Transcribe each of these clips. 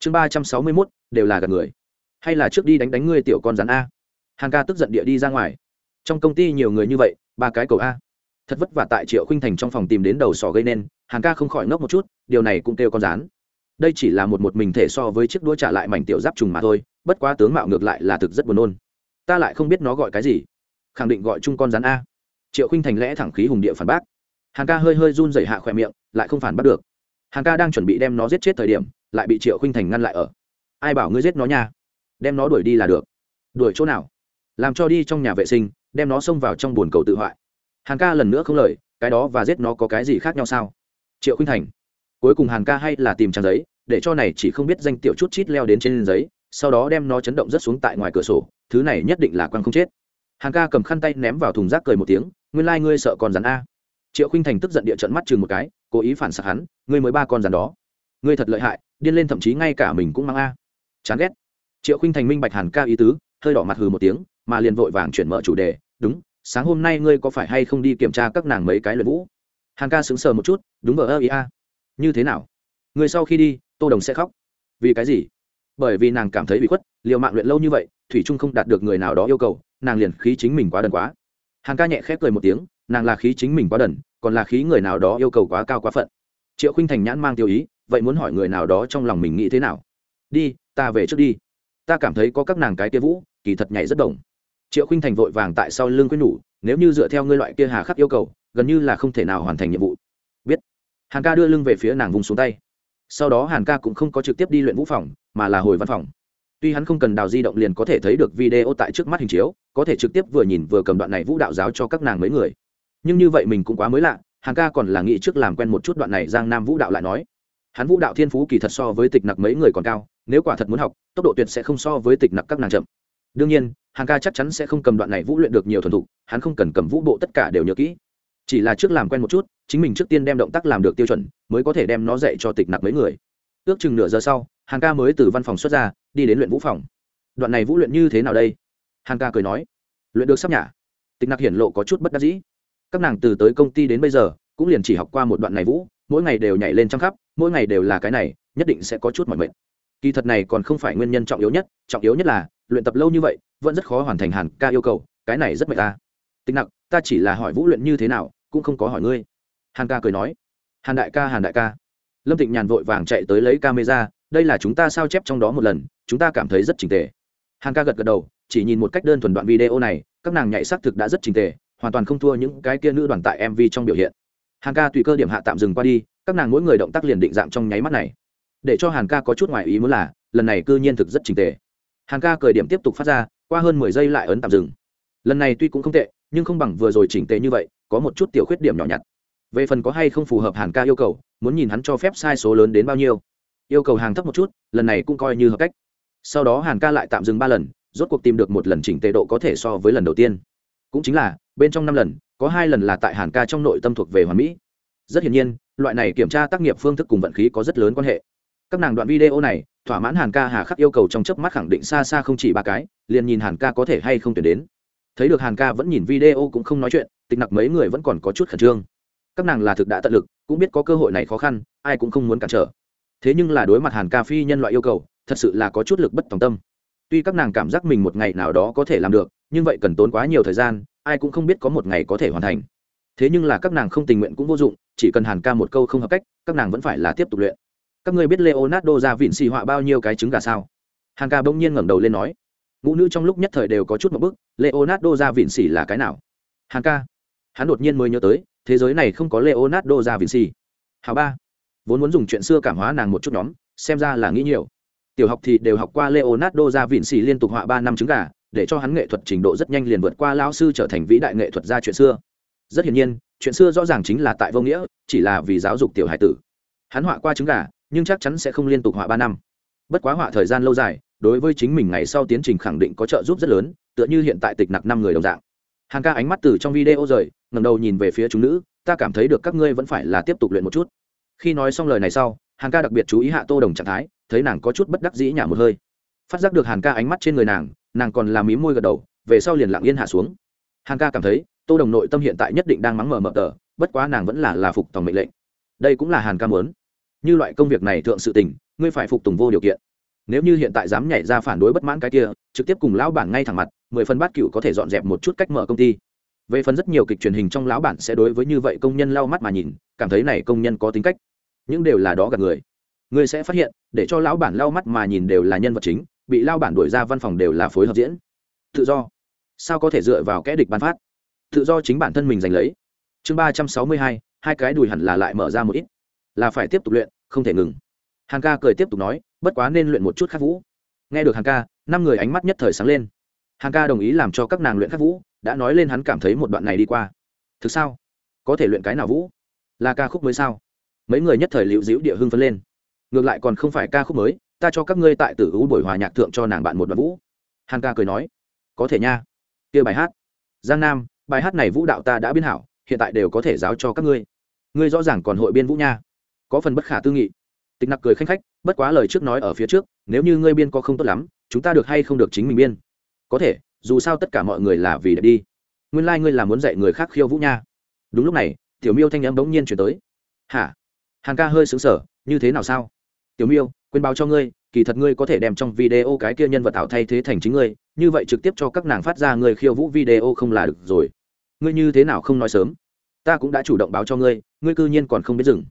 chương ba trăm sáu mươi mốt, đều là gặp người. Hay là trước đi đánh đánh ngươi tiểu con rắn a. Hàn ca tức giận địa đi ra ngoài. Trong công ty nhiều người như vậy, ba cái cầu a. Thật vất vả tại triệu khinh thành trong phòng tìm đến đầu sỏ gây nên, hàn ca không khỏi ngốc một chút, điều này cũng kêu con rán đây chỉ là một một mình thể so với chiếc đũa trả lại mảnh tiểu giáp trùng mà thôi, bất quá tướng mạo ngược lại là thực rất buồn nôn. Ta lại không biết nó gọi cái gì. Khẳng định gọi chung con rắn a. Triệu khinh thành lẽ thẳng khí hùng địa phản bác. Hàn ca hơi hơi run dày hạ khỏe miệng, lại không phản bác được. Hàn ca đang chuẩn bị đem nó giết chết thời điểm lại bị triệu khinh thành ngăn lại ở. Ai bảo ngươi giết nó nha? Đem nó đuổi đi là được. Đuổi chỗ nào? Làm cho đi trong nhà vệ sinh, đem nó xông vào trong bồn cầu tự hoại. Hàn ca lần nữa không lời, cái đó và giết nó có cái gì khác nhau sao? Triệu khinh thành. Cuối cùng hàn ca hay là tìm trang giấy, để cho này chỉ không biết danh tiểu chút chít leo đến trên giấy, sau đó đem nó chấn động rất xuống tại ngoài cửa sổ, thứ này nhất định là quan không chết. Hàn ca cầm khăn tay ném vào thùng rác cười một tiếng, nguyên lai、like、ngươi sợ con rắn a. Triệu khinh thành tức giận địa trận mắt chừng một cái, cố ý phản xạ hắn, ngươi mới ba con rắn đó ngươi thật lợi hại, điên lên thậm chí ngay cả mình cũng mang a. Chán ghét. Triệu khinh thành minh bạch hàn ca ý tứ, hơi đỏ mặt hừ một tiếng, mà liền vội vàng chuyển mở chủ đề, đúng, sáng hôm nay ngươi có phải hay không đi kiểm tra các nàng mấy cái luyện vũ? Hàn ca sững sờ một chút, đúng vờ ơ ý a. Như thế nào? Người sau khi đi, tô đồng sẽ khóc. Vì cái gì? Bởi vì nàng cảm thấy bị khuất, liều mạng luyện lâu như vậy, thủy trung không đạt được người nào đó yêu cầu, nàng liền khí chính mình quá đần quá. Hàn ca nhẹ khép cười một tiếng, nàng là khí chính mình quá đần, còn là khí người nào đó yêu cầu quá cao quá phận. Triệu khinh thành nhãn mang tiêu ý vậy muốn hỏi người nào đó trong lòng mình nghĩ thế nào? Đi, ta về trước đi. Ta cảm thấy có các nàng cái kia vũ, kỳ thật nhảy rất đồng. Triệu khinh thành vội vàng tại sau lưng quyết nhủ, nếu như dựa theo ngươi loại kia hà khắc yêu cầu, gần như là không thể nào hoàn thành nhiệm vụ. Biết. Hàn ca đưa lưng về phía nàng vùng xuống tay. Sau đó hàn ca cũng không có trực tiếp đi luyện vũ phòng, mà là hồi văn phòng. Tuy hắn không cần đào di động liền có thể thấy được video tại trước mắt hình chiếu, có thể trực tiếp vừa nhìn vừa cầm đoạn này vũ đạo giáo cho các nàng mấy người. Nhưng như vậy mình cũng quá mới lạ, hàn ca còn là nghĩ trước làm quen một chút đoạn này giang nam vũ đạo lại nói hắn vũ đạo thiên phú kỳ thật so với tịch nặc mấy người còn cao, nếu quả thật muốn học, tốc độ tuyệt sẽ không so với tịch nặc các nàng chậm. Đương nhiên, hàng ca chắc chắn sẽ không cầm đoạn này vũ luyện được nhiều thuần thục, hắn không cần cầm vũ bộ tất cả đều nhớ kỹ. Chỉ là trước làm quen một chút, chính mình trước tiên đem động tác làm được tiêu chuẩn, mới có thể đem nó dạy cho tịch nặc mấy người. Ước chừng nửa giờ sau, hàng ca mới từ văn phòng xuất ra, đi đến luyện vũ phòng. Đoạn này vũ luyện như thế nào đây? Hàng ca cười nói. Luyện được sắp nhả. Tịch nặc hiển lộ có chút bất đắc dĩ. Các nàng từ tới công ty đến bây giờ, cũng liền chỉ học qua một đoạn này vũ, mỗi ngày đều nhảy lên trăm khắp mỗi ngày đều là cái này, nhất định sẽ có chút mọi mệt. Kỳ thật này còn không phải nguyên nhân trọng yếu nhất, trọng yếu nhất là, luyện tập lâu như vậy, vẫn rất khó hoàn thành hàn ca yêu cầu, cái này rất mệt ta. Tính nặng ta chỉ là hỏi vũ luyện như thế nào, cũng không có hỏi ngươi. Hàn ca cười nói, hàn đại ca, hàn đại ca. Lâm tịnh nhàn vội vàng chạy tới lấy camera, đây là chúng ta sao chép trong đó một lần, chúng ta cảm thấy rất trình tề. Hàn ca gật gật đầu, chỉ nhìn một cách đơn thuần đoạn video này, các nàng nhảy xác thực đã rất trình tề, hoàn toàn không thua những cái kia nữ đoàn tại mv trong biểu hiện. Hàn ca tùy cơ điểm hạ tạm dừng qua đi các nàng mỗi người động tác liền định dạng trong nháy mắt này. Để cho hàn ca có chút ngoài ý muốn là, lần này cư nhiên thực rất trình tề. Hàn ca cởi điểm tiếp tục phát ra, qua hơn mười giây lại ấn tạm dừng. Lần này tuy cũng không tệ, nhưng không bằng vừa rồi chỉnh tề như vậy, có một chút tiểu khuyết điểm nhỏ nhặt. Về phần có hay không phù hợp hàn ca yêu cầu, muốn nhìn hắn cho phép sai số lớn đến bao nhiêu. Yêu cầu hàng thấp một chút, lần này cũng coi như hợp cách. Sau đó hàn ca lại tạm dừng ba lần, rốt cuộc tìm được một lần chỉnh tề độ có thể so với lần đầu tiên. Cũng chính là, bên trong năm lần, có hai lần là tại hàn ca trong nội tâm thuộc về hoàn mỹ. Rất hiển nhiên loại này kiểm tra tác nghiệp phương thức cùng vận khí có rất lớn quan hệ. Các nàng đoạn video này, thỏa mãn hàn ca hà khắc yêu cầu trong chớp mắt khẳng định xa xa không chỉ ba cái, liền nhìn hàn ca có thể hay không tuyển đến. Thấy được hàn ca vẫn nhìn video cũng không nói chuyện, tịch nặc mấy người vẫn còn có chút khẩn trương. Các nàng là thực đã tận lực, cũng biết có cơ hội này khó khăn, ai cũng không muốn cản trở. Thế nhưng là đối mặt hàn ca phi nhân loại yêu cầu, thật sự là có chút lực bất tòng tâm. Tuy các nàng cảm giác mình một ngày nào đó có thể làm được, nhưng vậy cần tốn quá nhiều thời gian, ai cũng không biết có một ngày có thể hoàn thành thế nhưng là các nàng không tình nguyện cũng vô dụng, chỉ cần hàn ca một câu không hợp cách, các nàng vẫn phải là tiếp tục luyện. Các người biết leonardo ra vịn xì họa bao nhiêu cái trứng gà sao? Hàn ca bỗng nhiên ngẩng đầu lên nói. Ngũ nữ trong lúc nhất thời đều có chút một bức, leonardo ra vịn xì là cái nào? Hàn ca. Hắn đột nhiên mới nhớ tới, thế giới này không có leonardo ra vịn xì hào ba. Vốn muốn dùng chuyện xưa cảm hóa nàng một chút nhóm, xem ra là nghĩ nhiều. Tiểu học thì đều học qua leonardo ra vịn xì liên tục họa ba năm trứng gà, để cho hắn nghệ thuật trình độ rất nhanh liền vượt qua lao sư trở thành vĩ đại nghệ thuật gia chuyện xưa rất hiển nhiên, chuyện xưa rõ ràng chính là tại vô nghĩa, chỉ là vì giáo dục tiểu hải tử. Hắn họa qua trứng gà, nhưng chắc chắn sẽ không liên tục họa ba năm. Bất quá họa thời gian lâu dài, đối với chính mình ngày sau tiến trình khẳng định có trợ giúp rất lớn, tựa như hiện tại tịch nặc năm người đồng dạng. Hàng ca ánh mắt từ trong video rời ngầm đầu nhìn về phía chúng nữ, ta cảm thấy được các ngươi vẫn phải là tiếp tục luyện một chút. Khi nói xong lời này sau, hàng ca đặc biệt chú ý hạ tô đồng trạng thái, thấy nàng có chút bất đắc dĩ nhả một hơi. Phát giác được hàn ca ánh mắt trên người nàng nàng còn làm mí môi gật đầu, về sau liền lặng yên hạ xuống. Hàn ca cảm thấy tô đồng nội tâm hiện tại nhất định đang mắng mờ mờ tờ, bất quá nàng vẫn là là phục tòng mệnh lệnh. Đây cũng là hàn ca muốn. Như loại công việc này thượng sự tình, ngươi phải phục tùng vô điều kiện. Nếu như hiện tại dám nhảy ra phản đối bất mãn cái kia, trực tiếp cùng lão bản ngay thẳng mặt, mười phần bát cựu có thể dọn dẹp một chút cách mở công ty. Về phần rất nhiều kịch truyền hình trong lão bản sẽ đối với như vậy công nhân lau mắt mà nhìn, cảm thấy này công nhân có tính cách. Những đều là đó gặp người. Người sẽ phát hiện, để cho lão bản lau mắt mà nhìn đều là nhân vật chính, bị lao bản đuổi ra văn phòng đều là phối hợp diễn. Tự do. Sao có thể dựa vào kẽ địch bán phát? Tự do chính bản thân mình giành lấy. Chương ba trăm sáu mươi hai hai cái đùi hẳn là lại mở ra một ít. Là phải tiếp tục luyện, không thể ngừng. Hàn ca cười tiếp tục nói, bất quá nên luyện một chút khắc vũ. Nghe được hàn ca, năm người ánh mắt nhất thời sáng lên. Hàn ca đồng ý làm cho các nàng luyện khắc vũ, đã nói lên hắn cảm thấy một đoạn này đi qua. Thực sao? Có thể luyện cái nào vũ? Là ca khúc mới sao? Mấy người nhất thời liệu dĩu địa hưng phấn lên. Ngược lại còn không phải ca khúc mới, ta cho các ngươi tại tử u buổi hòa nhạc thượng cho nàng bạn một đoạn vũ. Hàn ca cười nói, có thể nha. Kia bài hát. Giang nam bài hát này vũ đạo ta đã biên hảo, hiện tại đều có thể giáo cho các ngươi. Ngươi rõ ràng còn hội biên vũ nha. Có phần bất khả tư nghị. Tịch nặc cười khanh khách, bất quá lời trước nói ở phía trước, nếu như ngươi biên có không tốt lắm, chúng ta được hay không được chính mình biên? Có thể, dù sao tất cả mọi người là vì đẹp đi. Nguyên lai、like、ngươi là muốn dạy người khác khiêu vũ nha. Đúng lúc này, tiểu miêu thanh n m bỗng nhiên chuyển tới. Hả? Hàng ca hơi xứng sở như thế nào sao? Tiểu miêu, quên báo cho ngươi, kỳ thật ngươi có thể đem trong video cái kia nhân vật ảo thay thế thành chính ngươi, như vậy trực tiếp cho các nàng phát ra người khiêu vũ video không là được rồi ngươi như thế nào không nói sớm? Ta cũng đã chủ động báo cho ngươi ngươi cư nhiên còn không biết dừng.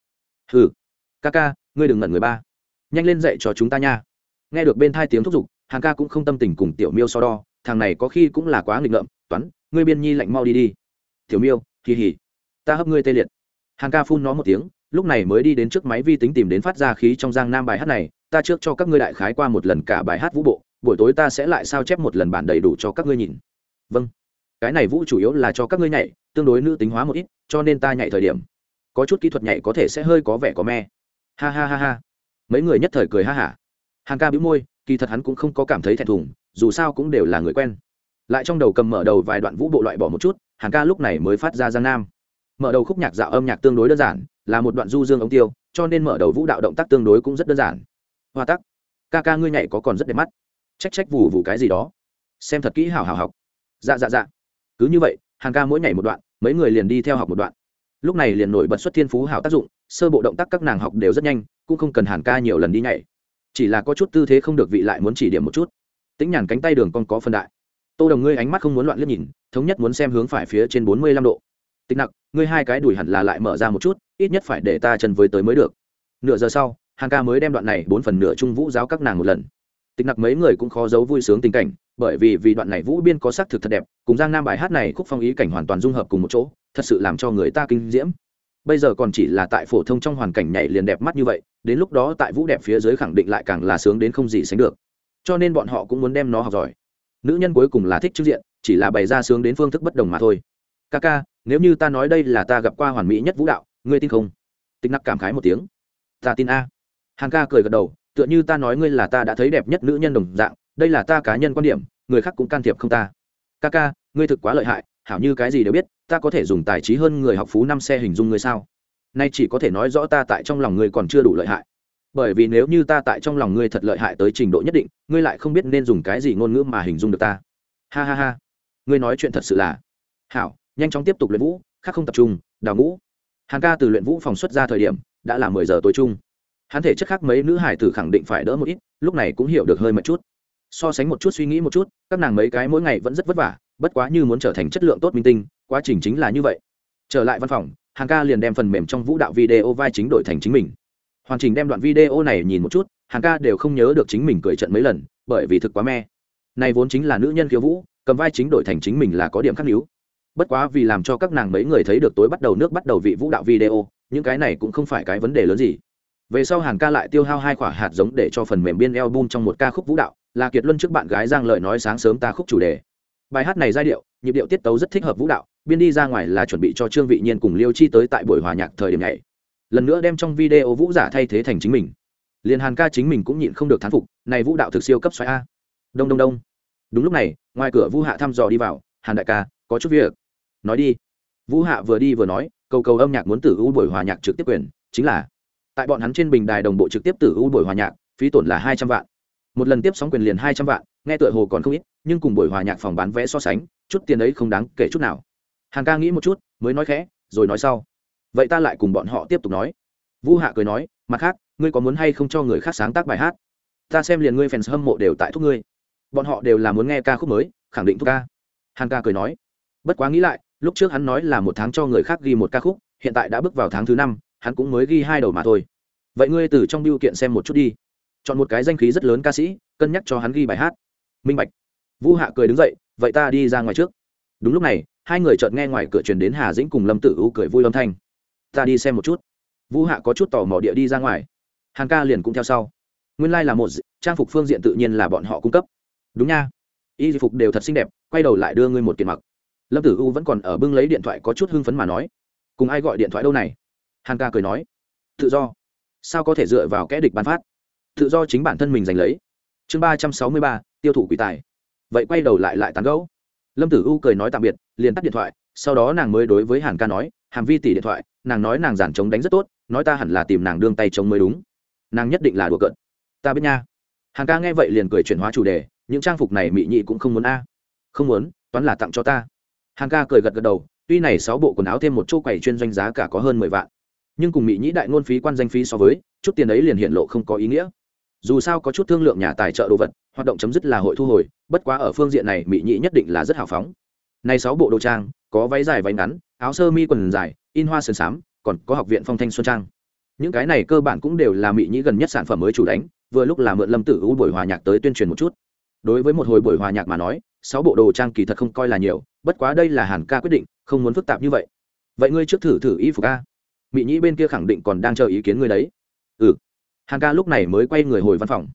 Hừ, ca ca, ngươi đừng ngẩn người ba. Nhanh lên dậy cho chúng ta nha. Nghe được bên thai tiếng thúc giục hàng ca cũng không tâm tình cùng tiểu miêu so đo, thằng này có khi cũng là quá nghịch ngợm. Toán, ngươi biên nhi lạnh mau đi đi. Tiểu miêu, kỳ hỉ. Ta hấp ngươi tê liệt. Hàng ca phun nó một tiếng, lúc này mới đi đến trước máy vi tính tìm đến phát ra khí trong giang nam bài hát này. Ta trước cho các ngươi đại khái qua một lần cả bài hát vũ bộ, buổi tối ta sẽ lại sao chép một lần bản đầy đủ cho các ngươi nhìn. Vâng cái này vũ chủ yếu là cho các ngươi nhảy, tương đối nữ tính hóa một ít, cho nên ta nhảy thời điểm, có chút kỹ thuật nhảy có thể sẽ hơi có vẻ có me. Ha ha ha ha. Mấy người nhất thời cười ha hả. Hàn ca bĩu môi, kỳ thật hắn cũng không có cảm thấy thẹn thùng, dù sao cũng đều là người quen. Lại trong đầu cầm mở đầu vài đoạn vũ bộ loại bỏ một chút hàn ca lúc này mới phát ra giang nam. Mở đầu khúc nhạc dạo âm nhạc tương đối đơn giản, là một đoạn du dương ống tiêu, cho nên mở đầu vũ đạo động tác tương đối cũng rất đơn giản. Hoa tắc. Ca ca ngươi nhảy có còn rất đẹp mắt. Trách trách vù vù cái gì đó. Xem thật kỹ hào hào học. Dạ dạ dạ cứ như vậy, hàng ca mỗi nhảy một đoạn, mấy người liền đi theo học một đoạn. Lúc này liền nổi bật xuất thiên phú hảo tác dụng, sơ bộ động tác các nàng học đều rất nhanh, cũng không cần hàn ca nhiều lần đi nhảy. Chỉ là có chút tư thế không được vị lại muốn chỉ điểm một chút. Tính nhàn cánh tay đường con có phân đại. Tô đồng ngươi ánh mắt không muốn loạn liếc nhìn, thống nhất muốn xem hướng phải phía trên bốn mươi lăm độ. Tịch nặc, ngươi hai cái đùi hẳn là lại mở ra một chút, ít nhất phải để ta chân với tới mới được. Nửa giờ sau, hàng ca mới đem đoạn này bốn phần nửa trung vũ giáo các nàng một lần. Tịch nặc mấy người cũng khó giấu vui sướng tình cảnh bởi vì vì đoạn này vũ biên có sắc thực thật đẹp, cùng giang nam bài hát này khúc phong ý cảnh hoàn toàn dung hợp cùng một chỗ, thật sự làm cho người ta kinh diễm. Bây giờ còn chỉ là tại phổ thông trong hoàn cảnh nhảy liền đẹp mắt như vậy, đến lúc đó tại vũ đẹp phía dưới khẳng định lại càng là sướng đến không gì sánh được. Cho nên bọn họ cũng muốn đem nó học giỏi. Nữ nhân cuối cùng là thích trước diện, chỉ là bày ra sướng đến phương thức bất đồng mà thôi. Ca ca, nếu như ta nói đây là ta gặp qua hoàn mỹ nhất vũ đạo, ngươi tin không? Tịch nặc cảm khái một tiếng. Ta tin a. Hàn ca cười gật đầu, tựa như ta nói ngươi là ta đã thấy đẹp nhất nữ nhân đồng dạng đây là ta cá nhân quan điểm, người khác cũng can thiệp không ta. Ca ca ngươi thực quá lợi hại, hảo như cái gì đều biết, ta có thể dùng tài trí hơn người học phú năm xe hình dung ngươi sao? Nay chỉ có thể nói rõ ta tại trong lòng ngươi còn chưa đủ lợi hại. Bởi vì nếu như ta tại trong lòng ngươi thật lợi hại tới trình độ nhất định, ngươi lại không biết nên dùng cái gì ngôn ngữ mà hình dung được ta. Ha ha ha. Ngươi nói chuyện thật sự là. Hảo, nhanh chóng tiếp tục luyện vũ, khác không tập trung, đào ngũ. Hàng ca từ luyện vũ phòng xuất ra thời điểm, đã là mười giờ tối chung. Hắn thể chất khác mấy nữ hải tử khẳng định phải đỡ một ít, lúc này cũng hiểu được hơi một chút so sánh một chút suy nghĩ một chút, các nàng mấy cái mỗi ngày vẫn rất vất vả, bất quá như muốn trở thành chất lượng tốt minh tinh, quá trình chính là như vậy. Trở lại văn phòng hàng ca liền đem phần mềm trong vũ đạo video vai chính đổi thành chính mình. Hoàn trình đem đoạn video này nhìn một chút hàng ca đều không nhớ được chính mình cười trận mấy lần, bởi vì thực quá me. Này vốn chính là nữ nhân khiêu vũ, cầm vai chính đổi thành chính mình là có điểm khắc níu. Bất quá vì làm cho các nàng mấy người thấy được tối bắt đầu nước bắt đầu vị vũ đạo video, những cái này cũng không phải cái vấn đề lớn gì. Về sau hàn ca lại tiêu hao hai quả hạt giống để cho phần mềm biên album trong một ca khúc vũ đạo là kiệt luân trước bạn gái giang lợi nói sáng sớm ta khúc chủ đề. Bài hát này giai điệu, nhịp điệu tiết tấu rất thích hợp vũ đạo, biên đi ra ngoài là chuẩn bị cho trương vị nhiên cùng liêu chi tới tại buổi hòa nhạc thời điểm này lần nữa đem trong video vũ giả thay thế thành chính mình. Liền hàn ca chính mình cũng nhịn không được thán phục, này vũ đạo thực siêu cấp xoáy a. Đông đông đông. Đúng lúc này, ngoài cửa vũ hạ thăm dò đi vào, hàn đại ca, có chút việc. Nói đi. Vũ hạ vừa đi vừa nói, cầu cầu âm nhạc muốn tử u buổi hòa nhạc trực tiếp quyền, chính là. Tại bọn hắn trên bình đài đồng bộ trực tiếp tử u buổi hòa nhạc, phí tổn là hai trăm vạn một lần tiếp sóng quyền liền hai trăm vạn, nghe tựa hồ còn không ít, nhưng cùng buổi hòa nhạc phòng bán vé so sánh, chút tiền ấy không đáng kể chút nào. Hàng ca nghĩ một chút, mới nói khẽ, rồi nói sau. Vậy ta lại cùng bọn họ tiếp tục nói. Vũ hạ cười nói, mặt khác, ngươi có muốn hay không cho người khác sáng tác bài hát? Ta xem liền ngươi fans hâm mộ đều tại thúc ngươi. Bọn họ đều là muốn nghe ca khúc mới, khẳng định thúc ca. Hàn ca cười nói, bất quá nghĩ lại, lúc trước hắn nói là một tháng cho người khác ghi một ca khúc, hiện tại đã bước vào tháng thứ năm, hắn cũng mới ghi hai đầu mà thôi. Vậy ngươi từ trong biêu kiện xem một chút đi chọn một cái danh khí rất lớn ca sĩ, cân nhắc cho hắn ghi bài hát. Minh bạch. Vũ hạ cười đứng dậy, vậy ta đi ra ngoài trước. Đúng lúc này, hai người chợt nghe ngoài cửa truyền đến hà dĩnh cùng lâm tử u cười vui âm thanh. Ta đi xem một chút. Vũ hạ có chút tò mò địa đi ra ngoài. Hàn ca liền cũng theo sau. Nguyên lai、like、là một trang phục phương diện tự nhiên là bọn họ cung cấp. Đúng nha. Y phục đều thật xinh đẹp, quay đầu lại đưa ngươi một tiền mặc. Lâm tử u vẫn còn ở bưng lấy điện thoại có chút hưng phấn mà nói. Cùng ai gọi điện thoại đâu này? Hàn ca cười nói. Tự do. Sao có thể dựa vào kẽ địch bán phát? Tự do chính bản thân mình giành lấy. Chương ba trăm sáu mươi ba, tiêu thụ quỷ tài. Vậy quay đầu lại lại tán gẫu. Lâm tử u cười nói tạm biệt, liền tắt điện thoại, sau đó nàng mới đối với hàn ca nói, hàm vi tỷ điện thoại, nàng nói nàng giản chống đánh rất tốt, nói ta hẳn là tìm nàng đương tay chống mới đúng. Nàng nhất định là đùa cợt. Ta biết nha. Hàn ca nghe vậy liền cười chuyển hóa chủ đề, những trang phục này mị nhị cũng không muốn a. Không muốn, toán là tặng cho ta. Hàn ca cười gật gật đầu, tuy này sáu bộ quần áo thêm một chỗ quầy chuyên doanh giá cả có hơn mười vạn, nhưng cùng mỹ nhĩ đại ngôn phí quan danh phí so với, chút tiền ấy liền hiện lộ không có ý nghĩa dù sao có chút thương lượng nhà tài trợ đồ vật, hoạt động chấm dứt là hội thu hồi, bất quá ở phương diện này, mỹ nhĩ nhất định là rất hào phóng. Này sáu bộ đồ trang, có váy dài váy ngắn, áo sơ mi quần dài, in hoa sơn sám còn có học viện phong thanh xuân trang. Những cái này cơ bản cũng đều là mỹ nhĩ gần nhất sản phẩm mới chủ đánh, vừa lúc là mượn lâm tử u buổi hòa nhạc tới tuyên truyền một chút. Đối với một hồi buổi hòa nhạc mà nói, sáu bộ đồ trang kỳ thật không coi là nhiều, bất quá đây là hàn ca quyết định, không muốn phức tạp như vậy. Vậy ngươi trước thử thử y phục ca mỹ nhĩ bên kia khẳng định còn đang chờ ý kiến ngươi đấy. Ừ hàn ca lúc này mới quay người hồi văn phòng.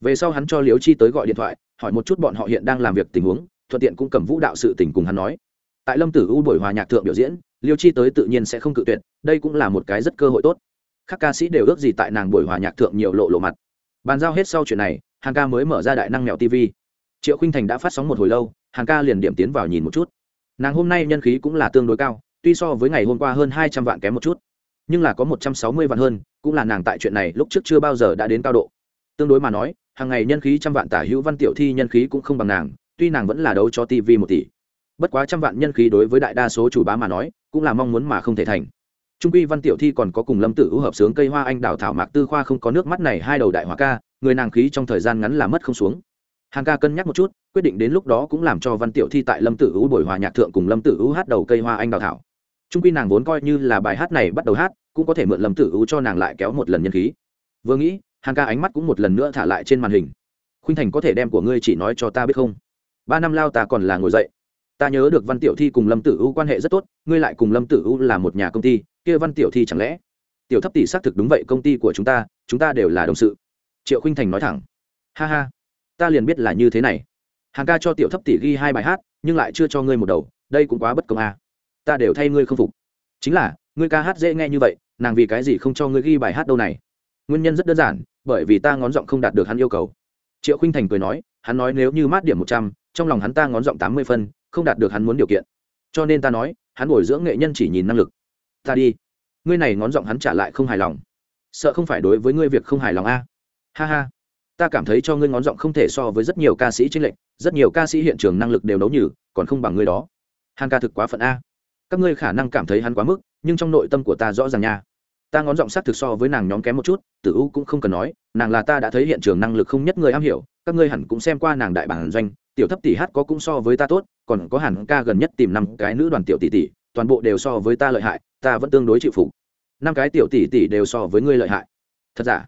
Về sau hắn cho liễu chi tới gọi điện thoại, hỏi một chút bọn họ hiện đang làm việc tình huống, thuận tiện cũng cầm vũ đạo sự tình cùng hắn nói. Tại lâm tử u buổi hòa nhạc thượng biểu diễn liêu chi tới tự nhiên sẽ không cự tuyệt, đây cũng là một cái rất cơ hội tốt. Các ca sĩ đều ước gì tại nàng buổi hòa nhạc thượng nhiều lộ lộ mặt. Bàn giao hết sau chuyện này hàng ca mới mở ra đại năng mèo tv triệu khinh thành đã phát sóng một hồi lâu hàng ca liền điểm tiến vào nhìn một chút. Nàng hôm nay nhân khí cũng là tương đối cao, tuy so với ngày hôm qua hơn hai trăm vạn kém một chút nhưng là có một trăm sáu mươi vạn hơn, cũng là nàng tại chuyện này lúc trước chưa bao giờ đã đến cao độ. Tương đối mà nói, hàng ngày nhân khí trăm vạn tả hữu văn tiểu thi nhân khí cũng không bằng nàng, tuy nàng vẫn là đấu cho tv một tỷ. Bất quá trăm vạn nhân khí đối với đại đa số chủ bá mà nói, cũng là mong muốn mà không thể thành. Trung quy văn tiểu thi còn có cùng lâm tử hữu hợp sướng cây hoa anh đào thảo mạc tư khoa không có nước mắt này, hai đầu đại hòa ca, người nàng khí trong thời gian ngắn là mất không xuống. Hàng ca cân nhắc một chút, quyết định đến lúc đó cũng làm cho văn tiểu thi tại lâm tử hữu buổi hòa nhạc thượng cùng lâm tử hữu hát đầu cây hoa anh đào thảo. Trung quy nàng vốn coi như là bài hát này bắt đầu hát cũng có thể mượn lâm tử U cho nàng lại kéo một lần nhân khí. Vừa nghĩ hàng ca ánh mắt cũng một lần nữa thả lại trên màn hình. Khuynh thành có thể đem của ngươi chỉ nói cho ta biết không? Ba năm lao ta còn là ngồi dậy. Ta nhớ được văn tiểu thi cùng lâm tử u quan hệ rất tốt, ngươi lại cùng lâm tử u là một nhà công ty, kia văn tiểu thi chẳng lẽ? Tiểu thấp tỷ xác thực đúng vậy, công ty của chúng ta chúng ta đều là đồng sự. Triệu khinh thành nói thẳng. Ha ha, ta liền biết là như thế này. Hàng ca cho tiểu thấp tỷ ghi hai bài hát, nhưng lại chưa cho ngươi một đầu, đây cũng quá bất công à. ta đều thay ngươi không phục. Chính là ngươi ca hát dễ nghe như vậy, nàng vì cái gì không cho ngươi ghi bài hát đâu này? Nguyên nhân rất đơn giản, bởi vì ta ngón giọng không đạt được hắn yêu cầu. Triệu khinh thành cười nói, hắn nói nếu như mát điểm một trăm, trong lòng hắn ta ngón giọng tám mươi phân, không đạt được hắn muốn điều kiện. Cho nên ta nói, hắn bồi dưỡng nghệ nhân chỉ nhìn năng lực. Ta đi. Ngươi này ngón giọng hắn trả lại không hài lòng. Sợ không phải đối với ngươi việc không hài lòng a? Ha ha. Ta cảm thấy cho ngươi ngón giọng không thể so với rất nhiều ca sĩ trên lệnh rất nhiều ca sĩ hiện trường năng lực đều nấu nhử, còn không bằng ngươi đó. Hàn ca thực quá phận a. Các ngươi khả năng cảm thấy hắn quá mức nhưng trong nội tâm của ta rõ ràng nha. Ta ngón giọng sắc thực so với nàng nhóm kém một chút, tử u cũng không cần nói, nàng là ta đã thấy hiện trường năng lực không nhất người am hiểu, các ngươi hẳn cũng xem qua nàng đại bản doanh, tiểu thấp tỷ hát có cũng so với ta tốt, còn có hẳn ca gần nhất tìm năm cái nữ đoàn tiểu tỷ tỷ, toàn bộ đều so với ta lợi hại, ta vẫn tương đối chịu phục. Năm cái tiểu tỷ tỷ đều so với ngươi lợi hại. Thật giả?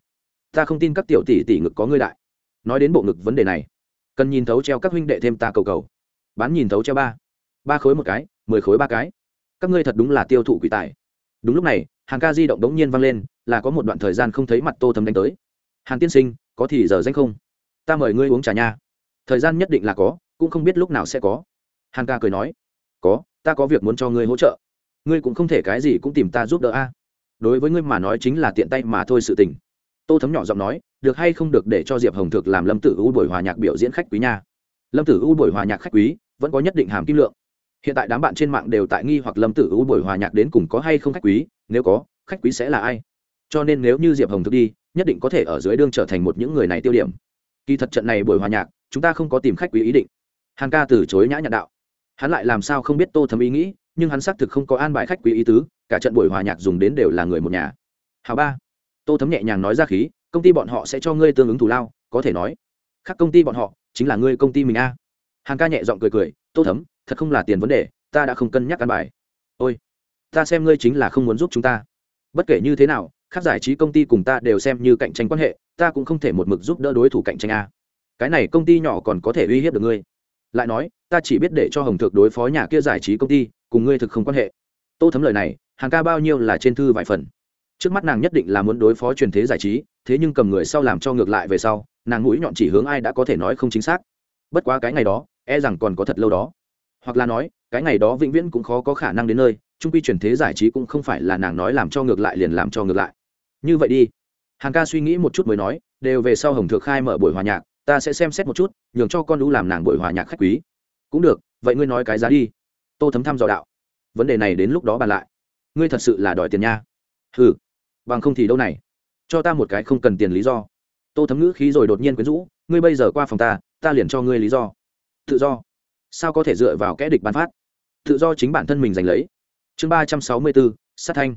Ta không tin các tiểu tỷ tỷ ngực có ngươi đại. Nói đến bộ ngực vấn đề này, cần nhìn thấu treo các huynh đệ thêm ta cầu cầu. Bán nhìn thấu treo ba. Ba khối một cái, mười khối ba cái các ngươi thật đúng là tiêu thụ quỷ tài. Đúng lúc này, hàng ca di động đống nhiên vang lên, là có một đoạn thời gian không thấy mặt tô thấm đánh tới. Hàn tiên sinh, có thì giờ danh không? Ta mời ngươi uống trà nha. Thời gian nhất định là có, cũng không biết lúc nào sẽ có. Hàn ca cười nói, có, ta có việc muốn cho ngươi hỗ trợ. Ngươi cũng không thể cái gì cũng tìm ta giúp đỡ a. Đối với ngươi mà nói chính là tiện tay mà thôi sự tình. Tô thấm nhỏ giọng nói, được hay không được để cho diệp hồng thực làm lâm tử u buổi hòa nhạc biểu diễn khách quý nha. Lâm tử u buổi hòa nhạc khách quý, vẫn có nhất định hàm kim lượng hiện tại đám bạn trên mạng đều tại nghi hoặc lâm tử u buổi hòa nhạc đến cùng có hay không khách quý, nếu có, khách quý sẽ là ai? Cho nên nếu như diệp hồng thực đi, nhất định có thể ở dưới đương trở thành một những người này tiêu điểm. Kỳ thật trận này buổi hòa nhạc, chúng ta không có tìm khách quý ý định. Hàn ca từ chối nhã nhặn đạo. Hắn lại làm sao không biết tô thấm ý nghĩ, nhưng hắn xác thực không có an bài khách quý ý tứ, cả trận buổi hòa nhạc dùng đến đều là người một nhà. Hào ba. Tô thấm nhẹ nhàng nói ra khí, công ty bọn họ sẽ cho ngươi tương ứng thù lao, có thể nói. Khác công ty bọn họ, chính là ngươi công ty mình a. À. hàng ca nhẹ giọng cười cười, tô thấm thật không là tiền vấn đề, ta đã không cân nhắc căn bài. Ôi, ta xem ngươi chính là không muốn giúp chúng ta. Bất kể như thế nào, khác giải trí công ty cùng ta đều xem như cạnh tranh quan hệ, ta cũng không thể một mực giúp đỡ đối thủ cạnh tranh a. Cái này công ty nhỏ còn có thể uy hiếp được ngươi. Lại nói, ta chỉ biết để cho hồng thượng đối phó nhà kia giải trí công ty, cùng ngươi thực không quan hệ. Tô thấm lời này, hàng ca bao nhiêu là trên thư vài phần. Trước mắt nàng nhất định là muốn đối phó truyền thế giải trí, thế nhưng cầm người sau làm cho ngược lại về sau, nàng mũi nhọn chỉ hướng ai đã có thể nói không chính xác. Bất quá cái ngày đó e rằng còn có thật lâu đó hoặc là nói, cái ngày đó vĩnh viễn cũng khó có khả năng đến nơi, trung quy truyền thế giải trí cũng không phải là nàng nói làm cho ngược lại liền làm cho ngược lại. Như vậy đi. Hàng ca suy nghĩ một chút mới nói, đều về sau hồng thượng khai mở buổi hòa nhạc, ta sẽ xem xét một chút, nhường cho con lũ làm nàng buổi hòa nhạc khách quý. Cũng được, vậy ngươi nói cái giá đi. Tô thấm thăm dò đạo. Vấn đề này đến lúc đó bàn lại. Ngươi thật sự là đòi tiền nha. Ừ bằng không thì đâu này. Cho ta một cái không cần tiền lý do. Tô thấm ngữ khí rồi đột nhiên quyến rũ. Ngươi bây giờ qua phòng ta ta liền cho ngươi lý do. Tự do sao có thể dựa vào kẽ địch bán phát? Tự do chính bản thân mình giành lấy. Chương ba trăm sáu mươi bốn, sát thanh.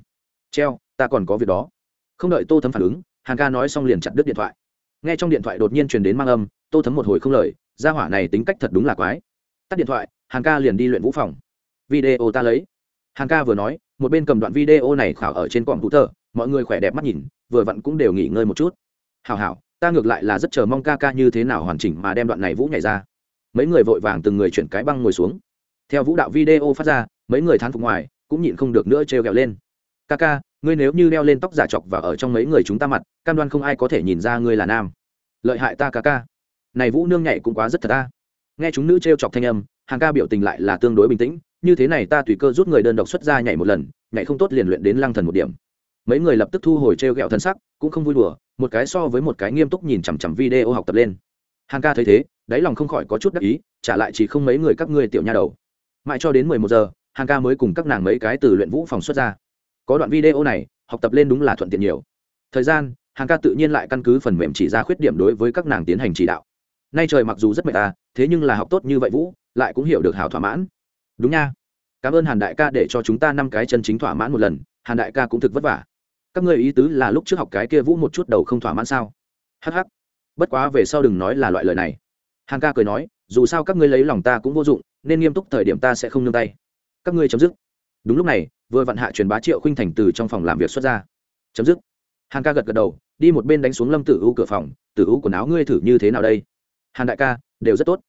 Treo, ta còn có việc đó. Không đợi tô thấm phản ứng hàng ca nói xong liền chặt đứt điện thoại. Nghe trong điện thoại đột nhiên truyền đến mang âm, tô thấm một hồi không lời, gia hỏa này tính cách thật đúng là quái. Tắt điện thoại hàng ca liền đi luyện vũ phòng. Video ta lấy. Hàng ca vừa nói, một bên cầm đoạn video này khảo ở trên cỏm hữu tờ mọi người khỏe đẹp mắt nhìn, vừa vặn cũng đều nghỉ ngơi một chút. Hào hào ta ngược lại là rất chờ mong ca ca như thế nào hoàn chỉnh mà đem đoạn này vũ nhảy ra mấy người vội vàng từng người chuyển cái băng ngồi xuống. Theo vũ đạo video phát ra, mấy người thán phục ngoài, cũng nhịn không được nữa trêu ghẹo lên. Ca ca ngươi nếu như đeo lên tóc giả chọc và ở trong mấy người chúng ta mặt, cam đoan không ai có thể nhìn ra ngươi là nam. Lợi hại ta ca ca này vũ nương nhảy cũng quá rất thật ta. Nghe chúng nữ trêu chọc thanh âm, hàng ca biểu tình lại là tương đối bình tĩnh, như thế này ta tùy cơ rút người đơn độc xuất ra nhảy một lần, nhảy không tốt liền luyện đến lăng thần một điểm. Mấy người lập tức thu hồi trêu ghẹo thân sắc, cũng không vui đùa, một cái so với một cái nghiêm túc nhìn chằm chằm video học tập lên hàng ca thấy thế, đáy lòng không khỏi có chút đắc ý, trả lại chỉ không mấy người các ngươi tiểu nha đầu. Mãi cho đến mười một giờ hàng ca mới cùng các nàng mấy cái từ luyện vũ phòng xuất ra. Có đoạn video này, học tập lên đúng là thuận tiện nhiều. Thời gian hàng ca tự nhiên lại căn cứ phần mềm chỉ ra khuyết điểm đối với các nàng tiến hành chỉ đạo. Nay trời mặc dù rất mệt ta thế nhưng là học tốt như vậy vũ, lại cũng hiểu được hảo thỏa mãn. Đúng nha. Cảm ơn hàn đại ca để cho chúng ta năm cái chân chính thỏa mãn một lần, hàn đại ca cũng thực vất vả. Các ngươi ý tứ là lúc trước học cái kia vũ một chút đầu không thỏa mãn sao? Hh bất quá về sau đừng nói là loại lời này. Hàn ca cười nói, dù sao các ngươi lấy lòng ta cũng vô dụng, nên nghiêm túc thời điểm ta sẽ không nương tay. Các ngươi chấm dứt. Đúng lúc này, vừa vặn hạ truyền bá triệu khinh thành từ trong phòng làm việc xuất ra. Chấm dứt. Hàn ca gật gật đầu, đi một bên đánh xuống lâm tử u cửa phòng, tử u quần áo ngươi thử như thế nào đây? Hàn đại ca, đều rất tốt.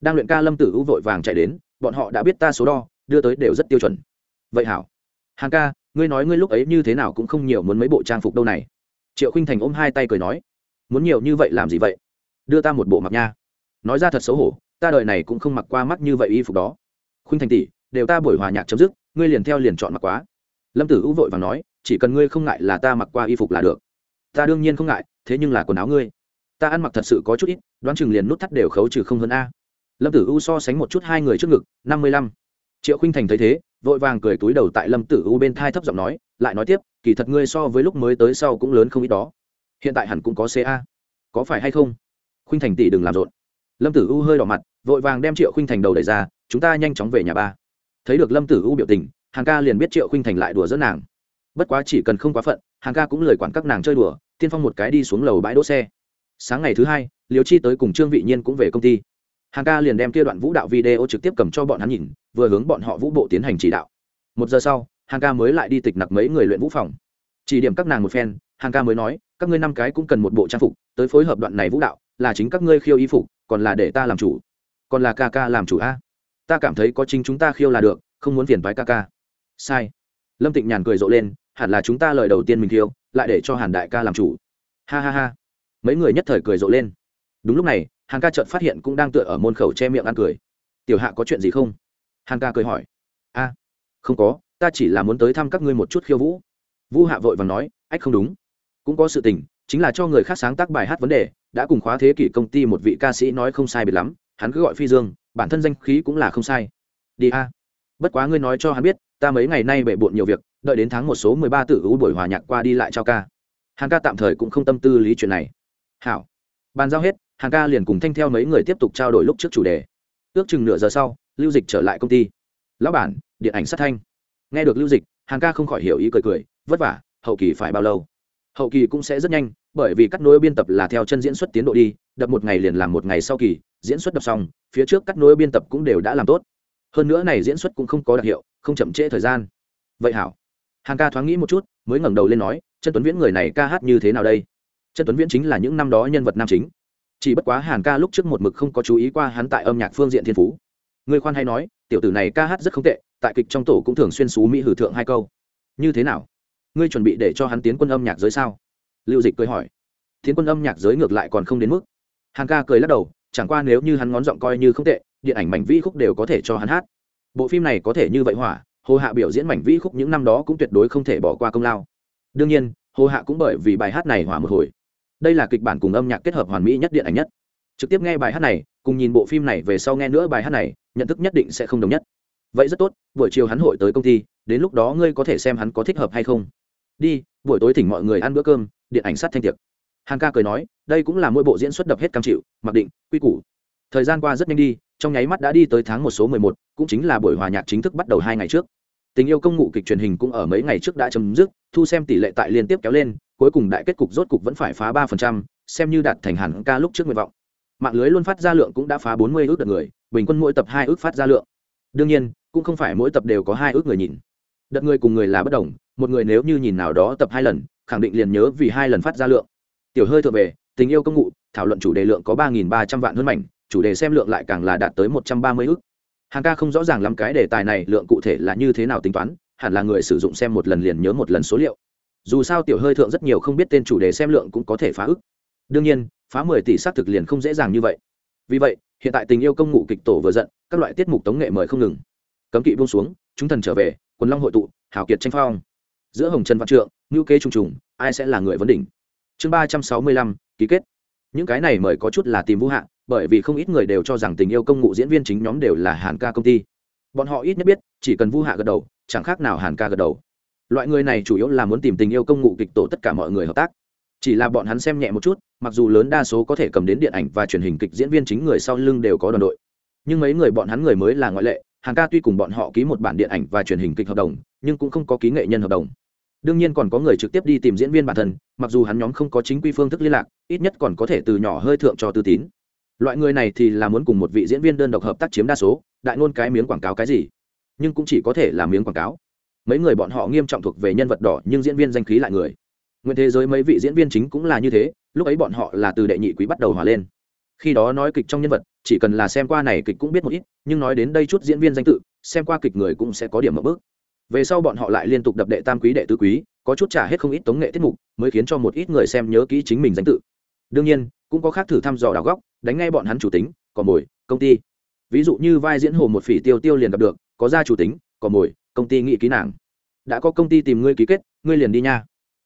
Đang luyện ca lâm tử u vội vàng chạy đến, bọn họ đã biết ta số đo, đưa tới đều rất tiêu chuẩn. Vậy hảo. Hàn ca, ngươi nói ngươi lúc ấy như thế nào cũng không nhiều muốn mấy bộ trang phục đâu này. Triệu khinh thành ôm hai tay cười nói muốn nhiều như vậy làm gì vậy? Đưa ta một bộ mặc nha. Nói ra thật xấu hổ, ta đời này cũng không mặc qua mắt như vậy y phục đó. Khuynh thành tỷ, đều ta buổi hòa nhạc chấm dứt, ngươi liền theo liền chọn mặc quá. Lâm tử u vội và nói, chỉ cần ngươi không ngại là ta mặc qua y phục là được. Ta đương nhiên không ngại, thế nhưng là quần áo ngươi. Ta ăn mặc thật sự có chút ít, đoán chừng liền nút thắt đều khấu trừ không hơn a. Lâm tử u so sánh một chút hai người trước ngực, năm mươi lăm. Triệu khinh thành thấy thế, vội vàng cười túi đầu tại lâm tử u bên thai thấp giọng nói, lại nói tiếp, kỳ thật ngươi so với lúc mới tới sau cũng lớn không ít đó hiện tại hẳn cũng có ca có phải hay không? Khinh thành tỷ đừng làm rộn. Lâm tử u hơi đỏ mặt, vội vàng đem triệu khinh thành đầu đẩy ra, chúng ta nhanh chóng về nhà ba. Thấy được lâm tử u biểu tình, hàng ca liền biết triệu khinh thành lại đùa dẫn nàng. Bất quá chỉ cần không quá phận, hàng ca cũng lời quản các nàng chơi đùa, tiên phong một cái đi xuống lầu bãi đỗ xe. Sáng ngày thứ hai liều chi tới cùng trương vị nhiên cũng về công ty. Hàng ca liền đem kia đoạn vũ đạo video trực tiếp cầm cho bọn hắn nhìn, vừa hướng bọn họ vũ bộ tiến hành chỉ đạo. Một giờ sau, hàng ca mới lại đi tịch nặc mấy người luyện vũ phòng. Chỉ điểm các nàng một phen, hàng ca mới nói các ngươi năm cái cũng cần một bộ trang phục, tới phối hợp đoạn này vũ đạo, là chính các ngươi khiêu y phục, còn là để ta làm chủ. Còn là ca ca làm chủ a? Ta cảm thấy có chính chúng ta khiêu là được, không muốn phiền thoái ca ca. Sai. Lâm tịnh nhàn cười rộ lên, hẳn là chúng ta lời đầu tiên mình khiêu, lại để cho hàn đại ca làm chủ. Ha ha ha. Mấy người nhất thời cười rộ lên. Đúng lúc này hàng ca trợt phát hiện cũng đang tựa ở môn khẩu che miệng ăn cười. Tiểu hạ có chuyện gì không? Hàng ca cười hỏi. A, không có, ta chỉ là muốn tới thăm các ngươi một chút khiêu vũ. Vũ hạ vội và nói, ách, không đúng cũng có sự tình, chính là cho người khác sáng tác bài hát vấn đề, đã cùng khóa thế kỷ công ty một vị ca sĩ nói không sai biệt lắm, hắn cứ gọi phi dương, bản thân danh khí cũng là không sai. Đi a. Bất quá ngươi nói cho hắn biết, ta mấy ngày nay bể bộn nhiều việc, đợi đến tháng một số mười ba tự hữu buổi hòa nhạc qua đi lại cho ca. Hàng ca tạm thời cũng không tâm tư lý chuyện này. Hảo. Bàn giao hết, hàng ca liền cùng thanh theo mấy người tiếp tục trao đổi lúc trước chủ đề. Ước chừng nửa giờ sau, lưu dịch trở lại công ty. Lão bản, điện ảnh sát thanh. Nghe được lưu dịch, hàng ca không khỏi hiểu ý cười cười, vất vả, hậu kỳ phải bao lâu? Hậu kỳ cũng sẽ rất nhanh, bởi vì cắt nối biên tập là theo chân diễn xuất tiến độ đi, đập một ngày liền làm một ngày sau kỳ, diễn xuất đập xong, phía trước cắt nối biên tập cũng đều đã làm tốt. Hơn nữa này diễn xuất cũng không có đặc hiệu, không chậm trễ thời gian. Vậy hảo. Hàng ca thoáng nghĩ một chút, mới ngẩng đầu lên nói chân tuấn viễn người này ca hát như thế nào đây? Chân tuấn viễn chính là những năm đó nhân vật nam chính. Chỉ bất quá hàn ca lúc trước một mực không có chú ý qua hắn tại âm nhạc phương diện thiên phú. Người khoan hay nói, tiểu tử này ca hát rất không tệ, tại kịch trong tổ cũng thường xuyên xú mỹ hử thượng hai câu. Như thế nào? Ngươi chuẩn bị để cho hắn tiến quân âm nhạc giới sao? Lưu dịch cười hỏi. Tiến quân âm nhạc giới ngược lại còn không đến mức. Hàng ca cười lắc đầu, chẳng qua nếu như hắn ngón giọng coi như không tệ, điện ảnh mảnh vĩ khúc đều có thể cho hắn hát. Bộ phim này có thể như vậy hỏa, hồ hạ biểu diễn mảnh vĩ khúc những năm đó cũng tuyệt đối không thể bỏ qua công lao. Đương nhiên, hồ hạ cũng bởi vì bài hát này hỏa một hồi. Đây là kịch bản cùng âm nhạc kết hợp hoàn mỹ nhất điện ảnh nhất. Trực tiếp nghe bài hát này, cùng nhìn bộ phim này về sau nghe nữa bài hát này, nhận thức nhất định sẽ không đồng nhất. Vậy rất tốt, buổi chiều hắn hội tới công ty, đến lúc đó ngươi có thể xem hắn có thích hợp hay không đi, buổi tối thỉnh mọi người ăn bữa cơm, điện ảnh sát thanh tiệc. Hàng ca cười nói, đây cũng là mỗi bộ diễn xuất đập hết cam chịu, mặc định, quy củ. Thời gian qua rất nhanh đi, trong nháy mắt đã đi tới tháng một số mười một, cũng chính là buổi hòa nhạc chính thức bắt đầu hai ngày trước. Tình yêu công ngụ kịch truyền hình cũng ở mấy ngày trước đã chấm dứt, thu xem tỷ lệ tại liên tiếp kéo lên, cuối cùng đại kết cục rốt cục vẫn phải phá ba phần trăm, xem như đạt thành hẳn ca lúc trước nguyện vọng. Mạng lưới luôn phát ra lượng cũng đã phá bốn mươi ước đợt người, bình quân mỗi tập hai ước phát ra lượng. Đương nhiên, cũng không phải mỗi tập đều có hai ước người nhìn đợt người cùng người là bất đồng, một người nếu như nhìn nào đó tập hai lần, khẳng định liền nhớ vì hai lần phát ra lượng. Tiểu hơi thuộc về, tình yêu công ngụ thảo luận chủ đề lượng có ba nghìn ba trăm vạn hơn mảnh, chủ đề xem lượng lại càng là đạt tới một trăm ba mươi ước hàng ca không rõ ràng lắm cái đề tài này lượng cụ thể là như thế nào tính toán, hẳn là người sử dụng xem một lần liền nhớ một lần số liệu. Dù sao tiểu hơi thượng rất nhiều không biết tên chủ đề xem lượng cũng có thể phá ức. Đương nhiên, phá mười tỷ xác thực liền không dễ dàng như vậy. Vì vậy, hiện tại tình yêu công ngụ kịch tổ vừa giận, các loại tiết mục tống nghệ mời không ngừng cấm kỵ buông xuống, chúng thần trở về, quần long hội tụ, hào kiệt tranh phong. Giữa hồng trần văn trượng ngữ kế trùng trùng, ai sẽ là người vấn đỉnh? Chương ba trăm sáu mươi lăm, ký kết. Những cái này mời có chút là tìm vũ hạ, bởi vì không ít người đều cho rằng tình yêu công ngụ diễn viên chính nhóm đều là hàn ca công ty. Bọn họ ít nhất biết, chỉ cần vu hạ gật đầu, chẳng khác nào hàn ca gật đầu. Loại người này chủ yếu là muốn tìm tình yêu công ngụ kịch tổ tất cả mọi người hợp tác. Chỉ là bọn hắn xem nhẹ một chút, mặc dù lớn đa số có thể cầm đến điện ảnh và truyền hình kịch diễn viên chính người sau lưng đều có đoàn đội. Nhưng mấy người bọn hắn người mới là ngoại lệ Hàng ca tuy cùng bọn họ ký một bản điện ảnh và truyền hình kịch hợp đồng, nhưng cũng không có ký nghệ nhân hợp đồng. Đương nhiên còn có người trực tiếp đi tìm diễn viên bản thân, mặc dù hắn nhóm không có chính quy phương thức liên lạc, ít nhất còn có thể từ nhỏ hơi thượng cho tư tín. Loại người này thì là muốn cùng một vị diễn viên đơn độc hợp tác chiếm đa số, đại ngôn cái miếng quảng cáo cái gì. Nhưng cũng chỉ có thể là miếng quảng cáo. Mấy người bọn họ nghiêm trọng thuộc về nhân vật đỏ, nhưng diễn viên danh khí lại người. Nguyên thế giới mấy vị diễn viên chính cũng là như thế, lúc ấy bọn họ là từ đệ nhị quý bắt đầu hòa lên. Khi đó nói kịch trong nhân vật chỉ cần là xem qua này kịch cũng biết một ít, nhưng nói đến đây chút diễn viên danh tự, xem qua kịch người cũng sẽ có điểm mở bước. Về sau bọn họ lại liên tục đập đệ tam quý, đệ tứ quý, có chút trả hết không ít tống nghệ tiết mục, mới khiến cho một ít người xem nhớ kỹ chính mình danh tự. Đương nhiên, cũng có khác thử thăm dò đào góc, đánh ngay bọn hắn chủ tính có mồi, công ty. Ví dụ như vai diễn hồ một phỉ tiêu tiêu liền gặp được, có ra chủ tính có mồi, công ty nghị ký nàng. Đã có công ty tìm ngươi ký kết, ngươi liền đi nha.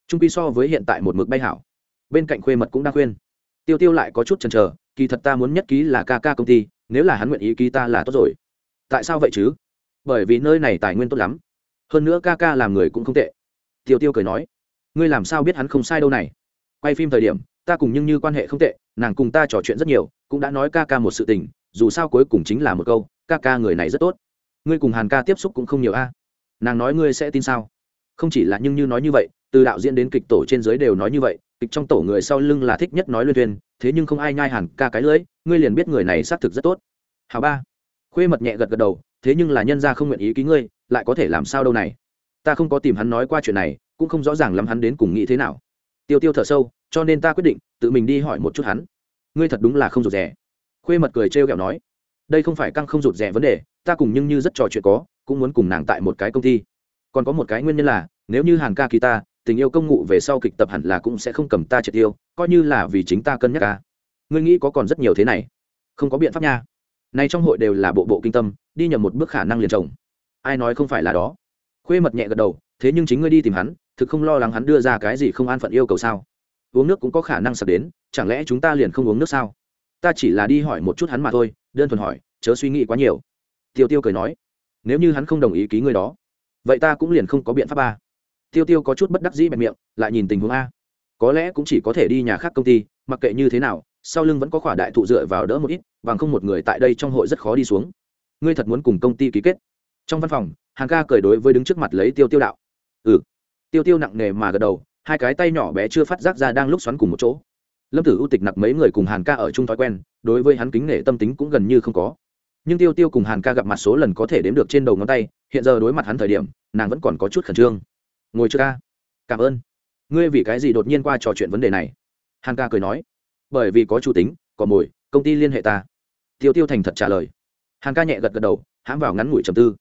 Trung pi so với hiện tại một mực bay hảo. Bên cạnh khuê mật cũng đang khuyên. Tiêu tiêu lại có chút chần chờ kỳ thật ta muốn nhất ký là ca ca công ty, nếu là hắn nguyện ý ký ta là tốt rồi. Tại sao vậy chứ? Bởi vì nơi này tài nguyên tốt lắm. Hơn nữa ca ca làm người cũng không tệ. Tiêu tiêu cười nói, ngươi làm sao biết hắn không sai đâu này? Quay phim thời điểm, ta cùng nhưng như quan hệ không tệ, nàng cùng ta trò chuyện rất nhiều, cũng đã nói ca ca một sự tình, dù sao cuối cùng chính là một câu, ca ca người này rất tốt. Ngươi cùng hàn ca tiếp xúc cũng không nhiều a. Nàng nói ngươi sẽ tin sao? Không chỉ là nhưng như nói như vậy, từ đạo diễn đến kịch tổ trên dưới đều nói như vậy kịch trong tổ người sau lưng là thích nhất nói luyên thuyên, thế nhưng không ai nhai hẳn ca cái lưỡi ngươi liền biết người này xác thực rất tốt. Hào ba. Khuê mật nhẹ gật gật đầu, thế nhưng là nhân ra không nguyện ý ký ngươi, lại có thể làm sao đâu này. Ta không có tìm hắn nói qua chuyện này, cũng không rõ ràng lắm hắn đến cùng nghĩ thế nào. Tiêu tiêu thở sâu, cho nên ta quyết định, tự mình đi hỏi một chút hắn. Ngươi thật đúng là không rụt rẻ khuê mật cười trêu ghẹo nói, đây không phải căng không rụt rẻ vấn đề, ta cùng nhưng như rất trò chuyện có, cũng muốn cùng nàng tại một cái công ty. Còn có một cái nguyên nhân là, nếu như hàn ca ký ta tình yêu công ngụ về sau kịch tập hẳn là cũng sẽ không cầm ta triệt tiêu, coi như là vì chính ta cân nhắc ca ngươi nghĩ có còn rất nhiều thế này? Không có biện pháp nha. Nay trong hội đều là bộ bộ kinh tâm, đi nhầm một bước khả năng liền chồng. Ai nói không phải là đó? Khuê mật nhẹ gật đầu, thế nhưng chính ngươi đi tìm hắn, thực không lo lắng hắn đưa ra cái gì không an phận yêu cầu sao? Uống nước cũng có khả năng sập đến, chẳng lẽ chúng ta liền không uống nước sao? Ta chỉ là đi hỏi một chút hắn mà thôi, đơn thuần hỏi, chớ suy nghĩ quá nhiều. Tiêu tiêu cười nói, nếu như hắn không đồng ý ký người đó, vậy ta cũng liền không có biện pháp ba tiêu tiêu có chút bất đắc dĩ bẹp miệng, lại nhìn tình huống a. Có lẽ cũng chỉ có thể đi nhà khác công ty, mặc kệ như thế nào, sau lưng vẫn có khỏa đại thụ dựa vào đỡ một ít, bằng không một người tại đây trong hội rất khó đi xuống. Ngươi thật muốn cùng công ty ký kết. Trong văn phòng hàng ca cười đối với đứng trước mặt lấy tiêu tiêu đạo. Ừ. Tiêu tiêu nặng nề mà gật đầu, hai cái tay nhỏ bé chưa phát giác ra đang lúc xoắn cùng một chỗ. Lâm tử u tịch nặc mấy người cùng hàn ca ở chung thói quen, đối với hắn kính nể tâm tính cũng gần như không có. Nhưng tiêu tiêu cùng hàn ca gặp mặt số lần có thể đếm được trên đầu ngón tay, hiện giờ đối mặt hắn thời điểm, nàng vẫn còn có chút khẩn trương ngồi chưa ca. Cảm ơn. Ngươi vì cái gì đột nhiên qua trò chuyện vấn đề này? Hàn ca cười nói. Bởi vì có chủ tính, có mồi, công ty liên hệ ta. Tiêu tiêu thành thật trả lời. Hàn ca nhẹ gật gật đầu, hãm vào ngắn ngủi trầm tư.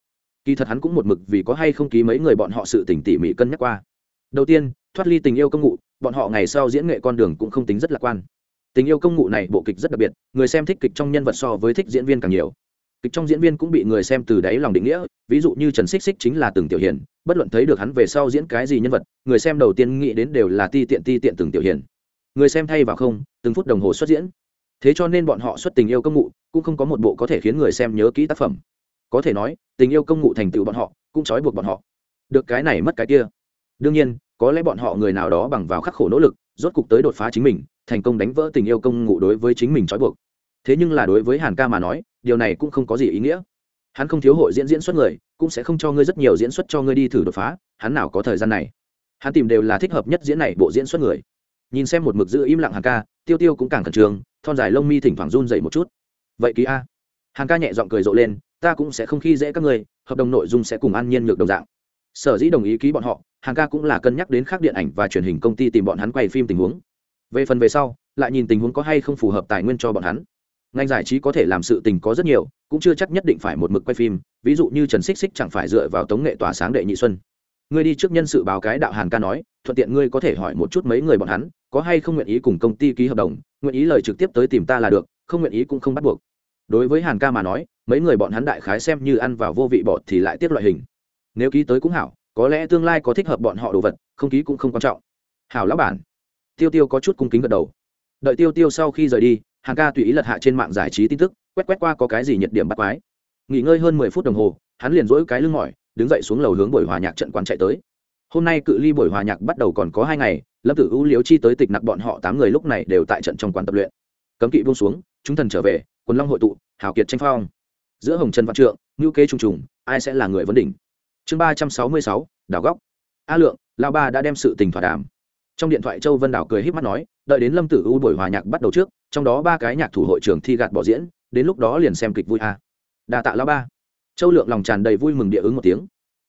Kỳ thật hắn cũng một mực vì có hay không ký mấy người bọn họ sự tỉnh tỉ mỉ cân nhắc qua. Đầu tiên, thoát ly tình yêu công ngụ bọn họ ngày sau diễn nghệ con đường cũng không tính rất lạc quan. Tình yêu công ngụ này bộ kịch rất đặc biệt, người xem thích kịch trong nhân vật so với thích diễn viên càng nhiều. Kịch trong diễn viên cũng bị người xem từ đáy lòng định nghĩa, ví dụ như trần xích xích chính là từng tiểu hiền bất luận thấy được hắn về sau diễn cái gì nhân vật, người xem đầu tiên nghĩ đến đều là ti tiện ti tiện từng tiểu hiền. Người xem thay vào không, từng phút đồng hồ xuất diễn. Thế cho nên bọn họ xuất tình yêu công ngụ cũng không có một bộ có thể khiến người xem nhớ kỹ tác phẩm. Có thể nói, tình yêu công ngụ thành tựu bọn họ, cũng trói buộc bọn họ. Được cái này mất cái kia. Đương nhiên, có lẽ bọn họ người nào đó bằng vào khắc khổ nỗ lực, rốt cục tới đột phá chính mình, thành công đánh vỡ tình yêu công ngụ đối với chính mình trói buộc. Thế nhưng là đối với hàn ca mà nói, điều này cũng không có gì ý nghĩa hắn không thiếu hội diễn diễn xuất người, cũng sẽ không cho ngươi rất nhiều diễn xuất cho ngươi đi thử đột phá, hắn nào có thời gian này. Hắn tìm đều là thích hợp nhất diễn này bộ diễn xuất người. Nhìn xem một mực giữ im lặng hàng ca, tiêu tiêu cũng càng khẩn trương, thon dài lông mi thỉnh thoảng run dậy một chút. Vậy ký a. Hàng ca nhẹ giọng cười rộ lên, ta cũng sẽ không khi dễ các người. hợp đồng nội dung sẽ cùng an nhiên ngược đồng dạng. Sở dĩ đồng ý ký bọn họ hàng ca cũng là cân nhắc đến khác điện ảnh và truyền hình công ty tìm bọn hắn quay phim tình huống. Về phần về sau, lại nhìn tình huống có hay không phù hợp tài nguyên cho bọn hắn ngành giải trí có thể làm sự tình có rất nhiều, cũng chưa chắc nhất định phải một mực quay phim, ví dụ như trần xích xích chẳng phải dựa vào tống nghệ tỏa sáng đệ nhị xuân. Ngươi đi trước nhân sự báo cái đạo hàn ca nói, thuận tiện ngươi có thể hỏi một chút mấy người bọn hắn, có hay không nguyện ý cùng công ty ký hợp đồng, nguyện ý lời trực tiếp tới tìm ta là được, không nguyện ý cũng không bắt buộc. Đối với hàn ca mà nói, mấy người bọn hắn đại khái xem như ăn vào vô vị bọt thì lại tiếp loại hình. Nếu ký tới cũng hảo, có lẽ tương lai có thích hợp bọn họ đồ vật, không ký cũng không quan trọng. Hảo lão bản. Tiêu tiêu có chút cung kính gật đầu. Đợi tiêu tiêu sau khi rời đi hàng ca tùy ý lật hạ trên mạng giải trí tin tức, quét quét qua có cái gì nhiệt điểm bắt quái. Nghỉ ngơi hơn mười phút đồng hồ, hắn liền dỗi cái lưng mỏi, đứng dậy xuống lầu hướng buổi hòa nhạc trận quán chạy tới. Hôm nay cự ly buổi hòa nhạc bắt đầu còn có hai ngày, lâm tử ưu liếu chi tới tịch nặc bọn họ tám người lúc này đều tại trận trong quán tập luyện. Cấm kỵ buông xuống, chúng thần trở về, quần long hội tụ, hào kiệt tranh phong. Giữa hồng trần văn trượng ngữ kế trùng trùng, ai sẽ là người vấn đỉnh? Chương ba trăm sáu mươi sáu, đảo góc. A lượng lao ba đã đem sự tình thỏa đàm. Trong điện thoại châu vân đảo cười h í p mắt nói đợi đến lâm tử u buổi hòa nhạc bắt đầu trước, trong đó ba cái nhạc thủ hội trường thi gạt bỏ diễn, đến lúc đó liền xem kịch vui à. a đà tạ lao ba. Châu lượng lòng tràn đầy vui mừng địa ứng một tiếng.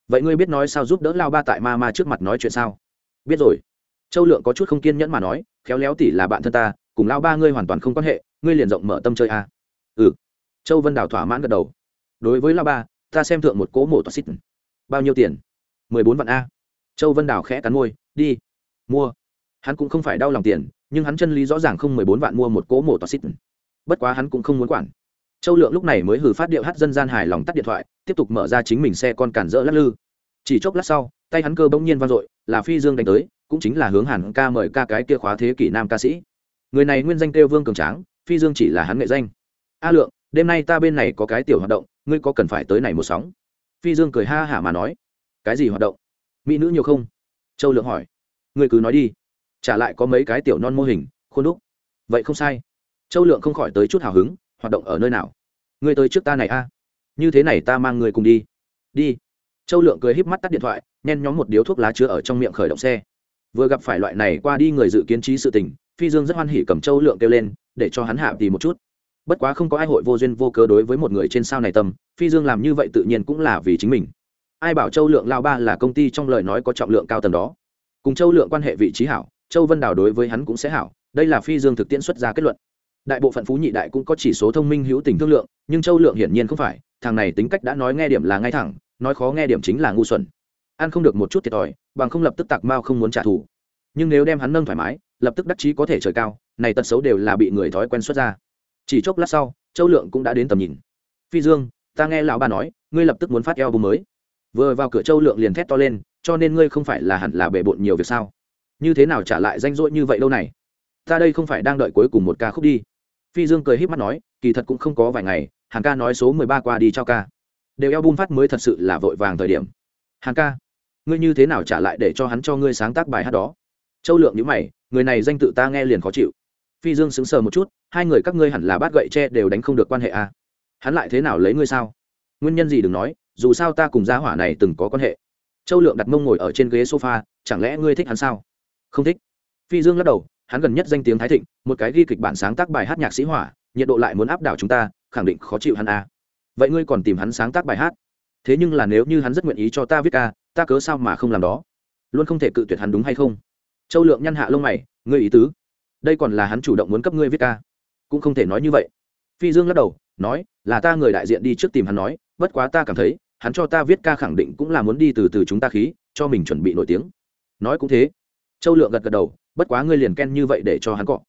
Vậy ngươi biết nói sao giúp đỡ lao ba tại ma ma trước mặt nói chuyện sao? Biết rồi. Châu lượng có chút không kiên nhẫn mà nói, khéo léo tỷ là bạn thân ta, cùng lao ba ngươi hoàn toàn không quan hệ, ngươi liền rộng mở tâm chơi a ừ. Châu vân đào thỏa mãn gật đầu. Đối với lao ba, ta xem thượng một cố mổ toa xít. Bao nhiêu tiền? Mười bốn vạn a. Châu vân đào khẽ cắn môi, đi. Mua. Hắn cũng không phải đau lòng tiền nhưng hắn chân lý rõ ràng không mười bốn vạn mua một cỗ mổ toa xít bất quá hắn cũng không muốn quản. Châu lượng lúc này mới hử phát điệu hát dân gian hài lòng tắt điện thoại, tiếp tục mở ra chính mình xe con cản rỡ lắc lư. Chỉ chốc lát sau, tay hắn cơ bỗng nhiên vang dội, là phi dương đánh tới, cũng chính là hướng hẳn ca mời ca cái kia khóa thế kỷ nam ca sĩ. Người này nguyên danh kêu vương cường tráng, phi dương chỉ là hắn nghệ danh. A lượng, đêm nay ta bên này có cái tiểu hoạt động, ngươi có cần phải tới này một sóng? Phi dương cười ha hả mà nói. Cái gì hoạt động? Mỹ nữ nhiều không? Châu lượng hỏi. Ngươi cứ nói đi trả lại có mấy cái tiểu non mô hình, khuôn đúc. Vậy không sai. Châu lượng không khỏi tới chút hào hứng, hoạt động ở nơi nào? Ngươi tới trước ta này a. À? Như thế này ta mang người cùng đi. Đi. Châu lượng cười híp mắt tắt điện thoại, nhen nhóm một điếu thuốc lá chứa ở trong miệng khởi động xe. Vừa gặp phải loại này qua đi người dự kiến trí sự tình, phi dương rất hoan hỉ cầm châu lượng kêu lên, để cho hắn hạ tì một chút. Bất quá không có ai hội vô duyên vô cớ đối với một người trên sao này tâm, phi dương làm như vậy tự nhiên cũng là vì chính mình. Ai bảo châu lượng lao ba là công ty trong lời nói có trọng lượng cao tầng đó. Cùng châu lượng quan hệ vị trí hảo châu vân đào đối với hắn cũng sẽ hảo, đây là phi dương thực tiễn xuất ra kết luận. Đại bộ phận phú nhị đại cũng có chỉ số thông minh hữu tình thương lượng, nhưng châu lượng hiển nhiên không phải, thằng này tính cách đã nói nghe điểm là ngay thẳng, nói khó nghe điểm chính là ngu xuẩn. Ăn không được một chút thiệt thòi, bằng không lập tức tạc mao không muốn trả thù. Nhưng nếu đem hắn nâng thoải mái, lập tức đắc chí có thể trời cao, này tật xấu đều là bị người thói quen xuất ra. Chỉ chốc lát sau, châu lượng cũng đã đến tầm nhìn. Phi dương, ta nghe lão ba nói, ngươi lập tức muốn phát eo bù mới. Vừa vào cửa châu lượng liền thét to lên, cho nên ngươi không phải là hẳn là bề bộn nhiều việc sao? Như thế nào trả lại danh rỗi như vậy lâu này? Ta đây không phải đang đợi cuối cùng một ca khúc đi. Phi dương cười h í p mắt nói, kỳ thật cũng không có vài ngày hàng ca nói số mười ba qua đi cho ca. Đều eo bung phát mới thật sự là vội vàng thời điểm. Hàng ca, ngươi như thế nào trả lại để cho hắn cho ngươi sáng tác bài hát đó? Châu lượng nhữ mày, người này danh tự ta nghe liền khó chịu. Phi dương sững sờ một chút, hai người các ngươi hẳn là bát gậy tre đều đánh không được quan hệ à. hắn lại thế nào lấy ngươi sao? Nguyên nhân gì đừng nói, dù sao ta cùng gia hỏa này từng có quan hệ. Châu lượng đặt mông ngồi ở trên ghế sofa, chẳng lẽ ngươi thích hắn sao? Không thích. Phi dương lắc đầu, hắn gần nhất danh tiếng thái thịnh, một cái ghi kịch bản sáng tác bài hát nhạc sĩ hỏa, nhiệt độ lại muốn áp đảo chúng ta, khẳng định khó chịu hắn à. vậy ngươi còn tìm hắn sáng tác bài hát? Thế nhưng là nếu như hắn rất nguyện ý cho ta viết ca, ta cớ sao mà không làm đó? Luôn không thể cự tuyệt hắn đúng hay không? Châu lượng nhăn hạ lông mày, ngươi ý tứ? Đây còn là hắn chủ động muốn cấp ngươi viết ca. Cũng không thể nói như vậy. Phi dương lắc đầu, nói, là ta người đại diện đi trước tìm hắn nói, bất quá ta cảm thấy, hắn cho ta viết ca khẳng định cũng là muốn đi từ từ chúng ta khí, cho mình chuẩn bị nổi tiếng. Nói cũng thế châu lượng gật gật đầu, bất quá ngươi liền ken như vậy để cho hắn cọ.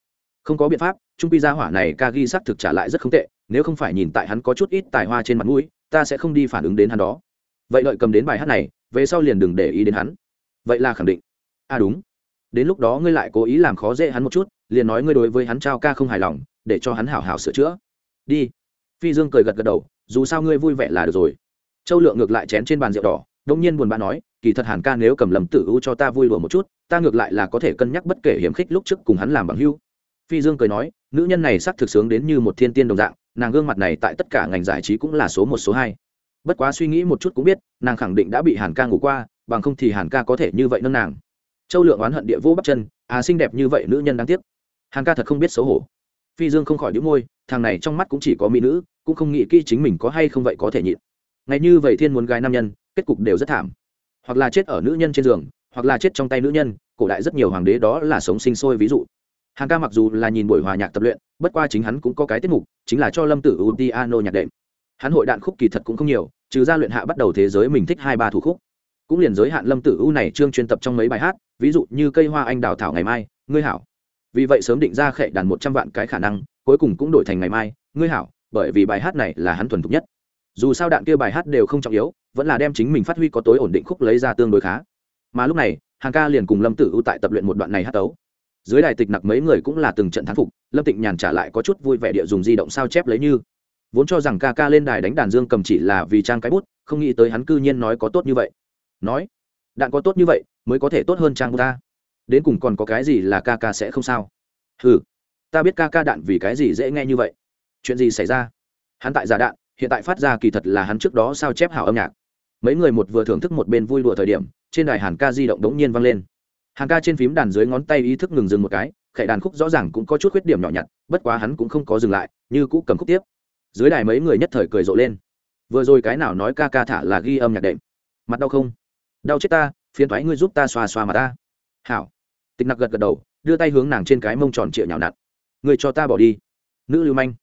Không có biện pháp, trung pi gia hỏa này ca ghi xác thực trả lại rất không tệ, nếu không phải nhìn tại hắn có chút ít tài hoa trên mặt mũi, ta sẽ không đi phản ứng đến hắn đó. Vậy lợi cầm đến bài hát này, về sau liền đừng để ý đến hắn. Vậy là khẳng định. À đúng. Đến lúc đó ngươi lại cố ý làm khó dễ hắn một chút, liền nói ngươi đối với hắn trao ca không hài lòng, để cho hắn hảo hảo sửa chữa. Đi. Phi dương cười gật gật đầu, dù sao ngươi vui vẻ là được rồi. Châu lượng ngược lại chén trên bàn rượu đỏ đông nhiên buồn bã nói, kỳ thật hàn ca nếu cầm lầm tử u cho ta vui đùa một chút, ta ngược lại là có thể cân nhắc bất kể hiểm khích lúc trước cùng hắn làm bằng hưu phi dương cười nói, nữ nhân này sắc thực sướng đến như một thiên tiên đồng dạng, nàng gương mặt này tại tất cả ngành giải trí cũng là số một, số hai. Bất quá suy nghĩ một chút cũng biết, nàng khẳng định đã bị hàn ca ngủ qua, bằng không thì hàn ca có thể như vậy nâng nàng. Châu lượng oán hận địa vô bắp chân à xinh đẹp như vậy nữ nhân đáng tiếc. Hàn ca thật không biết xấu hổ. Phi dương không khỏi đĩu môi, thằng này trong mắt cũng chỉ có mỹ nữ, cũng không nghĩ kỹ chính mình có hay không vậy có thể nhịn. Ngay như vậy thiên muốn gái nam nhân kết cục đều rất thảm. Hoặc là chết ở nữ nhân trên giường, hoặc là chết trong tay nữ nhân, cổ đại rất nhiều hoàng đế đó là sống sinh sôi ví dụ. Hàn ca mặc dù là nhìn buổi hòa nhạc tập luyện, bất qua chính hắn cũng có cái tiết mục, chính là cho lâm tử u piano nhạc đệm. Hắn hội đạn khúc kỳ thật cũng không nhiều, trừ ra luyện hạ bắt đầu thế giới mình thích hai ba thủ khúc. Cũng liền giới hạn lâm tử u này trương chuyên tập trong mấy bài hát, ví dụ như cây hoa anh đào thảo ngày mai, ngươi hảo. Vì vậy sớm định ra khệ đàn một trăm vạn cái khả năng, cuối cùng cũng đổi thành ngày mai, ngươi hảo, bởi vì bài hát này là hắn thuần thục nhất. Dù sao đạn kia bài hát đều không trọng yếu vẫn là đem chính mình phát huy có tối ổn định khúc lấy ra tương đối khá. Mà lúc này, hàng ca liền cùng lâm tử u tại tập luyện một đoạn này hát tấu. Dưới đài tịch nặc mấy người cũng là từng trận thắng phục, lâm tịnh nhàn trả lại có chút vui vẻ địa dùng di động sao chép lấy như. Vốn cho rằng ca ca lên đài đánh đàn dương cầm chỉ là vì trang cái bút, không nghĩ tới hắn cư nhiên nói có tốt như vậy. Nói, đạn có tốt như vậy, mới có thể tốt hơn trang ta. Đến cùng còn có cái gì là ca ca sẽ không sao? Ừ ta biết ca ca đạn vì cái gì dễ nghe như vậy. Chuyện gì xảy ra? Hắn tại giả đạn, hiện tại phát ra kỳ thật là hắn trước đó sao chép hảo âm nhạc mấy người một vừa thưởng thức một bên vui đùa thời điểm, trên đài hàn ca di động đống nhiên vang lên. Hàn ca trên phím đàn dưới ngón tay ý thức ngừng dừng một cái khệ đàn khúc rõ ràng cũng có chút khuyết điểm nhỏ nhặt, bất quá hắn cũng không có dừng lại, như cũ cầm khúc tiếp. Dưới đài mấy người nhất thời cười rộ lên. Vừa rồi cái nào nói ca ca thả là ghi âm nhạc đệm? Mặt đau không? Đau chết ta, phiền thoái ngươi giúp ta xoa xoa mặt ta. Hảo. Tịch nặc gật gật đầu, đưa tay hướng nàng trên cái mông tròn triệu nhào nặn. Người cho ta bỏ đi. Nữ lưu manh.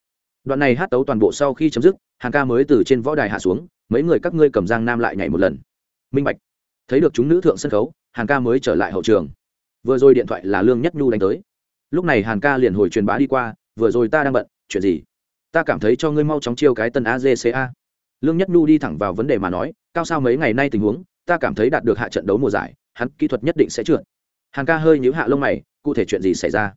Đoạn này hát tấu toàn bộ sau khi chấm dứt hàng ca mới từ trên võ đài hạ xuống mấy người các ngươi cầm giang nam lại nhảy một lần. Minh bạch. Thấy được chúng nữ thượng sân khấu, hàn ca mới trở lại hậu trường. Vừa rồi điện thoại là lương nhất nhu đánh tới. Lúc này hàn ca liền hồi truyền bá đi qua, vừa rồi ta đang bận, chuyện gì? Ta cảm thấy cho ngươi mau chóng chiêu cái tân azca lương nhất nhu đi thẳng vào vấn đề mà nói, cao sao mấy ngày nay tình huống, ta cảm thấy đạt được hạ trận đấu mùa giải, hắn kỹ thuật nhất định sẽ trượt. Hàn ca hơi nhíu hạ lông mày, cụ thể chuyện gì xảy ra?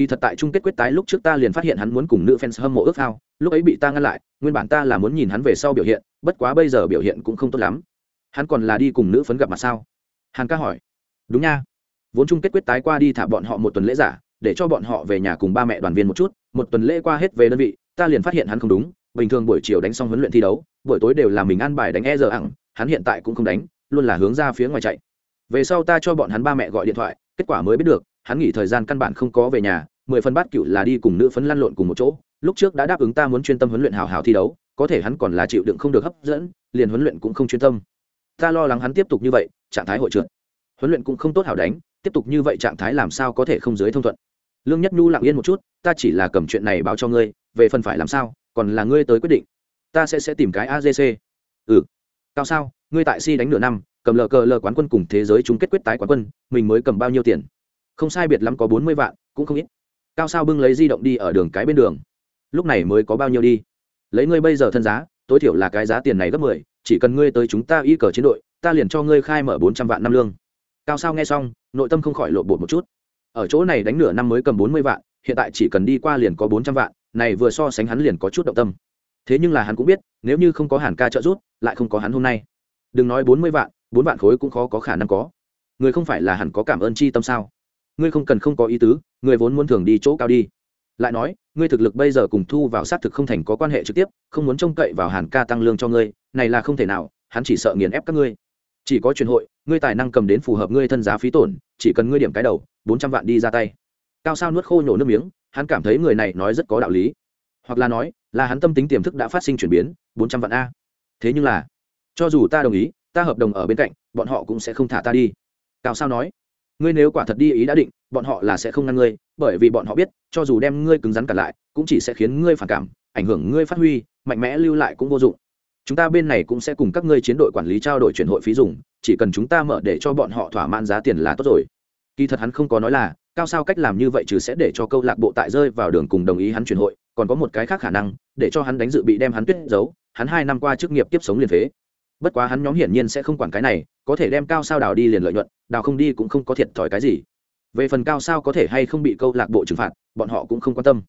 Kỳ thật tại chung kết quyết tái lúc trước ta liền phát hiện hắn muốn cùng nữ fans hâm mộ ước ao, lúc ấy bị ta ngăn lại, nguyên bản ta là muốn nhìn hắn về sau biểu hiện, bất quá bây giờ biểu hiện cũng không tốt lắm. Hắn còn là đi cùng nữ phấn gặp mặt sao? Hàn ca hỏi. Đúng nha. Vốn chung kết quyết tái qua đi thả bọn họ một tuần lễ giả, để cho bọn họ về nhà cùng ba mẹ đoàn viên một chút, một tuần lễ qua hết về đơn vị, ta liền phát hiện hắn không đúng, bình thường buổi chiều đánh xong huấn luyện thi đấu, buổi tối đều là mình ăn bài đánh e giờ ẳng hắn hiện tại cũng không đánh, luôn là hướng ra phía ngoài chạy. Về sau ta cho bọn hắn ba mẹ gọi điện thoại, kết quả mới biết được hắn nghỉ thời gian căn bản không có về nhà, mười phần bát cựu là đi cùng nữ phấn lăn lộn cùng một chỗ, lúc trước đã đáp ứng ta muốn chuyên tâm huấn luyện hào hào thi đấu, có thể hắn còn là chịu đựng không được hấp dẫn, liền huấn luyện cũng không chuyên tâm. Ta lo lắng hắn tiếp tục như vậy, trạng thái hội trượt. Huấn luyện cũng không tốt hảo đánh, tiếp tục như vậy trạng thái làm sao có thể không dưới thông thuận. Lương nhất nhu lặng yên một chút, ta chỉ là cầm chuyện này báo cho ngươi, về phần phải làm sao, còn là ngươi tới quyết định. Ta sẽ sẽ tìm cái agc ừ. Cao sao, ngươi tại si đánh nửa năm, cầm lờ cờ lờ quán quân cùng thế giới chung kết quyết tái quán quân, mình mới cầm bao nhiêu tiền? Không sai biệt lắm có bốn mươi vạn, cũng không ít. Cao sao bưng lấy di động đi ở đường cái bên đường. Lúc này mới có bao nhiêu đi? Lấy ngươi bây giờ thân giá, tối thiểu là cái giá tiền này gấp mười, chỉ cần ngươi tới chúng ta y cờ chiến đội, ta liền cho ngươi khai mở bốn trăm vạn năm lương. Cao sao nghe xong, nội tâm không khỏi lộ bột một chút. Ở chỗ này đánh nửa năm mới cầm bốn mươi vạn, hiện tại chỉ cần đi qua liền có bốn trăm vạn, này vừa so sánh hắn liền có chút động tâm. Thế nhưng là hắn cũng biết, nếu như không có hàn ca trợ giúp, lại không có hắn hôm nay. Đừng nói bốn mươi vạn, bốn vạn khối cũng khó có khả năng có. Người không phải là hẳn có cảm ơn chi tâm sao? Ngươi không cần không có ý tứ người vốn muốn thường đi chỗ cao đi. Lại nói, ngươi thực lực bây giờ cùng thu vào sát thực không thành có quan hệ trực tiếp, không muốn trông cậy vào hàn ca tăng lương cho ngươi, này là không thể nào, hắn chỉ sợ nghiền ép các ngươi. Chỉ có chuyển hội, ngươi tài năng cầm đến phù hợp ngươi thân giá phí tổn, chỉ cần ngươi điểm cái đầu, bốn trăm vạn đi ra tay. Cao sao nuốt khô nhổ nước miếng, hắn cảm thấy người này nói rất có đạo lý. Hoặc là nói, là hắn tâm tính tiềm thức đã phát sinh chuyển biến, bốn trăm vạn a. Thế nhưng là, cho dù ta đồng ý, ta hợp đồng ở bên cạnh, bọn họ cũng sẽ không thả ta đi. Cao sao nói ngươi nếu quả thật đi ý đã định, bọn họ là sẽ không ngăn ngươi, bởi vì bọn họ biết, cho dù đem ngươi cứng rắn cả lại, cũng chỉ sẽ khiến ngươi phản cảm, ảnh hưởng ngươi phát huy, mạnh mẽ lưu lại cũng vô dụng. Chúng ta bên này cũng sẽ cùng các ngươi chiến đội quản lý trao đổi chuyển hội phí dùng, chỉ cần chúng ta mở để cho bọn họ thỏa mãn giá tiền là tốt rồi. Kỳ thật hắn không có nói là, cao sao cách làm như vậy trừ sẽ để cho câu lạc bộ tại rơi vào đường cùng đồng ý hắn chuyển hội, còn có một cái khác khả năng, để cho hắn đánh dự bị đem hắn tuyết giấu, hắn hai năm qua chức nghiệp tiếp sống liền phế bất quá hắn nhóm hiển nhiên sẽ không quản cái này, có thể đem cao sao đào đi liền lợi nhuận, đào không đi cũng không có thiệt thòi cái gì. Về phần cao sao có thể hay không bị câu lạc bộ trừng phạt, bọn họ cũng không quan tâm.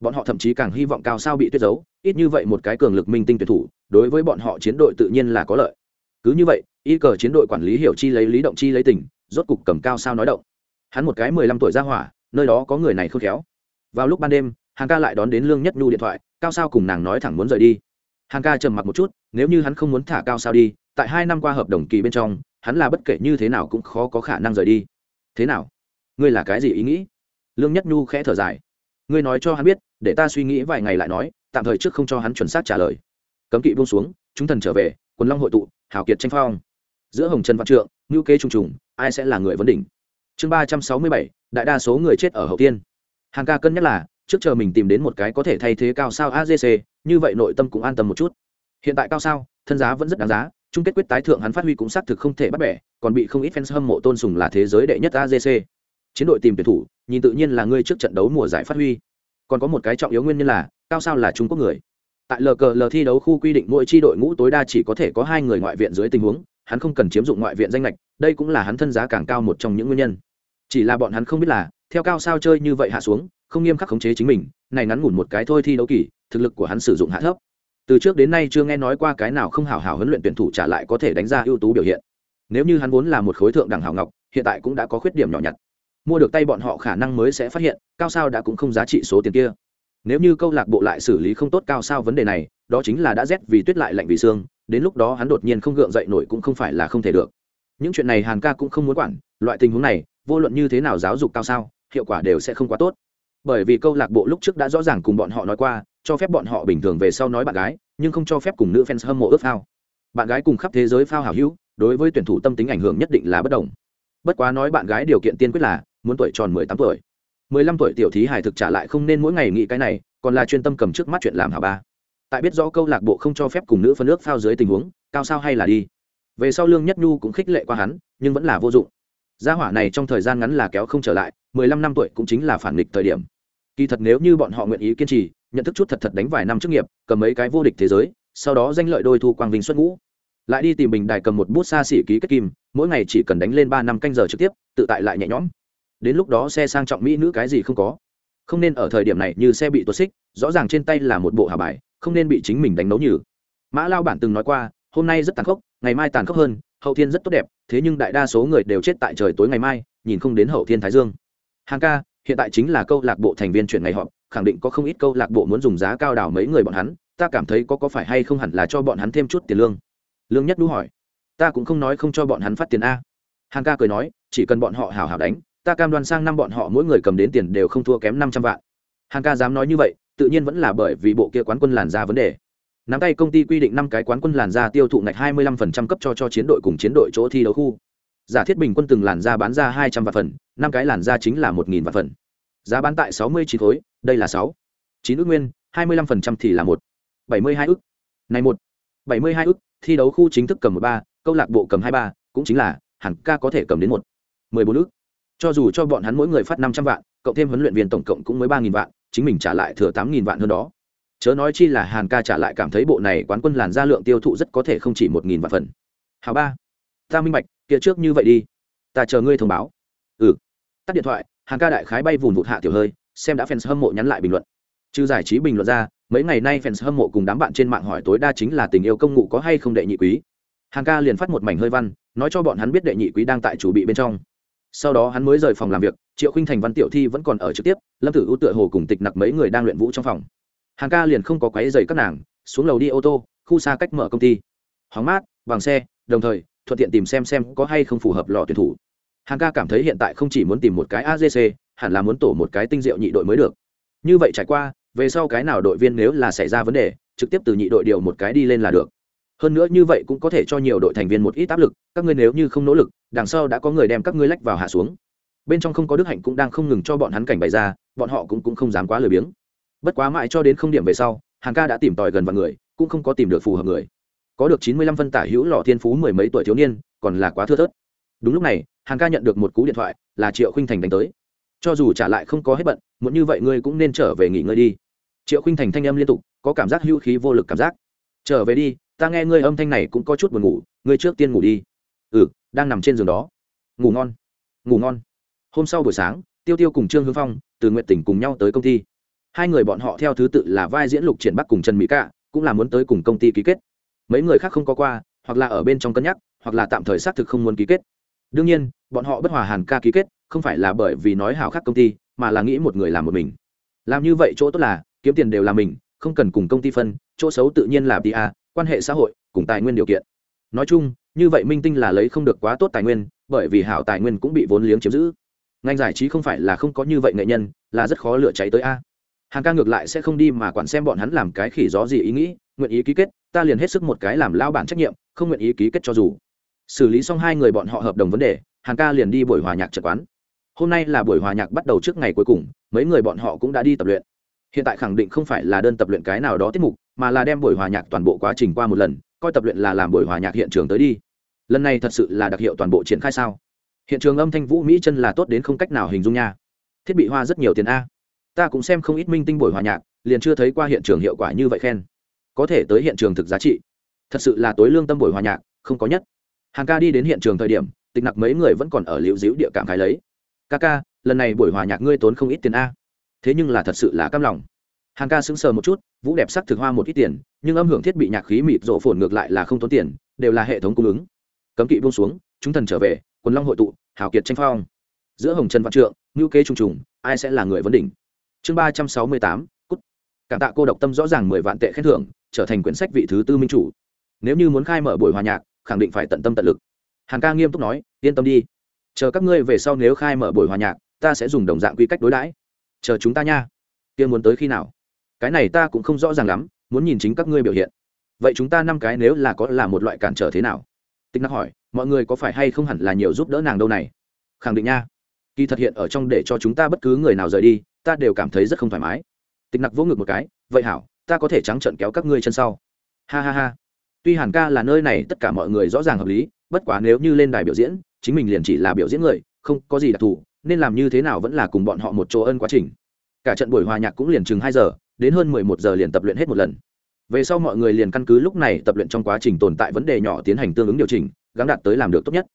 Bọn họ thậm chí càng hy vọng cao sao bị tuyết giấu, ít như vậy một cái cường lực minh tinh tuyển thủ, đối với bọn họ chiến đội tự nhiên là có lợi. Cứ như vậy, y cờ chiến đội quản lý hiểu chi lấy lý động chi lấy tình, rốt cục cầm cao sao nói động. Hắn một cái mười lăm tuổi ra hỏa, nơi đó có người này không khéo. Vào lúc ban đêm, hàng ca lại đón đến lương nhất nhu điện thoại, cao sao cùng nàng nói thẳng muốn rời đi hàng ca trầm mặc một chút, nếu như hắn không muốn thả cao sao đi, tại hai năm qua hợp đồng kỳ bên trong, hắn là bất kể như thế nào cũng khó có khả năng rời đi. Thế nào? Ngươi là cái gì ý nghĩ? Lương nhất nhu khẽ thở dài. Ngươi nói cho hắn biết, để ta suy nghĩ vài ngày lại nói, tạm thời trước không cho hắn chuẩn xác trả lời. Cấm kỵ buông xuống, chúng thần trở về, quần long hội tụ, hào kiệt tranh phong. Giữa hồng trần văn trượng ngữ kế trùng trùng, ai sẽ là người vấn đỉnh? Chương ba trăm sáu mươi bảy, đại đa số người chết ở hậu tiên. Hàng ca cân nhắc là, trước chờ mình tìm đến một cái có thể thay thế cao sao agc như vậy nội tâm cũng an tâm một chút. Hiện tại cao sao, thân giá vẫn rất đáng giá, chung kết quyết tái thượng hắn phát huy cũng xác thực không thể bắt bẻ, còn bị không ít fans hâm mộ tôn sùng là thế giới đệ nhất agc chiến đội tìm tuyển thủ, nhìn tự nhiên là ngươi trước trận đấu mùa giải phát huy. Còn có một cái trọng yếu nguyên nhân là, cao sao là trung quốc người. Tại lờ cờ lờ thi đấu khu quy định mỗi tri đội ngũ tối đa chỉ có thể có hai người ngoại viện dưới tình huống, hắn không cần chiếm dụng ngoại viện danh lệch đây cũng là hắn thân giá càng cao một trong những nguyên nhân. Chỉ là bọn hắn không biết là, theo cao sao chơi như vậy hạ xuống không nghiêm khắc khống chế chính mình, này ngắn ngủn một cái thôi thi đấu kỳ, thực lực của hắn sử dụng hạ thấp. Từ trước đến nay chưa nghe nói qua cái nào không hảo hảo huấn luyện tuyển thủ trả lại có thể đánh ra ưu tú biểu hiện. Nếu như hắn vốn là một khối thượng đẳng hảo ngọc, hiện tại cũng đã có khuyết điểm nhỏ nhặt. Mua được tay bọn họ khả năng mới sẽ phát hiện, cao sao đã cũng không giá trị số tiền kia. Nếu như câu lạc bộ lại xử lý không tốt cao sao vấn đề này, đó chính là đã rét vì tuyết lại lạnh vì xương, đến lúc đó hắn đột nhiên không gượng dậy nổi cũng không phải là không thể được. Những chuyện này hàn ca cũng không muốn quản, loại tình huống này, vô luận như thế nào giáo dục cao sao, hiệu quả đều sẽ không quá tốt bởi vì câu lạc bộ lúc trước đã rõ ràng cùng bọn họ nói qua, cho phép bọn họ bình thường về sau nói bạn gái, nhưng không cho phép cùng nữ fans hâm mộ ước phao bạn gái cùng khắp thế giới phao hảo hữu, đối với tuyển thủ tâm tính ảnh hưởng nhất định là bất đồng. Bất quá nói bạn gái điều kiện tiên quyết là, muốn tuổi tròn mười tám tuổi. Mười lăm tuổi tiểu thí hài thực trả lại không nên mỗi ngày nghĩ cái này, còn là chuyên tâm cầm trước mắt chuyện làm hả ba. Tại biết rõ câu lạc bộ không cho phép cùng nữ phân ước phao dưới tình huống, cao sao hay là đi. Về sau lương nhất nhu cũng khích lệ qua hắn, nhưng vẫn là vô dụng. Gia hỏa này trong thời gian ngắn là kéo không trở lại, mười lăm năm tuổi cũng chính là phản nghịch thời điểm kỳ thật nếu như bọn họ nguyện ý kiên trì, nhận thức chút thật thật đánh vài năm trước nghiệp, cầm mấy cái vô địch thế giới, sau đó danh lợi đôi thu quang vinh xuất ngũ. Lại đi tìm bình đài cầm một bút xa xỉ ký kết kim, mỗi ngày chỉ cần đánh lên ba năm canh giờ trực tiếp, tự tại lại nhẹ nhõm. Đến lúc đó xe sang trọng mỹ nữ cái gì không có. Không nên ở thời điểm này như xe bị tuột xích, rõ ràng trên tay là một bộ hà bài, không nên bị chính mình đánh nấu nhừ. Mã lao bản từng nói qua, hôm nay rất tàn khốc, ngày mai tàn khốc hơn, hậu thiên rất tốt đẹp, thế nhưng đại đa số người đều chết tại trời tối ngày mai, nhìn không đến hậu thiên thái dương. Hàng ca hiện tại chính là câu lạc bộ thành viên chuyển ngày họp, khẳng định có không ít câu lạc bộ muốn dùng giá cao đào mấy người bọn hắn, ta cảm thấy có có phải hay không hẳn là cho bọn hắn thêm chút tiền lương. Lương nhất đũ hỏi. Ta cũng không nói không cho bọn hắn phát tiền a. Hàng ca cười nói, chỉ cần bọn họ hào hào đánh, ta cam đoan sang năm bọn họ mỗi người cầm đến tiền đều không thua kém năm trăm vạn. Hàng ca dám nói như vậy, tự nhiên vẫn là bởi vì bộ kia quán quân làn ra vấn đề. Nắm tay công ty quy định năm cái quán quân làn ra tiêu thụ ngạch hai mươi lăm phần trăm cấp cho cho chiến đội cùng chiến đội chỗ thi đấu khu giả thiết bình quân từng làn da bán ra hai trăm vạn phần, năm cái làn da chính là một nghìn vạn phần. Giá bán tại sáu mươi chín khối, đây là sáu. chín ước nguyên, hai mươi lăm phần trăm thì là một. bảy mươi hai ước. Này một. bảy mươi hai ước, thi đấu khu chính thức cầm một ba, câu lạc bộ cầm hai ba, cũng chính là, hẳn ca có thể cầm đến một. mười bốn ước. Cho dù cho bọn hắn mỗi người phát năm trăm vạn, cộng thêm huấn luyện viên tổng cộng cũng mới ba nghìn vạn, chính mình trả lại thừa tám nghìn vạn hơn đó. Chớ nói chi là hàn ca trả lại cảm thấy bộ này quán quân làn ra lượng tiêu thụ rất có thể không chỉ một nghìn vạn phần. Hào ba. Ta minh bạch kia trước như vậy đi. Ta chờ ngươi thông báo. Ừ. Tắt điện thoại hàng ca đại khái bay vùn vụt hạ tiểu hơi, xem đã fans hâm mộ nhắn lại bình luận. Trừ giải trí bình luận ra, mấy ngày nay fans hâm mộ cùng đám bạn trên mạng hỏi tối đa chính là tình yêu công ngụ có hay không đệ nhị quý. Hàng ca liền phát một mảnh hơi văn, nói cho bọn hắn biết đệ nhị quý đang tại chủ bị bên trong. Sau đó hắn mới rời phòng làm việc, triệu khinh thành, văn tiểu thi vẫn còn ở trực tiếp, lâm tử ưu tựa hồ cùng tịch nặc mấy người đang luyện vũ trong phòng. Hàng ca liền không có quáy dày các nàng, xuống lầu đi ô tô, khu xa cách mở công ty. Hóng mát bằng xe, đồng thời thuận tiện tìm xem xem có hay không phù hợp lò tuyển thủ. Hàng ca cảm thấy hiện tại không chỉ muốn tìm một cái agc hẳn là muốn tổ một cái tinh diệu nhị đội mới được. Như vậy trải qua về sau cái nào đội viên nếu là xảy ra vấn đề trực tiếp từ nhị đội điều một cái đi lên là được. Hơn nữa như vậy cũng có thể cho nhiều đội thành viên một ít áp lực các ngươi nếu như không nỗ lực đằng sau đã có người đem các ngươi lách vào hạ xuống. Bên trong không có đức hạnh cũng đang không ngừng cho bọn hắn cảnh bày ra bọn họ cũng, cũng không dám quá lười biếng. Bất quá mãi cho đến không điểm về sau hàng ca đã tìm tòi gần vào người cũng không có tìm được phù hợp người có được chín mươi lăm phân tả hữu lọ thiên phú mười mấy tuổi thiếu niên, còn là quá thưa thớt. Đúng lúc này hàng ca nhận được một cú điện thoại, là triệu khinh thành đánh tới. Cho dù trả lại không có hết bận muốn như vậy ngươi cũng nên trở về nghỉ ngơi đi. Triệu khinh thành thanh âm liên tục, có cảm giác hữu khí vô lực cảm giác. Trở về đi, ta nghe ngươi âm thanh này cũng có chút buồn ngủ, ngươi trước tiên ngủ đi. Ừ đang nằm trên giường đó. Ngủ ngon. Ngủ ngon. Hôm sau buổi sáng, tiêu tiêu cùng trương hướng phong, từ nguyện tỉnh cùng nhau tới công ty. Hai người bọn họ theo thứ tự là vai diễn lục triển bắc cùng trần mỹ cạ, cũng là muốn tới cùng công ty ký kết mấy người khác không có qua, hoặc là ở bên trong cân nhắc, hoặc là tạm thời xác thực không muốn ký kết. Đương nhiên, bọn họ bất hòa hàn ca ký kết, không phải là bởi vì nói hào khác công ty, mà là nghĩ một người làm một mình. Làm như vậy chỗ tốt là, kiếm tiền đều là mình, không cần cùng công ty phân, chỗ xấu tự nhiên là pa à, quan hệ xã hội, cùng tài nguyên điều kiện. Nói chung, như vậy minh tinh là lấy không được quá tốt tài nguyên, bởi vì hảo tài nguyên cũng bị vốn liếng chiếm giữ. Ngành giải trí không phải là không có như vậy nghệ nhân, là rất khó lựa cháy tới a. Hàng ca ngược lại sẽ không đi mà quản xem bọn hắn làm cái khỉ gió gì ý nghĩ, nguyện ý ký kết ta liền hết sức một cái làm lao bản trách nhiệm, không nguyện ý ký kết cho dù. Xử lý xong hai người bọn họ hợp đồng vấn đề hàng ca liền đi buổi hòa nhạc trật quán. Hôm nay là buổi hòa nhạc bắt đầu trước ngày cuối cùng, mấy người bọn họ cũng đã đi tập luyện. Hiện tại khẳng định không phải là đơn tập luyện cái nào đó tiết mục, mà là đem buổi hòa nhạc toàn bộ quá trình qua một lần, coi tập luyện là làm buổi hòa nhạc hiện trường tới đi. Lần này thật sự là đặc hiệu toàn bộ triển khai sao? Hiện trường âm thanh vũ mỹ chân là tốt đến không cách nào hình dung nha. Thiết bị hoa rất nhiều tiền a. Ta cũng xem không ít minh tinh buổi hòa nhạc, liền chưa thấy qua hiện trường hiệu quả như vậy khen có thể tới hiện trường thực giá trị. Thật sự là tối lương tâm buổi hòa nhạc, không có nhất. Hàng ca đi đến hiện trường thời điểm, tịch nặc mấy người vẫn còn ở liễu dĩu địa cảm khái lấy. Ca ca, lần này buổi hòa nhạc ngươi tốn không ít tiền a. Thế nhưng là thật sự là căm lòng. Hàng ca sững sờ một chút, vũ đẹp sắc thực hoa một ít tiền, nhưng âm hưởng thiết bị nhạc khí mịt rộ phồn ngược lại là không tốn tiền, đều là hệ thống cung ứng. Cấm kỵ buông xuống, chúng thần trở về, quần long hội tụ, hào kiệt tranh phong. Giữa hồng trần văn trượng ngữ kế trùng trùng, ai sẽ là người vấn đỉnh? Chương ba trăm sáu mươi tám, cút. Cảm tạ cô độc tâm rõ ràng mười vạn tệ khen thưởng trở thành quyển sách vị thứ tư minh chủ. Nếu như muốn khai mở buổi hòa nhạc, khẳng định phải tận tâm tận lực. Hàn ca nghiêm túc nói, yên tâm đi. Chờ các ngươi về sau nếu khai mở buổi hòa nhạc, ta sẽ dùng đồng dạng quy cách đối đãi. Chờ chúng ta nha. Kia muốn tới khi nào? Cái này ta cũng không rõ ràng lắm, muốn nhìn chính các ngươi biểu hiện. Vậy chúng ta năm cái nếu là có là một loại cản trở thế nào? Tích nắc hỏi, mọi người có phải hay không hẳn là nhiều giúp đỡ nàng đâu này? Khẳng định nha. Kỳ thật hiện ở trong để cho chúng ta bất cứ người nào rời đi, ta đều cảm thấy rất không thoải mái. Tích nặc vỗ ngực một cái, vậy hảo ta có thể trắng trận kéo các ngươi chân sau. Ha ha ha. Tuy hàn ca là nơi này, tất cả mọi người rõ ràng hợp lý, bất quá nếu như lên đài biểu diễn, chính mình liền chỉ là biểu diễn người, không có gì đặc thù, nên làm như thế nào vẫn là cùng bọn họ một chỗ ân quá trình. Cả trận buổi hòa nhạc cũng liền chừng hai giờ, đến hơn mười một giờ liền tập luyện hết một lần. Về sau mọi người liền căn cứ lúc này tập luyện trong quá trình tồn tại vấn đề nhỏ tiến hành tương ứng điều chỉnh gắn đạt tới làm được tốt nhất.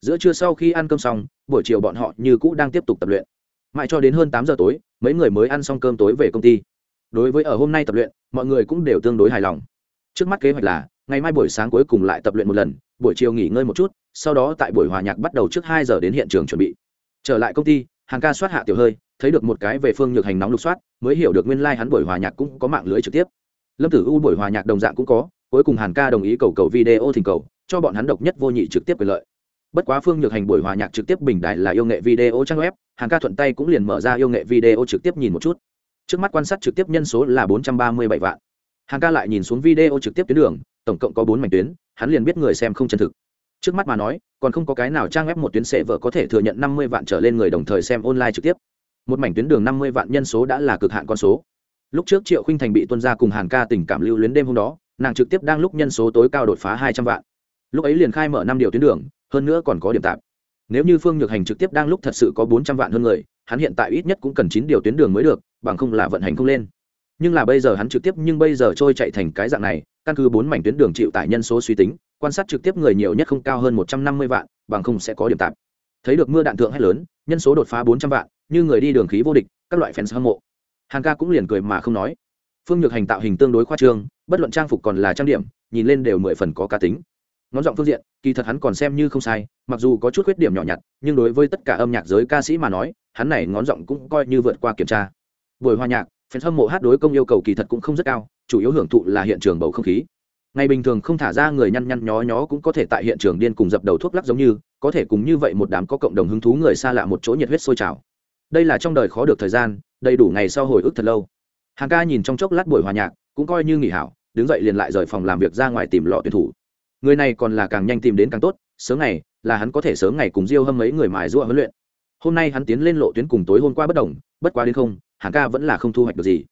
Giữa trưa sau khi ăn cơm xong, buổi chiều bọn họ như cũ đang tiếp tục tập luyện. Mãi cho đến hơn tám giờ tối, mấy người mới ăn xong cơm tối về công ty. Đối với ở hôm nay tập luyện mọi người cũng đều tương đối hài lòng. Trước mắt kế hoạch là, ngày mai buổi sáng cuối cùng lại tập luyện một lần, buổi chiều nghỉ ngơi một chút, sau đó tại buổi hòa nhạc bắt đầu trước hai giờ đến hiện trường chuẩn bị. Trở lại công ty, hàng ca soát hạ tiểu hơi, thấy được một cái về phương nhược hành nóng lục soát, mới hiểu được nguyên lai、like、hắn buổi hòa nhạc cũng có mạng lưới trực tiếp. Lâm tử u buổi hòa nhạc đồng dạng cũng có, cuối cùng hàn ca đồng ý cầu cầu video thỉnh cầu, cho bọn hắn độc nhất vô nhị trực tiếp quyền lợi. Bất quá phương nhược hành buổi hòa nhạc trực tiếp bình đại là yêu nghệ video trang web, hàn ca thuận tay cũng liền mở ra yêu nghệ video trực tiếp nhìn một chút trước mắt quan sát trực tiếp nhân số là bốn trăm ba mươi bảy vạn. Hàn ca lại nhìn xuống video trực tiếp tuyến đường, tổng cộng có bốn mảnh tuyến, hắn liền biết người xem không chân thực. Trước mắt mà nói, còn không có cái nào trang web một tuyến sệ vợ có thể thừa nhận năm mươi vạn trở lên người đồng thời xem online trực tiếp. Một mảnh tuyến đường năm mươi vạn nhân số đã là cực hạn con số. Lúc trước triệu khinh thành bị tuân ra cùng hàn ca tình cảm lưu luyến đêm hôm đó, nàng trực tiếp đang lúc nhân số tối cao đột phá hai trăm vạn. Lúc ấy liền khai mở năm điều tuyến đường, hơn nữa còn có điểm tạp nếu như phương nhược hành trực tiếp đang lúc thật sự có bốn trăm vạn hơn người, hắn hiện tại ít nhất cũng cần chín điều tuyến đường mới được, bằng không là vận hành không lên. Nhưng là bây giờ hắn trực tiếp, nhưng bây giờ trôi chạy thành cái dạng này, căn cứ bốn mảnh tuyến đường chịu tải nhân số suy tính, quan sát trực tiếp người nhiều nhất không cao hơn một trăm năm mươi vạn, bằng không sẽ có điểm tạp thấy được mưa đạn thượng hay lớn, nhân số đột phá bốn trăm vạn, như người đi đường khí vô địch, các loại fans hâm mộ. Hàng ca cũng liền cười mà không nói. Phương nhược hành tạo hình tương đối khoa trương, bất luận trang phục còn là trang điểm, nhìn lên đều mười phần có cá tính ngón giọng phương diện, kỳ thật hắn còn xem như không sai, mặc dù có chút khuyết điểm nhỏ nhặt, nhưng đối với tất cả âm nhạc giới ca sĩ mà nói, hắn này ngón giọng cũng coi như vượt qua kiểm tra. Buổi hòa nhạc phần hâm mộ hát đối công yêu cầu kỳ thật cũng không rất cao, chủ yếu hưởng thụ là hiện trường bầu không khí. Ngày bình thường không thả ra người nhăn nhăn nhó nhó cũng có thể tại hiện trường điên cùng dập đầu thuốc lắc giống như, có thể cùng như vậy một đám có cộng đồng hứng thú người xa lạ một chỗ nhiệt huyết sôi trào. Đây là trong đời khó được thời gian, đầy đủ ngày sau hồi ức thật lâu. Hàng ca nhìn trong chốc lát buổi hòa nhạc, cũng coi như nghỉ hảo, đứng dậy liền lại rời phòng làm việc ra ngoài tìm lọ tuyển thủ người này còn là càng nhanh tìm đến càng tốt, sớm ngày, là hắn có thể sớm ngày cùng diêu hâm mấy người mài giũa huấn luyện. Hôm nay hắn tiến lên lộ tuyến cùng tối hôm qua bất đồng, bất quá đến không, hàn ca vẫn là không thu hoạch được gì.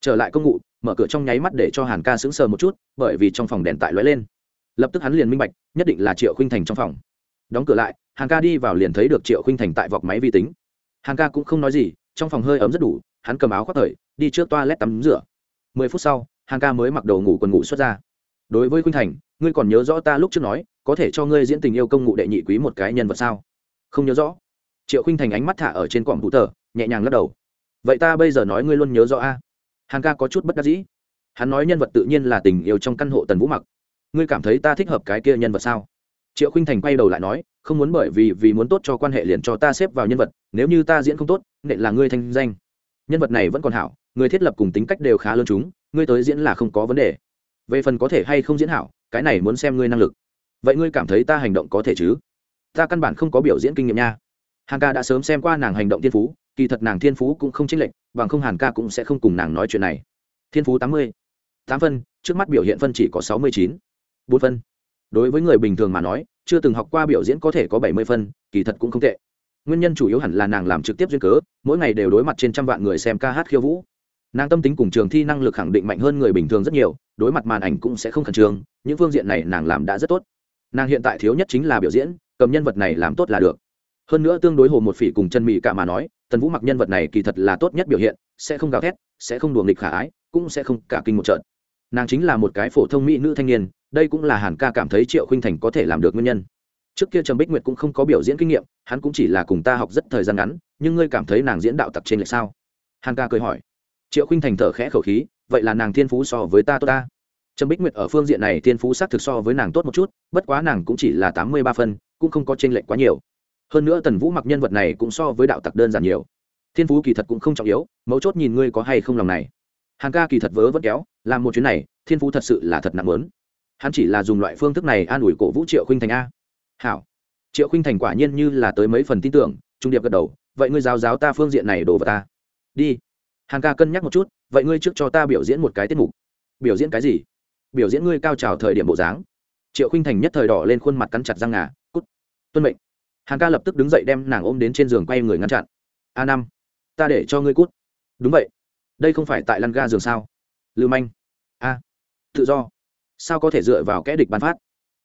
Trở lại công ngụ mở cửa trong nháy mắt để cho hàn ca sững sờ một chút, bởi vì trong phòng đèn tại lóe lên. Lập tức hắn liền minh bạch, nhất định là triệu khinh thành trong phòng. Đóng cửa lại, hàn ca đi vào liền thấy được triệu khinh thành tại vọc máy vi tính. Hàn ca cũng không nói gì, trong phòng hơi ấm rất đủ, hắn cầm áo khoác thời, đi trước toa lét tắm rửa. Mười phút sau, hàn ca mới mặc đồ ngủ quần ngủ xuất ra. Đối với khinh thành ngươi còn nhớ rõ ta lúc trước nói, có thể cho ngươi diễn tình yêu công ngụ đệ nhị quý một cái nhân vật sao? Không nhớ rõ. Triệu khinh thành ánh mắt thả ở trên quảng vũ tờ, nhẹ nhàng lắc đầu. Vậy ta bây giờ nói ngươi luôn nhớ rõ a. Hàn ca có chút bất đắc dĩ. Hắn nói nhân vật tự nhiên là tình yêu trong căn hộ tần vũ mặc. Ngươi cảm thấy ta thích hợp cái kia nhân vật sao? Triệu khinh thành quay đầu lại nói, không muốn bởi vì vì muốn tốt cho quan hệ liền cho ta xếp vào nhân vật, nếu như ta diễn không tốt nệ là ngươi thanh danh. Nhân vật này vẫn còn hảo, người thiết lập cùng tính cách đều khá lớn chúng, ngươi tới diễn là không có vấn đề. Về phần có thể hay không diễn hảo cái này muốn xem ngươi năng lực. Vậy ngươi cảm thấy ta hành động có thể chứ? Ta căn bản không có biểu diễn kinh nghiệm nha. Hàn ca đã sớm xem qua nàng hành động thiên phú, kỳ thật nàng thiên phú cũng không chênh lệch, bằng không hàn ca cũng sẽ không cùng nàng nói chuyện này. Thiên phú tám mươi, tám phân, trước mắt biểu hiện phân chỉ có sáu mươi chín, bốn phân. Đối với người bình thường mà nói, chưa từng học qua biểu diễn có thể có bảy mươi phân, kỳ thật cũng không tệ. Nguyên nhân chủ yếu hẳn là nàng làm trực tiếp duyên cớ, mỗi ngày đều đối mặt trên trăm vạn người xem ca hát khiêu vũ nàng tâm tính cùng trường thi năng lực khẳng định mạnh hơn người bình thường rất nhiều, đối mặt màn ảnh cũng sẽ không khẩn trương, những phương diện này nàng làm đã rất tốt. Nàng hiện tại thiếu nhất chính là biểu diễn, cầm nhân vật này làm tốt là được. Hơn nữa tương đối hồ một phỉ cùng chân mỹ cả mà nói, tần vũ mặc nhân vật này kỳ thật là tốt nhất biểu hiện, sẽ không gào thét, sẽ không đùa nghịch khả ái, cũng sẽ không cả kinh một trận. Nàng chính là một cái phổ thông mỹ nữ thanh niên, đây cũng là hàn ca cảm thấy triệu khinh thành có thể làm được nguyên nhân. Trước kia trầm bích nguyệt cũng không có biểu diễn kinh nghiệm, hắn cũng chỉ là cùng ta học rất thời gian ngắn, nhưng ngươi cảm thấy nàng diễn đạo tặc trên lệch sao? Hàn ca cười hỏi triệu khinh thành thở khẽ khẩu khí, vậy là nàng thiên phú so với ta tốt ta. Trâm bích nguyệt ở phương diện này thiên phú xác thực so với nàng tốt một chút, bất quá nàng cũng chỉ là tám mươi ba phân, cũng không có t r ê n lệch quá nhiều. Hơn nữa tần vũ mặc nhân vật này cũng so với đạo tặc đơn giản nhiều. Thiên phú kỳ thật cũng không trọng yếu, mấu chốt nhìn ngươi có hay không lòng này. Hàng ca kỳ thật vớ vẫn kéo, làm một chuyến này, thiên phú thật sự là thật nặng lớn. Hắn chỉ là dùng loại phương thức này an ủi cổ vũ triệu khinh thành a. Hảo. Triệu khinh thành quả nhiên như là tới mấy phần tin tưởng, trung điệp gật đầu, vậy ngươi giáo giáo ta phương diện này đồ vào ta. Đi hàng ca cân nhắc một chút, vậy ngươi trước cho ta biểu diễn một cái tiết mục. Biểu diễn cái gì? Biểu diễn ngươi cao trào thời điểm bộ dáng. Triệu khinh thành nhất thời đỏ lên khuôn mặt cắn chặt răng ngà, cút. Tuân mệnh. Hàng ca lập tức đứng dậy đem nàng ôm đến trên giường quay người ngăn chặn. A năm, ta để cho ngươi cút. Đúng vậy. Đây không phải tại lăn ga giường sao? Lưu manh. A. Tự do. Sao có thể dựa vào kẽ địch bán phát?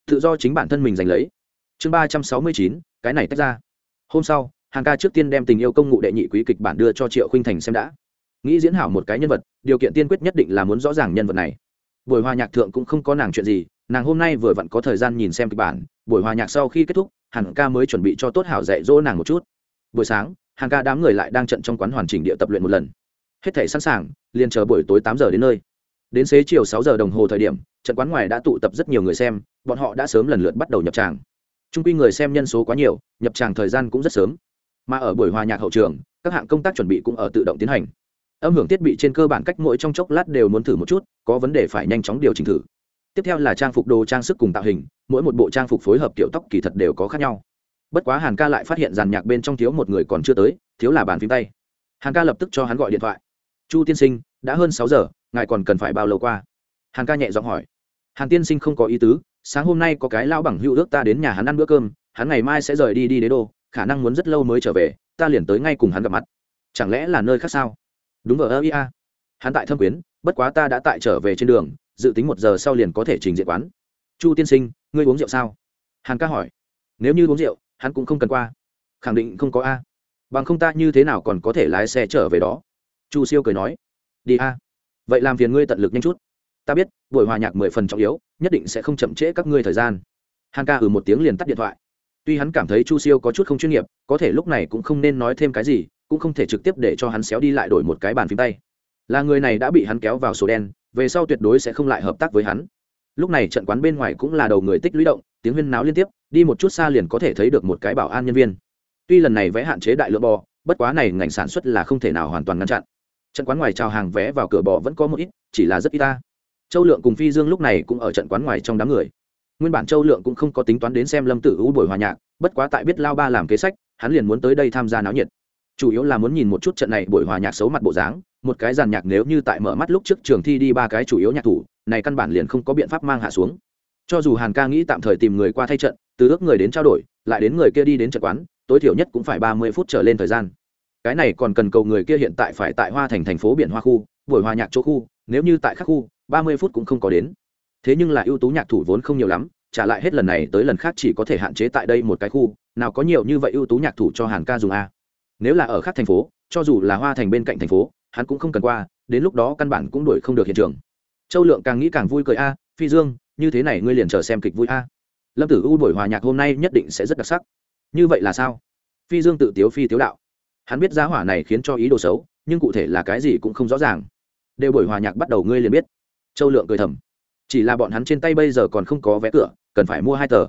Tự do chính bản thân mình giành lấy. Chương ba trăm sáu mươi chín, cái này tách ra. Hôm sau hàng ca trước tiên đem tình yêu công ngụ đệ nhị quý kịch bản đưa cho triệu khinh thành xem đã nghĩ diễn hảo một cái nhân vật, điều kiện tiên quyết nhất định là muốn rõ ràng nhân vật này. Buổi hòa nhạc thượng cũng không có nàng chuyện gì, nàng hôm nay vừa vặn có thời gian nhìn xem kịch bản, buổi hòa nhạc sau khi kết thúc, hàn ca mới chuẩn bị cho tốt hảo dạy dỗ nàng một chút. Buổi sáng, hàn ca đám người lại đang trận trong quán hoàn chỉnh địa tập luyện một lần. Hết thể sẵn sàng, liền chờ buổi tối tám giờ đến nơi. Đến xế chiều sáu giờ đồng hồ thời điểm, trận quán ngoài đã tụ tập rất nhiều người xem, bọn họ đã sớm lần lượt bắt đầu nhập tràng. Trung quy người xem nhân số quá nhiều, nhập tràng thời gian cũng rất sớm. Mà ở buổi hòa nhạc hậu trường, các hạng công tác chuẩn bị cũng ở tự động tiến hành âm hưởng thiết bị trên cơ bản cách mỗi trong chốc lát đều muốn thử một chút, có vấn đề phải nhanh chóng điều chỉnh thử. Tiếp theo là trang phục đồ trang sức cùng tạo hình, mỗi một bộ trang phục phối hợp kiểu tóc kỳ thật đều có khác nhau. Bất quá hàn ca lại phát hiện dàn nhạc bên trong thiếu một người còn chưa tới, thiếu là bàn phím tay. Hàn ca lập tức cho hắn gọi điện thoại. Chu tiên sinh, đã hơn sáu giờ, ngài còn cần phải bao lâu qua? Hàn ca nhẹ giọng hỏi. Hàn tiên sinh không có ý tứ, sáng hôm nay có cái lao bằng hữu ước ta đến nhà hắn ăn bữa cơm, hắn ngày mai sẽ rời đi đi đế đô, khả năng muốn rất lâu mới trở về, ta liền tới ngay cùng hắn gặp mặt. Chẳng lẽ là nơi khác sao? Đúng vờ, ơ ia hắn tại thâm quyến, bất quá ta đã tại trở về trên đường, dự tính một giờ sau liền có thể trình diện quán. Chu tiên sinh, ngươi uống rượu sao? Hàn ca hỏi. Nếu như uống rượu, hắn cũng không cần qua. Khẳng định không có a. Bằng không ta như thế nào còn có thể lái xe trở về đó? Chu siêu cười nói. Đi a. Vậy làm phiền ngươi tận lực nhanh chút. Ta biết, buổi hòa nhạc mười phần trọng yếu, nhất định sẽ không chậm trễ các ngươi thời gian. Hàn ca ừ một tiếng liền tắt điện thoại. Tuy hắn cảm thấy chu siêu có chút không chuyên nghiệp, có thể lúc này cũng không nên nói thêm cái gì cũng không thể trực tiếp để cho hắn xéo đi lại đổi một cái bàn phím tay. Là người này đã bị hắn kéo vào sổ đen, về sau tuyệt đối sẽ không lại hợp tác với hắn. Lúc này trận quán bên ngoài cũng là đầu người tích lũy động, tiếng huyên náo liên tiếp, đi một chút xa liền có thể thấy được một cái bảo an nhân viên. Tuy lần này vẽ hạn chế đại lượng bò, bất quá này ngành sản xuất là không thể nào hoàn toàn ngăn chặn. Trận quán ngoài trào hàng vé vào cửa bò vẫn có một ít, chỉ là rất ít ta. Châu lượng cùng phi dương lúc này cũng ở trận quán ngoài trong đám người. Nguyên bản châu lượng cũng không có tính toán đến xem lâm tử u buổi hòa nhạc, bất quá tại biết lao ba làm kế sách, hắn liền muốn tới đây tham gia náo nhiệt chủ yếu là muốn nhìn một chút trận này buổi hòa nhạc xấu mặt bộ dáng, một cái giàn nhạc nếu như tại mở mắt lúc trước trường thi đi ba cái chủ yếu nhạc thủ, này căn bản liền không có biện pháp mang hạ xuống. Cho dù hàn ca nghĩ tạm thời tìm người qua thay trận, từ ước người đến trao đổi, lại đến người kia đi đến trận quán, tối thiểu nhất cũng phải ba mươi phút trở lên thời gian. Cái này còn cần cầu người kia hiện tại phải tại hoa thành thành phố biển hoa khu, buổi hòa nhạc chỗ khu, nếu như tại các khu, ba mươi phút cũng không có đến. Thế nhưng là ưu tú nhạc thủ vốn không nhiều lắm, trả lại hết lần này tới lần khác chỉ có thể hạn chế tại đây một cái khu, nào có nhiều như vậy ưu tú nhạc thủ cho hàn ca dùng a nếu là ở khác thành phố, cho dù là hoa thành bên cạnh thành phố, hắn cũng không cần qua, đến lúc đó căn bản cũng đuổi không được hiện trường. Châu lượng càng nghĩ càng vui cười a, phi dương, như thế này ngươi liền chờ xem kịch vui a. Lâm tử u buổi hòa nhạc hôm nay nhất định sẽ rất đặc sắc. Như vậy là sao? Phi dương tự tiếu phi tiếu đạo. Hắn biết giá hỏa này khiến cho ý đồ xấu, nhưng cụ thể là cái gì cũng không rõ ràng. Đều buổi hòa nhạc bắt đầu ngươi liền biết. Châu lượng cười thầm. Chỉ là bọn hắn trên tay bây giờ còn không có vé cửa, cần phải mua hai tờ.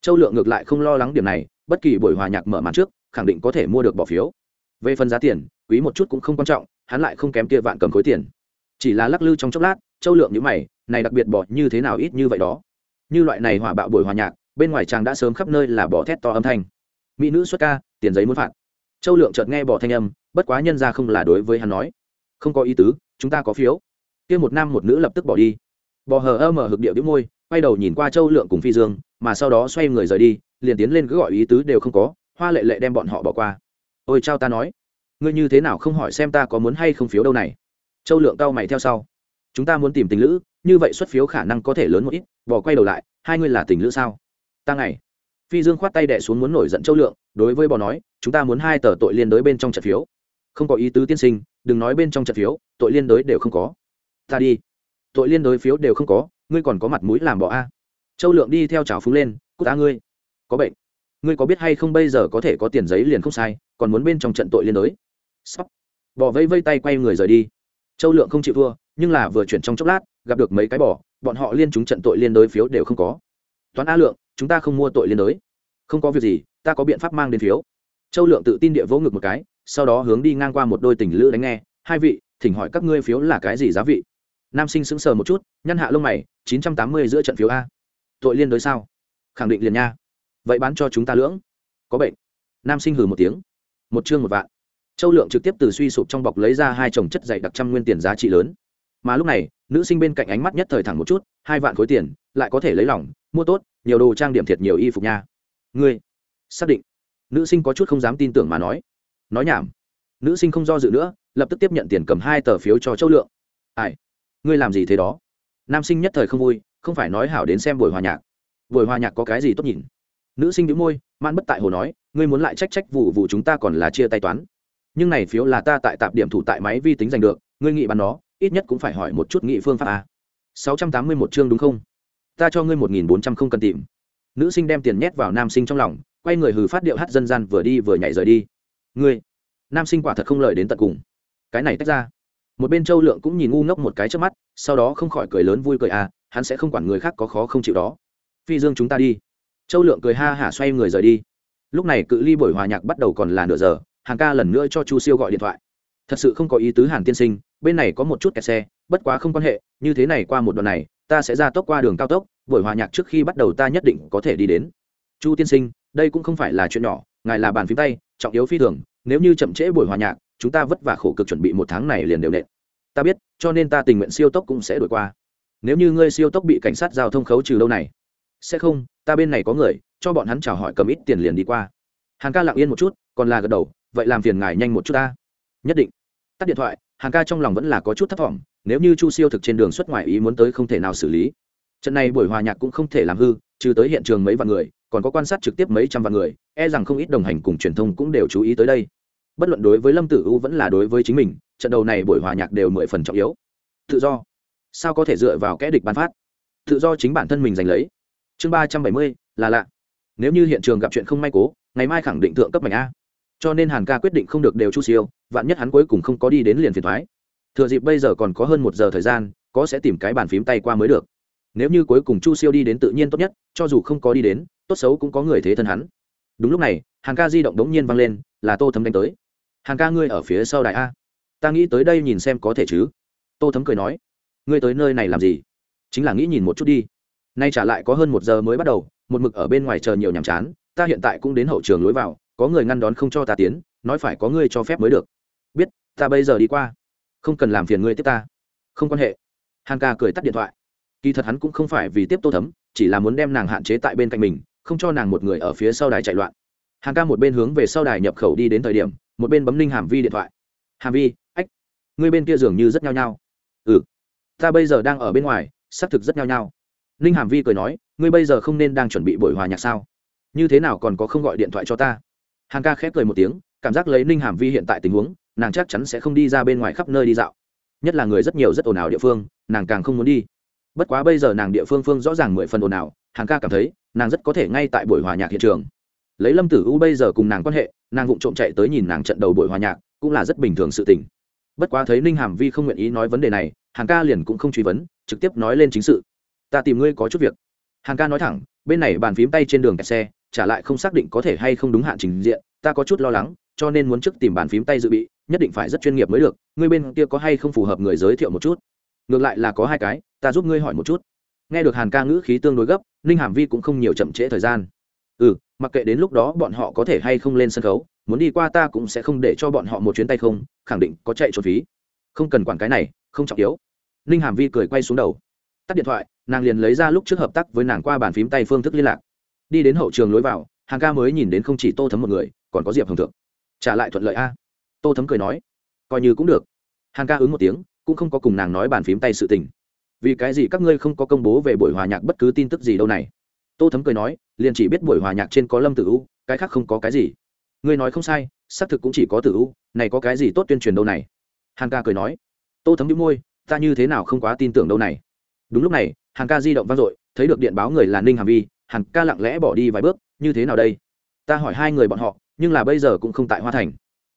Châu lượng ngược lại không lo lắng điểm này, bất kỳ buổi hòa nhạc mở màn trước khẳng định có thể mua được bỏ phiếu. Về phần giá tiền, quý một chút cũng không quan trọng, hắn lại không kém kia vạn cầm khối tiền. Chỉ là lắc lư trong chốc lát, châu lượng nhữ mày, này đặc biệt bỏ như thế nào ít như vậy đó. Như loại này hỏa bạo buổi hòa nhạc, bên ngoài chàng đã sớm khắp nơi là bỏ thét to âm thanh. Mỹ nữ xuất ca, tiền giấy muốn phạt. Châu lượng chợt nghe bỏ thanh âm, bất quá nhân ra không là đối với hắn nói. Không có ý tứ, chúng ta có phiếu. Kia một nam một nữ lập tức bỏ đi. Bò hờ ơ mở hực điệu đĩu môi, quay đầu nhìn qua châu lượng cùng phi dương, mà sau đó xoay người rời đi, liền tiến lên cứ gọi ý tứ đều không có hoa lệ lệ đem bọn họ bỏ qua. Ôi, chao ta nói, ngươi như thế nào không hỏi xem ta có muốn hay không phiếu đâu này? Châu lượng cao mày theo sau, chúng ta muốn tìm tình lữ, như vậy xuất phiếu khả năng có thể lớn một ít, bỏ quay đầu lại, hai ngươi là tình lữ sao? Ta ngày, phi dương khoát tay đẻ xuống muốn nổi giận châu lượng, đối với bò nói, chúng ta muốn hai tờ tội liên đối bên trong trận phiếu. Không có ý tứ tiên sinh, đừng nói bên trong trận phiếu, tội liên đối đều không có. Ta đi. Tội liên đối phiếu đều không có, ngươi còn có mặt mũi làm bỏ a. Châu lượng đi theo trào phúng lên cút ta ngươi, có bệnh ngươi có biết hay không bây giờ có thể có tiền giấy liền không sai, còn muốn bên trong trận tội liên đối sóc bỏ vây vây tay quay người rời đi. Châu lượng không chịu thua, nhưng là vừa chuyển trong chốc lát, gặp được mấy cái bỏ bọn họ liên chúng trận tội liên đối phiếu đều không có. Toán a lượng, chúng ta không mua tội liên đối không có việc gì, ta có biện pháp mang đến phiếu. Châu lượng tự tin địa vỗ ngực một cái, sau đó hướng đi ngang qua một đôi tình lữ đánh nghe. Hai vị, thỉnh hỏi các ngươi phiếu là cái gì giá vị? Nam sinh sững sờ một chút, nhăn hạ lông mày, chín trăm tám mươi giữa trận phiếu a. Tội liên đối sao? Khẳng định liền nha vậy bán cho chúng ta lưỡng? Có bệnh. Nam sinh hừ một tiếng. Một chương một vạn. Châu lượng trực tiếp từ suy sụp trong bọc lấy ra hai chồng chất dày đặc trăm nguyên tiền giá trị lớn. Mà lúc này, nữ sinh bên cạnh ánh mắt nhất thời thẳng một chút, hai vạn khối tiền, lại có thể lấy lỏng mua tốt, nhiều đồ trang điểm thiệt nhiều y phục nha. Ngươi, xác định. Nữ sinh có chút không dám tin tưởng mà nói. Nói nhảm. Nữ sinh không do dự nữa, lập tức tiếp nhận tiền cầm hai tờ phiếu cho châu lượng. Ai? Ngươi làm gì thế đó? Nam sinh nhất thời không vui, không phải nói hảo đến xem buổi hòa nhạc. Buổi hòa nhạc có cái gì tốt nhìn? Nữ sinh đĩu môi man bất tại hồ nói, ngươi muốn lại trách trách vụ vụ chúng ta còn là chia tay toán. Nhưng này phiếu là ta tại tạp điểm thủ tại máy vi tính giành được, ngươi nghị bán nó, ít nhất cũng phải hỏi một chút nghị phương pháp a. Sáu trăm tám mươi một chương đúng không? Ta cho ngươi một nghìn bốn trăm không cần tìm. Nữ sinh đem tiền nhét vào nam sinh trong lòng, quay người hừ phát điệu hát dân gian vừa đi vừa nhảy rời đi. Ngươi, nam sinh quả thật không lời đến tận cùng. Cái này tách ra. Một bên châu lượng cũng nhìn ngu ngốc một cái trước mắt, sau đó không khỏi cười lớn vui cười à hắn sẽ không quản người khác có khó không chịu đó. Phi dương chúng ta đi châu lượng cười ha hả xoay người rời đi. Lúc này cự ly buổi hòa nhạc bắt đầu còn là nửa giờ hàng ca lần nữa cho chu siêu gọi điện thoại. Thật sự không có ý tứ hàn tiên sinh, bên này có một chút kẹt xe, bất quá không quan hệ, như thế này qua một đoạn này, ta sẽ ra tốc qua đường cao tốc, buổi hòa nhạc trước khi bắt đầu ta nhất định có thể đi đến. Chu tiên sinh, đây cũng không phải là chuyện nhỏ, ngài là bàn phím tay, trọng yếu phi thường, nếu như chậm trễ buổi hòa nhạc, chúng ta vất vả khổ cực chuẩn bị một tháng này liền đều nện. Ta biết, cho nên ta tình nguyện siêu tốc cũng sẽ đổi qua. Nếu như ngươi siêu tốc bị cảnh sát giao thông khấu trừ lâu này, sẽ không ta bên này có người, cho bọn hắn chào hỏi cầm ít tiền liền đi qua. Hàn ca lặng yên một chút, còn là gật đầu, vậy làm phiền ngài nhanh một chút ta. Nhất định. Tắt điện thoại, hàn ca trong lòng vẫn là có chút thấp t nếu như chu siêu thực trên đường xuất ngoại ý muốn tới không thể nào xử lý. Trận này buổi hòa nhạc cũng không thể làm hư, trừ tới hiện trường mấy vạn người, còn có quan sát trực tiếp mấy trăm vạn người e rằng không ít đồng hành cùng truyền thông cũng đều chú ý tới đây. Bất luận đối với lâm tử u vẫn là đối với chính mình, trận đầu này buổi hòa nhạc đều mười phần trọng yếu. Tự do. Sao có thể dựa vào kẽ địch ban phát? Tự do chính bản thân mình giành lấy chương ba trăm bảy mươi, là lạ. Nếu như hiện trường gặp chuyện không may cố, ngày mai khẳng định thượng cấp mảnh a. Cho nên hàn ca quyết định không được đều chu siêu, vạn nhất hắn cuối cùng không có đi đến liền phiền thoái. Thừa dịp bây giờ còn có hơn một giờ thời gian, có sẽ tìm cái bàn phím tay qua mới được. Nếu như cuối cùng chu siêu đi đến tự nhiên tốt nhất, cho dù không có đi đến, tốt xấu cũng có người thế thân hắn. Đúng lúc này hàng ca di động đống nhiên vang lên, là tô thấm đánh tới. Hàng ca ngươi ở phía sau đại a. Ta nghĩ tới đây nhìn xem có thể chứ? Tô thấm cười nói. Ngươi tới nơi này làm gì? Chính là nghĩ nhìn một chút đi nay trả lại có hơn một giờ mới bắt đầu, một mực ở bên ngoài chờ nhiều nhàm chán, ta hiện tại cũng đến hậu trường lối vào, có người ngăn đón không cho ta tiến, nói phải có người cho phép mới được. Biết, ta bây giờ đi qua. Không cần làm phiền ngươi tiếp ta. Không quan hệ. Hàn ca cười tắt điện thoại. Kỳ thật hắn cũng không phải vì tiếp tô thấm, chỉ là muốn đem nàng hạn chế tại bên cạnh mình, không cho nàng một người ở phía sau đài chạy loạn. Hàn ca một bên hướng về sau đài nhập khẩu đi đến thời điểm, một bên bấm ninh hàm vi điện thoại. Hàm vi, ách, ngươi bên kia dường như rất nhao nhao. Ừ ta bây giờ đang ở bên ngoài, xác thực rất nhao nhao ninh hàm vi cười nói, ngươi bây giờ không nên đang chuẩn bị buổi hòa nhạc sao? Như thế nào còn có không gọi điện thoại cho ta? Hàn ca khép cười một tiếng, cảm giác lấy ninh hàm vi hiện tại tình huống, nàng chắc chắn sẽ không đi ra bên ngoài khắp nơi đi dạo. Nhất là người rất nhiều rất ồn ào địa phương, nàng càng không muốn đi. Bất quá bây giờ nàng địa phương phương rõ ràng mười phần ồn ào Hằng ca cảm thấy, nàng rất có thể ngay tại buổi hòa nhạc hiện trường. Lấy lâm tử u bây giờ cùng nàng quan hệ, nàng vụng trộm chạy tới nhìn nàng trận đầu buổi hòa nhạc, cũng là rất bình thường sự tình. Bất quá thấy ninh hàm vi không nguyện ý nói vấn đề này, hàng ca liền cũng không truy vấn, trực tiếp nói lên chính sự ta tìm ngươi có chút việc. Hàng ca nói thẳng, bên này bàn phím tay trên đường kẹt xe, trả lại không xác định có thể hay không đúng hạn trình diện, ta có chút lo lắng, cho nên muốn trước tìm bàn phím tay dự bị, nhất định phải rất chuyên nghiệp mới được, ngươi bên kia có hay không phù hợp người giới thiệu một chút? Ngược lại là có hai cái, ta giúp ngươi hỏi một chút. Nghe được hàn ca ngữ khí tương đối gấp, ninh hàm vi cũng không nhiều chậm trễ thời gian. Ừ mặc kệ đến lúc đó bọn họ có thể hay không lên sân khấu, muốn đi qua ta cũng sẽ không để cho bọn họ một chuyến tay không, khẳng định có chạy trốn phí. Không cần quản cái này, không trọng yếu. Ninh hàm vi cười quay xuống đầu. Tắt điện thoại nàng liền lấy ra lúc trước hợp tác với nàng qua bàn phím tay phương thức liên lạc. Đi đến hậu trường lối vào, hàng ca mới nhìn đến không chỉ tô thấm một người, còn có diệp hồng thượng. Trả lại thuận lợi a. Tô thấm cười nói, coi như cũng được. Hàng ca ứng một tiếng, cũng không có cùng nàng nói bàn phím tay sự tình. Vì cái gì các ngươi không có công bố về buổi hòa nhạc bất cứ tin tức gì đâu này? Tô thấm cười nói, liền chỉ biết buổi hòa nhạc trên có lâm tử u, cái khác không có cái gì. Ngươi nói không sai, xác thực cũng chỉ có tử u, này có cái gì tốt tuyên truyền đâu này? Hàn ca cười nói, tô thấm đĩu môi, ta như thế nào không quá tin tưởng đâu này? Đúng lúc này Hàng ca di động vang dội, thấy được điện báo người là ninh hàm vi hàng ca lặng lẽ bỏ đi vài bước, như thế nào đây? Ta hỏi hai người bọn họ, nhưng là bây giờ cũng không tại hoa thành.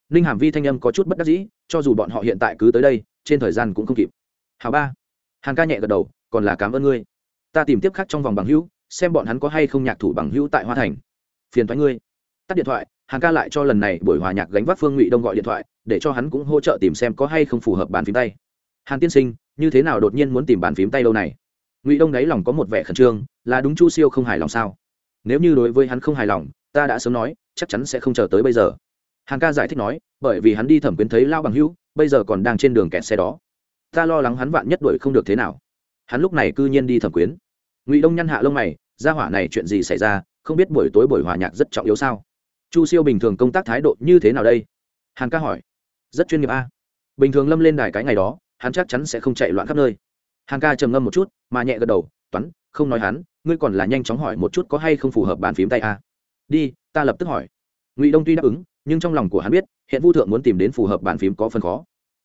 Ninh hàm vi thanh âm có chút bất đắc dĩ, cho dù bọn họ hiện tại cứ tới đây, trên thời gian cũng không kịp. Hào ba. Hàng ca nhẹ gật đầu, còn là cảm ơn ngươi. Ta tìm tiếp khác trong vòng bằng hữu, xem bọn hắn có hay không nhạc thủ bằng hữu tại hoa thành. Phiền thoái ngươi. Tắt điện thoại hàng ca lại cho lần này buổi hòa nhạc gánh vác phương ngụy đông gọi điện thoại, để cho hắn cũng hỗ trợ tìm xem có hay không phù hợp bàn phím tay. Hàn tiên sinh, như thế nào đột nhiên muốn tìm bàn phím tay đâu này? Ngụy đông đáy lòng có một vẻ khẩn trương, là đúng chu siêu không hài lòng sao? Nếu như đối với hắn không hài lòng, ta đã sớm nói, chắc chắn sẽ không chờ tới bây giờ. Hàng ca giải thích nói, bởi vì hắn đi thẩm quyến thấy lao bằng hữu, bây giờ còn đang trên đường kẹt xe đó. Ta lo lắng hắn vạn nhất đuổi không được thế nào. Hắn lúc này cư nhiên đi thẩm quyến. Ngụy đông nhăn hạ lông mày, ra hỏa này chuyện gì xảy ra, không biết buổi tối buổi hòa nhạc rất trọng yếu sao? Chu siêu bình thường công tác thái độ như thế nào đây? Hàn ca hỏi. Rất chuyên nghiệp a. Bình thường lâm lên đài cái ngày đó, hắn chắc chắn sẽ không chạy loạn khắp nơi hàn ca trầm ngâm một chút, mà nhẹ gật đầu, toán, không nói hắn, ngươi còn là nhanh chóng hỏi một chút có hay không phù hợp bàn phím tay a. Đi, ta lập tức hỏi. Ngụy đông tuy đáp ứng, nhưng trong lòng của hắn biết, hiện vu thượng muốn tìm đến phù hợp bàn phím có phần khó.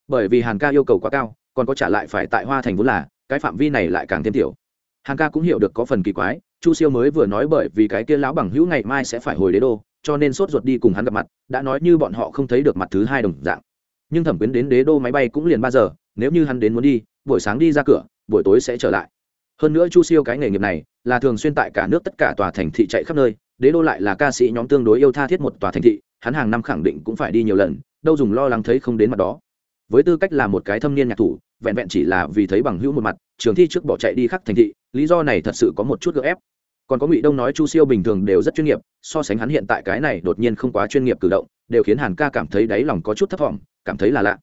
Bởi vì hàn ca yêu cầu quá cao, còn có trả lại phải tại hoa thành vốn là, cái phạm vi này lại càng thêm tiểu. Hàn ca cũng hiểu được có phần kỳ quái, chu siêu mới vừa nói bởi vì cái kia lão bằng hữu ngày mai sẽ phải hồi đế đô, cho nên sốt ruột đi cùng hắn gặp mặt, đã nói như bọn họ không thấy được mặt thứ hai đồng dạng. Nhưng thẩm quyến đến đế đô máy bay cũng liền ba giờ, nếu như hắn đến muốn đi buổi sáng đi ra cửa, buổi tối sẽ trở lại. Hơn nữa chu siêu cái nghề nghiệp này là thường xuyên tại cả nước tất cả tòa thành thị chạy khắp nơi, đế đô lại là ca sĩ nhóm tương đối yêu tha thiết một tòa thành thị, hắn hàng năm khẳng định cũng phải đi nhiều lần, đâu dùng lo lắng thấy không đến mặt đó. Với tư cách là một cái thâm niên nhạc thủ, vẹn vẹn chỉ là vì thấy bằng hữu một mặt, trường thi trước bỏ chạy đi khắc thành thị, lý do này thật sự có một chút gợ ép. Còn có ngụy đông nói chu siêu bình thường đều rất chuyên nghiệp, so sánh hắn hiện tại cái này đột nhiên không quá chuyên nghiệp cử động, đều khiến hàn ca cảm thấy đáy lòng có chút thấp t cảm thấy là lạ.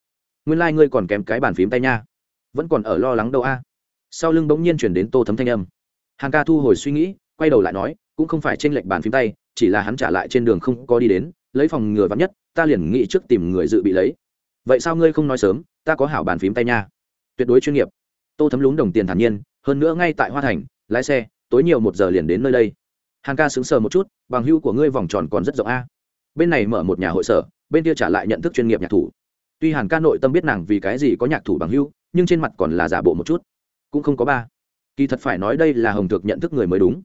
Nguyên lai、like、ngươi còn kém cái bàn phím tay nha vẫn còn ở lo lắng đâu a. Sau lưng bỗng nhiên chuyển đến tô thấm thanh âm. Hàng ca thu hồi suy nghĩ, quay đầu lại nói, cũng không phải trên lệnh bàn phím tay, chỉ là hắn trả lại trên đường không có đi đến, lấy phòng ngừa vắng nhất, ta liền nghĩ trước tìm người dự bị lấy. Vậy sao ngươi không nói sớm, ta có hảo bàn phím tay nha. Tuyệt đối chuyên nghiệp. Tô thấm lúng đồng tiền thản nhiên, hơn nữa ngay tại hoa thành, lái xe, tối nhiều một giờ liền đến nơi đây. Hàn ca sững sờ một chút, bằng hưu của ngươi vòng tròn còn rất rộng a. Bên này mở một nhà hội sở, bên kia trả lại nhận thức chuyên nghiệp nhạc thủ. Tuy hàn ca nội tâm biết nàng vì cái gì có nhạc thủ bằng hưu nhưng trên mặt còn là giả bộ một chút. Cũng không có ba. Kỳ thật phải nói đây là hồng thực nhận thức người mới đúng.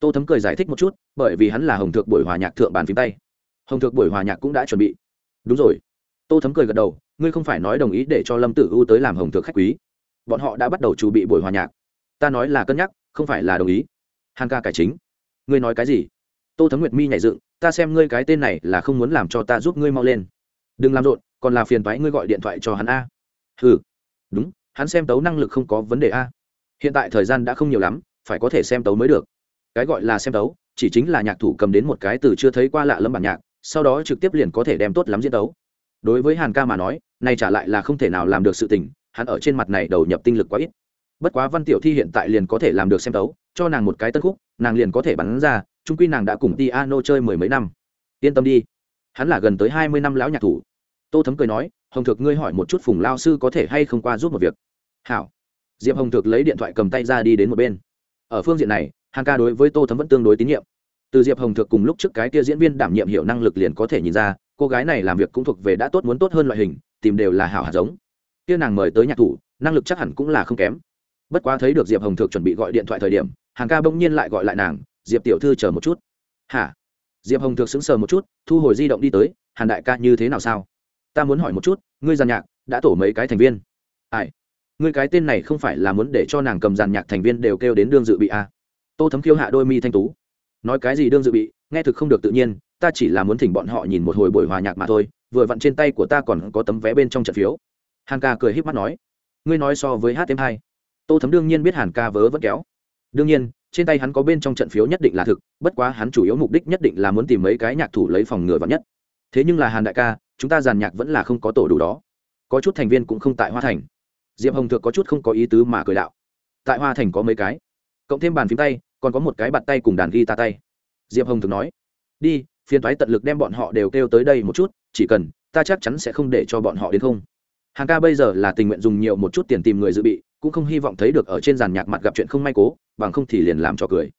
Tô thấm cười giải thích một chút, bởi vì hắn là hồng thực buổi hòa nhạc thượng bàn phím tay. Hồng thực buổi hòa nhạc cũng đã chuẩn bị. Đúng rồi. Tô thấm cười gật đầu, ngươi không phải nói đồng ý để cho lâm tử u tới làm hồng thực khách quý. Bọn họ đã bắt đầu chuẩn bị buổi hòa nhạc. Ta nói là cân nhắc, không phải là đồng ý. Hằng ca cải chính. Ngươi nói cái gì? Tô thấm nguyệt mi nhảy dựng, ta xem ngươi cái tên này là không muốn làm cho ta giúp ngươi mau lên. Đừng làm rộn, còn là phiền thoái ngươi gọi điện thoại cho hắn a. Ừ đúng, hắn xem tấu năng lực không có vấn đề a. Hiện tại thời gian đã không nhiều lắm, phải có thể xem tấu mới được. Cái gọi là xem tấu, chỉ chính là nhạc thủ cầm đến một cái từ chưa thấy qua lạ lâm bản nhạc, sau đó trực tiếp liền có thể đem tốt lắm diễn tấu. Đối với hàn ca mà nói, này trả lại là không thể nào làm được sự tình, hắn ở trên mặt này đầu nhập tinh lực quá ít. Bất quá văn tiểu thi hiện tại liền có thể làm được xem tấu, cho nàng một cái tân khúc, nàng liền có thể bắn ra trung quy nàng đã cùng Ti Ano chơi mười mấy năm. Yên tâm đi. Hắn là gần tới hai mươi năm lão nhạc thủ. Tô thấm cười nói hồng thực ngươi hỏi một chút phùng lao sư có thể hay không qua giúp một việc. Hảo. Diệp hồng thực lấy điện thoại cầm tay ra đi đến một bên. Ở phương diện này, hàn ca đối với tô thấm vẫn tương đối tín nhiệm. Từ diệp hồng thực cùng lúc trước cái kia diễn viên đảm nhiệm hiểu năng lực liền có thể nhìn ra, cô gái này làm việc cũng thuộc về đã tốt muốn tốt hơn loại hình, tìm đều là hảo hạt giống. Kia nàng mời tới nhạc thủ, năng lực chắc hẳn cũng là không kém. Bất quá thấy được diệp hồng thực chuẩn bị gọi điện thoại thời điểm hàng ca bỗng nhiên lại gọi lại nàng, diệp tiểu thư chờ một chút. Hả? Diệp hồng thực sững sờ một chút, thu hồi di động đi tới, hàn đại ca như thế nào sao? Ta muốn hỏi một chút, ngươi giàn nhạc đã tổ mấy cái thành viên? Ai? Ngươi cái tên này không phải là muốn để cho nàng cầm giàn nhạc thành viên đều kêu đến đương dự bị à. tô thấm khiêu hạ đôi mi thanh tú. Nói cái gì đương dự bị, nghe thực không được tự nhiên, ta chỉ là muốn thỉnh bọn họ nhìn một hồi buổi hòa nhạc mà thôi, vừa vặn trên tay của ta còn có tấm vé bên trong trận phiếu. Hàn ca cười h í p mắt nói. Ngươi nói so với hát thêm hai. Tô thấm đương nhiên biết hàn ca vớ vẫn kéo. Đương nhiên, trên tay hắn có bên trong trận phiếu nhất định là thực, bất quá hắn chủ yếu mục đích nhất định là muốn tìm mấy cái nhạc thủ lấy phòng ngừa vắn nhất. Thế nhưng là hàn đại ca chúng ta giàn nhạc vẫn là không có tổ đủ đó. Có chút thành viên cũng không tại hoa thành. Diệp hồng thượng có chút không có ý tứ mà cười đạo. Tại hoa thành có mấy cái. Cộng thêm bàn phím tay, còn có một cái bàn tay cùng đàn ghi ta tay. Diệp hồng Thượng nói, đi, phiền thoái tận lực đem bọn họ đều kêu tới đây một chút, chỉ cần ta chắc chắn sẽ không để cho bọn họ đến không. Hàng ca bây giờ là tình nguyện dùng nhiều một chút tiền tìm người dự bị, cũng không hy vọng thấy được ở trên giàn nhạc mặt gặp chuyện không may cố, bằng không thì liền làm cho cười.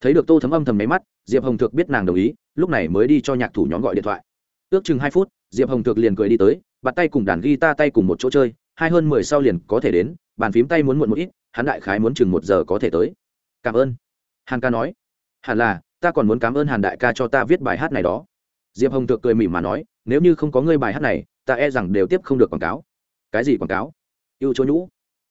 Thấy được tô thấm âm thầm máy mắt, diệp hồng Thượng biết nàng đồng ý, lúc này mới đi cho nhạc thủ nhóm gọi điện thoại. Ước chừng hai phút diệp hồng thực liền cười đi tới bắt tay cùng đàn guitar tay cùng một chỗ chơi, hai hơn mười sau liền có thể đến, bàn phím tay muốn muộn một ít, hắn đại khái muốn chừng một giờ có thể tới. Cảm ơn. Hàn ca nói. Hẳn là, ta còn muốn cảm ơn hàn đại ca cho ta viết bài hát này đó. Diệp hồng thực cười mỉm mà nói, nếu như không có ngươi bài hát này, ta e rằng đều tiếp không được quảng cáo. Cái gì quảng cáo? Yêu chỗ nhũ.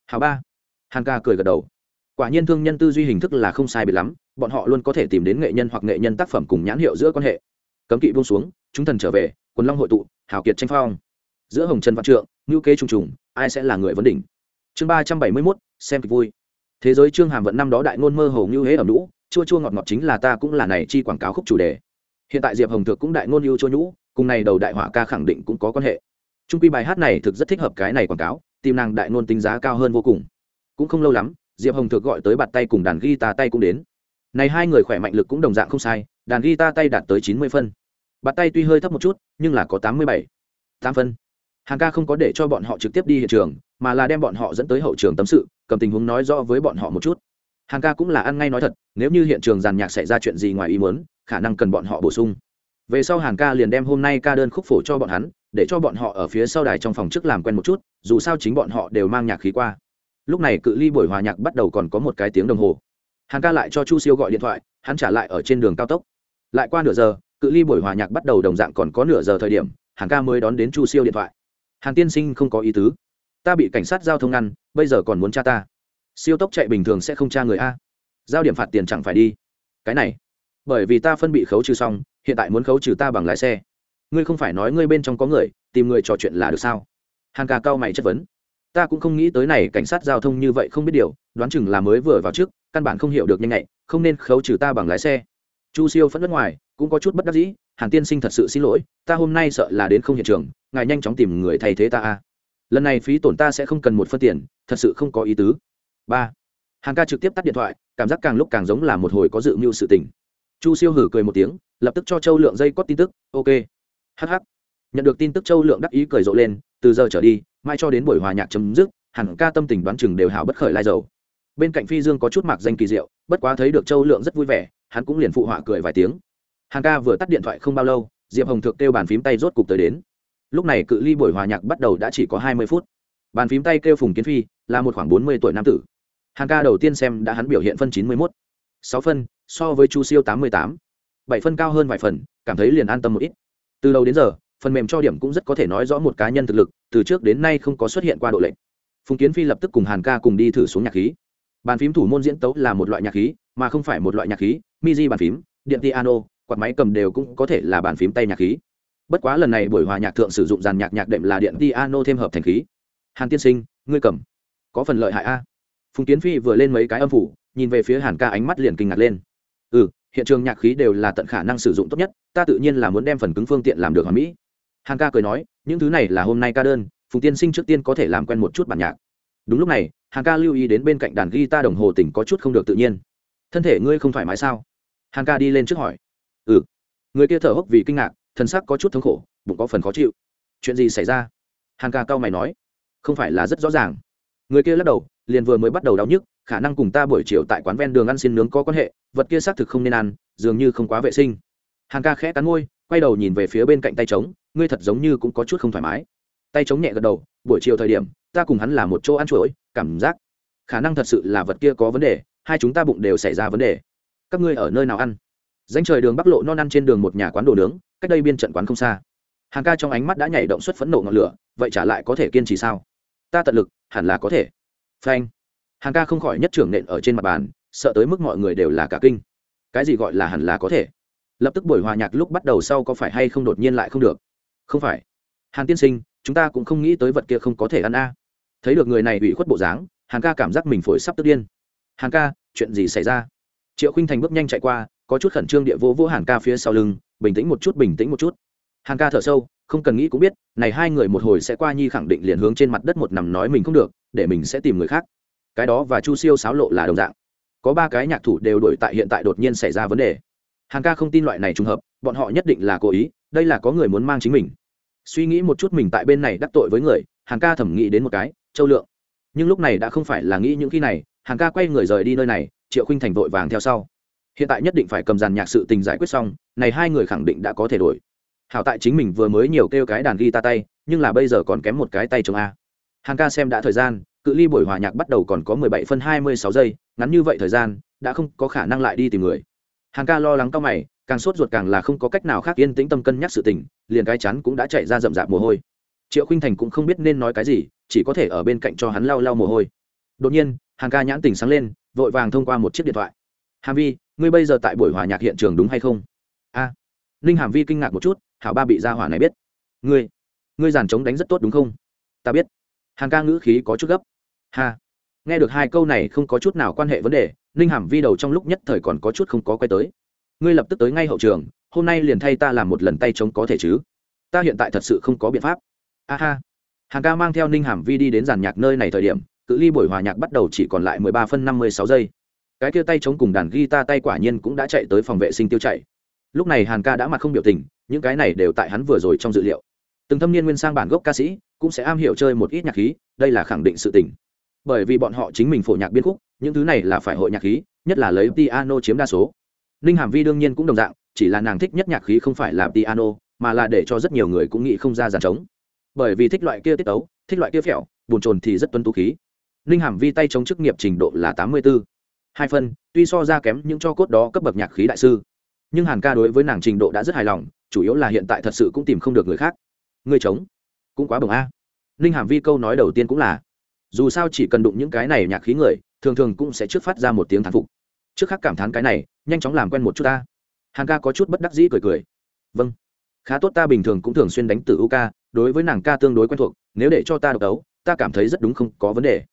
Hào ba. Hàn ca cười gật đầu. Quả nhiên thương nhân tư duy hình thức là không sai biệt lắm, bọn họ luôn có thể tìm đến nghệ nhân hoặc nghệ nhân tác phẩm cùng nhãn hiệu giữa quan hệ. Cấm kỵ buông xuống, chúng thần trở về quần long hội tụ, hào kiệt tranh phong. Giữa hồng trần văn trượng ngữ kế trùng trùng, ai sẽ là người vấn đỉnh? Chương ba trăm bảy mươi mốt, xem kịch vui. Thế giới trương hàm vận năm đó đại ngôn mơ hồ như hế ẩm lũ chua chua ngọt ngọt chính là ta cũng là này chi quảng cáo khúc chủ đề. Hiện tại diệp hồng thược cũng đại ngôn yêu chua nhũ, cùng này đầu đại họa ca khẳng định cũng có quan hệ. Trung quy bài hát này thực rất thích hợp cái này quảng cáo, tìm nàng đại ngôn tính giá cao hơn vô cùng. Cũng không lâu lắm, diệp hồng thược gọi tới bạt tay cùng đàn guitar tay cũng đến. Này hai người khỏe mạnh lực cũng đồng dạng không sai, đàn guitar tay đạt tới chín mươi phân bắt tay tuy hơi thấp một chút, nhưng là có tám mươi bảy, tám phân. Hàng ca không có để cho bọn họ trực tiếp đi hiện trường, mà là đem bọn họ dẫn tới hậu trường tâm sự, cầm tình huống nói rõ với bọn họ một chút. Hàng ca cũng là ăn ngay nói thật, nếu như hiện trường giàn nhạc xảy ra chuyện gì ngoài ý muốn, khả năng cần bọn họ bổ sung. Về sau hàng ca liền đem hôm nay ca đơn khúc phổ cho bọn hắn, để cho bọn họ ở phía sau đài trong phòng trước làm quen một chút, dù sao chính bọn họ đều mang nhạc khí qua. Lúc này cự ly buổi hòa nhạc bắt đầu còn có một cái tiếng đồng hồ. Hàng ca lại cho chu siêu gọi điện thoại, hắn trả lại ở trên đường cao tốc. Lại qua nửa giờ cự ly buổi hòa nhạc bắt đầu đồng dạng còn có nửa giờ thời điểm, hàng ca mới đón đến chu siêu điện thoại. Hàn tiên sinh không có ý tứ. Ta bị cảnh sát giao thông ngăn, bây giờ còn muốn cha ta. Siêu tốc chạy bình thường sẽ không tra người a. Giao điểm phạt tiền chẳng phải đi. Cái này, bởi vì ta phân bị khấu trừ xong, hiện tại muốn khấu trừ ta bằng lái xe. Ngươi không phải nói ngươi bên trong có người, tìm người trò chuyện là được sao? Hàn ca cao mày chất vấn. Ta cũng không nghĩ tới này, cảnh sát giao thông như vậy không biết điều, đoán chừng là mới vừa vào trước, căn bản không hiểu được nhanh nhạy, không nên khấu trừ ta bằng lái xe. Chu siêu phẫn nước ngoài cũng có chút bất đắc dĩ, hàn tiên sinh thật sự xin lỗi, ta hôm nay sợ là đến không hiện trường, ngài nhanh chóng tìm người thay thế ta a. Lần này phí tổn ta sẽ không cần một phân tiền, thật sự không có ý tứ. Ba. Hàn ca trực tiếp tắt điện thoại, cảm giác càng lúc càng giống là một hồi có dự mưu sự tình. Chu siêu hử cười một tiếng, lập tức cho châu lượng dây cót tin tức, ok. Hh nhận được tin tức, châu lượng đắc ý cười rộ lên, từ giờ trở đi, mai cho đến buổi hòa nhạc chấm dứt hẳn ca tâm tình đoán chừng đều hảo bất khởi lai dầu. Bên cạnh phi dương có chút mạc danh kỳ diệu, bất quá thấy được châu lượng rất vui vẻ, hắn cũng liền phụ họa cười vài tiếng hàn ca vừa tắt điện thoại không bao lâu, diệp hồng thực kêu bàn phím tay rốt cục tới đến. Lúc này cự ly buổi hòa nhạc bắt đầu đã chỉ có hai mươi phút. Bàn phím tay kêu phùng kiến phi là một khoảng bốn mươi tuổi nam tử. Hàn ca đầu tiên xem đã hắn biểu hiện phân chín mươi mốt. Sáu phân, so với chu siêu tám mươi tám. Bảy phân cao hơn vài phần, cảm thấy liền an tâm một ít. Từ đầu đến giờ, phần mềm cho điểm cũng rất có thể nói rõ một cá nhân thực lực, từ trước đến nay không có xuất hiện qua độ lệnh phùng kiến phi lập tức cùng hàn ca cùng đi thử xuống nhạc khí. Bàn phím thủ môn diễn tấu là một loại nhạc khí, mà không phải một loại nhạc khí, mi di bàn phím, điện piano quạt máy cầm đều cũng có thể là bàn phím tay nhạc khí. Bất quá lần này buổi hòa nhạc thượng sử dụng dàn nhạc nhạc đệm là điện piano thêm hợp thành khí. Hàn tiên sinh, ngươi cầm. Có phần lợi hại a. Phùng kiến phi vừa lên mấy cái âm phủ, nhìn về phía hàn ca ánh mắt liền kinh ngạc lên. Ừ hiện trường nhạc khí đều là tận khả năng sử dụng tốt nhất, ta tự nhiên là muốn đem phần cứng phương tiện làm được hoàn mỹ. Hàn ca cười nói, những thứ này là hôm nay ca đơn, phùng tiên sinh trước tiên có thể làm quen một chút bản nhạc. Đúng lúc này, hàn ca lưu ý đến bên cạnh đàn guitar đồng hồ tỉnh có chút không được tự nhiên. Thân thể ngươi không thoải mái sao? Hàn ca đi lên trước hỏi ừ. Người kia thở hốc vì kinh ngạc thân sắc có chút thống khổ, bụng có phần khó chịu. Chuyện gì xảy ra? Hàng ca cao mày nói. Không phải là rất rõ ràng. Người kia lắc đầu, liền vừa mới bắt đầu đau nhức, khả năng cùng ta buổi chiều tại quán ven đường ăn xin nướng có quan hệ, vật kia xác thực không nên ăn, dường như không quá vệ sinh. Hàng ca khẽ cắn môi, quay đầu nhìn về phía bên cạnh tay trống, ngươi thật giống như cũng có chút không thoải mái. Tay trống nhẹ gật đầu, buổi chiều thời điểm, ta cùng hắn là một chỗ ăn chuỗi cảm giác khả năng thật sự là vật kia có vấn đề, hai chúng ta bụng đều xảy ra vấn đề. Các ngươi ở nơi nào ăn? Danh trời đường bắc lộ non ăn trên đường một nhà quán đồ nướng, cách đây biên trận quán không xa. Hàng ca trong ánh mắt đã nhảy động xuất phẫn nộ ngọn lửa, vậy trả lại có thể kiên trì sao? Ta tận lực, hẳn là có thể. Phanh. Hàng ca không khỏi nhất trưởng nện ở trên mặt bàn, sợ tới mức mọi người đều là cả kinh. Cái gì gọi là hẳn là có thể? Lập tức buổi hòa nhạc lúc bắt đầu sau có phải hay không đột nhiên lại không được? Không phải. Hàn tiên sinh, chúng ta cũng không nghĩ tới vật kia không có thể ăn a. Thấy được người này ủy khuất bộ dáng, hàn ca cảm giác mình phổi sắp tức điên. Hàn ca, chuyện gì xảy ra? Triệu khinh thành bước nhanh chạy qua có chút khẩn trương địa vô vô hàn ca phía sau lưng bình tĩnh một chút bình tĩnh một chút hàn ca thở sâu không cần nghĩ cũng biết này hai người một hồi sẽ qua nhi khẳng định liền hướng trên mặt đất một nằm nói mình không được để mình sẽ tìm người khác cái đó và chu siêu xáo lộ là đồng dạng có ba cái nhạc thủ đều đổi tại hiện tại đột nhiên xảy ra vấn đề hàn ca không tin loại này trùng hợp bọn họ nhất định là cố ý đây là có người muốn mang chính mình suy nghĩ một chút mình tại bên này đắc tội với người hàn ca thẩm nghĩ đến một cái châu lượng nhưng lúc này đã không phải là nghĩ những khi này hàn ca quay người rời đi nơi này triệu khinh thành vội vàng theo sau. Hiện tại nhất định phải cầm dàn nhạc sự tình giải quyết xong, này hai người khẳng định đã có thể đổi. Hảo tại chính mình vừa mới nhiều kêu cái đàn ghi ta tay, nhưng là bây giờ còn kém một cái tay chống a. Hàng ca xem đã thời gian, cự ly buổi hòa nhạc bắt đầu còn có mười bảy phân hai mươi sáu giây, ngắn như vậy thời gian, đã không có khả năng lại đi tìm người. Hàng ca lo lắng cao mày, càng sốt ruột càng là không có cách nào khác yên tĩnh tâm cân nhắc sự tình, liền cái chắn cũng đã chạy ra rậm rạp mồ hôi. Triệu khinh thành cũng không biết nên nói cái gì, chỉ có thể ở bên cạnh cho hắn lau lau mồ hôi. Đột nhiên, hàng ca nhãn tình sáng lên vội vàng thông qua một chiếc điện thoại. Hàm vi ngươi bây giờ tại buổi hòa nhạc hiện trường đúng hay không? A. À, ninh hàm vi kinh ngạc một chút hảo ba bị gia hỏa này biết. Ngươi ngươi giàn trống đánh rất tốt đúng không? Ta biết. Hàng ca ngữ khí có chút gấp. Ha. Nghe được hai câu này không có chút nào quan hệ vấn đề ninh hàm vi đầu trong lúc nhất thời còn có chút không có quay tới. Ngươi lập tức tới ngay hậu trường hôm nay liền thay ta làm một lần tay trống có thể chứ? Ta hiện tại thật sự không có biện pháp. A ha. Hàng ca mang theo ninh hàm vi đi đến giàn nhạc nơi này thời điểm cự ly buổi hòa nhạc bắt đầu chỉ còn lại mười ba phân năm mươi sáu giây. Cái kia tay chống cùng đàn guitar tay quả nhiên cũng đã chạy tới phòng vệ sinh tiêu chạy. Lúc này hàn ca đã mặt không biểu tình, những cái này đều tại hắn vừa rồi trong dự liệu. Từng thâm niên nguyên sang bản gốc ca sĩ cũng sẽ am hiểu chơi một ít nhạc khí, đây là khẳng định sự tình. Bởi vì bọn họ chính mình phổ nhạc biên khúc, những thứ này là phải hội nhạc khí, nhất là lấy piano chiếm đa số. Ninh hàm vi đương nhiên cũng đồng dạng, chỉ là nàng thích nhất nhạc khí không phải là piano, mà là để cho rất nhiều người cũng nghĩ không ra dàn trống. Bởi vì thích loại kia tiết tấu, thích loại kia phèo, buồn chồn thì rất tuân tú khí ninh hàm vi tay chống chức nghiệp trình độ là tám mươi b ố hai phân, tuy so ra kém những cho cốt đó cấp bậc nhạc khí đại sư. Nhưng hàn ca đối với nàng trình độ đã rất hài lòng, chủ yếu là hiện tại thật sự cũng tìm không được người khác. Người chống cũng quá bồng a. Ninh hàm vi câu nói đầu tiên cũng là, dù sao chỉ cần đụng những cái này nhạc khí người, thường thường cũng sẽ trước phát ra một tiếng thán phục. Trước khác cảm thán cái này, nhanh chóng làm quen một chút ta. Hàn ca có chút bất đắc dĩ cười cười. Vâng. Khá tốt ta bình thường cũng thường xuyên đánh từ u ca, đối với nàng ca tương đối quen thuộc, nếu để cho ta độc đấu, ta cảm thấy rất đúng không có vấn đề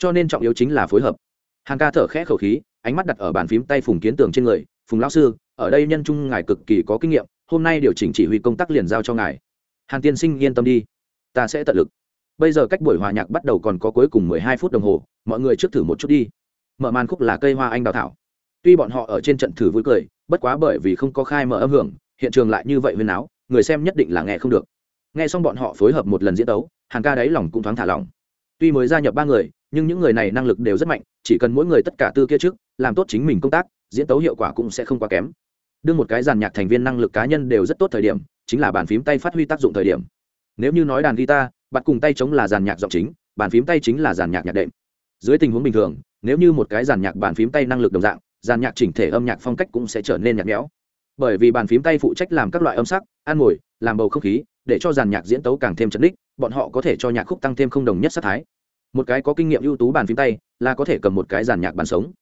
cho nên trọng yếu chính là phối hợp. Hàng ca thở khẽ khẩu khí, ánh mắt đặt ở bàn phím tay phùng kiến tường trên người, phùng lão sư, ở đây nhân trung ngài cực kỳ có kinh nghiệm, hôm nay điều chỉnh chỉ huy công tác liền giao cho ngài. Hàn tiên sinh yên tâm đi, ta sẽ tận lực. Bây giờ cách buổi hòa nhạc bắt đầu còn có cuối cùng mười hai phút đồng hồ, mọi người trước thử một chút đi. Mở màn khúc là cây hoa anh đào thảo. Tuy bọn họ ở trên trận thử vui cười, bất quá bởi vì không có khai mở âm hưởng, hiện trường lại như vậy huyên áo người xem nhất định là nghe không được. Nghe xong bọn họ phối hợp một lần diễn tấu hàng ca đáy lòng cũng thoáng thả lỏng. Tuy mới gia nhập ba người nhưng những người này năng lực đều rất mạnh, chỉ cần mỗi người tất cả tư kia trước, làm tốt chính mình công tác, diễn tấu hiệu quả cũng sẽ không quá kém. Đương một cái giàn nhạc thành viên năng lực cá nhân đều rất tốt thời điểm, chính là bàn phím tay phát huy tác dụng thời điểm. Nếu như nói đàn guitar, bạn cùng tay chống là giàn nhạc giọng chính, bàn phím tay chính là giàn nhạc nhạc đệm. Dưới tình huống bình thường, nếu như một cái giàn nhạc bàn phím tay năng lực đồng dạng giàn nhạc chỉnh thể âm nhạc phong cách cũng sẽ trở nên nhạt nhẽo. Bởi vì bàn phím tay phụ trách làm các loại âm sắc, ăn ngồi, làm bầu không khí, để cho giàn nhạc diễn tấu càng thêm chấn đích, bọn họ có thể cho nhạc khúc tăng thêm không đồng nhất sát thái một cái có kinh nghiệm ưu tú bàn phím tay, là có thể cầm một cái giàn nhạc bàn sống.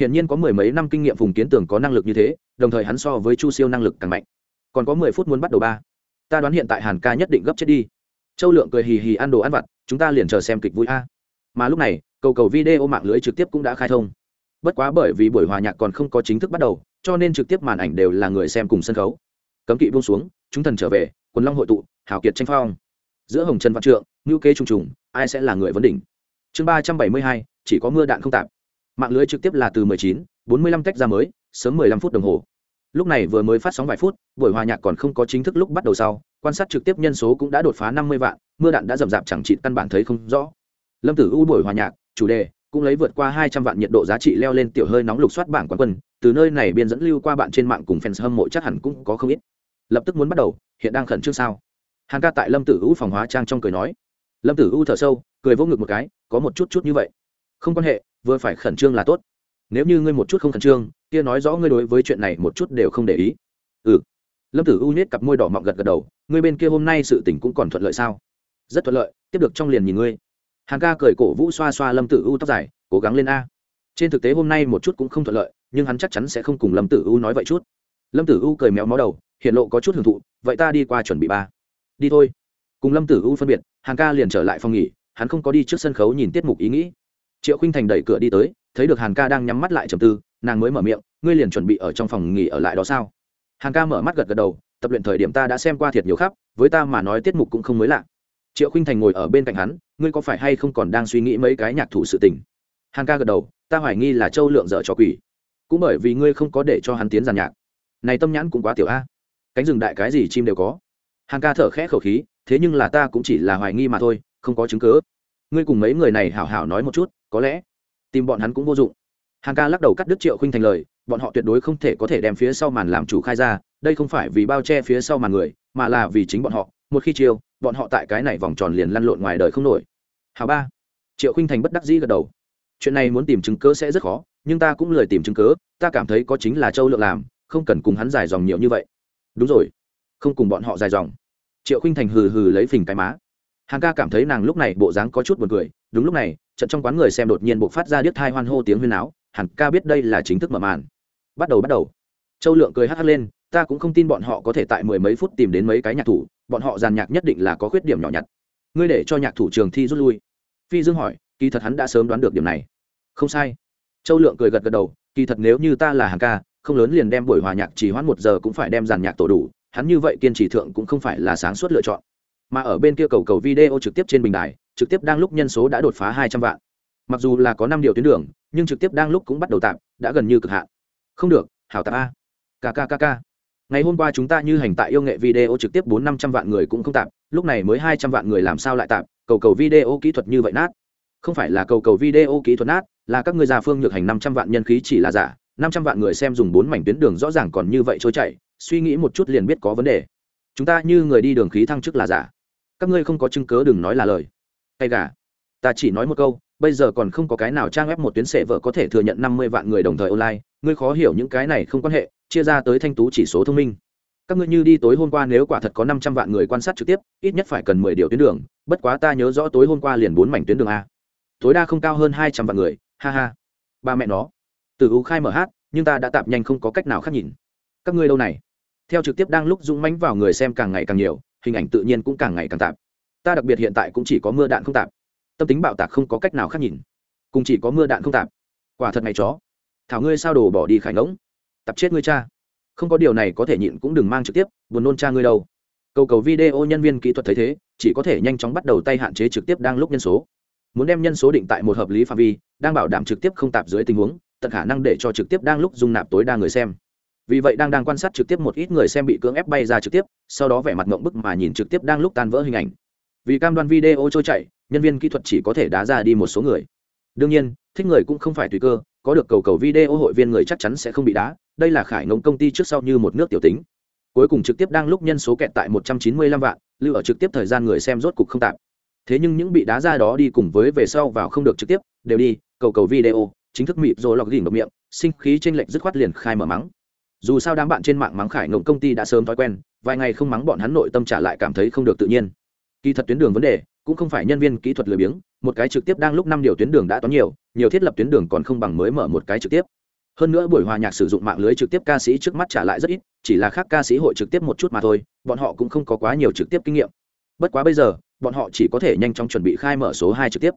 Hiển nhiên có mười mấy năm kinh nghiệm phùng kiến tường có năng lực như thế, đồng thời hắn so với chu siêu năng lực càng mạnh. Còn có mười phút muốn bắt đầu ba. Ta đoán hiện tại hàn ca nhất định gấp chết đi. Châu lượng cười hì hì ăn đồ ăn vặt, chúng ta liền chờ xem kịch vui a. Mà lúc này, cầu cầu video mạng lưới trực tiếp cũng đã khai thông. Bất quá bởi vì buổi hòa nhạc còn không có chính thức bắt đầu, cho nên trực tiếp màn ảnh đều là người xem cùng sân khấu. Cấm kỵ buông xuống, chúng thần trở về, quần long hội tụ, hào kiệt tranh phong. Giữa hồng trần văn trượng, ngữ kế trùng trùng, ai sẽ là người vấn đỉnh? Chương ba trăm bảy mươi hai, chỉ có mưa đạn không tạm mạng lưới trực tiếp là từ mười chín, bốn mươi lăm tách ra mới, sớm mười lăm phút đồng hồ. Lúc này vừa mới phát sóng vài phút, buổi hòa nhạc còn không có chính thức lúc bắt đầu sau, quan sát trực tiếp nhân số cũng đã đột phá năm mươi vạn, mưa đạn đã rầm rạp chẳng trị căn bản thấy không rõ. Lâm tử u buổi hòa nhạc, chủ đề, cũng lấy vượt qua hai trăm vạn nhiệt độ giá trị leo lên tiểu hơi nóng lục soát bảng quán quân, từ nơi này biên dẫn lưu qua bạn trên mạng cùng fans hâm mộ chắc hẳn cũng có không ít. Lập tức muốn bắt đầu, hiện đang khẩn trương sao? Hàn ca tại lâm tử u phòng hóa trang trong cười nói lâm tử u thở sâu, cười vô ngực một cái, có một chút chút như vậy. Không quan hệ, vừa phải khẩn trương là tốt. Nếu như ngươi một chút không khẩn trương, kia nói rõ ngươi đối với chuyện này một chút đều không để ý. Ừ. Lâm tử u nhét cặp môi đỏ mọng gật gật đầu, ngươi bên kia hôm nay sự tình cũng còn thuận lợi sao? Rất thuận lợi, tiếp được trong liền nhìn ngươi. Hàng ca cười cổ vũ xoa xoa lâm tử u tóc dài, cố gắng lên a. Trên thực tế hôm nay một chút cũng không thuận lợi, nhưng hắn chắc chắn sẽ không cùng lâm tử u nói vậy chút. Lâm tử u cười méo mó đầu, hiện lộ có chút hưởng thụ, vậy ta đi qua chuẩn bị ba. Đi thôi. Cùng lâm tử u phân biệt Hàng ca liền trở lại phòng nghỉ, hắn không có đi trước sân khấu nhìn tiết mục ý nghĩ. Triệu khinh thành đẩy cửa đi tới, thấy được hàn ca đang nhắm mắt lại trầm tư, nàng mới mở miệng, ngươi liền chuẩn bị ở trong phòng nghỉ ở lại đó sao? Hàn ca mở mắt gật gật đầu, tập luyện thời điểm ta đã xem qua thiệt nhiều khắp, với ta mà nói tiết mục cũng không mới lạ. Triệu khinh thành ngồi ở bên cạnh hắn, ngươi có phải hay không còn đang suy nghĩ mấy cái nhạc thủ sự tình? Hàn ca gật đầu, ta hoài nghi là châu lượng dở trò quỷ. Cũng bởi vì ngươi không có để cho hắn tiến giàn nhạc. Này tâm nhãn cũng quá tiểu a. Cánh rừng đại cái gì chim đều có. Hàn ca thở khẽ khẩu khí thế nhưng là ta cũng chỉ là hoài nghi mà thôi, không có chứng cứ. ngươi cùng mấy người này hảo hảo nói một chút, có lẽ tìm bọn hắn cũng vô dụng. Hàn ca lắc đầu cắt đứt triệu khinh thành lời, bọn họ tuyệt đối không thể có thể đem phía sau màn làm chủ khai ra, đây không phải vì bao che phía sau màn người, mà là vì chính bọn họ. Một khi chiêu, bọn họ tại cái này vòng tròn liền lăn lộn ngoài đời không nổi. Hào ba. Triệu khinh thành bất đắc dĩ gật đầu. Chuyện này muốn tìm chứng cớ sẽ rất khó, nhưng ta cũng lười tìm chứng cớ ta cảm thấy có chính là châu lượng làm, không cần cùng hắn dài dòng nhiều như vậy. Đúng rồi. Không cùng bọn họ dài dòng triệu khinh thành hừ hừ lấy phình cái má. Hàn ca cảm thấy nàng lúc này bộ dáng có chút buồn cười, đúng lúc này, trận trong quán người xem đột nhiên buộc phát ra điếc thai hoan hô tiếng huyên áo, hàn ca biết đây là chính thức mở màn. Bắt đầu bắt đầu. Châu lượng cười hắt hắt lên, ta cũng không tin bọn họ có thể tại mười mấy phút tìm đến mấy cái nhạc thủ, bọn họ giàn nhạc nhất định là có khuyết điểm nhỏ nhặt. Ngươi để cho nhạc thủ trường thi rút lui. Phi dương hỏi, kỳ thật hắn đã sớm đoán được điểm này. Không sai. Châu lượng cười gật gật đầu, kỳ thật nếu như ta là hàng ca, không lớn liền đem buổi hòa nhạc chỉ hoãn một giờ cũng phải đem giàn nhạc tổ đủ hắn như vậy kiên trì thượng cũng không phải là sáng suốt lựa chọn. Mà ở bên kia cầu cầu video trực tiếp trên bình đài, trực tiếp đang lúc nhân số đã đột phá hai trăm vạn. Mặc dù là có năm điều tuyến đường, nhưng trực tiếp đang lúc cũng bắt đầu tạm, đã gần như cực hạn. Không được, hảo tạp a. Kkkk ngày hôm qua chúng ta như hành tại yêu nghệ video trực tiếp bốn năm trăm vạn người cũng không tạm, lúc này mới hai trăm vạn người làm sao lại tạm, cầu cầu video kỹ thuật như vậy nát. Không phải là cầu cầu video kỹ thuật nát, là các người già phương nhược hành năm trăm vạn nhân khí chỉ là giả, năm trăm vạn người xem dùng bốn mảnh tuyến đường rõ ràng còn như vậy trôi chảy suy nghĩ một chút liền biết có vấn đề. Chúng ta như người đi đường khí thăng chức là giả. Các ngươi không có chứng cớ đừng nói là lời. Hay gà. Ta chỉ nói một câu, bây giờ còn không có cái nào trang web một tuyến sệ vợ có thể thừa nhận năm mươi vạn người đồng thời online. Ngươi khó hiểu những cái này không quan hệ, chia ra tới thanh tú chỉ số thông minh. Các ngươi như đi tối hôm qua nếu quả thật có năm trăm vạn người quan sát trực tiếp, ít nhất phải cần mười điều tuyến đường. Bất quá ta nhớ rõ tối hôm qua liền bốn mảnh tuyến đường a. Tối đa không cao hơn hai trăm vạn người, ha ha. Ba mẹ nó. Từ u khai mở hát, nhưng ta đã tạm nhanh không có cách nào khác nhìn. Các ngươi đâu này? Theo trực tiếp đang lúc dũng mánh vào người xem càng ngày càng nhiều, hình ảnh tự nhiên cũng càng ngày càng tạp. Ta đặc biệt hiện tại cũng chỉ có mưa đạn không tạp. Tâm tính bạo tạc không có cách nào khác nhìn. Cùng chỉ có mưa đạn không tạp. Quả thật ngày chó. Thảo ngươi sao đồ bỏ đi khải ngỗng? Tập chết ngươi cha. Không có điều này có thể nhịn cũng đừng mang trực tiếp, buồn nôn cha ngươi đâu. Cầu cầu video nhân viên kỹ thuật thấy thế, chỉ có thể nhanh chóng bắt đầu tay hạn chế trực tiếp đang lúc nhân số. Muốn đem nhân số định tại một hợp lý phạm vi, đang bảo đảm trực tiếp không tạp dưới tình huống, tận khả năng để cho trực tiếp đang lúc dung nạp tối đa người xem vì vậy đang đang quan sát trực tiếp một ít người xem bị cưỡng ép bay ra trực tiếp, sau đó vẻ mặt ngộng bức mà nhìn trực tiếp đang lúc tan vỡ hình ảnh. Vì cam đoan video trôi chảy, nhân viên kỹ thuật chỉ có thể đá ra đi một số người. Đương nhiên, thích người cũng không phải tùy cơ, có được cầu cầu video hội viên người chắc chắn sẽ không bị đá, đây là khải ngộng công ty trước sau như một nước tiểu tính. Cuối cùng trực tiếp đang lúc nhân số kẹt tại một trăm chín mươi lăm vạn, lưu ở trực tiếp thời gian người xem rốt cục không tạm. Thế nhưng những bị đá ra đó đi cùng với về sau vào không được trực tiếp, đều đi, cầu cầu video, chính thức mịp rồi lọc đỉnh độc miệng, sinh khí chênh lệch dứt khoát liền khai mở mắng dù sao đám bạn trên mạng mắng khải ngộng công ty đã sớm thói quen, vài ngày không mắng bọn hắn nội tâm trả lại cảm thấy không được tự nhiên. Kỳ thật tuyến đường vấn đề, cũng không phải nhân viên kỹ thuật lười biếng, một cái trực tiếp đang lúc năm điều tuyến đường đã toán nhiều nhiều thiết lập tuyến đường còn không bằng mới mở một cái trực tiếp. Hơn nữa buổi hòa nhạc sử dụng mạng lưới trực tiếp ca sĩ trước mắt trả lại rất ít, chỉ là khác ca sĩ hội trực tiếp một chút mà thôi, bọn họ cũng không có quá nhiều trực tiếp kinh nghiệm. Bất quá bây giờ, bọn họ chỉ có thể nhanh chóng chuẩn bị khai mở số hai trực tiếp.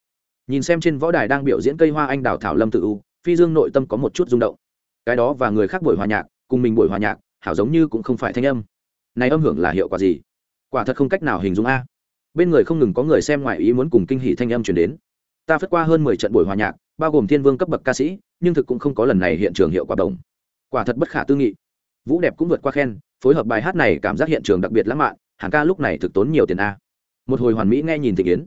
Nhìn xem trên võ đài đang biểu diễn cây hoa anh đào thảo lâm tự u, phi dương nội tâm có một chút rung động. Cái đó và người khác buổi hòa nhạc cùng mình buổi hòa nhạc, hảo giống như cũng không phải thanh âm. Này âm hưởng là hiệu quả gì? Quả thật không cách nào hình dung a. Bên người không ngừng có người xem ngoài ý muốn cùng kinh hỷ thanh âm chuyển đến. Ta phất qua hơn mười trận buổi hòa nhạc, bao gồm thiên vương cấp bậc ca sĩ, nhưng thực cũng không có lần này hiện trường hiệu quả đồng quả thật bất khả tư nghị. Vũ đẹp cũng vượt qua khen, phối hợp bài hát này cảm giác hiện trường đặc biệt lãng mạn hàng ca lúc này thực tốn nhiều tiền a. Một hồi hoàn mỹ nghe nhìn thị yến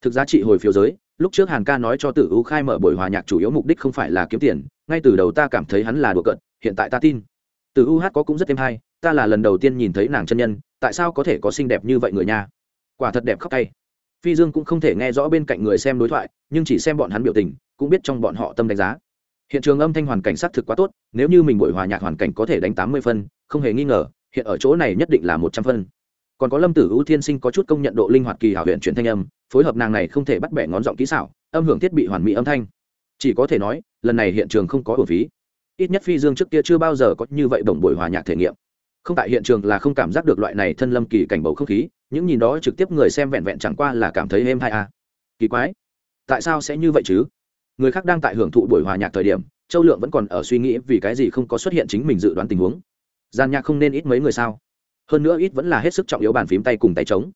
thực giá trị hồi phiếu giới, lúc trước hàn ca nói cho tử u khai mở buổi hòa nhạc chủ yếu mục đích không phải là kiếm tiền, ngay từ đầu ta cảm thấy hắn là đùa cợt, hiện tại ta tin từ u hát có cũng rất êm hay, ta là lần đầu tiên nhìn thấy nàng chân nhân, tại sao có thể có xinh đẹp như vậy người nha? Quả thật đẹp khóc tay. Phi dương cũng không thể nghe rõ bên cạnh người xem đối thoại, nhưng chỉ xem bọn hắn biểu tình, cũng biết trong bọn họ tâm đánh giá. Hiện trường âm thanh hoàn cảnh xác thực quá tốt, nếu như mình buổi hòa nhạc hoàn cảnh có thể đánh tám mươi phân, không hề nghi ngờ, hiện ở chỗ này nhất định là một trăm phân. Còn có lâm tử ưu thiên sinh có chút công nhận độ linh hoạt kỳ hảo huyện chuyển thanh âm, phối hợp nàng này không thể bắt bẻ ngón giọng kỹ xảo, âm hưởng thiết bị hoàn mỹ âm thanh. Chỉ có thể nói, lần này hiện trường không có hồn phí ít nhất phi dương trước kia chưa bao giờ có như vậy đồng buổi hòa nhạc thể nghiệm. Không tại hiện trường là không cảm giác được loại này thân lâm kỳ cảnh bầu không khí, những nhìn đó trực tiếp người xem vẹn vẹn chẳng qua là cảm thấy êm hay à. kỳ quái. Tại sao sẽ như vậy chứ? Người khác đang tại hưởng thụ buổi hòa nhạc thời điểm, châu lượng vẫn còn ở suy nghĩ vì cái gì không có xuất hiện chính mình dự đoán tình huống. Gian nhạc không nên ít mấy người sao? Hơn nữa ít vẫn là hết sức trọng yếu bàn phím tay cùng tay trống.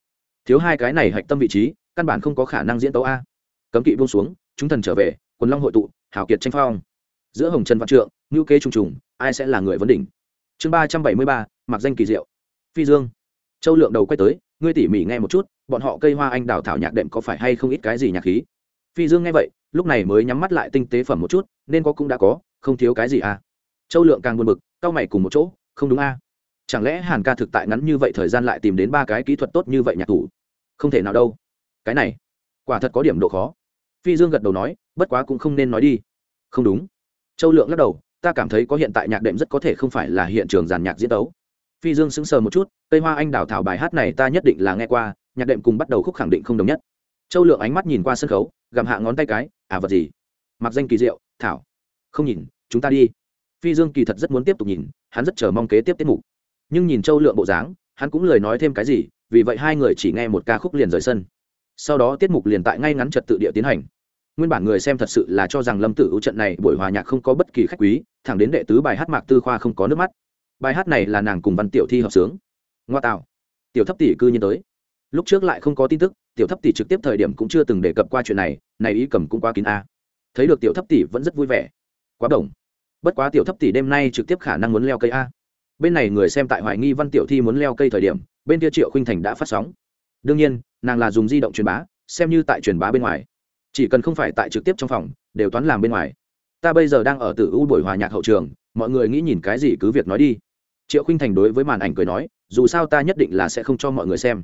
Thiếu hai cái này hạch tâm vị trí, căn bản không có khả năng diễn tấu a. Cấm kỵ buông xuống, chúng thần trở về, quần long hội tụ, hào kiệt tranh phong. Giữa hồng trần văn trượng ngữ kế trùng trùng, ai sẽ là người vấn đỉnh? Chương ba trăm bảy mươi ba, mặc danh kỳ diệu. Phi dương. Châu lượng đầu quay tới, ngươi tỉ mỉ nghe một chút, bọn họ cây hoa anh đào thảo nhạc đệm có phải hay không ít cái gì nhạc khí? Phi dương nghe vậy, lúc này mới nhắm mắt lại tinh tế phẩm một chút, nên có cũng đã có, không thiếu cái gì à? Châu lượng càng buồn bực, cau mày cùng một chỗ, không đúng à? Chẳng lẽ hàn ca thực tại ngắn như vậy thời gian lại tìm đến ba cái kỹ thuật tốt như vậy nhạc thủ? Không thể nào đâu. Cái này, quả thật có điểm độ khó. Phi dương gật đầu nói, bất quá cũng không nên nói đi. Không đúng. Châu lượng lắc đầu ta cảm thấy có hiện tại nhạc đệm rất có thể không phải là hiện trường giàn nhạc diễn tấu. Phi dương sững sờ một chút, cây hoa anh đào thảo bài hát này ta nhất định là nghe qua, nhạc đệm cùng bắt đầu khúc khẳng định không đồng nhất. Châu lượng ánh mắt nhìn qua sân khấu, gặm hạ ngón tay cái à vật gì? Mặc danh kỳ diệu, thảo. Không nhìn, chúng ta đi. Phi dương kỳ thật rất muốn tiếp tục nhìn, hắn rất chờ mong kế tiếp tiết mục. Nhưng nhìn châu lượng bộ dáng, hắn cũng lời nói thêm cái gì, vì vậy hai người chỉ nghe một ca khúc liền rời sân. Sau đó tiết mục liền tại ngay ngắn trật tự địa tiến hành nguyên bản người xem thật sự là cho rằng lâm tử U trận này buổi hòa nhạc không có bất kỳ khách quý, thẳng đến đệ tứ bài hát mạc tư khoa không có nước mắt. Bài hát này là nàng cùng văn tiểu thi hợp sướng. Ngoa tạo. Tiểu thấp tỷ cư nhiên tới. Lúc trước lại không có tin tức, tiểu thấp tỷ trực tiếp thời điểm cũng chưa từng đề cập qua chuyện này này ý cầm cũng quá kín a. Thấy được tiểu thấp tỷ vẫn rất vui vẻ. Quá đồng. Bất quá tiểu thấp tỷ đêm nay trực tiếp khả năng muốn leo cây a. Bên này người xem tại hoài nghi văn tiểu thi muốn leo cây thời điểm, bên kia triệu khinh thành đã phát sóng. Đương nhiên, nàng là dùng di động truyền bá, xem như tại truyền bá bên ngoài chỉ cần không phải tại trực tiếp trong phòng, đều toán làm bên ngoài. Ta bây giờ đang ở tử u buổi hòa nhạc hậu trường, mọi người nghĩ nhìn cái gì cứ việc nói đi. Triệu khinh thành đối với màn ảnh cười nói, dù sao ta nhất định là sẽ không cho mọi người xem.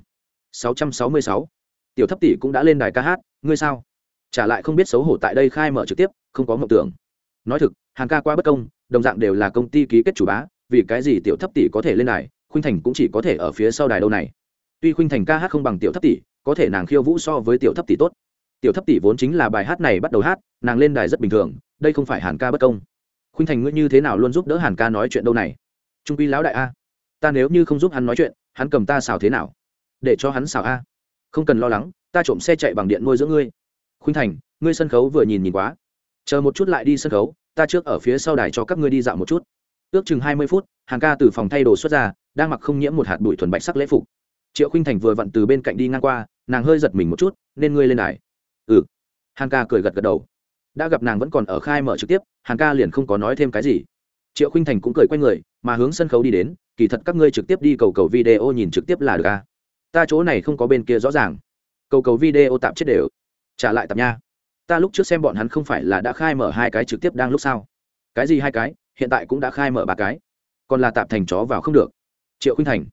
666. tiểu thấp tỷ cũng đã lên đài ca hát, ngươi sao? Trả lại không biết xấu hổ tại đây khai mở trực tiếp, không có mộng tưởng. Nói thực, hàng ca quá bất công, đồng dạng đều là công ty ký kết chủ bá, vì cái gì tiểu thấp tỷ có thể lên đài, khuynh thành cũng chỉ có thể ở phía sau đài đâu này. Tuy khuynh thành ca hát không bằng tiểu thấp tỷ, có thể nàng khiêu vũ so với tiểu thấp tỷ tốt tiểu thấp tỷ vốn chính là bài hát này bắt đầu hát, nàng lên đài rất bình thường, đây không phải hàn ca bất công. Khuynh thành ngươi như thế nào luôn giúp đỡ hàn ca nói chuyện đâu này? Trung quy lão đại a, ta nếu như không giúp hắn nói chuyện, hắn cầm ta xào thế nào? Để cho hắn xào a. Không cần lo lắng, ta trộm xe chạy bằng điện nuôi giữa ngươi. Khuynh thành, ngươi sân khấu vừa nhìn nhìn quá. Chờ một chút lại đi sân khấu, ta trước ở phía sau đài cho các ngươi đi dạo một chút. Ước chừng hai mươi phút, hàn ca từ phòng thay đồ xuất ra, đang mặc không nhiễm một hạt bụi thuần bạch sắc lễ phục. Triệu khinh thành vừa vặn từ bên cạnh đi ngang qua, nàng hơi giật mình một chút, nên ngươi lên đài ừ. Hàn ca cười gật gật đầu. Đã gặp nàng vẫn còn ở khai mở trực tiếp, hàn ca liền không có nói thêm cái gì. Triệu khinh thành cũng cười q u a y người, mà hướng sân khấu đi đến, kỳ thật các ngươi trực tiếp đi cầu cầu video nhìn trực tiếp là được ca ta chỗ này không có bên kia rõ ràng. Cầu cầu video tạm chết đều. Trả lại tạm nha. Ta lúc trước xem bọn hắn không phải là đã khai mở hai cái trực tiếp đang lúc sao? Cái gì hai cái? Hiện tại cũng đã khai mở ba cái. Còn là tạm thành chó vào không được. Triệu khinh thành.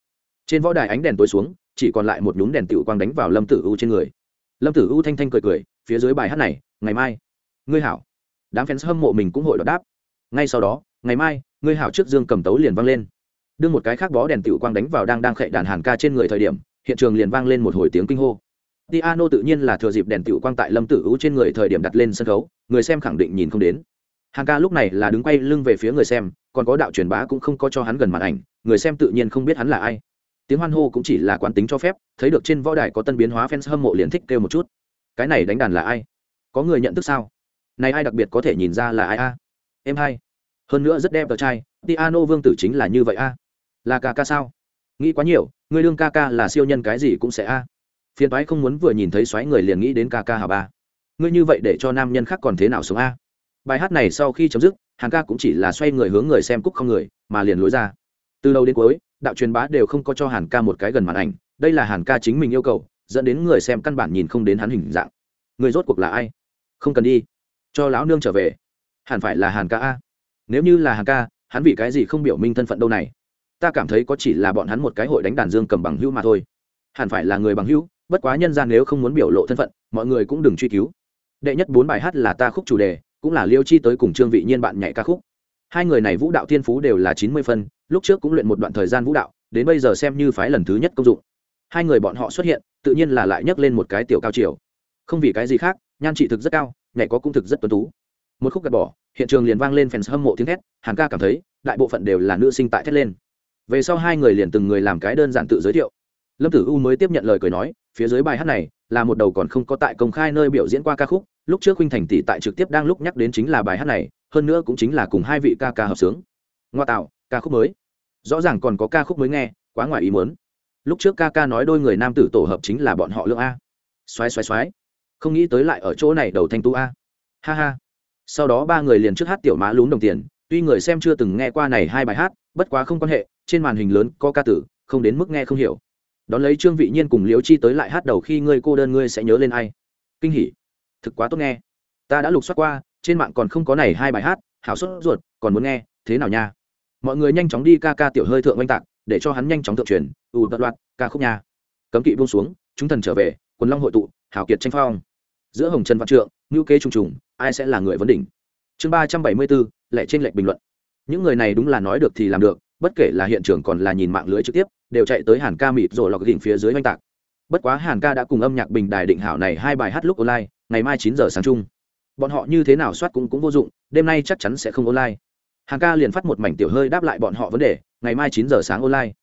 Trên võ đài ánh đèn tối xuống, chỉ còn lại một nhúm đèn tiểu quang đánh vào lâm tử u trên người lâm tử u thanh thanh cười cười, phía dưới bài hát này, ngày mai, ngươi hảo. Đám fans hâm mộ mình cũng hội đáp. Ngay sau đó, ngày mai, ngươi hảo trước dương cầm tấu liền vang lên. Đương một cái khác bó đèn tiểu quang đánh vào đang đang khệ đàn hàn ca trên người thời điểm, hiện trường liền vang lên một hồi tiếng kinh hô. Piano tự nhiên là thừa dịp đèn tiểu quang tại lâm tử u trên người thời điểm đặt lên sân khấu, người xem khẳng định nhìn không đến. Hàn ca lúc này là đứng quay lưng về phía người xem, còn có đạo truyền bá cũng không có cho hắn gần màn ảnh, người xem tự nhiên không biết hắn là ai tiếng hoan hô cũng chỉ là quán tính cho phép, thấy được trên võ đài có tân biến hóa fans hâm mộ liền thích kêu một chút. Cái này đánh đàn là ai? Có người nhận thức sao? Này ai đặc biệt có thể nhìn ra là ai a? Em hay hơn nữa rất đẹp tờ trai piano vương tử chính là như vậy a? Là ca ca sao? Nghĩ quá nhiều, người đương ca ca là siêu nhân cái gì cũng sẽ a? Phiền toái không muốn vừa nhìn thấy xoáy người liền nghĩ đến ca ca hà ba ngươi như vậy để cho nam nhân khác còn thế nào sống a? Bài hát này sau khi chấm dứt, hàng ca cũng chỉ là xoay người hướng người xem cúc không người, mà liền lối ra. Từ đầu đến cuối đạo truyền bá đều không có cho hàn ca một cái gần màn ảnh, đây là hàn ca chính mình yêu cầu, dẫn đến người xem căn bản nhìn không đến hắn hình dạng. Người rốt cuộc là ai? Không cần đi. Cho lão nương trở về. Hẳn phải là hàn ca a. Nếu như là hàn ca, hắn vì cái gì không biểu minh thân phận đâu này? Ta cảm thấy có chỉ là bọn hắn một cái hội đánh đàn dương cầm bằng hữu mà thôi. Hẳn phải là người bằng hữu, bất quá nhân gian nếu không muốn biểu lộ thân phận, mọi người cũng đừng truy cứu. Đệ nhất bốn bài hát là ta khúc chủ đề, cũng là liêu chi tới cùng trương vị nhiên bạn nhảy ca khúc. Hai người này vũ đạo thiên phú đều là chín mươi phân lúc trước cũng luyện một đoạn thời gian vũ đạo, đến bây giờ xem như phái lần thứ nhất công dụng. Hai người bọn họ xuất hiện, tự nhiên là lại nhấc lên một cái tiểu cao chiều. Không vì cái gì khác, nhan trị thực rất cao, nhảy có cũng thực rất tuân tú. Một khúc gạt bỏ, hiện trường liền vang lên fans hâm mộ tiếng thét, hàn ca cảm thấy, đại bộ phận đều là nữ sinh tại thét lên. Về sau hai người liền từng người làm cái đơn giản tự giới thiệu. Lâm tử u mới tiếp nhận lời cười nói, phía dưới bài hát này, là một đầu còn không có tại công khai nơi biểu diễn qua ca khúc, lúc trước huynh thành tỷ tại trực tiếp đang lúc nhắc đến chính là bài hát này, hơn nữa cũng chính là cùng hai vị ca ca hợp sướng. Ngoa tạo ca khúc mới. Rõ ràng còn có ca khúc mới nghe, quá ngoài ý muốn. Lúc trước ca ca nói đôi người nam tử tổ hợp chính là bọn họ lượng a. Xoáy xoáy xoáy không nghĩ tới lại ở chỗ này đầu thanh tu a. Ha ha. Sau đó ba người liền trước hát tiểu má lún đồng tiền, tuy người xem chưa từng nghe qua này hai bài hát, bất quá không quan hệ, trên màn hình lớn có ca tử, không đến mức nghe không hiểu. Đón lấy trương vị nhiên cùng liễu chi tới lại hát đầu khi ngươi cô đơn ngươi sẽ nhớ lên ai. Kinh hỉ. Thực quá tốt nghe. Ta đã lục soát qua, trên mạng còn không có này hai bài hát, hảo sốt ruột, còn muốn nghe, thế nào nha? Mọi người nhanh chóng đi ca ca tiểu hơi thượng oanh tạc, để cho hắn nhanh chóng thượng truyền, ù tật loạt, ca khúc nha. Cấm kỵ buông xuống, chúng thần trở về, quần long hội tụ hảo kiệt tranh phong. Giữa hồng trần văn trượng ngữ kế trùng trùng, ai sẽ là người vấn đỉnh? Chương ba trăm bảy mươi bốn, lệ trên lệnh bình luận. Những người này đúng là nói được thì làm được, bất kể là hiện trường còn là nhìn mạng lưới trực tiếp, đều chạy tới hàn ca mịt rồi lọc đỉnh phía dưới oanh tạc. Bất quá hàn ca đã cùng âm nhạc bình đài định hảo này hai bài hát lúc online, ngày mai chín giờ sáng chung. Bọn họ như thế nào soát cũng cũng vô dụng, đêm nay chắc chắn sẽ không online. Hàng ca liền phát một mảnh tiểu hơi đáp lại bọn họ vấn đề, ngày mai chín giờ sáng online.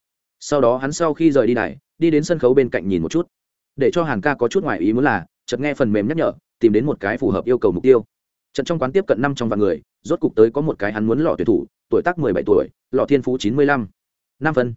Sau đó hắn sau khi rời đi này đi đến sân khấu bên cạnh nhìn một chút. Để cho hàng ca có chút ngoài ý muốn là, chợt nghe phần mềm nhắc nhở, tìm đến một cái phù hợp yêu cầu mục tiêu. Trận trong quán tiếp cận năm trong vạn người, rốt cục tới có một cái hắn muốn lọ tuyển thủ, tuổi tác mười bảy tuổi, lọ thiên phú chín mươi lăm. Năm phân.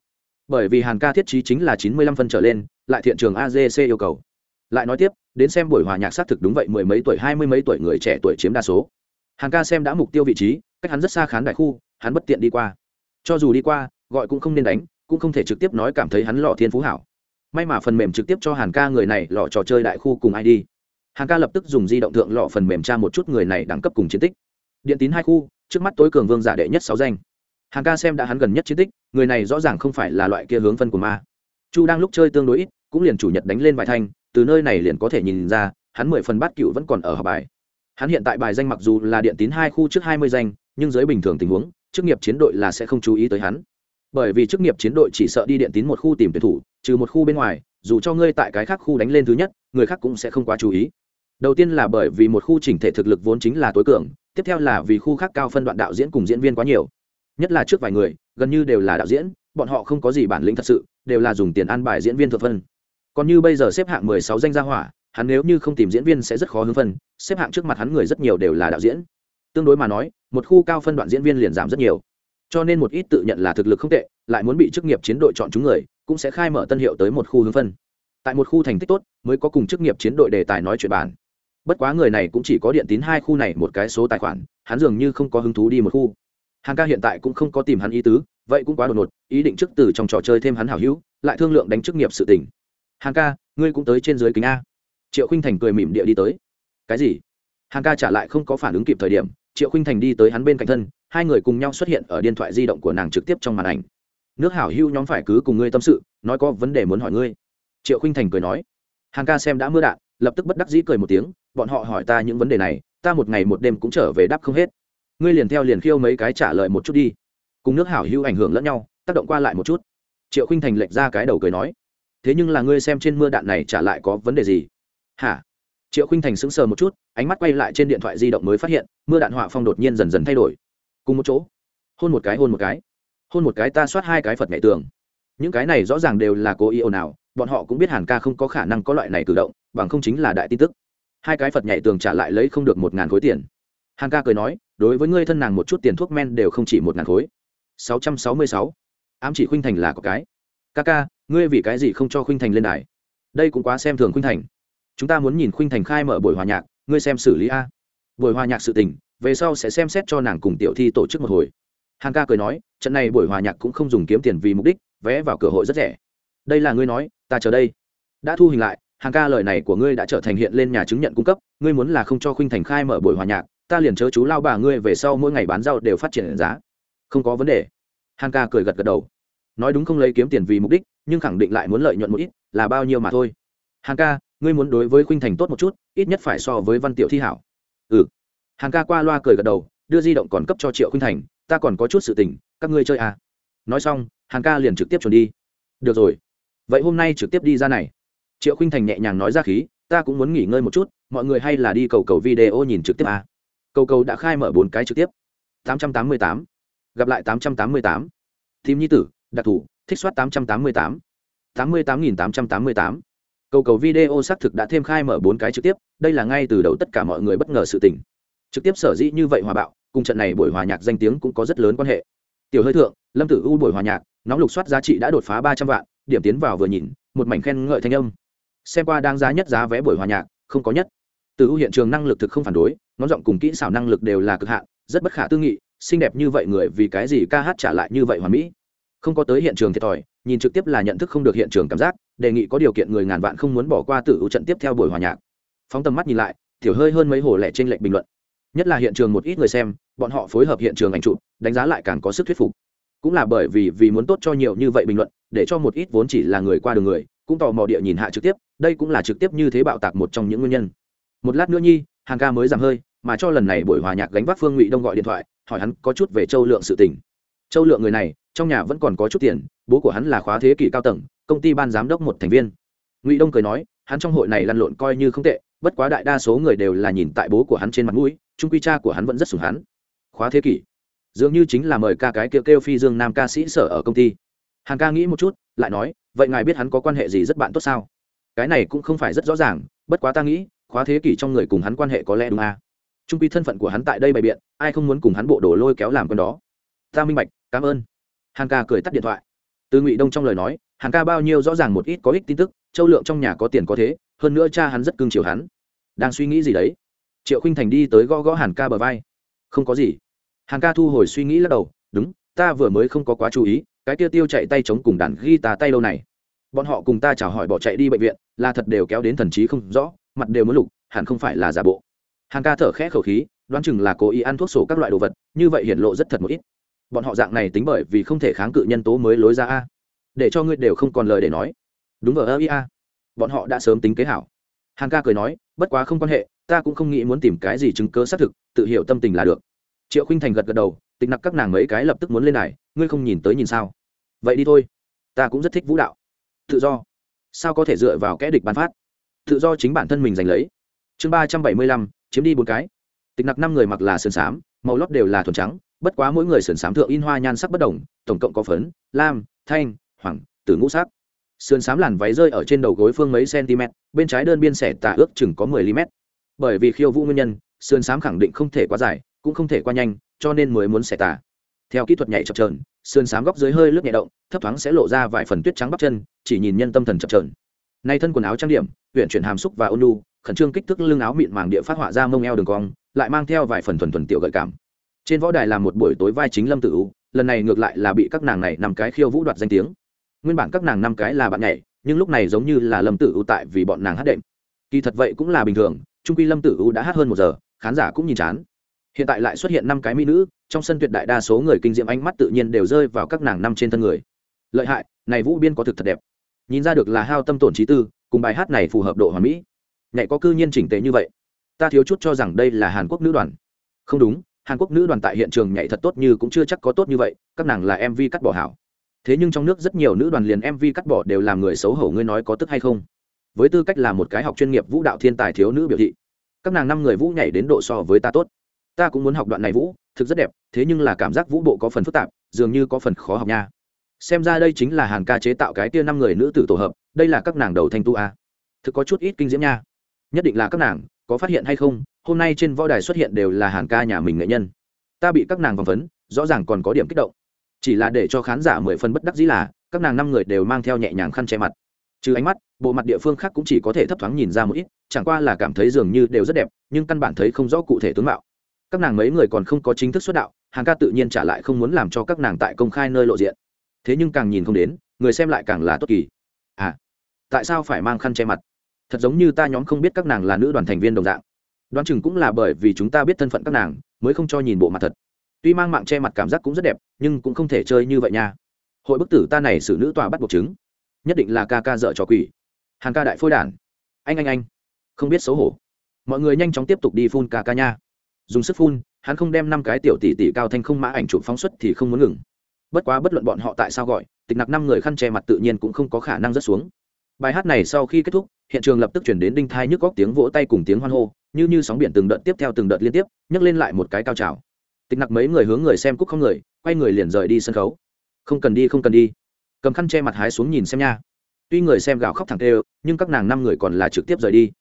Bởi vì hàn ca thiết trí chính là chín mươi lăm phân trở lên, lại thiện trường agc yêu cầu. Lại nói tiếp, đến xem buổi hòa nhạc xác thực đúng vậy, mười mấy tuổi, hai mươi mấy tuổi người trẻ tuổi chiếm đa số. Hàn ca xem đã mục tiêu vị trí cách hắn rất xa khán đại khu, hắn bất tiện đi qua. Cho dù đi qua, gọi cũng không nên đánh, cũng không thể trực tiếp nói cảm thấy hắn lọ thiên phú hảo. May mà phần mềm trực tiếp cho hàn ca người này lọ trò chơi đại khu cùng ai đi hàn ca lập tức dùng di động thượng lọ phần mềm tra một chút người này đẳng cấp cùng chiến tích. Điện tín hai khu, trước mắt tối cường vương giả đệ nhất sáu danh. Hàn ca xem đã hắn gần nhất chiến tích, người này rõ ràng không phải là loại kia hướng phân của ma. Chu đang lúc chơi tương đối ít, cũng liền chủ nhật đánh lên bài thanh, từ nơi này liền có thể nhìn ra, hắn mười phần bát cựu vẫn còn ở học bài. Hắn hiện tại bài danh mặc dù là điện tín hai khu trước hai mươi danh nhưng dưới bình thường tình huống, chức nghiệp chiến đội là sẽ không chú ý tới hắn. Bởi vì chức nghiệp chiến đội chỉ sợ đi điện tín một khu tìm tuyển thủ, trừ một khu bên ngoài, dù cho ngươi tại cái khác khu đánh lên thứ nhất, người khác cũng sẽ không quá chú ý. Đầu tiên là bởi vì một khu chỉnh thể thực lực vốn chính là tối cường, tiếp theo là vì khu khác cao phân đoạn đạo diễn cùng diễn viên quá nhiều. Nhất là trước vài người, gần như đều là đạo diễn, bọn họ không có gì bản lĩnh thật sự, đều là dùng tiền ăn bài diễn viên thượng phân. Còn như bây giờ xếp hạng mười sáu danh gia hỏa, hắn nếu như không tìm diễn viên sẽ rất khó hướng phân, xếp hạng trước mặt hắn người rất nhiều đều là đạo diễn tương đối mà nói, một khu cao phân đoạn diễn viên liền giảm rất nhiều. Cho nên một ít tự nhận là thực lực không tệ, lại muốn bị chức nghiệp chiến đội chọn chúng người, cũng sẽ khai mở tân hiệu tới một khu hướng phân. Tại một khu thành tích tốt, mới có cùng chức nghiệp chiến đội đề tài nói chuyện bản. Bất quá người này cũng chỉ có điện tín hai khu này một cái số tài khoản, hắn dường như không có hứng thú đi một khu. Hàn ca hiện tại cũng không có tìm hắn ý tứ, vậy cũng quá đột ngột, ý định trước từ trong trò chơi thêm hắn hảo hữu, lại thương lượng đánh chức nghiệp sự tình. Hàn ca, ngươi cũng tới trên dưới kính a. Triệu khinh thành cười mỉm địa đi tới. Cái gì? Hàn ca trả lại không có phản ứng kịp thời điểm triệu khinh thành đi tới hắn bên cạnh thân, hai người cùng nhau xuất hiện ở điện thoại di động của nàng trực tiếp trong màn ảnh. Nước hảo Hưu nhóm phải cứ cùng ngươi tâm sự, nói có vấn đề muốn hỏi ngươi. Triệu khinh thành cười nói. Hàn ca xem đã mưa đạn, lập tức bất đắc dĩ cười một tiếng, bọn họ hỏi ta những vấn đề này, ta một ngày một đêm cũng trở về đáp không hết. Ngươi liền theo liền khiêu mấy cái trả lời một chút đi. Cùng nước hảo Hưu ảnh hưởng lẫn nhau, tác động qua lại một chút. Triệu khinh thành lệch ra cái đầu cười nói. Thế nhưng là ngươi xem trên mưa đạn này trả lại có vấn đề gì? Hả? Triệu khinh thành sững sờ một chút, ánh mắt quay lại trên điện thoại di động mới phát hiện, mưa đạn họa phong đột nhiên dần dần thay đổi. Cùng một chỗ, hôn một cái, hôn một cái. Hôn một cái ta soát hai cái phật nhảy tường. Những cái này rõ ràng đều là cố ý ồn ào, bọn họ cũng biết hàn ca không có khả năng có loại này cử động, bằng không chính là đại tin tức. Hai cái phật nhảy tường trả lại lấy không được một ngàn khối tiền. Hàn ca cười nói, đối với ngươi thân nàng một chút tiền thuốc men đều không chỉ một ngàn khối. Sáu trăm sáu mươi sáu. Ám chỉ khuynh thành là có cái. Ca ca, ngươi vì cái gì không cho khuynh thành lên đài? Đây cũng quá xem thường khuynh thành chúng ta muốn nhìn khuynh thành khai mở buổi hòa nhạc, ngươi xem xử lý a. Buổi hòa nhạc sự tình, về sau sẽ xem xét cho nàng cùng tiểu thi tổ chức một hồi. Hàng ca cười nói, trận này buổi hòa nhạc cũng không dùng kiếm tiền vì mục đích, vé vào cửa hội rất rẻ. Đây là ngươi nói, ta chờ đây. Đã thu hình lại, hàng ca lời này của ngươi đã trở thành hiện lên nhà chứng nhận cung cấp, ngươi muốn là không cho khuynh thành khai mở buổi hòa nhạc, ta liền chớ chú lao bà ngươi về sau mỗi ngày bán rau đều phát triển giá. Không có vấn đề. Hàng ca cười gật gật đầu. Nói đúng không lấy kiếm tiền vì mục đích, nhưng khẳng định lại muốn lợi nhuận một ít, là bao nhiêu mà thôi. Hàng ca ngươi muốn đối với khuynh thành tốt một chút, ít nhất phải so với văn tiểu thi hảo ừ hàng ca qua loa cười gật đầu, đưa di động còn cấp cho triệu khuynh thành, ta còn có chút sự tình, các ngươi chơi à nói xong, hàng ca liền trực tiếp chuẩn đi được rồi vậy hôm nay trực tiếp đi ra này triệu khuynh thành nhẹ nhàng nói ra khí, ta cũng muốn nghỉ ngơi một chút, mọi người hay là đi cầu cầu video nhìn trực tiếp à. cầu cầu đã khai mở bốn cái trực tiếp 888. gặp lại 888. tìm nhi tử, đặc thủ, thích soát 888. 88.888 cầu cầu video xác thực đã thêm khai mở bốn cái trực tiếp, đây là ngay từ đầu tất cả mọi người bất ngờ sự tình. Trực tiếp sở dĩ như vậy hòa bạo, cùng trận này buổi hòa nhạc danh tiếng cũng có rất lớn quan hệ. Tiểu hơi thượng, lâm tử u buổi hòa nhạc, nóng lục soát giá trị đã đột phá ba trăm vạn, điểm tiến vào vừa nhìn, một mảnh khen ngợi thanh âm. Xem qua đáng giá nhất giá vé buổi hòa nhạc, không có nhất. Tử U hiện trường năng lực thực không phản đối, ngón giọng cùng kỹ xảo năng lực đều là cực hạn, rất bất khả tư nghị, xinh đẹp như vậy người vì cái gì ca hát trả lại như vậy hoàn mỹ? Không có tới hiện trường thiệt thòi, nhìn trực tiếp là nhận thức không được hiện trường cảm giác đề nghị có điều kiện người ngàn vạn không muốn bỏ qua tử ưu trận tiếp theo buổi hòa nhạc. Phóng tầm mắt nhìn lại thiểu hơi hơn mấy hồ lẻ trên lệnh bình luận. Nhất là hiện trường một ít người xem, bọn họ phối hợp hiện trường ảnh chụp, đánh giá lại càng có sức thuyết phục. Cũng là bởi vì vì muốn tốt cho nhiều như vậy bình luận, để cho một ít vốn chỉ là người qua đường người, cũng tò mò địa nhìn hạ trực tiếp, đây cũng là trực tiếp như thế bạo tạc một trong những nguyên nhân. Một lát nữa nhi, hàng ca mới giảm hơi, mà cho lần này buổi hòa nhạc gánh vác phương ngụy đông gọi điện thoại, hỏi hắn có chút về châu lượng sự tình. Châu lượng người này trong nhà vẫn còn có chút tiền, bố của hắn là khóa thế kỷ cao tầng, công ty ban giám đốc một thành viên. Ngụy đông cười nói, hắn trong hội này lăn lộn coi như không tệ, bất quá đại đa số người đều là nhìn tại bố của hắn trên mặt mũi trung quy cha của hắn vẫn rất sủng hắn. Khóa thế kỷ. Dường như chính là mời ca cái kêu kêu phi dương nam ca sĩ sở ở công ty. Hàn ca nghĩ một chút, lại nói, vậy ngài biết hắn có quan hệ gì rất bạn tốt sao? Cái này cũng không phải rất rõ ràng, bất quá ta nghĩ, khóa thế kỷ trong người cùng hắn quan hệ có lẽ đúng à. trung quy thân phận của hắn tại đây bày biện, ai không muốn cùng hắn bộ đồ lôi kéo làm con đó? Ta minh bạch, cảm ơn hàn ca cười tắt điện thoại. Từ ngụy đông trong lời nói, hàn ca bao nhiêu rõ ràng một ít có ích tin tức, châu lượng trong nhà có tiền có thế, hơn nữa cha hắn rất cưng chiều hắn. Đang suy nghĩ gì đấy? Triệu khinh thành đi tới gõ gõ hàn ca bờ vai. Không có gì. Hàn ca thu hồi suy nghĩ lắc đầu, đúng, ta vừa mới không có quá chú ý, cái kia tiêu chạy tay chống cùng đàn ghi tà tay lâu này. Bọn họ cùng ta chào hỏi bỏ chạy đi bệnh viện, là thật đều kéo đến thần trí không rõ, mặt đều muốn lục, hẳn không phải là giả bộ. Hàn ca thở khẽ khẩu khí, đoán chừng là cố ý ăn thuốc sổ các loại đồ vật, như vậy hiện lộ rất thật một ít bọn họ dạng này tính bởi vì không thể kháng cự nhân tố mới lối ra a. Để cho ngươi đều không còn lời để nói. Đúng vờ ơ ia bọn họ đã sớm tính kế hảo. Hàn ca cười nói, bất quá không quan hệ, ta cũng không nghĩ muốn tìm cái gì chứng cớ xác thực, tự hiểu tâm tình là được. Triệu khinh thành gật gật đầu, tịch nặc các nàng mấy cái lập tức muốn lên này ngươi không nhìn tới nhìn sao? Vậy đi thôi. Ta cũng rất thích vũ đạo. Tự do. Sao có thể dựa vào kẽ địch bán phát? Tự do chính bản thân mình giành lấy. Chương ba trăm bảy mươi lăm, chiếm đi bốn cái. Tịch nặc năm người mặc là sườn xám màu lót đều là thuần trắng bất quá mỗi người sườn xám thượng in hoa nhan sắc bất đồng, tổng cộng có phấn, lam, thanh, hoàng, tử ngũ sắc. Sườn xám làn váy rơi ở trên đầu gối phương mấy cm, bên trái đơn biên xẻ tả ước chừng có mười mm bởi vì khiêu vũ nguyên nhân, sườn xám khẳng định không thể quá dài, cũng không thể qua nhanh, cho nên mới muốn xẻ tả. Theo kỹ thuật nhảy chập trờn sườn xám góc dưới hơi lướt nhẹ động, thấp thoáng sẽ lộ ra vài phần tuyết trắng bắp chân, chỉ nhìn nhân tâm thần chập trờn nay thân quần áo trang điểm huyện chuyển hàm xúc và ôn lu khẩn trương kích thước lưng áo mịn màng địa phát họa ra mông eo đường cong, lại mang theo vài phần thuần thuần tiểu gợi cảm trên võ đài là một buổi tối vai chính lâm tử u, lần này ngược lại là bị các nàng này năm cái khiêu vũ đoạt danh tiếng. Nguyên bản các nàng năm cái là bạn nhảy, nhưng lúc này giống như là lâm tử u tại vì bọn nàng hát đệm. Kỳ thật vậy cũng là bình thường trung quy lâm tử u đã hát hơn một giờ, khán giả cũng nhìn chán. Hiện tại lại xuất hiện năm cái mỹ nữ, trong sân tuyệt đại đa số người kinh diệm ánh mắt tự nhiên đều rơi vào các nàng năm trên thân người. Lợi hại, này vũ biên có thực thật đẹp. Nhìn ra được là hao tâm tổn trí tư, cùng bài hát này phù hợp độ hoàn mỹ. Nhảy có cư nhiên chỉnh tế như vậy. Ta thiếu chút cho rằng đây là hàn quốc nữ đoàn. Không đúng hàn quốc nữ đoàn tại hiện trường nhảy thật tốt như cũng chưa chắc có tốt như vậy, các nàng là mv cắt bỏ hảo. Thế nhưng trong nước rất nhiều nữ đoàn liền mv cắt bỏ đều làm người xấu hổ, ngươi nói có tức hay không? Với tư cách là một cái học chuyên nghiệp vũ đạo thiên tài thiếu nữ biểu thị, các nàng năm người vũ nhảy đến độ so với ta tốt. Ta cũng muốn học đoạn này vũ, thực rất đẹp, thế nhưng là cảm giác vũ bộ có phần phức tạp, dường như có phần khó học nha. Xem ra đây chính là hàn ca chế tạo cái tia năm người nữ tử tổ hợp, đây là các nàng đầu thanh tu a. Thực có chút ít kinh diễm nha. Nhất định là các nàng, có phát hiện hay không hôm nay trên võ đài xuất hiện đều là hàn ca nhà mình nghệ nhân. Ta bị các nàng vòng phấn, rõ ràng còn có điểm kích động. Chỉ là để cho khán giả mười phân bất đắc dĩ là, các nàng năm người đều mang theo nhẹ nhàng khăn che mặt. Trừ ánh mắt, bộ mặt địa phương khác cũng chỉ có thể thấp thoáng nhìn ra một ít, chẳng qua là cảm thấy dường như đều rất đẹp, nhưng căn bản thấy không rõ cụ thể tướng mạo. Các nàng mấy người còn không có chính thức xuất đạo hàng ca tự nhiên trả lại không muốn làm cho các nàng tại công khai nơi lộ diện. Thế nhưng càng nhìn không đến, người xem lại càng là tốt kỳ. À tại sao phải mang khăn che mặt? Thật giống như ta nhóm không biết các nàng là nữ đoàn thành viên đồng dạng đoán chừng cũng là bởi vì chúng ta biết thân phận các nàng, mới không cho nhìn bộ mặt thật. Tuy mang mạng che mặt cảm giác cũng rất đẹp, nhưng cũng không thể chơi như vậy nha. Hội bức tử ta này xử nữ tòa bắt buộc chứng. Nhất định là ca ca dợ trò quỷ. Hàng ca đại phôi đản. Anh anh anh. Không biết xấu hổ. Mọi người nhanh chóng tiếp tục đi phun ca ca nha. Dùng sức phun, hắn không đem năm cái tiểu tỷ tỷ cao thanh không mã ảnh chụp phóng xuất thì không muốn ngừng. Bất quá bất luận bọn họ tại sao gọi, tịch nặc năm người khăn che mặt tự nhiên cũng không có khả năng rớt xuống. Bài hát này sau khi kết thúc, hiện trường lập tức chuyển đến đinh thai nhức góc tiếng vỗ tay cùng tiếng hoan hô như như sóng biển từng đợt tiếp theo từng đợt liên tiếp, nhấc lên lại một cái cao trào. Tịch nặc mấy người hướng người xem cúc không người, quay người liền rời đi sân khấu. Không cần đi, không cần đi. Cầm khăn che mặt hái xuống nhìn xem nha. Tuy người xem gào khóc thẳng tê, nhưng các nàng năm người còn là trực tiếp rời đi.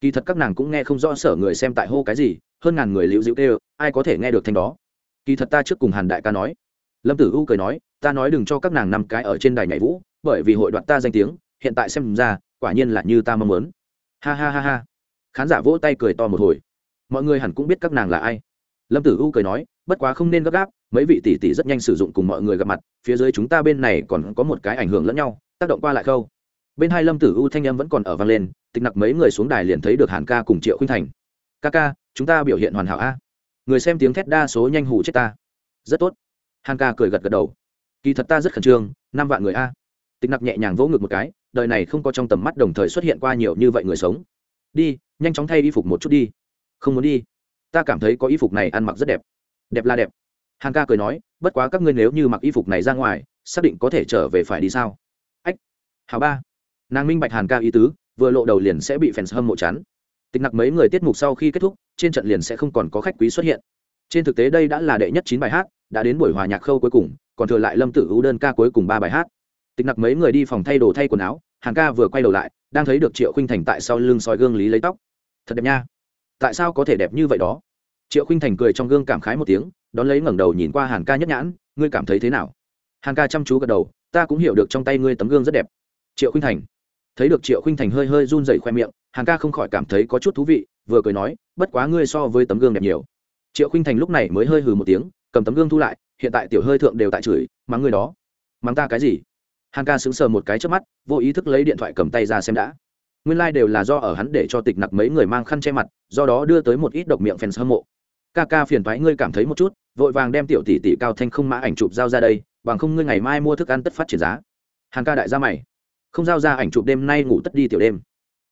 Kỳ thật các nàng cũng nghe không rõ sở người xem tại hô cái gì, hơn ngàn người liễu dịu tê, ai có thể nghe được thanh đó. Kỳ thật ta trước cùng hàn đại ca nói. Lâm tử u cười nói, ta nói đừng cho các nàng năm cái ở trên đài nhảy vũ, bởi vì hội đoạt ta danh tiếng, hiện tại xem ra, quả nhiên là như ta mong muốn. Ha ha ha ha khán giả vỗ tay cười to một hồi. Mọi người hẳn cũng biết các nàng là ai. Lâm tử u cười nói, bất quá không nên gấp gáp, mấy vị tỷ tỷ rất nhanh sử dụng cùng mọi người gặp mặt, phía dưới chúng ta bên này còn có một cái ảnh hưởng lẫn nhau, tác động qua lại khâu. Bên hai lâm tử u thanh em vẫn còn ở vang lên, tịch nặc mấy người xuống đài liền thấy được hàn ca cùng triệu khinh thành. Ca ca, chúng ta biểu hiện hoàn hảo a. Người xem tiếng thét đa số nhanh hủ chết ta. Rất tốt. Hàn ca cười gật gật đầu. Kỳ thật ta rất khẩn trương, năm vạn người a. Tịch nặc nhẹ nhàng vỗ ngực một cái, đời này không có trong tầm mắt đồng thời xuất hiện qua nhiều như vậy người sống. Đi nhanh chóng thay y phục một chút đi. Không muốn đi. Ta cảm thấy có y phục này ăn mặc rất đẹp. Đẹp là đẹp. Hàn ca cười nói, bất quá các ngươi nếu như mặc y phục này ra ngoài, xác định có thể trở về phải đi sao? Ách. Hào ba. Nàng minh bạch hàn ca ý tứ, vừa lộ đầu liền sẽ bị fans hâm mộ chắn tịch nặc mấy người tiết mục sau khi kết thúc, trên trận liền sẽ không còn có khách quý xuất hiện. Trên thực tế đây đã là đệ nhất chín bài hát, đã đến buổi hòa nhạc khâu cuối cùng, còn thừa lại lâm tử ưu đơn ca cuối cùng ba bài hát. Tịch nặc mấy người đi phòng thay đồ thay quần áo, hàn ca vừa quay đầu lại, đang thấy được triệu khinh thành tại sau lưng soi gương lý lấy tóc thật đẹp nha. Tại sao có thể đẹp như vậy đó? Triệu khinh thành cười trong gương cảm khái một tiếng, đón lấy ngẩng đầu nhìn qua hàn ca nhất nhãn, ngươi cảm thấy thế nào? Hàn ca chăm chú gật đầu, ta cũng hiểu được trong tay ngươi tấm gương rất đẹp. Triệu khinh thành. Thấy được triệu khinh thành hơi hơi run rẩy khoe miệng, hàn ca không khỏi cảm thấy có chút thú vị, vừa cười nói, bất quá ngươi so với tấm gương đẹp nhiều. Triệu khinh thành lúc này mới hơi hừ một tiếng, cầm tấm gương thu lại, hiện tại tiểu hơi thượng đều tại chửi, mắng ngươi đó. Mắng ta cái gì? Hàn ca sững sờ một cái trước mắt, vô ý thức lấy điện thoại cầm tay ra xem đã nguyên lai、like、đều là do ở hắn để cho tịch nặc mấy người mang khăn che mặt, do đó đưa tới một ít độc miệng fans hâm mộ. Ca ca phiền thoái ngươi cảm thấy một chút, vội vàng đem tiểu tỷ tỷ cao thanh không mã ảnh chụp giao ra đây, bằng không ngươi ngày mai mua thức ăn tất phát triển giá. Hàng ca đại gia mày. Không giao ra ảnh chụp đêm nay ngủ tất đi tiểu đêm.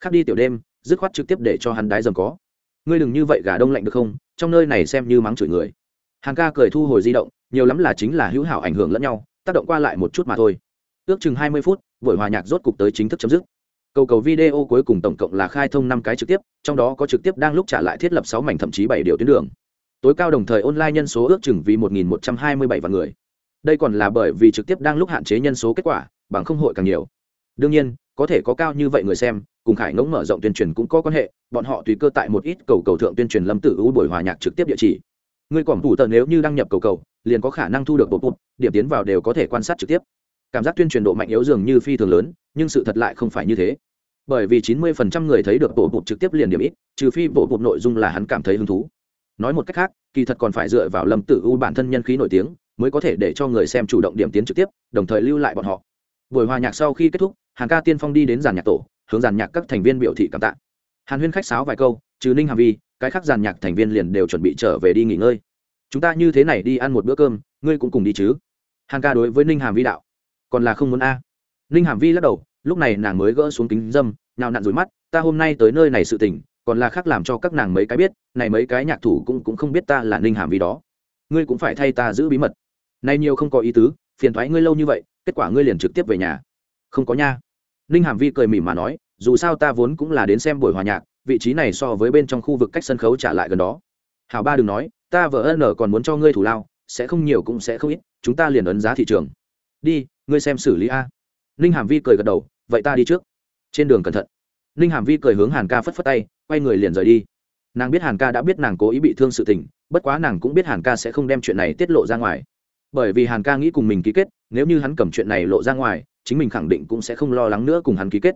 Khác đi tiểu đêm, dứt khoát trực tiếp để cho hắn đái dầm có. Ngươi đừng như vậy gà đông lạnh được không? Trong nơi này xem như mắng chửi người. Hàng ca cười thu hồi di động, nhiều lắm là chính là hữu hảo ảnh hưởng lẫn nhau, tác động qua lại một chút mà thôi. Ước chừng hai mươi phút, buổi hòa nhạc rốt cục tới chính thức chấm dứt cầu cầu video cuối cùng tổng cộng là khai thông năm cái trực tiếp, trong đó có trực tiếp đang lúc trả lại thiết lập sáu mảnh thậm chí bảy điều tuyến đường. Tối cao đồng thời online nhân số ước chừng vì một nghìn một trăm hai mươi bảy vạn người. Đây còn là bởi vì trực tiếp đang lúc hạn chế nhân số kết quả, bằng không hội càng nhiều. Đương nhiên, có thể có cao như vậy người xem, cùng khải ngỗng mở rộng tuyên truyền cũng có quan hệ, bọn họ tùy cơ tại một ít cầu cầu thượng tuyên truyền lâm tử u buổi hòa nhạc trực tiếp địa chỉ. Người quảng thủ tờ nếu như đăng nhập cầu cầu, liền có khả năng thu được bộ bụt điểm tiến vào đều có thể quan sát trực tiếp cảm giác tuyên truyền độ mạnh yếu dường như phi thường lớn, nhưng sự thật lại không phải như thế. Bởi vì 90% người thấy được bộ bụt trực tiếp liền điểm ít, trừ phi bộ bụt nội dung là hắn cảm thấy hứng thú. Nói một cách khác, kỳ thật còn phải dựa vào lâm tử u bản thân nhân khí nổi tiếng, mới có thể để cho người xem chủ động điểm tiến trực tiếp, đồng thời lưu lại bọn họ. Buổi hòa nhạc sau khi kết thúc hàng ca tiên phong đi đến giàn nhạc tổ, hướng giàn nhạc các thành viên biểu thị cảm tạ. Hàn huyên khách sáo vài câu, trừ ninh hàm vi, cái khác giàn nhạc thành viên liền đều chuẩn bị trở về đi nghỉ ngơi. Chúng ta như thế này đi ăn một bữa cơm, ngươi cũng cùng đi chứ? Hàng ca đối với ninh hàm vi đạo còn là không muốn a. Ninh hàm vi lắc đầu, lúc này nàng mới gỡ xuống kính dâm nào nặn rối mắt, ta hôm nay tới nơi này sự tình, còn là khác làm cho các nàng mấy cái biết, này mấy cái nhạc thủ cũng cũng không biết ta là ninh hàm vi đó. Ngươi cũng phải thay ta giữ bí mật. Nay nhiều không có ý tứ, phiền thoái ngươi lâu như vậy, kết quả ngươi liền trực tiếp về nhà. Không có nha. Ninh hàm vi cười mỉm mà nói, dù sao ta vốn cũng là đến xem buổi hòa nhạc, vị trí này so với bên trong khu vực cách sân khấu trả lại gần đó. Hảo ba đừng nói, ta vợ ân còn muốn cho ngươi thủ lao, sẽ không nhiều cũng sẽ không ít, chúng ta liền ấn giá thị trường. Đi ngươi xem xử lý a. Ninh hàm vi cười gật đầu, vậy ta đi trước. Trên đường cẩn thận. Ninh hàm vi cười hướng hàn ca phất phất tay, quay người liền rời đi. Nàng biết hàn ca đã biết nàng cố ý bị thương sự tình, bất quá nàng cũng biết hàn ca sẽ không đem chuyện này tiết lộ ra ngoài. Bởi vì hàn ca nghĩ cùng mình ký kết, nếu như hắn cầm chuyện này lộ ra ngoài, chính mình khẳng định cũng sẽ không lo lắng nữa cùng hắn ký kết.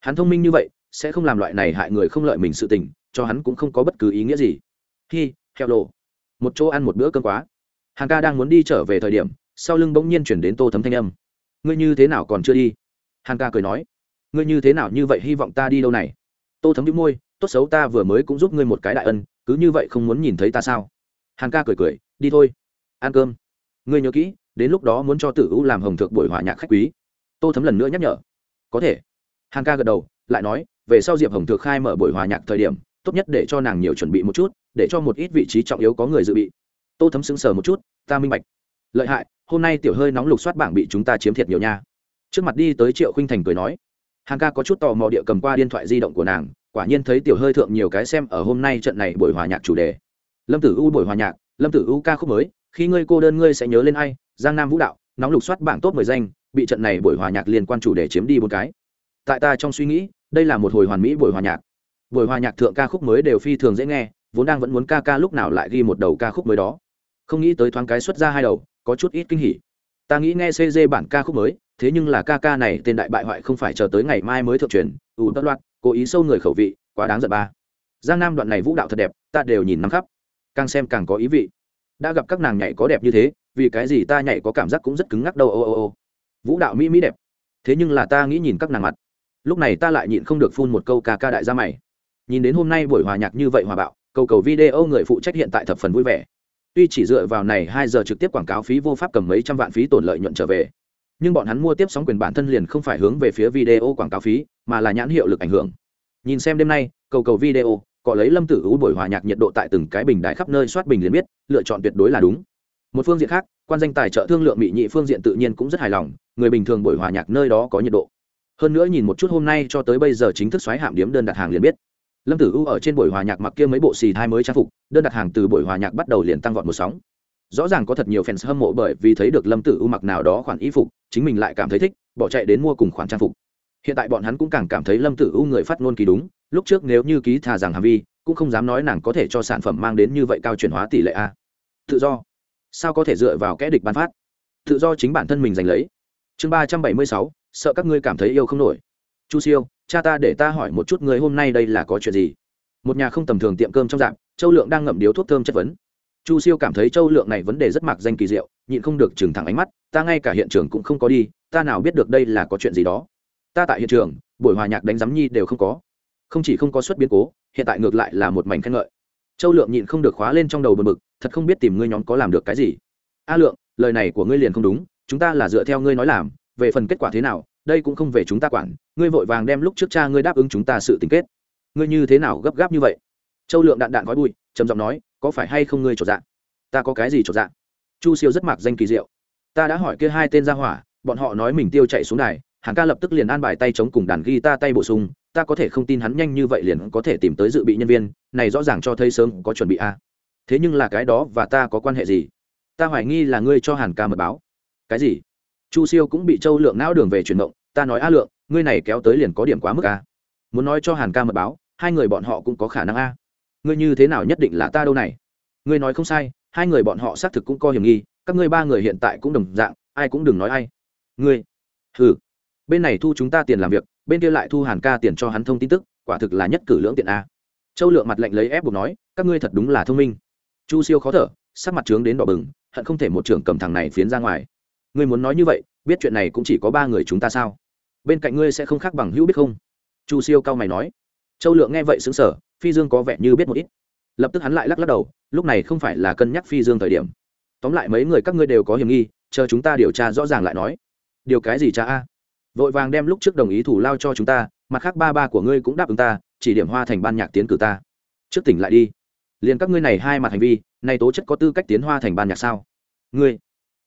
Hắn thông minh như vậy, sẽ không làm loại này hại người không lợi mình sự tình, cho hắn cũng không có bất cứ ý nghĩa gì. Hi heo lộ một chỗ ăn một bữa cơm quá. Hàn ca đang muốn đi trở về thời điểm, sau lưng bỗng nhiên chuyển đến tô thấm thanh âm ngươi như thế nào còn chưa đi? Hàn ca cười nói, ngươi như thế nào như vậy hy vọng ta đi đâu này? Tô thấm đĩu môi, tốt xấu ta vừa mới cũng giúp ngươi một cái đại ân, cứ như vậy không muốn nhìn thấy ta sao? Hàn ca cười cười, đi thôi. Ăn cơm. Ngươi nhớ kỹ, đến lúc đó muốn cho tử u làm hồng thượng buổi hòa nhạc khách quý. Tô thấm lần nữa nhắc nhở. Có thể. Hàn ca gật đầu, lại nói, về sau diệp hồng thượng khai mở buổi hòa nhạc thời điểm, tốt nhất để cho nàng nhiều chuẩn bị một chút, để cho một ít vị trí trọng yếu có người dự bị. Tô thấm sững sờ một chút, ta minh bạch. Lợi hại hôm nay tiểu hơi nóng lục soát bảng bị chúng ta chiếm thiệt nhiều nha. Trước mặt đi tới triệu khinh thành cười nói, hàn ca có chút tò mò địa cầm qua điện thoại di động của nàng, quả nhiên thấy tiểu hơi thượng nhiều cái xem ở hôm nay trận này buổi hòa nhạc chủ đề. Lâm tử u buổi hòa nhạc, lâm tử u ca khúc mới, khi ngươi cô đơn ngươi sẽ nhớ lên ai, giang nam vũ đạo, nóng lục soát bảng top mười danh, bị trận này buổi hòa nhạc liên quan chủ đề chiếm đi một cái. Tại ta trong suy nghĩ, đây là một hồi hoàn mỹ buổi hòa nhạc. Buổi hòa nhạc thượng ca khúc mới đều phi thường dễ nghe, vốn đang vẫn muốn ca ca lúc nào lại ghi một đầu ca khúc mới đó. Không nghĩ tới thoáng cái xuất ra hai đầu có chút ít kinh hỉ. Ta nghĩ nghe cg bản ca khúc mới, thế nhưng là ca ca này tên đại bại hoại không phải chờ tới ngày mai mới thượng truyền ủ tất loạt cố ý sâu người khẩu vị, quá đáng giận ba. Giang nam đoạn này vũ đạo thật đẹp, ta đều nhìn nắm khắp. Càng xem càng có ý vị. Đã gặp các nàng nhảy có đẹp như thế, vì cái gì ta nhảy có cảm giác cũng rất cứng ngắc đâu, ô ô ô. Vũ đạo mỹ mỹ đẹp. Thế nhưng là ta nghĩ nhìn các nàng mặt. Lúc này ta lại nhịn không được phun một câu ca ca đại gia mày. Nhìn đến hôm nay buổi hòa nhạc như vậy hòa bạo, cầu cầu video người phụ trách hiện tại thập phần vui vẻ tuy chỉ dựa vào này hai giờ trực tiếp quảng cáo phí vô pháp cầm mấy trăm vạn phí tổn lợi nhuận trở về, nhưng bọn hắn mua tiếp sóng quyền bản thân liền không phải hướng về phía video quảng cáo phí, mà là nhãn hiệu lực ảnh hưởng. Nhìn xem đêm nay, cầu cầu video, cọ lấy lâm tử u buổi hòa nhạc nhiệt độ tại từng cái bình đại khắp nơi soát bình liền biết, lựa chọn tuyệt đối là đúng. Một phương diện khác, quan danh tài trợ thương lượng mỹ nhị phương diện tự nhiên cũng rất hài lòng, người bình thường buổi hòa nhạc nơi đó có nhiệt độ. Hơn nữa nhìn một chút hôm nay cho tới bây giờ chính thức xoáy hạm điếm đơn đặt hàng liền biết lâm tử u ở trên buổi hòa nhạc mặc kia mấy bộ xì thai mới trang phục, đơn đặt hàng từ buổi hòa nhạc bắt đầu liền tăng vọt một sóng. Rõ ràng có thật nhiều fans hâm mộ bởi vì thấy được lâm tử u mặc nào đó khoản y phục, chính mình lại cảm thấy thích, bỏ chạy đến mua cùng khoản trang phục. Hiện tại bọn hắn cũng càng cảm thấy lâm tử u người phát ngôn kỳ đúng, lúc trước nếu như ký thà rằng hàm vi, cũng không dám nói nàng có thể cho sản phẩm mang đến như vậy cao chuyển hóa tỷ lệ a. Tự do. Sao có thể dựa vào kẽ địch bán phát? Tự do chính bản thân mình giành lấy. Chương ba trăm bảy mươi sáu, sợ các ngươi cảm thấy yêu không nổi. Chu siêu cha ta để ta hỏi một chút người hôm nay đây là có chuyện gì? Một nhà không tầm thường tiệm cơm trong dạng, châu lượng đang ngậm điếu thuốc thơm chất vấn. Chu siêu cảm thấy châu lượng này vấn đề rất mặc danh kỳ diệu, nhịn không được trừng thẳng ánh mắt, ta ngay cả hiện trường cũng không có đi, ta nào biết được đây là có chuyện gì đó. Ta tại hiện trường, buổi hòa nhạc đánh giám nhi đều không có. Không chỉ không có xuất biến cố, hiện tại ngược lại là một mảnh khen ngợi. Châu lượng nhịn không được khóa lên trong đầu bờ mực thật không biết tìm ngươi nhóm có làm được cái gì. A lượng, lời này của ngươi liền không đúng, chúng ta là dựa theo ngươi nói làm, về phần kết quả thế nào, đây cũng không về chúng ta quản ngươi vội vàng đem lúc trước cha ngươi đáp ứng chúng ta sự tình kết. Ngươi như thế nào gấp gáp như vậy? Châu lượng đạn đạn gói bụi, trầm giọng nói, có phải hay không ngươi trột dạ? Ta có cái gì trột dạ? Chu siêu rất mặc danh kỳ diệu. Ta đã hỏi kia hai tên ra hỏa, bọn họ nói mình tiêu chạy xuống đài, hàng ca lập tức liền an bài tay chống cùng đàn ghi ta tay bổ sung, ta có thể không tin hắn nhanh như vậy liền có thể tìm tới dự bị nhân viên, này rõ ràng cho thấy sớm có chuẩn bị a. À. thế nhưng là cái đó và ta có quan hệ gì? Ta hoài nghi là ngươi cho hàn ca mật báo. Cái gì? Chu siêu cũng bị châu lượng não đường về chuyển động, ta nói a lượng ngươi này kéo tới liền có điểm quá mức a muốn nói cho hàn ca mật báo, hai người bọn họ cũng có khả năng a ngươi như thế nào nhất định là ta đâu này? Ngươi nói không sai, hai người bọn họ xác thực cũng có hiểm nghi, các ngươi ba người hiện tại cũng đồng dạng, ai cũng đừng nói ai. Ngươi ừ bên này thu chúng ta tiền làm việc, bên kia lại thu hàn ca tiền cho hắn thông tin tức, quả thực là nhất cử lưỡng tiện a châu lượng mặt lạnh lấy ép buộc nói, các ngươi thật đúng là thông minh. Chu siêu khó thở, sắc mặt trướng đến đỏ bừng, hận không thể một trưởng cầm thằng này phiến ra ngoài. Ngươi muốn nói như vậy, biết chuyện này cũng chỉ có ba người chúng ta sao? Bên cạnh ngươi sẽ không khác bằng hữu biết không? Chu siêu cao mày nói. Châu lượng nghe vậy xứng sở phi dương có vẻ như biết một ít. Lập tức hắn lại lắc lắc đầu, lúc này không phải là cân nhắc phi dương thời điểm. Tóm lại mấy người các ngươi đều có hiểm nghi, chờ chúng ta điều tra rõ ràng lại nói. Điều cái gì cha a? Vội vàng đem lúc trước đồng ý thủ lao cho chúng ta, mặt khác ba ba của ngươi cũng đáp ứng ta, chỉ điểm hoa thành ban nhạc tiến cử ta. Trước tỉnh lại đi. Liền các ngươi này hai mặt hành vi này tố chất có tư cách tiến hoa thành ban nhạc sao? Ngươi,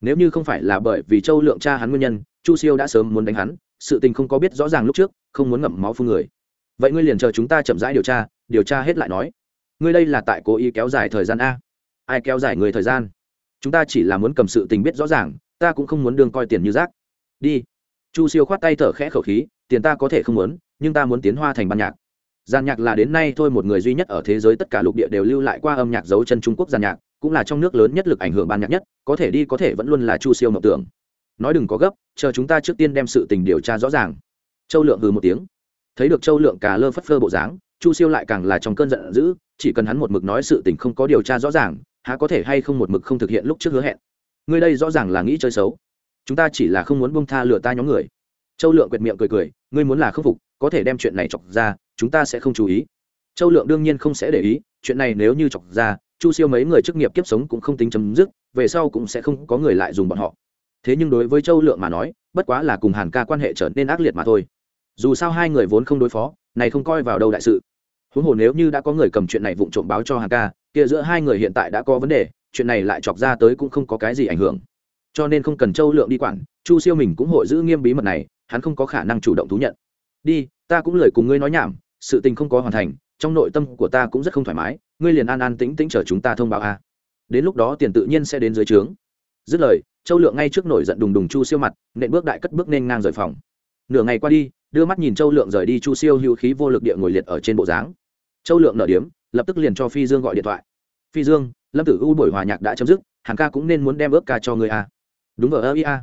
nếu như không phải là bởi vì châu lượng cha hắn nguyên nhân, chu siêu đã sớm muốn đánh hắn sự tình không có biết rõ ràng lúc trước, không muốn ngậm máu phương người. Vậy ngươi liền chờ chúng ta chậm rãi điều tra điều tra hết lại nói. Ngươi đây là tại cố ý kéo dài thời gian a. Ai kéo dài người thời gian? Chúng ta chỉ là muốn cầm sự tình biết rõ ràng, ta cũng không muốn đương coi tiền như rác. Đi. Chu siêu khoát tay thở khẽ khẩu khí, tiền ta có thể không muốn, nhưng ta muốn tiến hoa thành ban nhạc. Giàn nhạc là đến nay thôi một người duy nhất ở thế giới tất cả lục địa đều lưu lại qua âm nhạc dấu chân trung quốc giàn nhạc, cũng là trong nước lớn nhất lực ảnh hưởng ban nhạc nhất, có thể đi có thể vẫn luôn là chu siêu mộng tưởng nói đừng có gấp, chờ chúng ta trước tiên đem sự tình điều tra rõ ràng. Châu lượng hừ một tiếng. Thấy được châu lượng cà lơ phất phơ bộ dáng, chu siêu lại càng là trong cơn giận dữ, chỉ cần hắn một mực nói sự tình không có điều tra rõ ràng, há có thể hay không một mực không thực hiện lúc trước hứa hẹn. Ngươi đây rõ ràng là nghĩ chơi xấu. Chúng ta chỉ là không muốn bông tha lừa ta nhóm người. Châu lượng quệt miệng cười cười, ngươi muốn là khâm phục, có thể đem chuyện này chọc ra, chúng ta sẽ không chú ý. Châu lượng đương nhiên không sẽ để ý, chuyện này nếu như chọc ra, chu siêu mấy người chức nghiệp kiếp sống cũng không tính chấm dứt, về sau cũng sẽ không có người lại dùng bọn họ thế nhưng đối với châu lượng mà nói, bất quá là cùng hàn ca quan hệ trở nên ác liệt mà thôi. Dù sao hai người vốn không đối phó, này không coi vào đâu đại sự. Huống hồ nếu như đã có người cầm chuyện này vụng trộm báo cho hàn ca, kia giữa hai người hiện tại đã có vấn đề, chuyện này lại chọc ra tới cũng không có cái gì ảnh hưởng. Cho nên không cần châu lượng đi quản, chu siêu mình cũng hội giữ nghiêm bí mật này, hắn không có khả năng chủ động thú nhận. Đi, ta cũng lời cùng ngươi nói nhảm, sự tình không có hoàn thành, trong nội tâm của ta cũng rất không thoải mái, ngươi liền an an tĩnh tĩnh chờ chúng ta thông báo a. Đến lúc đó tiền tự nhiên sẽ đến dưới trướng. Dứt lời châu lượng ngay trước nổi giận đùng đùng chu siêu mặt, nện bước đại cất bước nên ngang rời phòng. Nửa ngày qua đi, đưa mắt nhìn châu lượng rời đi, chu siêu hữu khí vô lực địa ngồi liệt ở trên bộ dáng. Châu lượng nở điếm, lập tức liền cho phi dương gọi điện thoại. Phi dương, lâm tử u buổi hòa nhạc đã chấm dứt, hàng ca cũng nên muốn đem ước ca cho người a. Đúng vờ ơ ia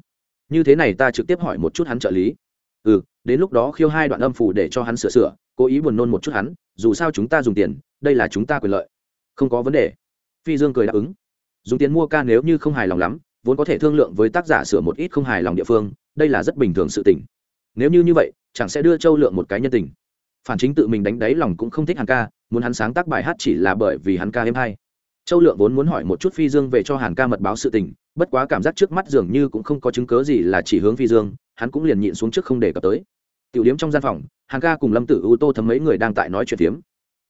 như thế này ta trực tiếp hỏi một chút hắn trợ lý. Ừ đến lúc đó khiêu hai đoạn âm phủ để cho hắn sửa sửa, cố ý buồn nôn một chút hắn, dù sao chúng ta dùng tiền, đây là chúng ta quyền lợi. Không có vấn đề. Phi dương cười đáp ứng. Dùng tiền mua ca nếu như không hài lòng lắm vốn có thể thương lượng với tác giả sửa một ít không hài lòng địa phương, đây là rất bình thường sự tình. Nếu như như vậy, chẳng sẽ đưa châu lượng một cái nhân tình. Phản chính tự mình đánh đáy lòng cũng không thích hàn ca, muốn hắn sáng tác bài hát chỉ là bởi vì hắn ca êm hay. Châu lượng vốn muốn hỏi một chút phi dương về cho hàn ca mật báo sự tình, bất quá cảm giác trước mắt dường như cũng không có chứng cớ gì là chỉ hướng phi dương, hắn cũng liền nhịn xuống trước không để cập tới. Tiểu điếm trong gian phòng, hàn ca cùng lâm tử ưu tô thấm mấy người đang tại nói chuyện phiếm.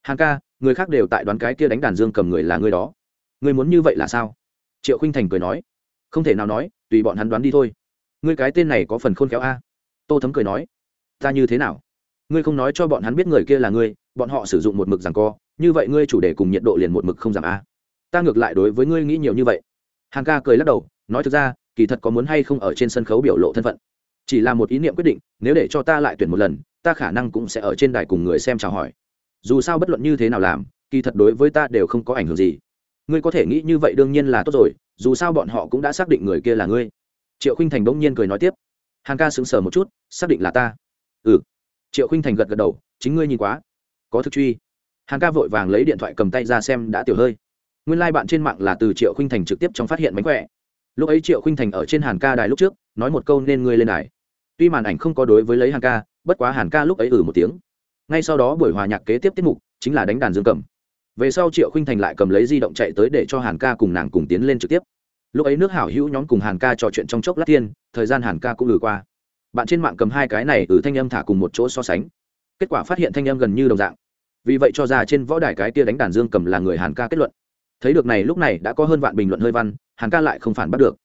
Hàn ca, người khác đều tại đoán cái kia đánh đàn dương cầm người là người đó. Người muốn như vậy là sao? Triệu khinh thành cười nói không thể nào nói, tùy bọn hắn đoán đi thôi. Ngươi cái tên này có phần khôn khéo a. Tô thấm cười nói, ta như thế nào? Ngươi không nói cho bọn hắn biết người kia là ngươi, bọn họ sử dụng một mực rằng co, như vậy ngươi chủ đề cùng nhiệt độ liền một mực không giảm a. Ta ngược lại đối với ngươi nghĩ nhiều như vậy. Hàng ca cười lắc đầu, nói thực ra, kỳ thật có muốn hay không ở trên sân khấu biểu lộ thân phận. Chỉ là một ý niệm quyết định, nếu để cho ta lại tuyển một lần, ta khả năng cũng sẽ ở trên đài cùng người xem chào hỏi. Dù sao bất luận như thế nào làm, kỳ thật đối với ta đều không có ảnh hưởng gì. Ngươi có thể nghĩ như vậy đương nhiên là tốt rồi dù sao bọn họ cũng đã xác định người kia là ngươi. Triệu khinh thành bỗng nhiên cười nói tiếp. Hàng ca sững sờ một chút, xác định là ta. Ừ. Triệu khinh thành gật gật đầu, chính ngươi nhìn quá. Có thực truy. Hàng ca vội vàng lấy điện thoại cầm tay ra xem đã tiểu hơi. Nguyên lai、like、bạn trên mạng là từ triệu khinh thành trực tiếp trong phát hiện mánh khỏe. Lúc ấy triệu khinh thành ở trên hàn ca đài lúc trước, nói một câu nên ngươi lên đài. Tuy màn ảnh không có đối với lấy hàn ca, bất quá hàn ca lúc ấy ừ một tiếng. Ngay sau đó buổi hòa nhạc kế tiếp tiết mục chính là đánh đàn dương cầm về sau triệu khinh thành lại cầm lấy di động chạy tới để cho hàn ca cùng nàng cùng tiến lên trực tiếp. Lúc ấy nước hảo hữu nhóm cùng hàn ca trò chuyện trong chốc lát thiên thời gian hàn ca cũng lừa qua. Bạn trên mạng cầm hai cái này từ thanh âm thả cùng một chỗ so sánh. Kết quả phát hiện thanh âm gần như đồng dạng. Vì vậy cho ra trên võ đài cái kia đánh đàn dương cầm là người hàn ca kết luận. Thấy được này lúc này đã có hơn vạn bình luận hơi văn, hàn ca lại không phản bắt được.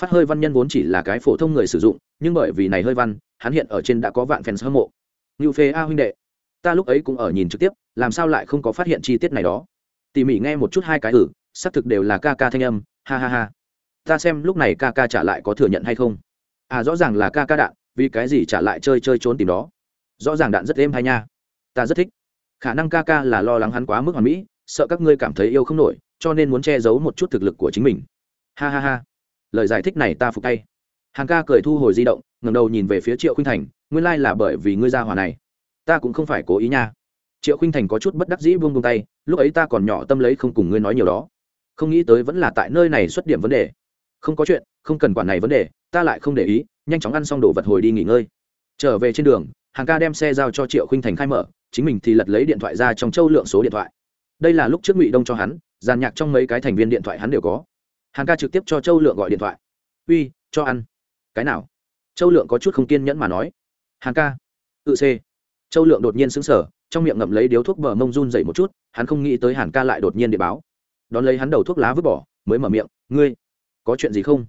Phát hơi văn nhân vốn chỉ là cái phổ thông người sử dụng, nhưng bởi vì này hơi văn, hắn hiện ở trên đã có vạn fans hâm mộ. Như phê a huynh đệ ta lúc ấy cũng ở nhìn trực tiếp, làm sao lại không có phát hiện chi tiết này đó. Tỉ mỉ nghe một chút hai cái ử xác thực đều là ca ca thanh âm, ha ha ha. Ta xem lúc này ca ca trả lại có thừa nhận hay không? À rõ ràng là ca ca đạn, vì cái gì trả lại chơi chơi trốn tìm đó? Rõ ràng đạn rất êm hay nha. Ta rất thích. Khả năng ca ca là lo lắng hắn quá mức hoàn mỹ, sợ các ngươi cảm thấy yêu không nổi, cho nên muốn che giấu một chút thực lực của chính mình. Ha ha ha. Lời giải thích này ta phục tay. Hàng ca cười thu hồi di động ngầm đầu nhìn về phía triệu khinh thành, nguyên lai là bởi vì ngươi ra hòa này ta cũng không phải cố ý nha. Triệu khinh thành có chút bất đắc dĩ buông buông tay, lúc ấy ta còn nhỏ tâm lấy không cùng ngươi nói nhiều đó. Không nghĩ tới vẫn là tại nơi này xuất điểm vấn đề. Không có chuyện, không cần quản này vấn đề, ta lại không để ý, nhanh chóng ăn xong đồ vật hồi đi nghỉ ngơi. Trở về trên đường, hàng ca đem xe giao cho triệu khinh thành khai mở, chính mình thì lật lấy điện thoại ra trong châu lượng số điện thoại. Đây là lúc trước ngụy đông cho hắn giàn nhạc trong mấy cái thành viên điện thoại hắn đều có. Hàng ca trực tiếp cho châu lượng gọi điện thoại. Uy, cho ăn. Cái nào? Châu lượng có chút không kiên nhẫn mà nói. Hàng ca. Tự c châu lượng đột nhiên xứng sở trong miệng ngậm lấy điếu thuốc bờ mông run dậy một chút, hắn không nghĩ tới hàn ca lại đột nhiên để báo. Đón lấy hắn đầu thuốc lá vứt bỏ, mới mở miệng, ngươi, có chuyện gì không?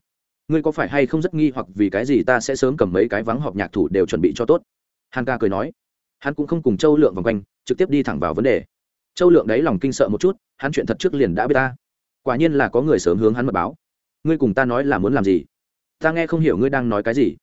Ngươi có phải hay không rất nghi hoặc vì cái gì ta sẽ sớm cầm mấy cái vắng họp nhạc thủ đều chuẩn bị cho tốt? Hàn ca cười nói. Hắn cũng không cùng châu lượng vòng quanh, trực tiếp đi thẳng vào vấn đề. Châu lượng đấy lòng kinh sợ một chút, hắn chuyện thật trước liền đã biết ta. Quả nhiên là có người sớm hướng hắn mật báo. Ngươi cùng ta nói là muốn làm gì? Ta nghe không hiểu ngươi đang nói cái gì.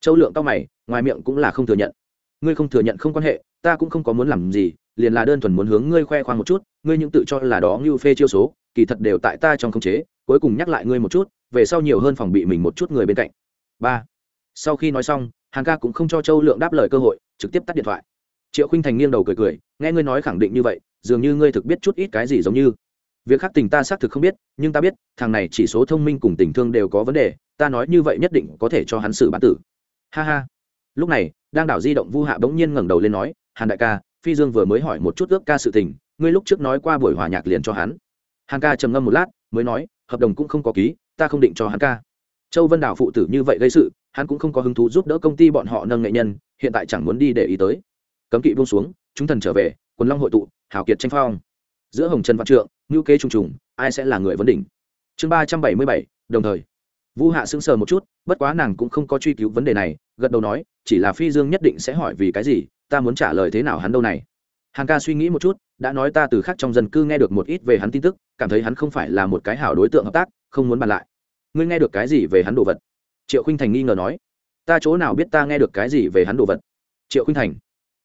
Châu lượng cao mày, ngoài miệng cũng là không thừa nhận ngươi không thừa nhận không quan hệ, ta cũng không có muốn làm gì, liền là đơn thuần muốn hướng ngươi khoe khoang một chút, ngươi những tự cho là đó như phê chiêu số, kỳ thật đều tại ta trong khống chế, cuối cùng nhắc lại ngươi một chút, về sau nhiều hơn phòng bị mình một chút người bên cạnh. Ba. Sau khi nói xong hàng ca cũng không cho châu lượng đáp lời cơ hội, trực tiếp tắt điện thoại. Triệu khinh thành nghiêng đầu cười cười, nghe ngươi nói khẳng định như vậy, dường như ngươi thực biết chút ít cái gì giống như. Việc khác tình ta xác thực không biết, nhưng ta biết, thằng này chỉ số thông minh cùng tình thương đều có vấn đề, ta nói như vậy nhất định có thể cho hắn xử bản tử. Ha ha lúc này, đang đảo di động vu hạ bỗng nhiên ngẩng đầu lên nói, hàn đại ca, phi dương vừa mới hỏi một chút ước ca sự tình, ngươi lúc trước nói qua buổi hòa nhạc liền cho hắn. Hàn ca trầm ngâm một lát, mới nói, hợp đồng cũng không có ký, ta không định cho hắn ca. Châu vân đảo phụ tử như vậy gây sự, hắn cũng không có hứng thú giúp đỡ công ty bọn họ nâng nghệ nhân, hiện tại chẳng muốn đi để ý tới. Cấm kỵ buông xuống, chúng thần trở về, quần long hội tụ, hào kiệt tranh phong. Giữa hồng trần văn trượng ngữ kế trùng trùng, ai sẽ là người vấn đỉnh? Chương ba trăm bảy mươi bảy, đồng thời. Vu hạ sững sờ một chút, bất quá nàng cũng không có truy cứu vấn đề này gật đầu nói, chỉ là phi dương nhất định sẽ hỏi vì cái gì, ta muốn trả lời thế nào hắn đâu này. Hàn ca suy nghĩ một chút, đã nói ta từ khác trong dân cư nghe được một ít về hắn tin tức, cảm thấy hắn không phải là một cái hảo đối tượng hợp tác, không muốn bàn lại. Ngươi nghe được cái gì về hắn đồ vật? Triệu khinh thành nghi ngờ nói. Ta chỗ nào biết ta nghe được cái gì về hắn đồ vật? Triệu khinh thành.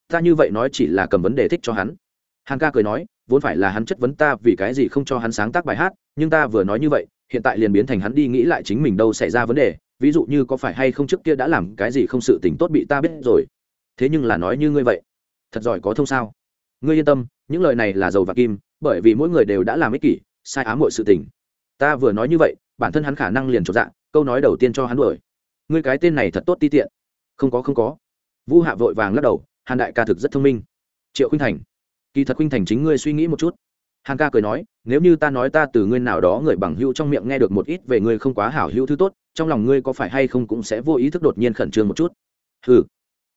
Ta như vậy nói chỉ là cầm vấn đề thích cho hắn. Hàn ca cười nói, vốn phải là hắn chất vấn ta vì cái gì không cho hắn sáng tác bài hát, nhưng ta vừa nói như vậy, hiện tại liền biến thành hắn đi nghĩ lại chính mình đâu xảy ra vấn đề ví dụ như có phải hay không trước kia đã làm cái gì không sự tình tốt bị ta biết rồi. Thế nhưng là nói như ngươi vậy, thật giỏi có thông sao? Ngươi yên tâm, những lời này là dầu và kim, bởi vì mỗi người đều đã làm ích kỷ, sai ám mọi sự tình. Ta vừa nói như vậy, bản thân hắn khả năng liền trọn dạng câu nói đầu tiên cho hắn đuổi. Ngươi cái tên này thật tốt ti tiện. Không có không có. Vu hạ vội vàng lắc đầu, hàn đại ca thực rất thông minh. Triệu khinh thành, kỳ thật khinh thành chính ngươi suy nghĩ một chút. Hàn ca cười nói, nếu như ta nói ta từ ngươi nào đó người bằng hữu trong miệng nghe được một ít về ngươi không quá hảo hữu thứ tốt trong lòng ngươi có phải hay không cũng sẽ vô ý thức đột nhiên khẩn trương một chút? Ừ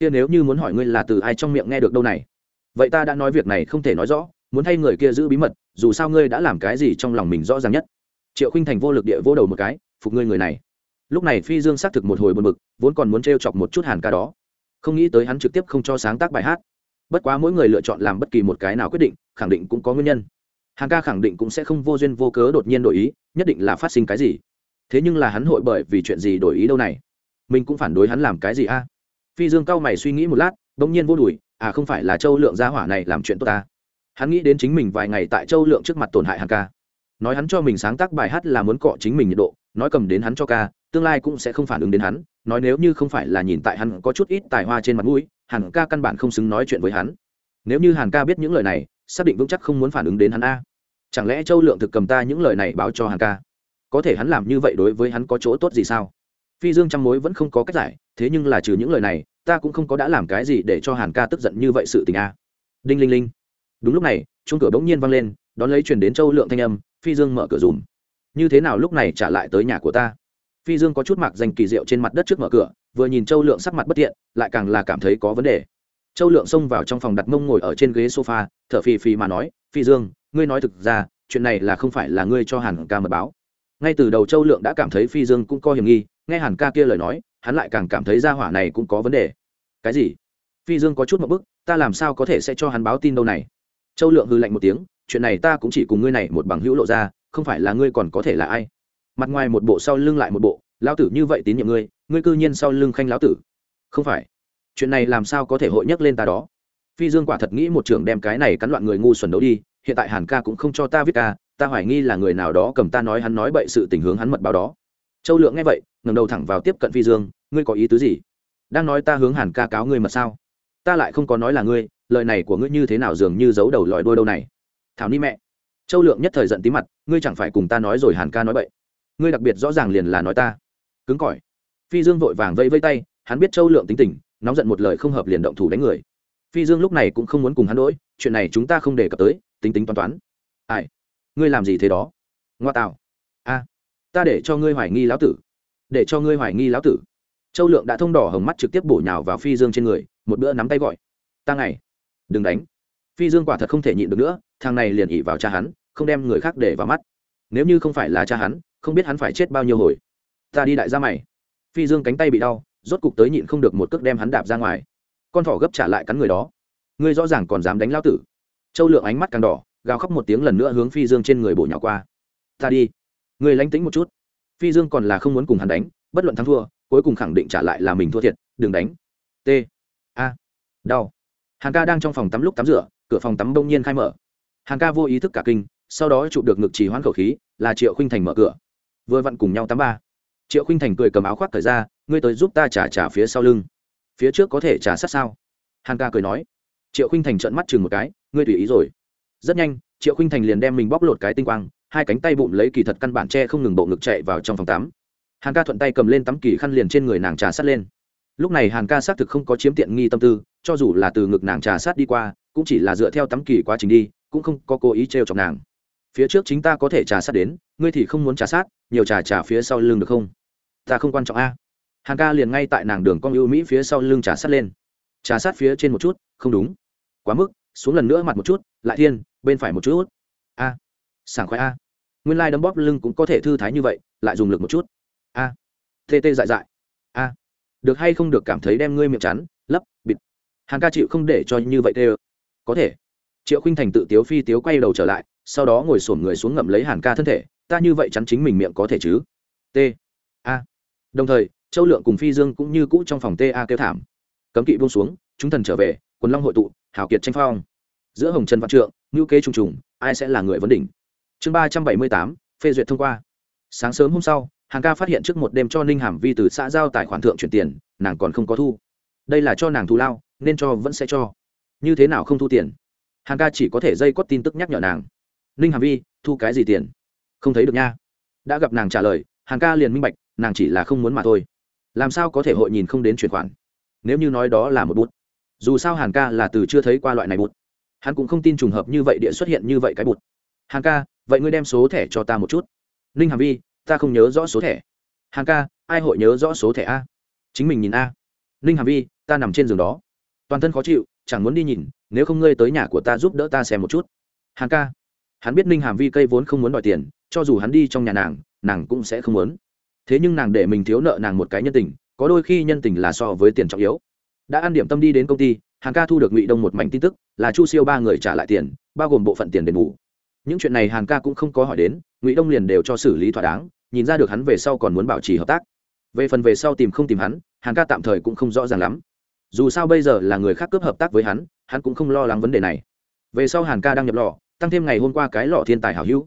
kia nếu như muốn hỏi ngươi là từ ai trong miệng nghe được đâu này? Vậy ta đã nói việc này không thể nói rõ, muốn thay người kia giữ bí mật, dù sao ngươi đã làm cái gì trong lòng mình rõ ràng nhất. Triệu khinh thành vô lực địa vô đầu một cái, phục ngươi người này. Lúc này phi dương xác thực một hồi buồn bực, vốn còn muốn t chọc một chút hàn ca đó. Không nghĩ tới hắn trực tiếp không cho sáng tác bài hát. Bất quá mỗi người lựa chọn làm bất kỳ một cái nào quyết định, khẳng định cũng có nguyên nhân. Hàn ca khẳng định cũng sẽ không vô duyên vô cớ đột nhiên đổi ý, nhất định là phát sinh cái gì thế nhưng là hắn hội bởi vì chuyện gì đổi ý đâu này? Mình cũng phản đối hắn làm cái gì a? Phi dương cao mày suy nghĩ một lát đ ỗ n g nhiên vô đùi à không phải là châu lượng gia hỏa này làm chuyện tốt ta? Hắn nghĩ đến chính mình vài ngày tại châu lượng trước mặt tổn hại hàng ca. Nói hắn cho mình sáng tác bài hát là muốn cọ chính mình nhiệt độ, nói cầm đến hắn cho ca, tương lai cũng sẽ không phản ứng đến hắn, nói nếu như không phải là nhìn tại hắn có chút ít tài hoa trên mặt mũi hàn ca căn bản không xứng nói chuyện với hắn. Nếu như hàn ca biết những lời này, xác định vững chắc không muốn phản ứng đến hắn a. Chẳng lẽ châu lượng thực cầm ta những lời này báo cho hàn ca? Có thể hắn làm như vậy đối với hắn có chỗ tốt gì sao? Phi dương trăm mối vẫn không có cách giải, thế nhưng là trừ những lời này, ta cũng không có đã làm cái gì để cho hàn ca tức giận như vậy sự tình a. Đinh linh linh. Đúng lúc này, chuông cửa bỗng nhiên vang lên, đón lấy chuyển đến châu lượng thanh âm, phi dương mở cửa dùm. Như thế nào lúc này trả lại tới nhà của ta? Phi dương có chút mặc danh kỳ diệu trên mặt đất trước mở cửa, vừa nhìn châu lượng sắc mặt bất tiện, lại càng là cảm thấy có vấn đề. Châu lượng xông vào trong phòng đặt mông ngồi ở trên ghế sofa, thở phì phì mà nói, phi dương, ngươi nói thực ra, chuyện này là không phải là ngươi cho hàn ca mật báo ngay từ đầu châu lượng đã cảm thấy phi dương cũng có hiểm nghi, nghe hàn ca kia lời nói, hắn lại càng cảm thấy ra hỏa này cũng có vấn đề. Cái gì? Phi dương có chút một bức, ta làm sao có thể sẽ cho hắn báo tin đâu này? Châu lượng hư lạnh một tiếng, chuyện này ta cũng chỉ cùng ngươi này một bằng hữu lộ ra, không phải là ngươi còn có thể là ai? Mặt ngoài một bộ sau lưng lại một bộ, lão tử như vậy tín nhiệm ngươi ngươi cư nhiên sau lưng khanh lão tử. Không phải. Chuyện này làm sao có thể hội nhắc lên ta đó? Phi dương quả thật nghĩ một trường đem cái này cắn loạn người ngu xuẩn đấu đi hiện tại hàn ca cũng không cho ta viết ca, ta hoài nghi là người nào đó cầm ta nói hắn nói bậy sự tình hướng hắn mật báo đó. Châu lượng nghe vậy, ngẩng đầu thẳng vào tiếp cận phi dương, ngươi có ý tứ gì? Đang nói ta hướng hàn ca cáo ngươi mật sao? Ta lại không có nói là ngươi, lời này của ngươi như thế nào dường như giấu đầu lòi đôi đâu này? Thảo ni mẹ. Châu lượng nhất thời giận tí mặt, ngươi chẳng phải cùng ta nói rồi hàn ca nói bậy. Ngươi đặc biệt rõ ràng liền là nói ta. Cứng cỏi. Phi dương vội vàng vây vây tay, hắn biết châu lượng tính tình, nóng giận một lời không hợp liền động thủ đánh người. Phi dương lúc này cũng không muốn cùng hắn đỗi chuyện này chúng ta không đề cập tới, tính tính toán toán. Ai? Ngươi làm gì thế đó? Ngoa tạo. A. Ta để cho ngươi hoài nghi lão tử. Để cho ngươi hoài nghi lão tử. Châu lượng đã thông đỏ hồng mắt trực tiếp bổ nhào vào phi dương trên người, một bữa nắm tay gọi. Ta ngày. Đừng đánh. Phi dương quả thật không thể nhịn được nữa, thằng này liền ỉ vào cha hắn, không đem người khác để vào mắt. Nếu như không phải là cha hắn, không biết hắn phải chết bao nhiêu hồi. Ta đi đại gia mày. Phi dương cánh tay bị đau, rốt cục tới nhịn không được một cước đem hắn đạp ra ngoài. Con thỏ gấp trả lại cắn người đó ngươi rõ ràng còn dám đánh lao tử. Châu lượng ánh mắt càng đỏ, gào khóc một tiếng lần nữa hướng phi dương trên người bổ nhỏ qua. Ta đi. Ngươi lánh tính một chút. Phi dương còn là không muốn cùng hắn đánh, bất luận thắng thua, cuối cùng khẳng định trả lại là mình thua thiệt, đừng đánh. T. A. Đau. Hàn ca đang trong phòng tắm lúc tắm rửa, cửa phòng tắm đông nhiên khai mở. Hàng ca vô ý thức cả kinh, sau đó chụp được ngực trì hoãn khẩu khí, là triệu khinh thành mở cửa. Vừa vặn cùng nhau tắm ba. Triệu khinh thành cười cầm áo khoác thời ra, ngươi tới giúp ta trả trả phía sau lưng. Phía trước có thể trả sát sao? Hàng ca cười nói triệu khinh thành trợn mắt chừng một cái, ngươi tùy ý rồi. Rất nhanh, triệu khinh thành liền đem mình bóc lột cái tinh quang, hai cánh tay bụng lấy kỳ thật căn bản tre không ngừng bộ ngực chạy vào trong phòng tắm. Hàn ca thuận tay cầm lên tắm kỳ khăn liền trên người nàng trà sát lên. Lúc này hàn ca xác thực không có chiếm tiện nghi tâm tư, cho dù là từ ngực nàng trà sát đi qua, cũng chỉ là dựa theo tắm kỳ quá trình đi, cũng không có cố ý t r e o chọc nàng. Phía trước chính ta có thể trà sát đến, ngươi thì không muốn trà sát, nhiều trà trà phía sau lưng được không? Ta không quan trọng a. Hàn ca liền ngay tại nàng đường con ưu mỹ phía sau lưng trà sát lên. Trà sát phía trên một chút, không đúng quá mức, xuống lần nữa mặt một chút, lại thiên, bên phải một chút. A, sảng khoái a. Nguyên lai đấm bóp lưng cũng có thể thư thái như vậy, lại dùng lực một chút. A, tê tê dại dại. A, được hay không được cảm thấy đem ngươi miệng chắn, lấp, bịt. Hàng ca chịu không để cho như vậy tê có thể. Triệu khinh thành tự tiếu phi tiếu quay đầu trở lại, sau đó ngồi xổm người xuống ngậm lấy hàn ca thân thể, ta như vậy chắn chính mình miệng có thể chứ? T a. Đồng thời, châu lượng cùng phi dương cũng như cũ trong phòng ta kêu thảm. Cấm kỵ buông xuống, chúng thần trở về quần long hội tụ, hào kiệt tranh phong. Giữa hồng trần văn trượng ngữ kế trùng trùng, ai sẽ là người vấn đỉnh? Chương ba trăm bảy mươi tám, phê duyệt thông qua. Sáng sớm hôm sau hàng ca phát hiện trước một đêm cho ninh hàm vi từ xã giao tài khoản thượng chuyển tiền, nàng còn không có thu. Đây là cho nàng thù lao, nên cho vẫn sẽ cho. Như thế nào không thu tiền? Hàng ca chỉ có thể dây quất tin tức nhắc nhở nàng. Ninh hàm vi, thu cái gì tiền? Không thấy được nha. Đã gặp nàng trả lời hàng ca liền minh bạch, nàng chỉ là không muốn mà thôi. Làm sao có thể hội nhìn không đến chuyển khoản? Nếu như nói đó là một bút dù sao hàn ca là từ chưa thấy qua loại này bụt. Hắn cũng không tin trùng hợp như vậy địa xuất hiện như vậy cái bụt. Hàn ca, vậy ngươi đem số thẻ cho ta một chút. Ninh hàm vi, ta không nhớ rõ số thẻ. Hàn ca, ai hội nhớ rõ số thẻ a? Chính mình nhìn a. Ninh hàm vi, ta nằm trên giường đó. Toàn thân khó chịu, chẳng muốn đi nhìn, nếu không ngươi tới nhà của ta giúp đỡ ta xem một chút. Hàn ca, hắn biết ninh hàm vi cây vốn không muốn đòi tiền, cho dù hắn đi trong nhà nàng nàng cũng sẽ không muốn. Thế nhưng nàng để mình thiếu nợ nàng một cái nhân tình, có đôi khi nhân tình là so với tiền trọng yếu đã ăn điểm tâm đi đến công ty, hàng ca thu được ngụy đông một mảnh tin tức, là chu siêu ba người trả lại tiền, bao gồm bộ phận tiền đền bù. Những chuyện này hàng ca cũng không có hỏi đến, ngụy đông liền đều cho xử lý thỏa đáng, nhìn ra được hắn về sau còn muốn bảo trì hợp tác. Về phần về sau tìm không tìm hắn, hàng ca tạm thời cũng không rõ ràng lắm. Dù sao bây giờ là người khác cướp hợp tác với hắn hắn cũng không lo lắng vấn đề này. Về sau hàng ca đang nhập lò, tăng thêm ngày hôm qua cái lò thiên tài hảo hữu.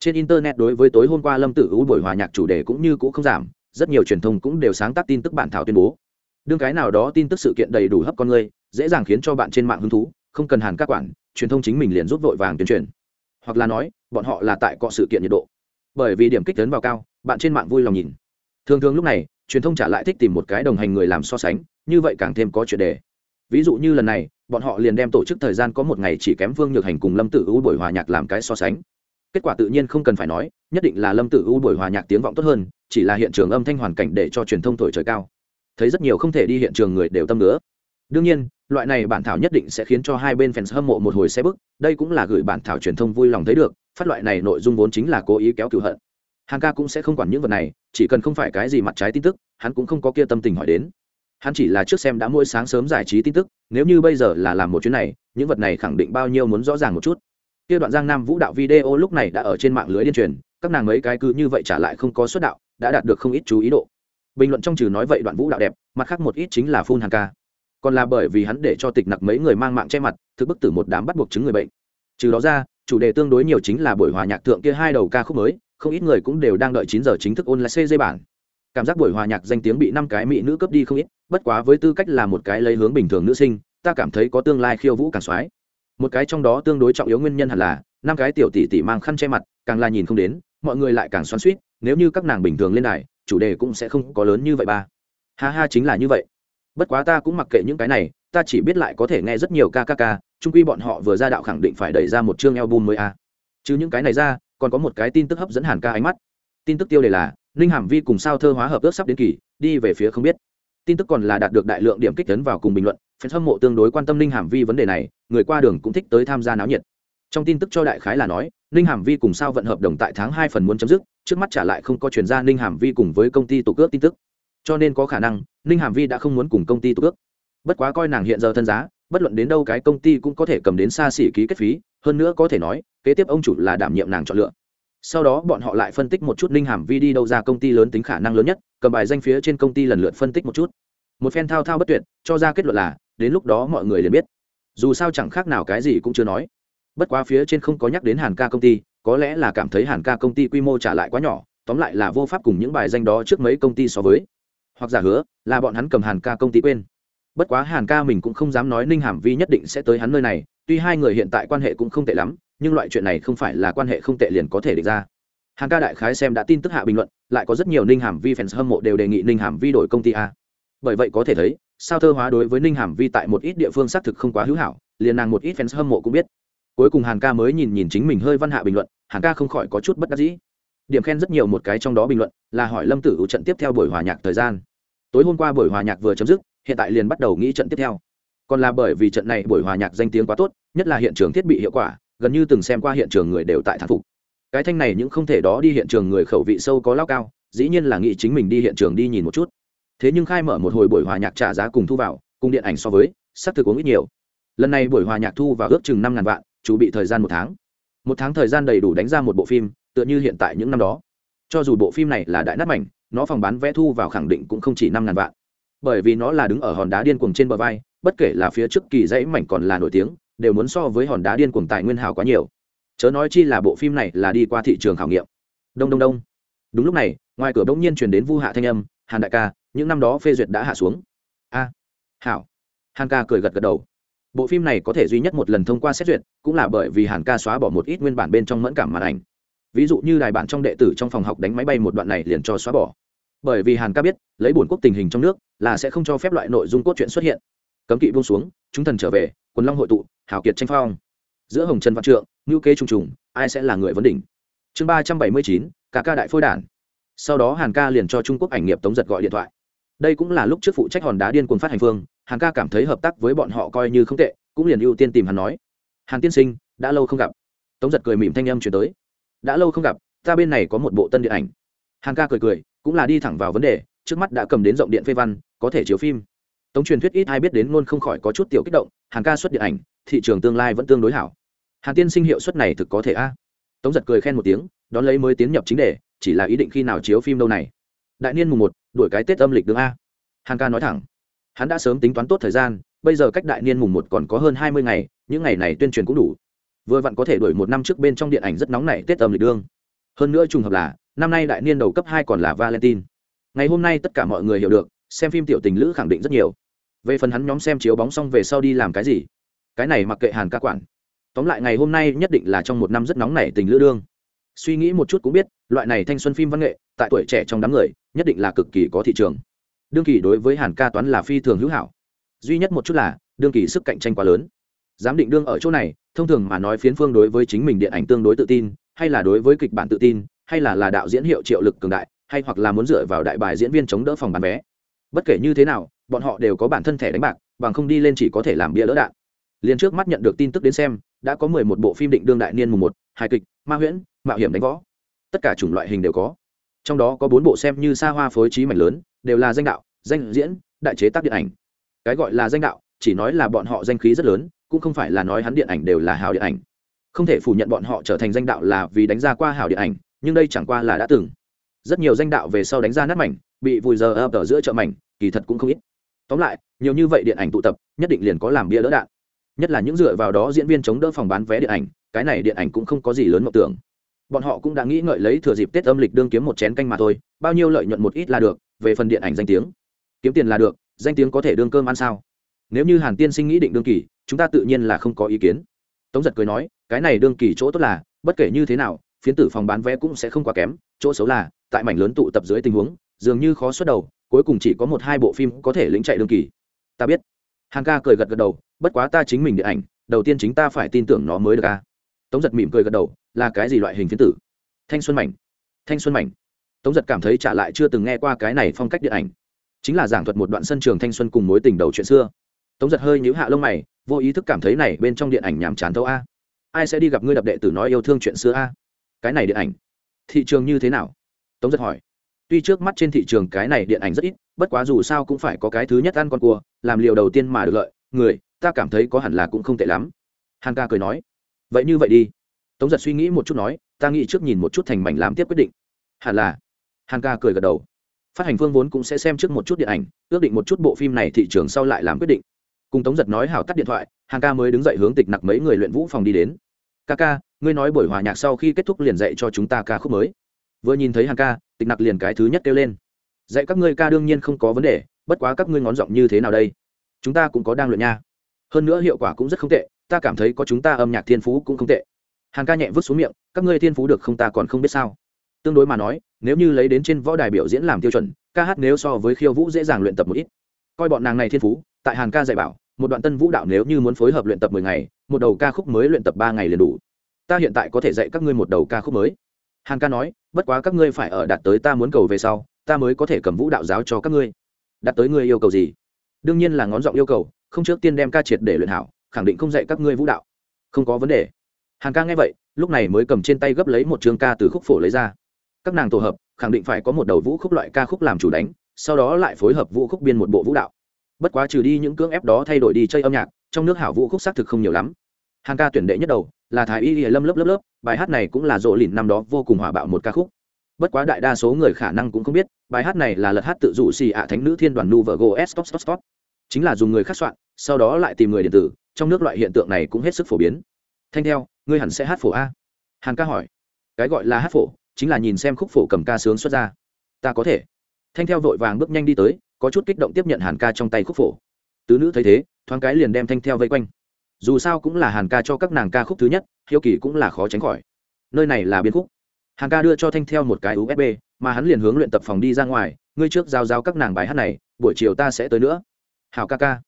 Trên internet đối với tối hôm qua lâm tử u buổi hòa nhạc chủ đề cũng như cũ không giảm, rất nhiều truyền thông cũng đều sáng tác tin tức bản thảo tuyên bố đương cái nào đó tin tức sự kiện đầy đủ hấp con người, dễ dàng khiến cho bạn trên mạng hứng thú, không cần hàn các quản, truyền thông chính mình liền rút vội vàng tuyên truyền. Hoặc là nói, bọn họ là tại cọ sự kiện nhiệt độ. Bởi vì điểm kích lớn vào cao, bạn trên mạng vui lòng nhìn. Thường thường lúc này, truyền thông trả lại thích tìm một cái đồng hành người làm so sánh, như vậy càng thêm có chuyện đề. Ví dụ như lần này, bọn họ liền đem tổ chức thời gian có một ngày chỉ kém vương nhược hành cùng lâm tử u buổi hòa nhạc làm cái so sánh. Kết quả tự nhiên không cần phải nói, nhất định là lâm tử u buổi hòa nhạc tiếng vọng tốt hơn, chỉ là hiện trường âm thanh hoàn cảnh để cho truyền thông thổi trời cao thấy rất nhiều không thể đi hiện trường người đều tâm nữa đương nhiên, loại này bản thảo nhất định sẽ khiến cho hai bên fans hâm mộ một hồi xe bức, đây cũng là gửi bản thảo truyền thông vui lòng thấy được, phát loại này nội dung vốn chính là cố ý kéo cựu hận. Hàng ca cũng sẽ không quản những vật này, chỉ cần không phải cái gì mặt trái tin tức, hắn cũng không có kia tâm tình hỏi đến. Hắn chỉ là trước xem đã mỗi sáng sớm giải trí tin tức, nếu như bây giờ là làm một chuyến này, những vật này khẳng định bao nhiêu muốn rõ ràng một chút. Kia đoạn giang nam vũ đạo video lúc này đã ở trên mạng lưới liên truyền, các nàng mấy cái cứ như vậy trả lại không có suất đạo, đã đạt được không ít chú ý độ bình luận trong trừ nói vậy đoạn vũ đạo đẹp, mặt khác một ít chính là phun hàng ca. Còn là bởi vì hắn để cho tịch nặc mấy người mang mạng che mặt, thực bức tử một đám bắt buộc chứng người bệnh. Trừ đó ra, chủ đề tương đối nhiều chính là buổi hòa nhạc thượng kia hai đầu ca khúc mới, không ít người cũng đều đang đợi chín giờ chính thức ôn lại cg bản. Cảm giác buổi hòa nhạc danh tiếng bị năm cái mỹ nữ cướp đi không ít, bất quá với tư cách là một cái lấy hướng bình thường nữ sinh, ta cảm thấy có tương lai khiêu vũ càng soái một cái trong đó tương đối trọng yếu nguyên nhân hẳn là, năm cái tiểu tỷ tỷ mang khăn che mặt, càng là nhìn không đến, mọi người lại càng xoắn suýt nếu như các nàng bình thường lên đài chủ đề cũng sẽ không có lớn như vậy ba. Ha ha, chính là như vậy. Bất quá ta cũng mặc kệ những cái này, ta chỉ biết lại có thể nghe rất nhiều ca ca ca trung quy bọn họ vừa ra đạo khẳng định phải đẩy ra một chương album mới a. À. chứ những cái này ra, còn có một cái tin tức hấp dẫn hàn ca ánh mắt. Tin tức tiêu đề là, ninh hàm vi cùng sao thơ hóa hợp ước sắp đến kỳ, đi về phía không biết. Tin tức còn là đạt được đại lượng điểm kích tấn vào cùng bình luận phần hâm mộ tương đối quan tâm ninh hàm vi vấn đề này, người qua đường cũng thích tới tham gia náo nhiệt. Trong tin tức cho đại khái là nói ninh hàm vi cùng sao vận hợp đồng tại tháng hai phần muốn chấm dứt, trước mắt trả lại không có chuyển ra ninh hàm vi cùng với công ty tổ cước tin tức. Cho nên có khả năng, ninh hàm vi đã không muốn cùng công ty tổ cước. Bất quá coi nàng hiện giờ thân giá, bất luận đến đâu cái công ty cũng có thể cầm đến xa xỉ ký kết phí, hơn nữa có thể nói, kế tiếp ông chủ là đảm nhiệm nàng chọn lựa. Sau đó bọn họ lại phân tích một chút ninh hàm vi đi đâu ra công ty lớn tính khả năng lớn nhất, cầm bài danh phía trên công ty lần lượt phân tích một chút. Một phen thao thao bất tuyệt, cho ra kết luận là, đến lúc đó mọi người liền biết. Dù sao chẳng khác nào cái gì cũng chưa nói bất quá phía trên không có nhắc đến hàn ca công ty, có lẽ là cảm thấy hàn ca công ty quy mô trả lại quá nhỏ, tóm lại là vô pháp cùng những bài danh đó trước mấy công ty so với. Hoặc giả hứa, là bọn hắn cầm hàn ca công ty quên. Bất quá hàn ca mình cũng không dám nói ninh hàm vi nhất định sẽ tới hắn nơi này, tuy hai người hiện tại quan hệ cũng không tệ lắm, nhưng loại chuyện này không phải là quan hệ không tệ liền có thể định ra. Hàn ca đại khái xem đã tin tức hạ bình luận, lại có rất nhiều ninh hàm vi fans hâm mộ đều đề nghị ninh hàm vi đổi công ty a. Bởi vậy có thể thấy, sao thơ hóa đối với ninh hàm vi tại một ít địa phương xác thực không quá hữu hảo, liền nàng một ít fans hâm mộ cũng biết cuối cùng hàn ca mới nhìn nhìn chính mình hơi văn hạ bình luận, hàn ca không khỏi có chút bất đắc dĩ. Điểm khen rất nhiều một cái trong đó bình luận là hỏi lâm tử trận tiếp theo buổi hòa nhạc thời gian. Tối hôm qua buổi hòa nhạc vừa chấm dứt, hiện tại liền bắt đầu nghĩ trận tiếp theo. Còn là bởi vì trận này buổi hòa nhạc danh tiếng quá tốt, nhất là hiện trường thiết bị hiệu quả, gần như từng xem qua hiện trường người đều tại thán phục. Cái thanh này những không thể đó đi hiện trường người khẩu vị sâu có lao cao, dĩ nhiên là nghĩ chính mình đi hiện trường đi nhìn một chút. Thế nhưng khai mở một hồi buổi hòa nhạc trả giá cùng thu vào, cùng điện ảnh so với, xác thực uống ít nhiều. Lần này buổi hòa nhạc thu vào ước chừng năm ngàn vạn chuẩn bị thời gian một tháng. Một tháng thời gian đầy đủ đánh ra một bộ phim, tựa như hiện tại những năm đó. Cho dù bộ phim này là đại nát mảnh, nó phòng bán vé thu vào khẳng định cũng không chỉ năm ngàn vạn. Bởi vì nó là đứng ở hòn đá điên cuồng trên bờ vai, bất kể là phía trước kỳ dãy mảnh còn là nổi tiếng, đều muốn so với hòn đá điên cuồng tài nguyên hào quá nhiều. Chớ nói chi là bộ phim này là đi qua thị trường khảo nghiệm. Đông đông đông. Đúng lúc này, ngoài cửa bỗng nhiên truyền đến vu hạ thanh âm, hàn đại ca, những năm đó phê duyệt đã hạ xuống. A, hảo. Hàn ca cười gật gật đầu bộ phim này có thể duy nhất một lần thông qua xét duyệt, cũng là bởi vì hàn ca xóa bỏ một ít nguyên bản bên trong mẫn cảm màn ảnh. Ví dụ như đài bản trong đệ tử trong phòng học đánh máy bay một đoạn này liền cho xóa bỏ. Bởi vì hàn ca biết, lấy bổn quốc tình hình trong nước, là sẽ không cho phép loại nội dung cốt truyện xuất hiện. Cấm kỵ buông xuống, chúng thần trở về, quần long hội tụ, hào kiệt tranh phong. Giữa hồng trần văn trượng ngữ kế trùng trùng, ai sẽ là người vấn đỉnh? Chương ba trăm bảy mươi chín cả ca đại phôi đản. Sau đó hàn ca liền cho trung quốc ảnh nghiệp tống giật gọi điện thoại. Đây cũng là lúc trước phụ trách hòn đá điên cuồng phát hành phương hàn ca cảm thấy hợp tác với bọn họ coi như không tệ, cũng liền ưu tiên tìm hắn nói. Hàn tiên sinh, đã lâu không gặp. Tống giật cười mỉm thanh âm chuyển tới. Đã lâu không gặp, ta bên này có một bộ tân điện ảnh. Hàn ca cười cười, cũng là đi thẳng vào vấn đề, trước mắt đã cầm đến rộng điện phê văn, có thể chiếu phim. Tống truyền thuyết ít ai biết đến luôn không khỏi có chút tiểu kích động, hàn ca xuất điện ảnh, thị trường tương lai vẫn tương đối hảo. Hàn tiên sinh hiệu suất này thực có thể a? Tống giật cười khen một tiếng, đón lấy mới tiến nhập chính đề, chỉ là ý định khi nào chiếu phim đâu này. Đại niên mùng một, đuổi cái tết âm lịch đường a. Hàn ca nói thẳng hắn đã sớm tính toán tốt thời gian, bây giờ cách đại niên mùng một còn có hơn hai mươi ngày, những ngày này tuyên truyền cũng đủ. Vừa vặn có thể đổi một năm trước bên trong điện ảnh rất nóng này tết âm lịch đương. Hơn nữa trùng hợp là, năm nay đại niên đầu cấp hai còn là valentine. Ngày hôm nay tất cả mọi người hiểu được, xem phim tiểu tình lữ khẳng định rất nhiều. Về phần hắn nhóm xem chiếu bóng xong về sau đi làm cái gì? Cái này mặc kệ hàn ca quản. Tóm lại ngày hôm nay nhất định là trong một năm rất nóng nảy tình lữ đương. Suy nghĩ một chút cũng biết, loại này thanh xuân phim văn nghệ, tại tuổi trẻ trong đám người, nhất định là cực kỳ có thị trường đương kỳ đối với hàn ca toán là phi thường hữu hảo duy nhất một chút là đương kỳ sức cạnh tranh quá lớn giám định đương ở chỗ này thông thường mà nói phiến phương đối với chính mình điện ảnh tương đối tự tin hay là đối với kịch bản tự tin hay là là đạo diễn hiệu triệu lực cường đại hay hoặc là muốn dựa vào đại bài diễn viên chống đỡ phòng bán vé bất kể như thế nào bọn họ đều có bản thân thẻ đánh bạc bằng không đi lên chỉ có thể làm bia lỡ đạn liền trước mắt nhận được tin tức đến xem đã có mười một bộ phim định đương đại niên mùng một, hài kịch, ma huyễn, mạo hiểm đánh võ. Tất cả chủng loại hình đều có. Trong đó có bốn bộ xem như xa hoa phối trí mảnh lớn đều là danh đạo, danh diễn, đại chế tác điện ảnh. Cái gọi là danh đạo, chỉ nói là bọn họ danh khí rất lớn, cũng không phải là nói hắn điện ảnh đều là hào điện ảnh. Không thể phủ nhận bọn họ trở thành danh đạo là vì đánh ra qua hào điện ảnh, nhưng đây chẳng qua là đã từng. Rất nhiều danh đạo về sau đánh ra nát mảnh, bị vùi giờ ập ở giữa chợ mảnh, kỳ thật cũng không ít. Tóm lại, nhiều như vậy điện ảnh tụ tập, nhất định liền có làm bia đỡ đạn. Nhất là những dựa vào đó diễn viên chống đỡ phòng bán vé điện ảnh, cái này điện ảnh cũng không có gì lớn mộng tưởng. Bọn họ cũng đã nghĩ ngợi lấy thừa dịp tết âm lịch đương kiếm một chén canh mà thôi, bao nhiêu lợi nhuận một ít là được về phần điện ảnh danh tiếng. Kiếm tiền là được, danh tiếng có thể đương cơm ăn sao? Nếu như hàn tiên sinh nghĩ định đương kỳ, chúng ta tự nhiên là không có ý kiến. Tống giật cười nói, cái này đương kỳ chỗ tốt là, bất kể như thế nào, phiến tử phòng bán vé cũng sẽ không quá kém, chỗ xấu là, tại mảnh lớn tụ tập dưới tình huống, dường như khó xuất đầu, cuối cùng chỉ có một hai bộ phim có thể lĩnh chạy đương kỳ. Ta biết. Hàng ca cười gật gật đầu, bất quá ta chính mình điện ảnh, đầu tiên chính ta phải tin tưởng nó mới được ca tống giật mỉm cười gật đầu, là cái gì loại hình phiến tử? Thanh xuân mảnh. Thanh xuân mảnh tống giật cảm thấy trả lại chưa từng nghe qua cái này phong cách điện ảnh. Chính là giảng thuật một đoạn sân trường thanh xuân cùng mối tình đầu chuyện xưa. Tống giật hơi nhíu hạ lông mày, vô ý thức cảm thấy này bên trong điện ảnh nhàm chán thâu a. Ai sẽ đi gặp ngươi đập đệ tử nói yêu thương chuyện xưa a? Cái này điện ảnh, thị trường như thế nào? Tống giật hỏi. Tuy trước mắt trên thị trường cái này điện ảnh rất ít, bất quá dù sao cũng phải có cái thứ nhất ăn con cua, làm liều đầu tiên mà được lợi. Người, ta cảm thấy có hẳn là cũng không tệ lắm. Hàn ca cười nói. Vậy như vậy đi. Tống giật suy nghĩ một chút nói, ta nghĩ trước nhìn một chút thành mảnh làm tiếp quyết định. Hẳn là hàn ca cười gật đầu. Phát hành phương vốn cũng sẽ xem trước một chút điện ảnh, ước định một chút bộ phim này thị trường sau lại làm quyết định. Cùng tống giật nói hảo tắt điện thoại hàng ca mới đứng dậy hướng tịch nặc mấy người luyện vũ phòng đi đến. Ca ca, ngươi nói buổi hòa nhạc sau khi kết thúc liền dạy cho chúng ta ca khúc mới. Vừa nhìn thấy hàng ca, tịch nặc liền cái thứ nhất kêu lên. Dạy các ngươi ca đương nhiên không có vấn đề, bất quá các ngươi ngón giọng như thế nào đây? Chúng ta cũng có đang luyện nha. Hơn nữa hiệu quả cũng rất không tệ, ta cảm thấy có chúng ta âm nhạc thiên phú cũng không tệ. Hàng ca nhẹ vứt xuống miệng, các ngươi thiên phú được không ta còn không biết sao tương đối mà nói, nếu như lấy đến trên võ đài biểu diễn làm tiêu chuẩn, ca hát nếu so với khiêu vũ dễ dàng luyện tập một ít. Coi bọn nàng này thiên phú, tại hàng ca dạy bảo, một đoạn tân vũ đạo nếu như muốn phối hợp luyện tập mười ngày, một đầu ca khúc mới luyện tập ba ngày liền đủ. Ta hiện tại có thể dạy các ngươi một đầu ca khúc mới. Hàn ca nói, bất quá các ngươi phải ở đạt tới ta muốn cầu về sau, ta mới có thể cầm vũ đạo giáo cho các ngươi. Đạt tới ngươi yêu cầu gì? Đương nhiên là ngón giọng yêu cầu, không trước tiên đem ca triệt để luyện hảo, khẳng định không dạy các ngươi vũ đạo. Không có vấn đề. Hàn ca nghe vậy, lúc này mới cầm trên tay gấp lấy một chương ca từ khúc phổ lấy ra các nàng tổ hợp khẳng định phải có một đầu vũ khúc loại ca khúc làm chủ đánh, sau đó lại phối hợp vũ khúc biên một bộ vũ đạo. Bất quá trừ đi những cưỡng ép đó thay đổi đi chơi âm nhạc, trong nước hảo vũ khúc xác thực không nhiều lắm. Hàng ca tuyển đệ nhất đầu là thái y lâm lớp lớp lớp, bài hát này cũng là rộ lìn năm đó vô cùng hòa bạo một ca khúc. Bất quá đại đa số người khả năng cũng không biết, bài hát này là lật hát tự dụ xì ạ thánh nữ thiên đoàn nu vợ go s top top top chính là dùng người khác soạn, sau đó lại tìm người điện tử, trong nước loại hiện tượng này cũng hết sức phổ biến. Thanh theo, ngươi hẳn sẽ hát phổ a. Hàng ca hỏi, cái gọi là hát phổ chính là nhìn xem khúc phổ cầm ca sướng xuất ra. Ta có thể. Thanh theo vội vàng bước nhanh đi tới, có chút kích động tiếp nhận hàn ca trong tay khúc phổ. Tứ nữ thấy thế, thoáng cái liền đem thanh theo vây quanh. Dù sao cũng là hàn ca cho các nàng ca khúc thứ nhất, hiếu kỳ cũng là khó tránh khỏi. Nơi này là biên khúc. Hàn ca đưa cho thanh theo một cái usb mà hắn liền hướng luyện tập phòng đi ra ngoài, ngươi trước giao giao các nàng bài hát này, buổi chiều ta sẽ tới nữa. Hào ca ca.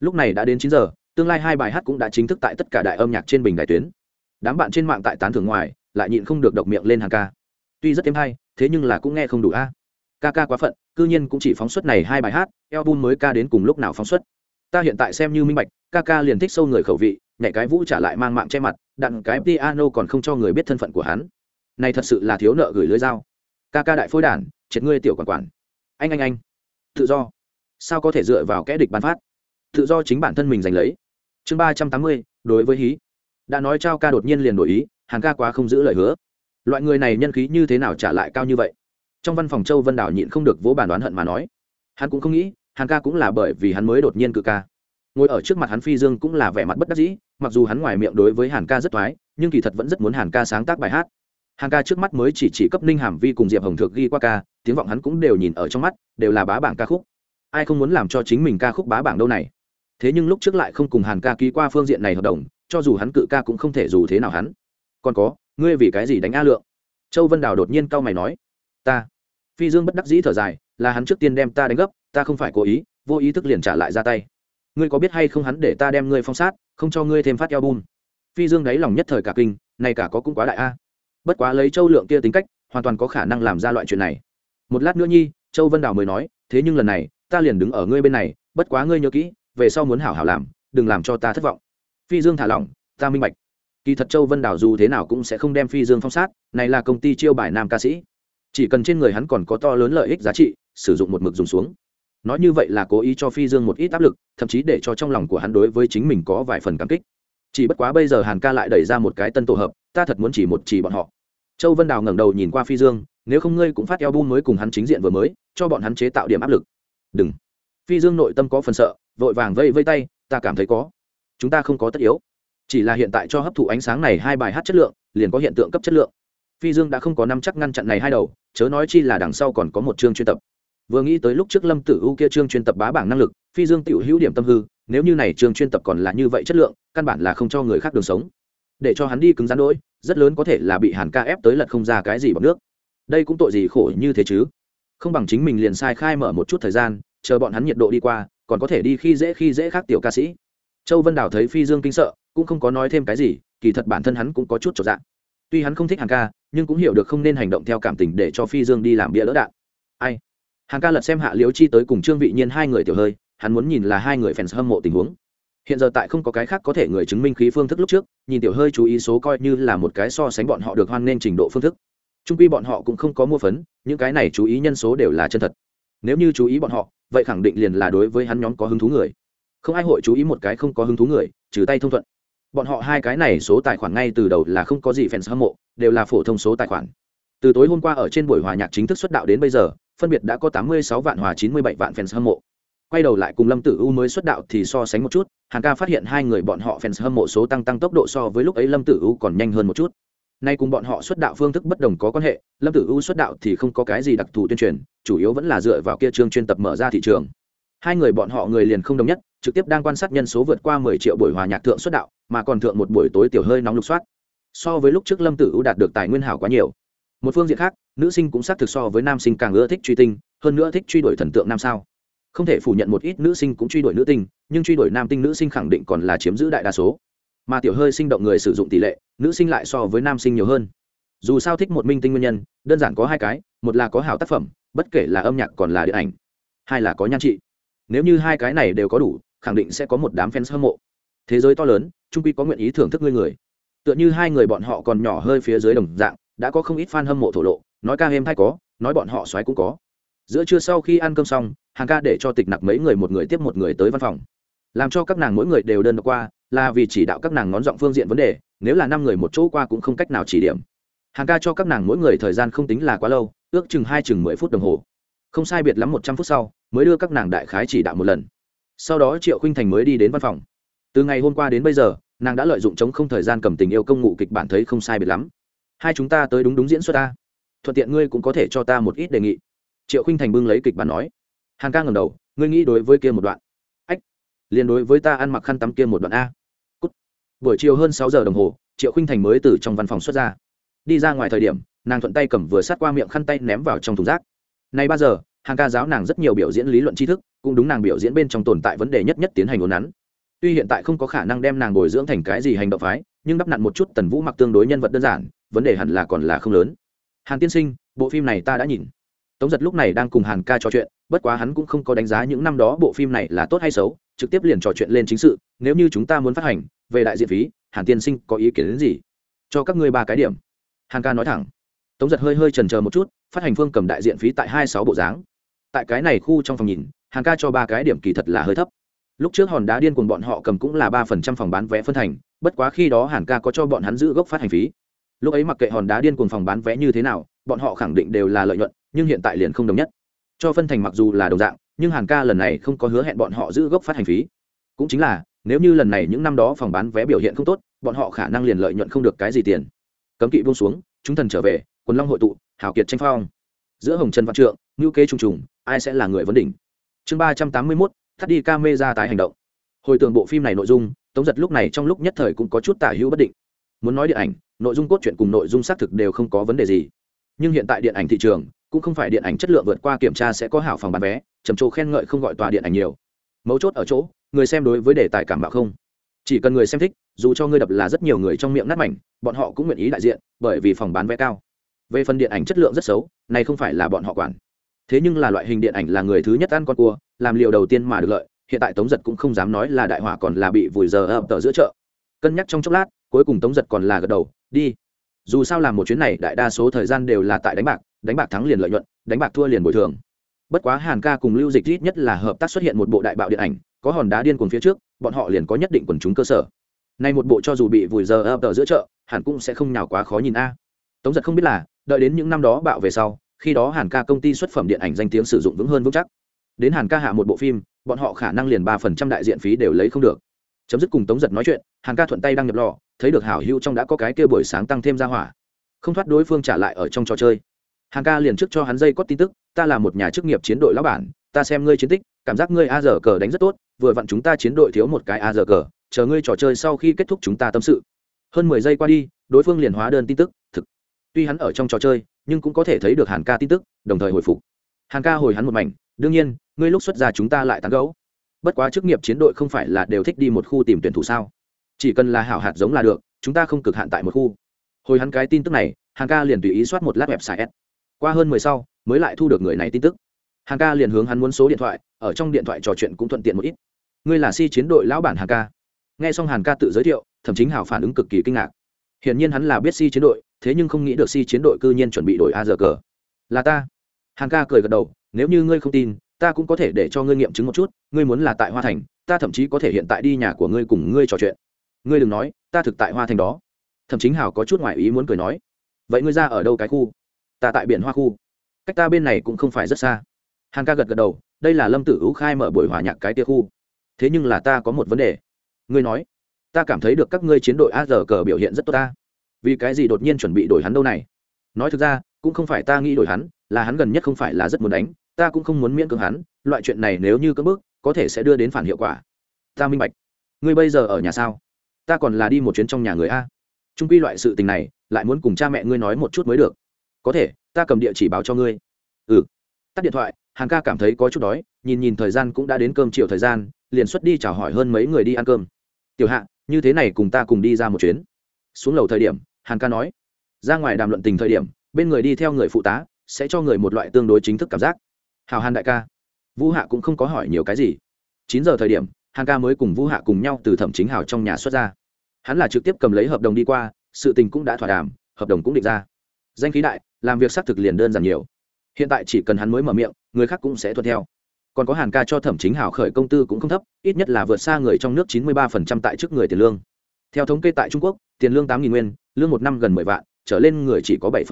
Lúc này đã đến chín giờ, tương lai hai bài hát cũng đã chính thức tại tất cả đại âm nhạc trên bình đại tuyến. Đám bạn trên mạng tại tán thưởng ngoài, lại nhịn không được độc miệng lên hàn ca tuy rất thêm hay, thế nhưng là cũng nghe không đủ a. Ca ca quá phận, cư nhiên cũng chỉ phóng xuất này hai bài hát, album mới ca đến cùng lúc nào phóng xuất ta hiện tại xem như minh bạch, ca ca liền thích sâu người khẩu vị, nhảy cái vũ trả lại mang mạng che mặt, đặng cái piano còn không cho người biết thân phận của hắn. Này thật sự là thiếu nợ gửi lưới dao. Ca ca đại phôi đản, triệt ngươi tiểu quản quản. Anh anh anh. Tự do. Sao có thể dựa vào kẽ địch bán phát? Tự do chính bản thân mình giành lấy. Chương ba trăm tám mươi, đối với hí. Đã nói trao ca đột nhiên liền đổi ý hàng ca quá không giữ lời hứa loại người này nhân khí như thế nào trả lại cao như vậy? Trong văn phòng châu vân đảo nhịn không được vỗ bàn đoán hận mà nói. Hắn cũng không nghĩ, Hàn ca cũng là bởi vì hắn mới đột nhiên cự ca. Ngồi ở trước mặt hắn phi dương cũng là vẻ mặt bất đắc dĩ, mặc dù hắn ngoài miệng đối với hàn ca rất thoái nhưng kỳ thật vẫn rất muốn hàn ca sáng tác bài hát. Hàn ca trước mắt mới chỉ chỉ cấp ninh hàm vi cùng diệp hồng thược ghi qua ca, tiếng vọng hắn cũng đều nhìn ở trong mắt, đều là bá bảng ca khúc. Ai không muốn làm cho chính mình ca khúc bá bảng đâu này? Thế nhưng lúc trước lại không cùng hàn ca ký qua phương diện này hợp đồng, cho dù hắn cự ca cũng không thể dù thế nào hắn. Còn có ngươi vì cái gì đánh a lượng? Châu vân đào đột nhiên cau mày nói. Ta. Phi dương bất đắc dĩ thở dài, là hắn trước tiên đem ta đánh gấp, ta không phải cố ý, vô ý thức liền trả lại ra tay. Ngươi có biết hay không hắn để ta đem ngươi phong sát, không cho ngươi thêm phát eo bun phi dương đáy lòng nhất thời cả kinh, này cả có cũng quá đại a. Bất quá lấy châu lượng kia tính cách, hoàn toàn có khả năng làm ra loại chuyện này. Một lát nữa nhi, châu vân đào mới nói, thế nhưng lần này, ta liền đứng ở ngươi bên này, bất quá ngươi nhớ kỹ, về sau muốn hảo hảo làm, đừng làm cho ta thất vọng. Phi dương thả lỏng, ta minh bạch kỳ thật châu vân đảo dù thế nào cũng sẽ không đem phi dương phong sát, này là công ty chiêu bài nam ca sĩ. Chỉ cần trên người hắn còn có to lớn lợi ích giá trị, sử dụng một mực dùng xuống. Nói như vậy là cố ý cho phi dương một ít áp lực, thậm chí để cho trong lòng của hắn đối với chính mình có vài phần cảm kích. Chỉ bất quá bây giờ hàn ca lại đẩy ra một cái tân tổ hợp, ta thật muốn chỉ một chỉ bọn họ. Châu vân đào ngẩng đầu nhìn qua phi dương, nếu không ngươi cũng phát eo bu mới cùng hắn chính diện vừa mới, cho bọn hắn chế tạo điểm áp lực. Đừng. Phi dương nội tâm có phần sợ, vội vàng vây vây tay, ta cảm thấy có. Chúng ta không có tất yếu chỉ là hiện tại cho hấp thụ ánh sáng này hai bài hát chất lượng, liền có hiện tượng cấp chất lượng. Phi dương đã không có năm chắc ngăn chặn này hai đầu, chớ nói chi là đằng sau còn có một chương chuyên tập. Vừa nghĩ tới lúc trước lâm tử u kia chương chuyên tập bá bảng năng lực, phi dương tự hữu điểm tâm hư, nếu như này chương chuyên tập còn là như vậy chất lượng, căn bản là không cho người khác đường sống. Để cho hắn đi cứng rắn đỗi rất lớn có thể là bị hàn ca ép tới lật không ra cái gì bằng nước. Đây cũng tội gì khổ như thế chứ? Không bằng chính mình liền sai khai mở một chút thời gian, chờ bọn hắn nhiệt độ đi qua, còn có thể đi khi dễ khi dễ khác tiểu ca sĩ. Châu vân đào thấy phi dương kinh sợ cũng không có nói thêm cái gì, kỳ thật bản thân hắn cũng có chút trọn dạng tuy hắn không thích hàng ca, nhưng cũng hiểu được không nên hành động theo cảm tình để cho phi dương đi làm bia lỡ đạn. Ai? Hàng ca lật xem hạ liễu chi tới cùng trương vị nhiên hai người tiểu hơi, hắn muốn nhìn là hai người fans hâm mộ tình huống. Hiện giờ tại không có cái khác có thể người chứng minh khí phương thức lúc trước, nhìn tiểu hơi chú ý số coi như là một cái so sánh bọn họ được hoan nghênh trình độ phương thức. Trung quy bọn họ cũng không có mua phấn, những cái này chú ý nhân số đều là chân thật. Nếu như chú ý bọn họ, vậy khẳng định liền là đối với hắn nhóm có hứng thú người. Không ai hội chú ý một cái không có hứng thú người, trừ tay thông thuận bọn họ hai cái này số tài khoản ngay từ đầu là không có gì fans hâm mộ, đều là phổ thông số tài khoản. Từ tối hôm qua ở trên buổi hòa nhạc chính thức xuất đạo đến bây giờ, phân biệt đã có 86 vạn hòa 97 vạn fans hâm mộ. Quay đầu lại cùng lâm tử u mới xuất đạo thì so sánh một chút hàng ca phát hiện hai người bọn họ fans hâm mộ số tăng tăng tốc độ so với lúc ấy lâm tử u còn nhanh hơn một chút. Nay cùng bọn họ xuất đạo phương thức bất đồng có quan hệ, lâm tử u xuất đạo thì không có cái gì đặc thù tuyên truyền, chủ yếu vẫn là dựa vào kia chương chuyên tập mở ra thị trường. Hai người bọn họ người liền không đồng nhất, trực tiếp đang quan sát nhân số vượt qua mười triệu buổi hòa nhạc thượng xuất đạo mà còn thượng một buổi tối tiểu hơi nóng lục soát. So với lúc trước lâm tử u đạt được tài nguyên hảo quá nhiều. Một phương diện khác, nữ sinh cũng xác thực so với nam sinh càng ưa thích truy tinh, hơn nữa thích truy đuổi thần tượng nam sao. Không thể phủ nhận một ít nữ sinh cũng truy đuổi nữ tinh, nhưng truy đuổi nam tinh nữ sinh khẳng định còn là chiếm giữ đại đa số. Mà tiểu hơi sinh động người sử dụng tỷ lệ, nữ sinh lại so với nam sinh nhiều hơn. Dù sao thích một minh tinh nguyên nhân, đơn giản có hai cái, một là có hảo tác phẩm, bất kể là âm nhạc còn là điện ảnh, hai là có nhan trị. Nếu như hai cái này đều có đủ, khẳng định sẽ có một đám fans hâm mộ. Thế giới to lớn trung quy có nguyện ý thưởng thức ngươi người. Tựa như hai người bọn họ còn nhỏ hơi phía dưới đồng dạng, đã có không ít fan hâm mộ thổ lộ, nói ca êm hay có, nói bọn họ xoáy cũng có. Giữa trưa sau khi ăn cơm xong, hàng ca để cho tịch nặc mấy người một người tiếp một người tới văn phòng. Làm cho các nàng mỗi người đều đơn độc qua, là vì chỉ đạo các nàng ngón giọng phương diện vấn đề, nếu là năm người một chỗ qua cũng không cách nào chỉ điểm. Hàng ca cho các nàng mỗi người thời gian không tính là quá lâu, ước chừng hai chừng mười phút đồng hồ. Không sai biệt lắm một trăm phút sau, mới đưa các nàng đại khái chỉ đạo một lần. Sau đó triệu khinh thành mới đi đến văn phòng từ ngày hôm qua đến bây giờ, nàng đã lợi dụng chống không thời gian cầm tình yêu công ngụ kịch bản thấy không sai biệt lắm. Hai chúng ta tới đúng đúng diễn xuất ta. Thuận tiện ngươi cũng có thể cho ta một ít đề nghị. Triệu khinh thành bưng lấy kịch bản nói. Hàng ca ngầm đầu, ngươi nghĩ đối với kia một đoạn. Ách, liền đối với ta ăn mặc khăn tắm kia một đoạn a. Cút. buổi chiều hơn sáu giờ đồng hồ, triệu khinh thành mới từ trong văn phòng xuất ra. Đi ra ngoài thời điểm, nàng thuận tay cầm vừa sát qua miệng khăn tay ném vào trong thùng rác. Nay ba giờ hàng ca giáo nàng rất nhiều biểu diễn lý luận tri thức, cũng đúng nàng biểu diễn bên trong tồn tại vấn đề nhất nhất tiến hành ồn nắn tuy hiện tại không có khả năng đem nàng bồi dưỡng thành cái gì hành động phái, nhưng đắp nặn một chút tần vũ mặc tương đối nhân vật đơn giản, vấn đề hẳn là còn là không lớn. Hàn tiên sinh, bộ phim này ta đã nhìn. Tống giật lúc này đang cùng hàn ca trò chuyện, bất quá hắn cũng không có đánh giá những năm đó bộ phim này là tốt hay xấu, trực tiếp liền trò chuyện lên chính sự, nếu như chúng ta muốn phát hành, về đại diện phí, hàn tiên sinh có ý kiến đến gì? Cho các ngươi ba cái điểm. Hàn ca nói thẳng. Tống giật hơi hơi trần chờ một chút, phát hành phương cầm đại diện phí tại hai sáu bộ dáng. Tại cái này khu trong phòng nhìn, hàn ca cho ba cái điểm kỳ thật là hơi thấp lúc trước hòn đá điên cùng bọn họ cầm cũng là ba phần trăm phòng bán vé phân thành, bất quá khi đó hàn ca có cho bọn hắn giữ gốc phát hành phí. Lúc ấy mặc kệ hòn đá điên cùng phòng bán vé như thế nào, bọn họ khẳng định đều là lợi nhuận, nhưng hiện tại liền không đồng nhất. Cho phân thành mặc dù là đồng dạng, nhưng hàn ca lần này không có hứa hẹn bọn họ giữ gốc phát hành phí. Cũng chính là, nếu như lần này những năm đó phòng bán vé biểu hiện không tốt, bọn họ khả năng liền lợi nhuận không được cái gì tiền. Cấm kỵ buông xuống, chúng thần trở về, quần long hội tụ, hào kiệt tranh phong. Giữa hồng trần văn trượng ngữ kế trùng trùng, ai sẽ là người vấn đỉnh? Chương ba trăm tám mươi mốt thắt đi ca mê ra tái hành động. Hồi tưởng bộ phim này nội dung, tống giật lúc này trong lúc nhất thời cũng có chút tả hữu bất định. Muốn nói điện ảnh, nội dung cốt truyện cùng nội dung xác thực đều không có vấn đề gì. Nhưng hiện tại điện ảnh thị trường, cũng không phải điện ảnh chất lượng vượt qua kiểm tra sẽ có hảo phòng bán vé, trầm trồ khen ngợi không gọi tòa điện ảnh nhiều. Mấu chốt ở chỗ, người xem đối với đề tài cảm bạo không. Chỉ cần người xem thích, dù cho ngươi đập là rất nhiều người trong miệng nát mảnh, bọn họ cũng nguyện ý đại diện, bởi vì phòng bán vé cao. Về phần điện ảnh chất lượng rất xấu, này không phải là bọn họ quản thế nhưng là loại hình điện ảnh là người thứ nhất ăn con cua, làm liều đầu tiên mà được lợi, hiện tại tống giật cũng không dám nói là đại hỏa còn là bị vùi giờ ập tờ giữa chợ. Cân nhắc trong chốc lát, cuối cùng tống giật còn là gật đầu, đi. Dù sao làm một chuyến này, đại đa số thời gian đều là tại đánh bạc đánh bạc thắng liền lợi nhuận, đánh bạc thua liền bồi thường. Bất quá hàn ca cùng lưu dịch ít nhất là hợp tác xuất hiện một bộ đại bạo điện ảnh, có hòn đá điên cuồng phía trước, bọn họ liền có nhất định quần chúng cơ sở. Nay một bộ cho dù bị vùi giờ ập tờ giữa chợ, hẳn cũng sẽ không nhào quá khó nhìn a. Tống giật không biết là, đợi đến những năm đó bạo về sau khi đó hàn ca công ty xuất phẩm điện ảnh danh tiếng sử dụng vững hơn vững chắc. Đến hàn ca hạ một bộ phim, bọn họ khả năng liền ba phần trăm đại diện phí đều lấy không được. Chấm dứt cùng tống giật nói chuyện, hàn ca thuận tay đăng nhập lò, thấy được hảo hữu trong đã có cái kia buổi sáng tăng thêm ra hỏa. Không thoát đối phương trả lại ở trong trò chơi. Hàn ca liền trước cho hắn dây có tin tức, ta là một nhà chức nghiệp chiến đội lão bản, ta xem ngươi chiến tích, cảm giác ngươi a giờ cờ đánh rất tốt, vừa vặn chúng ta chiến đội thiếu một cái a giờ cờ chờ ngươi trò chơi sau khi kết thúc chúng ta tâm sự. Hơn mười giây qua đi, đối phương liền hóa đơn tin tức, thực. Tuy hắn ở trong trò chơi nhưng cũng có thể thấy được hàn ca tin tức, đồng thời hồi phục. Hàn ca hồi hắn một mảnh, đương nhiên, ngươi lúc xuất ra chúng ta lại tán gấu bất quá chức nghiệp chiến đội không phải là đều thích đi một khu tìm tuyển thủ sao? Chỉ cần là hảo hạt giống là được, chúng ta không cực hạn tại một khu. Hồi hắn cái tin tức này, hàn ca liền tùy ý soát một lát website. S qua hơn mười sau, mới lại thu được người này tin tức. Hàn ca liền hướng hắn muốn số điện thoại, ở trong điện thoại trò chuyện cũng thuận tiện một ít. Ngươi là si chiến đội lão bản hàn ca. Nghe xong hàn ca tự giới thiệu thậm chính hảo phản ứng cực kỳ kinh ngạc. Hiển nhiên hắn là biết si chiến đội thế nhưng không nghĩ được si chiến đội cư nhiên chuẩn bị đổi a giờ cờ. Là ta. Hàn ca cười gật đầu, nếu như ngươi không tin, ta cũng có thể để cho ngươi nghiệm chứng một chút, ngươi muốn là tại hoa thành, ta thậm chí có thể hiện tại đi nhà của ngươi cùng ngươi trò chuyện. Ngươi đừng nói, ta thực tại hoa thành đó. Thậm chí hảo có chút ngoại ý muốn cười nói, vậy ngươi ra ở đâu cái khu? Ta tại biển hoa khu. Cách ta bên này cũng không phải rất xa. Hàn ca gật gật đầu, đây là lâm tử hữu khai mở buổi hòa nhạc cái tia khu. Thế nhưng là ta có một vấn đề. Ngươi nói, ta cảm thấy được các ngươi chiến đội a giờ cờ biểu hiện rất tốt ta vì cái gì đột nhiên chuẩn bị đổi hắn đâu này? Nói thực ra, cũng không phải ta nghĩ đổi hắn, là hắn gần nhất không phải là rất muốn đánh, ta cũng không muốn miễn cưỡng hắn, loại chuyện này nếu như cưỡng bước có thể sẽ đưa đến phản hiệu quả. Ta minh bạch. Ngươi bây giờ ở nhà sao? Ta còn là đi một chuyến trong nhà người a. Trung quy loại sự tình này, lại muốn cùng cha mẹ ngươi nói một chút mới được. Có thể, ta cầm địa chỉ báo cho ngươi. Ừ. Tắt điện thoại, hàn ca cảm thấy có chút đói, nhìn nhìn thời gian cũng đã đến cơm chiều thời gian, liền xuất đi chào hỏi hơn mấy người đi ăn cơm. Tiểu hạ, như thế này cùng ta cùng đi ra một chuyến. Xuống lầu thời điểm hàn ca nói, ra ngoài đàm luận tình thời điểm, bên người đi theo người phụ tá, sẽ cho người một loại tương đối chính thức cảm giác. Hào hàn đại ca, vũ hạ cũng không có hỏi nhiều cái gì. Chín giờ thời điểm, hàn ca mới cùng vũ hạ cùng nhau từ thẩm chính hào trong nhà xuất ra. Hắn là trực tiếp cầm lấy hợp đồng đi qua, sự tình cũng đã thỏa đàm, hợp đồng cũng định ra. Danh khí đại, làm việc xác thực liền đơn giản nhiều. Hiện tại chỉ cần hắn mới mở miệng, người khác cũng sẽ thuận theo. Còn có hàn ca cho thẩm chính hào khởi công tư cũng không thấp, ít nhất là vượt xa người trong nước chín mươi ba tại trước người tiền lương theo thống kê tại trung quốc, tiền lương tám nguyên, lương một năm gần mười vạn, trở lên người chỉ có bảy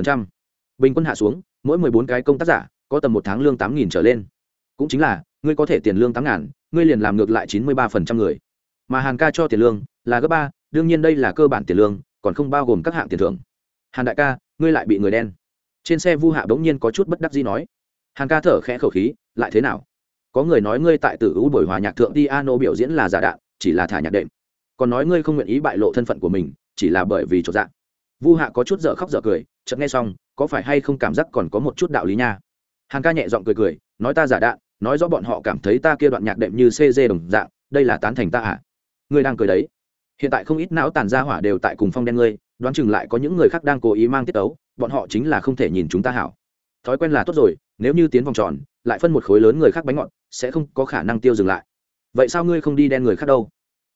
bình quân hạ xuống, mỗi mười bốn cái công tác giả, có tầm một tháng lương tám trở lên. Cũng chính là, ngươi có thể tiền lương tám ngàn, ngươi liền làm ngược lại chín mươi ba người. Mà hàn ca cho tiền lương là gấp ba, đương nhiên đây là cơ bản tiền lương, còn không bao gồm các hạng tiền thưởng. Hàn đại ca, ngươi lại bị người đen. Trên xe vu hạ bỗng nhiên có chút bất đắc gì nói. Hàn ca thở khẽ khẩu khí, lại thế nào? Có người nói ngươi tại tử u buổi hòa nhạc thượng piano biểu diễn là giả đạn, chỉ là thả nhạc đệm còn nói ngươi không nguyện ý bại lộ thân phận của mình, chỉ là bởi vì trột dạng vu hạ có chút dở khóc dở cười, chợt nghe xong, có phải hay không cảm giác còn có một chút đạo lý nha? Hàng ca nhẹ giọng cười cười, nói ta giả đạn, nói rõ bọn họ cảm thấy ta kia đoạn nhạc đệm như cg đồng dạng, đây là tán thành ta à? Ngươi đang cười đấy. Hiện tại không ít não tàn ra hỏa đều tại cùng phong đen ngươi, đoán chừng lại có những người khác đang cố ý mang tiết tấu, bọn họ chính là không thể nhìn chúng ta hảo. Thói quen là tốt rồi, nếu như tiến vòng tròn, lại phân một khối lớn người khác bánh ngọt, sẽ không có khả năng tiêu dừng lại. Vậy sao ngươi không đi đen người khác đâu?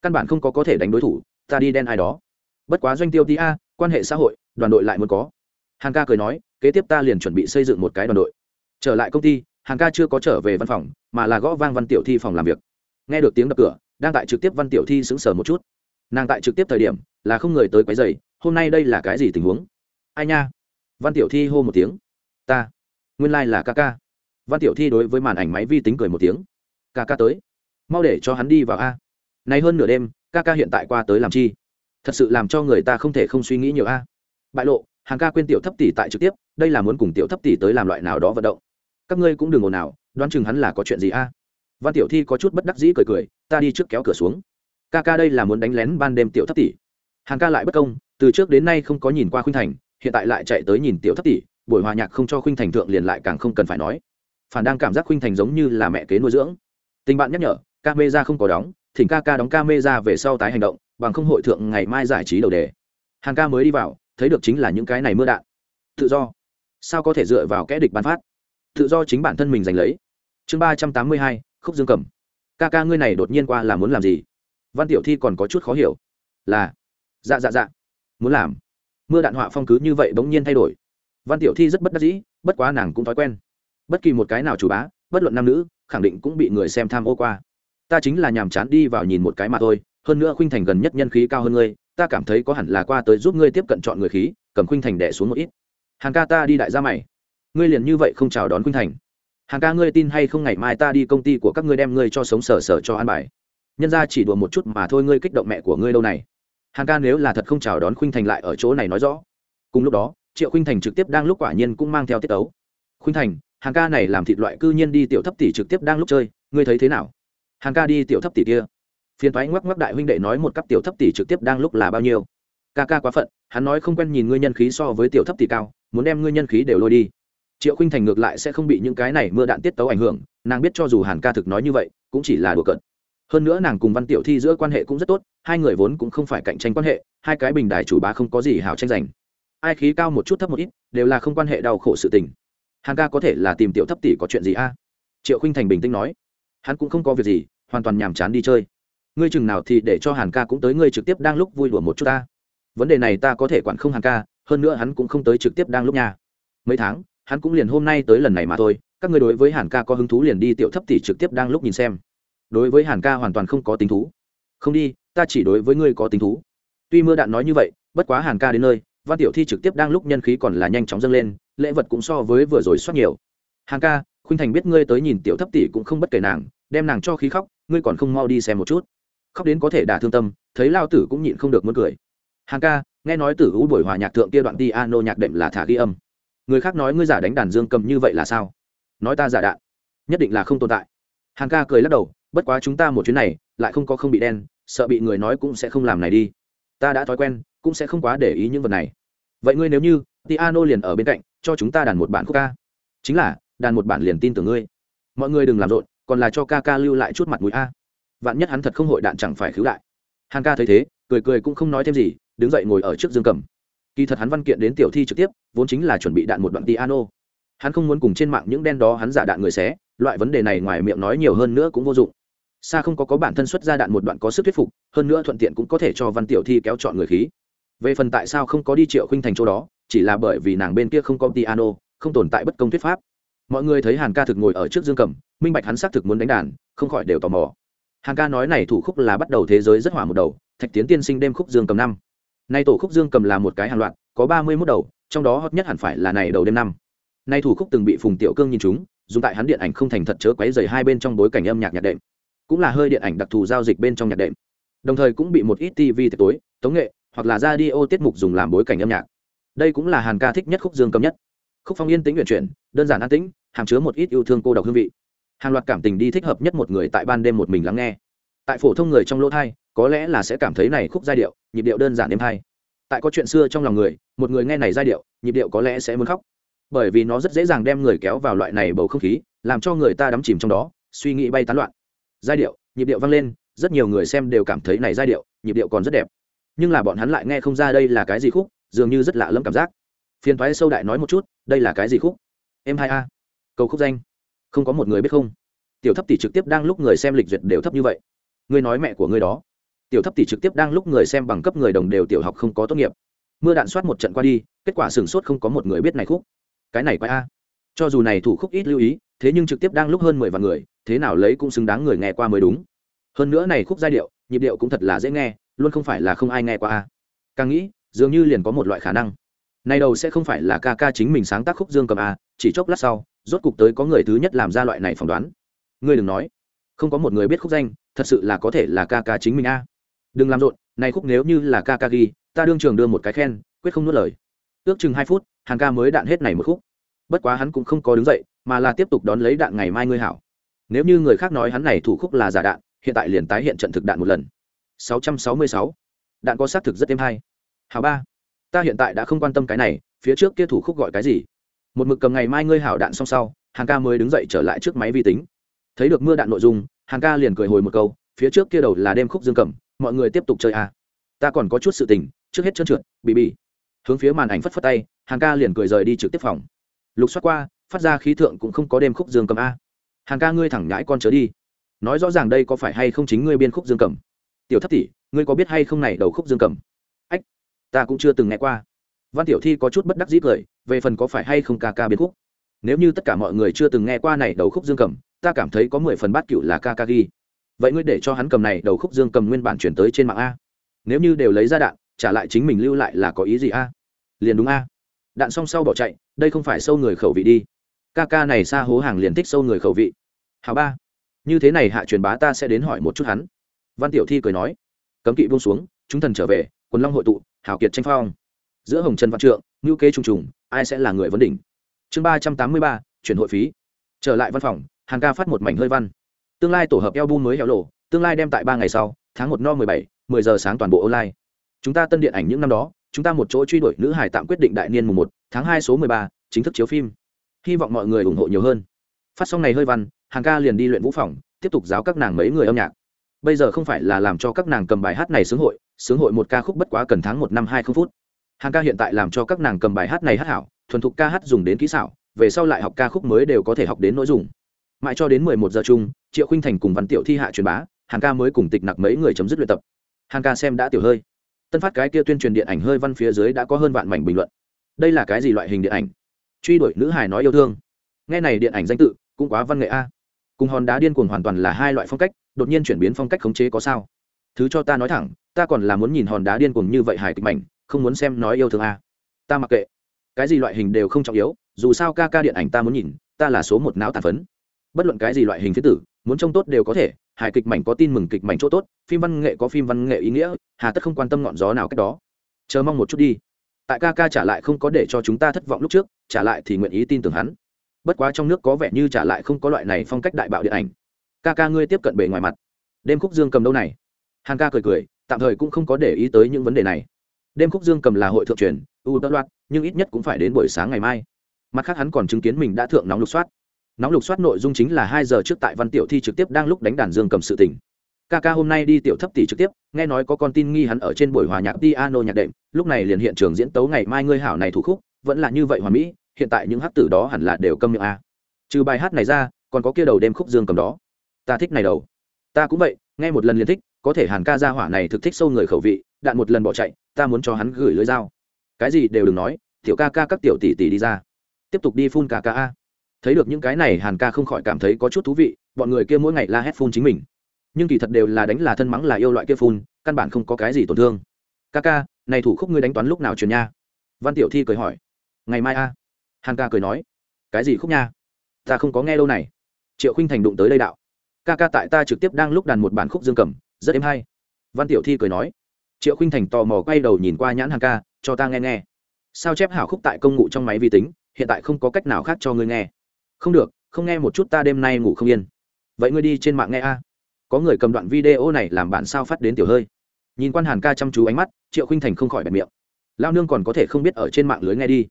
Căn bản không có có thể đánh đối thủ, ta đi đen ai đó. Bất quá doanh tiêu tí a, quan hệ xã hội, đoàn đội lại muốn có. Hàn ca cười nói, kế tiếp ta liền chuẩn bị xây dựng một cái đoàn đội. Trở lại công ty hàn ca chưa có trở về văn phòng, mà là gõ vang văn tiểu thi phòng làm việc. Nghe được tiếng đập cửa, đang tại trực tiếp văn tiểu thi sững sờ một chút. Nàng tại trực tiếp thời điểm, là không người tới quấy dày hôm nay đây là cái gì tình huống? Ai nha? Văn tiểu thi hô một tiếng. Ta. Nguyên lai、like、là ca ca. Văn tiểu thi đối với màn ảnh máy vi tính cười một tiếng. Ca ca tới. Mau để cho hắn đi vào a nay hơn nửa đêm, ca ca hiện tại qua tới làm chi? Thật sự làm cho người ta không thể không suy nghĩ nhiều a. Bại lộ, hàng ca quên tiểu thấp tỷ tại trực tiếp, đây là muốn cùng tiểu thấp tỷ tới làm loại nào đó vận động. Các ngươi cũng đừng ồn nào đoán chừng hắn là có chuyện gì a. Văn tiểu thi có chút bất đắc dĩ cười cười, ta đi trước kéo cửa xuống. Ca ca đây là muốn đánh lén ban đêm tiểu thấp tỷ. Hàng ca lại bất công, từ trước đến nay không có nhìn qua khuynh thành, hiện tại lại chạy tới nhìn tiểu thấp tỷ, buổi hòa nhạc không cho khuynh thành thượng liền lại càng không cần phải nói. Phản đang cảm giác khuynh thành giống như là mẹ kế nuôi dưỡng. Tình bạn nhắc nhở, ca mê ra không có đóng thỉnh ca ca đóng ca mê ra về sau tái hành động, bằng không hội thượng ngày mai giải trí đầu đề. Hàng ca mới đi vào, thấy được chính là những cái này mưa đạn. Tự do. Sao có thể dựa vào kẽ địch bán phát? Tự do chính bản thân mình giành lấy. Chương ba trăm tám mươi hai, khúc dương cầm. Ca ca ngươi này đột nhiên qua là muốn làm gì? Văn tiểu thi còn có chút khó hiểu. Là. Dạ dạ dạ. Muốn làm. Mưa đạn họa phong cứ như vậy bỗng nhiên thay đổi. Văn tiểu thi rất bất đắc dĩ, bất quá nàng cũng thói quen. Bất kỳ một cái nào chủ bá, bất luận nam nữ, khẳng định cũng bị người xem tham ô qua ta chính là nhàm chán đi vào nhìn một cái mà thôi, hơn nữa khuynh thành gần nhất nhân khí cao hơn ngươi, ta cảm thấy có hẳn là qua tới giúp ngươi tiếp cận chọn người khí, cầm khuynh thành đẻ xuống một ít. Hàng ca ta đi đại gia mày. Ngươi liền như vậy không chào đón khuynh thành. Hàng ca ngươi tin hay không ngày mai ta đi công ty của các ngươi đem ngươi cho sống sở sở cho an bài. Nhân ra chỉ đùa một chút mà thôi ngươi kích động mẹ của ngươi đâu này. Hàng ca nếu là thật không chào đón khuynh thành lại ở chỗ này nói rõ. Cùng lúc đó, triệu khuynh thành trực tiếp đang lúc quả nhiên cũng mang theo tiết tấu. Khuynh thành hàng ca này làm thịt loại cư nhiên đi tiểu thấp tỷ trực tiếp đang lúc chơi, ngươi thấy thế nào? Hàng ca đi tiểu thấp tỷ kia. Phiền thoái ngoắc ngoắc đại huynh đệ nói một cấp tiểu thấp tỷ trực tiếp đang lúc là bao nhiêu. Ca ca quá phận, hắn nói không quen nhìn ngươi nhân khí so với tiểu thấp tỷ cao, muốn đem ngươi nhân khí đều lôi đi. Triệu khinh thành ngược lại sẽ không bị những cái này mưa đạn tiết tấu ảnh hưởng, nàng biết cho dù hàn ca thực nói như vậy, cũng chỉ là đùa cợt. Hơn nữa nàng cùng văn tiểu thi giữa quan hệ cũng rất tốt, hai người vốn cũng không phải cạnh tranh quan hệ, hai cái bình đài chủ bá không có gì hào tranh giành. Ai khí cao một chút thấp một ít, đều là không quan hệ đau khổ sự tình. Hàn ca có thể là tìm tiểu thấp tỷ có chuyện gì a? Triệu khinh thành bình tĩnh nói. Hắn cũng không có việc gì hoàn toàn nhàm chán đi chơi. Ngươi chừng nào thì để cho hàn ca cũng tới, ngươi trực tiếp đang lúc vui đùa một chút ta. Vấn đề này ta có thể quản không hàn ca, hơn nữa hắn cũng không tới trực tiếp đang lúc nhà mấy tháng, hắn cũng liền hôm nay tới lần này mà thôi, các ngươi đối với hàn ca có hứng thú liền đi tiểu thấp tỷ trực tiếp đang lúc nhìn xem. Đối với hàn ca hoàn toàn không có tính thú. Không đi, ta chỉ đối với ngươi có tính thú. Tuy mưa đạn nói như vậy, bất quá hàn ca đến nơi, văn tiểu thi trực tiếp đang lúc nhân khí còn là nhanh chóng dâng lên, lễ vật cũng so với vừa rồi soát nhiều. Hàn ca, khuynh thành biết ngươi tới nhìn tiểu thấp tỷ cũng không bất kể nàng, đem nàng cho khí khóc ngươi còn không mau đi xem một chút. Khóc đến có thể đả thương tâm, thấy lao tử cũng nhịn không được muốn cười. Hàng ca, nghe nói tử u buổi hòa nhạc thượng kia đoạn ti ano nhạc đệm là thả ghi âm. Người khác nói ngươi giả đánh đàn dương cầm như vậy là sao? Nói ta giả đạn, nhất định là không tồn tại. Hàng ca cười lắc đầu, bất quá chúng ta một chuyến này, lại không có không bị đen, sợ bị người nói cũng sẽ không làm này đi. Ta đã thói quen, cũng sẽ không quá để ý những vật này. Vậy ngươi nếu như, piano liền ở bên cạnh, cho chúng ta đàn một bản khúc ca. Chính là, đàn một bản liền tin tưởng ngươi. Mọi người đừng làm rộn còn là cho ca ca lưu lại chút mặt mũi a. Vạn nhất hắn thật không hội đạn chẳng phải khiếu lại hàn ca thấy thế, cười cười cũng không nói thêm gì, đứng dậy ngồi ở trước dương cầm. Kỳ thật hắn văn kiện đến tiểu thi trực tiếp, vốn chính là chuẩn bị đạn một đoạn piano. Hắn không muốn cùng trên mạng những đen đó hắn giả đạn người xé, loại vấn đề này ngoài miệng nói nhiều hơn nữa cũng vô dụng. Xa không có có bản thân xuất ra đạn một đoạn có sức thuyết phục, hơn nữa thuận tiện cũng có thể cho văn tiểu thi kéo chọn người khí. Về phần tại sao không có đi triệu khinh thành chỗ đó, chỉ là bởi vì nàng bên kia không có piano, không tồn tại bất công thuyết pháp mọi người thấy hàn ca thực ngồi ở trước dương cầm, minh bạch hắn xác thực muốn đánh đàn, không khỏi đều tò mò. Hàn ca nói này thủ khúc là bắt đầu thế giới rất hỏa một đầu, thạch tiến tiên sinh đêm khúc dương cầm năm. Nay tổ khúc dương cầm là một cái hàng loạt, có ba mươi mốt đầu, trong đó hot nhất hẳn phải là này đầu đêm năm. Nay thủ khúc từng bị phùng tiểu cương nhìn chúng, dùng tại hắn điện ảnh không thành thật chớ quấy dày hai bên trong bối cảnh âm nhạc nhạc đệm. Cũng là hơi điện ảnh đặc thù giao dịch bên trong nhạc đệm. Đồng thời cũng bị một ít tv tiệc tối, tống nghệ, hoặc là ra đi ô tiết mục dùng làm bối cảnh âm nhạc. Đây cũng là hàn ca thích nhất khúc dương cầm nhất. Khúc phong yên tĩnh nguyện chuyển, đơn giản an tĩnh hàm chứa một ít yêu thương cô độc hương vị. Hàng loạt cảm tình đi thích hợp nhất một người tại ban đêm một mình lắng nghe. Tại phổ thông người trong lỗ thai, có lẽ là sẽ cảm thấy này khúc giai điệu, nhịp điệu đơn giản êm hay. Tại có chuyện xưa trong lòng người, một người nghe này giai điệu, nhịp điệu có lẽ sẽ muốn khóc. Bởi vì nó rất dễ dàng đem người kéo vào loại này bầu không khí, làm cho người ta đắm chìm trong đó, suy nghĩ bay tán loạn. Giai điệu, nhịp điệu vang lên, rất nhiều người xem đều cảm thấy này giai điệu, nhịp điệu còn rất đẹp. Nhưng là bọn hắn lại nghe không ra đây là cái gì khúc, dường như rất lạ lẫm cảm giác. Phiền thoái sâu đại nói một chút, đây là cái gì khúc? Em hai a cầu khúc danh. Không có một người biết không? Tiểu thấp tỷ trực tiếp đang lúc người xem lịch duyệt đều thấp như vậy. Ngươi nói mẹ của ngươi đó. Tiểu thấp tỷ trực tiếp đang lúc người xem bằng cấp người đồng đều tiểu học không có tốt nghiệp. Mưa đạn soát một trận qua đi, kết quả sửng sốt không có một người biết này khúc. Cái này quái a. Cho dù này thủ khúc ít lưu ý, thế nhưng trực tiếp đang lúc hơn mười vạn người, thế nào lấy cũng xứng đáng người nghe qua mới đúng. Hơn nữa này khúc giai điệu, nhịp điệu cũng thật là dễ nghe, luôn không phải là không ai nghe qua a. Càng nghĩ, dường như liền có một loại khả năng. Này đầu sẽ không phải là ca ca chính mình sáng tác khúc dương cầm a, chỉ chốc lát sau rốt cục tới có người thứ nhất làm ra loại này phỏng đoán. Ngươi đừng nói. Không có một người biết khúc danh, thật sự là có thể là ca ca chính mình a. Đừng làm rộn, này khúc nếu như là ca ca ghi, ta đương trường đưa một cái khen, quyết không nuốt lời. Ước chừng hai phút hàng ca mới đạn hết này một khúc. Bất quá hắn cũng không có đứng dậy, mà là tiếp tục đón lấy đạn ngày mai ngươi hảo. Nếu như người khác nói hắn này thủ khúc là giả đạn, hiện tại liền tái hiện trận thực đạn một lần. 666. đạn có xác thực rất êm hay. Hảo ba. Ta hiện tại đã không quan tâm cái này, phía trước kia thủ khúc gọi cái gì? Một mực cầm ngày mai ngươi hảo đạn xong sau hàng ca mới đứng dậy trở lại trước máy vi tính. Thấy được mưa đạn nội dung hàng ca liền cười hồi một câu, phía trước kia đầu là đêm khúc dương cầm, mọi người tiếp tục chơi à. ta còn có chút sự tình, trước hết trơn trượt bị bị hướng phía màn ảnh phất phất tay hàng ca liền cười rời đi trực tiếp phòng. Lục xoát qua, phát ra khí thượng cũng không có đêm khúc dương cầm a. Hàng ca ngươi thẳng nhãi con chớ đi. Nói rõ ràng đây có phải hay không chính ngươi biên khúc dương cầm? Tiểu thất tỷ, ngươi có biết hay không này đầu khúc dương cầm? Ách, ta cũng chưa từng nghe qua. Văn tiểu thi có chút bất đắc dĩ cười về phần có phải hay không ca ca biên khúc? Nếu như tất cả mọi người chưa từng nghe qua này đầu khúc dương cầm, ta cảm thấy có mười phần bát cựu là ca ca ghi. Vậy ngươi để cho hắn cầm này đầu khúc dương cầm nguyên bản chuyển tới trên mạng a. Nếu như đều lấy ra đạn, trả lại chính mình lưu lại là có ý gì a? Liền đúng a. Đạn xong sau bỏ chạy, đây không phải sâu người khẩu vị đi. Ca ca này xa hố hàng liền thích sâu người khẩu vị. Hào ba. Như thế này hạ truyền bá ta sẽ đến hỏi một chút hắn. Văn tiểu thi cười nói. Cấm kỵ buông xuống, chúng thần trở về, quần long hội tụ, hảo kiệt tranh phong. Giữa hồng trần văn trượng ngữ kế trùng trùng ai sẽ là người vấn đỉnh. Chương ba trăm tám mươi ba, chuyển hội phí. Trở lại văn phòng hàng ca phát một mảnh hơi văn. Tương lai tổ hợp eo bu mới heo lộ, tương lai đem tại ba ngày sau, tháng một no mười bảy, mười giờ sáng toàn bộ online. Chúng ta tân điện ảnh những năm đó, chúng ta một chỗ truy đuổi nữ hải tạm quyết định đại niên mùng một, tháng hai số mười ba, chính thức chiếu phim. Hy vọng mọi người ủng hộ nhiều hơn. Phát xong này hơi văn hàng ca liền đi luyện vũ phòng, tiếp tục giáo các nàng mấy người âm nhạc. Bây giờ không phải là làm cho các nàng cầm bài hát này sướng hội sướng hội một ca khúc bất quá cần tháng một năm hai không phút hàng ca hiện tại làm cho các nàng cầm bài hát này hát hảo, thuần thục ca hát dùng đến kỹ xảo, về sau lại học ca khúc mới đều có thể học đến nội dung. Mãi cho đến mười một giờ chung, triệu khinh thành cùng văn tiểu thi hạ truyền bá hàng ca mới cùng tịch nặc mấy người chấm dứt luyện tập. Hàng ca xem đã tiểu hơi. Tân phát cái kia tuyên truyền điện ảnh hơi văn phía dưới đã có hơn vạn mảnh bình luận. Đây là cái gì loại hình điện ảnh? Truy đuổi nữ hài nói yêu thương. Nghe này điện ảnh danh tự, cũng quá văn nghệ a. Cùng hòn đá điên cuồng hoàn toàn là hai loại phong cách, đột nhiên chuyển biến phong cách khống chế có sao? Thứ cho ta nói thẳng, ta còn là muốn nhìn hòn đá điên cuồng như vậy hài kịch mảnh không muốn xem nói yêu thương a. Ta mặc kệ. Cái gì loại hình đều không trọng yếu, dù sao ca ca điện ảnh ta muốn nhìn, ta là số một não tàn phấn. Bất luận cái gì loại hình phía tử, muốn trông tốt đều có thể, hài kịch mảnh có tin mừng kịch mảnh chỗ tốt, phim văn nghệ có phim văn nghệ ý nghĩa, hà tất không quan tâm ngọn gió nào cách đó. Chờ mong một chút đi. Tại ca ca trả lại không có để cho chúng ta thất vọng lúc trước, trả lại thì nguyện ý tin tưởng hắn. Bất quá trong nước có vẻ như trả lại không có loại này phong cách đại bạo điện ảnh. Ca ca ngươi tiếp cận bề ngoài mặt. Đêm khúc dương cầm đâu này? Hàng ca cười cười, tạm thời cũng không có để ý tới những vấn đề này đêm khúc dương cầm là hội thượng truyền u tất loạt nhưng ít nhất cũng phải đến buổi sáng ngày mai. Mặt khác hắn còn chứng kiến mình đã thượng nóng lục soát. Nóng lục soát nội dung chính là hai giờ trước tại văn tiểu thi trực tiếp đang lúc đánh đàn dương cầm sự tỉnh ca ca hôm nay đi tiểu thấp tỷ trực tiếp, nghe nói có con tin nghi hắn ở trên buổi hòa nhạc piano nhạc đệm, lúc này liền hiện trường diễn tấu ngày mai ngươi hảo này thủ khúc, vẫn là như vậy hòa mỹ, hiện tại những hát tử đó hẳn là đều câm miệng a. Trừ bài hát này ra, còn có kia đầu đêm khúc dương cầm đó. Ta thích này đầu. Ta cũng vậy, nghe một lần liền thích, có thể hàn ca ra hỏa này thực thích sâu người khẩu vị đạn một lần bỏ chạy, ta muốn cho hắn gửi lưới dao. Cái gì đều đừng nói, tiểu ca ca các tiểu tỷ tỷ đi ra. Tiếp tục đi phun ca ca a. Thấy được những cái này, hàn ca không khỏi cảm thấy có chút thú vị, bọn người kia mỗi ngày la hét phun chính mình. Nhưng kỳ thật đều là đánh là thân mắng là yêu loại kia phun, căn bản không có cái gì tổn thương. Ca ca, này thủ khúc ngươi đánh toán lúc nào truyền nha? Văn tiểu thi cười hỏi. Ngày mai a. Hàn ca cười nói. Cái gì khúc nha? Ta không có nghe đâu này. Triệu khinh thành đụng tới đây đạo. Ca ca tại ta trực tiếp đang lúc đàn một bản khúc dương cầm, rất êm hay. Văn tiểu thi cười nói triệu khinh thành tò mò quay đầu nhìn qua nhãn hàng ca, cho ta nghe nghe. Sao chép hảo khúc tại công ngụ trong máy vi tính, hiện tại không có cách nào khác cho ngươi nghe. Không được, không nghe một chút ta đêm nay ngủ không yên. Vậy ngươi đi trên mạng nghe a. Có người cầm đoạn video này làm bản sao phát đến tiểu hơi. Nhìn quan hàn ca chăm chú ánh mắt, triệu khinh thành không khỏi bẹp miệng. Lao nương còn có thể không biết ở trên mạng lưới nghe đi.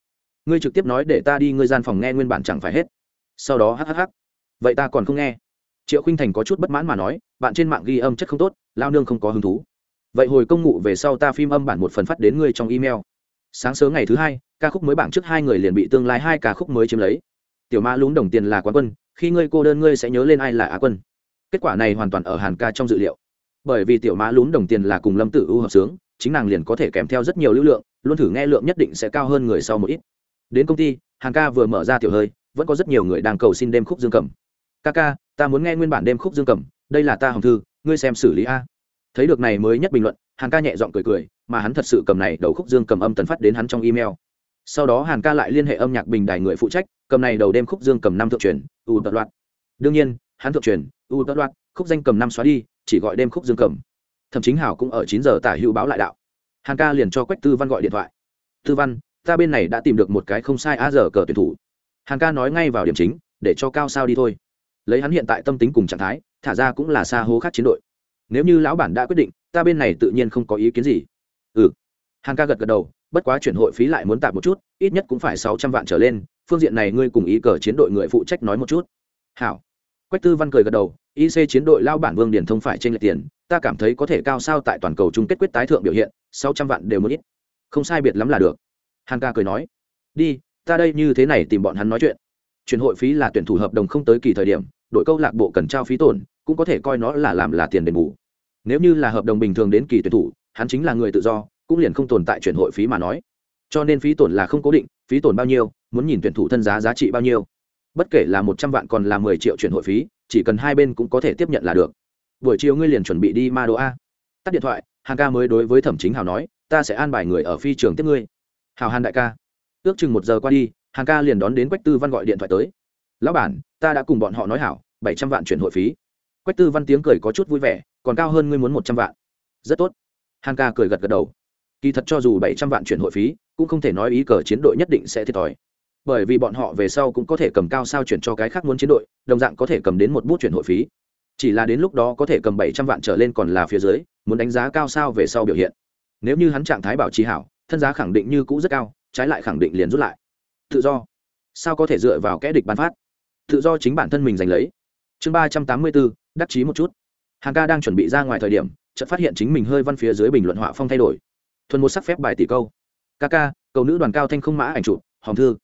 Ngươi trực tiếp nói để ta đi ngươi gian phòng nghe nguyên bản chẳng phải hết. Sau đó hhh vậy ta còn không nghe. Triệu khinh thành có chút bất mãn mà nói, bạn trên mạng ghi âm chất không tốt, lao nương không có hứng thú vậy hồi công ngụ về sau ta phim âm bản một phần phát đến ngươi trong email. Sáng sớm ngày thứ hai, ca khúc mới bảng trước hai người liền bị tương lai hai ca khúc mới chiếm lấy. Tiểu mã lún đồng tiền là quán quân, khi ngươi cô đơn ngươi sẽ nhớ lên ai là á quân. Kết quả này hoàn toàn ở hàn ca trong dự liệu. Bởi vì tiểu mã lún đồng tiền là cùng lâm tử ưu hợp sướng, chính nàng liền có thể kèm theo rất nhiều lưu lượng, luôn thử nghe lượng nhất định sẽ cao hơn người sau một ít. Đến công ty, hàn ca vừa mở ra tiểu hơi, vẫn có rất nhiều người đang cầu xin đêm khúc dương cầm. Ca ca, ta muốn nghe nguyên bản đêm khúc dương cầm, đây là ta hồng thư, ngươi xem xử lý a thấy được này mới nhất bình luận, hàn ca nhẹ giọng cười cười, mà hắn thật sự cầm này đầu khúc dương cầm âm tần phát đến hắn trong email. Sau đó hàn ca lại liên hệ âm nhạc bình đài người phụ trách, cầm này đầu đêm khúc dương cầm năm thượng truyền, u tật loạt. Đương nhiên, hắn thượng truyền, u tật loạt, khúc danh cầm năm xóa đi, chỉ gọi đêm khúc dương cầm. Thậm chính hảo cũng ở chín giờ tả hữu báo lại đạo. Hàn ca liền cho quách tư văn gọi điện thoại. Tư văn, ta bên này đã tìm được một cái không sai a giờ cờ tuyển thủ. Hàn ca nói ngay vào điểm chính, để cho cao sao đi thôi. Lấy hắn hiện tại tâm tính cùng trạng thái, thả ra cũng là xa hố khác chiến đội nếu như lão bản đã quyết định, ta bên này tự nhiên không có ý kiến gì. Ừ. Hàn ca gật gật đầu, bất quá chuyển hội phí lại muốn tạp một chút, ít nhất cũng phải sáu trăm vạn trở lên, phương diện này ngươi cùng ý cờ chiến đội người phụ trách nói một chút. Hảo. Quách tư văn cười gật đầu ic chiến đội lao bản vương điển thông phải tranh lệch tiền, ta cảm thấy có thể cao sao tại toàn cầu chung kết quyết tái thượng biểu hiện, sáu trăm vạn đều muốn ít. Không sai biệt lắm là được. Hàn ca cười nói, đi, ta đây như thế này tìm bọn hắn nói chuyện. Chuyển hội phí là tuyển thủ hợp đồng không tới kỳ thời điểm, đội câu lạc bộ cần trao phí tổn, cũng có thể coi nó là làm là tiền đền bù nếu như là hợp đồng bình thường đến kỳ tuyển thủ, hắn chính là người tự do, cũng liền không tồn tại chuyển hội phí mà nói. Cho nên phí tổn là không cố định, phí tổn bao nhiêu, muốn nhìn tuyển thủ thân giá giá trị bao nhiêu. Bất kể là một trăm vạn còn là mười triệu chuyển hội phí, chỉ cần hai bên cũng có thể tiếp nhận là được. Buổi chiều ngươi liền chuẩn bị đi ma đô a. Tắt điện thoại hàng ca mới đối với thẩm chính hào nói, ta sẽ an bài người ở phi trường tiếp ngươi. Hào hàn đại ca. Ước chừng một giờ qua đi hàng ca liền đón đến quách tư văn gọi điện thoại tới. Lão bản, ta đã cùng bọn họ nói hảo, bảy trăm vạn chuyển hội phí quách tư văn tiếng cười có chút vui vẻ, còn cao hơn ngươi muốn một trăm vạn. Rất tốt. Hàn ca cười gật gật đầu. Kỳ thật cho dù bảy trăm vạn chuyển hội phí, cũng không thể nói ý cờ chiến đội nhất định sẽ thiệt thòi. Bởi vì bọn họ về sau cũng có thể cầm cao sao chuyển cho cái khác muốn chiến đội, đồng dạng có thể cầm đến một bút chuyển hội phí. Chỉ là đến lúc đó có thể cầm bảy trăm vạn trở lên còn là phía dưới, muốn đánh giá cao sao về sau biểu hiện. Nếu như hắn trạng thái bảo trì hảo, thân giá khẳng định như cũ rất cao, trái lại khẳng định liền rút lại. Tự do. Sao có thể dựa vào kẽ địch bán phát? Tự do chính bản thân mình giành lấy. Chương ba trăm tám mươi bốn đắc chí một chút. Hàng ca đang chuẩn bị ra ngoài thời điểm, chợt phát hiện chính mình hơi văn phía dưới bình luận họa phong thay đổi. Thuần một sắc phép bài tỷ câu. Ca ca, cầu nữ đoàn cao thanh không mã ảnh chụp, hòm thư.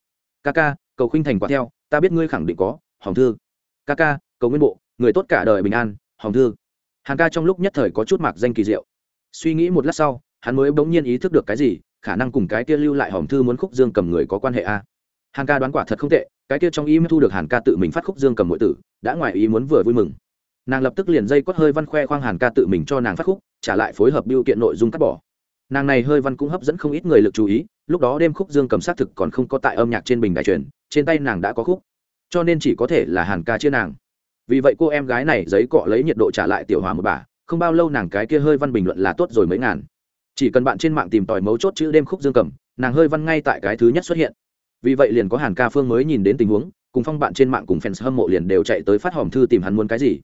Ca ca, cầu khinh thành quả theo, ta biết ngươi khẳng định có, hòm thư. Ca ca, cầu nguyên bộ, người tốt cả đời bình an, hòm thư. Hàng ca trong lúc nhất thời có chút mạc danh kỳ diệu. Suy nghĩ một lát sau, hắn mới bỗng nhiên ý thức được cái gì, khả năng cùng cái kia lưu lại hòm thư muốn khúc dương cầm người có quan hệ a. Hàng ca đoán quả thật không tệ, cái kia trong ý mới thu được hàn ca tự mình phát khúc dương cầm mọi tử, đã ngoài ý muốn vừa vui mừng nàng lập tức liền dây quất hơi văn khoe khoang hàn ca tự mình cho nàng phát khúc, trả lại phối hợp biểu kiện nội dung cắt bỏ. Nàng này hơi văn cũng hấp dẫn không ít người lực chú ý, lúc đó đêm khúc dương cầm xác thực còn không có tại âm nhạc trên bình đại truyền, trên tay nàng đã có khúc. Cho nên chỉ có thể là hàn ca chia nàng. Vì vậy cô em gái này giấy cọ lấy nhiệt độ trả lại tiểu hòa một bà, không bao lâu nàng cái kia hơi văn bình luận là tốt rồi mấy ngàn. Chỉ cần bạn trên mạng tìm tòi mấu chốt chữ đêm khúc dương cầm, nàng hơi văn ngay tại cái thứ nhất xuất hiện. Vì vậy liền có hàn ca phương mới nhìn đến tình huống, cùng phong bạn trên mạng cùng fans hâm mộ liền đều chạy tới phát hòm thư tìm hắn muốn cái gì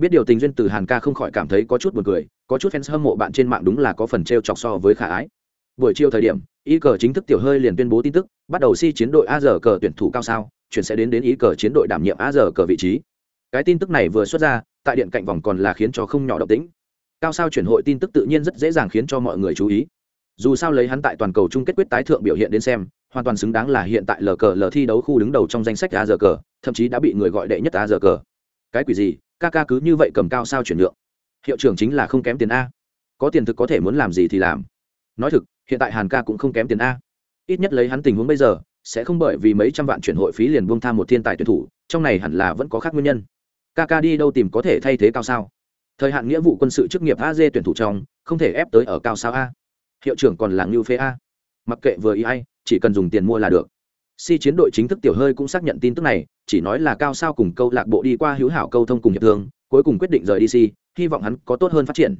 biết điều tình duyên từ hàn ca không khỏi cảm thấy có chút b u ồ n cười, có chút fans hâm mộ bạn trên mạng đúng là có phần t r e o chọc so với khả ái. Buổi chiều thời điểm ý cờ chính thức tiểu hơi liền tuyên bố tin tức, bắt đầu si chiến đội a giờ cờ tuyển thủ cao sao, chuyển sẽ đến đến ý cờ chiến đội đảm nhiệm a giờ cờ vị trí. Cái tin tức này vừa xuất ra, tại điện cạnh vòng còn là khiến cho không nhỏ động tĩnh. Cao sao chuyển hội tin tức tự nhiên rất dễ dàng khiến cho mọi người chú ý. Dù sao lấy hắn tại toàn cầu chung kết quyết tái thượng biểu hiện đến xem, hoàn toàn xứng đáng là hiện tại lờ cờ lờ thi đấu khu đứng đầu trong danh sách a giờ cờ, thậm chí đã bị người gọi đệ nhất a giờ cờ. Cái quỷ gì? Ca ca cứ như vậy cầm cao sao chuyển nhượng. Hiệu trưởng chính là không kém tiền a. Có tiền thực có thể muốn làm gì thì làm. Nói thực, hiện tại hàn ca cũng không kém tiền a. Ít nhất lấy hắn tình huống bây giờ, sẽ không bởi vì mấy trăm vạn chuyển hội phí liền buông tham một thiên tài tuyển thủ, trong này hẳn là vẫn có khác nguyên nhân. Ca ca đi đâu tìm có thể thay thế cao sao? Thời hạn nghĩa vụ quân sự chức nghiệp a d tuyển thủ trong, không thể ép tới ở cao sao a. Hiệu trưởng còn là ngưu phê a. Mặc kệ vừa ý ai, chỉ cần dùng tiền mua là được si chiến đội chính thức tiểu hơi cũng xác nhận tin tức này chỉ nói là cao sao cùng câu lạc bộ đi qua hữu hảo câu thông cùng hiệp thương cuối cùng quyết định rời đi si hy vọng hắn có tốt hơn phát triển.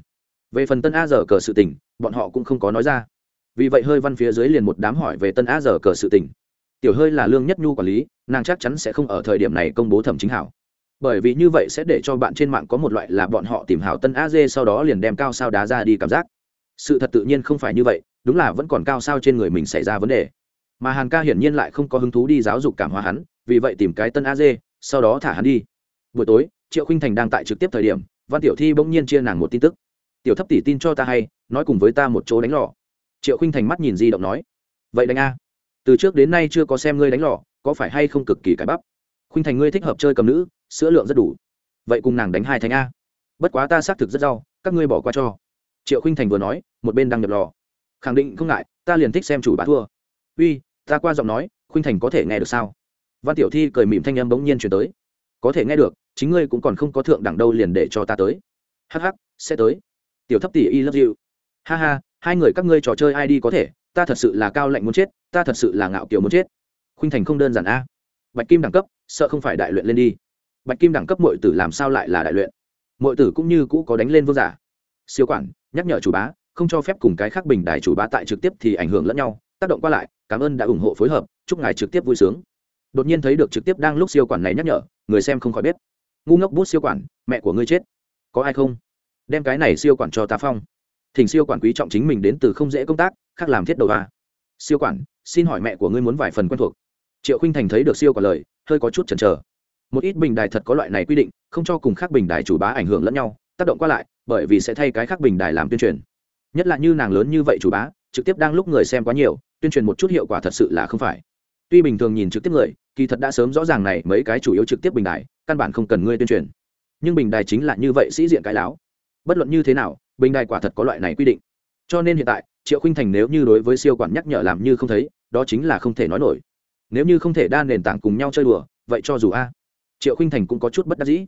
Về phần tân a giờ cờ sự tình, bọn họ cũng không có nói ra. Vì vậy hơi văn phía dưới liền một đám hỏi về tân a giờ cờ sự tình. tiểu hơi là lương nhất nhu quản lý nàng chắc chắn sẽ không ở thời điểm này công bố thẩm chính hảo. Bởi vì như vậy sẽ để cho bạn trên mạng có một loại là bọn họ tìm hảo tân a dê sau đó liền đem cao sao đá ra đi cảm giác. Sự thật tự nhiên không phải như vậy đúng là vẫn còn cao sao trên người mình xảy ra vấn đề mà hàn ca hiển nhiên lại không có hứng thú đi giáo dục cảm hóa hắn, vì vậy tìm cái tân a dê, sau đó thả hắn đi. Buổi tối, triệu khinh thành đang tại trực tiếp thời điểm, văn tiểu thi bỗng nhiên chia nàng một tin tức. Tiểu thấp tỷ tin cho ta hay, nói cùng với ta một chỗ đánh lò. Triệu khinh thành mắt nhìn di động nói. Vậy đánh a. Từ trước đến nay chưa có xem ngươi đánh lò, có phải hay không cực kỳ cái bắp? Khinh thành ngươi thích hợp chơi cầm nữ, sữa lượng rất đủ. Vậy cùng nàng đánh hai thành a. Bất quá ta xác thực rất rau các ngươi bỏ qua cho. Triệu khinh thành vừa nói, một bên đang nhập lò. Khẳng định không ngại, ta liền thích xem chủ bá thua. Uy ta qua giọng nói, khuynh thành có thể nghe được sao? Văn tiểu thi cười mỉm thanh âm bỗng nhiên chuyển tới. Có thể nghe được, chính ngươi cũng còn không có thượng đẳng đâu liền để cho ta tới. Hh sẽ tới. Tiểu thấp tỷ y love you. Ha ha, hai người các ngươi trò chơi ai đi có thể, ta thật sự là cao lạnh muốn chết, ta thật sự là ngạo kiều muốn chết. Khuynh thành không đơn giản a. Bạch kim đẳng cấp, sợ không phải đại luyện lên đi. Bạch kim đẳng cấp mọi tử làm sao lại là đại luyện? Mọi tử cũng như cũ có đánh lên vương giả. Siêu quản, nhắc nhở chủ bá, không cho phép cùng cái khác bình đài chủ bá tại trực tiếp thì ảnh hưởng lẫn nhau tác động qua lại, cảm ơn đã ủng hộ phối hợp, chúc ngài trực tiếp vui sướng. Đột nhiên thấy được trực tiếp đang lúc siêu quản này nhắc nhở, người xem không khỏi biết. Ngu ngốc bút siêu quản, mẹ của ngươi chết. Có ai không? Đem cái này siêu quản cho ta phong. Thỉnh siêu quản quý trọng chính mình đến từ không dễ công tác, khác làm thiết đầu à. siêu quản, xin hỏi mẹ của ngươi muốn vài phần quen thuộc. Triệu khinh thành thấy được siêu quản lời, hơi có chút chần chờ. Một ít bình đài thật có loại này quy định, không cho cùng khác bình đài chủ bá ảnh hưởng lẫn nhau, tác động qua lại, bởi vì sẽ thay cái khác bình đài làm tuyên truyền. Nhất là như nàng lớn như vậy chủ bá trực tiếp đang lúc người xem quá nhiều, tuyên truyền một chút hiệu quả thật sự là không phải. Tuy bình thường nhìn trực tiếp người, kỳ thật đã sớm rõ ràng này mấy cái chủ yếu trực tiếp bình đài, căn bản không cần ngươi tuyên truyền. Nhưng bình đài chính là như vậy, sĩ diện cái láo. Bất luận như thế nào, bình đài quả thật có loại này quy định. Cho nên hiện tại, triệu khinh thành nếu như đối với siêu quản nhắc nhở làm như không thấy, đó chính là không thể nói nổi. Nếu như không thể đa nền tảng cùng nhau chơi đùa, vậy cho dù a. Triệu khinh thành cũng có chút bất đắc dĩ.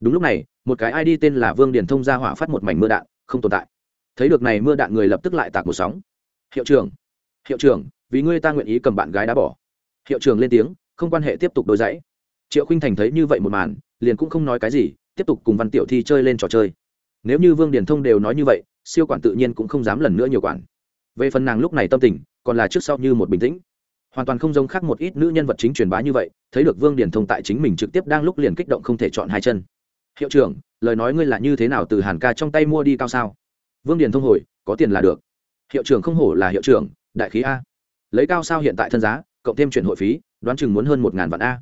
Đúng lúc này, một cái id tên là vương điền thông ra hỏa phát một mảnh mưa đạn, không tồn tại. Thấy được này mưa đạn người lập tức lại tạc một sóng hiệu trưởng hiệu trưởng, vì ngươi ta nguyện ý cầm bạn gái đã bỏ. Hiệu trưởng lên tiếng, không quan hệ tiếp tục đôi dãy triệu khinh thành thấy như vậy một màn, liền cũng không nói cái gì, tiếp tục cùng văn tiểu thi chơi lên trò chơi. Nếu như vương điền thông đều nói như vậy, siêu quản tự nhiên cũng không dám lần nữa nhiều quản. Về phần nàng lúc này tâm tình, còn là trước sau như một bình tĩnh. Hoàn toàn không giống khác một ít nữ nhân vật chính truyền bá như vậy, thấy được vương điền thông tại chính mình trực tiếp đang lúc liền kích động không thể chọn hai chân. Hiệu trưởng, lời nói ngươi là như thế nào từ hàn ca trong tay mua đi cao sao? Vương điền thông hồi, có tiền là được hiệu trưởng không hổ là hiệu trưởng, đại khí a. Lấy cao sao hiện tại thân giá, cộng thêm chuyển hội phí, đoán chừng muốn hơn một ngàn vạn a.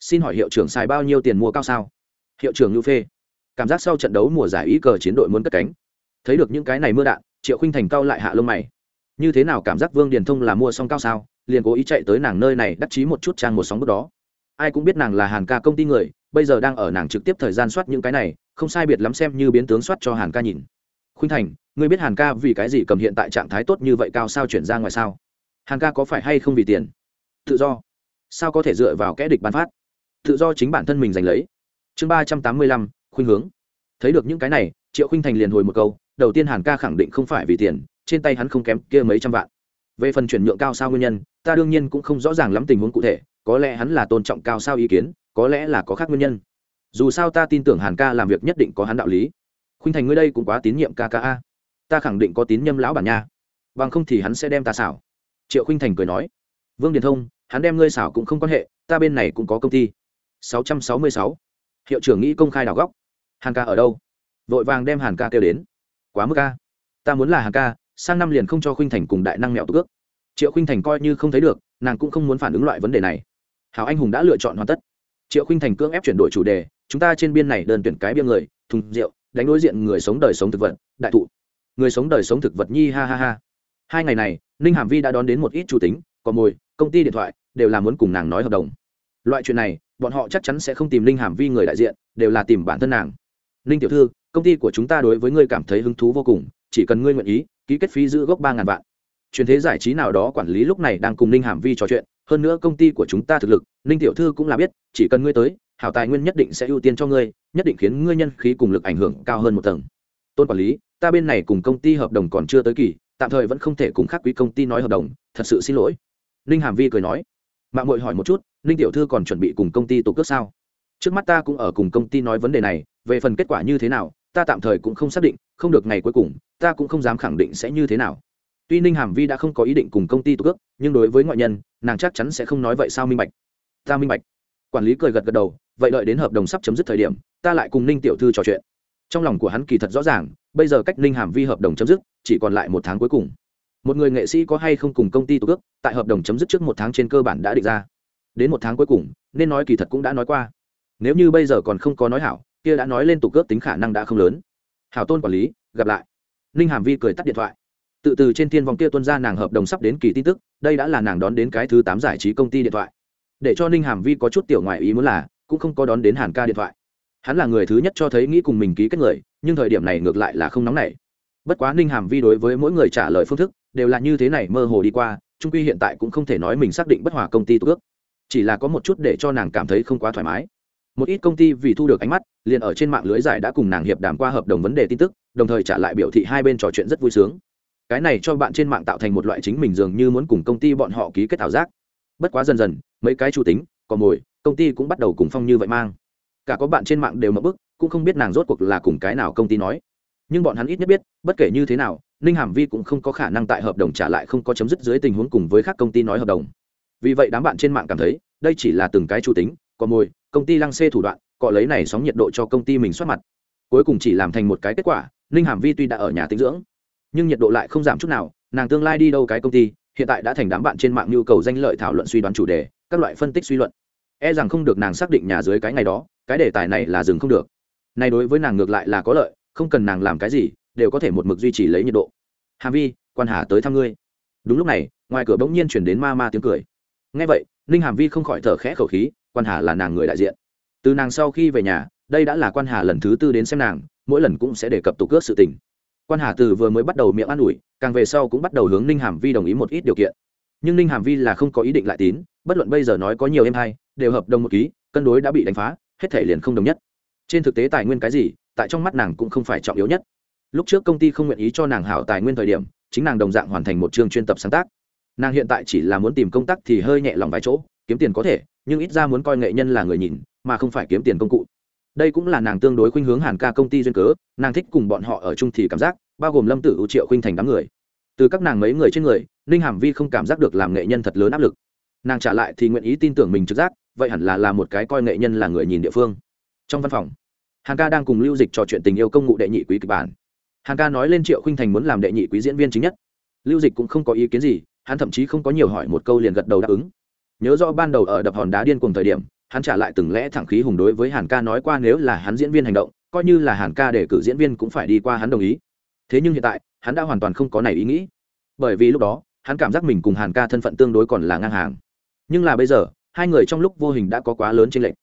Xin hỏi hiệu trưởng xài bao nhiêu tiền mua cao sao? Hiệu trưởng lưu phê. Cảm giác sau trận đấu mùa giải ý cờ chiến đội muốn cất cánh. Thấy được những cái này mưa đạn, triệu khinh thành cao lại hạ lông mày. Như thế nào cảm giác vương điền thông là mua xong cao sao, liền cố ý chạy tới nàng nơi này đắc chí một chút trang một sóng bước đó. Ai cũng biết nàng là hàn ca công ty người, bây giờ đang ở nàng trực tiếp thời gian soát những cái này, không sai biệt lắm xem như biến tướng soát cho hàn ca nhìn khuynh thành, ngươi biết hàn ca vì cái gì cầm hiện tại trạng thái tốt như vậy cao sao chuyển ra ngoài sao? Hàn ca có phải hay không vì tiền? Tự do. Sao có thể dựa vào kẽ địch bán phát? Tự do chính bản thân mình giành lấy. Chương ba trăm tám mươi lăm, khuynh hướng. Thấy được những cái này, triệu khuynh thành liền hồi một câu, đầu tiên hàn ca khẳng định không phải vì tiền, trên tay hắn không kém kia mấy trăm vạn. Về phần chuyển nhượng cao sao nguyên nhân, ta đương nhiên cũng không rõ ràng lắm tình huống cụ thể, có lẽ hắn là tôn trọng cao sao ý kiến, có lẽ là có khác nguyên nhân. Dù sao ta tin tưởng hàn ca làm việc nhất định có hắn đạo lý khuynh thành ngươi đây cũng quá tín nhiệm ca ca a. Ta khẳng định có tín nhâm lão bản nha. Bằng không thì hắn sẽ đem ta xảo. Triệu khuynh thành cười nói. Vương điền thông, hắn đem ngươi xảo cũng không quan hệ, ta bên này cũng có công ty. 666. hiệu trưởng nghĩ công khai đào góc. Hàn ca ở đâu? Vội vàng đem hàn ca kêu đến. Quá mức ca ta muốn là hàn ca, sang năm liền không cho khuynh thành cùng đại năng mẹo tước triệu khuynh thành coi như không thấy được, nàng cũng không muốn phản ứng loại vấn đề này. Hảo anh hùng đã lựa chọn hoàn tất. Triệu khuynh thành cưỡng ép chuyển đổi chủ đề, chúng ta trên biên này đơn tuyển cái bia người, thùng rượu đánh đối diện người sống đời sống thực vật, đại thụ. Người sống đời sống thực vật nhi, ha ha ha. Hai ngày này, ninh hàm vi đã đón đến một ít chủ tính, có mồi, công ty điện thoại, đều là muốn cùng nàng nói hợp đồng. Loại chuyện này, bọn họ chắc chắn sẽ không tìm ninh hàm vi người đại diện, đều là tìm bản thân nàng. Ninh tiểu thư, công ty của chúng ta đối với ngươi cảm thấy hứng thú vô cùng, chỉ cần ngươi nguyện ý, ký kết phí giữ gốc ba ngàn vạn. Truyền thế giải trí nào đó quản lý lúc này đang cùng ninh hàm vi trò chuyện hơn nữa công ty của chúng ta thực lực, ninh tiểu thư cũng là biết, chỉ cần ngươi tới, hảo tài nguyên nhất định sẽ ưu tiên cho ngươi, nhất định khiến ngươi nhân khí cùng lực ảnh hưởng cao hơn một tầng. Tôn quản lý, ta bên này cùng công ty hợp đồng còn chưa tới kỳ, tạm thời vẫn không thể cùng khác quý công ty nói hợp đồng, thật sự xin lỗi. Ninh hàm vi cười nói. Mạng mội hỏi một chút, ninh tiểu thư còn chuẩn bị cùng công ty tổ cước sao? Trước mắt ta cũng ở cùng công ty nói vấn đề này, về phần kết quả như thế nào, ta tạm thời cũng không xác định, không được ngày cuối cùng, ta cũng không dám khẳng định sẽ như thế nào tuy ninh hàm vi đã không có ý định cùng công ty tụ cước, nhưng đối với ngoại nhân, nàng chắc chắn sẽ không nói vậy sao minh bạch? Ta minh bạch. Quản lý cười gật gật đầu, vậy đợi đến hợp đồng sắp chấm dứt thời điểm, ta lại cùng ninh tiểu thư trò chuyện. Trong lòng của hắn kỳ thật rõ ràng, bây giờ cách ninh hàm vi hợp đồng chấm dứt, chỉ còn lại một tháng cuối cùng. Một người nghệ sĩ có hay không cùng công ty tụ ước tại hợp đồng chấm dứt trước một tháng trên cơ bản đã định ra. Đến một tháng cuối cùng, nên nói kỳ thật cũng đã nói qua. Nếu như bây giờ còn không có nói hảo, kia đã nói lên tụ ước tính khả năng đã không lớn. Hảo tôn quản lý, gặp lại. Ninh hàm vi cười tắt điện thoại tự từ trên thiên vòng kia tuân ra nàng hợp đồng sắp đến kỳ tin tức, đây đã là nàng đón đến cái thứ tám giải trí công ty điện thoại. Để cho ninh hàm vi có chút tiểu ngoại ý muốn là, cũng không có đón đến hàn ca điện thoại. Hắn là người thứ nhất cho thấy nghĩ cùng mình ký kết người, nhưng thời điểm này ngược lại là không nóng nảy. Bất quá ninh hàm vi đối với mỗi người trả lời phương thức, đều là như thế này mơ hồ đi qua, trung quy hiện tại cũng không thể nói mình xác định bất hòa công ty ước. Chỉ là có một chút để cho nàng cảm thấy không quá thoải mái. Một ít công ty vì thu được ánh mắt, liền ở trên mạng lưới giải đã cùng nàng hiệp đàm qua hợp đồng vấn đề tin tức, đồng thời trả lại biểu thị hai bên trò chuyện rất vui sướng cái này cho bạn trên mạng tạo thành một loại chính mình dường như muốn cùng công ty bọn họ ký kết ảo giác. Bất quá dần dần, mấy cái chủ tính còn mồi, công ty cũng bắt đầu cùng phong như vậy mang. Cả có bạn trên mạng đều mập bức, cũng không biết nàng rốt cuộc là cùng cái nào công ty nói. Nhưng bọn hắn ít nhất biết, bất kể như thế nào, ninh hàm vi cũng không có khả năng tại hợp đồng trả lại không có chấm dứt dưới tình huống cùng với các công ty nói hợp đồng. Vì vậy đám bạn trên mạng cảm thấy, đây chỉ là từng cái chủ tính còn mồi, công ty lăng xê thủ đoạn cọ lấy này sóng nhiệt độ cho công ty mình soát mặt. Cuối cùng chỉ làm thành một cái kết quả, ninh hàm vi tuy đã ở nhà tinh dưỡng nhưng nhiệt độ lại không giảm chút nào, nàng tương lai đi đâu cái công ty, hiện tại đã thành đám bạn trên mạng nhu cầu danh lợi thảo luận suy đoán chủ đề, các loại phân tích suy luận. E rằng không được nàng xác định nhà dưới cái ngày đó, cái đề tài này là dừng không được. Này đối với nàng ngược lại là có lợi, không cần nàng làm cái gì, đều có thể một mực duy trì lấy nhiệt độ. Hà vi, quan hà tới thăm ngươi. Đúng lúc này, ngoài cửa bỗng nhiên chuyển đến ma ma tiếng cười. Ngay vậy, ninh hàm vi không khỏi thở khẽ khẩu khí, quan hà là nàng người đại diện. Từ nàng sau khi về nhà, đây đã là quan hà lần thứ tư đến xem nàng, mỗi lần cũng sẽ đề cập tục ước sự tình quan hà từ vừa mới bắt đầu miệng an ủi, càng về sau cũng bắt đầu hướng ninh hàm vi đồng ý một ít điều kiện. Nhưng ninh hàm vi là không có ý định lại tín, bất luận bây giờ nói có nhiều em hay đều hợp đồng một ký, cân đối đã bị đánh phá, hết thể liền không đồng nhất. Trên thực tế tài nguyên cái gì, tại trong mắt nàng cũng không phải trọng yếu nhất. Lúc trước công ty không nguyện ý cho nàng hảo tài nguyên thời điểm, chính nàng đồng dạng hoàn thành một chương chuyên tập sáng tác. Nàng hiện tại chỉ là muốn tìm công tác thì hơi nhẹ lòng vài chỗ, kiếm tiền có thể, nhưng ít ra muốn coi nghệ nhân là người nhìn, mà không phải kiếm tiền công cụ đây cũng là nàng tương đối khuynh hướng hàn ca công ty duyên cớ, nàng thích cùng bọn họ ở chung thì cảm giác, bao gồm lâm tử ưu, triệu khuynh thành đám người. Từ các nàng mấy người trên người, ninh hàm vi không cảm giác được làm nghệ nhân thật lớn áp lực. Nàng trả lại thì nguyện ý tin tưởng mình trực giác, vậy hẳn là là một cái coi nghệ nhân là người nhìn địa phương. Trong văn phòng, hàn ca đang cùng lưu dịch trò chuyện tình yêu công ngụ đệ nhị quý kịch bản. Hàn ca nói lên triệu khinh thành muốn làm đệ nhị quý diễn viên chính nhất. Lưu dịch cũng không có ý kiến gì, hắn thậm chí không có nhiều hỏi một câu liền gật đầu đáp ứng. Nhớ rõ ban đầu ở đập hòn đá điên cùng thời điểm hắn trả lại từng lẽ thẳng khí hùng đối với hàn ca nói qua nếu là hắn diễn viên hành động, coi như là hàn ca để cử diễn viên cũng phải đi qua hắn đồng ý. Thế nhưng hiện tại, hắn đã hoàn toàn không có này ý nghĩ. Bởi vì lúc đó, hắn cảm giác mình cùng hàn ca thân phận tương đối còn là ngang hàng. Nhưng là bây giờ, hai người trong lúc vô hình đã có quá lớn trên lệnh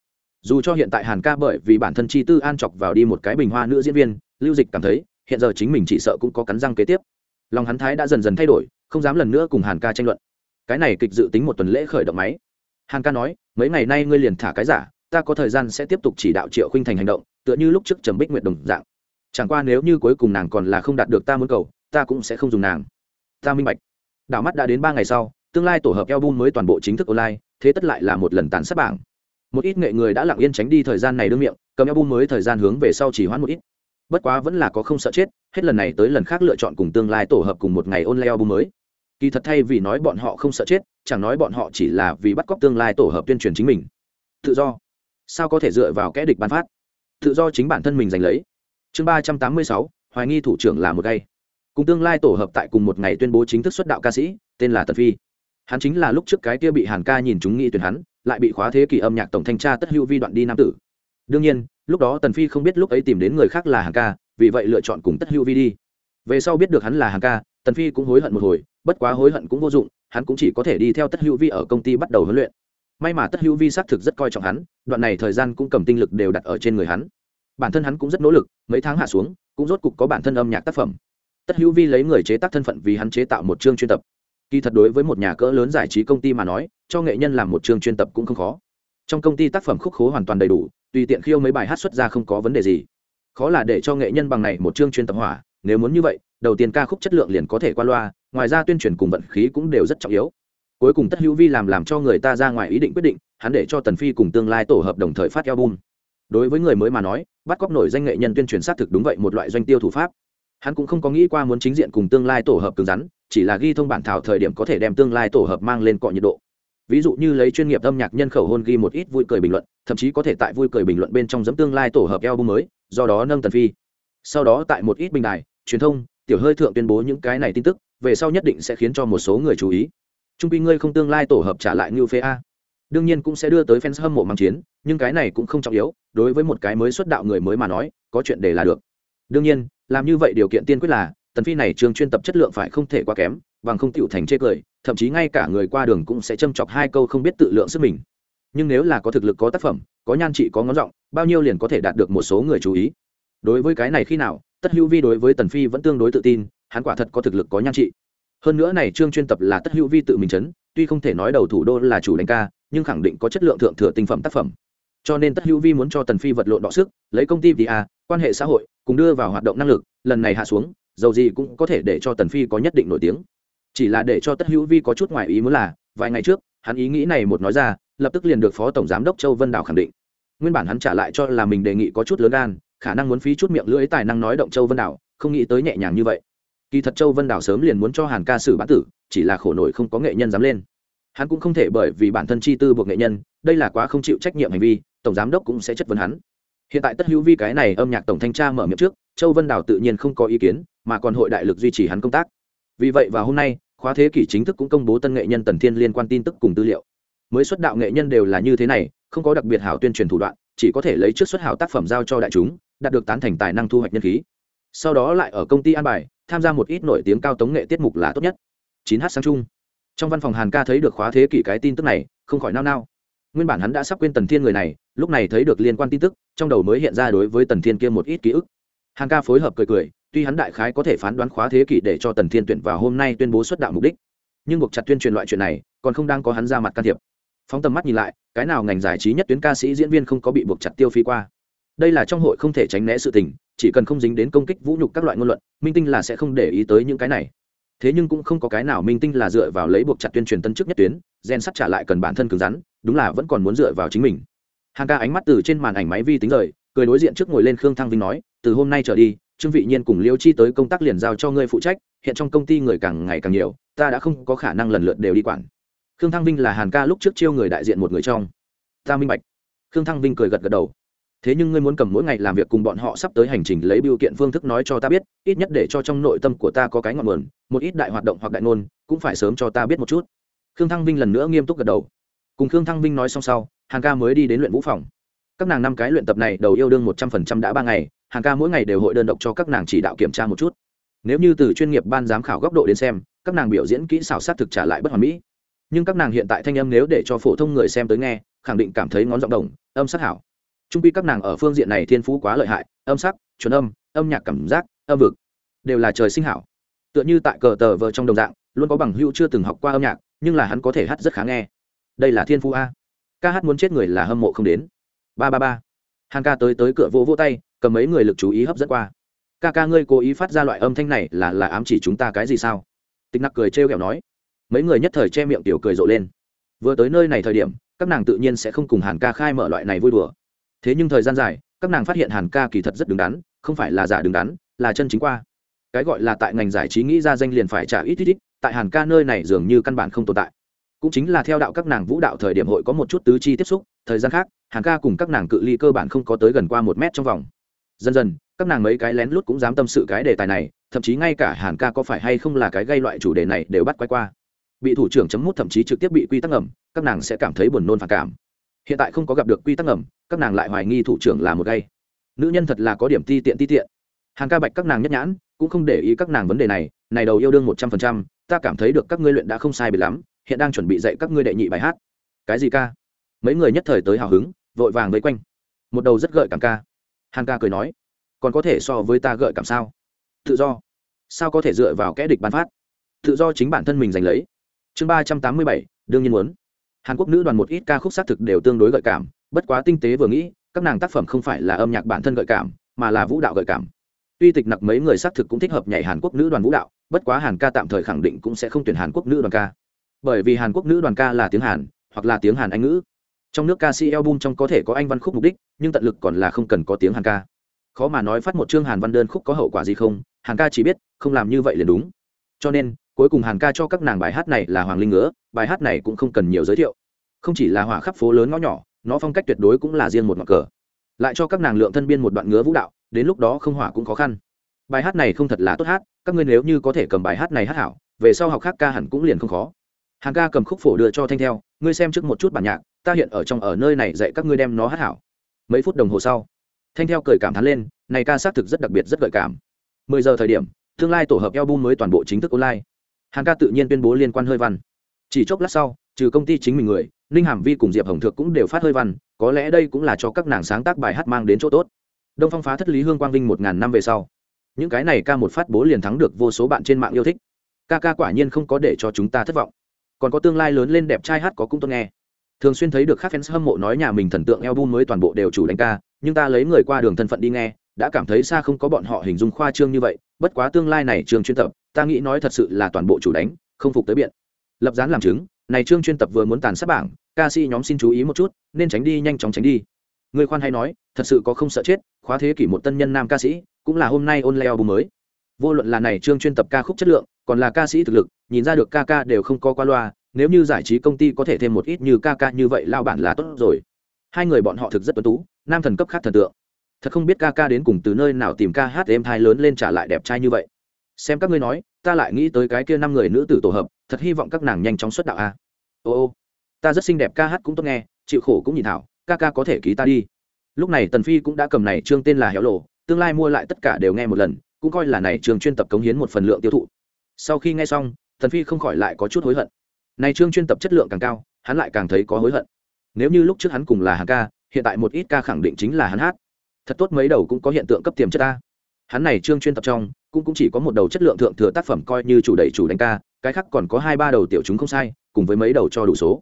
dù cho hiện tại hàn ca bởi vì bản thân chi tư an chọc vào đi một cái bình hoa nữ diễn viên, lưu dịch cảm thấy, hiện giờ chính mình chỉ sợ cũng có cắn răng kế tiếp. Lòng hắn thái đã dần dần thay đổi, không dám lần nữa cùng hàn ca tranh luận. Cái này kịch dự tính một tuần lễ khởi động máy hàn ca nói, mấy ngày nay ngươi liền thả cái giả, ta có thời gian sẽ tiếp tục chỉ đạo triệu khinh thành hành động, tựa như lúc trước trầm bích nguyện đồng dạng. Chẳng qua nếu như cuối cùng nàng còn là không đạt được ta muốn cầu, ta cũng sẽ không dùng nàng. Ta minh bạch. Đảo mắt đã đến ba ngày sau, tương lai tổ hợp album mới toàn bộ chính thức online, thế tất lại là một lần tàn sát bảng. Một ít nghệ người đã lặng yên tránh đi thời gian này đương miệng, cầm album mới thời gian hướng về sau chỉ hoãn một ít. Bất quá vẫn là có không sợ chết, hết lần này tới lần khác lựa chọn cùng tương lai tổ hợp cùng một ngày online album mới kỳ thật thay vì nói bọn họ không sợ chết, chẳng nói bọn họ chỉ là vì bắt cóc tương lai tổ hợp tuyên truyền chính mình. Tự do. Sao có thể dựa vào kẽ địch bán phát? Tự do chính bản thân mình giành lấy. Chương ba trăm tám mươi sáu, hoài nghi thủ trưởng là một gay. Cùng tương lai tổ hợp tại cùng một ngày tuyên bố chính thức xuất đạo ca sĩ, tên là tần phi. Hắn chính là lúc trước cái kia bị hàn ca nhìn chúng nghĩ tuyển hắn, lại bị khóa thế kỷ âm nhạc tổng thanh tra tất hữu vi đoạn đi nam tử. Đương nhiên, lúc đó tần phi không biết lúc ấy tìm đến người khác là hàn ca, vì vậy lựa chọn cùng tất hữu vi đi. Về sau biết được hắn là hàn ca, tần phi cũng hối hận một hồi bất quá hối hận cũng vô dụng, hắn cũng chỉ có thể đi theo tất hữu vi ở công ty bắt đầu huấn luyện. May mà tất hữu vi xác thực rất coi trọng hắn, đoạn này thời gian cũng cầm tinh lực đều đặt ở trên người hắn. Bản thân hắn cũng rất nỗ lực, mấy tháng hạ xuống, cũng rốt cục có bản thân âm nhạc tác phẩm. Tất hữu vi lấy người chế tác thân phận vì hắn chế tạo một chương chuyên tập. Kỳ thật đối với một nhà cỡ lớn giải trí công ty mà nói, cho nghệ nhân làm một chương chuyên tập cũng không khó. Trong công ty tác phẩm khúc khố hoàn toàn đầy đủ, tùy tiện khiêu mấy bài hát xuất ra không có vấn đề gì. Khó là để cho nghệ nhân bằng này một chương chuyên tập hỏa, nếu muốn như vậy, đầu tiên ca khúc chất lượng liền có thể qua loa ngoài ra tuyên truyền cùng vận khí cũng đều rất trọng yếu. Cuối cùng tất hữu vi làm làm cho người ta ra ngoài ý định quyết định, hắn để cho tần phi cùng tương lai tổ hợp đồng thời phát album. Đối với người mới mà nói, bắt cóc nổi danh nghệ nhân tuyên truyền xác thực đúng vậy một loại doanh tiêu thủ pháp. Hắn cũng không có nghĩ qua muốn chính diện cùng tương lai tổ hợp cứng rắn, chỉ là ghi thông bản thảo thời điểm có thể đem tương lai tổ hợp mang lên cọ nhiệt độ. Ví dụ như lấy chuyên nghiệp âm nhạc nhân khẩu hôn ghi một ít vui cười bình luận, thậm chí có thể tại vui cười bình luận bên trong giấm tương lai tổ hợp album mới, do đó nâng tần phi. Sau đó tại một ít bình đài, truyền thông, tiểu hơi thượng tuyên bố những cái này tin tức về sau nhất định sẽ khiến cho một số người chú ý. Trung quy ngươi không tương lai tổ hợp trả lại như phê a. Đương nhiên cũng sẽ đưa tới fans hâm mộ mang chiến, nhưng cái này cũng không trọng yếu, đối với một cái mới xuất đạo người mới mà nói, có chuyện để là được. Đương nhiên, làm như vậy điều kiện tiên quyết là, tần phi này trường chuyên tập chất lượng phải không thể quá kém, bằng không tựu thành chê cười, thậm chí ngay cả người qua đường cũng sẽ châm chọc hai câu không biết tự lượng sức mình. Nhưng nếu là có thực lực, có tác phẩm, có nhan trị, có ngón giọng, bao nhiêu liền có thể đạt được một số người chú ý. Đối với cái này khi nào, tất hữu vi đối với tần phi vẫn tương đối tự tin hắn quả thật có thực lực có nhan trị. Hơn nữa này trương chuyên tập là tất hữu vi tự mình chấn, tuy không thể nói đầu thủ đô là chủ đánh ca, nhưng khẳng định có chất lượng thượng thừa tinh phẩm tác phẩm. Cho nên tất hữu vi muốn cho tần phi vật lộn đọ sức, lấy công ty vì a quan hệ xã hội, cùng đưa vào hoạt động năng lực, lần này hạ xuống, dầu gì cũng có thể để cho tần phi có nhất định nổi tiếng. Chỉ là để cho tất hữu vi có chút ngoài ý muốn là, vài ngày trước, hắn ý nghĩ này một nói ra, lập tức liền được phó tổng giám đốc châu vân đào khẳng định. Nguyên bản hắn trả lại cho là mình đề nghị có chút lớn gan, khả năng muốn phí chút miệng lưỡi tài năng nói động châu vân đào, không nghĩ tới nhẹ nhàng như vậy kỳ thật châu vân Đảo sớm liền muốn cho hàn ca xử bán tử, chỉ là khổ nổi không có nghệ nhân dám lên. Hắn cũng không thể bởi vì bản thân chi tư buộc nghệ nhân, đây là quá không chịu trách nhiệm hành vi, tổng giám đốc cũng sẽ chất vấn hắn. Hiện tại tất hữu vi cái này âm nhạc tổng thanh tra mở miệng trước, châu vân Đảo tự nhiên không có ý kiến, mà còn hội đại lực duy trì hắn công tác. Vì vậy vào hôm nay, khóa thế kỷ chính thức cũng công bố tân nghệ nhân tần thiên liên quan tin tức cùng tư liệu. Mới xuất đạo nghệ nhân đều là như thế này, không có đặc biệt hảo tuyên truyền thủ đoạn, chỉ có thể lấy trước xuất hảo tác phẩm giao cho đại chúng, đạt được tán thành tài năng thu hoạch nhân khí. Sau đó lại ở công ty an bài tham gia một ít nổi tiếng cao tống nghệ tiết mục là tốt nhất. Chín h sáng chung. Trong văn phòng hàn ca thấy được khóa thế kỷ cái tin tức này, không khỏi nao nao. Nguyên bản hắn đã sắp quên tần thiên người này, lúc này thấy được liên quan tin tức, trong đầu mới hiện ra đối với tần thiên kia một ít ký ức. Hàn ca phối hợp cười cười, tuy hắn đại khái có thể phán đoán khóa thế kỷ để cho tần thiên tuyển vào hôm nay tuyên bố xuất đạo mục đích, nhưng buộc chặt tuyên truyền loại chuyện này, còn không đang có hắn ra mặt can thiệp. Phóng tầm mắt nhìn lại, cái nào ngành giải trí nhất tuyến ca sĩ diễn viên không có bị buộc chặt tiêu phí qua. Đây là trong hội không thể tránh né sự tình chỉ cần không dính đến công kích vũ nhục các loại ngôn luận, minh tinh là sẽ không để ý tới những cái này. Thế nhưng cũng không có cái nào minh tinh là dựa vào lấy buộc chặt tuyên truyền tân chức nhất tuyến gen sắt trả lại cần bản thân cứng rắn, đúng là vẫn còn muốn dựa vào chính mình. Hàng ca ánh mắt từ trên màn ảnh máy vi tính rời, cười đối diện trước ngồi lên khương thăng vinh nói, từ hôm nay trở đi, trương vị nhiên cùng liêu chi tới công tác liền giao cho ngươi phụ trách, hiện trong công ty người càng ngày càng nhiều, ta đã không có khả năng lần lượt đều đi quản. Khương thăng vinh là hàn ca lúc trước chiêu người đại diện một người trong. Ta minh bạch. Khương thăng vinh cười gật gật đầu thế nhưng ngươi muốn cầm mỗi ngày làm việc cùng bọn họ sắp tới hành trình lấy biểu kiện phương thức nói cho ta biết, ít nhất để cho trong nội tâm của ta có cái ngọn nguồn, một ít đại hoạt động hoặc đại ngôn, cũng phải sớm cho ta biết một chút. Khương thăng vinh lần nữa nghiêm túc gật đầu. Cùng khương thăng vinh nói xong sau hàng ca mới đi đến luyện vũ phòng. Các nàng năm cái luyện tập này đầu yêu đương một trăm phần trăm đã ba ngày hàng ca mỗi ngày đều hội đơn độc cho các nàng chỉ đạo kiểm tra một chút. Nếu như từ chuyên nghiệp ban giám khảo góc độ đến xem, các nàng biểu diễn kỹ xảo sát thực trả lại bất hoàn mỹ. Nhưng các nàng hiện tại thanh âm nếu để cho phổ thông người xem tới nghe, khẳng định cảm thấy ngón giọng đồng, âm sát hảo trung quy các nàng ở phương diện này thiên phú quá lợi hại, âm sắc, chuẩn âm âm nhạc cảm giác, âm vực đều là trời sinh hảo. Tựa như tại cờ tờ vợ trong đồng dạng, luôn có bằng hữu chưa từng học qua âm nhạc, nhưng là hắn có thể hát rất khá nghe. Đây là thiên phú a. Ca hát muốn chết người là hâm mộ không đến. Ba ba ba. Hàn ca tới tới cửa vỗ vỗ tay, cầm mấy người lực chú ý hấp dẫn qua. Ca ca ngươi cố ý phát ra loại âm thanh này là là ám chỉ chúng ta cái gì sao? Tịch nặc cười trêu ghẹo nói. Mấy người nhất thời che miệng tiểu cười rộ lên. Vừa tới nơi này thời điểm, các nàng tự nhiên sẽ không cùng hàn ca khai mở loại này vui đùa thế nhưng thời gian dài các nàng phát hiện hàn ca kỳ thật rất đứng đắn không phải là giả đứng đắn là chân chính qua. Cái gọi là tại ngành giải trí nghĩ ra danh liền phải trả ít ít ít tại hàn ca nơi này dường như căn bản không tồn tại. Cũng chính là theo đạo các nàng vũ đạo thời điểm hội có một chút tứ chi tiếp xúc thời gian khác hàn ca cùng các nàng cự ly cơ bản không có tới gần qua một mét trong vòng. Dần dần các nàng mấy cái lén lút cũng dám tâm sự cái đề tài này thậm chí ngay cả hàn ca có phải hay không là cái gây loại chủ đề này đều bắt quay qua. Bị thủ trưởng chấm mút thậm chí trực tiếp bị quy tắc ẩm, các nàng sẽ cảm thấy buồn nôn phản cảm hiện tại không có gặp được quy tắc ngầm, các nàng lại hoài nghi thủ trưởng là một gay. Nữ nhân thật là có điểm ti tiện ti tiện. Hàng ca bạch các nàng nhất nhãn, cũng không để ý các nàng vấn đề này này đầu yêu đương một trăm phần trăm, ta cảm thấy được các ngươi luyện đã không sai biệt lắm, hiện đang chuẩn bị dạy các ngươi đệ nhị bài hát. Cái gì ca? Mấy người nhất thời tới hào hứng, vội vàng vây quanh. Một đầu rất gợi cảm ca. Hàn ca cười nói, còn có thể so với ta gợi cảm sao? Tự do. Sao có thể dựa vào kẽ địch bán phát? Tự do chính bản thân mình giành lấy. Chương ba trăm tám mươi bảy, đương nhiên muốn hàn quốc nữ đoàn một ít ca khúc xác thực đều tương đối gợi cảm, bất quá tinh tế vừa nghĩ, các nàng tác phẩm không phải là âm nhạc bản thân gợi cảm, mà là vũ đạo gợi cảm. Tuy tịch nặc mấy người xác thực cũng thích hợp nhảy hàn quốc nữ đoàn vũ đạo, bất quá hàn ca tạm thời khẳng định cũng sẽ không tuyển hàn quốc nữ đoàn ca. Bởi vì hàn quốc nữ đoàn ca là tiếng hàn, hoặc là tiếng hàn anh ngữ. Trong nước ca sĩ album trong có thể có anh văn khúc mục đích, nhưng tận lực còn là không cần có tiếng hàn ca. Khó mà nói phát một chương hàn văn đơn khúc có hậu quả gì không, hàn ca chỉ biết, không làm như vậy liền đúng. Cho nên cuối cùng hàn ca cho các nàng bài hát này là hoàng linh ngứa bài hát này cũng không cần nhiều giới thiệu. Không chỉ là hỏa khắp phố lớn ngõ nhỏ, nó phong cách tuyệt đối cũng là riêng một mặt cờ. Lại cho các nàng lượng thân biên một đoạn ngứa vũ đạo, đến lúc đó không hỏa cũng khó khăn. Bài hát này không thật là tốt hát, các ngươi nếu như có thể cầm bài hát này hát hảo, về sau học khác ca hẳn cũng liền không khó. Hàn ca cầm khúc phổ đưa cho thanh theo, ngươi xem trước một chút bản nhạc, ta hiện ở trong ở nơi này dạy các ngươi đem nó hát hảo. Mấy phút đồng hồ sau, thanh theo cười cảm thán lên, này ca xác thực rất đặc biệt rất gợi cảm. Mười giờ thời điểm, tương lai tổ hợp album mới toàn bộ chính thức online hàn ca tự nhiên tuyên bố liên quan hơi văn. Chỉ chốc lát sau, trừ công ty chính mình người, ninh hàm vi cùng diệp hồng thượng cũng đều phát hơi văn, có lẽ đây cũng là cho các nàng sáng tác bài hát mang đến chỗ tốt. Đông phong phá thất lý hương quang vinh một ngàn năm về sau. Những cái này ca một phát bố liền thắng được vô số bạn trên mạng yêu thích. Ca ca quả nhiên không có để cho chúng ta thất vọng. Còn có tương lai lớn lên đẹp trai hát có cũng tốt nghe. Thường xuyên thấy được các fans hâm mộ nói nhà mình thần tượng album mới toàn bộ đều chủ đánh ca, nhưng ta lấy người qua đường thân phận đi nghe, đã cảm thấy xa không có bọn họ hình dung khoa trương như vậy, bất quá tương lai này trường chuyên tập ta nghĩ nói thật sự là toàn bộ chủ đánh, không phục tới biện. Lập dán làm chứng, này trương chuyên tập vừa muốn tàn sát bảng, ca sĩ nhóm xin chú ý một chút, nên tránh đi, nhanh chóng tránh đi. Người khoan hay nói, thật sự có không sợ chết, khóa thế kỷ một tân nhân nam ca sĩ, cũng là hôm nay ôn leo album mới. Vô luận là này trương chuyên tập ca khúc chất lượng, còn là ca sĩ thực lực, nhìn ra được ca ca đều không có qua loa, nếu như giải trí công ty có thể thêm một ít như ca ca như vậy lao bản là tốt rồi. Hai người bọn họ thực rất tuấn tú, nam thần cấp khác thần tượng. Thật không biết ca ca đến cùng từ nơi nào tìm ca hát em thai lớn lên trả lại đẹp trai như vậy xem các ngươi nói, ta lại nghĩ tới cái kia năm người nữ tử tổ hợp, thật hy vọng các nàng nhanh chóng xuất đạo a. Ô ô, ta rất xinh đẹp, ca hát cũng tốt nghe, chịu khổ cũng nhìn thảo, ca ca có thể ký ta đi. Lúc này tần phi cũng đã cầm này trương tên là héo lộ tương lai mua lại tất cả đều nghe một lần, cũng coi là này trường chuyên tập cống hiến một phần lượng tiêu thụ. Sau khi nghe xong, tần phi không khỏi lại có chút hối hận. Này trương chuyên tập chất lượng càng cao, hắn lại càng thấy có hối hận. Nếu như lúc trước hắn cùng là hàng ca, hiện tại một ít ca khẳng định chính là hắn hát. Thật tốt, mấy đầu cũng có hiện tượng cấp tiềm chất ta. Hắn này trương chuyên tập trong cũng cũng chỉ có một đầu chất lượng thượng thừa tác phẩm coi như chủ đẩy chủ đánh ca, cái khác còn có hai ba đầu tiểu chúng không sai, cùng với mấy đầu cho đủ số.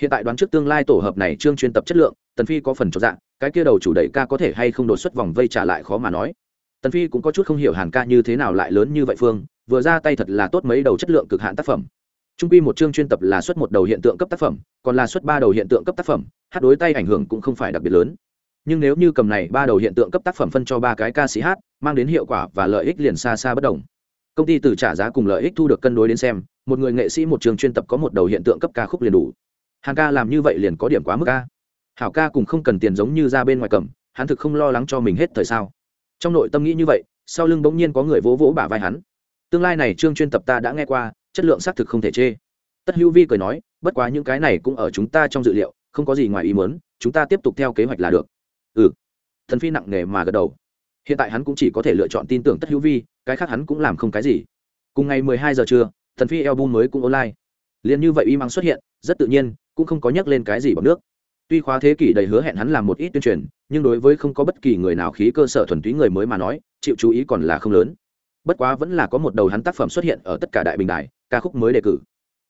Hiện tại đoán trước tương lai tổ hợp này trương chuyên tập chất lượng, tần phi có phần cho dạng, cái kia đầu chủ đẩy ca có thể hay không đột xuất vòng vây trả lại khó mà nói. Tần phi cũng có chút không hiểu hàn ca như thế nào lại lớn như vậy phương, vừa ra tay thật là tốt mấy đầu chất lượng cực hạn tác phẩm. Trung quy một chương chuyên tập là xuất một đầu hiện tượng cấp tác phẩm, còn là xuất ba đầu hiện tượng cấp tác phẩm, hát đối tay ảnh hưởng cũng không phải đặc biệt lớn nhưng nếu như cầm này ba đầu hiện tượng cấp tác phẩm phân cho ba cái ca sĩ hát, mang đến hiệu quả và lợi ích liền xa xa bất đồng. Công ty từ trả giá cùng lợi ích thu được cân đối đến xem, một người nghệ sĩ một trường chuyên tập có một đầu hiện tượng cấp ca khúc liền đủ. Hàng ca làm như vậy liền có điểm quá mức ca. Hảo ca cùng không cần tiền giống như ra bên ngoài cầm, hắn thực không lo lắng cho mình hết thời sao. Trong nội tâm nghĩ như vậy, sau lưng bỗng nhiên có người vỗ vỗ bả vai hắn. Tương lai này trương chuyên tập ta đã nghe qua, chất lượng xác thực không thể chê. Tất hữu vi cười nói, bất quá những cái này cũng ở chúng ta trong dự liệu, không có gì ngoài ý muốn, chúng ta tiếp tục theo kế hoạch là được thần phi nặng nề mà gật đầu. Hiện tại hắn cũng chỉ có thể lựa chọn tin tưởng tất hữu vi, cái khác hắn cũng làm không cái gì. Cùng ngày mười hai giờ trưa, thần phi album mới cũng online. Liền như vậy y mắng xuất hiện, rất tự nhiên, cũng không có nhắc lên cái gì bằng nước. Tuy khóa thế kỷ đầy hứa hẹn hắn làm một ít tuyên truyền, nhưng đối với không có bất kỳ người nào khí cơ sở thuần túy người mới mà nói, chịu chú ý còn là không lớn. Bất quá vẫn là có một đầu hắn tác phẩm xuất hiện ở tất cả đại bình đài, ca khúc mới đề cử.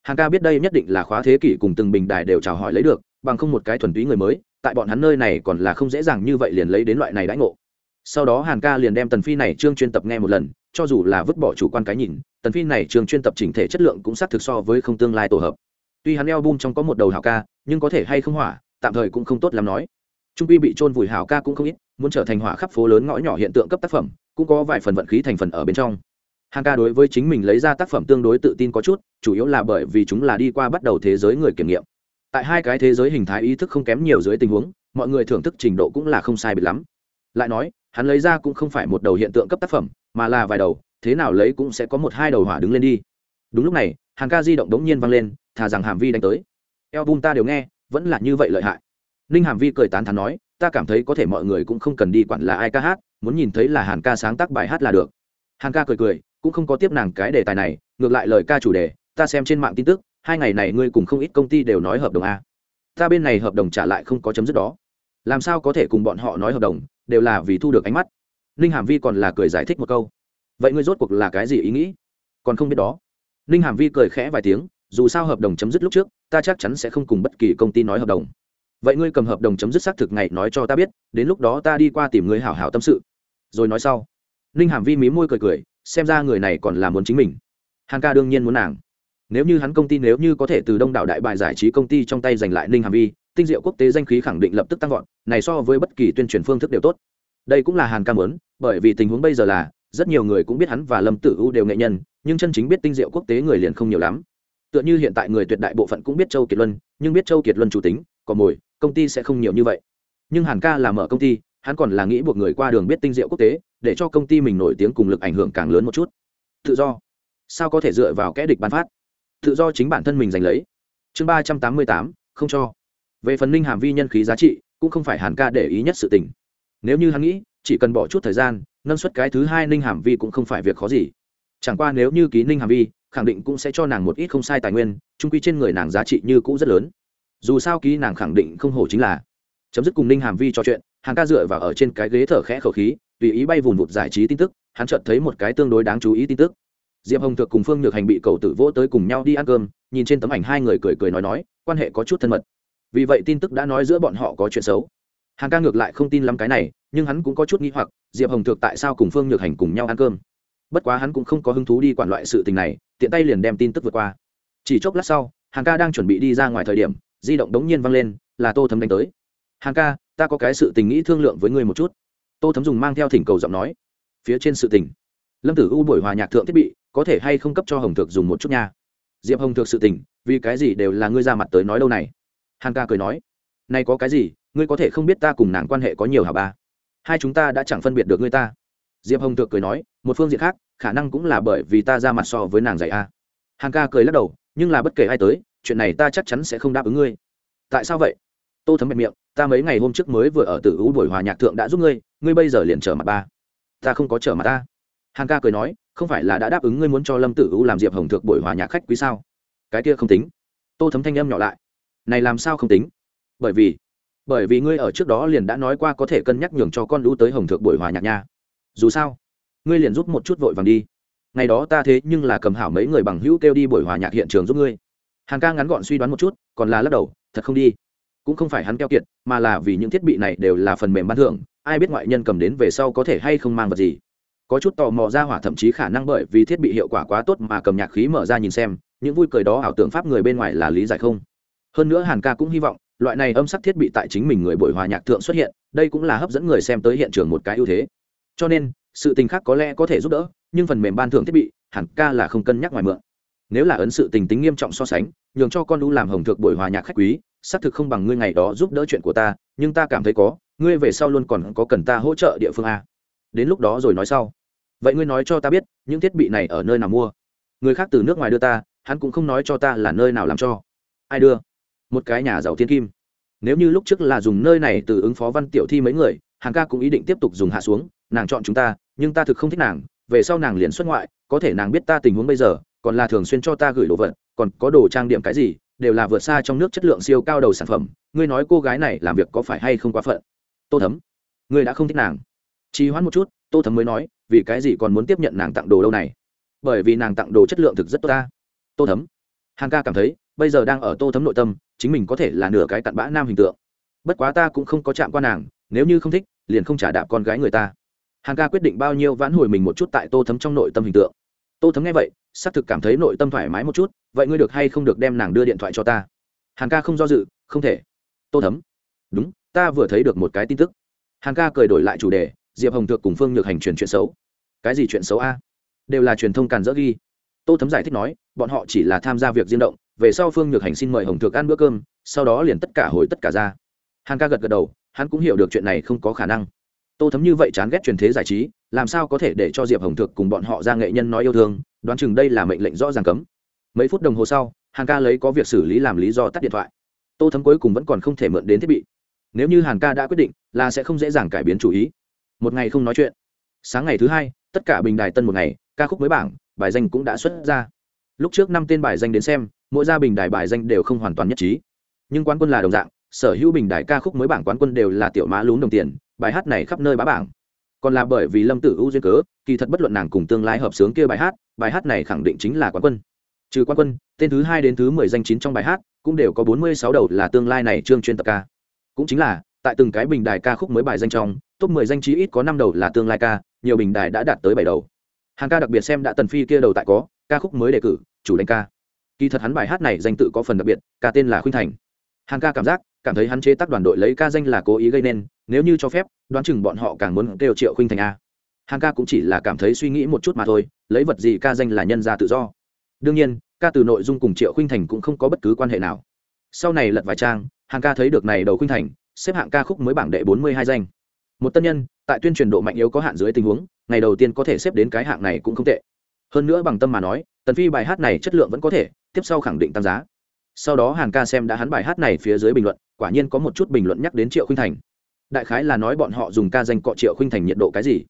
Hàng ca biết đây nhất định là khóa thế kỷ cùng từng bình đài đều chào hỏi lấy được, bằng không một cái thuần túy người mới tại bọn hắn nơi này còn là không dễ dàng như vậy liền lấy đến loại này đãi ngộ. Sau đó hàn ca liền đem tần phi này chương chuyên tập nghe một lần, cho dù là vứt bỏ chủ quan cái nhìn, tần phi này chương chuyên tập chỉnh thể chất lượng cũng xác thực so với không tương lai tổ hợp. Tuy hắn eo bum trong có một đầu hảo ca, nhưng có thể hay không hỏa, tạm thời cũng không tốt làm nói. Trung quy bị trôn vùi hảo ca cũng không ít, muốn trở thành hỏa khắp phố lớn ngõ nhỏ hiện tượng cấp tác phẩm, cũng có vài phần vận khí thành phần ở bên trong. Hàn ca đối với chính mình lấy ra tác phẩm tương đối tự tin có chút, chủ yếu là bởi vì chúng là đi qua bắt đầu thế giới người kiểm nghiệm tại hai cái thế giới hình thái ý thức không kém nhiều dưới tình huống, mọi người thưởng thức trình độ cũng là không sai biệt lắm. Lại nói, hắn lấy ra cũng không phải một đầu hiện tượng cấp tác phẩm, mà là vài đầu, thế nào lấy cũng sẽ có một hai đầu hỏa đứng lên đi. Đúng lúc này, hàng ca di động đống nhiên vang lên, thà rằng hàm vi đánh tới. Eo bum ta đều nghe, vẫn là như vậy lợi hại. Ninh hàm vi cười tán thắn nói, ta cảm thấy có thể mọi người cũng không cần đi quản là ai ca hát, muốn nhìn thấy là hàn ca sáng tác bài hát là được. Hàn ca cười cười, cũng không có tiếp nàng cái đề tài này, ngược lại lời ca chủ đề, ta xem trên mạng tin tức hai ngày này ngươi cùng không ít công ty đều nói hợp đồng a. Ta bên này hợp đồng trả lại không có chấm dứt đó. Làm sao có thể cùng bọn họ nói hợp đồng, đều là vì thu được ánh mắt. Ninh hàm vi còn là cười giải thích một câu. Vậy ngươi rốt cuộc là cái gì ý nghĩ? Còn không biết đó. Ninh hàm vi cười khẽ vài tiếng, dù sao hợp đồng chấm dứt lúc trước, ta chắc chắn sẽ không cùng bất kỳ công ty nói hợp đồng. Vậy ngươi cầm hợp đồng chấm dứt xác thực ngày nói cho ta biết, đến lúc đó ta đi qua tìm ngươi hảo hảo tâm sự. Rồi nói sau. Ninh hàm vi mí môi cười cười, xem ra người này còn là muốn chính mình. Hàn ca đương nhiên muốn nàng nếu như hắn công ty nếu như có thể từ đông đảo đại bài giải trí công ty trong tay giành lại ninh hàm vi, tinh diệu quốc tế danh khí khẳng định lập tức tăng vọt, này so với bất kỳ tuyên truyền phương thức đều tốt. Đây cũng là hàn ca muốn, bởi vì tình huống bây giờ là, rất nhiều người cũng biết hắn và lâm tử u đều nghệ nhân, nhưng chân chính biết tinh diệu quốc tế người liền không nhiều lắm. Tựa như hiện tại người tuyệt đại bộ phận cũng biết châu kiệt luân, nhưng biết châu kiệt luân chủ tính còn mồi, công ty sẽ không nhiều như vậy. Nhưng hàn ca là mở công ty, hắn còn là nghĩ buộc người qua đường biết tinh diệu quốc tế, để cho công ty mình nổi tiếng cùng lực ảnh hưởng càng lớn một chút. Tự do. Sao có thể dựa vào kẽ địch bán phát? Tự do chính bản thân mình giành lấy. Chương ba trăm tám mươi tám, không cho. Về phần ninh hàm vi nhân khí giá trị, cũng không phải hàn ca để ý nhất sự tình. Nếu như hắn nghĩ, chỉ cần bỏ chút thời gian, nâng suất cái thứ hai ninh hàm vi cũng không phải việc khó gì. Chẳng qua nếu như ký ninh hàm vi, khẳng định cũng sẽ cho nàng một ít không sai tài nguyên trung quy trên người nàng giá trị như cũ rất lớn. Dù sao ký nàng khẳng định không hổ chính là. Chấm dứt cùng ninh hàm vi trò chuyện hàng ca dựa vào ở trên cái ghế thở khẽ khẩu khí, tùy ý bay vụn vụt giải trí tin tức, hắn chợt thấy một cái tương đối đáng chú ý tin tức diệp hồng thực cùng phương nhược hành bị cầu tử vỗ tới cùng nhau đi ăn cơm, nhìn trên tấm ảnh hai người cười cười nói nói, quan hệ có chút thân mật. Vì vậy tin tức đã nói giữa bọn họ có chuyện xấu. Hàng ca ngược lại không tin lắm cái này, nhưng hắn cũng có chút nghĩ hoặc, diệp hồng thực tại sao cùng phương nhược hành cùng nhau ăn cơm? Bất quá hắn cũng không có hứng thú đi quản loại sự tình này, tiện tay liền đem tin tức vượt qua. Chỉ chốc lát sau, hàng ca đang chuẩn bị đi ra ngoài thời điểm, di động đống nhiên văng lên, là tô thấm đánh tới. Hàng ca, ta có cái sự tình nghĩ thương lượng với ngươi một chút. Tô thấm dùng mang theo thỉnh cầu giọng nói. Phía trên sự tình. Lâm tử u buổi hòa nhạc thượng thiết bị có thể hay không cấp cho hồng thực dùng một chút nha. Diệp hồng thực sự tình, vì cái gì đều là ngươi ra mặt tới nói đâu này? Hằng ca cười nói nay có cái gì, ngươi có thể không biết ta cùng nàng quan hệ có nhiều hả ba? Hai chúng ta đã chẳng phân biệt được ngươi ta. Diệp hồng thực cười nói, một phương diện khác, khả năng cũng là bởi vì ta ra mặt so với nàng dạy a. Hằng ca cười lắc đầu, nhưng là bất kể ai tới, chuyện này ta chắc chắn sẽ không đáp ứng ngươi. Tại sao vậy? Tô thấm bẹp miệng, ta mấy ngày hôm trước mới vừa ở tử u buổi hòa nhạc thượng đã giúp ngươi ngươi bây giờ liền trở mặt ba. Ta không có trở mặt ta. Hằng ca cười nói không phải là đã đáp ứng ngươi muốn cho lâm tử u làm diệp hồng thượng buổi hòa nhạc khách quý sao? Cái kia không tính. Tô thấm thanh âm nhỏ lại. Này làm sao không tính? Bởi vì bởi vì ngươi ở trước đó liền đã nói qua có thể cân nhắc nhường cho con lũ tới hồng thượng buổi hòa nhạc nha. Dù sao, ngươi liền giúp một chút vội vàng đi. Ngày đó ta thế nhưng là cầm hảo mấy người bằng hữu kêu đi buổi hòa nhạc hiện trường giúp ngươi. Hàn ca ngắn gọn suy đoán một chút, còn là lắc đầu, thật không đi. Cũng không phải hắn keo kiệt, mà là vì những thiết bị này đều là phần mềm ban thưởng, ai biết ngoại nhân cầm đến về sau có thể hay không mang vật gì có chút tò mò ra hỏa thậm chí khả năng bởi vì thiết bị hiệu quả quá tốt mà cầm nhạc khí mở ra nhìn xem, những vui cười đó ảo tưởng pháp người bên ngoài là lý giải không. Hơn nữa hàn ca cũng hy vọng, loại này âm sắc thiết bị tại chính mình người buổi hòa nhạc thượng xuất hiện, đây cũng là hấp dẫn người xem tới hiện trường một cái ưu thế. Cho nên, sự tình khác có lẽ có thể giúp đỡ, nhưng phần mềm ban thưởng thiết bị hẳn ca là không cân nhắc ngoài mượn. Nếu là ấn sự tình tính nghiêm trọng so sánh, nhường cho con đu làm hồng thượng buổi hòa nhạc khách quý, xác thực không bằng ngươi ngày đó giúp đỡ chuyện của ta, nhưng ta cảm thấy có, ngươi về sau luôn còn có cần ta hỗ trợ địa phương a. Đến lúc đó rồi nói sau vậy ngươi nói cho ta biết, những thiết bị này ở nơi nào mua? Người khác từ nước ngoài đưa ta, hắn cũng không nói cho ta là nơi nào làm cho. Ai đưa? Một cái nhà giàu thiên kim. Nếu như lúc trước là dùng nơi này từ ứng phó văn tiểu thi mấy người, hàng ca cũng ý định tiếp tục dùng hạ xuống, nàng chọn chúng ta, nhưng ta thực không thích nàng, về sau nàng liền xuất ngoại, có thể nàng biết ta tình huống bây giờ, còn là thường xuyên cho ta gửi đồ vật, còn có đồ trang điểm cái gì, đều là vượt xa trong nước chất lượng siêu cao đầu sản phẩm, ngươi nói cô gái này làm việc có phải hay không quá phận? Tô thấm, ngươi đã không thích nàng. Trì hoãn một chút tô thấm mới nói, vì cái gì còn muốn tiếp nhận nàng tặng đồ đâu này? Bởi vì nàng tặng đồ chất lượng thực rất tốt ta. Tô thấm. Hàng ca cảm thấy, bây giờ đang ở tô thấm nội tâm, chính mình có thể là nửa cái cặn bã nam hình tượng. Bất quá ta cũng không có chạm qua nàng, nếu như không thích, liền không trả đạp con gái người ta. Hàng ca quyết định bao nhiêu vãn hồi mình một chút tại tô thấm trong nội tâm hình tượng. Tô thấm nghe vậy, xác thực cảm thấy nội tâm thoải mái một chút, vậy ngươi được hay không được đem nàng đưa điện thoại cho ta? Hàn ca không do dự, không thể. Tô thấm. Đúng, ta vừa thấy được một cái tin tức. Hàn ca cười đổi lại chủ đề diệp hồng thượng cùng phương nhược hành truyền chuyện xấu. Cái gì chuyện xấu a? Đều là truyền thông càn dỡ ghi. Tô thấm giải thích nói, bọn họ chỉ là tham gia việc diên động, về sau phương nhược hành xin mời hồng thượng ăn bữa cơm, sau đó liền tất cả hồi tất cả ra. Hàn ca gật gật đầu, hắn cũng hiểu được chuyện này không có khả năng. Tô thấm như vậy chán ghét truyền thế giải trí, làm sao có thể để cho diệp hồng thược cùng bọn họ ra nghệ nhân nói yêu thương, đoán chừng đây là mệnh lệnh rõ ràng cấm. Mấy phút đồng hồ sau, hàn ca lấy có việc xử lý làm lý do tắt điện thoại. Tô thấm cuối cùng vẫn còn không thể mượn đến thiết bị. Nếu như hàn ca đã quyết định, là sẽ không dễ dàng cải biến chủ ý một ngày không nói chuyện. Sáng ngày thứ hai, tất cả bình đài tân một ngày, ca khúc mới bảng, bài danh cũng đã xuất ra. Lúc trước năm tên bài danh đến xem, mỗi gia bình đài bài danh đều không hoàn toàn nhất trí. Nhưng quán quân là đồng dạng, sở hữu bình đài ca khúc mới bảng quán quân đều là tiểu mã lún đồng tiền, bài hát này khắp nơi bá bảng. Còn là bởi vì lâm tử ưu duyên cớ, kỳ thật bất luận nàng cùng tương lai hợp sướng kia bài hát bài hát này khẳng định chính là quán quân. Trừ quán quân, tên thứ hai đến thứ mười danh chín trong bài hát, cũng đều có bốn mươi sáu đầu là tương lai này chương chuyên tập ca. Cũng chính là, tại từng cái bình đài ca khúc mới bài danh trong top mười danh chí ít có năm đầu là tương lai ca, nhiều bình đài đã đạt tới bảy đầu. Hàng ca đặc biệt xem đã tần phi kia đầu tại có, ca khúc mới đề cử, chủ đánh ca. Kỳ thật hắn bài hát này danh tự có phần đặc biệt, ca tên là khuynh thành. Hàng ca cảm giác, cảm thấy hắn chế tác đoàn đội lấy ca danh là cố ý gây nên, nếu như cho phép, đoán chừng bọn họ càng muốn kêu triệu khuynh thành a. Hàng ca cũng chỉ là cảm thấy suy nghĩ một chút mà thôi, lấy vật gì ca danh là nhân ra tự do. Đương nhiên, ca từ nội dung cùng triệu khuynh thành cũng không có bất cứ quan hệ nào. Sau này lật vài trang, hàng ca thấy được này đầu khuynh thành, xếp hạng ca khúc mới bảng đệ bốn mươi hai danh một tân nhân, tại tuyên truyền độ mạnh yếu có hạn dưới tình huống, ngày đầu tiên có thể xếp đến cái hạng này cũng không tệ. Hơn nữa bằng tâm mà nói, tần phi bài hát này chất lượng vẫn có thể, tiếp sau khẳng định tăng giá. Sau đó hàn ca xem đã hắn bài hát này phía dưới bình luận, quả nhiên có một chút bình luận nhắc đến triệu khinh thành. Đại khái là nói bọn họ dùng ca danh cọ triệu khinh thành nhiệt độ cái gì.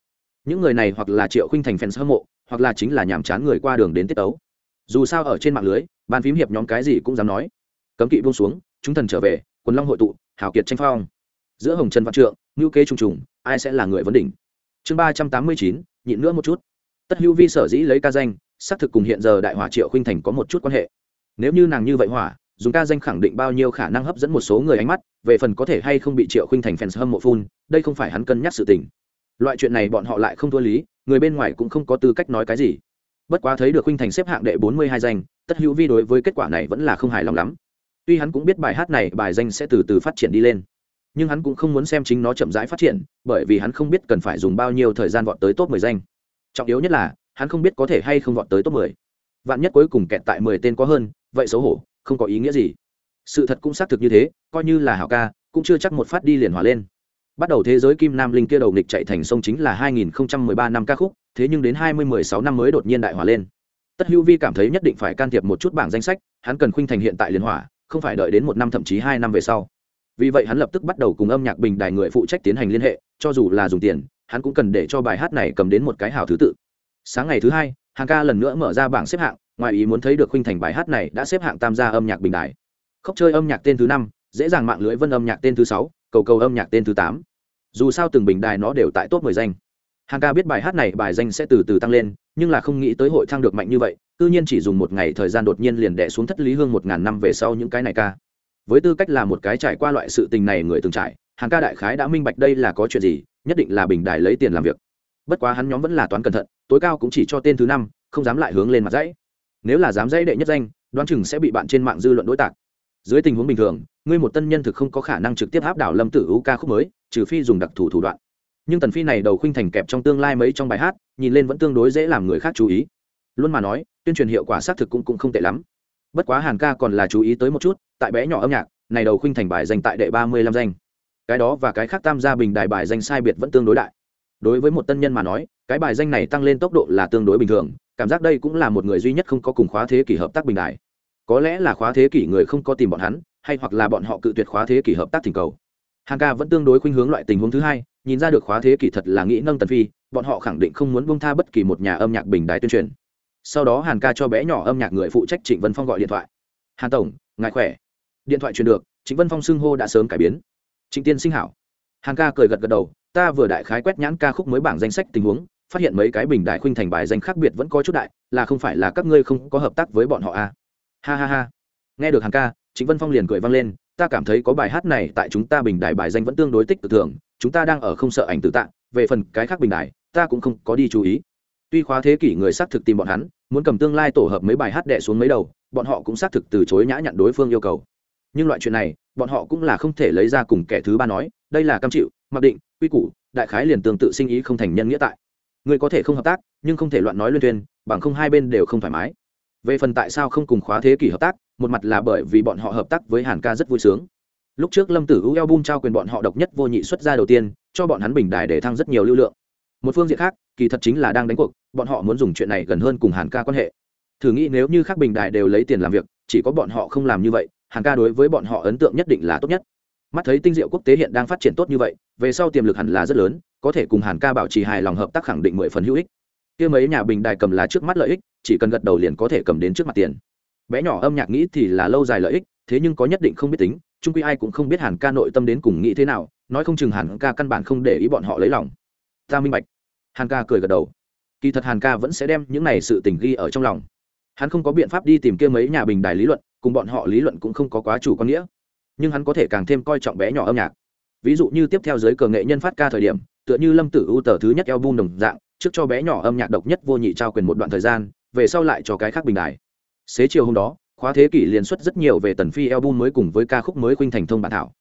Những người này hoặc là triệu khinh thành fans hâm mộ, hoặc là chính là nhàm chán người qua đường đến tiết tấu. Dù sao ở trên mạng lưới, ban phím hiệp nhóm cái gì cũng dám nói. Cấm kỵ buông xuống, chúng thần trở về, quần long hội tụ hảo kiệt tranh phong giữa hồng trần văn trượng, ngữ kế trùng trùng, ai sẽ là người vấn đỉnh? Chương ba trăm tám mươi chín, nhịn nữa một chút. Tất hữu vi sở dĩ lấy ca danh, xác thực cùng hiện giờ đại hỏa triệu khinh thành có một chút quan hệ. Nếu như nàng như vậy hỏa, dùng ca danh khẳng định bao nhiêu khả năng hấp dẫn một số người ánh mắt, về phần có thể hay không bị triệu khinh thành fans hâm mộ phun, đây không phải hắn cân nhắc sự tình. Loại chuyện này bọn họ lại không thua lý, người bên ngoài cũng không có tư cách nói cái gì. Bất quá thấy được khinh thành xếp hạng đệ bốn mươi hai danh, tất hữu vi đối với kết quả này vẫn là không hài lòng lắm. Tuy hắn cũng biết bài hát này, bài danh sẽ từ từ phát triển đi lên nhưng hắn cũng không muốn xem chính nó chậm rãi phát triển, bởi vì hắn không biết cần phải dùng bao nhiêu thời gian vọt tới top mười danh. Trọng yếu nhất là, hắn không biết có thể hay không vọt tới top mười. Vạn nhất cuối cùng kẹt tại mười tên có hơn, vậy xấu hổ, không có ý nghĩa gì. Sự thật cũng xác thực như thế, coi như là hảo ca, cũng chưa chắc một phát đi liền hòa lên. Bắt đầu thế giới kim nam linh kia đầu nghịch chạy thành sông chính là 2013 năm ca khúc, thế nhưng đến 2016 năm mới đột nhiên đại hòa lên. Tất hữu vi cảm thấy nhất định phải can thiệp một chút bảng danh sách, hắn cần khuynh thành hiện tại liên hỏa không phải đợi đến một năm thậm chí hai năm về sau vì vậy hắn lập tức bắt đầu cùng âm nhạc bình đài người phụ trách tiến hành liên hệ, cho dù là dùng tiền, hắn cũng cần để cho bài hát này cầm đến một cái hào thứ tự. Sáng ngày thứ hai, hàng ca lần nữa mở ra bảng xếp hạng, ngoài ý muốn thấy được khuynh thành bài hát này đã xếp hạng tam gia âm nhạc bình đài. Khóc chơi âm nhạc tên thứ năm, dễ dàng mạng lưới vân âm nhạc tên thứ sáu, cầu cầu âm nhạc tên thứ tám. Dù sao từng bình đài nó đều tại top mười danh. Hàng ca biết bài hát này bài danh sẽ từ từ tăng lên, nhưng là không nghĩ tới hội thăng được mạnh như vậy tự nhiên chỉ dùng một ngày thời gian đột nhiên liền đẻ xuống thất lý hương một ngàn năm về sau những cái này ca với tư cách là một cái trải qua loại sự tình này người từng trải hàng ca đại khái đã minh bạch đây là có chuyện gì nhất định là bình đài lấy tiền làm việc. Bất quá hắn nhóm vẫn là toán cẩn thận tối cao cũng chỉ cho tên thứ năm không dám lại hướng lên mặt dãy. Nếu là dám dãy đệ nhất danh đoán chừng sẽ bị bạn trên mạng dư luận đối tạc. Dưới tình huống bình thường ngươi một tân nhân thực không có khả năng trực tiếp áp đảo lâm tử u ca khúc mới trừ phi dùng đặc thù thủ đoạn. Nhưng tần phi này đầu khuynh thành kẹp trong tương lai mấy trong bài hát nhìn lên vẫn tương đối dễ làm người khác chú ý. Luôn mà nói tuyên truyền hiệu quả xác thực cũng, cũng không tệ lắm bất quá hàn ca còn là chú ý tới một chút, tại bé nhỏ âm nhạc, này đầu khuynh thành bài danh tại đệ ba mươi lăm danh. Cái đó và cái khác tam gia bình đài bài danh sai biệt vẫn tương đối đại. Đối với một tân nhân mà nói, cái bài danh này tăng lên tốc độ là tương đối bình thường, cảm giác đây cũng là một người duy nhất không có cùng khóa thế kỷ hợp tác bình đại. Có lẽ là khóa thế kỷ người không có tìm bọn hắn, hay hoặc là bọn họ cự tuyệt khóa thế kỷ hợp tác thỉnh cầu. Hàng ca vẫn tương đối khuynh hướng loại tình huống thứ hai, nhìn ra được khóa thế kỷ thật là nghĩ nâng tần phi, bọn họ khẳng định không muốn bông tha bất kỳ một nhà âm nhạc bình đài tuyên truyền sau đó hàn ca cho bé nhỏ âm nhạc người phụ trách trịnh vân phong gọi điện thoại. Hàn tổng, ngài khỏe? Điện thoại truyền được, trịnh vân phong xưng hô đã sớm cải biến. Trịnh tiên sinh hảo. Hàn ca cười gật gật đầu, ta vừa đại khái quét nhãn ca khúc mới bảng danh sách tình huống, phát hiện mấy cái bình đại khuynh thành bài danh khác biệt vẫn có chút đại, là không phải là các ngươi không có hợp tác với bọn họ à. ha ha ha. Nghe được Hàn ca, Trịnh vân phong liền cười vang lên, ta cảm thấy có bài hát này tại chúng ta bình đại bài danh vẫn tương đối tích cực thường, chúng ta đang ở không sợ ảnh tự tạ, về phần cái khác bình đại, ta cũng không có đi chú ý tuy khóa thế kỷ người xác thực tìm bọn hắn, muốn cầm tương lai tổ hợp mấy bài hát đệ xuống mấy đầu, bọn họ cũng xác thực từ chối nhã nhặn đối phương yêu cầu. Nhưng loại chuyện này, bọn họ cũng là không thể lấy ra cùng kẻ thứ ba nói, đây là cam chịu, mặc định, quy củ, đại khái liền tương tự sinh ý không thành nhân nghĩa tại. Người có thể không hợp tác, nhưng không thể loạn nói luyên tuyên bằng không hai bên đều không thoải mái. Về phần tại sao không cùng khóa thế kỷ hợp tác, một mặt là bởi vì bọn họ hợp tác với hàn ca rất vui sướng. Lúc trước lâm tử u album trao quyền bọn họ độc nhất vô nhị xuất ra đầu tiên, cho bọn hắn bình đài để thăng rất nhiều lưu lượng một phương diện khác, kỳ thật chính là đang đánh cuộc, bọn họ muốn dùng chuyện này gần hơn cùng hàn ca quan hệ. Thử nghĩ nếu như các bình đài đều lấy tiền làm việc, chỉ có bọn họ không làm như vậy, hàn ca đối với bọn họ ấn tượng nhất định là tốt nhất. Mắt thấy tinh diệu quốc tế hiện đang phát triển tốt như vậy, về sau tiềm lực hẳn là rất lớn, có thể cùng hàn ca bảo trì hài lòng hợp tác khẳng định mười phần hữu ích. Kia mấy nhà bình đài cầm lá trước mắt lợi ích, chỉ cần gật đầu liền có thể cầm đến trước mặt tiền. Bé nhỏ âm nhạc nghĩ thì là lâu dài lợi ích, thế nhưng có nhất định không biết tính trung quy ai cũng không biết hàn ca nội tâm đến cùng nghĩ thế nào, nói không chừng hàn ca căn bản không để ý bọn họ lấy lòng. Ta minh bạch hàn ca cười gật đầu. Kỳ thật hàn ca vẫn sẽ đem những này sự tình ghi ở trong lòng. Hắn không có biện pháp đi tìm kia mấy nhà bình đài lý luận, cùng bọn họ lý luận cũng không có quá chủ quan nghĩa. Nhưng hắn có thể càng thêm coi trọng bé nhỏ âm nhạc. Ví dụ như tiếp theo giới cờ nghệ nhân phát ca thời điểm, tựa như lâm tử ưu tờ thứ nhất album đồng dạng, trước cho bé nhỏ âm nhạc độc nhất vô nhị trao quyền một đoạn thời gian, về sau lại cho cái khác bình đài. Xế chiều hôm đó, khóa thế kỷ liên xuất rất nhiều về tần phi album mới cùng với ca khúc mới khuynh thành thông bản thảo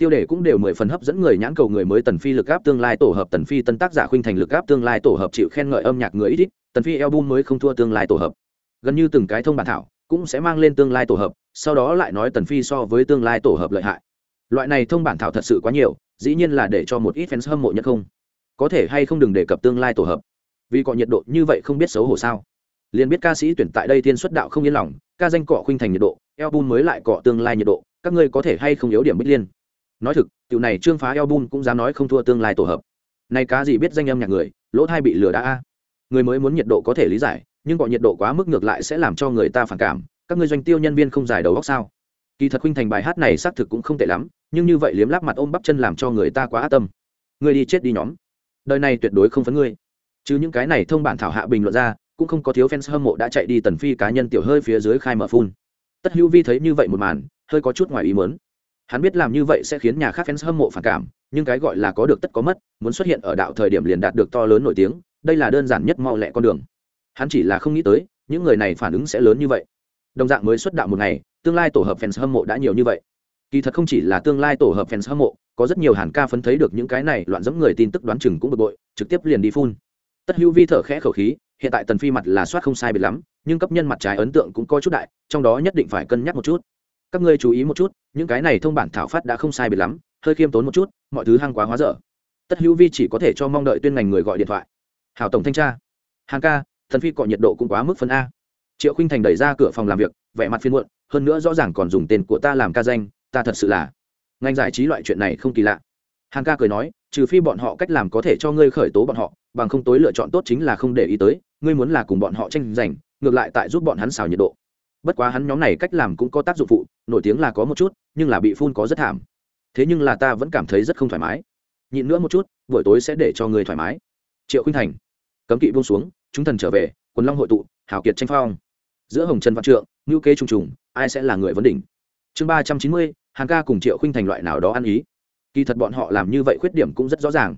tiêu đề cũng đều mười phần hấp dẫn người nhãn cầu người mới tần phi lực áp tương lai tổ hợp tần phi tân tác giả khuynh thành lực áp tương lai tổ hợp chịu khen ngợi âm nhạc người ít ít, tần phi album mới không thua tương lai tổ hợp. Gần như từng cái thông bản thảo cũng sẽ mang lên tương lai tổ hợp, sau đó lại nói tần phi so với tương lai tổ hợp lợi hại. Loại này thông bản thảo thật sự quá nhiều, dĩ nhiên là để cho một ít fans hâm mộ nhất không. Có thể hay không đừng đề cập tương lai tổ hợp. Vì có nhiệt độ như vậy không biết xấu hổ sao. Liền biết ca sĩ tuyển tại đây thiên xuất đạo không yên lòng, ca danh cọ khuynh thành nhiệt độ, album mới lại cọ tương lai nhiệt độ, các ngươi có thể hay không yếu điểm bích liên nói thực, tiểu này trương phá album cũng dám nói không thua tương lai tổ hợp. Này cá gì biết danh âm nhạc người, lỗ thai bị lừa đã a. Người mới muốn nhiệt độ có thể lý giải, nhưng gọi nhiệt độ quá mức ngược lại sẽ làm cho người ta phản cảm. Các ngươi doanh tiêu nhân viên không giải đầu góc sao? Kỳ thật khuynh thành bài hát này xác thực cũng không tệ lắm, nhưng như vậy liếm láp mặt ôm bắp chân làm cho người ta quá ác tâm. Ngươi đi chết đi nhóm. Đời này tuyệt đối không phấn ngươi. Chứ những cái này thông bản thảo hạ bình luận ra, cũng không có thiếu fans hâm mộ đã chạy đi tần phi cá nhân tiểu hơi phía dưới khai mở phun. Tất hữu vi thấy như vậy một màn, hơi có chút ngoài ý muốn hắn biết làm như vậy sẽ khiến nhà khác fans hâm mộ phản cảm, nhưng cái gọi là có được tất có mất, muốn xuất hiện ở đạo thời điểm liền đạt được to lớn nổi tiếng, đây là đơn giản nhất mau lẹ con đường. Hắn chỉ là không nghĩ tới, những người này phản ứng sẽ lớn như vậy. Đồng dạng mới xuất đạo một ngày, tương lai tổ hợp fans hâm mộ đã nhiều như vậy. Kỳ thật không chỉ là tương lai tổ hợp fans hâm mộ, có rất nhiều hàn ca phấn thấy được những cái này loạn dẫm người tin tức đoán chừng cũng bực bội, trực tiếp liền đi phun. Tất hữu vi thở khẽ khẩu khí, hiện tại tần phi mặt là soát không sai biệt lắm, nhưng cấp nhân mặt trái ấn tượng cũng coi chút đại, trong đó nhất định phải cân nhắc một chút các ngươi chú ý một chút, những cái này thông bản thảo phát đã không sai biệt lắm, hơi khiêm tốn một chút, mọi thứ hăng quá hóa dở. Tất hữu vi chỉ có thể cho mong đợi tuyên ngành người gọi điện thoại. Hảo tổng thanh tra. Hàng ca, thần phi cọ nhiệt độ cũng quá mức phân a. Triệu khinh thành đẩy ra cửa phòng làm việc, vẻ mặt phiên muộn, hơn nữa rõ ràng còn dùng tên của ta làm ca danh, ta thật sự là ngành giải trí loại chuyện này không kỳ lạ. Hàng ca cười nói, trừ phi bọn họ cách làm có thể cho ngươi khởi tố bọn họ, bằng không tối lựa chọn tốt chính là không để ý tới, ngươi muốn là cùng bọn họ tranh giành, ngược lại tại giúp bọn hắn xào nhiệt độ bất quá hắn nhóm này cách làm cũng có tác dụng phụ, nổi tiếng là có một chút, nhưng là bị phun có rất thảm. Thế nhưng là ta vẫn cảm thấy rất không thoải mái. Nhịn nữa một chút, buổi tối sẽ để cho người thoải mái. Triệu khinh thành, cấm kỵ buông xuống, chúng thần trở về, quần long hội tụ hảo kiệt tranh phong. Giữa hồng trần văn trượng ngữ kế trùng trùng, ai sẽ là người vấn đỉnh? Chương ba trăm chín mươi, hàng ca cùng triệu khinh thành loại nào đó ăn ý. Kỳ thật bọn họ làm như vậy khuyết điểm cũng rất rõ ràng.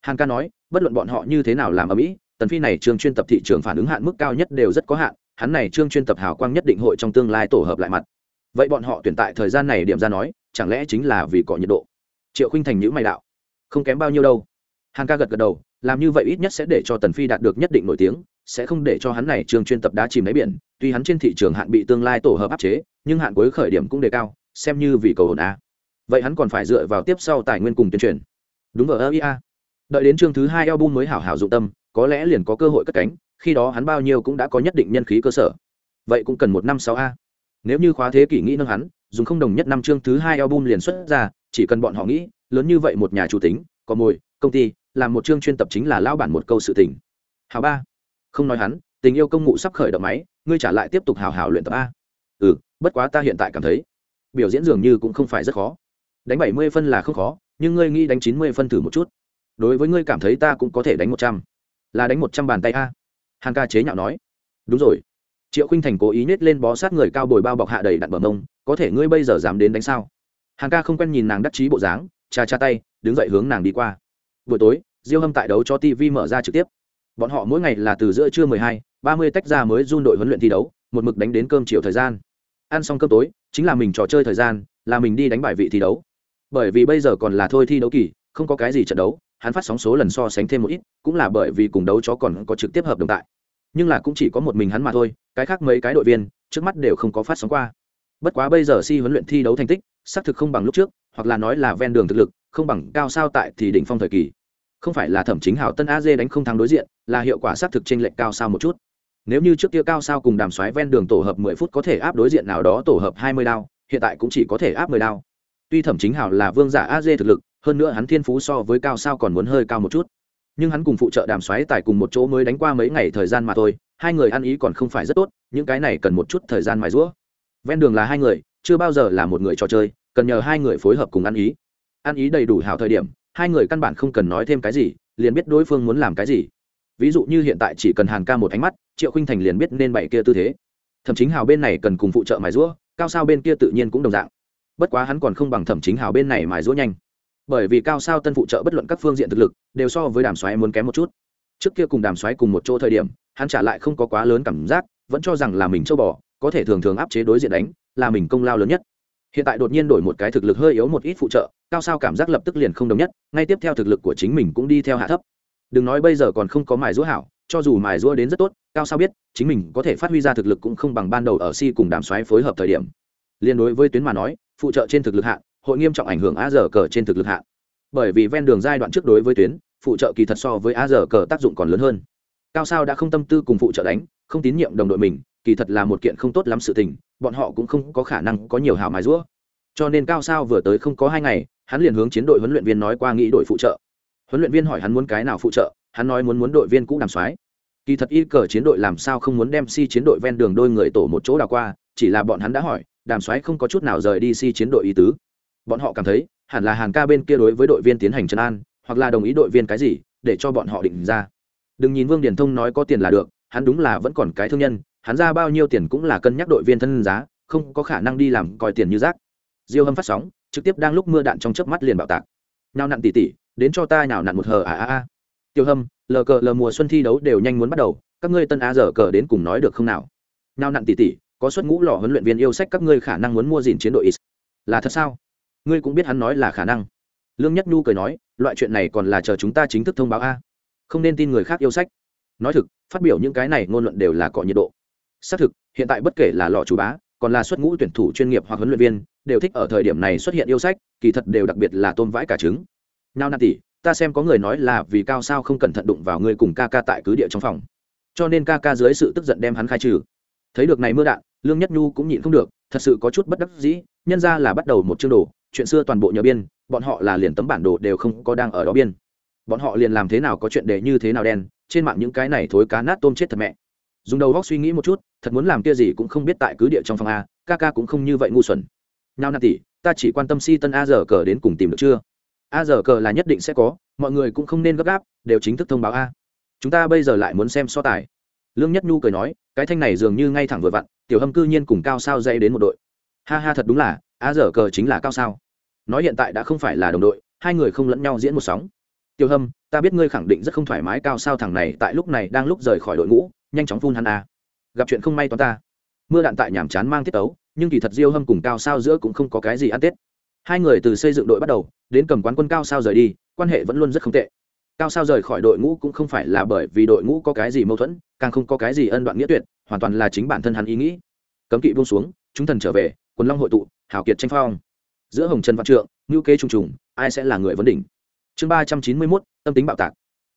Hàng ca nói, bất luận bọn họ như thế nào làm ở mỹ, tần phi này trường chuyên tập thị trường phản ứng hạn mức cao nhất đều rất có hạn hắn này trương chuyên tập hào quang nhất định hội trong tương lai tổ hợp lại mặt. Vậy bọn họ tuyển tại thời gian này điểm ra nói, chẳng lẽ chính là vì cọ nhiệt độ? Triệu khinh thành nhữ mày đạo. Không kém bao nhiêu đâu. Hàng ca gật gật đầu, làm như vậy ít nhất sẽ để cho tần phi đạt được nhất định nổi tiếng, sẽ không để cho hắn này trường chuyên tập đá chìm đáy biển. Tuy hắn trên thị trường hạn bị tương lai tổ hợp áp chế, nhưng hạn cuối khởi điểm cũng đề cao, xem như vì cầu hồn a. Vậy hắn còn phải dựa vào tiếp sau tài nguyên cùng tuyên truyền. Đúng vào ia đợi đến chương thứ hai album mới hảo hảo dụng tâm, có lẽ liền có cơ hội cất cánh khi đó hắn bao nhiêu cũng đã có nhất định nhân khí cơ sở. Vậy cũng cần một năm sáu a. Nếu như khóa thế kỷ nghĩ nâng hắn, dùng không đồng nhất năm chương thứ hai album liền xuất ra, chỉ cần bọn họ nghĩ, lớn như vậy một nhà chủ tính, có mồi, công ty, làm một chương chuyên tập chính là lao bản một câu sự tình. Hào ba. Không nói hắn, tình yêu công ngụ sắp khởi động máy, ngươi trả lại tiếp tục hào hào luyện tập a. Ừ bất quá ta hiện tại cảm thấy, biểu diễn dường như cũng không phải rất khó. Đánh bảy mươi phân là không khó, nhưng ngươi nghĩ đánh chín mươi phân thử một chút. Đối với ngươi cảm thấy ta cũng có thể đánh một trăm. Là đánh một trăm bàn tay a hàn ca chế nhạo nói. Đúng rồi. Triệu khinh thành cố ý nết lên bó sát người cao bồi bao bọc hạ đầy đặn bờ mông, có thể ngươi bây giờ dám đến đánh sao? Hàn ca không quen nhìn nàng đắc chí bộ dáng, cha cha tay, đứng dậy hướng nàng đi qua. Buổi tối, diêu hâm tại đấu cho tv mở ra trực tiếp. Bọn họ mỗi ngày là từ giữa trưa mười hai, ba mươi tách ra mới run đội huấn luyện thi đấu, một mực đánh đến cơm chiều thời gian. Ăn xong cơm tối, chính là mình trò chơi thời gian, là mình đi đánh bài vị thi đấu. Bởi vì bây giờ còn là thôi thi đấu kỳ, không có cái gì trận đấu, hắn phát sóng số lần so sánh thêm một ít, cũng là bởi vì cùng đấu chó còn có trực tiếp hợp đồng tại nhưng là cũng chỉ có một mình hắn mà thôi, cái khác mấy cái đội viên, trước mắt đều không có phát sóng qua. Bất quá bây giờ si huấn luyện thi đấu thành tích, xác thực không bằng lúc trước, hoặc là nói là ven đường thực lực, không bằng cao sao tại thì đỉnh phong thời kỳ. Không phải là thẩm chính hảo tân a dê đánh không thắng đối diện, là hiệu quả xác thực trên lệnh cao sao một chút. Nếu như trước kia cao sao cùng đàm xoáy ven đường tổ hợp mười phút có thể áp đối diện nào đó tổ hợp hai mươi đao, hiện tại cũng chỉ có thể áp mười đao. Tuy thẩm chính hảo là vương giả a dê thực lực, hơn nữa hắn thiên phú so với cao sao còn muốn hơi cao một chút nhưng hắn cùng phụ trợ đàm xoáy tại cùng một chỗ mới đánh qua mấy ngày thời gian mà thôi, hai người ăn ý còn không phải rất tốt, những cái này cần một chút thời gian mài rũa ven đường là hai người, chưa bao giờ là một người trò chơi, cần nhờ hai người phối hợp cùng ăn ý. Ăn ý đầy đủ hào thời điểm, hai người căn bản không cần nói thêm cái gì, liền biết đối phương muốn làm cái gì. Ví dụ như hiện tại chỉ cần hàn ca một ánh mắt, triệu khinh thành liền biết nên bày kia tư thế. Thậm chính hào bên này cần cùng phụ trợ mài rũa cao sao bên kia tự nhiên cũng đồng dạng. Bất quá hắn còn không bằng thẩm chính hào bên này mài rũa nhanh bởi vì cao sao tân phụ trợ bất luận các phương diện thực lực, đều so với đàm xoáy muốn kém một chút. Trước kia cùng đàm xoáy cùng một chỗ thời điểm, hắn trả lại không có quá lớn cảm giác, vẫn cho rằng là mình châu bò, có thể thường thường áp chế đối diện đánh, là mình công lao lớn nhất. Hiện tại đột nhiên đổi một cái thực lực hơi yếu một ít phụ trợ, cao sao cảm giác lập tức liền không đồng nhất, ngay tiếp theo thực lực của chính mình cũng đi theo hạ thấp. Đừng nói bây giờ còn không có mài rũa hảo, cho dù mài rũa đến rất tốt, cao sao biết, chính mình có thể phát huy ra thực lực cũng không bằng ban đầu ở si cùng đàm xoáy phối hợp thời điểm. Liên đối với tuyến mà nói, phụ trợ trên thực lực hạ hội nghiêm trọng ảnh hưởng a giờ cờ trên thực lực hạ bởi vì ven đường giai đoạn trước đối với tuyến, phụ trợ kỳ thật so với a giờ cờ tác dụng còn lớn hơn. Cao sao đã không tâm tư cùng phụ trợ đánh, không tín nhiệm đồng đội mình, kỳ thật là một kiện không tốt lắm sự tình, bọn họ cũng không có khả năng có nhiều hảo mài rũa cho nên cao sao vừa tới không có hai ngày, hắn liền hướng chiến đội huấn luyện viên nói qua nghĩ đội phụ trợ. Huấn luyện viên hỏi hắn muốn cái nào phụ trợ, hắn nói muốn muốn đội viên cũ đàm soái. Kỳ thật y cờ chiến đội làm sao không muốn đem si chiến đội ven đường đôi người tổ một chỗ đào qua, chỉ là bọn hắn đã hỏi, đàm soái không có chút nào rời đi si chiến đội ý tứ bọn họ cảm thấy, hẳn là hàn ca bên kia đối với đội viên tiến hành trấn an, hoặc là đồng ý đội viên cái gì, để cho bọn họ định ra. Đừng nhìn vương điển thông nói có tiền là được, hắn đúng là vẫn còn cái thương nhân, hắn ra bao nhiêu tiền cũng là cân nhắc đội viên thân giá, không có khả năng đi làm coi tiền như rác. Diêu hâm phát sóng, trực tiếp đang lúc mưa đạn trong chớp mắt liền bạo tạc. Nào nặn tỉ tỉ, đến cho ta nào nặn một hờ à à à tiêu hâm, lờ cờ lờ mùa xuân thi đấu đều nhanh muốn bắt đầu, các ngươi tân á giờ cờ đến cùng nói được không nào? Nào nặn tỉ tỉ, có suất ngũ lò huấn luyện viên yêu sách các ngươi khả năng muốn mua dìn chiến đội is. Là thật sao? Ngươi cũng biết hắn nói là khả năng. Lương nhất nhu cười nói, loại chuyện này còn là chờ chúng ta chính thức thông báo a. Không nên tin người khác yêu sách. Nói thực, phát biểu những cái này ngôn luận đều là cọ nhiệt độ. Xác thực, hiện tại bất kể là lò chủ bá, còn là xuất ngũ tuyển thủ chuyên nghiệp hoặc huấn luyện viên, đều thích ở thời điểm này xuất hiện yêu sách, kỳ thật đều đặc biệt là tôm vãi cả trứng. Nào nà tỷ ta xem có người nói là vì cao sao không cẩn thận đụng vào ngươi cùng ca ca tại cứ địa trong phòng. Cho nên ca ca dưới sự tức giận đem hắn khai trừ. Thấy được này mưa đạn lương nhất nhu cũng nhịn không được, thật sự có chút bất đắc dĩ, nhân ra là bắt đầu một chương đồ, chuyện xưa toàn bộ nhờ biên, bọn họ là liền tấm bản đồ đều không có đang ở đó biên. Bọn họ liền làm thế nào có chuyện để như thế nào đen, trên mạng những cái này thối cá nát tôm chết thật mẹ. Dùng đầu góc suy nghĩ một chút, thật muốn làm kia gì cũng không biết tại cứ địa trong phòng a, ca ca cũng không như vậy ngu xuẩn. Nhau nạt tỷ, ta chỉ quan tâm si tân a giờ cờ đến cùng tìm được chưa? A giờ cờ là nhất định sẽ có, mọi người cũng không nên gấp gáp, đều chính thức thông báo a. Chúng ta bây giờ lại muốn xem so tài. Lương nhất nhu cười nói cái thanh này dường như ngay thẳng vừa vặn, tiểu hâm cư nhiên cùng cao sao dây đến một đội. Ha ha, thật đúng là a dở cờ chính là cao sao. Nói hiện tại đã không phải là đồng đội, hai người không lẫn nhau diễn một sóng. Tiểu hâm, ta biết ngươi khẳng định rất không thoải mái cao sao thằng này tại lúc này đang lúc rời khỏi đội ngũ, nhanh chóng phun hắn a. Gặp chuyện không may toán ta. Mưa đạn tại nhàm chán mang tiết tấu, nhưng kỳ thật diêu hâm cùng cao sao giữa cũng không có cái gì ăn tết. Hai người từ xây dựng đội bắt đầu, đến cầm quán quân cao sao rời đi, quan hệ vẫn luôn rất không tệ. Cao sao rời khỏi đội ngũ cũng không phải là bởi vì đội ngũ có cái gì mâu thuẫn càng không có cái gì ân đoạn nghĩa tuyệt, hoàn toàn là chính bản thân hắn ý nghĩ. Cấm kỵ buông xuống, chúng thần trở về, quần long hội tụ, hào kiệt tranh phong. Giữa hồng trần văn trượng ngữ kế trùng trùng, ai sẽ là người vấn đỉnh? Chương ba trăm chín mươi mốt, tâm tính bạo tạc.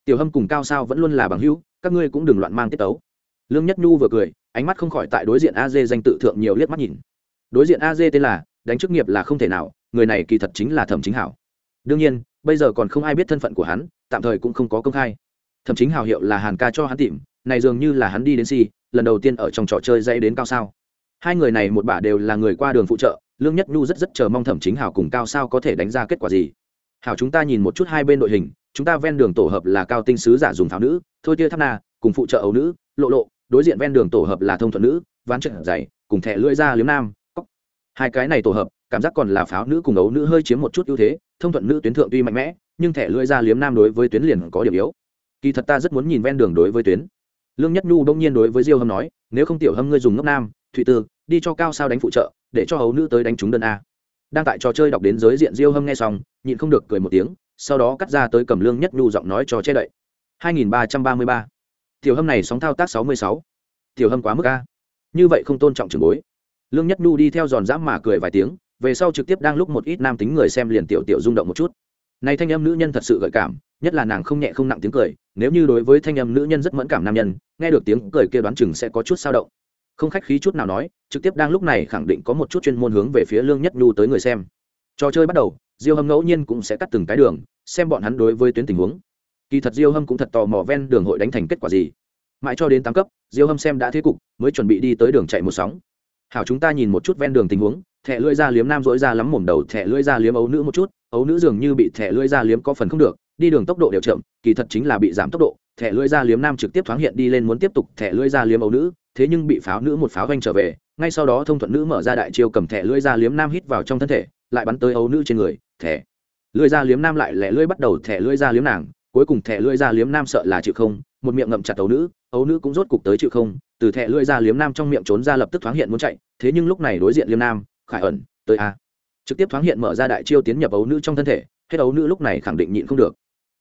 Tiểu hâm cùng cao sao vẫn luôn là bằng hữu, các ngươi cũng đừng loạn mang tiết tấu. Lương nhất nhu vừa cười, ánh mắt không khỏi tại đối diện a dê danh tự thượng nhiều liếc mắt nhìn. Đối diện a dê tên là, đánh chức nghiệp là không thể nào, người này kỳ thật chính là thẩm chính hảo. Đương nhiên, bây giờ còn không ai biết thân phận của hắn, tạm thời cũng không có công khai. Thẩm chính hào hiệu là hàn ca cho hắn tìm này dường như là hắn đi đến si, lần đầu tiên ở trong trò chơi dây đến cao sao. Hai người này một bả đều là người qua đường phụ trợ, lương nhất nhu rất rất chờ mong thẩm chính hào cùng cao sao có thể đánh ra kết quả gì. Hảo chúng ta nhìn một chút hai bên đội hình, chúng ta ven đường tổ hợp là cao tinh sứ giả dùng pháo nữ, thôi tia tháp na, cùng phụ trợ ấu nữ, lộ lộ, đối diện ven đường tổ hợp là thông thuận nữ, ván trận dày, cùng thẻ lưỡi ra liếm nam, cóc. Hai cái này tổ hợp, cảm giác còn là pháo nữ cùng ấu nữ hơi chiếm một chút ưu thế, thông thuận nữ tuyến thượng tuy mạnh mẽ, nhưng thẻ lưỡi ra liếm nam đối với tuyến liền có điểm yếu. Kỳ thật ta rất muốn nhìn ven đường đối với tuyến lương nhất nhu đông nhiên đối với diêu hâm nói, nếu không tiểu hâm ngươi dùng ngốc nam, thụy tư, đi cho cao sao đánh phụ trợ, để cho hầu nữ tới đánh trúng đơn a. Đang tại trò chơi đọc đến giới diện diêu hâm nghe xong, nhịn không được cười một tiếng, sau đó cắt ra tới cầm lương nhất nhu giọng nói cho che đậy. 2333. tiểu hâm này sóng thao tác 66. tiểu hâm quá mức a. Như vậy không tôn trọng trường bối. Lương nhất nhu đi theo giòn giãm mà cười vài tiếng, về sau trực tiếp đang lúc một ít nam tính người xem liền tiểu tiểu rung động một chút. Này thanh âm nữ nhân thật sự gợi cảm, nhất là nàng không nhẹ không nặng tiếng cười nếu như đối với thanh âm nữ nhân rất mẫn cảm nam nhân, nghe được tiếng cười kia đoán chừng sẽ có chút sao động. Không khách khí chút nào nói, trực tiếp đang lúc này khẳng định có một chút chuyên môn hướng về phía lương nhất nhu tới người xem. Trò chơi bắt đầu, diêu hâm ngẫu nhiên cũng sẽ cắt từng cái đường, xem bọn hắn đối với tuyến tình huống. Kỳ thật diêu hâm cũng thật tò mò ven đường hội đánh thành kết quả gì. Mãi cho đến tám cấp, diêu hâm xem đã thế cục, mới chuẩn bị đi tới đường chạy một sóng. Hảo chúng ta nhìn một chút ven đường tình huống, thẻ lưỡi ra liếm nam dỗi ra lắm mồm đầu, thẻ lưỡi ra liếm ấu nữ một chút, ấu nữ dường như bị thẻ lưỡi ra liếm có phần không được đi đường tốc độ đều chậm, kỳ thật chính là bị giảm tốc độ, thẻ lưỡi ra liếm nam trực tiếp thoáng hiện đi lên muốn tiếp tục thẻ lưỡi ra liếm ấu nữ, thế nhưng bị pháo nữ một pháo vanh trở về, ngay sau đó thông thuận nữ mở ra đại chiêu cầm thẻ lưỡi ra liếm nam hít vào trong thân thể, lại bắn tới ấu nữ trên người, thẻ lưỡi ra liếm nam lại lẻ lưỡi bắt đầu thẻ lưỡi ra liếm nàng, cuối cùng thẻ lưỡi ra liếm nam sợ là chịu không, một miệng ngậm chặt ấu nữ ấu nữ cũng rốt cục tới chịu không, từ thẻ lưỡi ra liếm nam trong miệng trốn ra lập tức thoáng hiện muốn chạy, thế nhưng lúc này đối diện liếm nam, khải ẩn, tới a, trực tiếp thoáng hiện mở ra đại chiêu tiến nhập ấu nữ trong thân thể, hết ấu nữ lúc này khẳng định nhịn không được.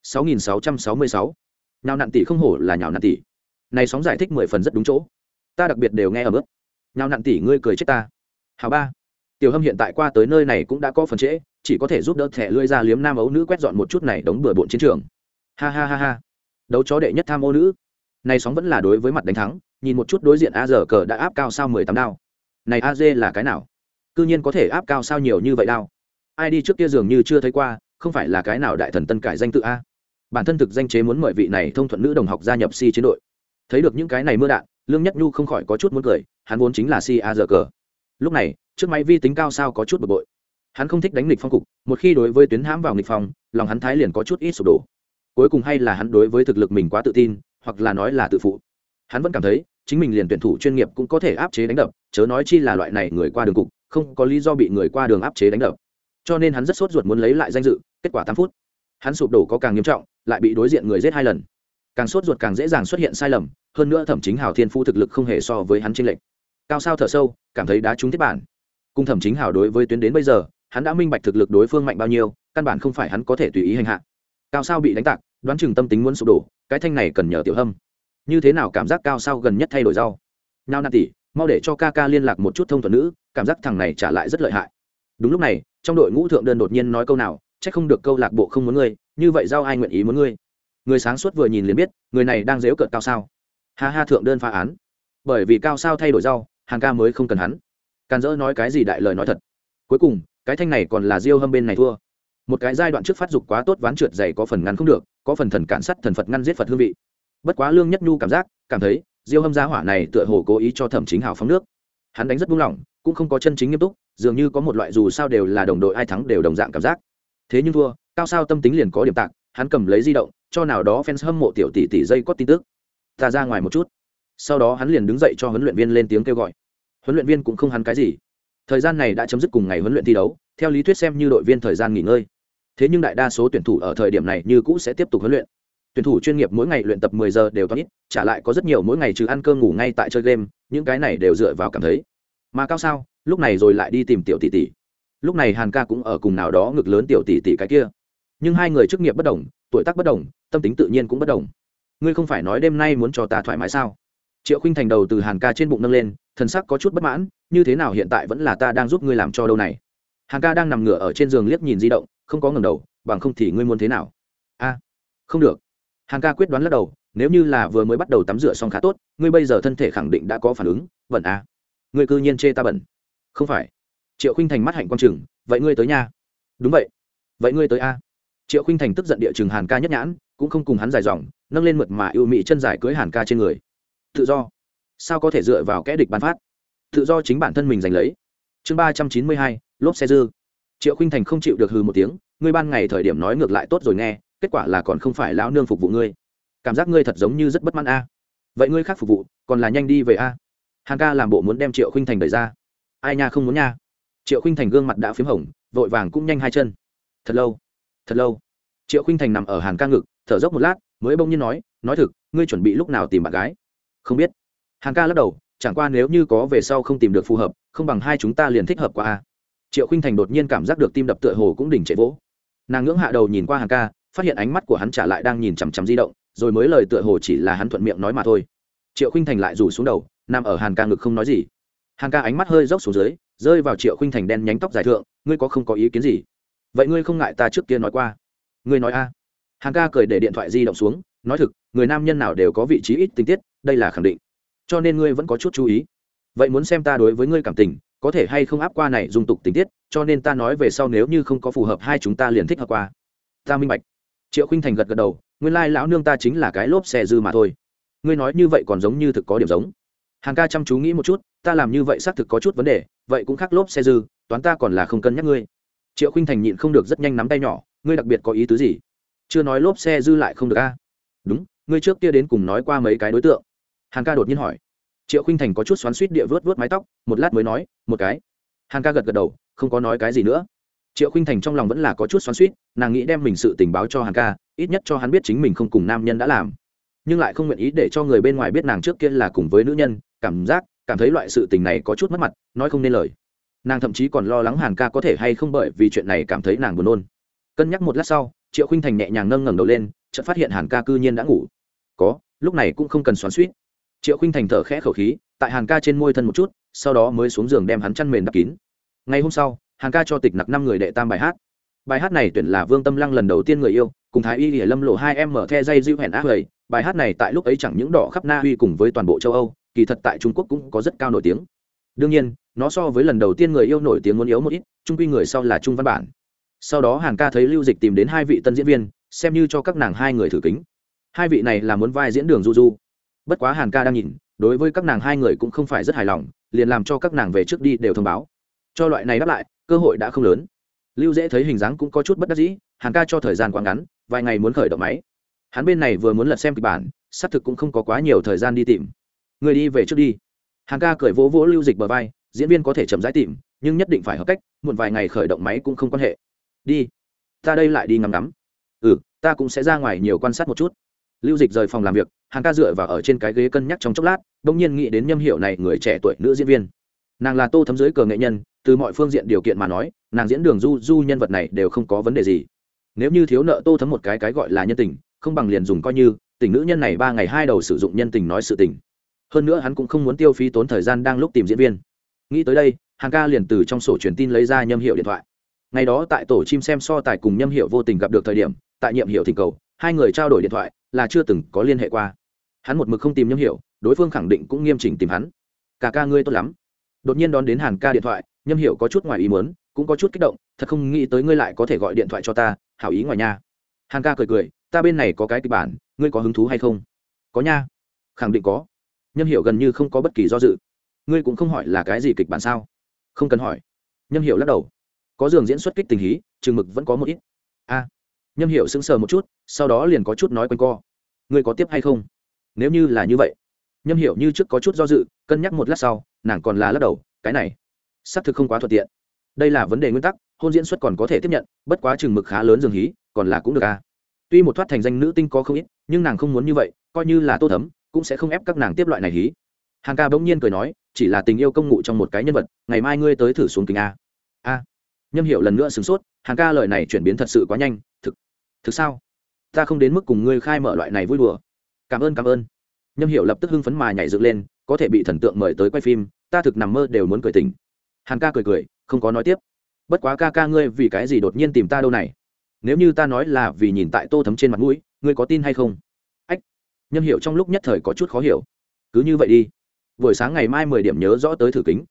6666. Nhào nặn tỷ không hổ là nhào nặn tỷ. Này sóng giải thích mười phần rất đúng chỗ. Ta đặc biệt đều nghe ở mức. Nhào nặn tỷ ngươi cười chết ta. Hào ba. Tiểu Hâm hiện tại qua tới nơi này cũng đã có phần trễ, chỉ có thể giúp đỡ thẻ lưỡi ra liếm nam ấu nữ quét dọn một chút này đống bừa bộn chiến trường. Ha ha ha ha. Đấu chó đệ nhất tham ô nữ. Này sóng vẫn là đối với mặt đánh thắng, nhìn một chút đối diện A giờ cờ đã áp cao sao mười tám đao. Này A AZ là cái nào? Cư nhiên có thể áp cao sao nhiều như vậy đao. Ai đi trước kia dường như chưa thấy qua, không phải là cái nào đại thần tân cải danh tự a bản thân thực danh chế muốn mời vị này thông thuận nữ đồng học gia nhập si chiến đội. Thấy được những cái này mưa đạn, lương nhất nhu không khỏi có chút muốn cười, hắn vốn chính là si a giờ cờ. Lúc này, trước máy vi tính cao sao có chút bực bội. Hắn không thích đánh nghịch phong cục, một khi đối với tuyến hãm vào nghịch phong, lòng hắn thái liền có chút ít sụp đổ. Cuối cùng hay là hắn đối với thực lực mình quá tự tin, hoặc là nói là tự phụ. Hắn vẫn cảm thấy, chính mình liền tuyển thủ chuyên nghiệp cũng có thể áp chế đánh đập, chớ nói chi là loại này người qua đường cục, không có lý do bị người qua đường áp chế đánh đập. Cho nên hắn rất sốt ruột muốn lấy lại danh dự, kết quả tám phút. Hắn sụp đổ có càng nghiêm trọng lại bị đối diện người giết hai lần. Càng sốt ruột càng dễ dàng xuất hiện sai lầm, hơn nữa thẩm chính hào thiên phu thực lực không hề so với hắn tranh lệch. Cao sao thở sâu, cảm thấy đá trúng tiếp bản. Cùng thẩm chính hào đối với tuyến đến bây giờ, hắn đã minh bạch thực lực đối phương mạnh bao nhiêu, căn bản không phải hắn có thể tùy ý hành hạ. Cao sao bị đánh tạc, đoán chừng tâm tính muốn sụp đổ, cái thanh này cần nhờ tiểu hâm. Như thế nào cảm giác cao sao gần nhất thay đổi rau? Nao nạt tỷ mau để cho ca ca liên lạc một chút thông thuận nữ, cảm giác thằng này trả lại rất lợi hại. Đúng lúc này, trong đội ngũ thượng đơn đột nhiên nói câu nào c h ắ c không được câu lạc bộ không muốn ngươi như vậy giao ai nguyện ý muốn ngươi? Người sáng suốt vừa nhìn liền biết, người này đang dếu cợt cao sao. Ha ha, thượng đơn phá án. Bởi vì cao sao thay đổi rau, hàng ca mới không cần hắn. Càn dỡ nói cái gì đại lời nói thật. Cuối cùng, cái thanh này còn là diêu hâm bên này thua. Một cái giai đoạn trước phát dục quá tốt ván trượt dày có phần ngăn không được, có phần thần cản sắt, thần phật ngăn giết phật hương vị. Bất quá lương nhất nhu cảm giác, cảm thấy, diêu hâm giá hỏa này tựa hồ cố ý cho thẩm chính hào phóng nước. Hắn đánh rất buông lỏng, cũng không có chân chính nghiêm túc, dường như có một loại dù sao đều là đồng đội ai thắng đều đồng dạng cảm giác. Thế nhưng thua cao sao tâm tính liền có điểm tạc, hắn cầm lấy di động, cho nào đó fans hâm mộ tiểu tỷ tỷ dây có tin tức. Ta ra ngoài một chút. Sau đó hắn liền đứng dậy cho huấn luyện viên lên tiếng kêu gọi. Huấn luyện viên cũng không hắn cái gì. Thời gian này đã chấm dứt cùng ngày huấn luyện thi đấu, theo lý thuyết xem như đội viên thời gian nghỉ ngơi. Thế nhưng đại đa số tuyển thủ ở thời điểm này như cũ sẽ tiếp tục huấn luyện. Tuyển thủ chuyên nghiệp mỗi ngày luyện tập 10 giờ đều toán ít, trả lại có rất nhiều mỗi ngày trừ ăn cơm ngủ ngay tại chơi game, những cái này đều dựa vào cảm thấy. Mà cao sao, lúc này rồi lại đi tìm tiểu tỷ tỷ. Lúc này hàn ca cũng ở cùng nào đó ngực lớn tiểu tỷ tỷ cái kia nhưng hai người chức nghiệp bất đồng, tuổi tác bất đồng, tâm tính tự nhiên cũng bất đồng. Ngươi không phải nói đêm nay muốn cho ta thoải mái sao? Triệu khinh thành đầu từ hàn ca trên bụng nâng lên, thần sắc có chút bất mãn, như thế nào hiện tại vẫn là ta đang giúp ngươi làm cho đâu này? Hàn ca đang nằm ngửa ở trên giường liếc nhìn di động, không có ngầm đầu, bằng không thì ngươi muốn thế nào? A, không được. Hàn ca quyết đoán lắc đầu, nếu như là vừa mới bắt đầu tắm rửa xong khá tốt, ngươi bây giờ thân thể khẳng định đã có phản ứng, bẩn a ngươi cư nhiên chê ta bẩn. Không phải. Triệu khinh thành mắt hạnh quang chừng vậy ngươi tới nha. Đúng vậy. Vậy ngươi tới a triệu khinh thành tức giận địa chừng hàn ca nhất nhãn, cũng không cùng hắn dài dòng, nâng lên mượt mà yêu mị chân dài cưới hàn ca trên người. Tự do. Sao có thể dựa vào kẽ địch bán phát? Tự do chính bản thân mình giành lấy. Chương ba trăm chín mươi hai, lốp xe dư. Triệu khinh thành không chịu được hư một tiếng, ngươi ban ngày thời điểm nói ngược lại tốt rồi nghe, kết quả là còn không phải lão nương phục vụ ngươi. Cảm giác ngươi thật giống như rất bất mãn a. Vậy ngươi khác phục vụ, còn là nhanh đi về a. Hàn ca làm bộ muốn đem triệu khinh thành đẩy ra. Ai nha không muốn nha. Triệu khinh thành gương mặt đã p h í m hồng, vội vàng cũng nhanh hai chân. Thật lâu thật lâu. Triệu khinh thành nằm ở hàn ca ngực, thở dốc một lát, mới bỗng nhiên nói nói thực, ngươi chuẩn bị lúc nào tìm bạn gái? Không biết. Hàn ca lắc đầu, chẳng qua nếu như có về sau không tìm được phù hợp, không bằng hai chúng ta liền thích hợp qua a. Triệu khinh thành đột nhiên cảm giác được tim đập tựa hồ cũng đỉnh chạy vỗ. Nàng ngưỡng hạ đầu nhìn qua hàn ca, phát hiện ánh mắt của hắn trả lại đang nhìn chằm chằm di động, rồi mới lời tựa hồ chỉ là hắn thuận miệng nói mà thôi. Triệu khinh thành lại rủ xuống đầu, nằm ở hàn ca ngực không nói gì. Hàn ca ánh mắt hơi dốc xuống dưới, rơi vào triệu khinh thành đen nhánh tóc dài thượng, ngươi có không có ý kiến gì? Vậy ngươi không ngại ta trước kia nói qua? Ngươi nói a. Hàn ca cười để điện thoại di động xuống, nói thực, người nam nhân nào đều có vị trí ít tình tiết, đây là khẳng định. Cho nên ngươi vẫn có chút chú ý. Vậy muốn xem ta đối với ngươi cảm tình, có thể hay không áp qua này dung tục tình tiết, cho nên ta nói về sau nếu như không có phù hợp hai chúng ta liền thích hợp qua. Ta minh bạch. Triệu khinh thành gật gật đầu, nguyên lai lão nương ta chính là cái lốp xe dư mà thôi. Ngươi nói như vậy còn giống như thực có điểm giống. Hàng ca chăm chú nghĩ một chút, ta làm như vậy xác thực có chút vấn đề, vậy cũng khác lốp xe dư, toán ta còn là không cân nhắc ngươi triệu khinh thành nhịn không được rất nhanh nắm tay nhỏ, ngươi đặc biệt có ý tứ gì? Chưa nói lốp xe dư lại không được a? Đúng, ngươi trước kia đến cùng nói qua mấy cái đối tượng. Hàn ca đột nhiên hỏi. Triệu khinh thành có chút xoắn suýt địa vớt vớt mái tóc, một lát mới nói, một cái. Hàn ca gật gật đầu, không có nói cái gì nữa. Triệu khinh thành trong lòng vẫn là có chút xoắn suýt nàng nghĩ đem mình sự tình báo cho hàn ca, ít nhất cho hắn biết chính mình không cùng nam nhân đã làm. Nhưng lại không nguyện ý để cho người bên ngoài biết nàng trước kia là cùng với nữ nhân, cảm giác, cảm thấy loại sự tình này có chút mất mặt, nói không nên lời nàng thậm chí còn lo lắng hàn ca có thể hay không bởi vì chuyện này cảm thấy nàng buồn nôn. Cân nhắc một lát sau, triệu khinh thành nhẹ nhàng nâng ngẩng đầu lên, chợt phát hiện hàn ca cư nhiên đã ngủ. Có, lúc này cũng không cần xoắn suýt. Triệu khinh thành thở khẽ khẩu khí, tại hàn ca trên môi thân một chút, sau đó mới xuống giường đem hắn chăn mền đắp kín. Ngày hôm sau, hàn ca cho tịch nặc năm người đệ tam bài hát. Bài hát này tuyển là vương tâm lăng lần đầu tiên người yêu, cùng thái y hiển lâm lộ hai em mở the dây dịu hẹn ác hầy bài hát này tại lúc ấy chẳng những đỏ khắp na uy cùng với toàn bộ châu âu, kỳ thật tại trung quốc cũng có rất cao nổi tiếng đương nhiên, nó so với lần đầu tiên người yêu nổi tiếng muốn yếu một ít trung quy người sau là trung văn bản. Sau đó hàn ca thấy lưu dịch tìm đến hai vị tân diễn viên, xem như cho các nàng hai người thử kính. Hai vị này là muốn vai diễn đường du du. Bất quá hàn ca đang nhìn, đối với các nàng hai người cũng không phải rất hài lòng, liền làm cho các nàng về trước đi đều thông báo. Cho loại này đáp lại, cơ hội đã không lớn. Lưu dễ thấy hình dáng cũng có chút bất đắc dĩ, hàn ca cho thời gian quá ngắn, vài ngày muốn khởi động máy. Hắn bên này vừa muốn lật xem kịch bản, xác thực cũng không có quá nhiều thời gian đi tìm. Người đi về trước đi. Hàng ca cởi vỗ vỗ lưu dịch bờ vai, diễn viên có thể chậm rãi tìm, nhưng nhất định phải hợp cách một vài ngày khởi động máy cũng không quan hệ. Đi, ta đây lại đi ngắm ngắm. Ừ ta cũng sẽ ra ngoài nhiều quan sát một chút. Lưu dịch rời phòng làm việc hàng ca dựa vào ở trên cái ghế cân nhắc trong chốc lát đ ỗ n g nhiên nghĩ đến nhâm hiệu này người trẻ tuổi nữ diễn viên. Nàng là tô thấm dưới cờ nghệ nhân, từ mọi phương diện điều kiện mà nói, nàng diễn đường du du nhân vật này đều không có vấn đề gì. Nếu như thiếu nợ tô thấm một cái cái gọi là nhân tình, không bằng liền dùng coi như, tình nữ nhân này ba ngày hai đầu sử dụng nhân tình nói sự tình hơn nữa hắn cũng không muốn tiêu phí tốn thời gian đang lúc tìm diễn viên. Nghĩ tới đây hàng ca liền từ trong sổ truyền tin lấy ra nhâm hiệu điện thoại. Ngày đó tại tổ chim xem so tài cùng nhâm hiệu vô tình gặp được thời điểm, tại nhiệm hiệu thỉnh cầu, hai người trao đổi điện thoại là chưa từng có liên hệ qua. Hắn một mực không tìm nhâm hiệu, đối phương khẳng định cũng nghiêm chỉnh tìm hắn. Cả ca ngươi tốt lắm. Đột nhiên đón đến hàn ca điện thoại, nhâm hiệu có chút ngoài ý muốn, cũng có chút kích động, thật không nghĩ tới ngươi lại có thể gọi điện thoại cho ta, hảo ý ngoài nha. Hàn ca cười cười, ta bên này có cái kịch bản, ngươi có hứng thú hay không? Có nha. Khẳng định có nhâm hiệu gần như không có bất kỳ do dự. Ngươi cũng không hỏi là cái gì kịch bản sao? Không cần hỏi. Nhâm hiệu lắc đầu. Có giường diễn xuất kích tình hí, chừng mực vẫn có một ít. A. Nhâm hiệu sững sờ một chút, sau đó liền có chút nói quanh co. Ngươi có tiếp hay không? Nếu như là như vậy, nhâm hiệu như trước có chút do dự, cân nhắc một lát sau, nàng còn là lắc đầu, cái này, xác thực không quá thuận tiện. Đây là vấn đề nguyên tắc, hôn diễn xuất còn có thể tiếp nhận, bất quá chừng mực khá lớn dường hí, còn là cũng được a. Tuy một thoát thành danh nữ tinh có không ít, nhưng nàng không muốn như vậy, coi như là tô thấm cũng sẽ không ép các nàng tiếp loại này hí. Hàng ca bỗng nhiên cười nói, chỉ là tình yêu công ngụ trong một cái nhân vật, ngày mai ngươi tới thử xuống kính a. A. Nhâm hiệu lần nữa sửng sốt, hàng ca lời này chuyển biến thật sự quá nhanh, thực thực sao? Ta không đến mức cùng ngươi khai mở loại này vui đùa. Cảm ơn cảm ơn. Nhâm hiệu lập tức hưng phấn mà nhảy dựng lên, có thể bị thần tượng mời tới quay phim, ta thực nằm mơ đều muốn cười tỉnh. Hàng ca cười cười, không có nói tiếp. Bất quá ca ca ngươi vì cái gì đột nhiên tìm ta đâu này? Nếu như ta nói là vì nhìn tại tô thấm trên mặt mũi, ngươi có tin hay không? Nhâm hiệu trong lúc nhất thời có chút khó hiểu. Cứ như vậy đi. Buổi sáng ngày mai mười điểm nhớ rõ tới thử kính.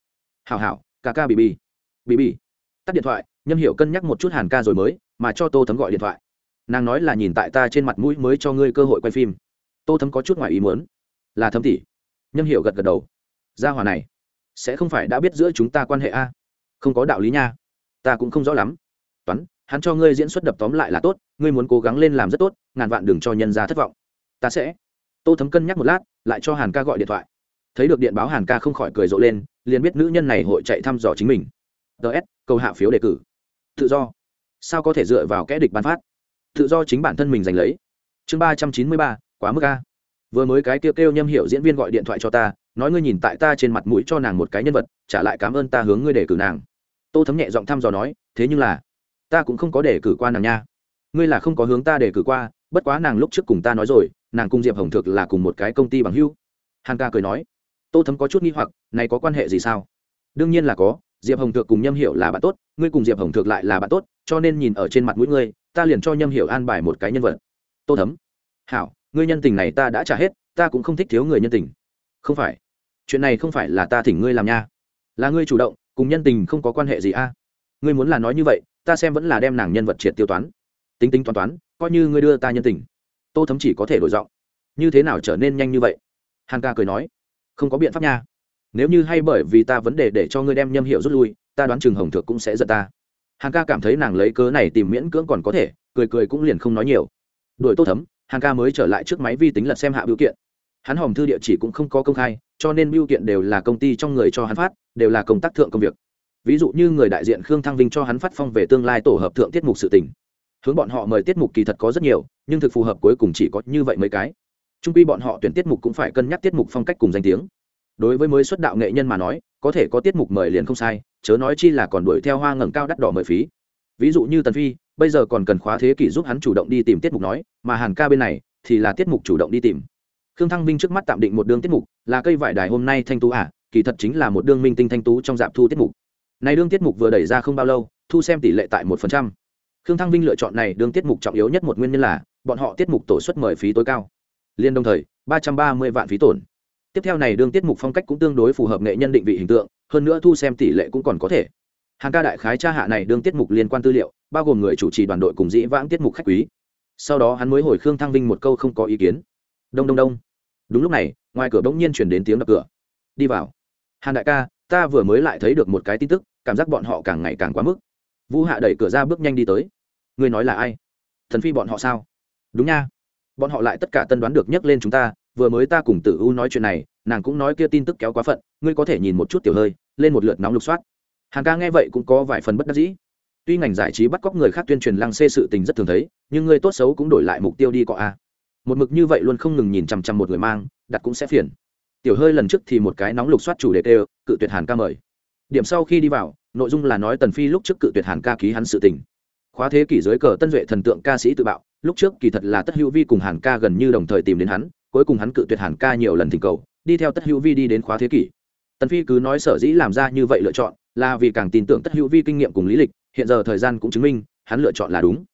Hào hào ca ca bị bị bị bị tắt điện thoại, nhâm hiệu cân nhắc một chút hàn ca rồi mới, mà cho tô thấm gọi điện thoại. Nàng nói là nhìn tại ta trên mặt mũi mới cho ngươi cơ hội quay phim. Tô thấm có chút ngoài ý muốn. Là thấm tỷ. Nhâm hiệu gật gật đầu. Gia hòa này, sẽ không phải đã biết giữa chúng ta quan hệ a? Không có đạo lý nha. Ta cũng không rõ lắm. Toán, hắn cho ngươi diễn xuất đập tóm lại là tốt, ngươi muốn cố gắng lên làm rất tốt, ngàn vạn đừng cho nhân ra thất vọng. Ta sẽ tô thấm cân nhắc một lát, lại cho hàn ca gọi điện thoại. Thấy được điện báo hàn ca không khỏi cười rộ lên, liền biết nữ nhân này hội chạy thăm dò chính mình. Ts câu hạ phiếu đề cử. Tự do. Sao có thể dựa vào kẽ địch bán phát? Tự do chính bản thân mình giành lấy. Chương ba trăm chín mươi ba, quá mức a. Vừa mới cái kêu kêu nhâm hiểu diễn viên gọi điện thoại cho ta, nói ngươi nhìn tại ta trên mặt mũi cho nàng một cái nhân vật, trả lại cảm ơn ta hướng ngươi đề cử nàng. Tô thấm nhẹ giọng thăm dò nói, thế nhưng là, ta cũng không có đề cử qua nàng nha. Ngươi là không có hướng ta đề cử qua, bất quá nàng lúc trước cùng ta nói rồi nàng cùng diệp hồng thực là cùng một cái công ty bằng hưu. Hàn ca cười nói, tô thấm có chút nghi hoặc, này có quan hệ gì sao? Đương nhiên là có, diệp hồng thược cùng nhâm hiểu là bạn tốt, ngươi cùng diệp hồng thược lại là bạn tốt, cho nên nhìn ở trên mặt mũi ngươi, ta liền cho nhâm hiểu an bài một cái nhân vật. Tô thấm? Hảo, ngươi nhân tình này ta đã trả hết, ta cũng không thích thiếu người nhân tình. Không phải, chuyện này không phải là ta thỉnh ngươi làm nha, là ngươi chủ động, cùng nhân tình không có quan hệ gì a. Ngươi muốn là nói như vậy, ta xem vẫn là đem nàng nhân vật triệt tiêu toán. Tính tính toán toán, coi như ngươi đưa ta nhân tình tô thấm chỉ có thể đổi giọng. Như thế nào trở nên nhanh như vậy? Hàn ca cười nói. Không có biện pháp nha. Nếu như hay bởi vì ta vấn đề để cho ngươi đem nhâm hiệu rút lui, ta đoán chừng hồng thượng cũng sẽ giận ta. Hàn ca cảm thấy nàng lấy cớ này tìm miễn cưỡng còn có thể, cười cười cũng liền không nói nhiều. Đuổi tô thấm, hàn ca mới trở lại trước máy vi tính lật xem hạ biểu kiện. Hắn hòm thư địa chỉ cũng không có công khai, cho nên biểu kiện đều là công ty trong người cho hắn phát, đều là công tác thượng công việc. Ví dụ như người đại diện khương thăng vinh cho hắn phát phong về tương lai tổ hợp thượng tiết mục sự tình hướng bọn họ mời tiết mục kỳ thật có rất nhiều, nhưng thực phù hợp cuối cùng chỉ có như vậy mấy cái. Trung quy bọn họ tuyển tiết mục cũng phải cân nhắc tiết mục phong cách cùng danh tiếng. Đối với mới xuất đạo nghệ nhân mà nói, có thể có tiết mục mời liền không sai, chớ nói chi là còn đuổi theo hoa ngẩng cao đắt đỏ mời phí. Ví dụ như tần phi, bây giờ còn cần khóa thế kỷ giúp hắn chủ động đi tìm tiết mục nói, mà hàn ca bên này thì là tiết mục chủ động đi tìm. Khương thăng vinh trước mắt tạm định một đương tiết mục, là cây vải đài hôm nay thanh tú à kỳ thật chính là một đương minh tinh thanh tú trong dạp thu tiết mục. Này đương tiết mục vừa đẩy ra không bao lâu, thu xem tỷ lệ tại một phần trăm khương thăng vinh lựa chọn này đương tiết mục trọng yếu nhất một nguyên nhân là, bọn họ tiết mục tổ suất mời phí tối cao. Liên đồng thời, ba trăm ba mươi vạn phí tổn. Tiếp theo này đương tiết mục phong cách cũng tương đối phù hợp nghệ nhân định vị hình tượng, hơn nữa thu xem tỷ lệ cũng còn có thể. Hàng ca đại khái tra hạ này đương tiết mục liên quan tư liệu, bao gồm người chủ trì đoàn đội cùng dĩ vãng tiết mục khách quý. Sau đó hắn mới hồi khương thăng vinh một câu không có ý kiến. Đông đông đông. Đúng lúc này, ngoài cửa bỗng nhiên chuyển đến tiếng đập cửa. Đi vào. Hàn đại ca, ta vừa mới lại thấy được một cái tin tức, cảm giác bọn họ càng ngày càng quá mức vũ hạ đẩy cửa ra bước nhanh đi tới. Ngươi nói là ai? Thần phi bọn họ sao? Đúng nha. Bọn họ lại tất cả tân đoán được nhắc lên chúng ta, vừa mới ta cùng tử u nói chuyện này, nàng cũng nói kia tin tức kéo quá phận, ngươi có thể nhìn một chút tiểu hơi, lên một lượt nóng lục soát. Hàng ca nghe vậy cũng có vài phần bất đắc dĩ. Tuy ngành giải trí bắt cóc người khác tuyên truyền lăng xê sự tình rất thường thấy, nhưng ngươi tốt xấu cũng đổi lại mục tiêu đi cọ a. Một mực như vậy luôn không ngừng nhìn chằm chằm một người mang, đặt cũng sẽ phiền. Tiểu hơi lần trước thì một cái nóng lục soát chủ đề tê cự tuyệt hàn ca mời điểm sau khi đi vào, nội dung là nói tần phi lúc trước cự tuyệt hàn ca ký hắn sự tình. Khóa thế kỷ dưới cờ tân duệ thần tượng ca sĩ tự bạo, lúc trước kỳ thật là tất hữu vi cùng hàn ca gần như đồng thời tìm đến hắn, cuối cùng hắn cự tuyệt hàn ca nhiều lần thỉnh cầu, đi theo tất hữu vi đi đến khóa thế kỷ. Tần phi cứ nói sở dĩ làm ra như vậy lựa chọn, là vì càng tin tưởng tất hữu vi kinh nghiệm cùng lý lịch, hiện giờ thời gian cũng chứng minh, hắn lựa chọn là đúng.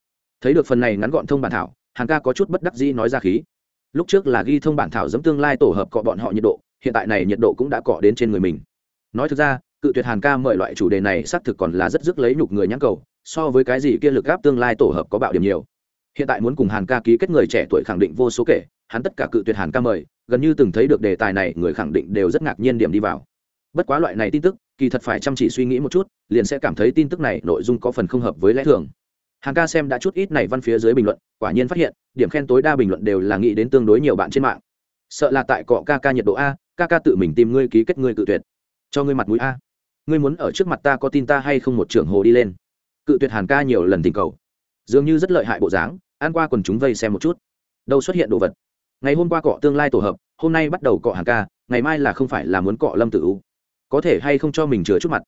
Thấy được phần này ngắn gọn thông bản thảo, hàn ca có chút bất đắc dĩ nói ra khí. Lúc trước là ghi thông bản thảo dẫm tương lai tổ hợp cọ bọn họ nhiệt độ, hiện tại này nhiệt độ cũng đã cọ đến trên người mình. Nói thực ra cự tuyệt hàn ca mời loại chủ đề này xác thực còn là rất rước lấy nhục người nhãn cầu, so với cái gì kia lực gáp tương lai tổ hợp có bạo điểm nhiều. Hiện tại muốn cùng hàn ca ký kết người trẻ tuổi khẳng định vô số kể, hắn tất cả cự tuyệt hàn ca mời, gần như từng thấy được đề tài này, người khẳng định đều rất ngạc nhiên điểm đi vào. Bất quá loại này tin tức, kỳ thật phải chăm chỉ suy nghĩ một chút, liền sẽ cảm thấy tin tức này nội dung có phần không hợp với lẽ thường. Hàn ca xem đã chút ít này văn phía dưới bình luận, quả nhiên phát hiện, điểm khen tối đa bình luận đều là nghĩ đến tương đối nhiều bạn trên mạng. Sợ là tại cọ ca ca nhiệt độ a, ca ca tự mình tìm ngươi ký kết ngươi cự tuyệt. Cho ngươi mặt mũi a ngươi muốn ở trước mặt ta có tin ta hay không một trưởng hồ đi lên? Cự tuyệt hàn ca nhiều lần tình cầu. Dường như rất lợi hại bộ dáng an qua quần chúng vây xem một chút. Đâu xuất hiện đồ vật? Ngày hôm qua cọ tương lai tổ hợp, hôm nay bắt đầu cọ hàn ca, ngày mai là không phải là muốn cọ lâm tử u. Có thể hay không cho mình chừa chút mặt?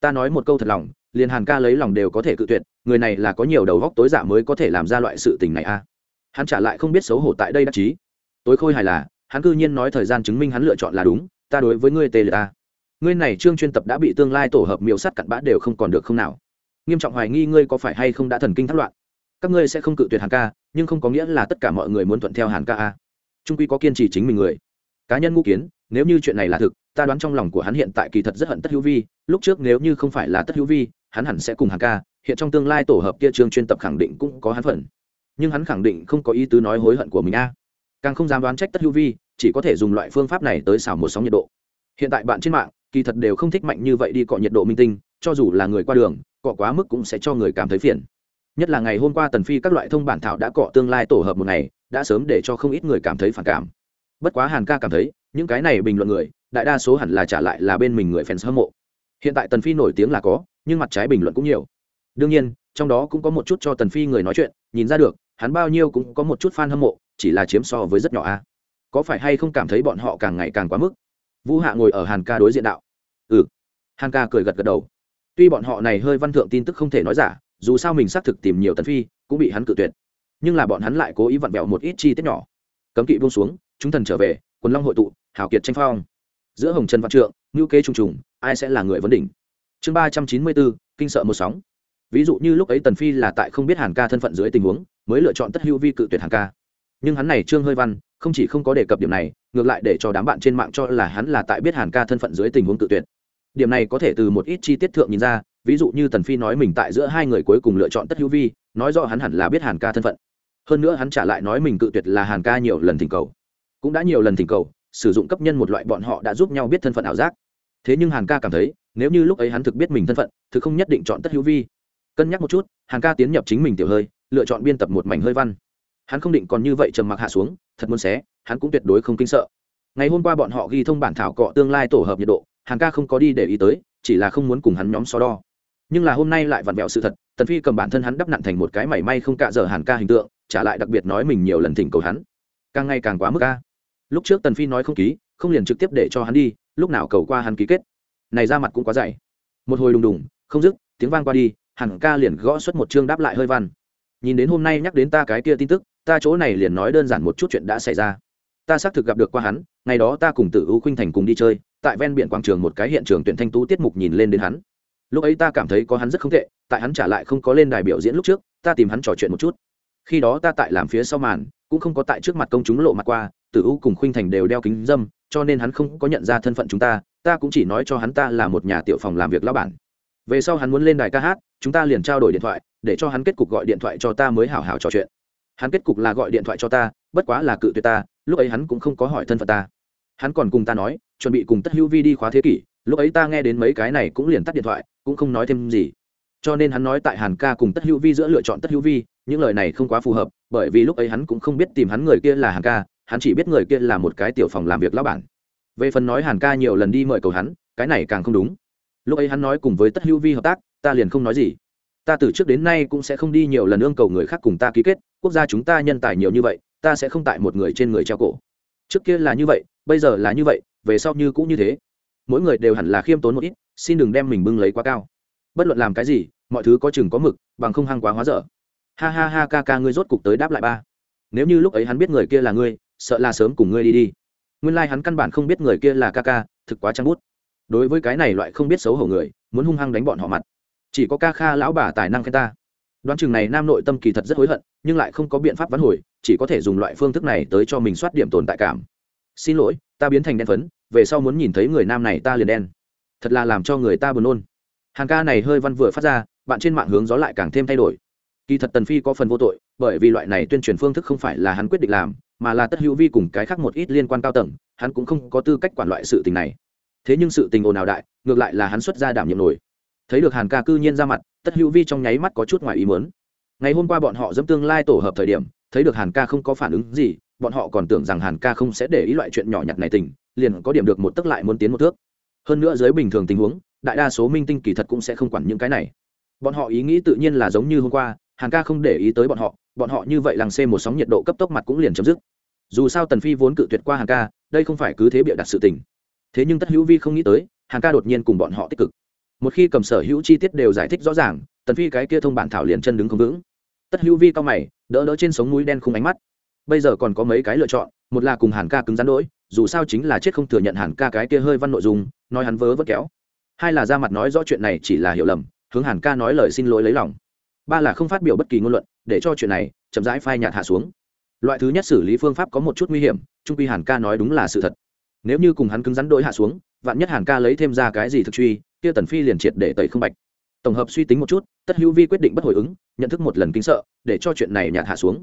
Ta nói một câu thật lòng, liền hàn ca lấy lòng đều có thể cự tuyệt, người này là có nhiều đầu góc tối giả mới có thể làm ra loại sự tình này a. Hắn trả lại không biết xấu hổ tại đây đắc chí. Tối khôi hài là, hắn cư nhiên nói thời gian chứng minh hắn lựa chọn là đúng, ta đối với ngươi tê liệt ta ngươi này trương chuyên tập đã bị tương lai tổ hợp miêu sát cặn bã đều không còn được không nào. Nghiêm trọng hoài nghi ngươi có phải hay không đã thần kinh thất loạn? Các ngươi sẽ không cự tuyệt hàn ca, nhưng không có nghĩa là tất cả mọi người muốn thuận theo hàn ca a. Trung quy có kiên trì chính mình người. Cá nhân ngũ kiến, nếu như chuyện này là thực, ta đoán trong lòng của hắn hiện tại kỳ thật rất hận tất hữu vi, lúc trước nếu như không phải là tất hữu vi, hắn hẳn sẽ cùng hàn ca, hiện trong tương lai tổ hợp kia trường chuyên tập khẳng định cũng có hắn phần nhưng hắn khẳng định không có ý tứ nói hối hận của mình a. Càng không dám đoán trách tất hữu vi, chỉ có thể dùng loại phương pháp này tới xào một sóng nhiệt độ. Hiện tại bạn trên mạng kỳ thật đều không thích mạnh như vậy đi cọ nhiệt độ minh tinh, cho dù là người qua đường, cọ quá mức cũng sẽ cho người cảm thấy phiền. Nhất là ngày hôm qua tần phi các loại thông bản thảo đã cọ tương lai tổ hợp một ngày, đã sớm để cho không ít người cảm thấy phản cảm. Bất quá hàn ca cảm thấy, những cái này bình luận người, đại đa số hẳn là trả lại là bên mình người fans hâm mộ. Hiện tại tần phi nổi tiếng là có, nhưng mặt trái bình luận cũng nhiều. Đương nhiên, trong đó cũng có một chút cho tần phi người nói chuyện, nhìn ra được, hắn bao nhiêu cũng có một chút fan hâm mộ, chỉ là chiếm so với rất nhỏ a. Có phải hay không cảm thấy bọn họ càng ngày càng quá mức? Vũ hạ ngồi ở hàn ca đối diện đạo. Ừ. Hàn ca cười gật gật đầu. Tuy bọn họ này hơi văn thượng tin tức không thể nói giả, dù sao mình xác thực tìm nhiều tần phi, cũng bị hắn cự tuyệt. Nhưng là bọn hắn lại cố ý vặn vẹo một ít chi tiết nhỏ. Cấm kỵ buông xuống, chúng thần trở về, quần long hội tụ, hào kiệt tranh phong. Giữa hồng trần văn trượng ngữ kế trùng trùng, ai sẽ là người vấn đỉnh? Chương ba trăm chín mươi bốn, kinh sợ một sóng. Ví dụ như lúc ấy tần phi là tại không biết hàn ca thân phận dưới tình huống, mới lựa chọn tất hữu vi cự tuyệt hàn ca. Nhưng hắn này trương hơi văn không chỉ không có đề cập điểm này, ngược lại để cho đám bạn trên mạng cho là hắn là tại biết hàn ca thân phận dưới tình huống tự tuyệt. Điểm này có thể từ một ít chi tiết thượng nhìn ra, ví dụ như tần phi nói mình tại giữa hai người cuối cùng lựa chọn tất hữu vi, nói rõ hắn hẳn là biết hàn ca thân phận. Hơn nữa hắn trả lại nói mình cự tuyệt là hàn ca nhiều lần thỉnh cầu. Cũng đã nhiều lần thỉnh cầu, sử dụng cấp nhân một loại bọn họ đã giúp nhau biết thân phận ảo giác. Thế nhưng hàn ca cảm thấy, nếu như lúc ấy hắn thực biết mình thân phận, thực không nhất định chọn tất hữu vi. Cân nhắc một chút, hàn ca tiến nhập chính mình tiểu hơi, lựa chọn biên tập một mảnh hơi văn. Hắn không định còn như vậy trầm mặc hạ xuống thật muốn xé, hắn cũng tuyệt đối không kinh sợ. Ngày hôm qua bọn họ ghi thông bản thảo cọ tương lai tổ hợp nhiệt độ, hàn ca không có đi để ý tới, chỉ là không muốn cùng hắn nhóm so đo. Nhưng là hôm nay lại vặn vẹo sự thật, tần phi cầm bản thân hắn đắp nặn thành một cái mảy may không cạ dở hàn ca hình tượng, trả lại đặc biệt nói mình nhiều lần thỉnh cầu hắn. Càng ngày càng quá mức ca lúc trước tần phi nói không ký, không liền trực tiếp để cho hắn đi, lúc nào cầu qua hắn ký kết. Này ra mặt cũng quá dày. Một hồi đùng đùng, không dứt, tiếng vang qua đi, hàn ca liền gõ xuất một chương đáp lại hơi văn nhìn đến hôm nay nhắc đến ta cái kia tin tức ta chỗ này liền nói đơn giản một chút chuyện đã xảy ra. Ta xác thực gặp được qua hắn, ngày đó ta cùng tử u khuynh thành cùng đi chơi, tại ven biển quảng trường một cái hiện trường tuyển thanh tú tiết mục nhìn lên đến hắn. Lúc ấy ta cảm thấy có hắn rất không tệ, tại hắn trả lại không có lên đài biểu diễn lúc trước, ta tìm hắn trò chuyện một chút. Khi đó ta tại làm phía sau màn, cũng không có tại trước mặt công chúng lộ mặt qua, tử u cùng khuynh thành đều đeo kính dâm, cho nên hắn không có nhận ra thân phận chúng ta ta cũng chỉ nói cho hắn ta là một nhà tiểu phòng làm việc lao bản. Về sau hắn muốn lên đài ca hát, chúng ta liền trao đổi điện thoại, để cho hắn kết cục gọi điện thoại cho ta mới hảo hảo trò chuyện hắn kết cục là gọi điện thoại cho ta, bất quá là cự tuyệt ta, lúc ấy hắn cũng không có hỏi thân phận ta. Hắn còn cùng ta nói, chuẩn bị cùng tất hữu vi đi khóa thế kỷ, lúc ấy ta nghe đến mấy cái này cũng liền tắt điện thoại, cũng không nói thêm gì. Cho nên hắn nói tại hàn ca cùng tất hữu vi giữa lựa chọn tất hữu vi, những lời này không quá phù hợp, bởi vì lúc ấy hắn cũng không biết tìm hắn người kia là hàn ca, hắn chỉ biết người kia là một cái tiểu phòng làm việc lão bản. Về phần nói hàn ca nhiều lần đi mời cầu hắn, cái này càng không đúng. Lúc ấy hắn nói cùng với tất hữu vi hợp tác, ta liền không nói gì ta từ trước đến nay cũng sẽ không đi nhiều lần ương cầu người khác cùng ta ký kết, quốc gia chúng ta nhân tài nhiều như vậy, ta sẽ không tại một người trên người treo cổ. Trước kia là như vậy, bây giờ là như vậy, về sau như cũng như thế. Mỗi người đều hẳn là khiêm tốn một ít, xin đừng đem mình bưng lấy quá cao. Bất luận làm cái gì, mọi thứ có chừng có mực, bằng không hăng quá hóa dở. Ha ha ha, ca ca ngươi rốt cục tới đáp lại ba. Nếu như lúc ấy hắn biết người kia là ngươi, sợ là sớm cùng ngươi đi đi. Nguyên lai、like、hắn căn bản không biết người kia là ca ca, thực quá trăng bút. Đối với cái này loại không biết xấu hổ người, muốn hung hăng đánh bọn họ mặt chỉ có ca kha lão bà tài năng khen ta. Đoán chừng này nam nội tâm kỳ thật rất hối hận, nhưng lại không có biện pháp vắn hồi, chỉ có thể dùng loại phương thức này tới cho mình soát điểm tồn tại cảm. Xin lỗi, ta biến thành đen phấn, về sau muốn nhìn thấy người nam này ta liền đen. Thật là làm cho người ta buồn nôn. Hàng ca này hơi văn vừa phát ra, bạn trên mạng hướng gió lại càng thêm thay đổi. Kỳ thật tần phi có phần vô tội, bởi vì loại này tuyên truyền phương thức không phải là hắn quyết định làm, mà là tất hữu vi cùng cái khác một ít liên quan cao tầng, hắn cũng không có tư cách quản loại sự tình này. Thế nhưng sự tình ồn ào đại, ngược lại là hắn xuất ra đảm nhiệm nổi thấy được hàn ca cư nhiên ra mặt, tất hữu vi trong nháy mắt có chút ngoài ý muốn. Ngày hôm qua bọn họ dẫm tương lai tổ hợp thời điểm, thấy được hàn ca không có phản ứng gì, bọn họ còn tưởng rằng hàn ca không sẽ để ý loại chuyện nhỏ nhặt này tình, liền có điểm được một tức lại muốn tiến một thước. Hơn nữa dưới bình thường tình huống, đại đa số minh tinh kỳ thật cũng sẽ không quản những cái này. Bọn họ ý nghĩ tự nhiên là giống như hôm qua, hàn ca không để ý tới bọn họ bọn họ như vậy làng xê một sóng nhiệt độ cấp tốc mặt cũng liền chấm dứt. Dù sao tần phi vốn cự tuyệt qua hàn ca, đây không phải cứ thế bịa đặt sự tình. Thế nhưng tất hữu vi không nghĩ tới, hàn ca đột nhiên cùng bọn họ tích cực một khi cầm sở hữu chi tiết đều giải thích rõ ràng, tần phi cái kia thông bản thảo liền chân đứng không vững. Tất hữu vi cao mày, đỡ đỡ trên sống mũi đen không ánh mắt. Bây giờ còn có mấy cái lựa chọn, một là cùng hàn ca cứng rắn đỗi dù sao chính là chết không thừa nhận hàn ca cái kia hơi văn nội dung, nói hắn vớ vất kéo. Hai là ra mặt nói rõ chuyện này chỉ là hiểu lầm, hướng hàn ca nói lời xin lỗi lấy lòng. Ba là không phát biểu bất kỳ ngôn luận, để cho chuyện này chậm rãi phai nhạt hạ xuống. Loại thứ nhất xử lý phương pháp có một chút nguy hiểm, trung quy hàn ca nói đúng là sự thật. Nếu như cùng hắn cứng rắn đỗi hạ xuống, vạn nhất hàn ca lấy thêm ra cái gì thực truy kia tần phi liền triệt để tẩy không bạch. Tổng hợp suy tính một chút, tất hữu vi quyết định bất hồi ứng, nhận thức một lần kinh sợ, để cho chuyện này nhạt hạ xuống.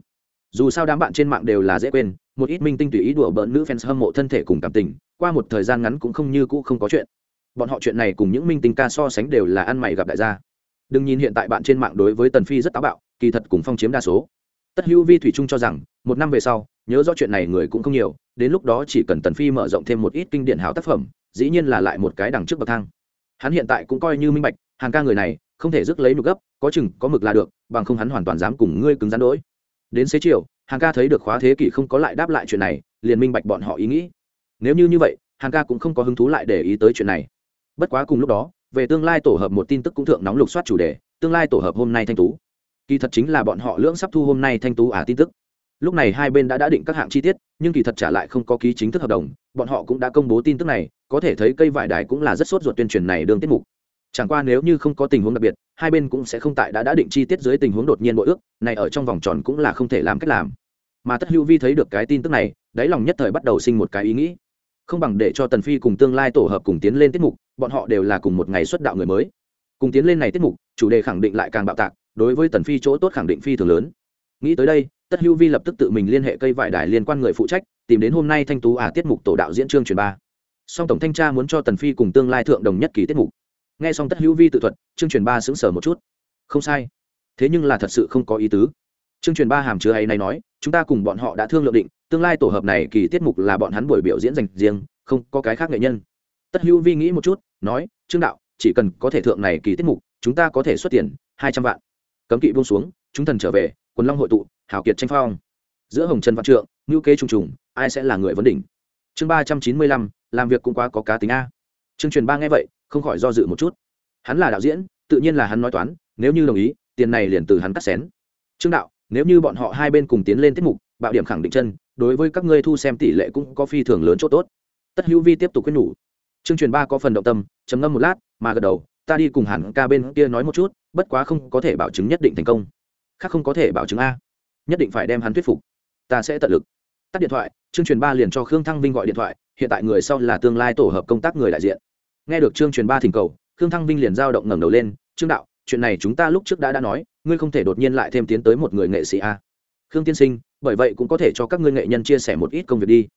Dù sao đám bạn trên mạng đều là dễ quên, một ít minh tinh tùy ý đùa bỡn nữ fans hâm mộ thân thể cùng cảm tình, qua một thời gian ngắn cũng không như cũ không có chuyện. Bọn họ chuyện này cùng những minh tinh ca so sánh đều là ăn mày gặp đại gia. Đừng nhìn hiện tại bạn trên mạng đối với tần phi rất táo bạo, kỳ thật cùng phong chiếm đa số. Tất hữu vi thủy trung cho rằng, một năm về sau, nhớ rõ chuyện này người cũng không nhiều, đến lúc đó chỉ cần tần phi mở rộng thêm một ít kinh điển hảo tác phẩm, dĩ nhiên là lại một cái đằng trước bậc thang hắn hiện tại cũng coi như minh bạch, hàng ca người này, không thể rước lấy nhục gấp, có chừng, có mực là được, bằng không hắn hoàn toàn dám cùng ngươi cứng rắn đỗi đến xế chiều, hàng ca thấy được khóa thế kỷ không có lại đáp lại chuyện này, liền minh bạch bọn họ ý nghĩ. Nếu như như vậy, hàng ca cũng không có hứng thú lại để ý tới chuyện này. Bất quá cùng lúc đó, về tương lai tổ hợp một tin tức cũng thượng nóng lục soát chủ đề, tương lai tổ hợp hôm nay thanh tú. Kỳ thật chính là bọn họ lưỡng sắp thu hôm nay thanh tú à tin tức. Lúc này hai bên đã đã định các hạng chi tiết, nhưng kỳ thật trả lại không có ký chính thức hợp đồng, bọn họ cũng đã công bố tin tức này có thể thấy cây vải đài cũng là rất sốt ruột tuyên truyền này đương tiết mục. Chẳng qua nếu như không có tình huống đặc biệt, hai bên cũng sẽ không tại đã đã định chi tiết dưới tình huống đột nhiên bội ước, này ở trong vòng tròn cũng là không thể làm cách làm. Mà tất hữu vi thấy được cái tin tức này, đáy lòng nhất thời bắt đầu sinh một cái ý nghĩ. Không bằng để cho tần phi cùng tương lai tổ hợp cùng tiến lên tiết mục, bọn họ đều là cùng một ngày xuất đạo người mới. Cùng tiến lên này tiết mục, chủ đề khẳng định lại càng bạo tạc, đối với tần phi chỗ tốt khẳng định phi thường lớn. Nghĩ tới đây, tất hữu vi lập tức tự mình liên hệ cây vải đài liên quan người phụ trách, tìm đến hôm nay thanh tú à tiết mục tổ đạo diễn trương truyền ba song tổng thanh tra muốn cho tần phi cùng tương lai thượng đồng nhất kỳ tiết mục. Nghe xong tất hữu vi tự thuật chương truyền ba sững sờ một chút. Không sai. Thế nhưng là thật sự không có ý tứ. Chương truyền ba hàm chứa ấy này nói, chúng ta cùng bọn họ đã thương lượng định, tương lai tổ hợp này kỳ tiết mục là bọn hắn buổi biểu diễn dành riêng, không có cái khác nghệ nhân. Tất hữu vi nghĩ một chút, nói, trương đạo, chỉ cần có thể thượng này kỳ tiết mục, chúng ta có thể xuất tiền hai trăm vạn. Cấm kỵ buông xuống, chúng thần trở về, quần long hội tụ hảo kiệt tranh phong. Giữa hồng trần văn trượng ngữ kế trùng trùng, ai sẽ là người vấn đỉnh? Chương ba trăm chín mươi lăm làm việc cũng quá có cá tính a. Chương truyền ba nghe vậy, không khỏi do dự một chút. Hắn là đạo diễn, tự nhiên là hắn nói toán, nếu như đồng ý, tiền này liền từ hắn cắt xén. Trương đạo, nếu như bọn họ hai bên cùng tiến lên tiết mục, bạo điểm khẳng định chân, đối với các ngươi thu xem tỷ lệ cũng có phi thường lớn chỗ tốt. Tất hữu vi tiếp tục khuyên nhủ. Chương truyền ba có phần động tâm, trầm ngâm một lát, mà gật đầu, ta đi cùng hẳn ca bên kia nói một chút, bất quá không có thể bảo chứng nhất định thành công. Khác không có thể bảo chứng a. Nhất định phải đem hắn thuyết phục. Ta sẽ tận lực. Tắt điện thoại chương truyền ba liền cho khương thăng vinh gọi điện thoại, hiện tại người sau là tương lai tổ hợp công tác người đại diện. Nghe được chương truyền ba thỉnh cầu, khương thăng vinh liền giao động ngẩng đầu lên, trương đạo, chuyện này chúng ta lúc trước đã đã nói, ngươi không thể đột nhiên lại thêm tiến tới một người nghệ sĩ a. Khương tiên sinh, bởi vậy cũng có thể cho các ngươi nghệ nhân chia sẻ một ít công việc đi.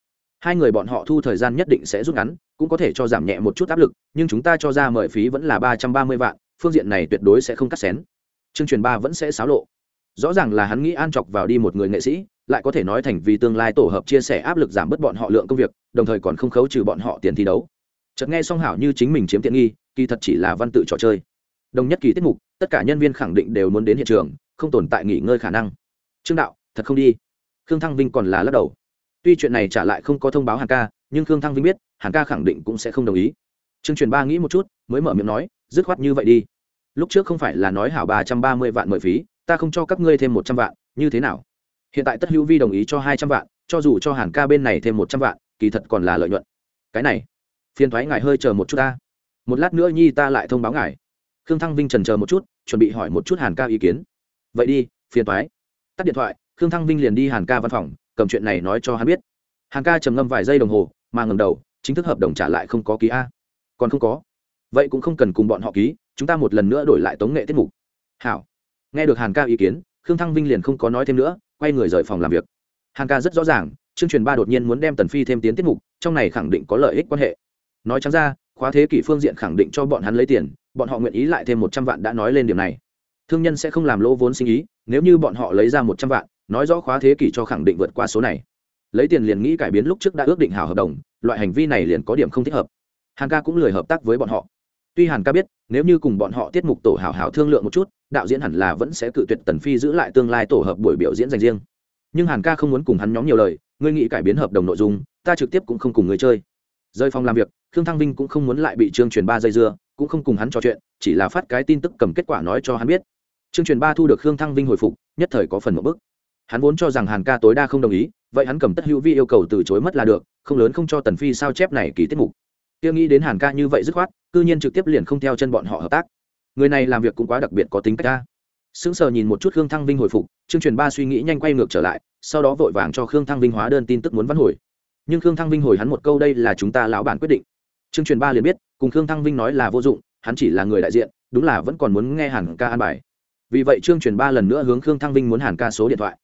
Hai người bọn họ thu thời gian nhất định sẽ rút ngắn, cũng có thể cho giảm nhẹ một chút áp lực, nhưng chúng ta cho ra mời phí vẫn là ba trăm ba mươi vạn, phương diện này tuyệt đối sẽ không cắt xén. Chương truyền ba vẫn sẽ xáo lộ. Rõ ràng là hắn nghĩ an chọc vào đi một người nghệ sĩ lại có thể nói thành vì tương lai tổ hợp chia sẻ áp lực giảm bớt bọn họ lượng công việc, đồng thời còn không khấu trừ bọn họ tiền thi đấu. Chợt nghe song hảo như chính mình chiếm tiện nghi, kỳ thật chỉ là văn tự trò chơi. Đồng nhất kỳ tiết mục, tất cả nhân viên khẳng định đều muốn đến hiện trường, không tồn tại nghỉ ngơi khả năng. Trương đạo, thật không đi. Khương thăng vinh còn là lắc đầu. Tuy chuyện này trả lại không có thông báo hàn ca, nhưng khương thăng vinh biết, hàn ca khẳng định cũng sẽ không đồng ý. Trương truyền ba nghĩ một chút, mới mở miệng nói, dứt khoát như vậy đi. Lúc trước không phải là nói hảo ba trăm ba mươi vạn mời phí, ta không cho các ngươi thêm một trăm vạn, như thế nào? Hiện tại tất hữu vi đồng ý cho hai trăm vạn, cho dù cho hàn ca bên này thêm một trăm vạn, kỳ thật còn là lợi nhuận. Cái này, phiền thoái ngài hơi chờ một chút ta. Một lát nữa nhi ta lại thông báo ngài. Khương thăng vinh trần chờ một chút, chuẩn bị hỏi một chút hàn ca ý kiến. Vậy đi, phiền thoái. Tắt điện thoại, khương thăng vinh liền đi hàn ca văn phòng, cầm chuyện này nói cho hắn biết. Hàn ca trầm ngâm vài giây đồng hồ, mà ngầm đầu, chính thức hợp đồng trả lại không có ký a. Còn không có. Vậy cũng không cần cùng bọn họ ký, chúng ta một lần nữa đổi lại tống nghệ tiết mục. Hảo. Nghe được hàn ca ý kiến, khương thăng vinh liền không có nói thêm nữa quay người rời phòng làm việc. Hàn ca rất rõ ràng chương truyền ba đột nhiên muốn đem tần phi thêm tiến tiết mục, trong này khẳng định có lợi ích quan hệ. Nói trắng ra, khóa thế kỷ phương diện khẳng định cho bọn hắn lấy tiền, bọn họ nguyện ý lại thêm một trăm vạn đã nói lên điểm này. Thương nhân sẽ không làm lỗ vốn sinh ý, nếu như bọn họ lấy ra một trăm vạn, nói rõ khóa thế kỷ cho khẳng định vượt qua số này. Lấy tiền liền nghĩ cải biến lúc trước đã ước định hảo hợp đồng, loại hành vi này liền có điểm không thích hợp. Hàn ca cũng lười hợp tác với bọn họ tuy hàn ca biết, nếu như cùng bọn họ tiết mục tổ hảo hảo thương lượng một chút, đạo diễn hẳn là vẫn sẽ cự tuyệt tần phi giữ lại tương lai tổ hợp buổi biểu diễn dành riêng. Nhưng hàn ca không muốn cùng hắn nhóm nhiều lời, ngươi nghĩ cải biến hợp đồng nội dung, ta trực tiếp cũng không cùng người chơi. Rơi phòng làm việc, khương thăng vinh cũng không muốn lại bị trương truyền ba dây dưa, cũng không cùng hắn trò chuyện, chỉ là phát cái tin tức cầm kết quả nói cho hắn biết. Trương truyền ba thu được khương thăng vinh hồi phục, nhất thời có phần một bức. Hắn vốn cho rằng hàn ca tối đa không đồng ý, vậy hắn cầm tất hữu vi yêu cầu từ chối mất là được, không lớn không cho tần phi sao chép này ký tiết mục tiêu nghĩ đến hàn ca như vậy dứt khoát, cư nhiên trực tiếp liền không theo chân bọn họ hợp tác. Người này làm việc cũng quá đặc biệt có tính cách ca sững sờ nhìn một chút khương thăng vinh hồi phục chương truyền ba suy nghĩ nhanh quay ngược trở lại, sau đó vội vàng cho khương thăng vinh hóa đơn tin tức muốn văn hồi. Nhưng khương thăng vinh hồi hắn một câu đây là chúng ta lão bản quyết định. Chương truyền ba liền biết, cùng khương thăng vinh nói là vô dụng, hắn chỉ là người đại diện, đúng là vẫn còn muốn nghe hàn ca an bài. Vì vậy trương truyền ba lần nữa hướng khương thăng vinh muốn hàn ca số điện thoại.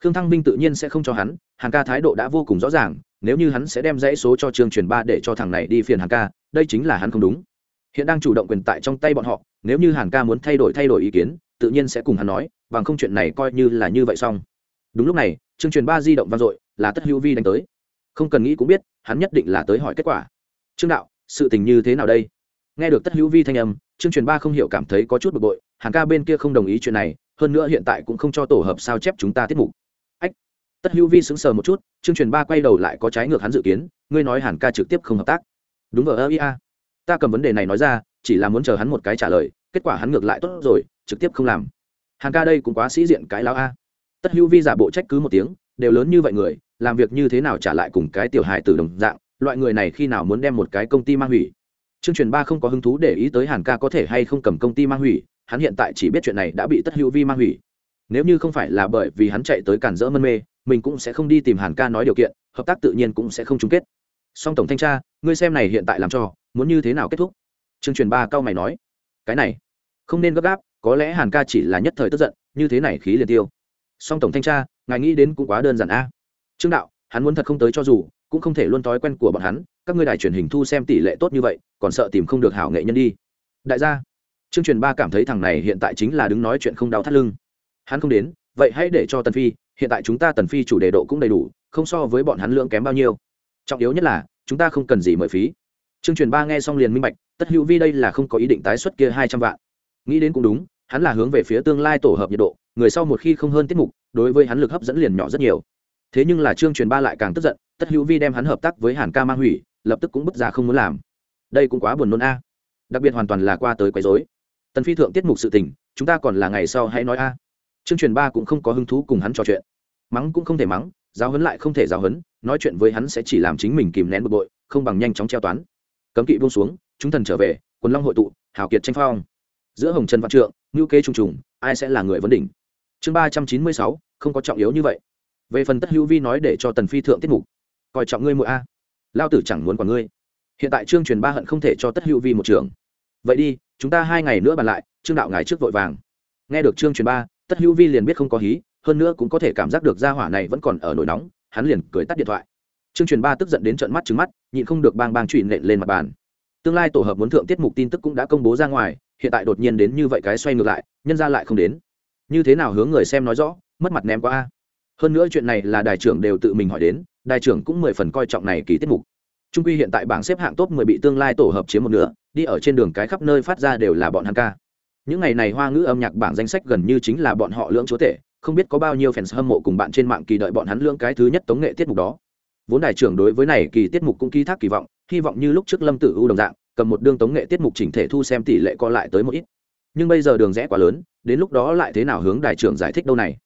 Khương thăng vinh tự nhiên sẽ không cho hắn, hàn ca thái độ đã vô cùng rõ ràng nếu như hắn sẽ đem dãy số cho trương truyền ba để cho thằng này đi phiền hàng ca, đây chính là hắn không đúng. Hiện đang chủ động quyền tại trong tay bọn họ, nếu như hàn ca muốn thay đổi thay đổi ý kiến, tự nhiên sẽ cùng hắn nói, bằng không chuyện này coi như là như vậy xong. Đúng lúc này chương truyền ba di động vang dội, là tất hữu vi đánh tới. Không cần nghĩ cũng biết, hắn nhất định là tới hỏi kết quả. Trương đạo, sự tình như thế nào đây? Nghe được tất hữu vi thanh âm chương truyền ba không hiểu cảm thấy có chút bực bội, hàn ca bên kia không đồng ý chuyện này, hơn nữa hiện tại cũng không cho tổ hợp sao chép chúng ta tiết mục tất hữu vi sững sờ một chút chương truyền ba quay đầu lại có trái ngược hắn dự kiến, ngươi nói hàn ca trực tiếp không hợp tác. Đúng vờ ơ ia ta cầm vấn đề này nói ra, chỉ là muốn chờ hắn một cái trả lời, kết quả hắn ngược lại tốt rồi, trực tiếp không làm. Hàn ca đây cũng quá sĩ diện cái lao a. Tất hữu vi giả bộ trách cứ một tiếng, đều lớn như vậy người, làm việc như thế nào trả lại cùng cái tiểu hài từ đồng dạng, loại người này khi nào muốn đem một cái công ty mang hủy? Chương truyền ba không có hứng thú để ý tới hàn ca có thể hay không cầm công ty mang hủy, hắn hiện tại chỉ biết chuyện này đã bị tất hữu vi mang hủy. Nếu như không phải là bởi vì hắn chạy tới cản rỡ mân mê mình cũng sẽ không đi tìm hàn ca nói điều kiện, hợp tác tự nhiên cũng sẽ không chung kết. Song tổng thanh tra, ngươi xem này hiện tại làm cho, muốn như thế nào kết thúc? Chương truyền ba cao mày nói. Cái này, không nên gấp gáp, có lẽ hàn ca chỉ là nhất thời tức giận, như thế này khí liền tiêu. Song tổng thanh tra, ngài nghĩ đến cũng quá đơn giản a. Trương đạo, hắn muốn thật không tới cho dù, cũng không thể luôn thói quen của bọn hắn, các ngươi đài truyền hình thu xem tỷ lệ tốt như vậy, còn sợ tìm không được hảo nghệ nhân đi. Đại gia, Trương truyền ba cảm thấy thằng này hiện tại chính là đứng nói chuyện không đau thắt lưng. Hắn không đến, vậy hãy để cho tần phi hiện tại chúng ta tần phi chủ đề độ cũng đầy đủ, không so với bọn hắn lượng kém bao nhiêu. Trọng yếu nhất là, chúng ta không cần gì mời phí. Chương truyền ba nghe xong liền minh bạch, tất hữu vi đây là không có ý định tái xuất kia hai trăm vạn. Nghĩ đến cũng đúng, hắn là hướng về phía tương lai tổ hợp nhiệt độ, người sau một khi không hơn tiết mục, đối với hắn lực hấp dẫn liền nhỏ rất nhiều. Thế nhưng là chương truyền ba lại càng tức giận, tất hữu vi đem hắn hợp tác với hàn ca mang hủy, lập tức cũng bứt ra không muốn làm. Đây cũng quá buồn nôn a. Đặc biệt hoàn toàn là qua tới quấy rối. Tần phi thượng tiết mục sự tình, chúng ta còn là ngày sau hãy nói a chương truyền ba cũng không có hứng thú cùng hắn trò chuyện. Mắng cũng không thể mắng, giáo huấn lại không thể giáo huấn, nói chuyện với hắn sẽ chỉ làm chính mình kìm nén bực bội, không bằng nhanh chóng treo toán. Cấm kỵ buông xuống, chúng thần trở về, quần long hội tụ, hào kiệt tranh phong. Giữa hồng trần văn trượng ngữ kế trùng trùng, ai sẽ là người vấn đỉnh? Chương ba trăm chín mươi sáu, không có trọng yếu như vậy. Về phần tất hữu vi nói để cho tần phi thượng tiết mục. Coi trọng ngươi mỗi a. Lao tử chẳng muốn quản ngươi. Hiện tại trương truyền ba hận không thể cho tất hữu vi một trường. Vậy đi, chúng ta hai ngày nữa bàn lại, trương đạo ngài trước vội vàng. Nghe được trương truyền ba tất hữu vi liền biết không có hí, hơn nữa cũng có thể cảm giác được gia hỏa này vẫn còn ở nổi nóng, hắn liền cười tắt điện thoại. Trương truyền ba tức giận đến trận mắt trứng mắt, nhịn không được bang bang trụy nện lên mặt bàn. Tương lai tổ hợp muốn thượng tiết mục tin tức cũng đã công bố ra ngoài, hiện tại đột nhiên đến như vậy cái xoay ngược lại, nhân ra lại không đến. Như thế nào hướng người xem nói rõ, mất mặt ném qua a. Hơn nữa chuyện này là đài trưởng đều tự mình hỏi đến, đài trưởng cũng mười phần coi trọng này kỳ tiết mục. Trung quy hiện tại bảng xếp hạng top mười bị tương lai tổ hợp chiếm một nửa, đi ở trên đường cái khắp nơi phát ra đều là bọn hắn ca những ngày này hoa ngữ âm nhạc bảng danh sách gần như chính là bọn họ lưỡng chúa tể, không biết có bao nhiêu fans hâm mộ cùng bạn trên mạng kỳ đợi bọn hắn lưỡng cái thứ nhất tống nghệ tiết mục đó. Vốn đài trưởng đối với này kỳ tiết mục cũng ký thác kỳ vọng, hy vọng như lúc trước lâm tử u đồng dạng, cầm một đương tống nghệ tiết mục chỉnh thể thu xem tỷ lệ co lại tới một ít. Nhưng bây giờ đường rẽ quá lớn, đến lúc đó lại thế nào hướng đài trưởng giải thích đâu này?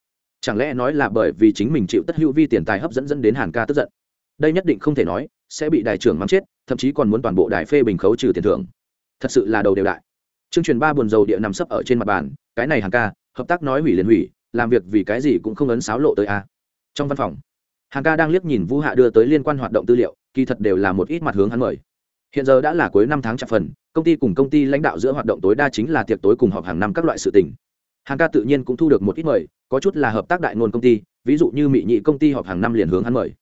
Chẳng lẽ nói là bởi vì chính mình chịu tất hữu vi tiền tài hấp dẫn dẫn đến hàn ca tức giận? Đây nhất định không thể nói, sẽ bị đài trưởng mắng chết, thậm chí còn muốn toàn bộ đài phê bình khấu trừ tiền thưởng. Thật sự là đầu đều đại chương truyền ba buồn dầu địa nằm sấp ở trên mặt bàn, cái này hàng ca, hợp tác nói hủy liền hủy, làm việc vì cái gì cũng không ấn sáo lộ tới a. Trong văn phòng, hàng ca đang liếc nhìn vũ hạ đưa tới liên quan hoạt động tư liệu, kỳ thật đều là một ít mặt hướng hắn mời. Hiện giờ đã là cuối năm tháng chạp phần, công ty cùng công ty lãnh đạo giữa hoạt động tối đa chính là tiệc tối cùng họp hàng năm các loại sự tình. Hàng ca tự nhiên cũng thu được một ít mời, có chút là hợp tác đại ngôn công ty, ví dụ như mỹ nhị công ty họp hàng năm liền hướng hắn mời.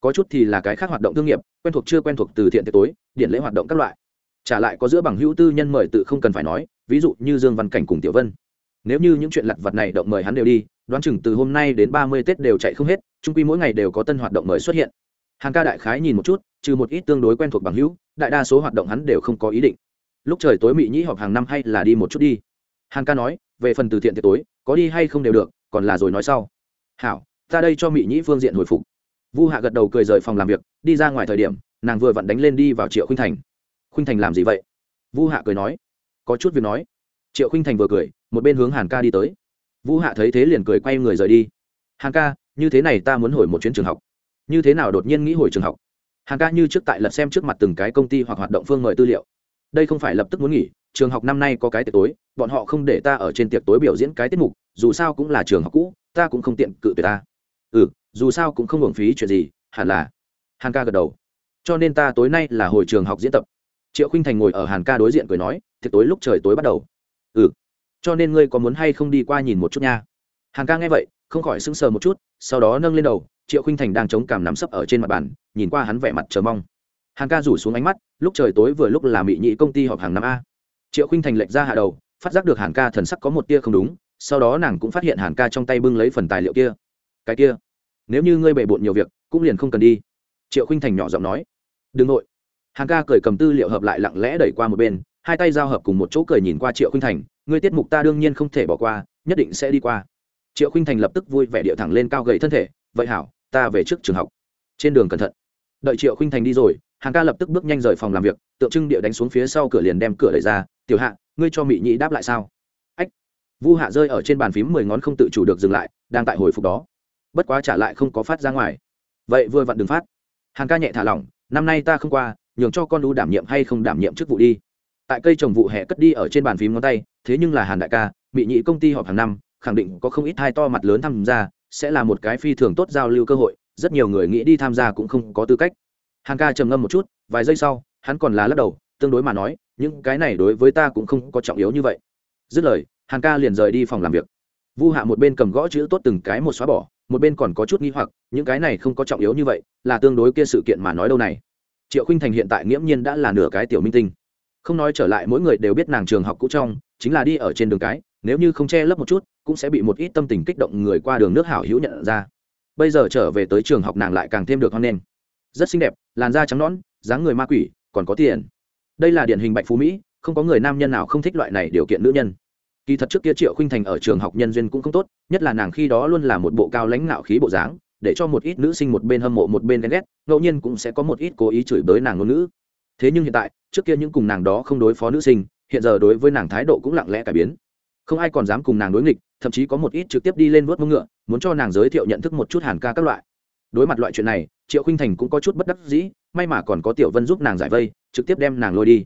Có chút thì là cái khác hoạt động thương nghiệp, quen thuộc chưa quen thuộc từ thiện tiệc tối, điện lễ hoạt động các loại trả lại có giữa bằng hữu tư nhân mời tự không cần phải nói, ví dụ như dương văn cảnh cùng tiểu vân. Nếu như những chuyện lặt vặt này động mời hắn đều đi, đoán chừng từ hôm nay đến ba mươi tết đều chạy không hết trung quy mỗi ngày đều có tân hoạt động mời xuất hiện. Hàng ca đại khái nhìn một chút, trừ một ít tương đối quen thuộc bằng hữu, đại đa số hoạt động hắn đều không có ý định. Lúc trời tối mỹ nhĩ họp hàng năm hay là đi một chút đi. Hàng ca nói, về phần từ thiện tiệc tối, có đi hay không đều được, còn là rồi nói sau. Hảo, ta đây cho mỹ nhĩ phương diện hồi phục. Vu hạ gật đầu cười rời phòng làm việc, đi ra ngoài thời điểm, nàng vừa vặn đánh lên đi vào triệu khinh thành khuynh thành làm gì vậy? Vu hạ cười nói. Có chút việc nói. Triệu khuynh thành vừa cười, một bên hướng hàn ca đi tới. Vu hạ thấy thế liền cười quay người rời đi. Hàn ca, như thế này ta muốn hồi một chuyến trường học. Như thế nào đột nhiên nghĩ hồi trường học? Hàn ca như trước tại lật xem trước mặt từng cái công ty hoặc hoạt động phương mời tư liệu. Đây không phải lập tức muốn nghỉ, trường học năm nay có cái tiệc tối, bọn họ không để ta ở trên tiệc tối biểu diễn cái tiết mục, dù sao cũng là trường học cũ, ta cũng không tiện cự tuyệt ta. Ừ dù sao cũng không hưởng phí chuyện gì, hẳn là. Hàn ca gật đầu. Cho nên ta tối nay là hồi trường học diễn tập triệu khinh thành ngồi ở hàn ca đối diện cười nói, tiệc tối lúc trời tối bắt đầu. Ừ cho nên ngươi có muốn hay không đi qua nhìn một chút nha? Hàn ca nghe vậy, không khỏi sững sờ một chút, sau đó nâng lên đầu, triệu khinh thành đang chống cằm nắm sấp ở trên mặt bàn, nhìn qua hắn vẻ mặt chờ mong. Hàn ca rủ xuống ánh mắt, lúc trời tối vừa lúc là mỹ nhị công ty họp hàng năm a. Triệu khinh thành lệch ra hạ đầu, phát giác được hàn ca thần sắc có một tia không đúng, sau đó nàng cũng phát hiện hàn ca trong tay bưng lấy phần tài liệu kia. Cái kia, nếu như ngươi bề bộn nhiều việc, cũng liền không cần đi. Triệu khinh thành nhỏ giọng nói. Đừng nội Hàng ca cười cầm tư liệu hợp lại lặng lẽ đẩy qua một bên, hai tay giao hợp cùng một chỗ cười nhìn qua triệu khinh thành, ngươi tiết mục ta đương nhiên không thể bỏ qua, nhất định sẽ đi qua. Triệu khinh thành lập tức vui vẻ điệu thẳng lên cao gầy thân thể, vậy hảo, ta về trước trường học. Trên đường cẩn thận. Đợi triệu khinh thành đi rồi, hàng ca lập tức bước nhanh rời phòng làm việc, tượng trưng điệu đánh xuống phía sau cửa liền đem cửa đẩy ra, tiểu hạ, ngươi cho mỹ nhị đáp lại sao? Ách. Vu hạ rơi ở trên bàn phím mười ngón không tự chủ được dừng lại, đang tại hồi phục đó. Bất quá trả lại không có phát ra ngoài. Vậy vừa vặn đừng phát. Hàng ca nhẹ thả lỏng, năm nay ta không qua nhường cho con đu đảm nhiệm hay không đảm nhiệm chức vụ đi. Tại cây trồng vụ hè cất đi ở trên bàn phím ngón tay, thế nhưng là hàn đại ca bị nhị công ty họp hàng năm, khẳng định có không ít hai to mặt lớn tham gia, sẽ là một cái phi thường tốt giao lưu cơ hội, rất nhiều người nghĩ đi tham gia cũng không có tư cách. Hàng ca trầm ngâm một chút, vài giây sau, hắn còn là lắc đầu, tương đối mà nói, những cái này đối với ta cũng không có trọng yếu như vậy. Dứt lời hàng ca liền rời đi phòng làm việc. Vu hạ một bên cầm gõ chữ tốt từng cái một xóa bỏ, một bên còn có chút nghi hoặc, những cái này không có trọng yếu như vậy, là tương đối kia sự kiện mà nói đâu này triệu khinh thành hiện tại nghiễm nhiên đã là nửa cái tiểu minh tinh. Không nói trở lại, mỗi người đều biết nàng trường học cũ trong, chính là đi ở trên đường cái, nếu như không che lấp một chút, cũng sẽ bị một ít tâm tình kích động người qua đường nước hảo hữu nhận ra. Bây giờ trở về tới trường học nàng lại càng thêm được hoan nghênh. Rất xinh đẹp, làn da trắng nõn, dáng người ma quỷ, còn có tiền. Đây là điển hình bạch phú mỹ, không có người nam nhân nào không thích loại này điều kiện nữ nhân. Kỳ thật trước kia triệu khinh thành ở trường học nhân duyên cũng không tốt, nhất là nàng khi đó luôn là một bộ cao lãnh ngạo khí bộ dáng để cho một ít nữ sinh một bên hâm mộ một bên ghen ghét, ngẫu nhiên cũng sẽ có một ít cố ý chửi bới nàng ngôn nữ thế nhưng hiện tại, trước kia những cùng nàng đó không đối phó nữ sinh, hiện giờ đối với nàng thái độ cũng lặng lẽ cải biến. Không ai còn dám cùng nàng đối nghịch, thậm chí có một ít trực tiếp đi lên vớt mông ngựa, muốn cho nàng giới thiệu nhận thức một chút hàn ca các loại. Đối mặt loại chuyện này, triệu khinh thành cũng có chút bất đắc dĩ, may mà còn có tiểu vân giúp nàng giải vây, trực tiếp đem nàng lôi đi.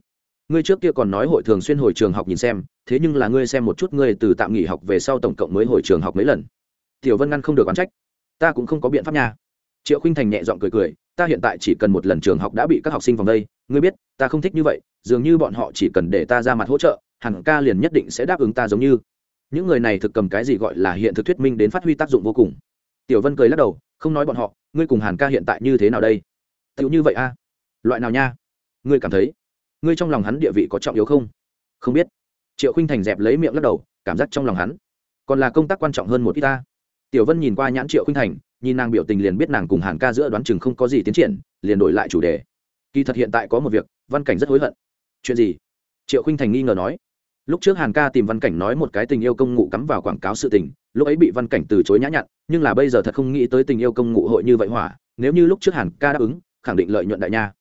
Ngươi trước kia còn nói hội thường xuyên hồi trường học nhìn xem, thế nhưng là ngươi xem một chút ngươi từ tạm nghỉ học về sau tổng cộng mới hồi trường học mấy lần. Tiểu vân ngăn không được oán trách ta cũng không có biện pháp nha. Triệu khinh thành nhẹ giọng cười cười, ta hiện tại chỉ cần một lần trường học đã bị các học sinh vòng đây, ngươi biết, ta không thích như vậy, dường như bọn họ chỉ cần để ta ra mặt hỗ trợ, hẳn ca liền nhất định sẽ đáp ứng ta giống như. Những người này thực cầm cái gì gọi là hiện thực thuyết minh đến phát huy tác dụng vô cùng. Tiểu vân cười lắc đầu, không nói bọn họ, ngươi cùng hàn ca hiện tại như thế nào đây? Tựu như vậy a? Loại nào nha? Ngươi cảm thấy, ngươi trong lòng hắn địa vị có trọng yếu không? Không biết. Triệu khinh thành dẹp lấy miệng lắc đầu, cảm giác trong lòng hắn còn là công tác quan trọng hơn một ít ta tiểu vân nhìn qua nhãn triệu khinh thành, nhìn nàng biểu tình liền biết nàng cùng hàn ca giữa đoán chừng không có gì tiến triển, liền đổi lại chủ đề. Kỳ thật hiện tại có một việc, văn cảnh rất hối hận. Chuyện gì? Triệu khinh thành nghi ngờ nói. Lúc trước hàn ca tìm văn cảnh nói một cái tình yêu công ngụ cắm vào quảng cáo sự tình, lúc ấy bị văn cảnh từ chối nhã nhặn, nhưng là bây giờ thật không nghĩ tới tình yêu công ngụ hội như vậy hỏa, nếu như lúc trước hàn ca đáp ứng, khẳng định lợi nhuận đại nha.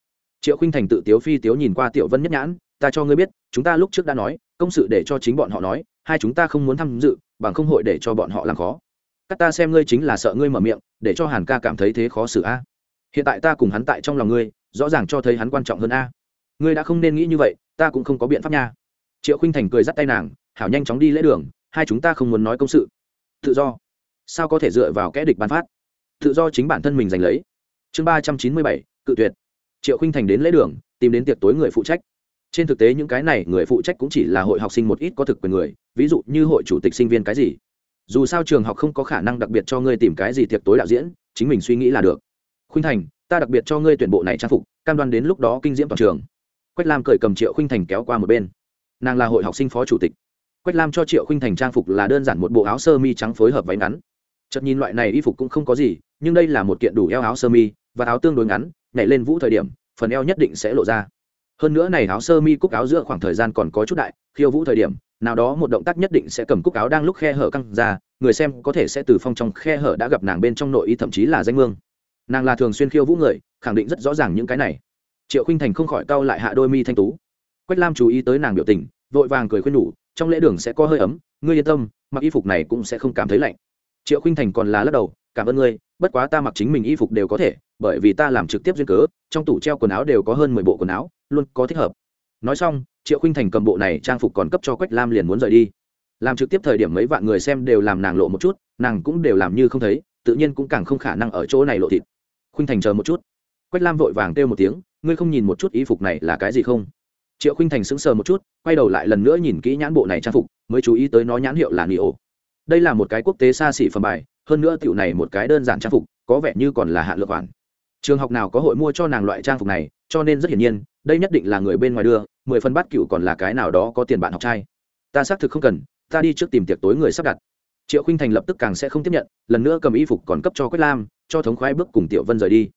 Triệu khinh thành tự tiếu phi tiếu nhìn qua tiểu vân nhất nhãn, ta cho ngươi biết, chúng ta lúc trước đã nói, công sự để cho chính bọn họ nói, hai chúng ta không muốn tham dự, bằng không hội để cho bọn họ làm khó. Cắt ta xem ngươi chính là sợ ngươi mở miệng, để cho hàn ca cảm thấy thế khó xử a. Hiện tại ta cùng hắn tại trong lòng ngươi, rõ ràng cho thấy hắn quan trọng hơn a. Ngươi đã không nên nghĩ như vậy, ta cũng không có biện pháp nha. Triệu khinh thành cười dắt tay nàng, hảo nhanh chóng đi lễ đường, hai chúng ta không muốn nói công sự. Tự do. Sao có thể dựa vào kẽ địch bán phát? Tự do chính bản thân mình giành lấy. Chương ba trăm chín mươi bảy, cự tuyệt. Triệu khinh thành đến lễ đường, tìm đến tiệc tối người phụ trách. Trên thực tế những cái này người phụ trách cũng chỉ là hội học sinh một ít có thực quyền người, ví dụ như hội chủ tịch sinh viên cái gì dù sao trường học không có khả năng đặc biệt cho ngươi tìm cái gì tiệc tối đạo diễn, chính mình suy nghĩ là được. Khuynh thành, ta đặc biệt cho ngươi tuyển bộ này trang phục, cam đoan đến lúc đó kinh diễm toàn trường. Quách lam cởi cầm triệu khuynh thành kéo qua một bên. Nàng là hội học sinh phó chủ tịch. Quách lam cho triệu khuynh thành trang phục là đơn giản một bộ áo sơ mi trắng phối hợp váy ngắn. Chật nhìn loại này y phục cũng không có gì, nhưng đây là một kiện đủ eo áo sơ mi, và áo tương đối ngắn, nhảy lên vũ thời điểm, phần eo nhất định sẽ lộ ra. Hơn nữa này áo sơ mi cúc áo giữa khoảng thời gian còn có chút đại, khiêu vũ thời điểm nào đó một động tác nhất định sẽ cầm cúc áo đang lúc khe hở căng ra, người xem có thể sẽ từ phong trong khe hở đã gặp nàng bên trong nội y thậm chí là danh mương. Nàng là thường xuyên khiêu vũ người, khẳng định rất rõ ràng những cái này. Triệu khinh thành không khỏi cau lại hạ đôi mi thanh tú. Quách lam chú ý tới nàng biểu tình, vội vàng cười khuyên nhủ, trong lễ đường sẽ có hơi ấm, ngươi yên tâm, mặc y phục này cũng sẽ không cảm thấy lạnh. Triệu khinh thành còn là lắc đầu, cảm ơn ngươi, bất quá ta mặc chính mình y phục đều có thể, bởi vì ta làm trực tiếp duyên cớ, trong tủ treo quần áo đều có hơn mười bộ quần áo, luôn có thích hợp nói xong, triệu khinh thành cầm bộ này trang phục còn cấp cho quách lam liền muốn rời đi. Làm trực tiếp thời điểm mấy vạn người xem đều làm nàng lộ một chút, nàng cũng đều làm như không thấy, tự nhiên cũng càng không khả năng ở chỗ này lộ thịt. Khinh thành chờ một chút. Quách lam vội vàng kêu một tiếng, ngươi không nhìn một chút y phục này là cái gì không? Triệu khinh thành sững sờ một chút, quay đầu lại lần nữa nhìn kỹ nhãn bộ này trang phục, mới chú ý tới nó nhãn hiệu là nị ổ đây là một cái quốc tế xa xỉ phẩm bài, hơn nữa tiểu này một cái đơn giản trang phục, có vẻ như còn là hạ lược khoản trường học nào có hội mua cho nàng loại trang phục này cho nên rất hiển nhiên, đây nhất định là người bên ngoài đưa, mười phần bát cựu còn là cái nào đó có tiền bạn học trai. Ta xác thực không cần, ta đi trước tìm tiệc tối người sắp đặt. Triệu khinh thành lập tức càng sẽ không tiếp nhận, lần nữa cầm y phục còn cấp cho quách lam, cho thống khoái bước cùng tiểu vân rời đi.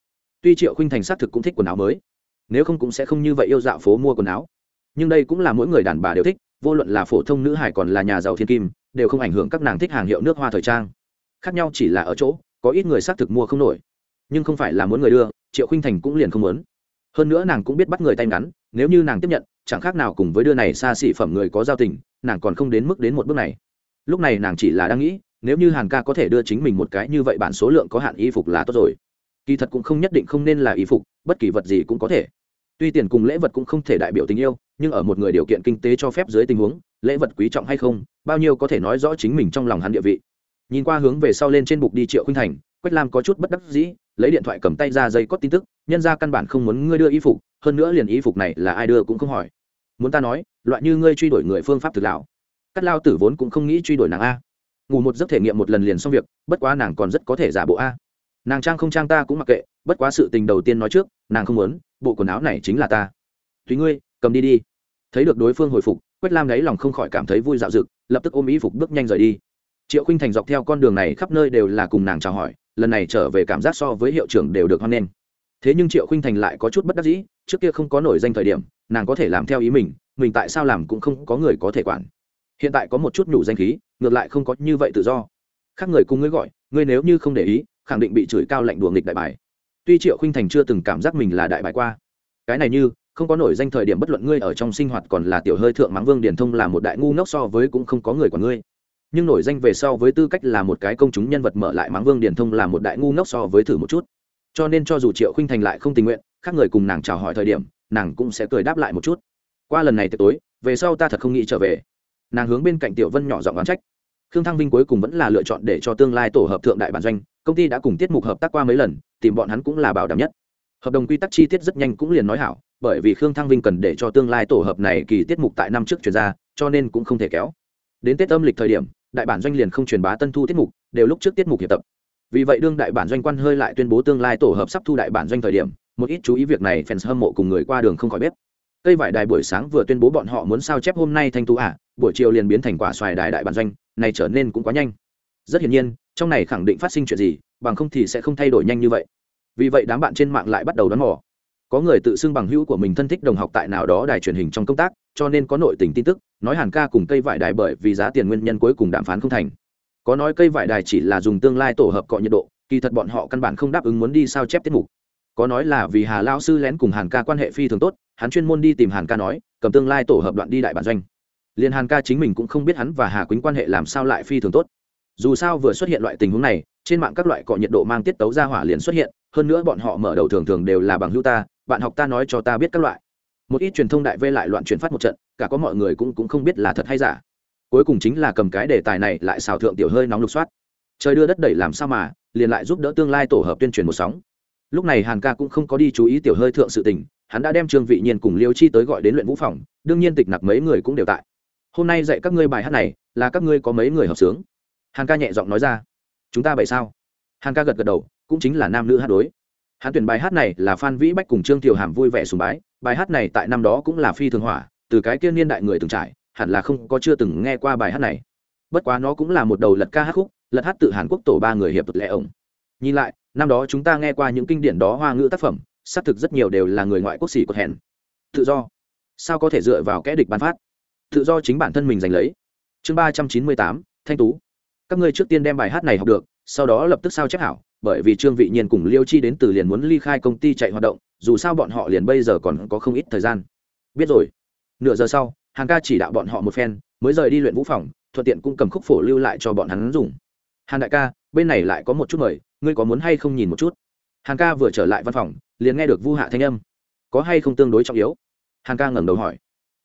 Tuy triệu khinh thành xác thực cũng thích quần áo mới, nếu không cũng sẽ không như vậy yêu dạo phố mua quần áo. Nhưng đây cũng là mỗi người đàn bà đều thích, vô luận là phổ thông nữ hải còn là nhà giàu thiên kim, đều không ảnh hưởng các nàng thích hàng hiệu nước hoa thời trang. Khác nhau chỉ là ở chỗ, có ít người xác thực mua không nổi. Nhưng không phải là muốn người đưa, triệu khinh thành cũng liền không muốn hơn nữa nàng cũng biết bắt người tay ngắn, nếu như nàng tiếp nhận, chẳng khác nào cùng với đưa này xa xỉ phẩm người có giao tình, nàng còn không đến mức đến một bước này. Lúc này nàng chỉ là đang nghĩ, nếu như hàn ca có thể đưa chính mình một cái như vậy bản số lượng có hạn y phục là tốt rồi. Kỳ thật cũng không nhất định không nên là y phục, bất kỳ vật gì cũng có thể. Tuy tiền cùng lễ vật cũng không thể đại biểu tình yêu, nhưng ở một người điều kiện kinh tế cho phép dưới tình huống, lễ vật quý trọng hay không, bao nhiêu có thể nói rõ chính mình trong lòng hắn địa vị. Nhìn qua hướng về sau lên trên bục đi triệu khuynh thành, quách lam có chút bất đắc dĩ lấy điện thoại cầm tay ra dây cót tin tức, nhân ra căn bản không muốn ngươi đưa y phục, hơn nữa liền y phục này là ai đưa cũng không hỏi. Muốn ta nói, loại như ngươi truy đuổi người phương pháp thực lão. Cắt lao tử vốn cũng không nghĩ truy đuổi nàng a. Ngủ một giấc thể nghiệm một lần liền xong việc, bất quá nàng còn rất có thể giả bộ a. Nàng trang không trang ta cũng mặc kệ, bất quá sự tình đầu tiên nói trước, nàng không muốn, bộ quần áo này chính là ta. Tùy ngươi, cầm đi đi. Thấy được đối phương hồi phục, quách lam lấy lòng không khỏi cảm thấy vui dạo dực, lập tức ôm ý phục bước nhanh rời đi. Triệu khinh thành dọc theo con đường này khắp nơi đều là cùng nàng chào hỏi lần này trở về cảm giác so với hiệu trưởng đều được hoan nghênh. Thế nhưng triệu khinh thành lại có chút bất đắc dĩ, trước kia không có nổi danh thời điểm, nàng có thể làm theo ý mình mình tại sao làm cũng không có người có thể quản. Hiện tại có một chút nhủ danh khí, ngược lại không có như vậy tự do. Khác người cùng ngươi gọi, ngươi nếu như không để ý, khẳng định bị chửi cao lạnh đùa nghịch đại bài. Tuy triệu khinh thành chưa từng cảm giác mình là đại bài qua, cái này như, không có nổi danh thời điểm bất luận ngươi ở trong sinh hoạt còn là tiểu hơi thượng mắng vương điển thông là một đại ngu ngốc so với cũng không có người của ngươi nhưng nổi danh về sau với tư cách là một cái công chúng nhân vật mở lại mắng vương điển thông là một đại ngu ngốc so với thử một chút. Cho nên cho dù triệu khinh thành lại không tình nguyện, khác người cùng nàng chào hỏi thời điểm, nàng cũng sẽ cười đáp lại một chút. Qua lần này tới tối, về sau ta thật không nghĩ trở về. Nàng hướng bên cạnh tiểu vân nhỏ giọng oán trách. Khương thăng vinh cuối cùng vẫn là lựa chọn để cho tương lai tổ hợp thượng đại bản doanh, công ty đã cùng tiết mục hợp tác qua mấy lần, tìm bọn hắn cũng là bảo đảm nhất. Hợp đồng quy tắc chi tiết rất nhanh cũng liền nói hảo, bởi vì khương thăng vinh cần để cho tương lai tổ hợp này kỳ tiết mục tại năm trước chuyển ra, cho nên cũng không thể kéo. Đến tết âm lịch thời điểm đại bản doanh liền không truyền bá tân thu tiết mục đều lúc trước tiết mục hiệp tập. Vì vậy đương đại bản doanh quan hơi lại tuyên bố tương lai tổ hợp sắp thu đại bản doanh thời điểm một ít chú ý việc này fans hâm mộ cùng người qua đường không khỏi biết. Cây vải đài buổi sáng vừa tuyên bố bọn họ muốn sao chép hôm nay thanh tú ả à, buổi chiều liền biến thành quả xoài đài đại bản doanh này trở nên cũng quá nhanh. Rất hiển nhiên trong này khẳng định phát sinh chuyện gì bằng không thì sẽ không thay đổi nhanh như vậy. Vì vậy đám bạn trên mạng lại bắt đầu đoán mò. Có người tự xưng bằng hữu của mình thân thích đồng học tại nào đó đài truyền hình trong công tác cho nên có nội tình tin tức, nói hàn ca cùng cây vải đài bởi vì giá tiền nguyên nhân cuối cùng đàm phán không thành. Có nói cây vải đài chỉ là dùng tương lai tổ hợp cọ nhiệt độ, kỳ thật bọn họ căn bản không đáp ứng muốn đi sao chép tiết mục. Có nói là vì hà lao sư lén cùng hàn ca quan hệ phi thường tốt, hắn chuyên môn đi tìm hàn ca nói, cầm tương lai tổ hợp đoạn đi đại bản doanh. Liền hàn ca chính mình cũng không biết hắn và hà quýnh quan hệ làm sao lại phi thường tốt. Dù sao vừa xuất hiện loại tình huống này, trên mạng các loại cọ nhiệt độ mang tiết tấu ra hỏa liền xuất hiện, hơn nữa bọn họ mở đầu thường thường đều là bằng hữu ta, bạn học ta nói cho ta biết các loại một ít truyền thông đại vê lại loạn truyền phát một trận, cả có mọi người cũng cũng không biết là thật hay giả. Cuối cùng chính là cầm cái đề tài này lại xào thượng tiểu hơi nóng lục soát. Trời đưa đất đẩy làm sao mà, liền lại giúp đỡ tương lai tổ hợp tuyên truyền một sóng. Lúc này hàn ca cũng không có đi chú ý tiểu hơi thượng sự tình, hắn đã đem trương vị nhiên cùng liêu chi tới gọi đến luyện vũ phòng, đương nhiên tịch nặc mấy người cũng đều tại. Hôm nay dạy các ngươi bài hát này, là các ngươi có mấy người hợp sướng? Hàn ca nhẹ giọng nói ra. Chúng ta bảy sao? Hàn ca gật gật đầu, cũng chính là nam nữ hát đối. Hắn tuyển bài hát này là phan vĩ bách cùng trương tiểu hàm vui vẻ sùng bái bài hát này tại năm đó cũng là phi thường hỏa, từ cái kia niên đại người từng trải, hẳn là không có chưa từng nghe qua bài hát này. Bất quá nó cũng là một đầu lật ca hát khúc, lật hát tự hàn quốc tổ ba người hiệp tụt lệ ổng. Nhìn lại, năm đó chúng ta nghe qua những kinh điển đó hoa ngữ tác phẩm, xác thực rất nhiều đều là người ngoại quốc xỉ cột hèn. Tự do. Sao có thể dựa vào kẽ địch bán phát? Tự do chính bản thân mình giành lấy. Chương ba trăm chín mươi tám, thanh tú. Các ngươi trước tiên đem bài hát này học được, sau đó lập tức sao chép hảo bởi vì trương vị nhiên cùng liêu chi đến từ liền muốn ly khai công ty chạy hoạt động, dù sao bọn họ liền bây giờ còn có không ít thời gian. Biết rồi. Nửa giờ sau hàng ca chỉ đạo bọn họ một phen, mới rời đi luyện vũ phòng, thuận tiện cũng cầm khúc phổ lưu lại cho bọn hắn dùng. Hàn đại ca, bên này lại có một chút mời, ngươi có muốn hay không nhìn một chút? Hàn ca vừa trở lại văn phòng, liền nghe được vu hạ thanh âm. Có hay không tương đối trọng yếu? Hàn ca ngẩng đầu hỏi.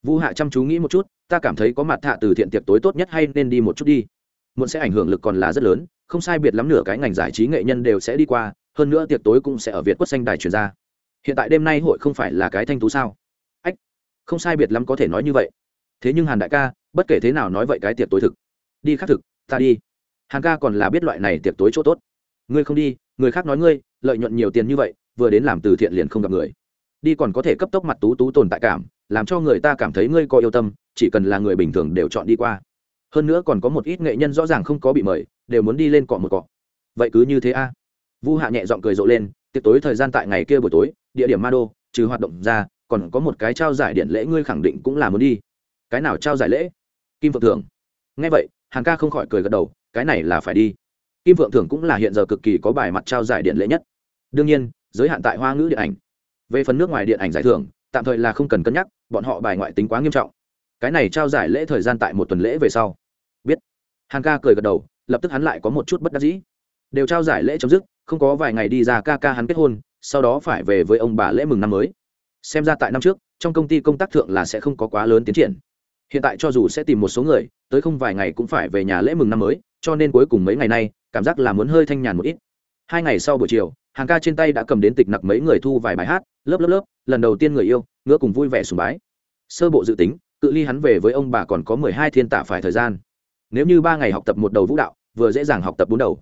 Vu hạ chăm chú nghĩ một chút, ta cảm thấy có mặt thạ từ thiện tiệc tối tốt nhất hay nên đi một chút đi. Muộn sẽ ảnh hưởng lực còn là rất lớn không sai biệt lắm nửa cái ngành giải trí nghệ nhân đều sẽ đi qua, hơn nữa tiệc tối cũng sẽ ở việt quất xanh đài truyền ra. Hiện tại đêm nay hội không phải là cái thanh tú sao? Ách, không sai biệt lắm có thể nói như vậy. Thế nhưng hàn đại ca, bất kể thế nào nói vậy cái tiệc tối thực. Đi khắc thực, ta đi. Hàn ca còn là biết loại này tiệc tối chỗ tốt. Ngươi không đi, người khác nói ngươi, lợi nhuận nhiều tiền như vậy, vừa đến làm từ thiện liền không gặp người. Đi còn có thể cấp tốc mặt tú tú tồn tại cảm, làm cho người ta cảm thấy ngươi có yêu tâm, chỉ cần là người bình thường đều chọn đi qua. Hơn nữa còn có một ít nghệ nhân rõ ràng không có bị mời đều muốn đi lên cọ một cọ. Vậy cứ như thế a. À? vu hạ nhẹ giọng cười rộ lên, tiệc tối thời gian tại ngày kia buổi tối, địa điểm ma đô trừ hoạt động ra, còn có một cái trao giải điện lễ ngươi khẳng định cũng là muốn đi. Cái nào trao giải lễ? Kim phượng thưởng nghe vậy hàng ca không khỏi cười gật đầu, cái này là phải đi. Kim phượng thưởng cũng là hiện giờ cực kỳ có bài mặt trao giải điện lễ nhất. Đương nhiên, giới hạn tại hoa ngữ điện ảnh. Về phần nước ngoài điện ảnh giải thưởng, tạm thời là không cần cân nhắc, bọn họ bài ngoại tính quá nghiêm trọng. Cái này trao giải lễ thời gian tại một tuần lễ về sau. Biết. Hàn ca cười gật đầu lập tức hắn lại có một chút bất đắc dĩ. Đều trao giải lễ chấm dứt, không có vài ngày đi ra ca ca hắn kết hôn, sau đó phải về với ông bà lễ mừng năm mới. Xem ra tại năm trước, trong công ty công tác thượng là sẽ không có quá lớn tiến triển. Hiện tại cho dù sẽ tìm một số người, tới không vài ngày cũng phải về nhà lễ mừng năm mới, cho nên cuối cùng mấy ngày nay, cảm giác là muốn hơi thanh nhàn một ít. Hai ngày sau buổi chiều, hàng ca trên tay đã cầm đến tịch nặc mấy người thu vài bài hát, lớp lớp lớp, lần đầu tiên người yêu ngựa cùng vui vẻ sùng bái. Sơ bộ dự tính, cự ly hắn về với ông bà còn có mười hai thiên tạ phải thời gian nếu như ba ngày học tập một đầu vũ đạo, vừa dễ dàng học tập bốn đầu.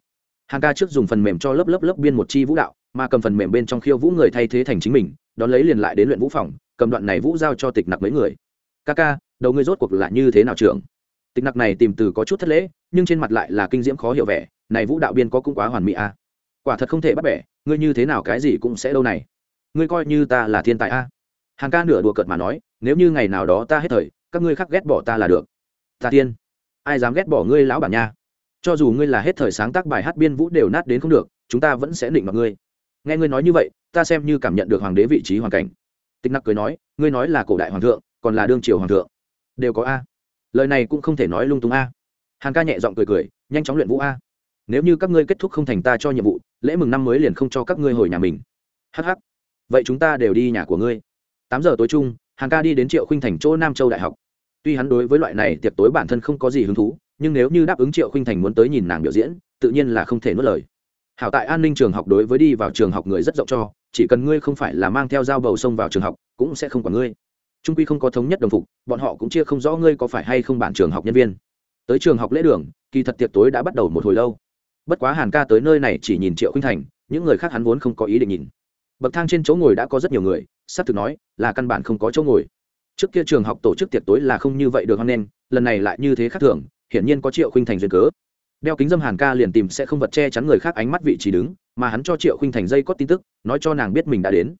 Hằng ca trước dùng phần mềm cho lớp lớp lớp biên một chi vũ đạo, mà cầm phần mềm bên trong khiêu vũ người thay thế thành chính mình, đón lấy liền lại đến luyện vũ phòng, cầm đoạn này vũ giao cho tịch nặc mấy người. Ca ca, đầu ngươi rốt cuộc là như thế nào trưởng? Tịch nặc này tìm từ có chút thất lễ, nhưng trên mặt lại là kinh diễm khó hiểu vẻ, này vũ đạo biên có cũng quá hoàn mỹ a à. quả thật không thể bắt bẻ, ngươi như thế nào cái gì cũng sẽ đâu này. Ngươi coi như ta là thiên tài a. À. hàng ca nửa đùa cợt mà nói, nếu như ngày nào đó ta hết thời, các ngươi khác ghét bỏ ta là được. Ta tiên ai dám ghét bỏ ngươi lão bản nha. Cho dù ngươi là hết thời sáng tác bài hát biên vũ đều nát đến không được, chúng ta vẫn sẽ định mặc ngươi. Nghe ngươi nói như vậy, ta xem như cảm nhận được hoàng đế vị trí hoàn cảnh. Tịch nặc cười nói, ngươi nói là cổ đại hoàng thượng, còn là đương triều hoàng thượng. Đều có a. Lời này cũng không thể nói lung tung a. Hàn ca nhẹ giọng cười cười, nhanh chóng luyện vũ a. Nếu như các ngươi kết thúc không thành ta cho nhiệm vụ, lễ mừng năm mới liền không cho các ngươi hồi nhà mình. Hh vậy chúng ta đều đi nhà của ngươi. Tám giờ tối chung, hàn ca đi đến triệu khinh thành chỗ nam châu đại học tuy hắn đối với loại này tiệc tối bản thân không có gì hứng thú, nhưng nếu như đáp ứng triệu khinh thành muốn tới nhìn nàng biểu diễn, tự nhiên là không thể nuốt lời. Hảo tại an ninh trường học đối với đi vào trường học người rất rộng cho, chỉ cần ngươi không phải là mang theo dao bầu xông vào trường học, cũng sẽ không quản ngươi. Trung quy không có thống nhất đồng phục, bọn họ cũng chia không rõ ngươi có phải hay không bản trường học nhân viên. Tới trường học lễ đường, kỳ thật tiệc tối đã bắt đầu một hồi lâu. Bất quá hàn ca tới nơi này chỉ nhìn triệu khinh thành, những người khác hắn vốn không có ý định nhìn. Bậc thang trên chỗ ngồi đã có rất nhiều người s ắ c thực nói là căn bản không có chỗ ngồi trước kia trường học tổ chức tiệc tối là không như vậy được hoan nghênh, lần này lại như thế khác thường, hiển nhiên có triệu khinh thành duyên cớ. Đeo kính dâm hàn ca liền tìm sẽ không vật che chắn người khác ánh mắt vị trí đứng, mà hắn cho triệu khinh thành dây có tin tức, nói cho nàng biết mình đã đến.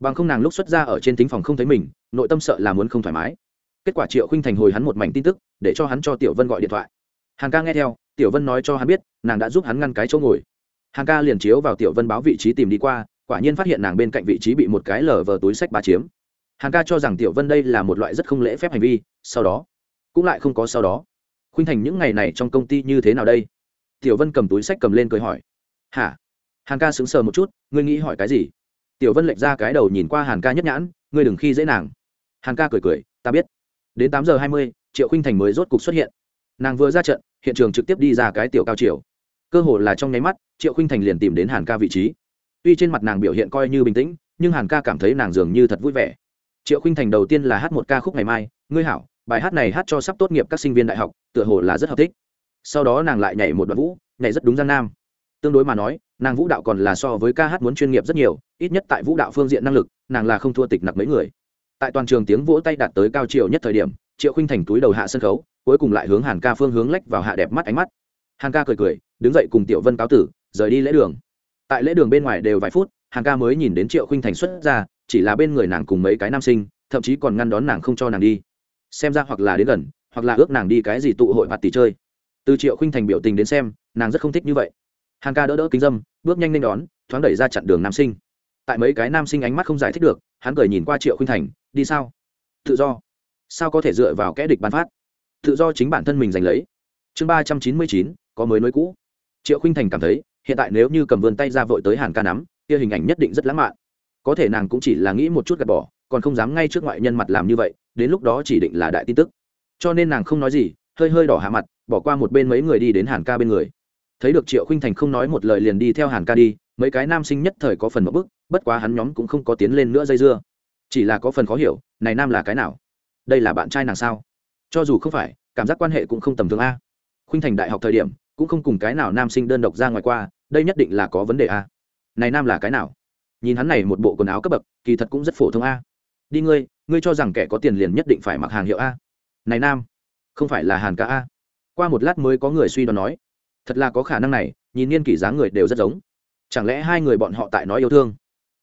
Bằng không nàng lúc xuất ra ở trên tính phòng không thấy mình, nội tâm sợ là muốn không thoải mái. Kết quả triệu khinh thành hồi hắn một mảnh tin tức, để cho hắn cho tiểu vân gọi điện thoại. Hàn ca nghe theo, tiểu vân nói cho hắn biết, nàng đã giúp hắn ngăn cái chỗ ngồi. Hàn ca liền chiếu vào tiểu vân báo vị trí tìm đi qua, quả nhiên phát hiện nàng bên cạnh vị trí bị một cái lở vờ túi sách bà chiếm hàn ca cho rằng tiểu vân đây là một loại rất không lễ phép hành vi, sau đó, cũng lại không có sau đó. Khuynh thành những ngày này trong công ty như thế nào đây? Tiểu vân cầm túi sách cầm lên cười hỏi. Hả? Hàn ca sững sờ một chút, ngươi nghĩ hỏi cái gì? Tiểu vân lệch ra cái đầu nhìn qua hàn ca nhất nhãn, ngươi đừng khi dễ nàng. Hàn ca cười cười, ta biết. Đến tám giờ hai mươi, triệu khinh thành mới rốt cục xuất hiện. Nàng vừa ra trận, hiện trường trực tiếp đi ra cái tiểu cao chiều cơ hồ là trong nháy mắt, triệu khinh thành liền tìm đến hàn ca vị trí. Tuy trên mặt nàng biểu hiện coi như bình tĩnh, nhưng hàn ca cảm thấy nàng dường như thật vui vẻ triệu khinh thành đầu tiên là hát một ca khúc ngày mai, ngươi hảo, bài hát này hát cho sắp tốt nghiệp các sinh viên đại học, tựa hồ là rất hợp thích. Sau đó nàng lại nhảy một đoạn vũ, nhảy rất đúng gian nam. Tương đối mà nói, nàng vũ đạo còn là so với ca hát muốn chuyên nghiệp rất nhiều, ít nhất tại vũ đạo phương diện năng lực, nàng là không thua tịch nặc mấy người. Tại toàn trường tiếng vỗ tay đạt tới cao chiều nhất thời điểm, triệu khinh thành túi đầu hạ sân khấu, cuối cùng lại hướng hàn ca phương hướng lách vào hạ đẹp mắt ánh mắt. Hàn ca cười cười, đứng dậy cùng tiểu vân cáo tử, rời đi lễ đường. Tại lễ đường bên ngoài đều vài phút hàn ca mới nhìn đến triệu khinh thành xuất ra, chỉ là bên người nàng cùng mấy cái nam sinh, thậm chí còn ngăn đón nàng không cho nàng đi. Xem ra hoặc là đến gần, hoặc là ước nàng đi cái gì tụ hội mặt tỷ chơi. Từ triệu khinh thành biểu tình đến xem, nàng rất không thích như vậy. Hàn ca đỡ đỡ kính dâm, bước nhanh lên đón, thoáng đẩy ra chặn đường nam sinh. Tại mấy cái nam sinh ánh mắt không giải thích được, hắn cười nhìn qua triệu khinh thành, đi sao? Tự do. Sao có thể dựa vào kẽ địch bán phát? Tự do chính bản thân mình giành lấy. Chương ba trăm chín mươi chín, có mới nối cũ. Triệu khinh thành cảm thấy, hiện tại nếu như cầm vươn tay ra vội tới hàn ca nắm kia hình ảnh nhất định rất lãng mạn. Có thể nàng cũng chỉ là nghĩ một chút gạt bỏ, còn không dám ngay trước ngoại nhân mặt làm như vậy, đến lúc đó chỉ định là đại tin tức. Cho nên nàng không nói gì, hơi hơi đỏ hạ mặt, bỏ qua một bên mấy người đi đến hàn ca bên người. Thấy được triệu khinh thành không nói một lời liền đi theo hàn ca đi, mấy cái nam sinh nhất thời có phần một bức, bất quá hắn nhóm cũng không có tiến lên nữa dây dưa. Chỉ là có phần khó hiểu, này nam là cái nào? Đây là bạn trai nàng sao? Cho dù không phải, cảm giác quan hệ cũng không tầm thường a. Khuynh thành đại học thời điểm, cũng không cùng cái nào nam sinh đơn độc ra ngoài qua, đây nhất định là có vấn đề a này nam là cái nào? Nhìn hắn này một bộ quần áo cấp bậc, kỳ thật cũng rất phổ thông a. Đi ngươi ngươi cho rằng kẻ có tiền liền nhất định phải mặc hàng hiệu a. Này nam, không phải là hàn ca a? Qua một lát mới có người suy đoán nói, thật là có khả năng này, nhìn niên kỷ dáng người đều rất giống. Chẳng lẽ hai người bọn họ tại nói yêu thương?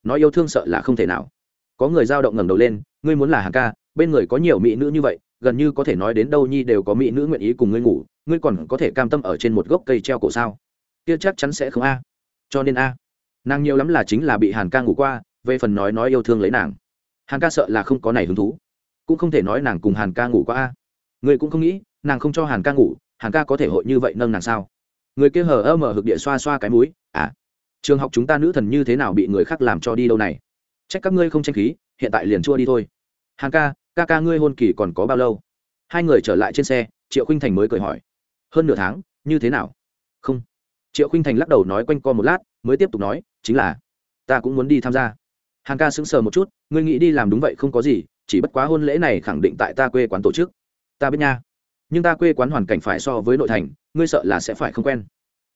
Nói yêu thương sợ là không thể nào. Có người dao động ngẩng đầu lên, ngươi muốn là hàn ca, bên người có nhiều mỹ nữ như vậy, gần như có thể nói đến đâu nhi đều có mỹ nữ nguyện ý cùng ngươi ngủ, ngươi còn có thể cam tâm ở trên một gốc cây treo cổ sao? Kia chắc chắn sẽ không a. Cho nên a nàng nhiều lắm là chính là bị hàn ca ngủ qua, về phần nói nói yêu thương lấy nàng. Hàn ca sợ là không có này hứng thú. Cũng không thể nói nàng cùng hàn ca ngủ qua a. Người cũng không nghĩ, nàng không cho hàn ca ngủ, hàn ca có thể hội như vậy nâng nàng sao? Người kia hờ ơ mở hực địa xoa xoa cái mũi à trường học chúng ta nữ thần như thế nào bị người khác làm cho đi đâu này? Trách các ngươi không tranh khí, hiện tại liền chua đi thôi. Hàn ca ca ca ngươi hôn kỳ còn có bao lâu? Hai người trở lại trên xe, triệu khinh thành mới cười hỏi. Hơn nửa tháng, như thế nào? Không. Triệu khinh thành lắc đầu nói quanh co một lát mới tiếp tục nói, chính là, ta cũng muốn đi tham gia. Hàng ca sững sờ một chút, ngươi nghĩ đi làm đúng vậy không có gì, chỉ bất quá hôn lễ này khẳng định tại ta quê quán tổ chức. Ta biết nha. Nhưng ta quê quán hoàn cảnh phải so với nội thành, ngươi sợ là sẽ phải không quen.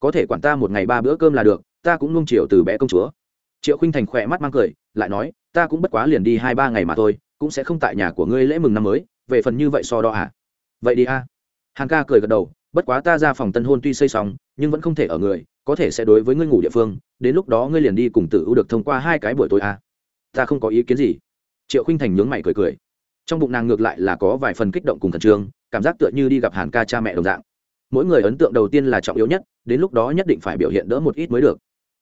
Có thể quản ta một ngày ba bữa cơm là được, ta cũng nung chiều từ bé công chúa. Triệu khinh thành khỏe mắt mang cười, lại nói, ta cũng bất quá liền đi hai ba ngày mà thôi, cũng sẽ không tại nhà của ngươi lễ mừng năm mới, về phần như vậy so đo à? Vậy đi a. À. ca cười gật đầu, bất quá ta ra phòng tân hôn tuy xây xong, nhưng vẫn không thể ở người có thể sẽ đối với ngươi ngủ địa phương, đến lúc đó ngươi liền đi cùng tử ưu được thông qua hai cái buổi tối à. ta không có ý kiến gì. Triệu khinh thành nhướng mày cười cười. Trong bụng nàng ngược lại là có vài phần kích động cùng khẩn trương, cảm giác tựa như đi gặp hàn ca cha mẹ đồng dạng. Mỗi người ấn tượng đầu tiên là trọng yếu nhất, đến lúc đó nhất định phải biểu hiện đỡ một ít mới được.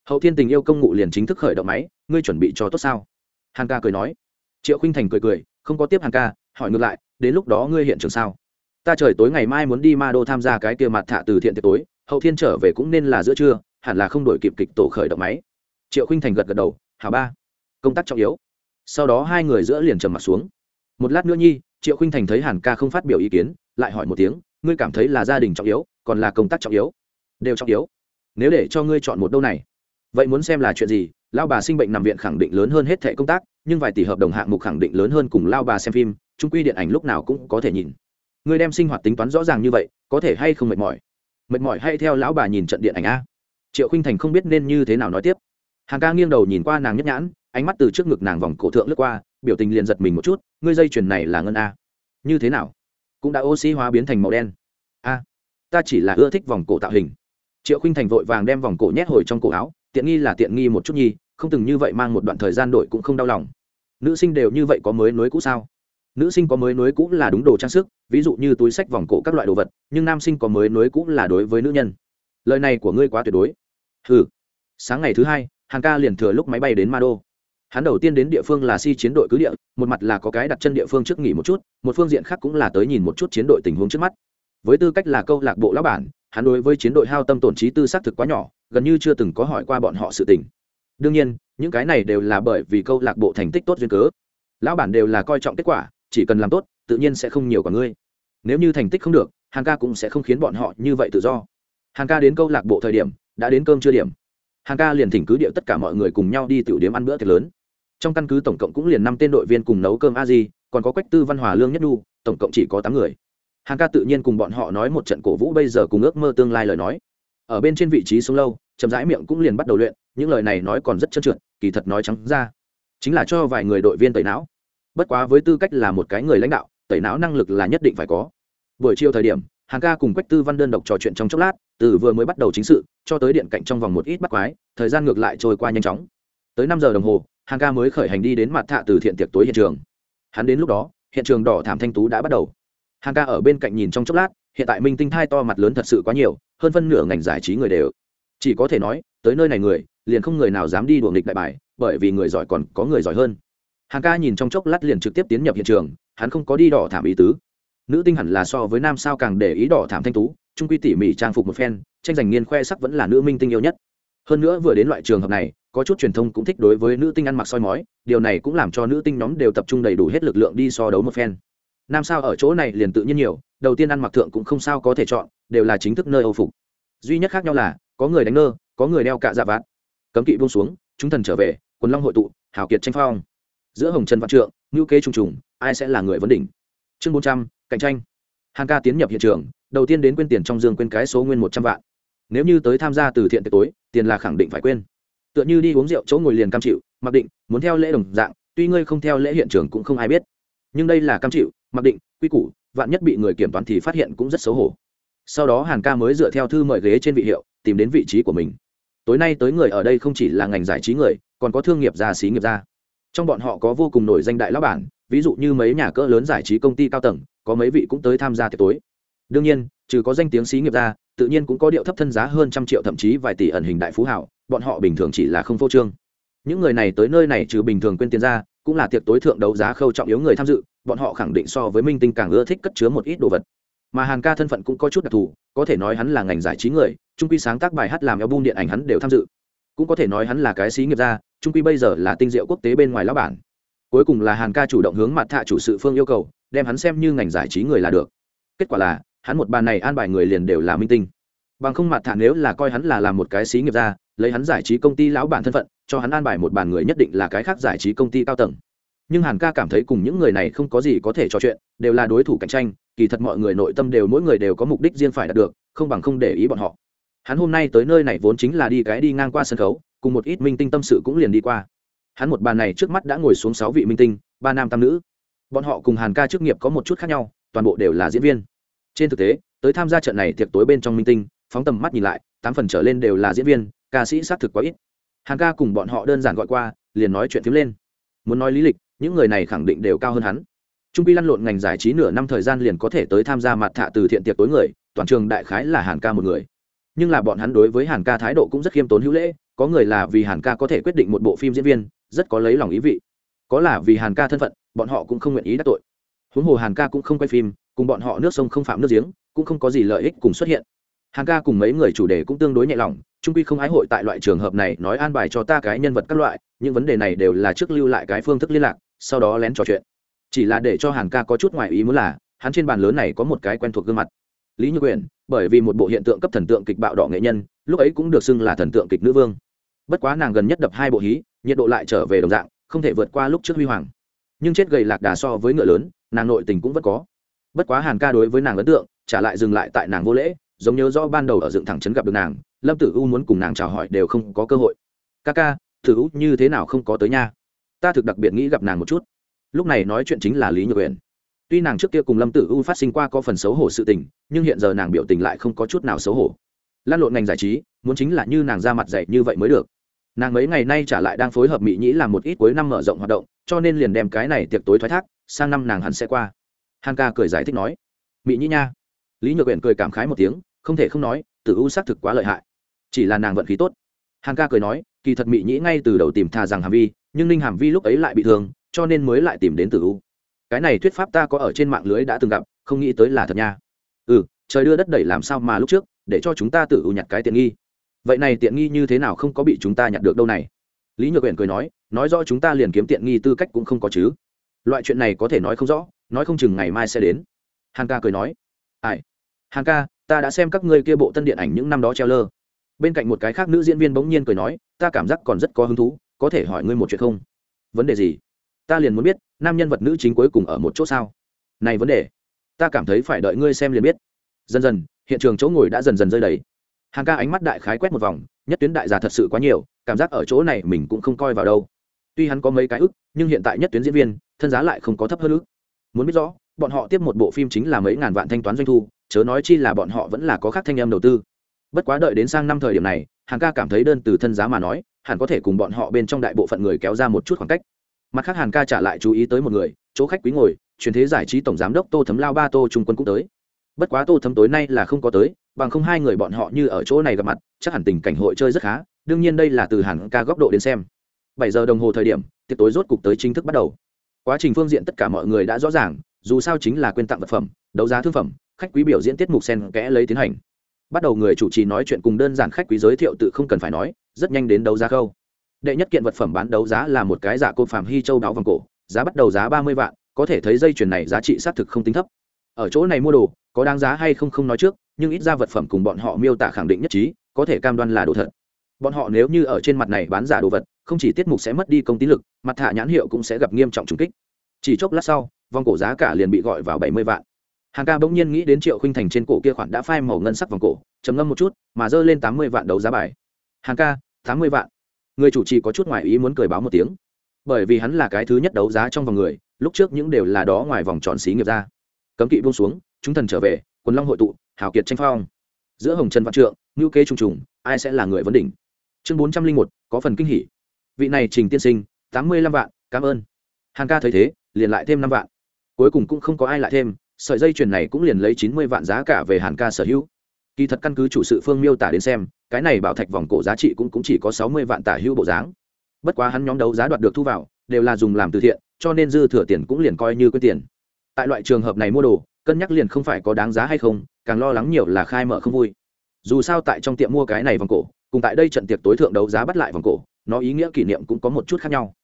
Hậu thiên tình yêu công ngụ liền chính thức khởi động máy, ngươi chuẩn bị cho tốt sao? Hàn ca cười nói. Triệu khinh thành cười cười, không có tiếp hàn ca, hỏi ngược lại, đến lúc đó ngươi hiện trường sao? Ta trời tối ngày mai muốn đi ma đô tham gia cái kia mặt thạ từ thiện tiệc tối hậu thiên trở về cũng nên là giữa trưa, hẳn là không đổi kịp kịch tổ khởi động máy. Triệu khinh thành gật gật đầu, hảo ba, công tác trọng yếu. Sau đó hai người giữa liền trầm mặt xuống. Một lát nữa nhi, triệu khinh thành thấy hàn ca không phát biểu ý kiến, lại hỏi một tiếng, ngươi cảm thấy là gia đình trọng yếu, còn là công tác trọng yếu? Đều trọng yếu. Nếu để cho ngươi chọn một đâu này. Vậy muốn xem là chuyện gì? Lao bà sinh bệnh nằm viện khẳng định lớn hơn hết thẻ công tác, nhưng vài tỷ hợp đồng hạng mục khẳng định lớn hơn cùng lao bà xem phim, trung quy điện ảnh lúc nào cũng có thể nhìn. Ngươi đem sinh hoạt tính toán rõ ràng như vậy, có thể hay không mệt mỏi? Mệt mỏi hay theo lão bà nhìn trận điện ảnh a? Triệu khinh thành không biết nên như thế nào nói tiếp. Hàng ca nghiêng đầu nhìn qua nàng nhất nhãn, ánh mắt từ trước ngực nàng vòng cổ thượng lướt qua, biểu tình liền giật mình một chút, ngươi dây chuyền này là ngân a? Như thế nào? Cũng đã oxy hóa biến thành màu đen. A, ta chỉ là ưa thích vòng cổ tạo hình. Triệu khinh thành vội vàng đem vòng cổ nhét hồi trong cổ áo, tiện nghi là tiện nghi một chút nhi, không từng như vậy mang một đoạn thời gian đổi cũng không đau lòng. Nữ sinh đều như vậy có mới nối cũ sao? Nữ sinh có mới nối cũng là đúng đồ trang sức, ví dụ như túi sách vòng cổ các loại đồ vật, nhưng nam sinh có mới nối cũng là đối với nữ nhân. Lời này của ngươi quá tuyệt đối. Ừ sáng ngày thứ hai, hàng ca liền thừa lúc máy bay đến ma đô hắn đầu tiên đến địa phương là si chiến đội cứ địa, một mặt là có cái đặt chân địa phương trước nghỉ một chút, một phương diện khác cũng là tới nhìn một chút chiến đội tình huống trước mắt. Với tư cách là câu lạc bộ lão bản, hắn đối với chiến đội hao tâm tổn trí tư xác thực quá nhỏ, gần như chưa từng có hỏi qua bọn họ sự tình. Đương nhiên, những cái này đều là bởi vì câu lạc bộ thành tích tốt duyên cớ. Lão bản đều là coi trọng kết quả chỉ cần làm tốt, tự nhiên sẽ không nhiều cả ngươi. Nếu như thành tích không được hàng ca cũng sẽ không khiến bọn họ như vậy tự do. Hàng ca đến câu lạc bộ thời điểm, đã đến cơm chưa điểm. Hàng ca liền thỉnh cứ điệu tất cả mọi người cùng nhau đi tiểu điểm ăn bữa tiệc lớn. Trong căn cứ tổng cộng cũng liền năm tên đội viên cùng nấu cơm a di, còn có quách tư văn hòa, lương nhất đu tổng cộng chỉ có tám người. Hàng ca tự nhiên cùng bọn họ nói một trận cổ vũ bây giờ cùng ước mơ tương lai lời nói. Ở bên trên vị trí sống lâu, chậm rãi miệng cũng liền bắt đầu luyện, những lời này nói còn rất trơn trượt, kỳ thật nói trắng ra. Chính là cho vài người đội viên tẩy não bất quá với tư cách là một cái người lãnh đạo, tẩy não năng lực là nhất định phải có. Buổi chiều thời điểm, hàng ca cùng quách tư văn đơn độc trò chuyện trong chốc lát, từ vừa mới bắt đầu chính sự, cho tới điện cạnh trong vòng một ít bắt quái, thời gian ngược lại trôi qua nhanh chóng. Tới năm giờ đồng hồ, hàng ca mới khởi hành đi đến mặt thạ từ thiện tiệc tối hiện trường. Hắn đến lúc đó, hiện trường đỏ thảm thanh tú đã bắt đầu. Hàng ca ở bên cạnh nhìn trong chốc lát, hiện tại minh tinh thai to mặt lớn thật sự quá nhiều, hơn phân nửa ngành giải trí người đều. Chỉ có thể nói, tới nơi này người, liền không người nào dám đi đuổi nghịch đại bài, bởi vì người giỏi còn có người giỏi hơn hàng ca nhìn trong chốc lát liền trực tiếp tiến nhập hiện trường, hắn không có đi đỏ thảm ý tứ. Nữ tinh hẳn là so với nam sao càng để ý đỏ thảm thanh tú, trung quy tỉ mỉ trang phục một phen, tranh giành niên khoe sắc vẫn là nữ minh tinh yêu nhất. Hơn nữa vừa đến loại trường hợp này, có chút truyền thông cũng thích đối với nữ tinh ăn mặc soi mói, điều này cũng làm cho nữ tinh nhóm đều tập trung đầy đủ hết lực lượng đi so đấu một phen. Nam sao ở chỗ này liền tự nhiên nhiều, đầu tiên ăn mặc thượng cũng không sao có thể chọn, đều là chính thức nơi âu phục. Duy nhất khác nhau là, có người đánh nơ có người đeo cạ dạ vạt. Cấm kỵ buông xuống, chúng thần trở về, quần long hội tụ, hào kiệt tranh phong giữa hồng trần văn trượng, ngữ kế trùng trùng, ai sẽ là người vấn đỉnh? Chương bốn trăm, cạnh tranh. Hàn ca tiến nhập hiện trường, đầu tiên đến quên tiền trong dương quên cái số nguyên một trăm vạn. Nếu như tới tham gia từ thiện tiệc tối, tiền là khẳng định phải quên. Tựa như đi uống rượu chỗ ngồi liền cam chịu, mặc định, muốn theo lễ đồng dạng, tuy ngươi không theo lễ hiện trường cũng không ai biết. Nhưng đây là cam chịu, mặc định, quy củ, vạn nhất bị người kiểm toán thì phát hiện cũng rất xấu hổ. Sau đó hàn ca mới dựa theo thư mời ghế trên vị hiệu, tìm đến vị trí của mình. Tối nay tới người ở đây không chỉ là ngành giải trí người, còn có thương nghiệp gia xí nghiệp gia trong bọn họ có vô cùng nổi danh đại lão bản, ví dụ như mấy nhà cỡ lớn giải trí công ty cao tầng, có mấy vị cũng tới tham gia tiệc tối. Đương nhiên, trừ có danh tiếng xí nghiệp ra, tự nhiên cũng có điệu thấp thân giá hơn trăm triệu thậm chí vài tỷ ẩn hình đại phú hảo, bọn họ bình thường chỉ là không phô trương. Những người này tới nơi này trừ bình thường quên tiền ra, cũng là tiệc tối thượng đấu giá khâu trọng yếu người tham dự, bọn họ khẳng định so với minh tinh càng ưa thích cất chứa một ít đồ vật. Mà hàn ca thân phận cũng có chút đặc thù, có thể nói hắn là ngành giải trí người, trung quy sáng tác bài hát làm album điện ảnh hắn đều tham dự cũng có thể nói hắn là cái xí nghiệp gia trung quy bây giờ là tinh diệu quốc tế bên ngoài lão bản. Cuối cùng là hàn ca chủ động hướng mặt thạ chủ sự phương yêu cầu, đem hắn xem như ngành giải trí người là được. Kết quả là, hắn một bàn này an bài người liền đều là minh tinh. Bằng không mặt thạ nếu là coi hắn là làm một cái xí nghiệp gia, lấy hắn giải trí công ty lão bản thân phận, cho hắn an bài một bàn người nhất định là cái khác giải trí công ty cao tầng. Nhưng hàn ca cảm thấy cùng những người này không có gì có thể trò chuyện, đều là đối thủ cạnh tranh, kỳ thật mọi người nội tâm đều mỗi người đều có mục đích riêng phải đạt được, không bằng không để ý bọn họ hắn hôm nay tới nơi này vốn chính là đi cái đi ngang qua sân khấu, cùng một ít minh tinh tâm sự cũng liền đi qua. Hắn một bàn này trước mắt đã ngồi xuống sáu vị minh tinh, ba nam tam nữ. Bọn họ cùng hàn ca chức nghiệp có một chút khác nhau, toàn bộ đều là diễn viên. Trên thực tế, tới tham gia trận này tiệc tối bên trong minh tinh, phóng tầm mắt nhìn lại, tám phần trở lên đều là diễn viên, ca sĩ xác thực quá ít. Hàn ca cùng bọn họ đơn giản gọi qua, liền nói chuyện phím lên. Muốn nói lý lịch, những người này khẳng định đều cao hơn hắn. Trung pi lăn lộn ngành giải trí nửa năm thời gian liền có thể tới tham gia mặt thạ từ thiện tiệc tối người, toàn trường đại khái là hàn ca một người nhưng là bọn hắn đối với hàn ca thái độ cũng rất khiêm tốn hữu lễ, có người là vì hàn ca có thể quyết định một bộ phim diễn viên, rất có lấy lòng ý vị. Có là vì hàn ca thân phận, bọn họ cũng không nguyện ý đắc tội. Huống hồ hàn ca cũng không quay phim, cùng bọn họ nước sông không phạm nước giếng, cũng không có gì lợi ích cùng xuất hiện. Hàn ca cùng mấy người chủ đề cũng tương đối nhẹ lòng trung quy không ái hội tại loại trường hợp này nói an bài cho ta cái nhân vật các loại, những vấn đề này đều là trước lưu lại cái phương thức liên lạc, sau đó lén trò chuyện. Chỉ là để cho hàn ca có chút ngoại ý muốn là, hắn trên bàn lớn này có một cái quen thuộc gương mặt lý như quyền bởi vì một bộ hiện tượng cấp thần tượng kịch bạo đỏ nghệ nhân, lúc ấy cũng được xưng là thần tượng kịch nữ vương. Bất quá nàng gần nhất đập hai bộ hí, nhiệt độ lại trở về đồng dạng, không thể vượt qua lúc trước huy hoàng. Nhưng chết gầy lạc đà so với ngựa lớn, nàng nội tình cũng vẫn có. Bất quá hàn ca đối với nàng ấn tượng, trả lại dừng lại tại nàng vô lễ, giống nhớ rõ ban đầu ở dựng thẳng trấn gặp được nàng, lâm tử u muốn cùng nàng chào hỏi đều không có cơ hội. Ca ca, tử u như thế nào không có tới nha? Ta thực đặc biệt nghĩ gặp nàng một chút. Lúc này nói chuyện chính là lý nhược huyền tuy nàng trước kia cùng lâm tử u phát sinh qua có phần xấu hổ sự tình, nhưng hiện giờ nàng biểu tình lại không có chút nào xấu hổ. Lan lộn ngành giải trí, muốn chính là như nàng ra mặt dạy như vậy mới được. Nàng mấy ngày nay trả lại đang phối hợp mỹ nhĩ làm một ít cuối năm mở rộng hoạt động, cho nên liền đem cái này tiệc tối thoái thác, sang năm nàng hẳn sẽ qua. Hàn ca cười giải thích nói mỹ nhĩ nha. Lý nhược huyện cười cảm khái một tiếng, không thể không nói, tử u xác thực quá lợi hại. Chỉ là nàng vận khí tốt. Hàn ca cười nói, kỳ thật mỹ nhĩ ngay từ đầu tìm thà rằng hàm vi, nhưng ninh hàm vi lúc ấy lại bị thương, cho nên mới lại tìm đến tử u cái này thuyết pháp ta có ở trên mạng lưới đã từng gặp, không nghĩ tới là thật nha. Ừ trời đưa đất đẩy làm sao mà lúc trước, để cho chúng ta tự u nhặt cái tiện nghi. Vậy này tiện nghi như thế nào không có bị chúng ta nhặt được đâu này? Lý nhược huyện cười nói nói rõ chúng ta liền kiếm tiện nghi tư cách cũng không có chứ. Loại chuyện này có thể nói không rõ, nói không chừng ngày mai sẽ đến. Hàn ca cười nói, ai? Hàn ca, ta đã xem các ngươi kia bộ tân điện ảnh những năm đó treo lơ bên cạnh một cái khác nữ diễn viên bỗng nhiên cười nói, ta cảm giác còn rất có hứng thú, có thể hỏi ngươi một chuyện không? Vấn đề gì? Ta liền muốn biết nam nhân vật nữ chính cuối cùng ở một chỗ sao? Này vấn đề, ta cảm thấy phải đợi ngươi xem liền biết. Dần dần, hiện trường chỗ ngồi đã dần dần rơi đầy. Hàng ca ánh mắt đại khái quét một vòng, nhất tuyến đại già thật sự quá nhiều, cảm giác ở chỗ này mình cũng không coi vào đâu. Tuy hắn có mấy cái ức, nhưng hiện tại nhất tuyến diễn viên, thân giá lại không có thấp hơn ức. Muốn biết rõ, bọn họ tiếp một bộ phim chính là mấy ngàn vạn thanh toán doanh thu, chớ nói chi là bọn họ vẫn là có khác thanh em đầu tư. Bất quá đợi đến sang năm thời điểm này, hàng ca cảm thấy đơn từ thân giá mà nói, hẳn có thể cùng bọn họ bên trong đại bộ phận người kéo ra một chút khoảng cách mặt khác hàn ca trả lại chú ý tới một người, chỗ khách quý ngồi, truyền thế giải trí tổng giám đốc tô thấm lao ba tô trung quân cũng tới. Bất quá tô thấm tối nay là không có tới, bằng không hai người bọn họ như ở chỗ này gặp mặt, chắc hẳn tình cảnh hội chơi rất khá, đương nhiên đây là từ hàn ca góc độ đến xem. Bảy giờ đồng hồ thời điểm, tiệc tối rốt cục tới chính thức bắt đầu. Quá trình phương diện tất cả mọi người đã rõ ràng, dù sao chính là quyên tặng vật phẩm, đấu giá thương phẩm, khách quý biểu diễn tiết mục sen kẽ lấy tiến hành. Bắt đầu người chủ trì nói chuyện cùng đơn giản khách quý giới thiệu tự không cần phải nói, rất nhanh đến đấu giá khâu đệ nhất kiện vật phẩm bán đấu giá là một cái giả côn phàm hy châu đáo vòng cổ, giá bắt đầu giá ba mươi vạn, có thể thấy dây chuyền này giá trị xác thực không tính thấp. Ở chỗ này mua đồ, có đáng giá hay không không nói trước, nhưng ít ra vật phẩm cùng bọn họ miêu tả khẳng định nhất trí, có thể cam đoan là đồ thật. Bọn họ nếu như ở trên mặt này bán giả đồ vật, không chỉ tiết mục sẽ mất đi công tín lực, mặt thả nhãn hiệu cũng sẽ gặp nghiêm trọng trùng kích. Chỉ chốc lát sau, vòng cổ giá cả liền bị gọi vào bảy mươi vạn. Hàng ca bỗng nhiên nghĩ đến triệu khinh thành trên cổ kia khoản đã phai màu ngân sắc vòng cổ, trầm ngâm một chút, mà dơ lên tám mươi vạn đấu giá bài. Hàng ca, tám mươi vạn người chủ trì có chút ngoài ý muốn cười báo một tiếng. Bởi vì hắn là cái thứ nhất đấu giá trong vòng người, lúc trước những đều là đó ngoài vòng tròn xí nghiệp ra. Cấm kỵ buông xuống, chúng thần trở về, quần long hội tụ, hào kiệt tranh phong. Giữa hồng trần văn trượng ngữ kế trùng trùng, ai sẽ là người vấn đỉnh? Chương bốn trăm linh một, có phần kinh hỉ. Vị này trình tiên sinh, tám mươi lăm vạn, cảm ơn. Hàng ca thấy thế, liền lại thêm năm vạn. Cuối cùng cũng không có ai lại thêm, sợi dây chuyền này cũng liền lấy chín mươi vạn giá cả về hàn ca sở hữu kỳ thật căn cứ chủ sự phương miêu tả đến xem cái này bảo thạch vòng cổ giá trị cũng, cũng chỉ có sáu mươi vạn tả hữu bộ dáng. Bất quá hắn nhóm đấu giá đoạt được thu vào đều là dùng làm từ thiện cho nên dư thừa tiền cũng liền coi như quyết tiền. Tại loại trường hợp này mua đồ cân nhắc liền không phải có đáng giá hay không càng lo lắng nhiều là khai mở không vui. Dù sao tại trong tiệm mua cái này vòng cổ cùng tại đây trận tiệc tối thượng đấu giá bắt lại vòng cổ nó ý nghĩa kỷ niệm cũng có một chút khác nhau.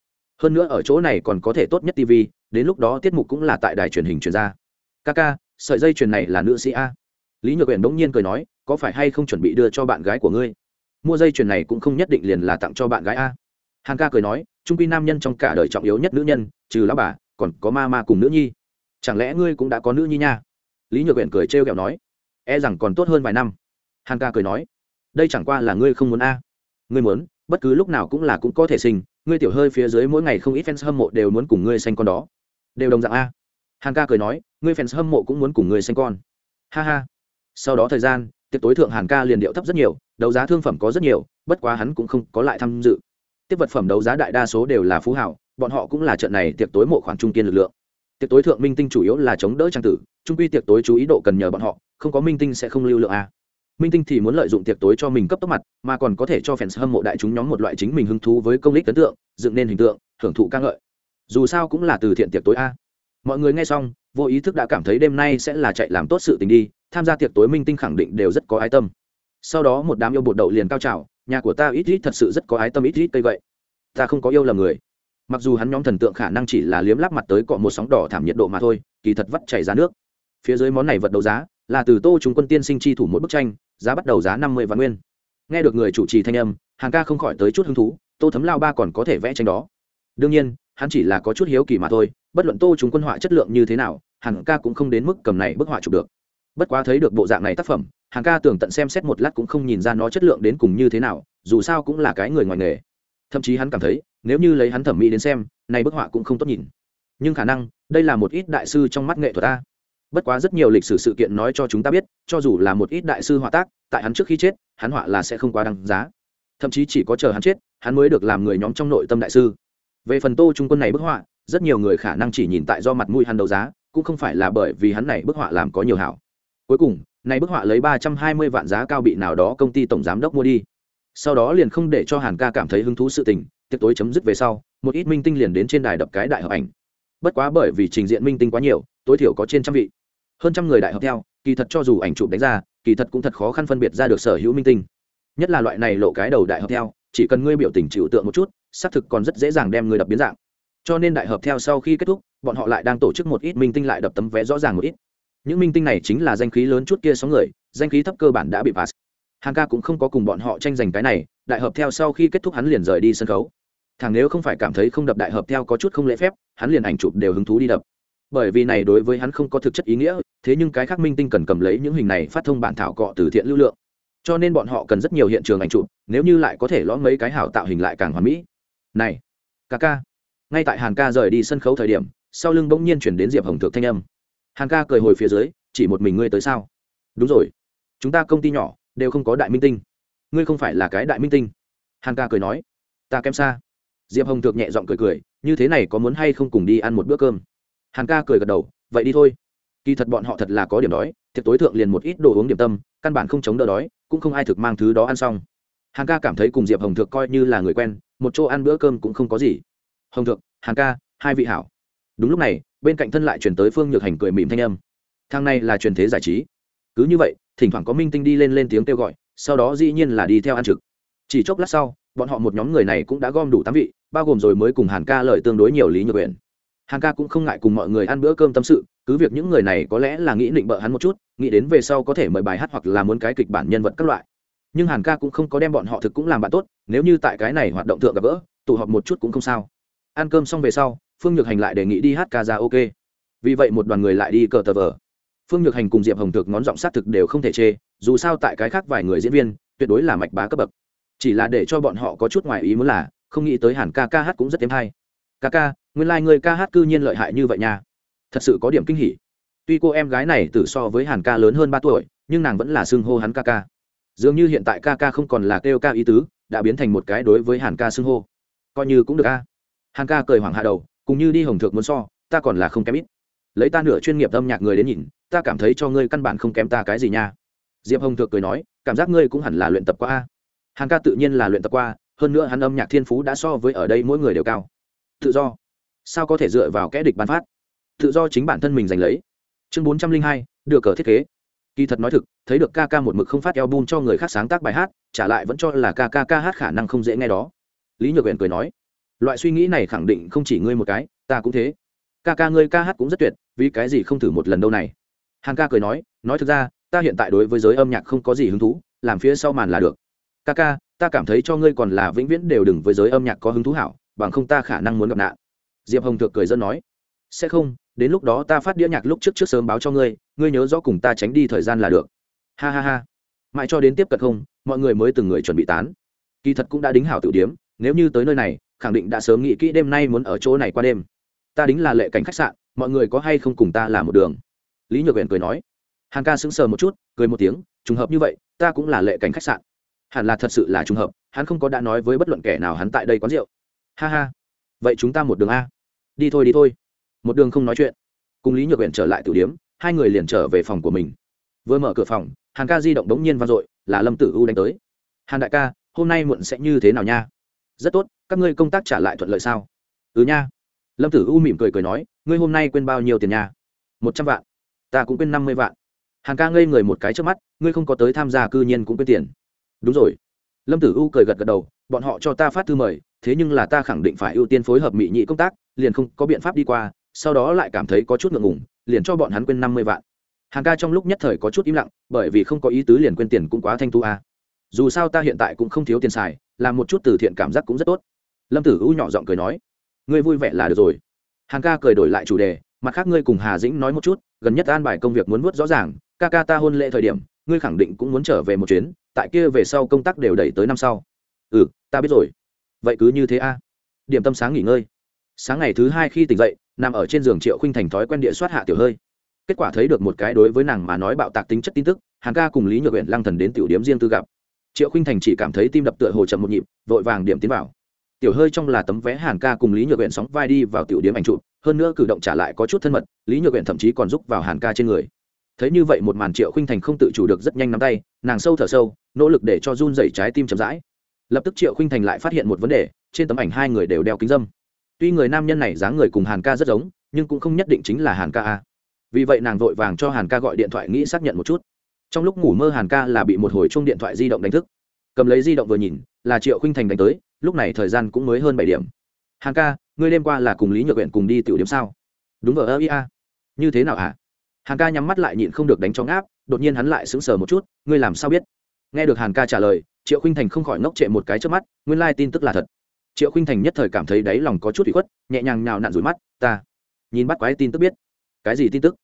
Hơn nữa ở chỗ này còn có thể tốt nhất tv đến lúc đó tiết mục cũng là tại đài truyền hình truyền ra. Ca sợi dây chuyền này là nữ sĩ a lý nhược uyển bỗng nhiên cười nói, có phải hay không chuẩn bị đưa cho bạn gái của ngươi? Mua dây chuyền này cũng không nhất định liền là tặng cho bạn gái a. Hằng ca cười nói, trung quy nam nhân trong cả đời trọng yếu nhất nữ nhân, trừ lão bà, còn có ma ma cùng nữ nhi. Chẳng lẽ ngươi cũng đã có nữ nhi nha? Lý nhược uyển cười trêu ghẹo nói e rằng còn tốt hơn vài năm. Hằng ca cười nói, đây chẳng qua là ngươi không muốn a. Ngươi muốn, bất cứ lúc nào cũng là cũng có thể sinh. Ngươi tiểu hơi phía dưới mỗi ngày không ít fans hâm mộ đều muốn cùng ngươi sanh con đó. Đều đồng dạng a. Hằng ca cười nói, ngươi fans hâm mộ cũng muốn cùng ngươi sanh con. Ha ha sau đó thời gian, tiệc tối thượng hàn ca liền điệu thấp rất nhiều, đấu giá thương phẩm có rất nhiều, bất quá hắn cũng không có lại tham dự. Tiếp vật phẩm đấu giá đại đa số đều là phú hảo, bọn họ cũng là trận này tiệc tối mộ khoản trung kiên lực lượng. Tiệc tối thượng minh tinh chủ yếu là chống đỡ trang tử, trung quy tiệc tối chú ý độ cần nhờ bọn họ, không có minh tinh sẽ không lưu lượng a. Minh tinh thì muốn lợi dụng tiệc tối cho mình cấp tốc mặt, mà còn có thể cho fans hâm mộ đại chúng nhóm một loại chính mình hứng thú với công lý ấn tượng, dựng nên hình tượng hưởng thụ ca ngợi. Dù sao cũng là từ thiện tiệc tối a. Mọi người nghe xong, vô ý thức đã cảm thấy đêm nay sẽ là chạy làm tốt sự tình đi tham gia tiệc tối minh tinh khẳng định đều rất có ái tâm. Sau đó một đám yêu bột đậu liền cao trào, nhà của ta ít ít thật sự rất có ái tâm ít ít cây vậy. Ta không có yêu là người. Mặc dù hắn nhóm thần tượng khả năng chỉ là liếm láp mặt tới cọ một sóng đỏ thảm nhiệt độ mà thôi, kỳ thật vắt chảy ra nước. Phía dưới món này vật đấu giá, là từ tô chúng quân tiên sinh chi thủ một bức tranh, giá bắt đầu giá năm mươi vạn nguyên. Nghe được người chủ trì thanh âm hàng ca không khỏi tới chút hứng thú, tô thấm lao ba còn có thể vẽ tranh đó. Đương nhiên, hắn chỉ là có chút hiếu kỳ mà thôi, bất luận tô chúng quân họa chất lượng như thế nào hàng ca cũng không đến mức cầm này bức họa chụp được bất quá thấy được bộ dạng này tác phẩm hàng ca tưởng tận xem xét một lát cũng không nhìn ra nó chất lượng đến cùng như thế nào, dù sao cũng là cái người ngoài nghề. Thậm chí hắn cảm thấy, nếu như lấy hắn thẩm mỹ đến xem, này bức họa cũng không tốt nhìn. Nhưng khả năng, đây là một ít đại sư trong mắt nghệ thuật ta bất quá rất nhiều lịch sử sự kiện nói cho chúng ta biết, cho dù là một ít đại sư họa tác, tại hắn trước khi chết, hắn họa là sẽ không quá đăng giá. Thậm chí chỉ có chờ hắn chết, hắn mới được làm người nhóm trong nội tâm đại sư. Về phần tô trung quân này bức họa, rất nhiều người khả năng chỉ nhìn tại do mặt mũi hắn đấu giá, cũng không phải là bởi vì hắn này bức họa làm có nhiều hảo cuối cùng này bức họa lấy ba trăm hai mươi vạn giá cao bị nào đó công ty tổng giám đốc mua đi. Sau đó liền không để cho hàn ca cảm thấy hứng thú sự tình, tiệc tối chấm dứt về sau, một ít minh tinh liền đến trên đài đập cái đại hợp ảnh. Bất quá bởi vì trình diện minh tinh quá nhiều, tối thiểu có trên trăm vị. Hơn trăm người đại hợp theo, kỳ thật cho dù ảnh chụp đánh ra, kỳ thật cũng thật khó khăn phân biệt ra được sở hữu minh tinh. Nhất là loại này lộ cái đầu đại hợp theo, chỉ cần ngươi biểu tình chịu tượng một chút, xác thực còn rất dễ dàng đem người đập biến dạng. Cho nên đại hợp theo sau khi kết thúc, bọn họ lại đang tổ chức một ít minh tinh lại đập tấm vé rõ ràng một ít những minh tinh này chính là danh khí lớn chút kia sáu người, danh khí thấp cơ bản đã bị pass hàng ca cũng không có cùng bọn họ tranh giành cái này, đại hợp theo sau khi kết thúc hắn liền rời đi sân khấu. Thằng nếu không phải cảm thấy không đập đại hợp theo có chút không lễ phép, hắn liền ảnh chụp đều hứng thú đi đập. Bởi vì này đối với hắn không có thực chất ý nghĩa, thế nhưng cái khác minh tinh cần cầm lấy những hình này phát thông bản thảo cọ từ thiện lưu lượng. Cho nên bọn họ cần rất nhiều hiện trường ảnh chụp, nếu như lại có thể lõm mấy cái hảo tạo hình lại càng hoàn mỹ. Này, ca ca. Ngay tại hàn ca rời đi sân khấu thời điểm, sau lưng bỗng nhiên chuyển đến diệp hồng thượng thanh âm hàn ca cười hồi phía dưới, chỉ một mình ngươi tới sao? Đúng rồi. Chúng ta công ty nhỏ đều không có đại minh tinh. Ngươi không phải là cái đại minh tinh. Hàn ca cười nói, ta kém xa. Diệp hồng thượng nhẹ giọng cười cười, như thế này có muốn hay không cùng đi ăn một bữa cơm? Hàn ca cười gật đầu, vậy đi thôi. Kỳ thật bọn họ thật là có điểm đói, thiệt tối thượng liền một ít đồ uống điểm tâm, căn bản không chống đỡ đói, cũng không ai thực mang thứ đó ăn xong. Hàn ca cảm thấy cùng diệp hồng thượng coi như là người quen, một chỗ ăn bữa cơm cũng không có gì. Hồng thượng hàn ca, hai vị hảo. Đúng lúc này bên cạnh thân lại chuyển tới phương nhược hành cười mỉm thanh âm. Thang này là truyền thế giải trí. Cứ như vậy, thỉnh thoảng có minh tinh đi lên lên tiếng kêu gọi, sau đó dĩ nhiên là đi theo ăn trực. Chỉ chốc lát sau, bọn họ một nhóm người này cũng đã gom đủ tám vị, bao gồm rồi mới cùng hàn ca lời tương đối nhiều lý nhược quyền hàn ca cũng không ngại cùng mọi người ăn bữa cơm tâm sự, cứ việc những người này có lẽ là nghĩ định bợ hắn một chút, nghĩ đến về sau có thể mời bài hát hoặc là muốn cái kịch bản nhân vật các loại. Nhưng hàn ca cũng không có đem bọn họ thực cũng làm bạn tốt, nếu như tại cái này hoạt động thượng gặp gỡ, tụ họp một chút cũng không sao. Ăn cơm xong về sau phương nhược hành lại đề nghị đi hát ca ra ok. Vì vậy một đoàn người lại đi cờ tờ vờ. Phương nhược hành cùng diệp hồng thực ngón giọng sát thực đều không thể chê, dù sao tại cái khác vài người diễn viên, tuyệt đối là mạch bá cấp bậc. Chỉ là để cho bọn họ có chút ngoài ý muốn là, không nghĩ tới hàn ca ca hát cũng rất êm hay. Ca ca, nguyên lai、like、người ca hát cư nhiên lợi hại như vậy nha. Thật sự có điểm kinh hỉ. Tuy cô em gái này tử so với hàn ca lớn hơn ba tuổi, nhưng nàng vẫn là xưng hô hắn ca ca. Dường như hiện tại ca ca không còn là kêu ca ý tứ, đã biến thành một cái đối với hàn ca xưng hô. Coi như cũng được a. Hàn ca cười hoảng hạ đầu cùng như đi hồng thượng muốn so, ta còn là không kém ít. Lấy ta nửa chuyên nghiệp âm nhạc người đến nhìn, ta cảm thấy cho ngươi căn bản không kém ta cái gì nha. Diệp hồng Thượng cười nói, cảm giác ngươi cũng hẳn là luyện tập qua a. Hàng ca tự nhiên là luyện tập qua, hơn nữa hắn âm nhạc thiên phú đã so với ở đây mỗi người đều cao. Tự do. Sao có thể dựa vào kẽ địch bán phát? Tự do chính bản thân mình giành lấy. Chương bốn trăm linh hai, đưa cờ thiết kế. Kỳ thật nói thực, thấy được ca ca một mực không phát eo cho người khác sáng tác bài hát, trả lại vẫn cho là ca ca ca hát khả năng không dễ nghe đó. Lý nhược huyện cười nói loại suy nghĩ này khẳng định không chỉ ngươi một cái, ta cũng thế. Ca ca ngươi ca hát cũng rất tuyệt, vì cái gì không thử một lần đâu này? Hằng ca cười nói nói thực ra, ta hiện tại đối với giới âm nhạc không có gì hứng thú, làm phía sau màn là được. Ca ca, ta cảm thấy cho ngươi còn là vĩnh viễn đều đừng với giới âm nhạc có hứng thú hảo, bằng không ta khả năng muốn gặp nạn. Diệp hồng thượng cười dân nói, sẽ không, đến lúc đó ta phát đĩa nhạc lúc trước trước sớm báo cho ngươi ngươi nhớ rõ cùng ta tránh đi thời gian là được. Ha ha ha. Mãi cho đến tiếp cận không, mọi người mới từng người chuẩn bị tán. Kỳ thật cũng đã đính hảo tự điếm, nếu như tới nơi này khẳng định đã sớm nghĩ kỹ đêm nay muốn ở chỗ này qua đêm. Ta đính là lệ cảnh khách sạn, mọi người có hay không cùng ta làm một đường? Lý nhược huyện cười nói. Hàn ca sững sờ một chút, cười một tiếng, trùng hợp như vậy, ta cũng là lệ cảnh khách sạn. Hẳn là thật sự là trùng hợp, hắn không có đã nói với bất luận kẻ nào hắn tại đây quán rượu. Ha ha. Vậy chúng ta một đường a. Đi thôi đi thôi. Một đường không nói chuyện. Cùng lý nhược huyện trở lại tử điếm, hai người liền trở về phòng của mình. Vừa mở cửa phòng, hàn ca di động đống nhiên vang dội, là lâm tử u đánh tới. Hàn đại ca, hôm nay muộn sẽ như thế nào nha? Rất tốt, các ngươi công tác trả lại thuận lợi sao? Ừ nha. Lâm tử u mỉm cười cười nói, ngươi hôm nay quên bao nhiêu tiền nha? Một trăm vạn. Ta cũng quên năm mươi vạn. Hàng ca ngây người một cái trước mắt, ngươi không có tới tham gia cư nhiên cũng quên tiền. Đúng rồi. Lâm tử u cười gật gật đầu, bọn họ cho ta phát thư mời, thế nhưng là ta khẳng định phải ưu tiên phối hợp mỹ nhị công tác, liền không có biện pháp đi qua, sau đó lại cảm thấy có chút ngượng ngùng, liền cho bọn hắn quên năm mươi vạn. Hàng ca trong lúc nhất thời có chút im lặng, bởi vì không có ý tứ liền quên tiền cũng quá thanh thu a. Dù sao ta hiện tại cũng không thiếu tiền xài làm một chút từ thiện cảm giác cũng rất tốt. Lâm tử u nhỏ giọng cười nói, ngươi vui vẻ là được rồi. Hàn ca cười đổi lại chủ đề, mặt khác ngươi cùng hà dĩnh nói một chút, gần nhất an bài công việc muốn vớt rõ ràng, ca ca ta hôn lễ thời điểm, ngươi khẳng định cũng muốn trở về một chuyến, tại kia về sau công tác đều đẩy tới năm sau. Ừ ta biết rồi. Vậy cứ như thế a. Điểm tâm sáng nghỉ ngơi. Sáng ngày thứ hai khi tỉnh dậy, nằm ở trên giường triệu khinh thành thói quen địa soát hạ tiểu hơi. Kết quả thấy được một cái đối với nàng mà nói bạo tạc tính chất tin tức hàng ca cùng lý nhược huyện lăng thần đến tiểu điếm riêng tư gặp triệu khinh thành chỉ cảm thấy tim đập tựa hồ chậm một nhịp, vội vàng điểm tiến vào. Tiểu hơi trong là tấm vé hàn ca cùng lý nhược huyện sóng vai đi vào tiểu điểm ảnh trụ hơn nữa cử động trả lại có chút thân mật, lý nhược huyện thậm chí còn giúp vào hàn ca trên người. Thấy như vậy một màn triệu khinh thành không tự chủ được rất nhanh nắm tay, nàng sâu thở sâu, nỗ lực để cho run dày trái tim chậm rãi. Lập tức triệu khinh thành lại phát hiện một vấn đề, trên tấm ảnh hai người đều đeo kính dâm. Tuy người nam nhân này dáng người cùng hàn ca rất giống, nhưng cũng không nhất định chính là hàn ca a. Vì vậy nàng vội vàng cho hàn ca gọi điện thoại nghĩ xác nhận một chút trong lúc ngủ mơ hàn ca là bị một hồi chung điện thoại di động đánh thức. Cầm lấy di động vừa nhìn, là triệu khinh thành đánh tới, lúc này thời gian cũng mới hơn bảy điểm. Hàn ca, ngươi đêm qua là cùng lý nhược huyện cùng đi tiểu điểm sao? Đúng vờ ơ ia như thế nào hả? À? hàn ca nhắm mắt lại nhịn không được đánh cho ngáp, đột nhiên hắn lại sững sờ một chút, ngươi làm sao biết? Nghe được hàn ca trả lời, triệu khinh thành không khỏi ngốc trệ một cái trước mắt, nguyên lai tin tức là thật. Triệu khinh thành nhất thời cảm thấy đáy lòng có chút bị khuất, nhẹ nhàng nào nặn rủi mắt, ta nhìn bắt quái tin tức biết. Cái gì tin tức?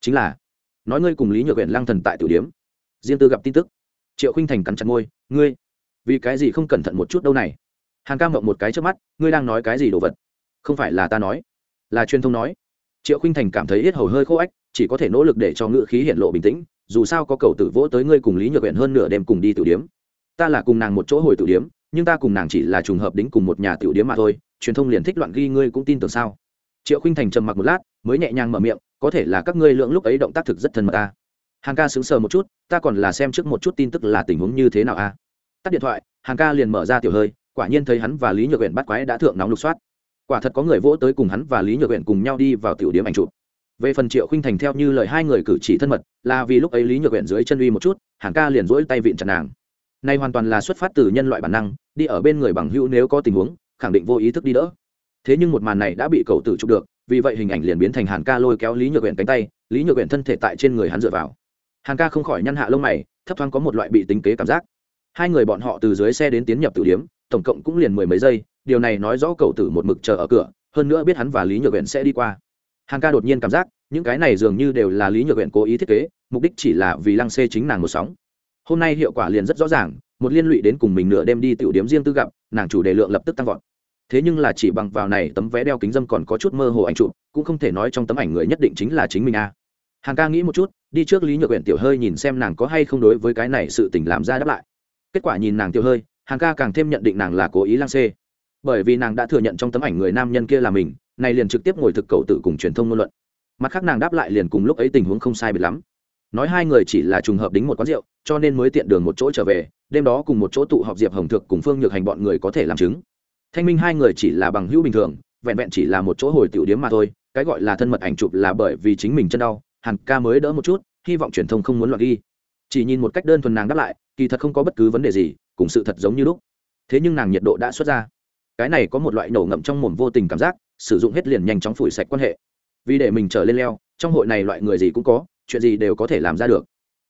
Chính là, nói ngươi cùng lý nhược huyện lang thần tại tiểu điếm riêng tư gặp tin tức. Triệu khinh thành cắn chặt môi, ngươi, vì cái gì không cẩn thận một chút đâu này? Hàn ca mộng một cái trước mắt, ngươi đang nói cái gì đồ vật? Không phải là ta nói, là truyền thông nói. Triệu khinh thành cảm thấy hết hầu hơi khô ách, chỉ có thể nỗ lực để cho ngữ khí hiện lộ bình tĩnh, dù sao có cầu tử vỗ tới ngươi cùng lý nhược huyện hơn nửa đêm cùng đi tử điếm. Ta là cùng nàng một chỗ hồi tử điếm, nhưng ta cùng nàng chỉ là trùng hợp đính cùng một nhà tiểu điếm mà thôi, truyền thông liền thích loạn ghi ngươi cũng tin tưởng sao? Triệu khinh thành trầm mặc một lát, mới nhẹ nhàng mở miệng, có thể là các ngươi lượng lúc ấy động tác thực rất thân mật ta hàng ca sững sờ một chút, ta còn là xem trước một chút tin tức là tình huống như thế nào a tắt điện thoại hàng ca liền mở ra tiểu hơi, quả nhiên thấy hắn và lý nhược huyện bắt quái đã thượng nóng lục soát. Quả thật có người vỗ tới cùng hắn và lý nhược huyện cùng nhau đi vào tiểu điểm ảnh chụp. Về phần triệu khinh thành theo như lời hai người cử chỉ thân mật, là vì lúc ấy lý nhược huyện dưới chân uy một chút hàng ca liền rỗi tay vịn chặt nàng. Nay hoàn toàn là xuất phát từ nhân loại bản năng, đi ở bên người bằng hữu nếu có tình huống, khẳng định vô ý thức đi đỡ. Thế nhưng một màn này đã bị cậu tự chụp được, vì vậy hình ảnh liền biến thành hàn ca lôi kéo lý nhược huyện cánh tay, lý nhược huyện thân thể tại trên người hắn dựa vào hàn ca không khỏi nhăn hạ lông mày, thấp thoáng có một loại bị tính kế cảm giác. Hai người bọn họ từ dưới xe đến tiến nhập tử điếm tổng cộng cũng liền mười mấy giây, điều này nói rõ cậu tử một mực chờ ở cửa, hơn nữa biết hắn và lý nhược huyện sẽ đi qua. Hàn ca đột nhiên cảm giác, những cái này dường như đều là lý nhược huyện cố ý thiết kế, mục đích chỉ là vì lăng xê chính nàng một sóng. Hôm nay hiệu quả liền rất rõ ràng, một liên lụy đến cùng mình nửa đêm đi tiểu điếm riêng tư gặp, nàng chủ đề lượng lập tức tăng vọt. Thế nhưng là chỉ bằng vào này tấm vé đeo kính dâm còn có chút mơ hồ ảnh chụp, cũng không thể nói trong tấm ảnh người nhất định chính là chính mình a. à hàng ca nghĩ một chút, đi trước lý nhược huyện tiểu hơi nhìn xem nàng có hay không đối với cái này sự tình làm ra đáp lại. Kết quả nhìn nàng tiểu hơi, hàng ca càng thêm nhận định nàng là cố ý lang xê. Bởi vì nàng đã thừa nhận trong tấm ảnh người nam nhân kia là mình, này liền trực tiếp ngồi thực cầu tự cùng truyền thông ngôn luận. Mặt khác nàng đáp lại liền cùng lúc ấy tình huống không sai biệt lắm. Nói hai người chỉ là trùng hợp đính một quán rượu, cho nên mới tiện đường một chỗ trở về, đêm đó cùng một chỗ tụ họp diệp hồng thực cùng phương nhược hành bọn người có thể làm chứng. Thanh minh hai người chỉ là bằng hữu bình thường, vẹn vẹn chỉ là một chỗ hồi tiểu điếm mà thôi, cái gọi là thân mật ảnh chụp là bởi vì chính mình chân đau hàn ca mới đỡ một chút, hy vọng truyền thông không muốn loạn ghi. Chỉ nhìn một cách đơn thuần nàng đáp lại, kỳ thật không có bất cứ vấn đề gì, cùng sự thật giống như lúc. Thế nhưng nàng nhiệt độ đã xuất ra. Cái này có một loại nổ ngậm trong mồm vô tình cảm giác, sử dụng hết liền nhanh chóng phủi sạch quan hệ. Vì để mình trở lên leo, trong hội này loại người gì cũng có, chuyện gì đều có thể làm ra được.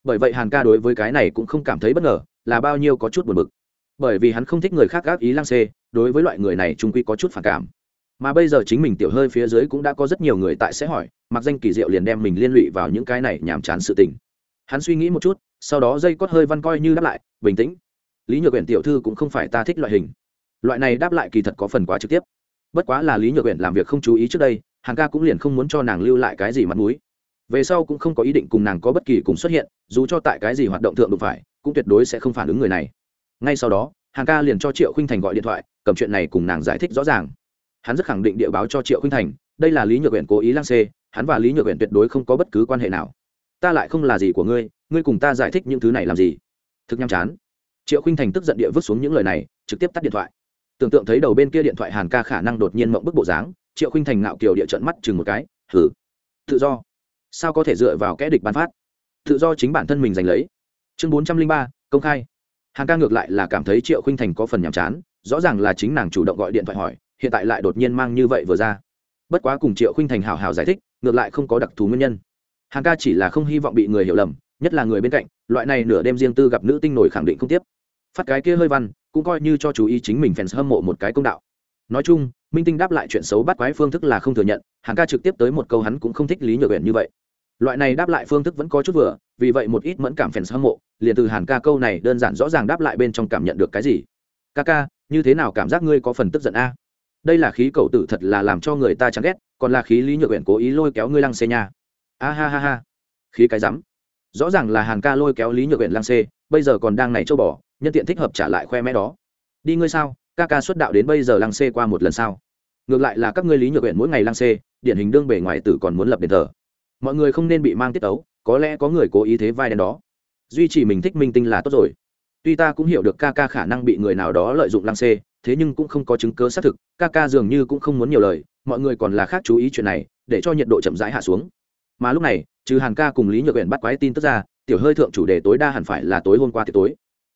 Bởi vậy hàn ca đối với cái này cũng không cảm thấy bất ngờ, là bao nhiêu có chút buồn bực. Bởi vì hắn không thích người khác gác ý lang xê, đối với loại người này trung quy có chút phản cảm mà bây giờ chính mình tiểu hơi phía dưới cũng đã có rất nhiều người tại sẽ hỏi, mặc danh kỳ diệu liền đem mình liên lụy vào những cái này nhàm chán sự tình. Hắn suy nghĩ một chút, sau đó dây cót hơi văn coi như đáp lại, bình tĩnh. Lý nhược quyển tiểu thư cũng không phải ta thích loại hình. Loại này đáp lại kỳ thật có phần quá trực tiếp. Bất quá là lý nhược quyển làm việc không chú ý trước đây, hàng ca cũng liền không muốn cho nàng lưu lại cái gì mặt mũi. Về sau cũng không có ý định cùng nàng có bất kỳ cùng xuất hiện, dù cho tại cái gì hoạt động thượng đụng phải, cũng tuyệt đối sẽ không phản ứng người này. Ngay sau đó, hàng ca liền cho triệu khinh thành gọi điện thoại, cầm chuyện này cùng nàng giải thích rõ ràng hắn rất khẳng định địa báo cho triệu khinh thành, đây là lý nhược huyện cố ý lang xê, hắn và lý nhược huyện tuyệt đối không có bất cứ quan hệ nào. Ta lại không là gì của ngươi ngươi cùng ta giải thích những thứ này làm gì? Thực nhăm chán. Triệu khinh thành tức giận địa vứt xuống những lời này, trực tiếp tắt điện thoại. Tưởng tượng thấy đầu bên kia điện thoại hàn ca khả năng đột nhiên mộng bức bộ dáng, triệu khinh thành ngạo kiều địa trận mắt chừng một cái thử tự do. Sao có thể dựa vào kẽ địch bán phát? Tự do chính bản thân mình giành lấy. Chương bốn trăm linh ba, công khai. Hàn ca ngược lại là cảm thấy triệu khinh thành có phần nhàm chán, rõ ràng là chính nàng chủ động gọi điện thoại hỏi hiện tại lại đột nhiên mang như vậy vừa ra. Bất quá cùng triệu khinh thành hào hào giải thích, ngược lại không có đặc thù nguyên nhân. Hàng ca chỉ là không hy vọng bị người hiểu lầm, nhất là người bên cạnh, loại này nửa đêm riêng tư gặp nữ tinh nổi khẳng định không tiếp. Phát cái kia hơi văn, cũng coi như cho chú ý chính mình fans hâm mộ một cái công đạo. Nói chung, minh tinh đáp lại chuyện xấu bắt quái phương thức là không thừa nhận, hàng ca trực tiếp tới một câu hắn cũng không thích lý nhược huyện như vậy. Loại này đáp lại phương thức vẫn có chút vừa, vì vậy một ít mẫn cảm fans hâm mộ, liền từ hàn ca câu này đơn giản rõ ràng đáp lại bên trong cảm nhận được cái gì. Ca ca, như thế nào cảm giác ngươi có phần tức giận a? Đây là khí cầu tử thật là làm cho người ta chán ghét, còn là khí lý nhược huyện cố ý lôi kéo ngươi lăng xê nha. A ha ha ha. Khí cái rắm. Rõ ràng là hàn ca lôi kéo lý nhược huyện lăng xê, bây giờ còn đang này châu bỏ nhân tiện thích hợp trả lại khoe mẽ đó. Đi ngươi sao? Ca ca xuất đạo đến bây giờ lăng xê qua một lần sao? Ngược lại là các ngươi lý nhược huyện mỗi ngày lăng xê, điển hình đương bề ngoài tử còn muốn lập đền thờ. Mọi người không nên bị mang tiết ấu có lẽ có người cố ý thế vai đen đó. Duy trì mình thích minh tinh là tốt rồi. Tuy ta cũng hiểu được ca ca khả năng bị người nào đó lợi dụng lăng xê thế nhưng cũng không có chứng cứ xác thực, ca ca dường như cũng không muốn nhiều lời, mọi người còn là khác chú ý chuyện này, để cho nhiệt độ chậm rãi hạ xuống. Mà lúc này, trừ hàn ca cùng lý nhược huyện bắt quái tin tức ra, tiểu hơi thượng chủ đề tối đa hẳn phải là tối hôm qua tiệc tối.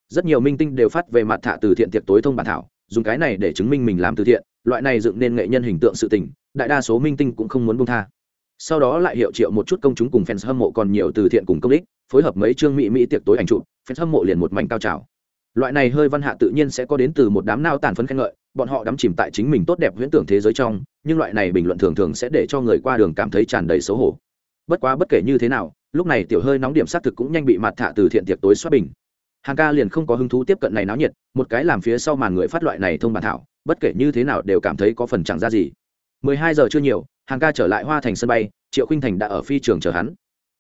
Rất nhiều minh tinh đều phát về mặt thạ từ thiện tiệc tối thông bản thảo, dùng cái này để chứng minh mình làm từ thiện, loại này dựng nên nghệ nhân hình tượng sự tình, đại đa số minh tinh cũng không muốn bông tha. Sau đó lại hiệu triệu một chút công chúng cùng fans hâm mộ còn nhiều từ thiện cùng công ích phối hợp mấy chương mỹ mỹ tiệc tối ảnh chụp, fans hâm mộ liền một mảnh cao trào loại này hơi văn hạ tự nhiên sẽ có đến từ một đám nao tàn phấn khen ngợi, bọn họ đắm chìm tại chính mình tốt đẹp huyễn tưởng thế giới trong, nhưng loại này bình luận thường thường sẽ để cho người qua đường cảm thấy tràn đầy xấu hổ. Bất quá bất kể như thế nào, lúc này tiểu hơi nóng điểm xác thực cũng nhanh bị mặt thả từ thiện tiệc tối xoát bình. Hàng ca liền không có hứng thú tiếp cận này náo nhiệt, một cái làm phía sau màn người phát loại này thông bản thảo, bất kể như thế nào đều cảm thấy có phần chẳng ra gì. 12 giờ chưa nhiều, hàng ca trở lại hoa thành sân bay, triệu khinh thành đã ở phi trường chờ hắn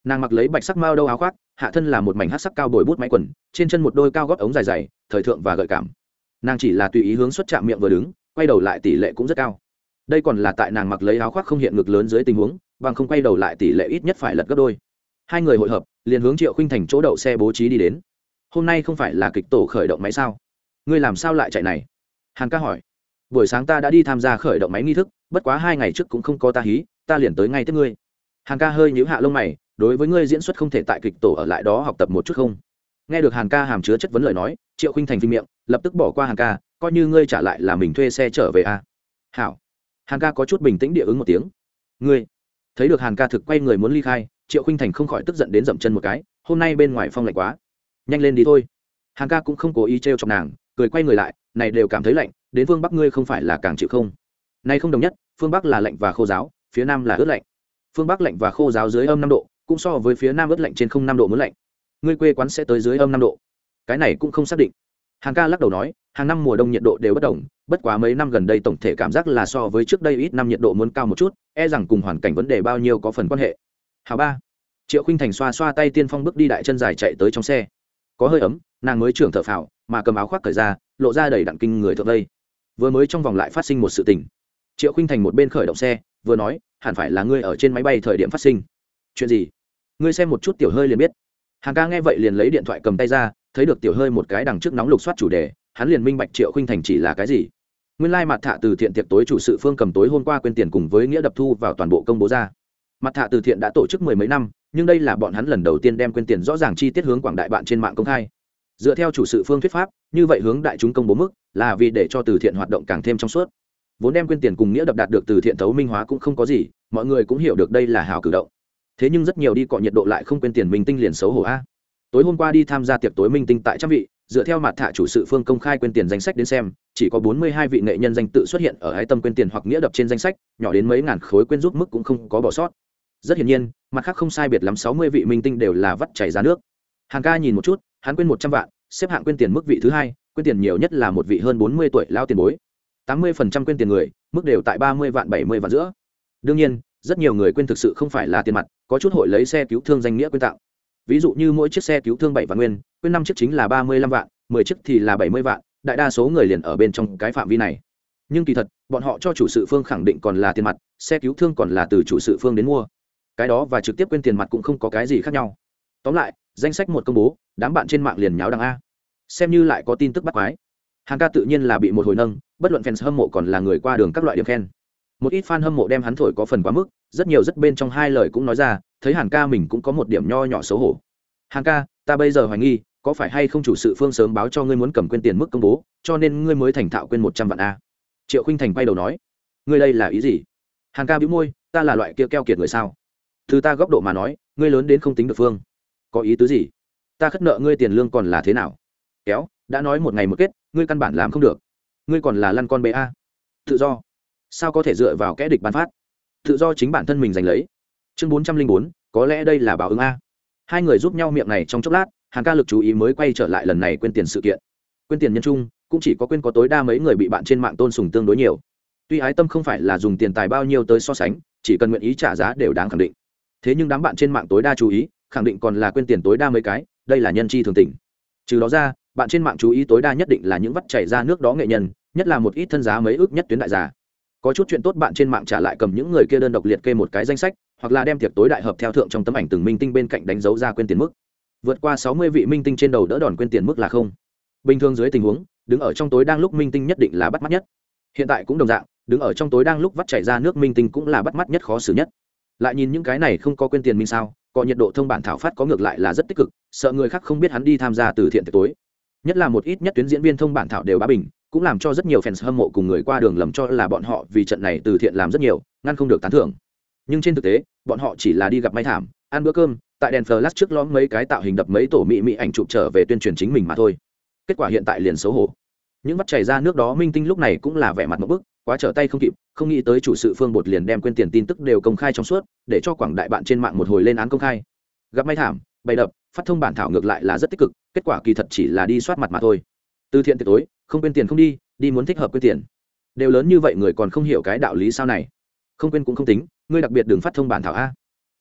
nàng mặc lấy bạch sắc mao đâu áo khoác, hạ thân là một mảnh hát sắc cao bồi bút máy quần, trên chân một đôi cao gót ống dài dày, thời thượng và gợi cảm. Nàng chỉ là tùy ý hướng xuất chạm miệng vừa đứng, quay đầu lại tỷ lệ cũng rất cao. Đây còn là tại nàng mặc lấy áo khoác không hiện ngực lớn dưới tình huống, bằng không quay đầu lại tỷ lệ ít nhất phải lật gấp đôi. Hai người hội hợp, liền hướng triệu khinh thành chỗ đậu xe bố trí đi đến. Hôm nay không phải là kịch tổ khởi động máy sao? Ngươi làm sao lại chạy này? Hàn ca hỏi. Buổi sáng ta đã đi tham gia khởi động máy nghi thức, bất quá hai ngày trước cũng không có ta hí, ta liền tới ngay tiếp ngươi. Hàn ca hơi nhíu hạ lông mày đối với ngươi diễn xuất không thể tại kịch tổ ở lại đó học tập một chút không? Nghe được hàn ca hàm chứa chất vấn lời nói, triệu khinh thành phim miệng, lập tức bỏ qua hàn ca, coi như ngươi trả lại là mình thuê xe trở về a à? hảo. Hàn ca có chút bình tĩnh địa ứng một tiếng. Ngươi. Thấy được hàn ca thực quay người muốn ly khai, triệu khinh thành không khỏi tức giận đến dậm chân một cái, hôm nay bên ngoài phong lạnh quá. Nhanh lên đi thôi. Hàn ca cũng không cố ý t r chọc nàng, cười quay người lại, này đều cảm thấy lạnh, đến phương bắc ngươi không phải là càng chịu không? Nay không đồng nhất, phương bắc là lạnh và khô giáo, phía nam là ướt lạnh. Phương bắc lạnh và khô giáo dưới âm năm độ cũng so với phía nam ướt lạnh trên không năm độ muốn lạnh. Ngươi quê quán sẽ tới dưới âm năm độ. Cái này cũng không xác định. Hàng ca lắc đầu nói, hàng năm mùa đông nhiệt độ đều bất đồng, bất quá mấy năm gần đây tổng thể cảm giác là so với trước đây ít năm nhiệt độ muốn cao một chút e rằng cùng hoàn cảnh vấn đề bao nhiêu có phần quan hệ. Hào ba. Triệu khinh thành xoa xoa tay tiên phong bước đi đại chân dài chạy tới trong xe. Có hơi ấm, nàng mới trưởng thợ phào, mà cầm áo khoác cởi ra, lộ ra đầy đặn kinh người thượng đây vừa mới trong vòng lại phát sinh một sự tình. Triệu khinh thành một bên khởi động xe, vừa nói, hẳn phải là ngươi ở trên máy bay thời điểm phát sinh. Chuyện gì? Ngươi xem một chút tiểu hơi liền biết. Hàng ca nghe vậy liền lấy điện thoại cầm tay ra, thấy được tiểu hơi một cái đằng trước nóng lục soát chủ đề, hắn liền minh bạch triệu khinh thành chỉ là cái gì. Nguyên lai mặt thạ từ thiện tiệc tối chủ sự phương cầm tối hôm qua quên tiền cùng với nghĩa đập thu vào toàn bộ công bố ra. Mặt thạ từ thiện đã tổ chức mười mấy năm, nhưng đây là bọn hắn lần đầu tiên đem quên tiền rõ ràng chi tiết hướng quảng đại bạn trên mạng công khai. Dựa theo chủ sự phương thuyết pháp, như vậy hướng đại chúng công bố mức, là vì để cho từ thiện hoạt động càng thêm trong suốt. Vốn đem quên tiền cùng nghĩa đập đạt được từ thiện thấu minh hóa cũng không có gì, mọi người cũng hiểu được đây là hào cử động thế nhưng rất nhiều đi cọ nhiệt độ lại không quên tiền minh tinh liền xấu hổ a. Tối hôm qua đi tham gia tiệc tối minh tinh tại trăm vị, dựa theo mặt thạ chủ sự phương công khai quên tiền danh sách đến xem, chỉ có bốn mươi hai vị nghệ nhân danh tự xuất hiện ở ái tâm quên tiền hoặc nghĩa đập trên danh sách, nhỏ đến mấy ngàn khối quên rút mức cũng không có bỏ sót. Rất hiển nhiên, mặt khác không sai biệt lắm sáu mươi vị minh tinh đều là vắt chảy ra nước. Hàng ca nhìn một chút, hắn quên một trăm vạn, xếp hạng quên tiền mức vị thứ hai, quên tiền nhiều nhất là một vị hơn bốn mươi tuổi lao tiền bối. tám mươi phần trăm quên tiền người, mức đều tại ba mươi vạn, bảy mươi vạn giữa. Đương nhiên, rất nhiều người quên thực sự không phải là tiền mặt có chút hội lấy xe cứu thương danh nghĩa quyên tặng. Ví dụ như mỗi chiếc xe cứu thương bảy vạn nguyên, quyên năm chiếc chính là ba mươi lăm vạn, mười chiếc thì là bảy mươi vạn, đại đa số người liền ở bên trong cái phạm vi này. Nhưng kỳ thật, bọn họ cho chủ sự phương khẳng định còn là tiền mặt, xe cứu thương còn là từ chủ sự phương đến mua. Cái đó và trực tiếp quên tiền mặt cũng không có cái gì khác nhau. Tóm lại, danh sách một công bố, đám bạn trên mạng liền nháo đằng a. Xem như lại có tin tức bắt quái. Hàng ca tự nhiên là bị một hồi nâng, bất luận fans hâm mộ còn là người qua đường các loại điểm khen một ít fan hâm mộ đem hắn thổi có phần quá mức, rất nhiều rất bên trong hai lời cũng nói ra, thấy hàn ca mình cũng có một điểm nho nhỏ xấu hổ. Hàn ca, ta bây giờ hoài nghi, có phải hay không chủ sự phương sớm báo cho ngươi muốn cầm quên tiền mức công bố, cho nên ngươi mới thành thạo quên một trăm vạn a? Triệu khinh thành quay đầu nói. Ngươi đây là ý gì? Hàn ca bĩu môi, ta là loại kia keo kiệt người sao? Từ ta góc độ mà nói, ngươi lớn đến không tính được phương. Có ý tứ gì? Ta khất nợ ngươi tiền lương còn là thế nào? Kéo, đã nói một ngày một kết, ngươi căn bản làm không được. Ngươi còn là lăn con bé a. Tự do sao có thể dựa vào kẽ địch bán phát? Tự do chính bản thân mình giành lấy. Chương bốn trăm linh bốn, có lẽ đây là báo ứng a. Hai người giúp nhau miệng này trong chốc lát hàng ca lực chú ý mới quay trở lại lần này quên tiền sự kiện. Quên tiền nhân trung, cũng chỉ có quên có tối đa mấy người bị bạn trên mạng tôn sùng tương đối nhiều. Tuy ái tâm không phải là dùng tiền tài bao nhiêu tới so sánh, chỉ cần nguyện ý trả giá đều đáng khẳng định. Thế nhưng đám bạn trên mạng tối đa chú ý, khẳng định còn là quên tiền tối đa mấy cái, đây là nhân chi thường tình. Trừ đó ra, bạn trên mạng chú ý tối đa nhất định là những vắt chảy ra nước đó nghệ nhân, nhất là một ít thân giá mấy ước nhất tuyến đại giả có chút chuyện tốt bạn trên mạng trả lại cầm những người kia đơn độc liệt kê một cái danh sách, hoặc là đem tiệc tối đại hợp theo thượng trong tấm ảnh từng minh tinh bên cạnh đánh dấu ra quên tiền mức. Vượt qua sáu mươi vị minh tinh trên đầu đỡ đòn quên tiền mức là không. Bình thường dưới tình huống, đứng ở trong tối đang lúc minh tinh nhất định là bắt mắt nhất. Hiện tại cũng đồng dạng, đứng ở trong tối đang lúc vắt chảy ra nước minh tinh cũng là bắt mắt nhất khó xử nhất. Lại nhìn những cái này không có quên tiền minh sao, có nhiệt độ thông bản thảo phát có ngược lại là rất tích cực, sợ người khác không biết hắn đi tham gia từ thiện tiệc tối. Nhất là một ít nhất tuyến diễn viên thông bản thảo đều bá bình cũng làm cho rất nhiều fans hâm mộ cùng người qua đường lầm cho là bọn họ vì trận này từ thiện làm rất nhiều, ngăn không được tán thưởng. Nhưng trên thực tế, bọn họ chỉ là đi gặp may thảm, ăn bữa cơm, tại đèn flash trước lõm mấy cái tạo hình đập mấy tổ mỹ mỹ ảnh chụp trở về tuyên truyền chính mình mà thôi. Kết quả hiện tại liền xấu hổ. Những vắt chảy ra nước đó minh tinh lúc này cũng là vẻ mặt một bức, quá trở tay không kịp, không nghĩ tới chủ sự phương bột liền đem quên tiền tin tức đều công khai trong suốt, để cho quảng đại bạn trên mạng một hồi lên án công khai. Gặp may thảm, bày đập, phát thông bản thảo ngược lại là rất tích cực, kết quả kỳ thật chỉ là đi soát mặt mà thôi. Từ thiện tiệc tối không quên tiền không đi đi muốn thích hợp quên tiền. Đều lớn như vậy người còn không hiểu cái đạo lý sao này? Không quên cũng không tính, ngươi đặc biệt đừng phát thông bản thảo a.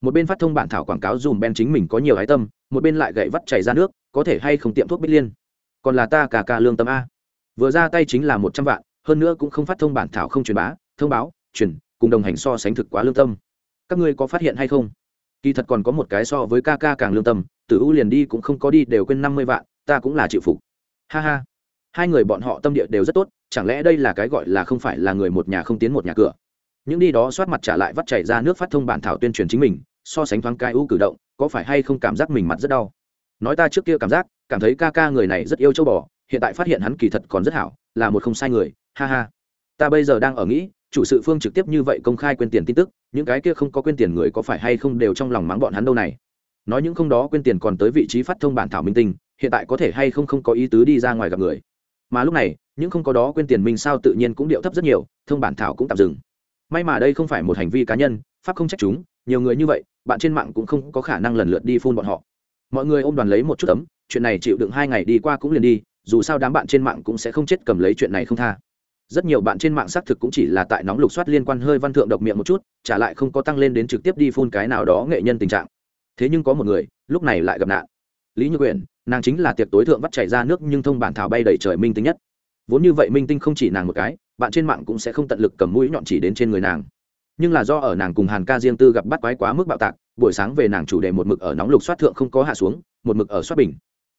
Một bên phát thông bản thảo quảng cáo dùm ben chính mình có nhiều ái tâm, một bên lại gậy vắt chảy ra nước, có thể hay không tiệm thuốc bích liên? Còn là ta cả cả lương tâm a. Vừa ra tay chính là một trăm vạn, hơn nữa cũng không phát thông bản thảo không truyền bá, thông báo, truyền, cùng đồng hành so sánh thực quá lương tâm. Các ngươi có phát hiện hay không? Kỳ thật còn có một cái so với ca ca càng lương tâm, tử u liền đi cũng không có đi, đều quên năm mươi vạn, ta cũng là chịu phục. Ha ha hai người bọn họ tâm địa đều rất tốt, chẳng lẽ đây là cái gọi là không phải là người một nhà không tiến một nhà cửa? Những đi đó soát mặt trả lại vắt chảy ra nước phát thông bản thảo tuyên truyền chính mình, so sánh thoáng cai u cử động, có phải hay không cảm giác mình mặt rất đau? Nói ta trước kia cảm giác, cảm thấy ca ca người này rất yêu châu bò, hiện tại phát hiện hắn kỳ thật còn rất hảo, là một không sai người, ha ha. Ta bây giờ đang ở nghĩ, chủ sự phương trực tiếp như vậy công khai quên tiền tin tức, những cái kia không có quên tiền người có phải hay không đều trong lòng mắng bọn hắn đâu này? Nói những không đó quên tiền còn tới vị trí phát thông bản thảo minh tinh, hiện tại có thể hay không không có ý tứ đi ra ngoài gặp người? Mà lúc này, những không có đó quên tiền mình sao tự nhiên cũng điệu thấp rất nhiều, thông bản thảo cũng tạm dừng. May mà đây không phải một hành vi cá nhân, pháp không trách chúng, nhiều người như vậy, bạn trên mạng cũng không có khả năng lần lượt đi phun bọn họ. Mọi người ôm đoàn lấy một chút tấm, chuyện này chịu đựng hai ngày đi qua cũng liền đi, dù sao đám bạn trên mạng cũng sẽ không chết cầm lấy chuyện này không tha. Rất nhiều bạn trên mạng xác thực cũng chỉ là tại nóng lục soát liên quan hơi văn thượng độc miệng một chút, trả lại không có tăng lên đến trực tiếp đi phun cái nào đó nghệ nhân tình trạng. Thế nhưng có một người, lúc này lại gặp nạn. Lý như quyền nàng chính là tiệc tối thượng vắt chảy ra nước nhưng thông bản thảo bay đầy trời minh tinh nhất. Vốn như vậy minh tinh không chỉ nàng một cái, bạn trên mạng cũng sẽ không tận lực cầm mũi nhọn chỉ đến trên người nàng. Nhưng là do ở nàng cùng hàn ca riêng tư gặp bắt quái quá mức bạo tạc, buổi sáng về nàng chủ đề một mực ở nóng lục xoát thượng không có hạ xuống, một mực ở xoát bình.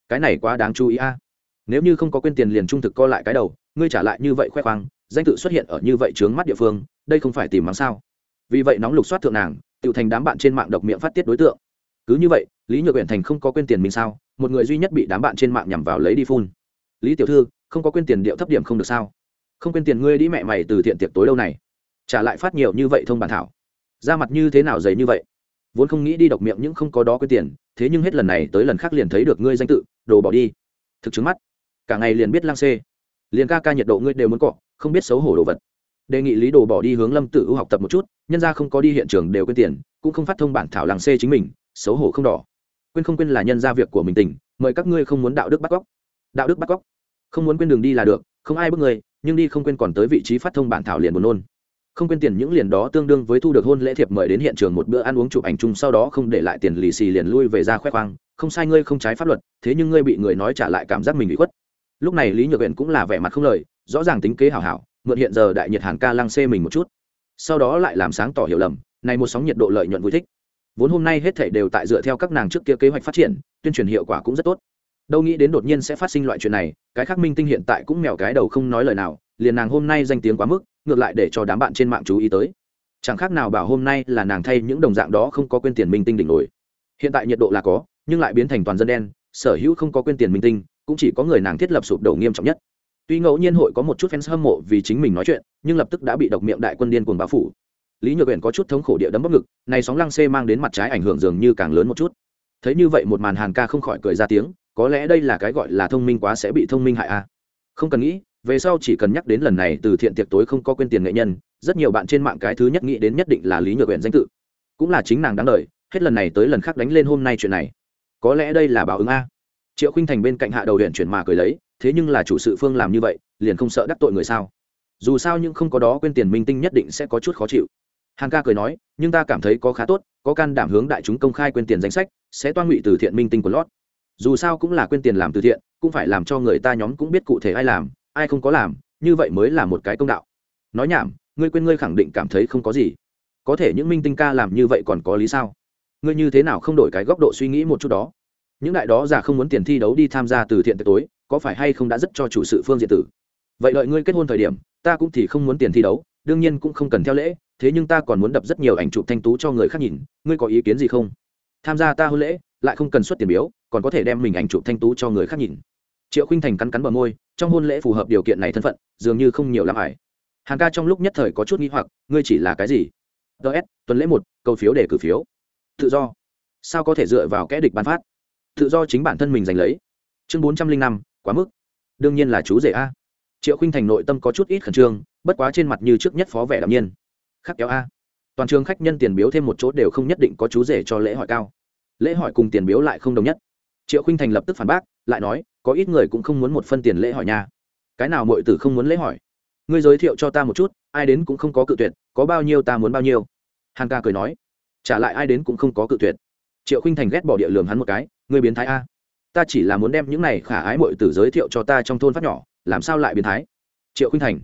Cái này quá đáng chú ý a. Nếu như không có quên tiền liền trung thực co lại cái đầu, ngươi trả lại như vậy khoe khoang, danh tự xuất hiện ở như vậy trướng mắt địa phương, đây không phải tìm mắng sao? Vì vậy nóng lục xoát thượng nàng tự thành đám bạn trên mạng độc miệng phát tiết đối tượng. Cứ như vậy, lý nhược huyện thành không có quên tiền mình sao? Một người duy nhất bị đám bạn trên mạng nhằm vào lấy đi phun. Lý tiểu thư, không có quên tiền điệu thấp điểm không được sao? Không quên tiền ngươi đi mẹ mày từ thiện tiệc tối đâu này. Trả lại phát nhiều như vậy thông bản thảo. Ra mặt như thế nào dày như vậy? Vốn không nghĩ đi độc miệng nhưng không có đó quên tiền, thế nhưng hết lần này tới lần khác liền thấy được ngươi danh tự, đồ bỏ đi. Thực chứng mắt. Cả ngày liền biết lang xê. Liền ca ca nhiệt độ ngươi đều muốn cọ, không biết xấu hổ đồ vật. Đề nghị lý đồ bỏ đi hướng lâm tự ưu học tập một chút, nhân ra không có đi hiện trường đều quên tiền, cũng không phát thông bản thảo làng xê chính mình, xấu hổ không đỏ quên không quên là nhân ra việc của mình tỉnh mời các ngươi không muốn đạo đức bắt cóc. Đạo đức bắt cóc. Không muốn quên đường đi là được, không ai bước người nhưng đi không quên còn tới vị trí phát thông bản thảo liền buồn nôn. Không quên tiền những liền đó tương đương với thu được hôn lễ thiệp mời đến hiện trường một bữa ăn uống chụp ảnh chung, sau đó không để lại tiền lì xì liền lui về ra khoe khoang. Không sai ngươi không trái pháp luật, thế nhưng ngươi bị người nói trả lại cảm giác mình bị khuất. Lúc này lý nhược huyện cũng là vẻ mặt không lời, rõ ràng tính kế hảo hảo, mượn hiện giờ đại nhiệt hàn ca lăng xê mình một chút. Sau đó lại làm sáng tỏ hiểu lầm, này một sóng nhiệt độ lợi nhuận vui thích vốn hôm nay hết thảy đều tại dựa theo các nàng trước kia kế hoạch phát triển, tuyên truyền hiệu quả cũng rất tốt. Đâu nghĩ đến đột nhiên sẽ phát sinh loại chuyện này, cái khác minh tinh hiện tại cũng mèo cái đầu không nói lời nào, liền nàng hôm nay danh tiếng quá mức, ngược lại để cho đám bạn trên mạng chú ý tới. Chẳng khác nào bảo hôm nay là nàng thay những đồng dạng đó không có quên tiền minh tinh đỉnh nổi. Hiện tại nhiệt độ là có, nhưng lại biến thành toàn dân đen, sở hữu không có quên tiền minh tinh, cũng chỉ có người nàng thiết lập sụp đổ nghiêm trọng nhất. Tuy ngẫu nhiên hội có một chút fans hâm mộ vì chính mình nói chuyện, nhưng lập tức đã bị độc miệng đại quân điên cuồng bao phủ lý nhược huyện có chút thống khổ địa đấm bóc ngực, này sóng lăng xê mang đến mặt trái ảnh hưởng dường như càng lớn một chút. thấy như vậy một màn hàn ca không khỏi cười ra tiếng, có lẽ đây là cái gọi là thông minh quá sẽ bị thông minh hại a à. không cần nghĩ, về sau chỉ cần nhắc đến lần này từ thiện tiệc tối không có quên tiền nghệ nhân, rất nhiều bạn trên mạng cái thứ nhất nghĩ đến nhất định là lý nhược huyện danh tự. cũng là chính nàng đáng lời hết lần này tới lần khác đánh lên hôm nay chuyện này. có lẽ đây là báo ứng a. triệu khinh thành bên cạnh hạ đầu huyện chuyển mà cười lấy, thế nhưng là chủ sự phương làm như vậy, liền không sợ đắc tội người sao. dù sao nhưng không có đó quên tiền minh tinh nhất định sẽ có chút khó chịu hàn ca cười nói, nhưng ta cảm thấy có khá tốt, có can đảm hướng đại chúng công khai quên tiền danh sách, sẽ toan ngụy từ thiện minh tinh của lót. Dù sao cũng là quên tiền làm từ thiện, cũng phải làm cho người ta nhóm cũng biết cụ thể ai làm, ai không có làm, như vậy mới là một cái công đạo. Nói nhảm, ngươi quên ngươi khẳng định cảm thấy không có gì. Có thể những minh tinh ca làm như vậy còn có lý sao? Ngươi như thế nào không đổi cái góc độ suy nghĩ một chút đó? Những đại đó già không muốn tiền thi đấu đi tham gia từ thiện tối, có phải hay không đã rất cho chủ sự phương diện tử? Vậy đợi ngươi kết hôn thời điểm, ta cũng thì không muốn tiền thi đấu đương nhiên cũng không cần theo lễ, thế nhưng ta còn muốn đập rất nhiều ảnh chụp thanh tú cho người khác nhìn, ngươi có ý kiến gì không? Tham gia ta hôn lễ, lại không cần xuất tiền biếu, còn có thể đem mình ảnh chụp thanh tú cho người khác nhìn. Triệu khinh thành cắn cắn bờ môi, trong hôn lễ phù hợp điều kiện này thân phận, dường như không nhiều lắm ải hàng ca trong lúc nhất thời có chút nghĩ hoặc, ngươi chỉ là cái gì? Ts tuần lễ một cầu phiếu để cử phiếu. Tự do. Sao có thể dựa vào kẽ địch bán phát? Tự do chính bản thân mình giành lấy. Chương bốn trăm linh năm, quá mức. Đương nhiên là chú rể a. Triệu khinh thành nội tâm có chút ít khẩn trương bất quá trên mặt như trước nhất phó vẻ đạm nhiên. Khắc kéo a. Toàn trường khách nhân tiền biếu thêm một chỗ đều không nhất định có chú rể cho lễ hỏi cao. Lễ hỏi cùng tiền biếu lại không đồng nhất. Triệu khinh thành lập tức phản bác, lại nói, có ít người cũng không muốn một phân tiền lễ hỏi nha. Cái nào mọi tử không muốn lễ hỏi? Ngươi giới thiệu cho ta một chút, ai đến cũng không có cự tuyệt, có bao nhiêu ta muốn bao nhiêu. Hàn ca cười nói, trả lại ai đến cũng không có cự tuyệt. Triệu khinh thành ghét bỏ địa lường hắn một cái, ngươi biến thái a. Ta chỉ là muốn đem những này khả ái mọi tử giới thiệu cho ta trong thôn phát nhỏ, làm sao lại biến thái? Triệu khinh thành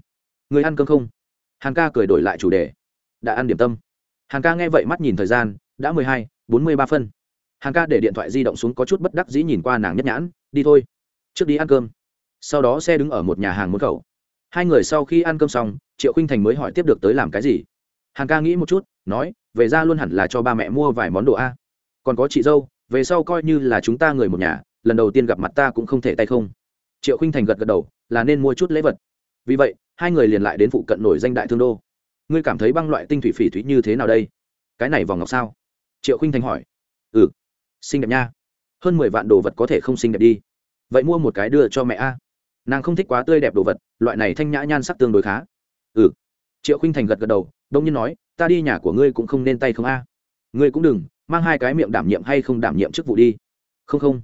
người ăn cơm không? Hàn ca cười đổi lại chủ đề. Đã ăn điểm tâm. Hàn ca nghe vậy mắt nhìn thời gian, đã mười hai, bốn mươi ba phân. Hàn ca để điện thoại di động xuống có chút bất đắc dĩ nhìn qua nàng nhất nhãn, đi thôi. Trước đi ăn cơm. Sau đó xe đứng ở một nhà hàng môn khẩu. Hai người sau khi ăn cơm xong, triệu khinh thành mới hỏi tiếp được tới làm cái gì. Hàn ca nghĩ một chút, nói, về ra luôn hẳn là cho ba mẹ mua vài món đồ a. Còn có chị dâu, về sau coi như là chúng ta người một nhà, lần đầu tiên gặp mặt ta cũng không thể tay không. Triệu khinh thành gật gật đầu, là nên mua chút lễ vật vì vậy, hai người liền lại đến phụ cận nổi danh đại thương đô. Ngươi cảm thấy băng loại tinh thủy phỉ thúy như thế nào đây? Cái này vòng ngọc sao? Triệu khinh thành hỏi. Ừ xinh đẹp nha. Hơn mười vạn đồ vật có thể không xinh đẹp đi. Vậy mua một cái đưa cho mẹ a. Nàng không thích quá tươi đẹp đồ vật, loại này thanh nhã nhan sắc tương đối khá. Ừ. Triệu khinh thành gật gật đầu, đông nhiên nói, ta đi nhà của ngươi cũng không nên tay không a. Ngươi cũng đừng, mang hai cái miệng đảm nhiệm hay không đảm nhiệm chức vụ đi. Không không.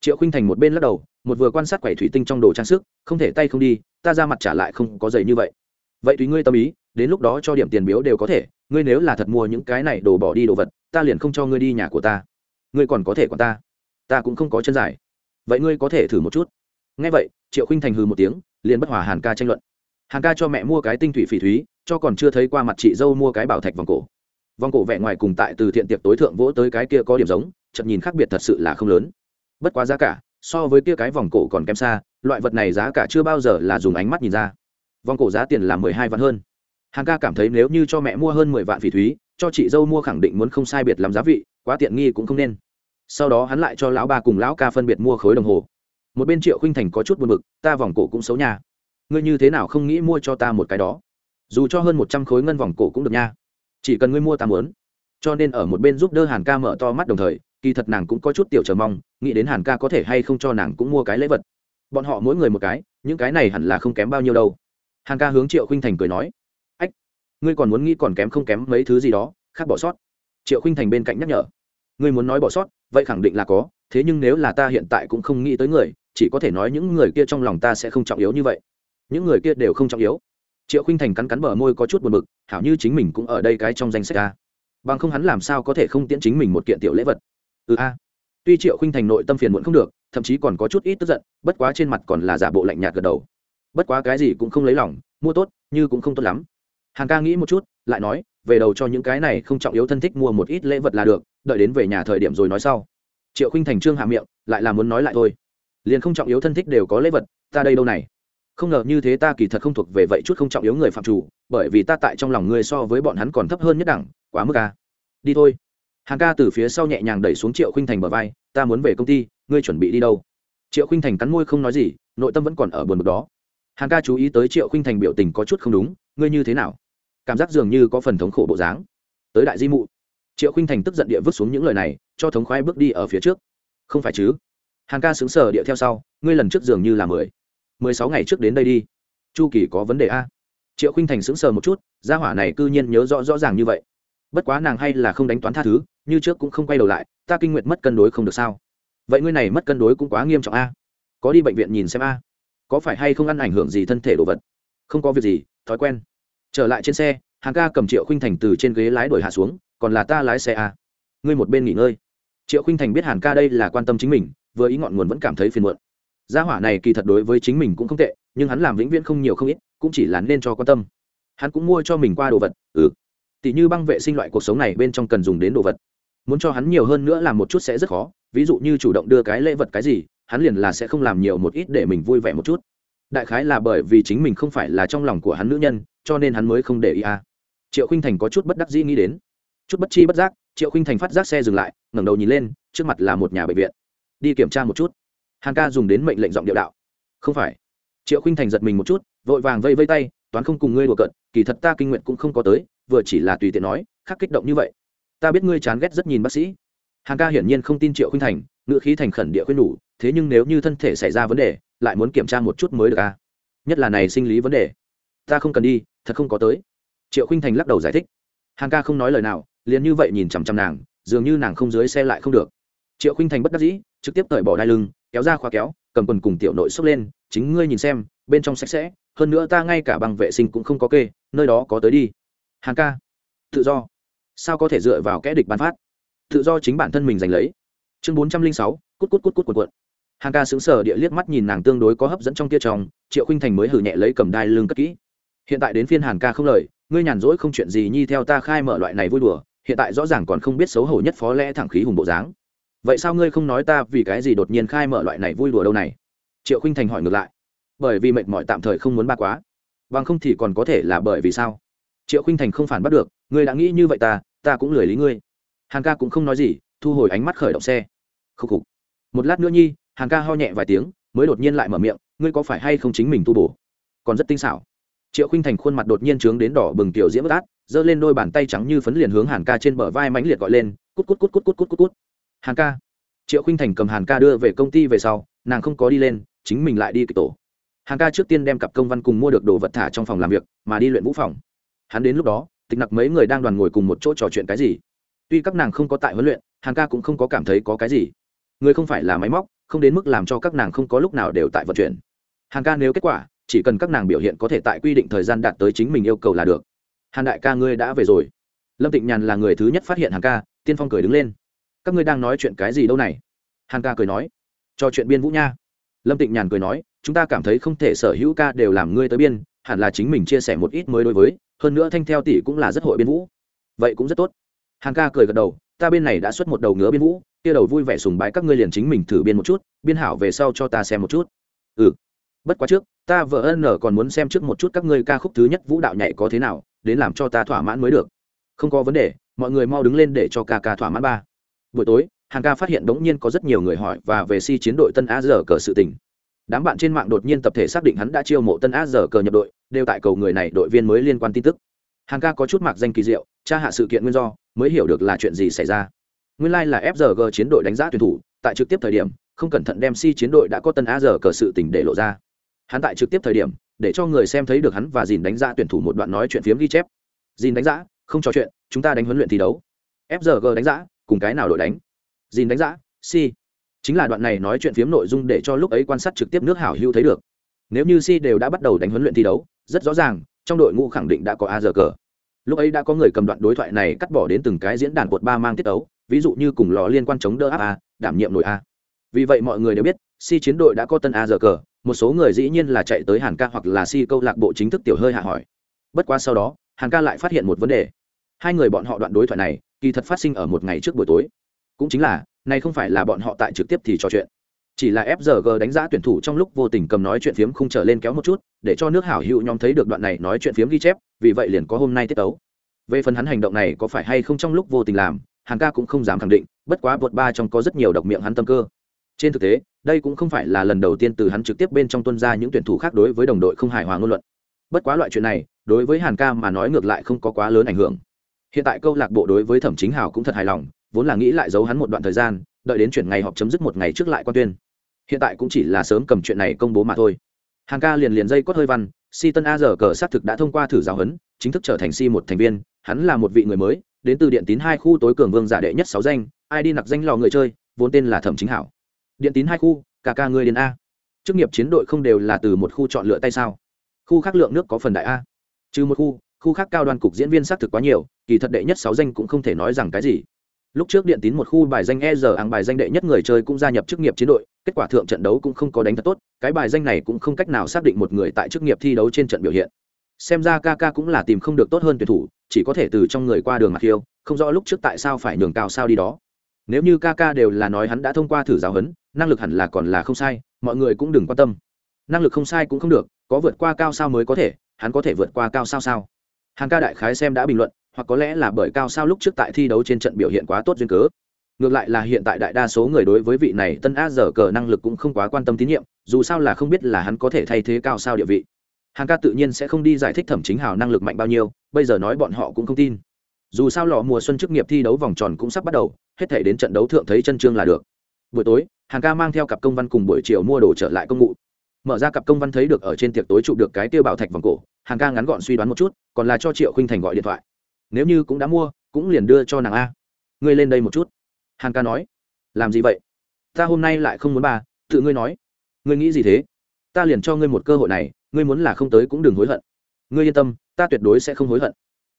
Triệu khinh thành một bên lắc đầu một vừa quan sát quầy thủy tinh trong đồ trang sức, không thể tay không đi, ta ra mặt trả lại không có giày như vậy. Vậy tùy ngươi tâm ý, đến lúc đó cho điểm tiền biếu đều có thể, ngươi nếu là thật mua những cái này đồ bỏ đi đồ vật, ta liền không cho ngươi đi nhà của ta. Ngươi còn có thể còn ta. Ta cũng không có chân dài. Vậy ngươi có thể thử một chút. Ngay vậy, triệu khinh thành hừ một tiếng, liền bất hòa hàn ca tranh luận. Hàn ca cho mẹ mua cái tinh thủy phỉ thúy, cho còn chưa thấy qua mặt chị dâu mua cái bảo thạch vòng cổ. Vòng cổ vẻ ngoài cùng tại từ thiện tiệc tối thượng vỗ tới cái kia có điểm giống chậm nhìn khác biệt thật sự là không lớn. Bất quá giá cả so với kia cái vòng cổ còn kém xa, loại vật này giá cả chưa bao giờ là dùng ánh mắt nhìn ra. Vòng cổ giá tiền là mười hai vạn hơn. Hàng ca cảm thấy nếu như cho mẹ mua hơn mười vạn phỉ thúy, cho chị dâu mua khẳng định muốn không sai biệt làm giá vị, quá tiện nghi cũng không nên. Sau đó hắn lại cho lão ba cùng lão ca phân biệt mua khối đồng hồ. Một bên triệu khinh thành có chút buồn bực, ta vòng cổ cũng xấu nha. ngươi như thế nào không nghĩ mua cho ta một cái đó? Dù cho hơn một trăm khối ngân vòng cổ cũng được nha. Chỉ cần ngươi mua ta muốn. Cho nên ở một bên giúp đỡ hàn ca mở to mắt đồng thời kỳ thật nàng cũng có chút tiểu chờ mong, nghĩ đến hàn ca có thể hay không cho nàng cũng mua cái lễ vật. Bọn họ mỗi người một cái, những cái này hẳn là không kém bao nhiêu đâu. Hàn ca hướng triệu khinh thành cười nói, ách, ngươi còn muốn nghĩ còn kém không kém mấy thứ gì đó, khác bỏ sót. Triệu khinh thành bên cạnh nhắc nhở, ngươi muốn nói bỏ sót, vậy khẳng định là có, thế nhưng nếu là ta hiện tại cũng không nghĩ tới người, chỉ có thể nói những người kia trong lòng ta sẽ không trọng yếu như vậy. Những người kia đều không trọng yếu. Triệu khinh thành cắn cắn bờ môi có chút buồn b ự c hảo như chính mình cũng ở đây cái trong danh sách ta bằng không hắn làm sao có thể không tiễn chính mình một kiện tiểu lễ vật ừ a. Tuy triệu khinh thành nội tâm phiền muộn không được, thậm chí còn có chút ít tức giận, bất quá trên mặt còn là giả bộ lạnh nhạt gật đầu. Bất quá cái gì cũng không lấy lòng, mua tốt, như cũng không tốt lắm. Hàng ca nghĩ một chút, lại nói, về đầu cho những cái này không trọng yếu thân thích mua một ít lễ vật là được, đợi đến về nhà thời điểm rồi nói sau. Triệu khinh thành trương hạ miệng, lại là muốn nói lại thôi. Liền không trọng yếu thân thích đều có lễ vật, ta đây đâu này? Không ngờ như thế ta kỳ thật không thuộc về vậy chút không trọng yếu người phạm chủ, bởi vì ta tại trong lòng ngươi so với bọn hắn còn thấp hơn nhất đẳng, quá mức à. đi thôi hàng ca từ phía sau nhẹ nhàng đẩy xuống triệu khinh thành bờ vai, ta muốn về công ty, ngươi chuẩn bị đi đâu? Triệu khinh thành cắn môi không nói gì, nội tâm vẫn còn ở buồn bực đó. Hàng ca chú ý tới triệu khinh thành biểu tình có chút không đúng, ngươi như thế nào? Cảm giác dường như có phần thống khổ bộ dáng. Tới đại di mụ. Triệu khinh thành tức giận địa vứt xuống những lời này, cho thống khoái bước đi ở phía trước. Không phải chứ? Hàng ca xứng sở địa theo sau, ngươi lần trước dường như là mười mười sáu ngày trước đến đây đi. Chu kỳ có vấn đề a? Triệu khinh thành sững sờ một chút, gia hỏa này c ư nhiên nhớ rõ rõ ràng như vậy. Bất quá nàng hay là không đánh toán tha thứ như trước cũng không quay đầu lại, ta kinh nguyện mất cân đối không được sao? Vậy ngươi này mất cân đối cũng quá nghiêm trọng a. Có đi bệnh viện nhìn xem a. Có phải hay không ăn ảnh hưởng gì thân thể đồ vật? Không có việc gì, thói quen. Trở lại trên xe, hàng ca cầm triệu khinh thành từ trên ghế lái đuổi hạ xuống, còn là ta lái xe a. Ngươi một bên nghỉ ngơi. Triệu khinh thành biết hàn ca đây là quan tâm chính mình, vừa ý ngọn nguồn vẫn cảm thấy phiền muộn. Gia hỏa này kỳ thật đối với chính mình cũng không tệ, nhưng hắn làm vĩnh viễn không nhiều không ít, cũng chỉ là nên cho quan tâm. Hắn cũng mua cho mình qua đồ vật ừ. Tỷ như băng vệ sinh loại cuộc sống này bên trong cần dùng đến đồ vật muốn cho hắn nhiều hơn nữa làm một chút sẽ rất khó, ví dụ như chủ động đưa cái lễ vật cái gì, hắn liền là sẽ không làm nhiều một ít để mình vui vẻ một chút. Đại khái là bởi vì chính mình không phải là trong lòng của hắn nữ nhân, cho nên hắn mới không để ý à. triệu khinh thành có chút bất đắc dĩ nghĩ đến. Chút bất chi bất giác, triệu khinh thành phát giác xe dừng lại, ngẩng đầu nhìn lên, trước mặt là một nhà bệnh viện. Đi kiểm tra một chút. Hàn ca dùng đến mệnh lệnh giọng điệu đạo. Không phải. Triệu khinh thành giật mình một chút, vội vàng vây vây tay, toán không cùng ngươi đùa cận kỳ thật ta kinh nguyện cũng không có tới, vừa chỉ là tùy tiện nói, khắc kích động như vậy ta biết ngươi chán ghét rất nhìn bác sĩ. Hàng ca hiển nhiên không tin triệu khinh thành, ngữ khí thành khẩn địa khuyên đủ thế nhưng nếu như thân thể xảy ra vấn đề, lại muốn kiểm tra một chút mới được a. nhất là này sinh lý vấn đề. Ta không cần đi, thật không có tới. Triệu khinh thành lắc đầu giải thích. Hàng ca không nói lời nào, liền như vậy nhìn chằm chằm nàng, dường như nàng không dưới xe lại không được. Triệu khinh thành bất đắc dĩ, trực tiếp cởi bỏ đai lưng, kéo ra khóa kéo, cầm quần cùng tiểu nội xốc lên, chính ngươi nhìn xem, bên trong sạch sẽ, hơn nữa ta ngay cả bằng vệ sinh cũng không có kê, nơi đó có tới đi. Hàng ca, tự do sao có thể dựa vào kẽ địch ban phát? Tự do chính bản thân mình giành lấy. Chương bốn trăm linh sáu, cút cút cút cút cuộn cuộn hàng ca xứng sở địa liếc mắt nhìn nàng tương đối có hấp dẫn trong kia trong triệu khinh thành mới hử nhẹ lấy cầm đai lưng cất kỹ. Hiện tại đến phiên hàn ca không lời, ngươi nhàn rỗi không chuyện gì nhi theo ta khai mở loại này vui đùa, hiện tại rõ ràng còn không biết xấu hổ nhất phó lẽ thẳng khí hùng bộ dáng. Vậy sao ngươi không nói ta vì cái gì đột nhiên khai mở loại này vui đùa đâu này? Triệu khinh thành hỏi ngược lại. Bởi vì mệt mỏi tạm thời không muốn ba quá. Bằng không thì còn có thể là bởi vì sao? Triệu khinh thành không phản bắt được, ngươi đã nghĩ như vậy ta ta cũng lười lý ngươi. Hàng ca cũng không nói gì, thu hồi ánh mắt khởi động xe. Khúc khục. Một lát nữa nhi, hàng ca ho nhẹ vài tiếng, mới đột nhiên lại mở miệng, ngươi có phải hay không chính mình tu bổ? Còn rất tinh xảo. Triệu khinh thành khuôn mặt đột nhiên trướng đến đỏ bừng tiểu diễm bất át, giơ lên đôi bàn tay trắng như phấn liền hướng hàn ca trên bờ vai mãnh liệt gọi lên, cút cút cút cút cút cút cút cút. Hàn ca. Triệu khinh thành cầm hàn ca đưa về công ty về sau, nàng không có đi lên, chính mình lại đi kịch tổ. Hàn ca trước tiên đem cặp công văn cùng mua được đồ vật thả trong phòng làm việc, mà đi luyện vũ phòng hắn đến lúc đó, tịch nặc mấy người đang đoàn ngồi cùng một chỗ trò chuyện cái gì? Tuy các nàng không có tại huấn luyện, hàn ca cũng không có cảm thấy có cái gì. Người không phải là máy móc, không đến mức làm cho các nàng không có lúc nào đều tại vận chuyển. Hàn ca nếu kết quả, chỉ cần các nàng biểu hiện có thể tại quy định thời gian đạt tới chính mình yêu cầu là được. Hàn đại ca ngươi đã về rồi. Lâm tịnh nhàn là người thứ nhất phát hiện hàn ca, tiên phong cười đứng lên. Các ngươi đang nói chuyện cái gì đâu này? Hàn ca cười nói. Cho chuyện biên vũ nha. Lâm tịnh nhàn cười nói, chúng ta cảm thấy không thể sở hữu ca đều làm ngươi tới biên hẳn là chính mình chia sẻ một ít mới đối với, hơn nữa thanh theo tỷ cũng là rất hội biên vũ. Vậy cũng rất tốt. Hàng ca cười gật đầu, ta bên này đã xuất một đầu ngứa biên vũ, kia đầu vui vẻ sùng bái các ngươi liền chính mình thử biên một chút, biên hảo về sau cho ta xem một chút. Ừ. Bất quá trước, ta vợ ân nở còn muốn xem trước một chút các ngươi ca khúc thứ nhất vũ đạo nhảy có thế nào, đến làm cho ta thỏa mãn mới được. Không có vấn đề, mọi người mau đứng lên để cho ca ca thỏa mãn ba. Buổi tối, hàng ca phát hiện đống nhiên có rất nhiều người hỏi và về si chiến đội tân a giờ cờ sự tình đám bạn trên mạng đột nhiên tập thể xác định hắn đã chiêu mộ tân a giờ cờ nhập đội, đều tại cầu người này đội viên mới liên quan tin tức. Hàng ca có chút mạc danh kỳ diệu tra hạ sự kiện nguyên do, mới hiểu được là chuyện gì xảy ra. Nguyên lai、like、là fg chiến đội đánh giá tuyển thủ, tại trực tiếp thời điểm, không cẩn thận đem si chiến đội đã có tân a giờ cờ sự tình để lộ ra. Hắn tại trực tiếp thời điểm, để cho người xem thấy được hắn và dìn đánh giá tuyển thủ một đoạn nói chuyện phiếm ghi chép. Dìn đánh giá, không trò chuyện, chúng ta đánh huấn luyện thi đấu. fg đánh giá, cùng cái nào đội đánh? Dìn đánh giá, si chính là đoạn này nói chuyện phiếm nội dung để cho lúc ấy quan sát trực tiếp nước hảo hữu thấy được. Nếu như si đều đã bắt đầu đánh huấn luyện thi đấu, rất rõ ràng, trong đội ngũ khẳng định đã có a giờ cờ. Lúc ấy đã có người cầm đoạn đối thoại này cắt bỏ đến từng cái diễn đàn cột ba mang tiết ấu ví dụ như cùng lò liên quan chống đỡ áp a, đảm nhiệm nội a. Vì vậy mọi người đều biết, si chiến đội đã có tân a giờ cờ, một số người dĩ nhiên là chạy tới hàn ca hoặc là si câu lạc bộ chính thức tiểu hơi hạ hỏi. Bất quá sau đó, hàn ca lại phát hiện một vấn đề. Hai người bọn họ đoạn đối thoại này, kỳ thật phát sinh ở một ngày trước buổi tối. Cũng chính là này không phải là bọn họ tại trực tiếp thì trò chuyện. Chỉ là fg đánh giá tuyển thủ trong lúc vô tình cầm nói chuyện phiếm không trở lên kéo một chút, để cho nước hảo hữu nhóm thấy được đoạn này nói chuyện phiếm ghi chép, vì vậy liền có hôm nay tiết tấu. Về phần hắn hành động này có phải hay không trong lúc vô tình làm hàng ca cũng không dám khẳng định, bất quá vượt ba trong có rất nhiều độc miệng hắn tâm cơ. Trên thực tế, đây cũng không phải là lần đầu tiên từ hắn trực tiếp bên trong tuân ra những tuyển thủ khác đối với đồng đội không hài hòa ngôn luận. Bất quá loại chuyện này, đối với hàn ca mà nói ngược lại không có quá lớn ảnh hưởng. Hiện tại câu lạc bộ đối với thẩm chính hào cũng thật hài lòng vốn là nghĩ lại giấu hắn một đoạn thời gian, đợi đến chuyển ngày họp chấm dứt một ngày trước lại quan tuyên. Hiện tại cũng chỉ là sớm cầm chuyện này công bố mà thôi. Hàng ca liền liền dây cốt hơi văn, si tân a giờ cờ xác thực đã thông qua thử giáo huấn, chính thức trở thành si một thành viên, hắn là một vị người mới, đến từ điện tín hai khu tối cường vương giả đệ nhất sáu danh, ai đi nặc danh lò người chơi, vốn tên là thẩm chính hảo. Điện tín hai khu, cả ca người đến a. Chức nghiệp chiến đội không đều là từ một khu chọn lựa tay sao? Khu khác lượng nước có phần đại a. Trừ một khu khu khác cao đoàn cục diễn viên xác thực quá nhiều, kỳ thật đệ nhất sáu danh cũng không thể nói rằng cái gì lúc trước điện tín một khu bài danh e giờ áng bài danh đệ nhất người chơi cũng gia nhập chức nghiệp chiến đội, kết quả thượng trận đấu cũng không có đánh thật tốt, cái bài danh này cũng không cách nào xác định một người tại chức nghiệp thi đấu trên trận biểu hiện. Xem ra ca ca cũng là tìm không được tốt hơn tuyển thủ, chỉ có thể từ trong người qua đường mặt khiêu, không rõ lúc trước tại sao phải nhường cao sao đi đó. Nếu như ca ca đều là nói hắn đã thông qua thử giáo huấn, năng lực hẳn là còn là không sai, mọi người cũng đừng quan tâm. Năng lực không sai cũng không được, có vượt qua cao sao mới có thể, hắn có thể vượt qua cao sao sao. Hàng ca đại khái xem đã bình luận hoặc có lẽ là bởi cao sao lúc trước tại thi đấu trên trận biểu hiện quá tốt duyên cớ. Ngược lại là hiện tại đại đa số người đối với vị này tân a dở cờ năng lực cũng không quá quan tâm tín nhiệm, dù sao là không biết là hắn có thể thay thế cao sao địa vị. Hàng ca tự nhiên sẽ không đi giải thích thẩm chính hào năng lực mạnh bao nhiêu, bây giờ nói bọn họ cũng không tin. Dù sao lọ mùa xuân chức nghiệp thi đấu vòng tròn cũng sắp bắt đầu, hết thể đến trận đấu thượng thấy chân trương là được. Buổi tối, hàng ca mang theo cặp công văn cùng buổi chiều mua đồ trở lại công ngụ mở ra cặp công văn thấy được ở trên tiệc tối chụp được cái tiêu bảo thạch vòng cổ, hàng ca ngắn gọn suy đoán một chút, còn là cho triệu khinh thành gọi điện thoại nếu như cũng đã mua, cũng liền đưa cho nàng a. Ngươi lên đây một chút. Hàn ca nói. Làm gì vậy? Ta hôm nay lại không muốn bà, tự ngươi nói. Ngươi nghĩ gì thế? Ta liền cho ngươi một cơ hội này, ngươi muốn là không tới cũng đừng hối hận. Ngươi yên tâm, ta tuyệt đối sẽ không hối hận.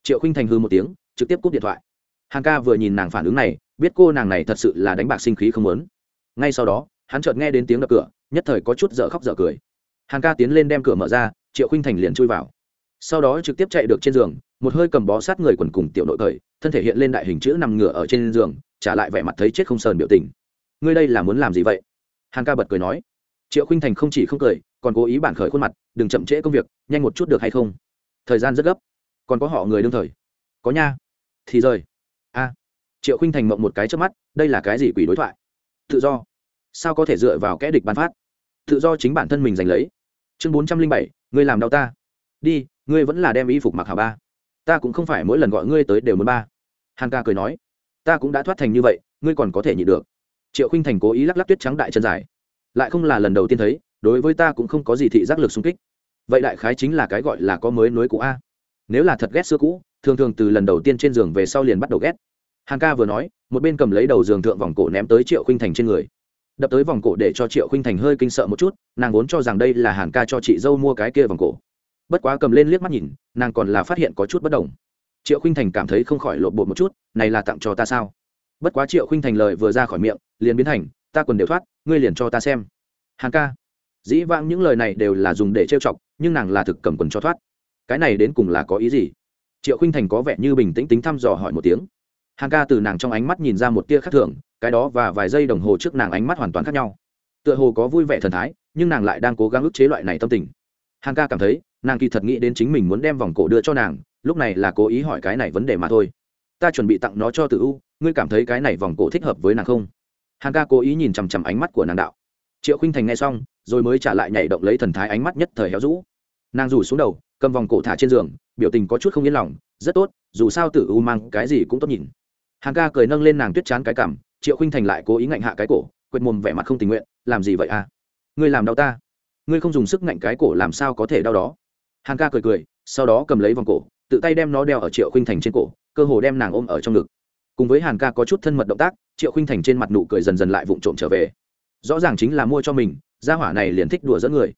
Triệu khinh thành hư một tiếng, trực tiếp cúp điện thoại. Hàn ca vừa nhìn nàng phản ứng này, biết cô nàng này thật sự là đánh bạc sinh khí không muốn. Ngay sau đó, hắn chợt nghe đến tiếng đập cửa, nhất thời có chút dở khóc dở cười. Hàn ca tiến lên đem cửa mở ra, triệu khinh thành liền chui vào sau đó trực tiếp chạy được trên giường, một hơi cầm bó sát người quần cùng tiểu nội thời, thân thể hiện lên đại hình chữ nằm ngửa ở trên giường, trả lại vẻ mặt thấy chết không sờn biểu tình. Ngươi đây là muốn làm gì vậy? Hàng ca bật cười nói. Triệu khinh thành không chỉ không cười, còn cố ý bản khởi khuôn mặt, đừng chậm trễ công việc, nhanh một chút được hay không? Thời gian rất gấp. Còn có họ người đương thời. Có nha. Thì rời. A. Triệu khinh thành mộng một cái trước mắt, đây là cái gì quỷ đối thoại? Tự do. Sao có thể dựa vào kẽ địch bán phát? Tự do chính bản thân mình giành lấy. Chương bốn trăm linh bảy, ngươi làm đau ta. Đi ngươi vẫn là đem y phục mặc hảo ba. Ta cũng không phải mỗi lần gọi ngươi tới đều muốn ba. Hàn ca cười nói, ta cũng đã thoát thành như vậy, ngươi còn có thể nhịn được. Triệu khinh thành cố ý lắc lắc tuyết trắng đại chân dài. Lại không là lần đầu tiên thấy, đối với ta cũng không có gì thị giác lực xung kích. Vậy đại khái chính là cái gọi là có mới nối cũ a. Nếu là thật ghét xưa cũ, thường thường từ lần đầu tiên trên giường về sau liền bắt đầu ghét. Hàn ca vừa nói, một bên cầm lấy đầu giường thượng vòng cổ ném tới triệu khinh thành trên người. Đập tới vòng cổ để cho triệu khinh thành hơi kinh sợ một chút, nàng vốn cho rằng đây là hàn ca cho chị dâu mua cái kia vòng cổ bất quá cầm lên liếc mắt nhìn, nàng còn là phát hiện có chút bất đồng. Triệu khinh thành cảm thấy không khỏi lộn bột một chút, này là tặng cho ta sao? Bất quá triệu khinh thành lời vừa ra khỏi miệng, liền biến thành, ta quần đều thoát, ngươi liền cho ta xem. Hàng ca. Dĩ vãng những lời này đều là dùng để trêu chọc, nhưng nàng là thực cầm quần cho thoát. Cái này đến cùng là có ý gì? Triệu khinh thành có vẻ như bình tĩnh tính thăm dò hỏi một tiếng. Hàng ca từ nàng trong ánh mắt nhìn ra một tia khác thường, cái đó và vài giây đồng hồ trước nàng ánh mắt hoàn toàn khác nhau. Tựa hồ có vui vẻ thần thái, nhưng nàng lại đang cố gắng ức chế loại này tâm tình. Hàng ca cảm thấy nàng kỳ thật nghĩ đến chính mình muốn đem vòng cổ đưa cho nàng, lúc này là cố ý hỏi cái này vấn đề mà thôi. Ta chuẩn bị tặng nó cho tử u, ngươi cảm thấy cái này vòng cổ thích hợp với nàng không? Hằng ca cố ý nhìn chằm chằm ánh mắt của nàng đạo. Triệu khinh thành nghe xong, rồi mới trả lại nhảy động lấy thần thái ánh mắt nhất thời héo rũ. Nàng rủ xuống đầu, cầm vòng cổ thả trên giường, biểu tình có chút không yên lòng, rất tốt, dù sao tử u mang cái gì cũng tốt nhìn. Hằng ca cười nâng lên nàng tuyết chán cái cảm triệu khinh thành lại cố ý ngạnh hạ cái cổ, quệt mồm vẻ mặt không tình nguyện, làm gì vậy à? Ngươi làm đau ta. Ngươi không dùng sức ngạnh cái cổ làm sao có thể đau đó? Hàn ca cười cười, sau đó cầm lấy vòng cổ, tự tay đem nó đeo ở triệu khinh thành trên cổ, cơ hồ đem nàng ôm ở trong ngực. Cùng với hàn ca có chút thân mật động tác, triệu khinh thành trên mặt nụ cười dần dần lại vụng trộm trở về. Rõ ràng chính là mua cho mình, gia hỏa này liền thích đùa dẫn người.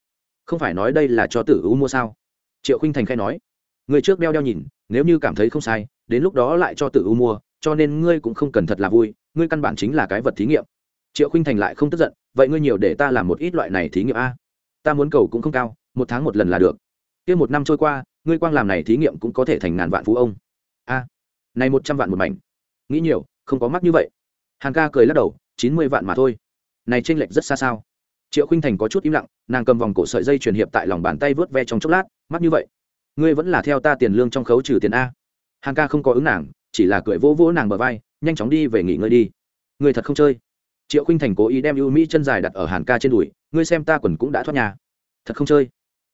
Không phải nói đây là cho tử u mua sao? Triệu khinh thành khai nói. Người trước đeo đeo nhìn, nếu như cảm thấy không sai, đến lúc đó lại cho tử u mua, cho nên ngươi cũng không cần thật là vui, ngươi căn bản chính là cái vật thí nghiệm. Triệu khinh thành lại không tức giận, vậy ngươi nhiều để ta làm một ít loại này thí nghiệm a. Ta muốn cầu cũng không cao, một tháng một lần là được kia một năm trôi qua, ngươi quang làm này thí nghiệm cũng có thể thành ngàn vạn phú ông. A, này một trăm vạn một mảnh. Nghĩ nhiều, không có mắc như vậy. Hàng ca cười lắc đầu, chín mươi vạn mà thôi. Này tranh lệch rất xa sao. Triệu khinh thành có chút im lặng, nàng cầm vòng cổ sợi dây truyền hiệp tại lòng bàn tay vớt ve trong chốc lát, mắc như vậy. Ngươi vẫn là theo ta tiền lương trong khấu trừ tiền a. Hàng ca không có ứng nàng, chỉ là cười vỗ vỗ nàng bờ vai, nhanh chóng đi về nghỉ ngơi đi. Ngươi thật không chơi. Triệu khinh thành cố ý đem ưu mỹ chân dài đặt ở hàn ca trên đùi, ngươi xem ta quần cũng đã thoát nhà. Thật không chơi.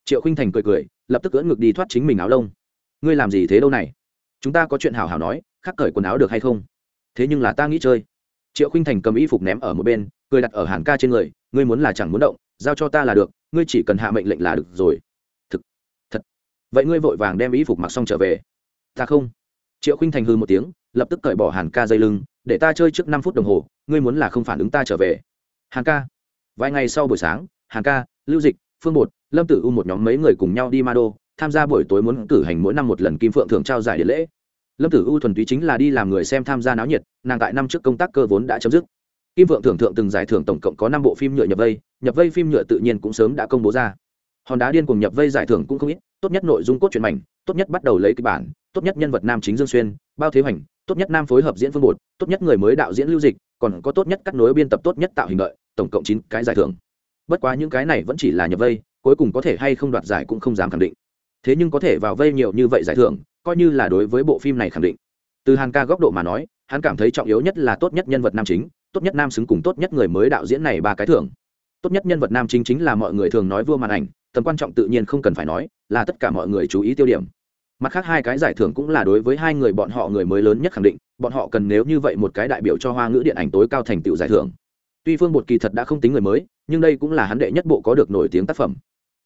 Triệu khinh thành cười cười lập tức cưỡn ngực đi thoát chính mình áo lông. Ngươi làm gì thế đâu này? Chúng ta có chuyện hào hào nói, khắc cởi quần áo được hay không? Thế nhưng là ta nghĩ chơi. Triệu khinh thành cầm y phục ném ở một bên, cười đặt ở hàn ca trên người, ngươi muốn là chẳng muốn động, giao cho ta là được, ngươi chỉ cần hạ mệnh lệnh là được rồi. Thực, thật. Vậy ngươi vội vàng đem y phục mặc xong trở về. Ta không. Triệu khinh thành hư một tiếng, lập tức cởi bỏ hàn ca dây lưng, để ta chơi trước năm phút đồng hồ, ngươi muốn là không phản ứng ta trở về. Hàn ca. Vài ngày sau buổi sáng, hàn ca, lưu dịch phương bột, lâm tử u một nhóm mấy người cùng nhau đi ma đô tham gia buổi tối muốn cử hành mỗi năm một lần kim phượng thường trao giải điện lễ. Lâm tử u thuần túy chính là đi làm người xem tham gia náo nhiệt, nàng tại năm trước công tác cơ vốn đã chấm dứt. Kim vượng thưởng thượng từng giải thưởng tổng cộng có năm bộ phim nhựa nhập vây nhập vây phim nhựa tự nhiên cũng sớm đã công bố ra. Hòn đá điên cùng nhập vây giải thưởng cũng không ít, tốt nhất nội dung cốt truyện mảnh, tốt nhất bắt đầu lấy kịch bản, tốt nhất nhân vật nam chính dương xuyên, bao thế hoành, tốt nhất nam phối hợp diễn phương bột, tốt nhất người mới đạo diễn lưu dịch, còn có tốt nhất cắt nối biên tập tốt nhất tạo hình lợi tổng cộng chín cái giải thưởng bất quá những cái này vẫn chỉ là nhập vây, cuối cùng có thể hay không đoạt giải cũng không dám khẳng định. Thế nhưng có thể vào vây nhiều như vậy giải thưởng, coi như là đối với bộ phim này khẳng định. Từ hàn ca góc độ mà nói, hắn cảm thấy trọng yếu nhất là tốt nhất nhân vật nam chính, tốt nhất nam xứng cùng tốt nhất người mới đạo diễn này ba cái thưởng. Tốt nhất nhân vật nam chính chính là mọi người thường nói vua màn ảnh, tầm quan trọng tự nhiên không cần phải nói, là tất cả mọi người chú ý tiêu điểm. Mặt khác hai cái giải thưởng cũng là đối với hai người bọn họ người mới lớn nhất khẳng định, bọn họ cần nếu như vậy một cái đại biểu cho hoa ngữ điện ảnh tối cao thành tựu giải thưởng. Tuy phương bột kỳ thật đã không tính người mới nhưng đây cũng là hắn đệ nhất bộ có được nổi tiếng tác phẩm.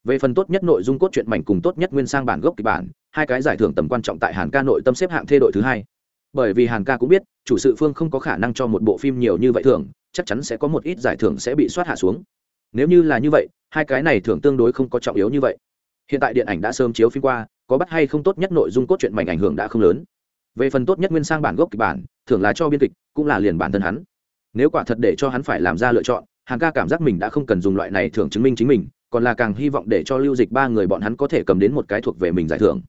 Về phần tốt nhất nội dung cốt truyện mảnh cùng tốt nhất nguyên sang bản gốc kịch bản, hai cái giải thưởng tầm quan trọng tại hàn ca nội tâm xếp hạng thê đội thứ hai. Bởi vì hàn ca cũng biết, chủ sự phương không có khả năng cho một bộ phim nhiều như vậy thường chắc chắn sẽ có một ít giải thưởng sẽ bị soát hạ xuống. Nếu như là như vậy, hai cái này thường tương đối không có trọng yếu như vậy. Hiện tại điện ảnh đã sớm chiếu phim qua, có bắt hay không tốt nhất nội dung cốt truyện mảnh ảnh hưởng đã không lớn. Về phần tốt nhất nguyên sang bản gốc kịch bản thường là cho biên kịch, cũng là liền bản thân hắn. Nếu quả thật để cho hắn phải làm ra lựa chọn hàn ca cảm giác mình đã không cần dùng loại này thưởng chứng minh chính mình, còn là càng hy vọng để cho lưu dịch ba người bọn hắn có thể cầm đến một cái thuộc về mình giải thưởng.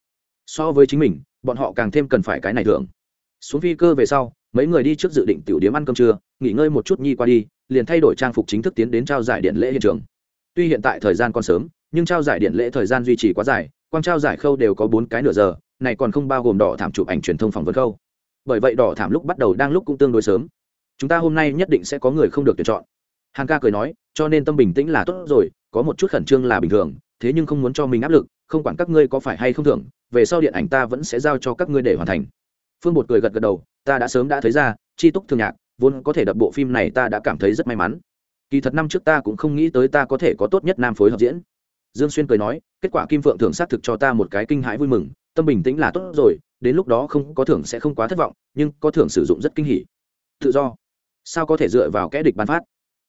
So với chính mình, bọn họ càng thêm cần phải cái này thưởng. Xuống phi cơ về sau, mấy người đi trước dự định tiểu điếm ăn cơm trưa, nghỉ ngơi một chút nhi qua đi, liền thay đổi trang phục chính thức tiến đến trao giải điện lễ hiện trường. Tuy hiện tại thời gian còn sớm, nhưng trao giải điện lễ thời gian duy trì quá dài, quang trao giải khâu đều có bốn cái nửa giờ, này còn không bao gồm đỏ thảm chụp ảnh truyền thông phỏng vấn khâu. Bởi vậy đỏ thảm lúc bắt đầu đang lúc cũng tương đối sớm. Chúng ta hôm nay nhất định sẽ có người không được tuyển chọn hàng ca cười nói, cho nên tâm bình tĩnh là tốt rồi, có một chút khẩn trương là bình thường, thế nhưng không muốn cho mình áp lực, không quản các ngươi có phải hay không thưởng, về sau điện ảnh ta vẫn sẽ giao cho các ngươi để hoàn thành. Phương bột cười gật gật đầu, ta đã sớm đã thấy ra chi túc thường nhạc, vốn có thể đập bộ phim này ta đã cảm thấy rất may mắn. Kỳ thật năm trước ta cũng không nghĩ tới ta có thể có tốt nhất nam phối hợp diễn. Dương xuyên cười nói, kết quả kim phượng thưởng xác thực cho ta một cái kinh hãi vui mừng, tâm bình tĩnh là tốt rồi, đến lúc đó không có thưởng sẽ không quá thất vọng, nhưng có thưởng sử dụng rất kinh hỉ. Tự do. Sao có thể dựa vào kẽ địch ban phát?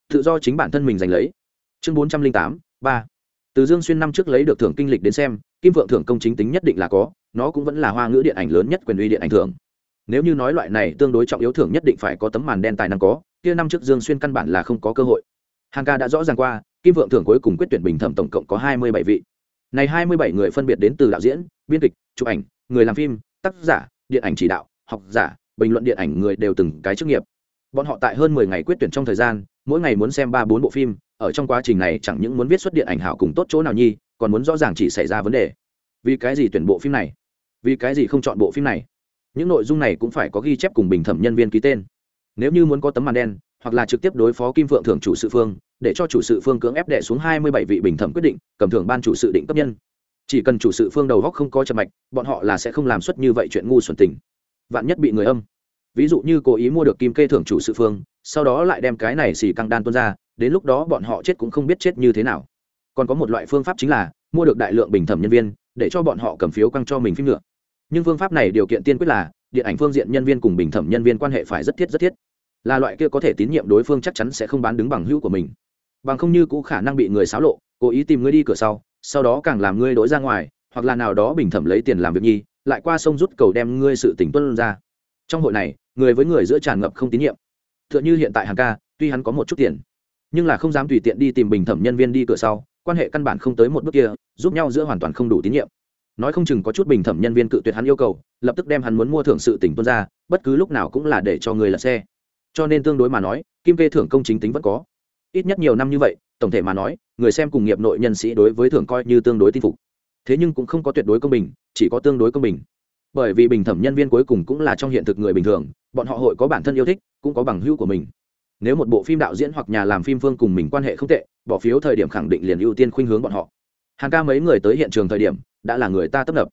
Tự do chính bản thân mình giành lấy. Chương bốn trăm linh tám, ba. Từ dương xuyên năm trước lấy được thưởng kinh lịch đến xem, kim vượng thưởng công chính tính nhất định là có, nó cũng vẫn là hoa ngữ điện ảnh lớn nhất quyền uy điện ảnh thưởng. Nếu như nói loại này tương đối trọng yếu thưởng nhất định phải có tấm màn đen tài năng có, kia năm trước dương xuyên căn bản là không có cơ hội. Hàng ca đã rõ ràng qua, kim vượng thưởng cuối cùng quyết tuyển bình thẩm tổng cộng có hai mươi bảy vị. Này hai mươi bảy người phân biệt đến từ đạo diễn, biên kịch, chụp ảnh, người làm phim, tác giả, điện ảnh chỉ đạo, học giả, bình luận điện ảnh người đều từng cái chức nghiệp bọn họ tại hơn mười ngày quyết tuyển trong thời gian, mỗi ngày muốn xem ba bốn bộ phim, ở trong quá trình này chẳng những muốn viết xuất điện ảnh hảo cùng tốt chỗ nào nhi, còn muốn rõ ràng chỉ xảy ra vấn đề. Vì cái gì tuyển bộ phim này? Vì cái gì không chọn bộ phim này? Những nội dung này cũng phải có ghi chép cùng bình thẩm nhân viên ký tên. Nếu như muốn có tấm màn đen, hoặc là trực tiếp đối phó kim phượng thưởng chủ sự phương, để cho chủ sự phương cưỡng ép đệ xuống hai mươi bảy vị bình thẩm quyết định, cầm thưởng ban chủ sự định cấp nhân. Chỉ cần chủ sự phương đầu góc không có chậm mạch, bọn họ là sẽ không làm suất như vậy chuyện ngu xuẩn tình. Vạn nhất bị người âm ví dụ như cố ý mua được kim kê thưởng chủ sự phương, sau đó lại đem cái này xì căng đan tuôn ra, đến lúc đó bọn họ chết cũng không biết chết như thế nào. Còn có một loại phương pháp chính là mua được đại lượng bình thẩm nhân viên, để cho bọn họ cầm phiếu căng cho mình phim nữa. Nhưng phương pháp này điều kiện tiên quyết là, điện ảnh phương diện nhân viên cùng bình thẩm nhân viên quan hệ phải rất thiết rất thiết. Là loại kia có thể tín nhiệm đối phương chắc chắn sẽ không bán đứng bằng hữu của mình. Bằng không như cũ khả năng bị người xáo lộ, cố ý tìm ngươi đi cửa sau sau đó càng làm ngươi đối ra ngoài, hoặc là nào đó bình thẩm lấy tiền làm việc nhi, lại qua sông rút cầu đem ngươi sự tỉnh tuân ra. Trong hội này người với người giữa tràn ngập không tín nhiệm. T h ư ợ n h ư hiện tại hàng ca, tuy hắn có một chút tiền, nhưng là không dám tùy tiện đi tìm bình thẩm nhân viên đi cửa sau, quan hệ căn bản không tới một bước kia, giúp nhau giữa hoàn toàn không đủ tín nhiệm. Nói không chừng có chút bình thẩm nhân viên cự tuyệt hắn yêu cầu, lập tức đem hắn muốn mua thưởng sự tỉnh tuân ra, bất cứ lúc nào cũng là để cho người lật xe. Cho nên tương đối mà nói, kim kê thưởng công chính tính vẫn có. Ít nhất nhiều năm như vậy, tổng thể mà nói, người xem cùng nghiệp nội nhân sĩ đối với thưởng coi như tương đối tin phục. Thế nhưng cũng không có tuyệt đối công bình, chỉ có tương đối công bình bởi vì bình thẩm nhân viên cuối cùng cũng là trong hiện thực người bình thường, bọn họ hội có bản thân yêu thích, cũng có bằng hữu của mình. Nếu một bộ phim đạo diễn hoặc nhà làm phim phương cùng mình quan hệ không tệ, bỏ phiếu thời điểm khẳng định liền ưu tiên khuynh hướng bọn họ. Hàng ca mấy người tới hiện trường thời điểm, đã là người ta tấp nập.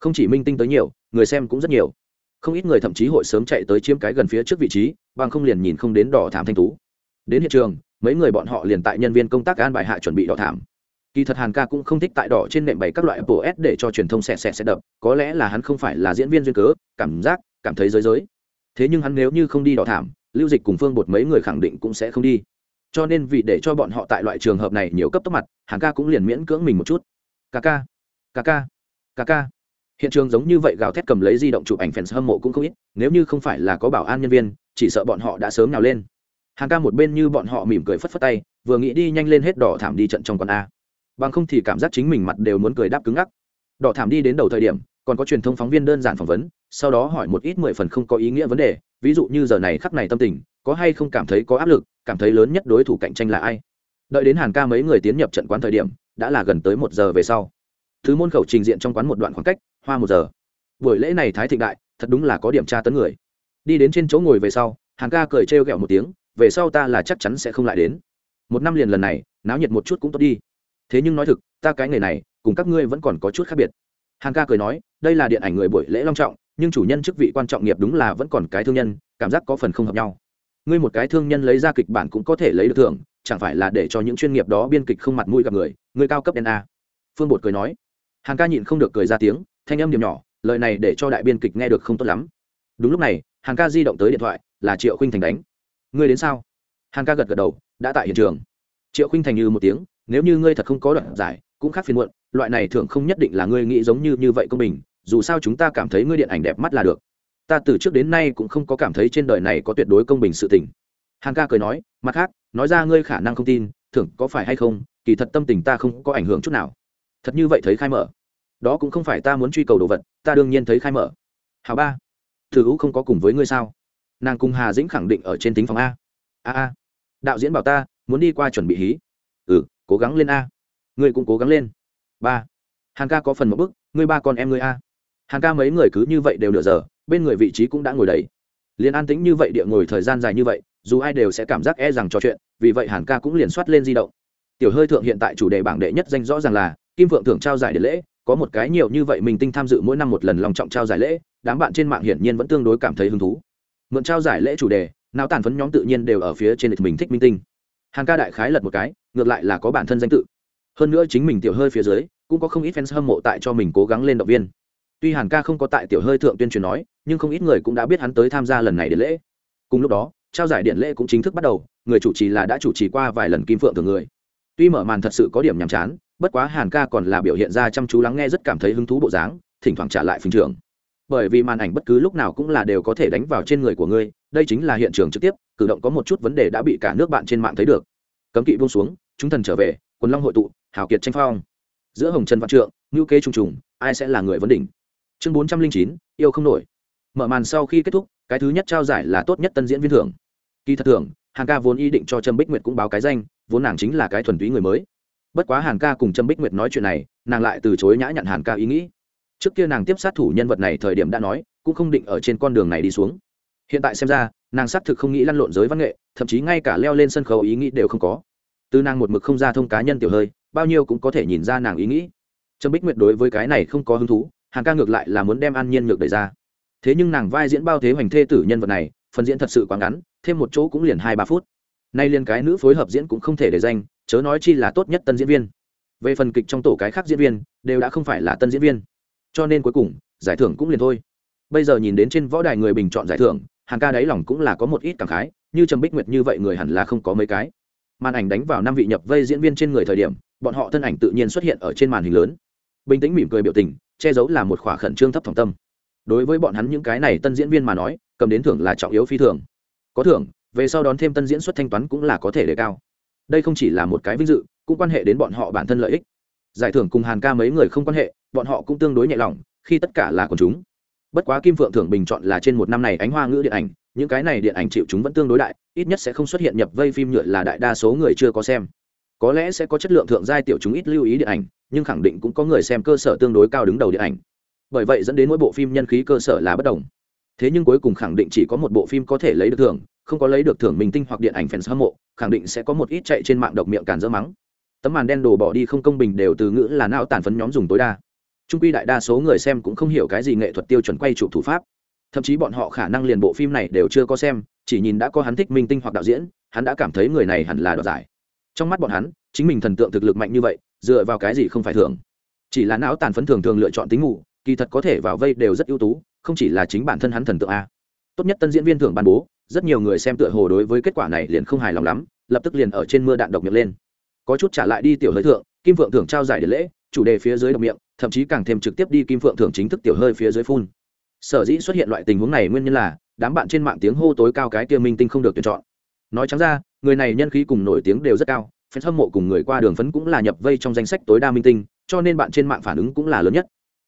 Không chỉ minh tinh tới nhiều, người xem cũng rất nhiều. Không ít người thậm chí hội sớm chạy tới chiếm cái gần phía trước vị trí, bằng không liền nhìn không đến đỏ thảm thanh tú. Đến hiện trường, mấy người bọn họ liền tại nhân viên công tác an bài hạ chuẩn bị đỏ thảm kỳ thật hàn ca cũng không thích tại đỏ trên nệm bày các loại bộ s để cho truyền thông xẹt xẹt xẹt đập, có lẽ là hắn không phải là diễn viên duyên cớ, cảm giác, cảm thấy giới giới. Thế nhưng hắn nếu như không đi đỏ thảm, lưu dịch cùng phương bột mấy người khẳng định cũng sẽ không đi. Cho nên vì để cho bọn họ tại loại trường hợp này nhiều cấp tốc mặt, hàn ca cũng liền miễn cưỡng mình một chút. Ca ca ca ca ca ca. Hiện trường giống như vậy gào thét cầm lấy di động chụp ảnh fans hâm mộ cũng không ít, nếu như không phải là có bảo an nhân viên, chỉ sợ bọn họ đã sớm nào lên. Hàn ca một bên như bọn họ mỉm cười phất phất tay, vừa nghĩ đi nhanh lên hết đỏ thảm đi trận trong quán a bằng không thì cảm giác chính mình mặt đều muốn cười đáp cứng ngắc. Đỏ thảm đi đến đầu thời điểm, còn có truyền thông phóng viên đơn giản phỏng vấn, sau đó hỏi một ít mười phần không có ý nghĩa vấn đề, ví dụ như giờ này khắc này tâm tình, có hay không cảm thấy có áp lực, cảm thấy lớn nhất đối thủ cạnh tranh là ai? Đợi đến hàn ca mấy người tiến nhập trận quán thời điểm, đã là gần tới một giờ về sau. Thứ môn khẩu trình diện trong quán một đoạn khoảng cách, hoa một giờ. Buổi lễ này thái thịnh đại, thật đúng là có điểm tra tấn người. Đi đến trên chỗ ngồi về sau, hàn ca cười trêu ghẹo một tiếng, về sau ta là chắc chắn sẽ không lại đến. Một năm liền lần này, náo nhiệt một chút cũng tốt đi thế nhưng nói thực, ta cái nghề này, cùng các ngươi vẫn còn có chút khác biệt. Hàn ca cười nói, đây là điện ảnh người buổi lễ long trọng, nhưng chủ nhân chức vị quan trọng nghiệp đúng là vẫn còn cái thương nhân, cảm giác có phần không hợp nhau. Ngươi một cái thương nhân lấy ra kịch bản cũng có thể lấy được thưởng, chẳng phải là để cho những chuyên nghiệp đó biên kịch không mặt mũi gặp người người cao cấp na phương bột cười nói. Hàn ca nhịn không được cười ra tiếng, thanh âm điểm nhỏ, lời này để cho đại biên kịch nghe được không tốt lắm. Đúng lúc này, hàn ca di động tới điện thoại, là triệu khinh thành đánh. Ngươi đến sao? Hàn ca gật gật đầu, đã tại hiện trường. Triệu khinh thành như một tiếng nếu như ngươi thật không có đoạn giải, cũng khác phiền muộn, loại này thường không nhất định là ngươi nghĩ giống như như vậy công bình, dù sao chúng ta cảm thấy ngươi điện ảnh đẹp mắt là được. Ta từ trước đến nay cũng không có cảm thấy trên đời này có tuyệt đối công bình sự tình. Hàn ca cười nói, mặt khác, nói ra ngươi khả năng không tin, thưởng có phải hay không, kỳ thật tâm tình ta không có ảnh hưởng chút nào. Thật như vậy thấy khai mở. Đó cũng không phải ta muốn truy cầu đồ vật, ta đương nhiên thấy khai mở. Hào ba thử hữu không có cùng với ngươi sao? Nàng cùng hà dĩnh khẳng định ở trên tính phòng a. A a. Đạo diễn bảo ta, muốn đi qua chuẩn bị hí. Ừ cố gắng lên a. Ngươi cũng cố gắng lên. Ba. Hàng ca có phần một bức, ngươi ba con em ngươi a. Hàng ca mấy người cứ như vậy đều nửa giờ, bên người vị trí cũng đã ngồi đầy. Liền an tĩnh như vậy địa ngồi thời gian dài như vậy, dù ai đều sẽ cảm giác e rằng trò chuyện, vì vậy hàn ca cũng liền soát lên di động. Tiểu hơi thượng hiện tại chủ đề bảng đệ nhất danh rõ ràng là, kim phượng thưởng trao giải điện lễ, có một cái nhiều như vậy mình tinh tham dự mỗi năm một lần lòng trọng trao giải lễ, đám bạn trên mạng hiển nhiên vẫn tương đối cảm thấy hứng thú. Mượn trao giải lễ chủ đề não tàn phấn nhóm tự nhiên đều ở phía trên lịch mình thích minh tinh. Hàn ca đại khái lật một cái ngược lại là có bản thân danh tự. Hơn nữa chính mình tiểu hơi phía dưới, cũng có không ít fans hâm mộ tại cho mình cố gắng lên động viên. Tuy hàn ca không có tại tiểu hơi thượng tuyên truyền nói, nhưng không ít người cũng đã biết hắn tới tham gia lần này điện lễ. Cùng lúc đó, trao giải điện lễ cũng chính thức bắt đầu, người chủ trì là đã chủ trì qua vài lần kim phượng thường người. Tuy mở màn thật sự có điểm nhàm chán, bất quá hàn ca còn là biểu hiện ra chăm chú lắng nghe rất cảm thấy hứng thú bộ dáng, thỉnh thoảng trả lại phình trường. Bởi vì màn ảnh bất cứ lúc nào cũng là đều có thể đánh vào trên người của ngươi, đây chính là hiện trường trực tiếp, cử động có một chút vấn đề đã bị cả nước bạn trên mạng thấy được. Cấm kỵ buông xuống chúng thần trở về, quần long hội tụ, hào kiệt tranh phong. Giữa hồng trần văn trượng ngữ kế trùng trùng, ai sẽ là người vấn đỉnh? Chương bốn trăm linh chín, yêu không nổi. Mở màn sau khi kết thúc, cái thứ nhất trao giải là tốt nhất tân diễn viên thưởng. Kỳ thật thưởng hàng ca vốn ý định cho trâm bích nguyệt cũng báo cái danh, vốn nàng chính là cái thuần túy người mới. Bất quá hàn ca cùng trâm bích nguyệt nói chuyện này, nàng lại từ chối nhã nhận hàn ca ý nghĩ. Trước kia nàng tiếp sát thủ nhân vật này thời điểm đã nói, cũng không định ở trên con đường này đi xuống. Hiện tại xem ra, nàng xác thực không nghĩ lăn lộn giới văn nghệ, thậm chí ngay cả leo lên sân khấu ý nghĩ đều không có từ nàng một mực không ra thông cá nhân tiểu hơi, bao nhiêu cũng có thể nhìn ra nàng ý nghĩ. Trâm bích nguyệt đối với cái này không có hứng thú, hàn ca ngược lại là muốn đem an nhiên ngược đẩy ra. Thế nhưng nàng vai diễn bao thế hoành thê tử nhân vật này, phần diễn thật sự quá ngắn, thêm một chỗ cũng liền hai ba phút. Nay liền cái nữ phối hợp diễn cũng không thể để danh, chớ nói chi là tốt nhất tân diễn viên. Về phần kịch trong tổ cái khác diễn viên, đều đã không phải là tân diễn viên. Cho nên cuối cùng, giải thưởng cũng liền thôi. Bây giờ nhìn đến trên võ đài người bình chọn giải thưởng hàng ca đáy lòng cũng là có một ít cảm khái, như trầm bích nguyệt như vậy người hẳn là không có mấy cái màn ảnh đánh vào năm vị nhập vây diễn viên trên người thời điểm, bọn họ thân ảnh tự nhiên xuất hiện ở trên màn hình lớn. Bình tĩnh mỉm cười biểu tình, che giấu là một khỏa khẩn trương thấp thỏng tâm. Đối với bọn hắn những cái này tân diễn viên mà nói, cầm đến thưởng là trọng yếu phi thường. Có thưởng, về sau đón thêm tân diễn xuất thanh toán cũng là có thể đề cao. Đây không chỉ là một cái vinh dự, cũng quan hệ đến bọn họ bản thân lợi ích. Giải thưởng cùng hàn ca mấy người không quan hệ, bọn họ cũng tương đối nhẹ lòng, khi tất cả là quần chúng. Bất quá kim phượng thưởng bình chọn là trên một năm này ánh hoa ngữ điện ảnh những cái này điện ảnh chịu chúng vẫn tương đối đại, ít nhất sẽ không xuất hiện nhập vây phim nhựa là đại đa số người chưa có xem. Có lẽ sẽ có chất lượng thượng giai tiểu chúng ít lưu ý điện ảnh, nhưng khẳng định cũng có người xem cơ sở tương đối cao đứng đầu điện ảnh. Bởi vậy dẫn đến mỗi bộ phim nhân khí cơ sở là bất đồng. Thế nhưng cuối cùng khẳng định chỉ có một bộ phim có thể lấy được thưởng, không có lấy được thưởng mình tinh hoặc điện ảnh fans hâm mộ, khẳng định sẽ có một ít chạy trên mạng độc miệng càn dỡ mắng. Tấm màn đen đồ bỏ đi không công bình đều từ ngữ là não tàn phấn nhóm dùng tối đa. Trung quy đại đa số người xem cũng không hiểu cái gì nghệ thuật tiêu chuẩn quay chụp thủ pháp thậm chí bọn họ khả năng liền bộ phim này đều chưa có xem, chỉ nhìn đã có hắn thích minh tinh hoặc đạo diễn, hắn đã cảm thấy người này hẳn là đoạt giải. Trong mắt bọn hắn, chính mình thần tượng thực lực mạnh như vậy, dựa vào cái gì không phải thường? Chỉ là não tàn phấn thường thường lựa chọn tính ngủ, kỳ thật có thể vào vây đều rất ưu tú, không chỉ là chính bản thân hắn thần tượng a. Tốt nhất tân diễn viên thưởng ban bố, rất nhiều người xem tựa hồ đối với kết quả này liền không hài lòng lắm, lập tức liền ở trên mưa đạn độc miệng lên. Có chút trả lại đi tiểu hơi thượng, kim vượng thưởng trao giải để lễ, chủ đề phía dưới độc miệng, thậm chí càng thêm trực tiếp đi kim phượng thưởng chính thức tiểu hơi phía dưới phun sở dĩ xuất hiện loại tình huống này nguyên nhân là, đám bạn trên mạng tiếng hô tối cao cái kia minh tinh không được tuyển chọn. Nói trắng ra, người này nhân khí cùng nổi tiếng đều rất cao fan hâm mộ cùng người qua đường phấn cũng là nhập vây trong danh sách tối đa minh tinh, cho nên bạn trên mạng phản ứng cũng là lớn nhất.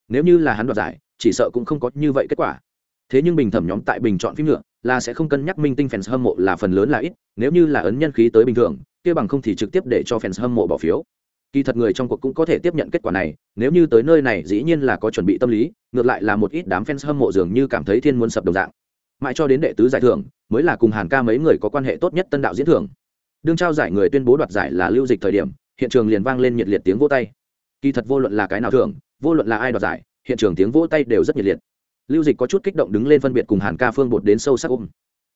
Nếu như là hắn đoạt giải, chỉ sợ cũng không có như vậy kết quả. Thế nhưng bình thẩm nhóm tại bình chọn phim nhựa là sẽ không cân nhắc minh tinh fans hâm mộ là phần lớn là ít, nếu như là ấn nhân khí tới bình thường, kia bằng không thì trực tiếp để cho fans hâm mộ bỏ phiếu kỳ thật người trong cuộc cũng có thể tiếp nhận kết quả này, nếu như tới nơi này dĩ nhiên là có chuẩn bị tâm lý, ngược lại là một ít đám fans hâm mộ dường như cảm thấy thiên muốn sập đồng dạng. Mãi cho đến đệ tứ giải thưởng, mới là cùng hàn ca mấy người có quan hệ tốt nhất tân đạo diễn thưởng. Đương trao giải người tuyên bố đoạt giải là lưu dịch thời điểm, hiện trường liền vang lên nhiệt liệt tiếng vỗ tay. Kỳ thật vô luận là cái nào thưởng, vô luận là ai đoạt giải, hiện trường tiếng vỗ tay đều rất nhiệt liệt. Lưu dịch có chút kích động đứng lên phân biệt cùng hàn ca phương bột đến sâu sắc ôm.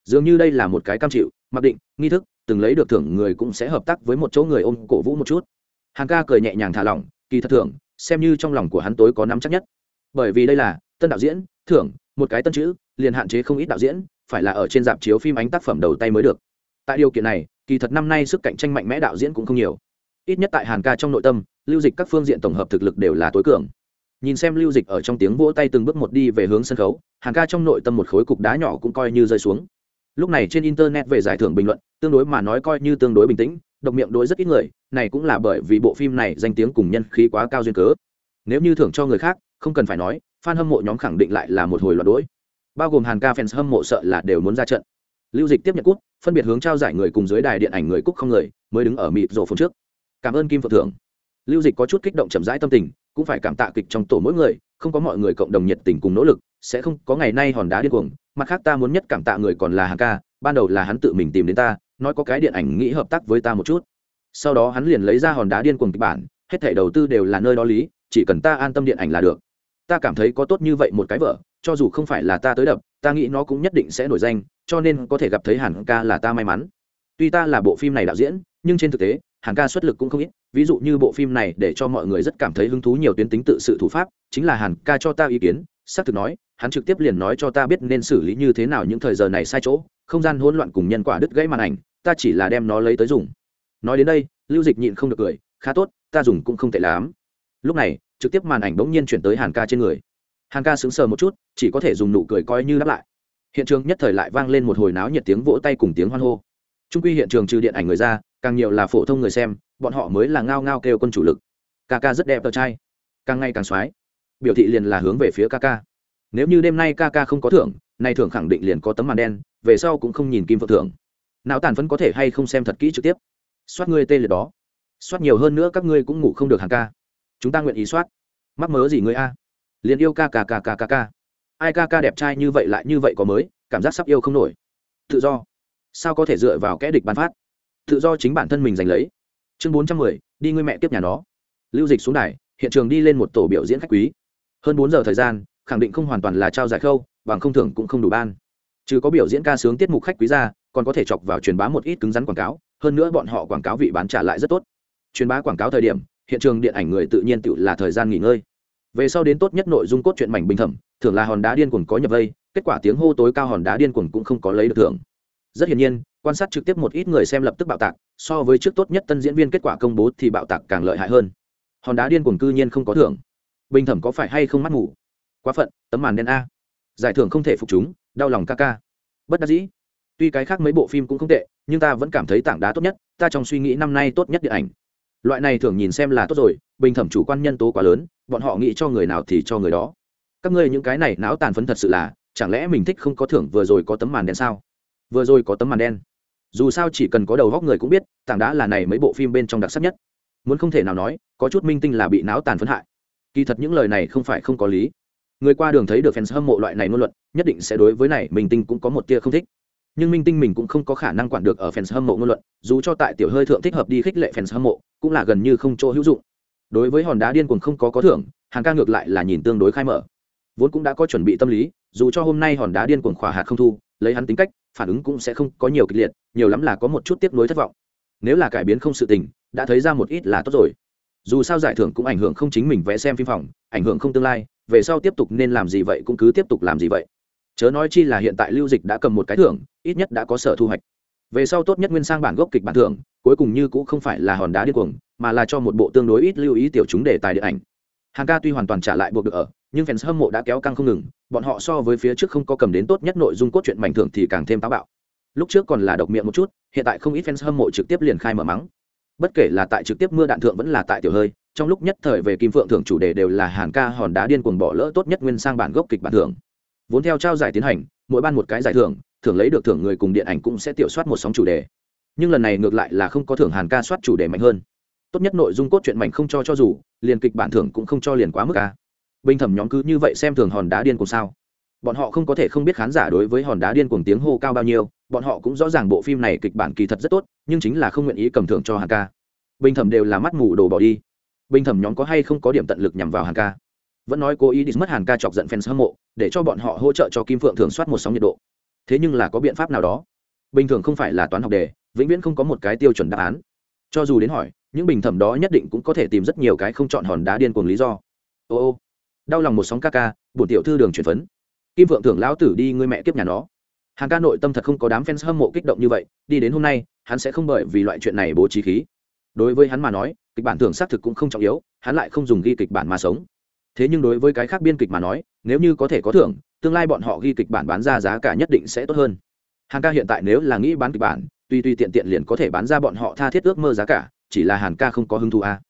Dường như đây là một cái cam chịu, mặc định, nghi thức, từng lấy được thưởng người cũng sẽ hợp tác với một chỗ người ôm cổ vũ một chút hàng ca cười nhẹ nhàng thả lỏng, kỳ thật thưởng, xem như trong lòng của hắn tối có nắm chắc nhất. Bởi vì đây là tân đạo diễn, thưởng, một cái tân chữ, liền hạn chế không ít đạo diễn, phải là ở trên dạp chiếu phim ánh tác phẩm đầu tay mới được. Tại điều kiện này, kỳ thật năm nay sức cạnh tranh mạnh mẽ đạo diễn cũng không nhiều. Ít nhất tại hàn ca trong nội tâm, lưu dịch các phương diện tổng hợp thực lực đều là tối cường. Nhìn xem lưu dịch ở trong tiếng vỗ tay từng bước một đi về hướng sân khấu, hàn ca trong nội tâm một khối cục đá nhỏ cũng coi như rơi xuống. Lúc này trên internet về giải thưởng bình luận, tương đối mà nói coi như tương đối bình tĩnh độc miệng đối rất ít người, này cũng là bởi vì bộ phim này danh tiếng cùng nhân khí quá cao duyên cớ. Nếu như thưởng cho người khác, không cần phải nói, fan hâm mộ nhóm khẳng định lại là một hồi loạt đỗi. Bao gồm hàn ca fans hâm mộ sợ là đều muốn ra trận. Lưu dịch tiếp nhận cút phân biệt hướng trao giải người cùng dưới đài điện ảnh người cúc không người, mới đứng ở mịp rổ phun trước. Cảm ơn kim phượng thưởng. Lưu dịch có chút kích động chậm rãi tâm tình, cũng phải cảm tạ kịch trong tổ mỗi người, không có mọi người cộng đồng nhiệt tình cùng nỗ lực, sẽ không có ngày nay hòn đá điên cuồng. Mặt khác ta muốn nhất cảm tạ người còn là hàn ca, ban đầu là hắn tự mình tìm đến ta nói có cái điện ảnh nghĩ hợp tác với ta một chút. Sau đó hắn liền lấy ra hòn đá điên cuồng kịch bản, hết thảy đầu tư đều là nơi đó lý, chỉ cần ta an tâm điện ảnh là được. Ta cảm thấy có tốt như vậy một cái vợ, cho dù không phải là ta tới đập, ta nghĩ nó cũng nhất định sẽ nổi danh, cho nên có thể gặp thấy hàn ca là ta may mắn. Tuy ta là bộ phim này đạo diễn, nhưng trên thực tế, hàn ca xuất lực cũng không ít, ví dụ như bộ phim này để cho mọi người rất cảm thấy hứng thú nhiều tuyến tính tự sự thủ pháp, chính là hàn ca cho ta ý kiến, xác thực nói, hắn trực tiếp liền nói cho ta biết nên xử lý như thế nào những thời giờ này sai chỗ, không gian hỗn loạn cùng nhân quả đứt gãy màn ảnh ta chỉ là đem nó lấy tới dùng. Nói đến đây, lưu dịch nhịn không được cười, khá tốt, ta dùng cũng không tệ lắm. Lúc này, trực tiếp màn ảnh bỗng nhiên chuyển tới hàn ca trên người. Hàn ca sững sờ một chút, chỉ có thể dùng nụ cười coi như đáp lại. Hiện trường nhất thời lại vang lên một hồi náo nhiệt tiếng vỗ tay cùng tiếng hoan hô. Trung quy hiện trường trừ điện ảnh người ra, càng nhiều là phổ thông người xem, bọn họ mới là ngao ngao kêu quân chủ lực. Ca ca rất đẹp tờ trai. Càng ngày càng x biểu thị liền là hướng về phía ca ca. Nếu như đêm nay ca ca không có thưởng, nay thưởng khẳng định liền có tấm màn đen, về sau cũng không nhìn kim phượng thưởng não tàn phấn có thể hay không xem thật kỹ trực tiếp? Soát ngươi tê liệt đó. Soát nhiều hơn nữa các ngươi cũng ngủ không được hàng ca. Chúng ta nguyện ý soát. Mắc mớ gì ngươi a? Liền yêu ca ca ca ca ca ca. Ai ca ca đẹp trai như vậy lại như vậy có mới, cảm giác sắp yêu không nổi. Tự do. Sao có thể dựa vào kẽ địch bán phát? Tự do chính bản thân mình giành lấy. Chương bốn trăm mười, đi ngươi mẹ tiếp nhà nó. Lưu dịch xuống đài, hiện trường đi lên một tổ biểu diễn khách quý. Hơn bốn giờ thời gian, khẳng định không hoàn toàn là trao giải khâu, bằng không thưởng cũng không đủ ban. Trừ có biểu diễn ca sướng tiết mục khách quý ra còn có thể chọc vào truyền bá một ít cứng rắn quảng cáo, hơn nữa bọn họ quảng cáo vị bán trả lại rất tốt. Truyền bá quảng cáo thời điểm, hiện trường điện ảnh người tự nhiên tự là thời gian nghỉ ngơi. Về sau đến tốt nhất nội dung cốt truyện mảnh bình thẩm, thường là hòn đá điên cuồng có nhập vây, kết quả tiếng hô tối cao hòn đá điên cuồng cũng không có lấy được thưởng. Rất hiển nhiên, quan sát trực tiếp một ít người xem lập tức bạo tạc, so với trước tốt nhất tân diễn viên kết quả công bố thì bạo tạc càng lợi hại hơn. Hòn đá điên cuồng cư nhiên không có thưởng. Bình thẩm có phải hay không mắt ngủ quá phận, tấm màn đen a. Giải thưởng không thể phục chúng, đau lòng ca ca. Bất đắc dĩ tuy cái khác mấy bộ phim cũng không tệ, nhưng ta vẫn cảm thấy tảng đá tốt nhất, ta trong suy nghĩ năm nay tốt nhất điện ảnh. Loại này thường nhìn xem là tốt rồi, bình thẩm chủ quan nhân tố quá lớn, bọn họ nghĩ cho người nào thì cho người đó. Các ngươi những cái này não tàn phấn thật sự là, chẳng lẽ mình thích không có thưởng vừa rồi có tấm màn đen sao? Vừa rồi có tấm màn đen. Dù sao chỉ cần có đầu góc người cũng biết, tảng đá là này mấy bộ phim bên trong đặc sắc nhất. Muốn không thể nào nói, có chút minh tinh là bị não tàn phấn hại. Kỳ thật những lời này không phải không có lý. Người qua đường thấy được fans hâm mộ loại này ngôn luận, nhất định sẽ đối với này minh tinh cũng có một tia không thích nhưng minh tinh mình cũng không có khả năng quản được ở fans hâm mộ ngôn luận, dù cho tại tiểu hơi thượng thích hợp đi khích lệ fans hâm mộ, cũng là gần như không chỗ hữu dụng. Đối với hòn đá điên cuồng không có có thưởng, hàng ca ngược lại là nhìn tương đối khai mở. Vốn cũng đã có chuẩn bị tâm lý, dù cho hôm nay hòn đá điên cuồng khỏa hạt không thu, lấy hắn tính cách, phản ứng cũng sẽ không có nhiều kịch liệt, nhiều lắm là có một chút tiếp nối thất vọng. Nếu là cải biến không sự tình, đã thấy ra một ít là tốt rồi. Dù sao giải thưởng cũng ảnh hưởng không chính mình vẽ xem phim phòng, ảnh hưởng không tương lai, về sau tiếp tục nên làm gì vậy cũng cứ tiếp tục làm gì vậy chớ nói chi là hiện tại lưu dịch đã cầm một cái thưởng, ít nhất đã có sở thu hoạch. Về sau tốt nhất nguyên sang bản gốc kịch bản thưởng, cuối cùng như cũng không phải là hòn đá điên cuồng, mà là cho một bộ tương đối ít lưu ý tiểu chúng đề tài điện ảnh. Hàng ca tuy hoàn toàn trả lại buộc được ở, nhưng fans hâm mộ đã kéo căng không ngừng, bọn họ so với phía trước không có cầm đến tốt nhất nội dung cốt truyện mảnh thưởng thì càng thêm táo bạo. Lúc trước còn là độc miệng một chút, hiện tại không ít fans hâm mộ trực tiếp liền khai mở mắng. Bất kể là tại trực tiếp mưa đạn thượng vẫn là tại tiểu hơi, trong lúc nhất thời về kim phượng thưởng chủ đề đều là hàn ca hòn đá điên cuồng bỏ lỡ tốt nhất nguyên sang bản gốc kịch bản thưởng vốn theo trao giải tiến hành, mỗi ban một cái giải thưởng thưởng lấy được thưởng người cùng điện ảnh cũng sẽ tiểu soát một sóng chủ đề. Nhưng lần này ngược lại là không có thưởng hàn ca soát chủ đề mạnh hơn. Tốt nhất nội dung cốt truyện mạnh không cho cho dù, liền kịch bản thưởng cũng không cho liền quá mức ca bình thẩm nhóm cứ như vậy xem thường hòn đá điên cùng sao. Bọn họ không có thể không biết khán giả đối với hòn đá điên cuồng tiếng hô cao bao nhiêu, bọn họ cũng rõ ràng bộ phim này kịch bản kỳ thật rất tốt, nhưng chính là không nguyện ý cầm thưởng cho hàn ca. Bình thẩm đều là mắt mù đồ bỏ đi. Bình thẩm nhóm có hay không có điểm tận lực nhằm vào hàn ca? Vẫn nói cố ý đi mất hàn ca chọc giận fans hâm mộ, để cho bọn họ hỗ trợ cho kim phượng thường soát một sóng nhiệt độ. Thế nhưng là có biện pháp nào đó? Bình thường không phải là toán học đề, vĩnh viễn không có một cái tiêu chuẩn đáp án. Cho dù đến hỏi, những bình thẩm đó nhất định cũng có thể tìm rất nhiều cái không chọn hòn đá điên cuồng lý do. Ô ô, đau lòng một sóng ca ca, bổn tiểu thư đường chuyển phấn. Kim vượng thưởng lão tử đi, ngươi mẹ kiếp nhà nó. Hàng ca nội tâm thật không có đám fans hâm mộ kích động như vậy, đi đến hôm nay, hắn sẽ không bởi vì loại chuyện này bố trí khí. Đối với hắn mà nói, kịch bản thưởng xác thực cũng không trọng yếu, hắn lại không dùng ghi kịch bản mà sống thế nhưng đối với cái khác biên kịch mà nói, nếu như có thể có thưởng, tương lai bọn họ ghi kịch bản bán ra giá cả nhất định sẽ tốt hơn. Hàn ca hiện tại nếu là nghĩ bán kịch bản tuy tuy tiện tiện liền có thể bán ra bọn họ tha thiết ước mơ giá cả, chỉ là hàn ca không có hứng thú a à.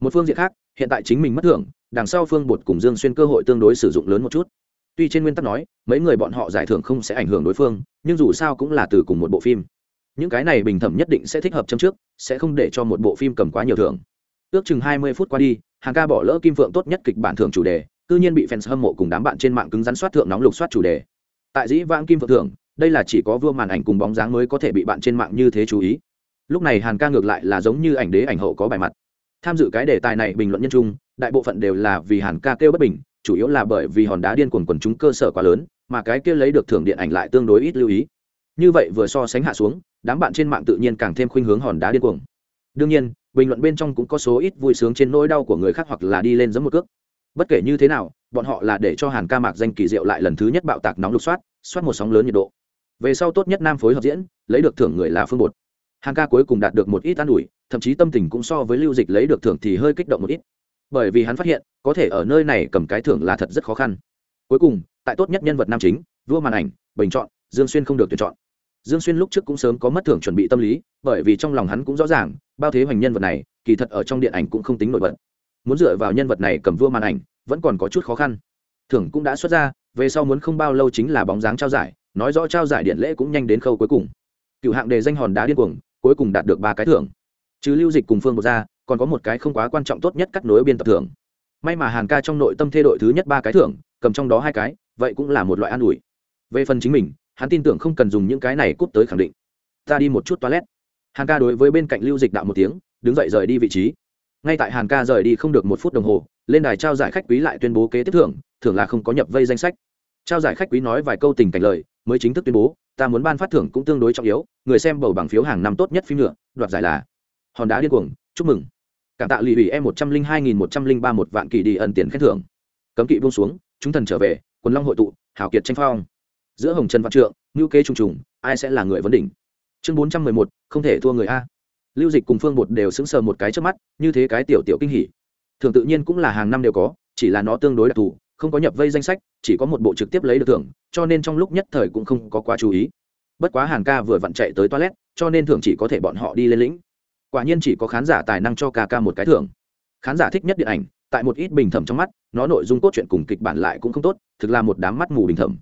một phương diện khác, hiện tại chính mình mất thưởng, đằng sau phương bột cùng dương xuyên cơ hội tương đối sử dụng lớn một chút. Tuy trên nguyên tắc nói, mấy người bọn họ giải thưởng không sẽ ảnh hưởng đối phương, nhưng dù sao cũng là từ cùng một bộ phim. Những cái này bình thẩm nhất định sẽ thích hợp châm trước, sẽ không để cho một bộ phim cầm quá nhiều thưởng ước chừng hai mươi phút qua đi, hàng ca bỏ lỡ kim phượng tốt nhất kịch bản thưởng chủ đề, cư nhiên bị fans hâm mộ cùng đám bạn trên mạng cứng rắn soát thượng nóng lục soát chủ đề. Tại dĩ vãng kim phượng thưởng, đây là chỉ có vua màn ảnh cùng bóng dáng mới có thể bị bạn trên mạng như thế chú ý. Lúc này hàn ca ngược lại là giống như ảnh đế ảnh hậu có bài mặt. Tham dự cái đề tài này bình luận nhân trung đại bộ phận đều là vì hàn ca kêu bất bình, chủ yếu là bởi vì hòn đá điên cuồng quần chúng cơ sở quá lớn, mà cái kia lấy được thưởng điện ảnh lại tương đối ít lưu ý. Như vậy vừa so sánh hạ xuống, đám bạn trên mạng tự nhiên càng thêm khuynh hướng hòn đá điên cuồng đương nhiên, bình luận bên trong cũng có số ít vui sướng trên nỗi đau của người khác hoặc là đi lên giấm một cước. Bất kể như thế nào, bọn họ là để cho hàn ca mạc danh kỳ diệu lại lần thứ nhất bạo tạc nóng lục soát soát một sóng lớn nhiệt độ. Về sau tốt nhất nam phối hợp diễn, lấy được thưởng người là phương bột. Hàn ca cuối cùng đạt được một ít an ủi, thậm chí tâm tình cũng so với lưu dịch lấy được thưởng thì hơi kích động một ít. Bởi vì hắn phát hiện, có thể ở nơi này cầm cái thưởng là thật rất khó khăn. Cuối cùng, tại tốt nhất nhân vật nam chính, vua màn ảnh, bình chọn, dương xuyên không được tuyển chọn dương xuyên lúc trước cũng sớm có mất thưởng chuẩn bị tâm lý, bởi vì trong lòng hắn cũng rõ ràng, bao thế hoành nhân vật này, kỳ thật ở trong điện ảnh cũng không tính nổi bật. Muốn dựa vào nhân vật này cầm vua màn ảnh, vẫn còn có chút khó khăn. Thưởng cũng đã xuất ra, về sau muốn không bao lâu chính là bóng dáng trao giải, nói rõ trao giải điện lễ cũng nhanh đến khâu cuối cùng. Cựu hạng đề danh hòn đá điên cuồng, cuối cùng đạt được ba cái thưởng. Chứ lưu dịch cùng phương một ra còn có một cái không quá quan trọng tốt nhất cắt nối biên tập thưởng. May mà hàn ca trong nội tâm thê đội thứ nhất ba cái thưởng, cầm trong đó hai cái, vậy cũng là một loại an ủi. Về phần chính mình hắn tin tưởng không cần dùng những cái này cút tới khẳng định. Ta đi một chút toilet. Hàn ca đối với bên cạnh lưu dịch đạo một tiếng, đứng dậy rời đi vị trí. Ngay tại hàn ca rời đi không được một phút đồng hồ, lên đài trao giải khách quý lại tuyên bố kế tiếp thưởng thưởng là không có nhập vây danh sách. Trao giải khách quý nói vài câu tình cảnh lời, mới chính thức tuyên bố, ta muốn ban phát thưởng cũng tương đối trọng yếu, người xem bầu bằng phiếu hàng năm tốt nhất phim nữa, đoạt giải là hòn đá điên cuồng, chúc mừng. Cảm tạ lì ủy em một trăm linh hai nghìn một trăm linh ba một vạn kỳ đi ẩn tiền khen thưởng. Cấm kỵ buông xuống, chúng thần trở về, quần long hội tụ hảo kiệt tranh phong giữa hồng trần văn trượng, ngữ kế trùng trùng, ai sẽ là người vấn đỉnh? Chương bốn trăm mười một, không thể thua người a. Lưu dịch cùng phương bột đều sững sờ một cái trước mắt, như thế cái tiểu tiểu kinh hỉ. Thường tự nhiên cũng là hàng năm đều có, chỉ là nó tương đối đặc thù, không có nhập vây danh sách, chỉ có một bộ trực tiếp lấy được thưởng, cho nên trong lúc nhất thời cũng không có quá chú ý. Bất quá hàng ca vừa vặn chạy tới toilet, cho nên thưởng chỉ có thể bọn họ đi lên lĩnh. Quả nhiên chỉ có khán giả tài năng cho ca ca một cái thưởng. Khán giả thích nhất điện ảnh, tại một ít bình thẩm trong mắt, nó nội dung cốt truyện cùng kịch bản lại cũng không tốt, thực là một đám mắt mù bình thẩm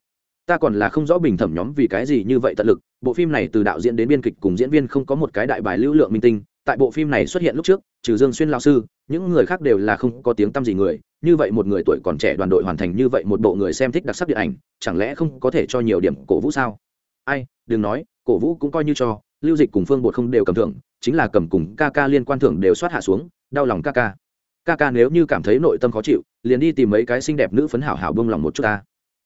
ta còn là không rõ bình thẩm nhóm vì cái gì như vậy tận lực, bộ phim này từ đạo diễn đến biên kịch cùng diễn viên không có một cái đại bài lưu lượng minh tinh, tại bộ phim này xuất hiện lúc trước, trừ dương xuyên lao sư, những người khác đều là không có tiếng tăm gì người, như vậy một người tuổi còn trẻ đoàn đội hoàn thành như vậy một bộ người xem thích đặc sắc điện ảnh, chẳng lẽ không có thể cho nhiều điểm cổ vũ sao? Ai, đừng nói, cổ vũ cũng coi như cho, lưu dịch cùng phương bột không đều cầm thưởng, chính là cầm cùng ca ca liên quan thưởng đều soát hạ xuống, đau lòng ca ca. Ca ca nếu như cảm thấy nội tâm khó chịu, liền đi tìm mấy cái xinh đẹp nữ phấn hảo hảo bông lòng một chút ta.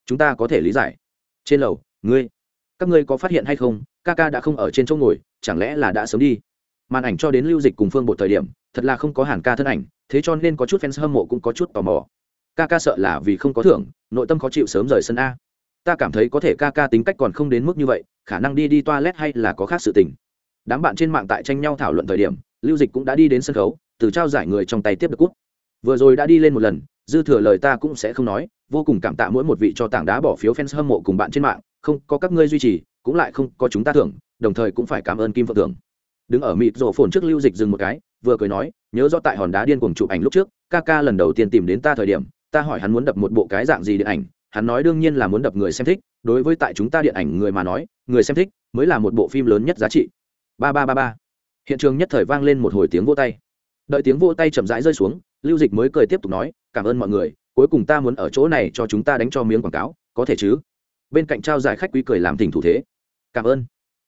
Chúng ta có thể lý giải trên lầu, ngươi, các ngươi có phát hiện hay không? Ca ca đã không ở trên chỗ ngồi, chẳng lẽ là đã sớm đi? Màn ảnh cho đến lưu dịch cùng phương bộ thời điểm, thật là không có hàn ca thân ảnh, thế cho nên có chút fans hâm mộ cũng có chút tò mò. Ca ca sợ là vì không có thưởng, nội tâm khó chịu sớm rời sân a. Ta cảm thấy có thể ca ca tính cách còn không đến mức như vậy, khả năng đi đi toilet hay là có khác sự tình. Đám bạn trên mạng tại tranh nhau thảo luận thời điểm, lưu dịch cũng đã đi đến sân khấu, từ trao giải người trong tay tiếp được cút vừa rồi đã đi lên một lần, dư thừa lời ta cũng sẽ không nói vô cùng cảm tạ mỗi một vị cho tảng đá bỏ phiếu fans hâm mộ cùng bạn trên mạng, không có các ngươi duy trì, cũng lại không có chúng ta thưởng, đồng thời cũng phải cảm ơn kim phượng thưởng. Đứng ở mịt rổ phồn trước lưu dịch dừng một cái, vừa cười nói, nhớ rõ tại hòn đá điên cuồng chụp ảnh lúc trước, ca ca lần đầu tiên tìm đến ta thời điểm, ta hỏi hắn muốn đập một bộ cái dạng gì điện ảnh, hắn nói đương nhiên là muốn đập người xem thích, đối với tại chúng ta điện ảnh người mà nói, người xem thích mới là một bộ phim lớn nhất giá trị. Ba ba ba ba. Hiện trường nhất thời vang lên một hồi tiếng vô tay. Đợi tiếng vô tay chậm rãi rơi xuống, lưu dịch mới cười tiếp tục nói, cảm ơn mọi người cuối cùng ta muốn ở chỗ này cho chúng ta đánh cho miếng quảng cáo, có thể chứ? Bên cạnh trao giải khách quý cười làm thỉnh thủ thế. Cảm ơn.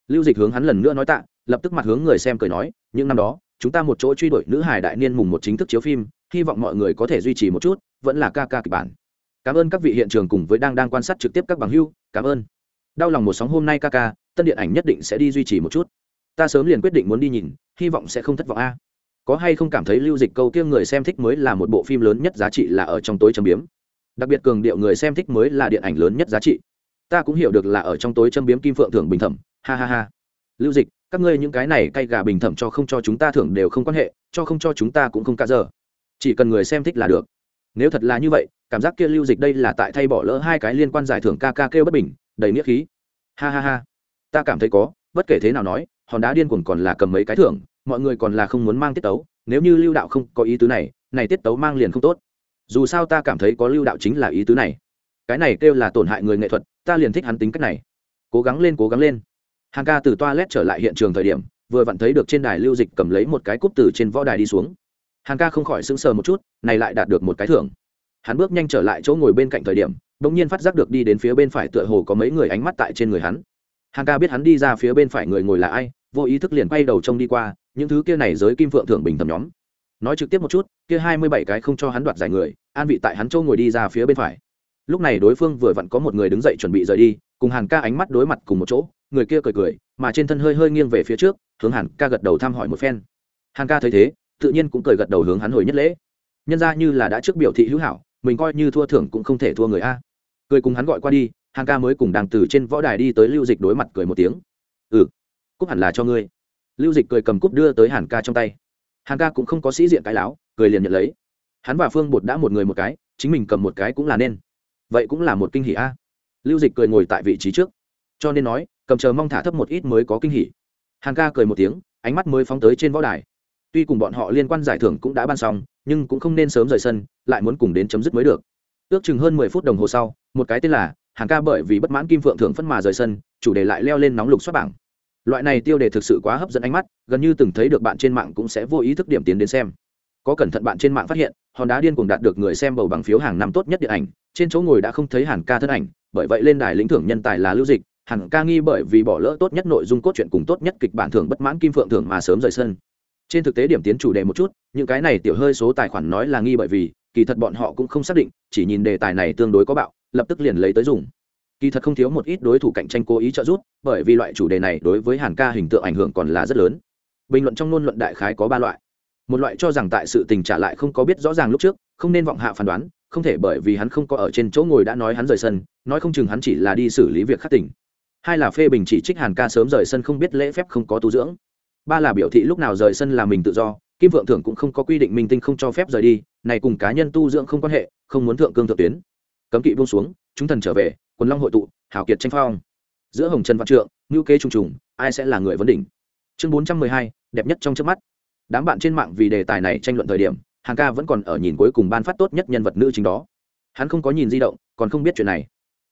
Lưu dịch hướng hắn lần nữa nói tạ, lập tức mặt hướng người xem cười nói, những năm đó, chúng ta một chỗ truy đuổi nữ hải đại niên mùng một chính thức chiếu phim, hy vọng mọi người có thể duy trì một chút, vẫn là ca ca kịch bản. Cảm ơn các vị hiện trường cùng với đang đang quan sát trực tiếp các bằng hưu, cảm ơn. Đau lòng một sóng hôm nay ca ca, tân điện ảnh nhất định sẽ đi duy trì một chút. Ta sớm liền quyết định muốn đi nhìn, hy vọng sẽ không thất vọng a có hay không cảm thấy lưu dịch câu kia người xem thích mới là một bộ phim lớn nhất giá trị là ở trong tối châm biếm? Đặc biệt cường điệu người xem thích mới là điện ảnh lớn nhất giá trị. Ta cũng hiểu được là ở trong tối châm biếm kim phượng thưởng bình thẩm. Ha ha ha. Lưu dịch, các ngươi những cái này cay gà bình thẩm cho không cho chúng ta thưởng đều không quan hệ, cho không cho chúng ta cũng không cả giờ. Chỉ cần người xem thích là được. Nếu thật là như vậy, cảm giác kia lưu dịch đây là tại thay bỏ lỡ hai cái liên quan giải thưởng ca ca kêu bất bình, đầy nghĩa khí. Ha ha ha. Ta cảm thấy có, bất kể thế nào nói, hòn đá điên cuồng còn là cầm mấy cái thưởng mọi người còn là không muốn mang tiết tấu, nếu như lưu đạo không có ý tứ này này tiết tấu mang liền không tốt. Dù sao ta cảm thấy có lưu đạo chính là ý tứ này. Cái này kêu là tổn hại người nghệ thuật, ta liền thích hắn tính cách này. Cố gắng lên, cố gắng lên. Hàng ca từ toilet trở lại hiện trường thời điểm, vừa vặn thấy được trên đài lưu dịch cầm lấy một cái cúp từ trên võ đài đi xuống. Hàng ca không khỏi sững sờ một chút, này lại đạt được một cái thưởng. Hắn bước nhanh trở lại chỗ ngồi bên cạnh thời điểm đ ỗ n g nhiên phát giác được đi đến phía bên phải tựa hồ có mấy người ánh mắt tại trên người hắn. Hàng ca biết hắn đi ra phía bên phải người ngồi là ai, vô ý thức liền quay đầu trông đi qua những thứ kia này giới kim phượng thưởng bình tầm nhóm. Nói trực tiếp một chút, kia hai mươi bảy cái không cho hắn đoạt giải người, an vị tại hắn châu ngồi đi ra phía bên phải. Lúc này đối phương vừa vặn có một người đứng dậy chuẩn bị rời đi, cùng hàn ca ánh mắt đối mặt cùng một chỗ, người kia cười cười, mà trên thân hơi hơi nghiêng về phía trước, hướng hàn ca gật đầu thăm hỏi một phen. Hàn ca thấy thế, tự nhiên cũng cười gật đầu hướng hắn hồi nhất lễ. Nhân ra như là đã trước biểu thị hữu hảo, mình coi như thua thưởng cũng không thể thua người a. Cười cùng hắn gọi qua đi, hàn ca mới cùng đàng từ trên võ đài đi tới lưu dịch đối mặt cười một tiếng. Ừ cúc hẳn là cho ngươi lưu dịch cười cầm cúp đưa tới hàn ca trong tay. Hàn ca cũng không có sĩ diện cái láo, cười liền nhận lấy. Hắn và phương bột đã một người một cái, chính mình cầm một cái cũng là nên. Vậy cũng là một kinh hỷ a. Lưu dịch cười ngồi tại vị trí trước. Cho nên nói, cầm chờ mong thả thấp một ít mới có kinh hỷ hàn ca cười một tiếng, ánh mắt mới phóng tới trên võ đài. Tuy cùng bọn họ liên quan giải thưởng cũng đã ban xong, nhưng cũng không nên sớm rời sân, lại muốn cùng đến chấm dứt mới được. Ước chừng hơn mười phút đồng hồ sau, một cái tên là hàng ca bởi vì bất mãn kim phượng thường phân mà rời sân, chủ đề lại leo lên nóng lục xoát bảng loại này tiêu đề thực sự quá hấp dẫn ánh mắt, gần như từng thấy được bạn trên mạng cũng sẽ vô ý thức điểm tiến đến xem. Có cẩn thận bạn trên mạng phát hiện, hòn đá điên cùng đạt được người xem bầu bằng phiếu hàng năm tốt nhất điện ảnh, trên chỗ ngồi đã không thấy hàn ca thân ảnh, bởi vậy lên đài lĩnh thưởng nhân tài là lưu dịch, hàn ca nghi bởi vì bỏ lỡ tốt nhất nội dung cốt truyện cùng tốt nhất kịch bản thưởng bất mãn kim phượng thưởng mà sớm rời sân. Trên thực tế điểm tiến chủ đề một chút, những cái này tiểu hơi số tài khoản nói là nghi bởi vì, kỳ thật bọn họ cũng không xác định, chỉ nhìn đề tài này tương đối có bạo, lập tức liền lấy tới dùng kỳ thật không thiếu một ít đối thủ cạnh tranh cố ý trợ giúp, bởi vì loại chủ đề này đối với hàn ca hình tượng ảnh hưởng còn là rất lớn. Bình luận trong ngôn luận đại khái có ba loại. Một loại cho rằng tại sự tình trả lại không có biết rõ ràng lúc trước, không nên vọng hạ phán đoán, không thể bởi vì hắn không có ở trên chỗ ngồi đã nói hắn rời sân, nói không chừng hắn chỉ là đi xử lý việc khắc tỉnh. Hai là phê bình chỉ trích hàn ca sớm rời sân không biết lễ phép không có tu dưỡng. Ba là biểu thị lúc nào rời sân là mình tự do, kim vượng thưởng cũng không có quy định minh tinh không cho phép rời đi, này cùng cá nhân tu dưỡng không quan hệ, không muốn thượng cương thượng tuyến. Cấm kỵ buông xuống, chúng thần trở về quần long hội tụ, hào kiệt tranh phong. Giữa hồng trần văn trượng ngữ kế trùng trùng, ai sẽ là người vấn đỉnh? Chương bốn trăm mười hai, đẹp nhất trong trước mắt. Đám bạn trên mạng vì đề tài này tranh luận thời điểm, hàng ca vẫn còn ở nhìn cuối cùng ban phát tốt nhất nhân vật nữ chính đó. Hắn không có nhìn di động, còn không biết chuyện này.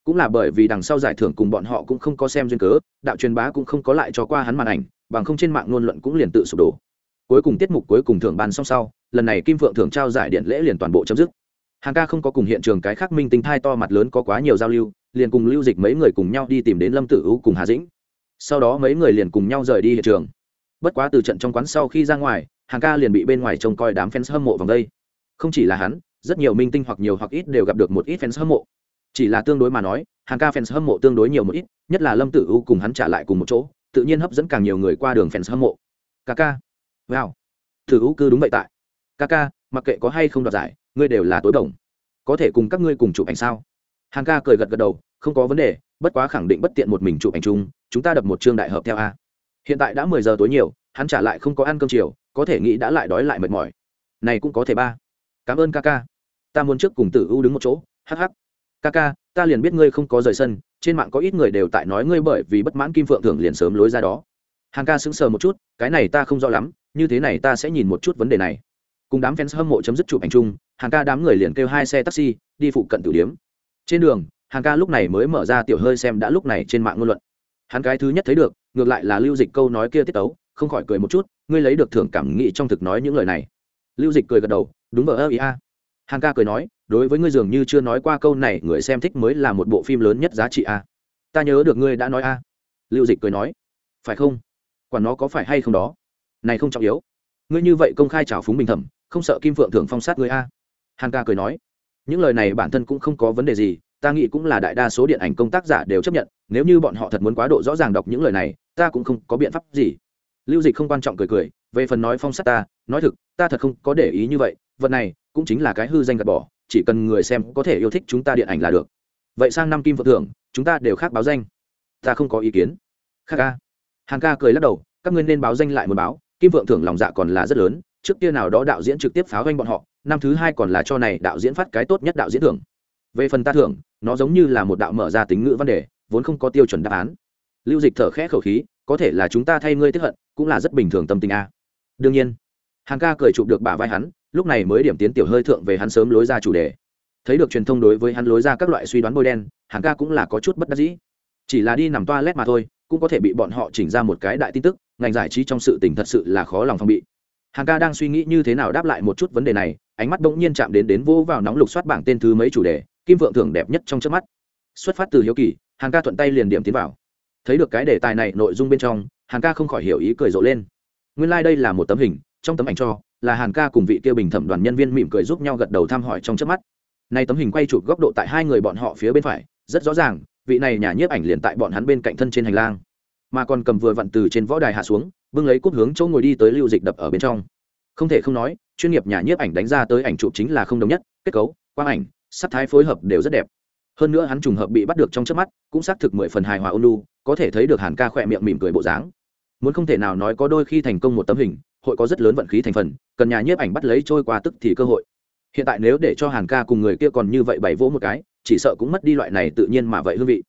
Cũng là bởi vì đằng sau giải thưởng cùng bọn họ cũng không có xem duyên cớ, đạo truyền bá cũng không có lại cho qua hắn màn ảnh, bằng không trên mạng ngôn luận cũng liền tự sụp đổ. Cuối cùng tiết mục cuối cùng thưởng ban xong sau, lần này kim phượng thưởng trao giải điện lễ liền toàn bộ chấm dứt. Hàng ca không có cùng hiện trường cái khác minh tính thai to mặt lớn có quá nhiều giao lưu liền cùng lưu dịch mấy người cùng nhau đi tìm đến lâm tử u cùng hà dĩnh. Sau đó mấy người liền cùng nhau rời đi hiện trường. Bất quá từ trận trong quán sau khi ra ngoài, hàng ca liền bị bên ngoài trông coi đám fans hâm mộ vòng đây. Không chỉ là hắn, rất nhiều minh tinh hoặc nhiều hoặc ít đều gặp được một ít fans hâm mộ. Chỉ là tương đối mà nói, hàng ca fans hâm mộ tương đối nhiều một ít, nhất là lâm tử u cùng hắn trả lại cùng một chỗ, tự nhiên hấp dẫn càng nhiều người qua đường fans hâm mộ. Ca ca. Wow. Tử u cư đúng vậy tại. Ca ca, mặc kệ có hay không đoạt giải, ngươi đều là tối đồng có thể cùng các ngươi cùng chụp ảnh sao? Hàng ca cười gật gật đầu không có vấn đề bất quá khẳng định bất tiện một mình chụp ảnh chung chúng ta đập một chương đại hợp theo a. Hiện tại đã mười giờ tối nhiều hắn trả lại không có ăn cơm chiều có thể nghĩ đã lại đói lại mệt mỏi. Này cũng có thể ba. Cảm ơn ca ca. Ta muốn trước cùng tử u đứng một chỗ Hắc hắc, ca ca ta liền biết ngươi không có rời sân trên mạng có ít người đều tại nói ngươi bởi vì bất mãn kim phượng thường liền sớm lối ra đó. Hàng ca sững sờ một chút cái này ta không rõ lắm như thế này ta sẽ nhìn một chút vấn đề này. Cùng đám fans hâm mộ chấm dứt chụp ảnh chung hàng ca đám người liền kêu hai xe taxi đi phụ cận tử điếm trên đường hàng ca lúc này mới mở ra tiểu hơi xem đã lúc này trên mạng ngôn luận. Hắn cái thứ nhất thấy được, ngược lại là lưu dịch câu nói kia tiết tấu, không khỏi cười một chút, ngươi lấy được thưởng cảm nghĩ trong thực nói những lời này. Lưu dịch cười gật đầu, đúng vờ ơ, ý a. Hàng ca cười nói, đối với ngươi dường như chưa nói qua câu này, người xem thích mới là một bộ phim lớn nhất giá trị a. Ta nhớ được ngươi đã nói a. Lưu dịch cười nói, phải không? Quản nó có phải hay không đó? Này không trọng yếu. Ngươi như vậy công khai trào phúng bình thẩm, không sợ kim phượng thưởng phong sát ngươi a. Hàn ca cười nói những lời này bản thân cũng không có vấn đề gì, ta nghĩ cũng là đại đa số điện ảnh công tác giả đều chấp nhận, nếu như bọn họ thật muốn quá độ rõ ràng đọc những lời này, ta cũng không có biện pháp gì. Lưu dịch không quan trọng cười cười, về phần nói phong sát ta, nói thực, ta thật không có để ý như vậy, vật này cũng chính là cái hư danh gạt bỏ, chỉ cần người xem có thể yêu thích chúng ta điện ảnh là được. Vậy sang năm kim phượng thưởng, chúng ta đều khác báo danh. Ta không có ý kiến. Khác ca. Hàng ca cười lắc đầu, các ngươi nên báo danh lại một báo, kim vượng thưởng lòng dạ còn là rất lớn, trước kia nào đó đạo diễn trực tiếp pháo doanh bọn họ năm thứ hai còn là cho này đạo diễn phát cái tốt nhất đạo diễn thưởng. Về phần ta thưởng, nó giống như là một đạo mở ra tính ngữ văn đề, vốn không có tiêu chuẩn đáp án. Lưu dịch thở khẽ khẩu khí, có thể là chúng ta thay ngươi tiếp hận, cũng là rất bình thường tâm tình a. Đương nhiên hàng ca cười chụp được bả vai hắn, lúc này mới điểm tiến tiểu hơi thượng về hắn sớm lối ra chủ đề. Thấy được truyền thông đối với hắn lối ra các loại suy đoán bôi đen hàng ca cũng là có chút bất đắc dĩ. Chỉ là đi nằm toa lét mà thôi, cũng có thể bị bọn họ chỉnh ra một cái đại tin tức, ngành giải trí trong sự tình thật sự là khó lòng phong bị hàng ca đang suy nghĩ như thế nào đáp lại một chút vấn đề này, ánh mắt bỗng nhiên chạm đến đến vô vào nóng lục soát bảng tên thứ mấy chủ đề, kim vượng thưởng đẹp nhất trong trước mắt. Xuất phát từ hiếu kỳ hàng ca thuận tay liền điểm tiến vào. Thấy được cái đề tài này nội dung bên trong hàng ca không khỏi hiểu ý cười rộ lên. Nguyên lai、like、đây là một tấm hình, trong tấm ảnh cho, là hàn ca cùng vị kia bình thẩm đoàn nhân viên mỉm cười giúp nhau gật đầu thăm hỏi trong trước mắt. Nay tấm hình quay chụp góc độ tại hai người bọn họ phía bên phải, rất rõ ràng, vị này nhà nhiếp ảnh liền tại bọn hắn bên cạnh thân trên hành lang mà còn cầm vừa vặn từ trên võ đài hạ xuống, bưng lấy cúp hướng chỗ ngồi đi tới lưu dịch đập ở bên trong. Không thể không nói, chuyên nghiệp nhà nhiếp ảnh đánh ra tới ảnh chụp chính là không đồng nhất, kết cấu, quang ảnh, sắc thái phối hợp đều rất đẹp. Hơn nữa hắn trùng hợp bị bắt được trong trước mắt, cũng xác thực mười phần hài hòa ôn lu có thể thấy được hàn ca khỏe miệng mỉm cười bộ dáng. Muốn không thể nào nói có đôi khi thành công một tấm hình, hội có rất lớn vận khí thành phần, cần nhà nhiếp ảnh bắt lấy trôi qua tức thì cơ hội. Hiện tại nếu để cho hàn ca cùng người kia còn như vậy bày vỗ một cái, chỉ sợ cũng mất đi loại này tự nhiên mà vậy hương vị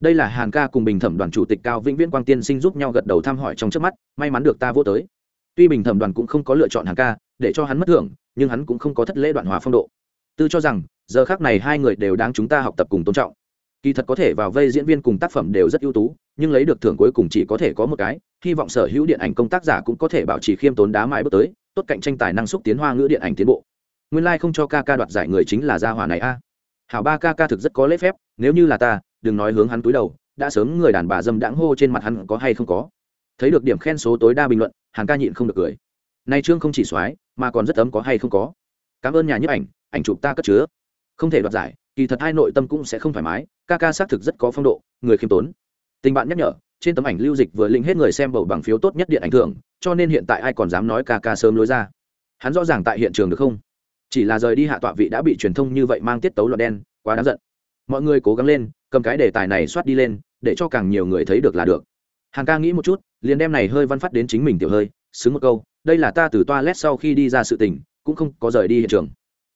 đây là hàn ca cùng bình thẩm đoàn chủ tịch cao vĩnh viễn quang tiên sinh giúp nhau gật đầu thăm hỏi trong trước mắt, may mắn được ta vô tới. Tuy bình thẩm đoàn cũng không có lựa chọn hàn ca, để cho hắn mất thưởng, nhưng hắn cũng không có thất lễ đoạn hòa phong độ. Tư cho rằng, giờ khác này hai người đều đáng chúng ta học tập cùng tôn trọng. Kỳ thật có thể vào vây diễn viên cùng tác phẩm đều rất ưu tú, nhưng lấy được thưởng cuối cùng chỉ có thể có một cái, hy vọng sở hữu điện ảnh công tác giả cũng có thể bảo trì khiêm tốn đá mãi bước tới, tốt cạnh tranh tài năng xúc tiến hoa ngữ điện ảnh tiến bộ. Nguyên lai、like、không cho ca ca đoạt giải người chính là gia hòa này a. Hảo ba ca ca thực rất có lễ phép, nếu như là ta đừng nói hướng hắn túi đầu, đã sớm người đàn bà dâm đãng hô trên mặt hắn có hay không có. Thấy được điểm khen số tối đa bình luận hàng ca nhịn không được cười. Nay trương không chỉ soái, mà còn rất ấm có hay không có. Cảm ơn nhà nhiếp ảnh ảnh chụp ta cất chứa. Không thể đoạt giải, kỳ thật hai nội tâm cũng sẽ không thoải mái, ca ca xác thực rất có phong độ, người khiêm tốn. Tình bạn nhắc nhở, trên tấm ảnh lưu dịch vừa linh hết người xem bầu bằng phiếu tốt nhất điện ảnh thưởng, cho nên hiện tại ai còn dám nói ca ca sớm lối ra. Hắn rõ ràng tại hiện trường được không? Chỉ là rời đi hạ tọa vị đã bị truyền thông như vậy mang tiết tấu loạn đen, quá đáng giận mọi người cố gắng lên, cầm cái đề tài này soát đi lên, để cho càng nhiều người thấy được là được. Hàng ca nghĩ một chút, liền đem này hơi văn phát đến chính mình tiểu hơi, xứng một câu, đây là ta từ toilet sau khi đi ra sự tình, cũng không có rời đi hiện trường.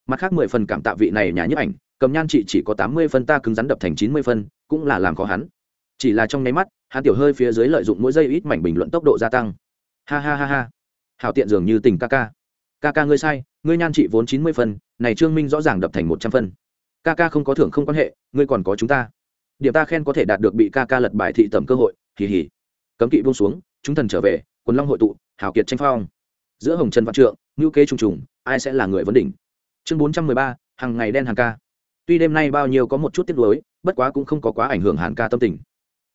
Mặt khác mười phần cảm tạ vị này nhà nhấp ảnh, cầm nhan chị chỉ có tám mươi phân, ta cứng rắn đập thành chín mươi phân, cũng là làm khó hắn. Chỉ là trong nháy mắt, hắn tiểu hơi phía dưới lợi dụng mỗi giây ít mảnh bình luận tốc độ gia tăng. Ha ha ha ha. Hảo tiện dường như tình ca ca. Ca ca ngươi sai, ngươi nhan chị vốn chín mươi phân, này trương minh rõ ràng đập thành một trăm phân ca ca không có thưởng không quan hệ, ngươi còn có chúng ta. Điểm ta khen có thể đạt được bị ca ca lật bài thị tẩm cơ hội, hì hì. Cấm kỵ buông xuống, chúng thần trở về, quần long hội tụ, hào kiệt tranh phong. Giữa hồng trần văn trượng ngữ kế trùng trùng, ai sẽ là người vấn đỉnh? Chương bốn trăm mười ba, hàng ngày đen hàng ca. Tuy đêm nay bao nhiêu có một chút tiếc nuối, bất quá cũng không có quá ảnh hưởng hàn ca tâm tình.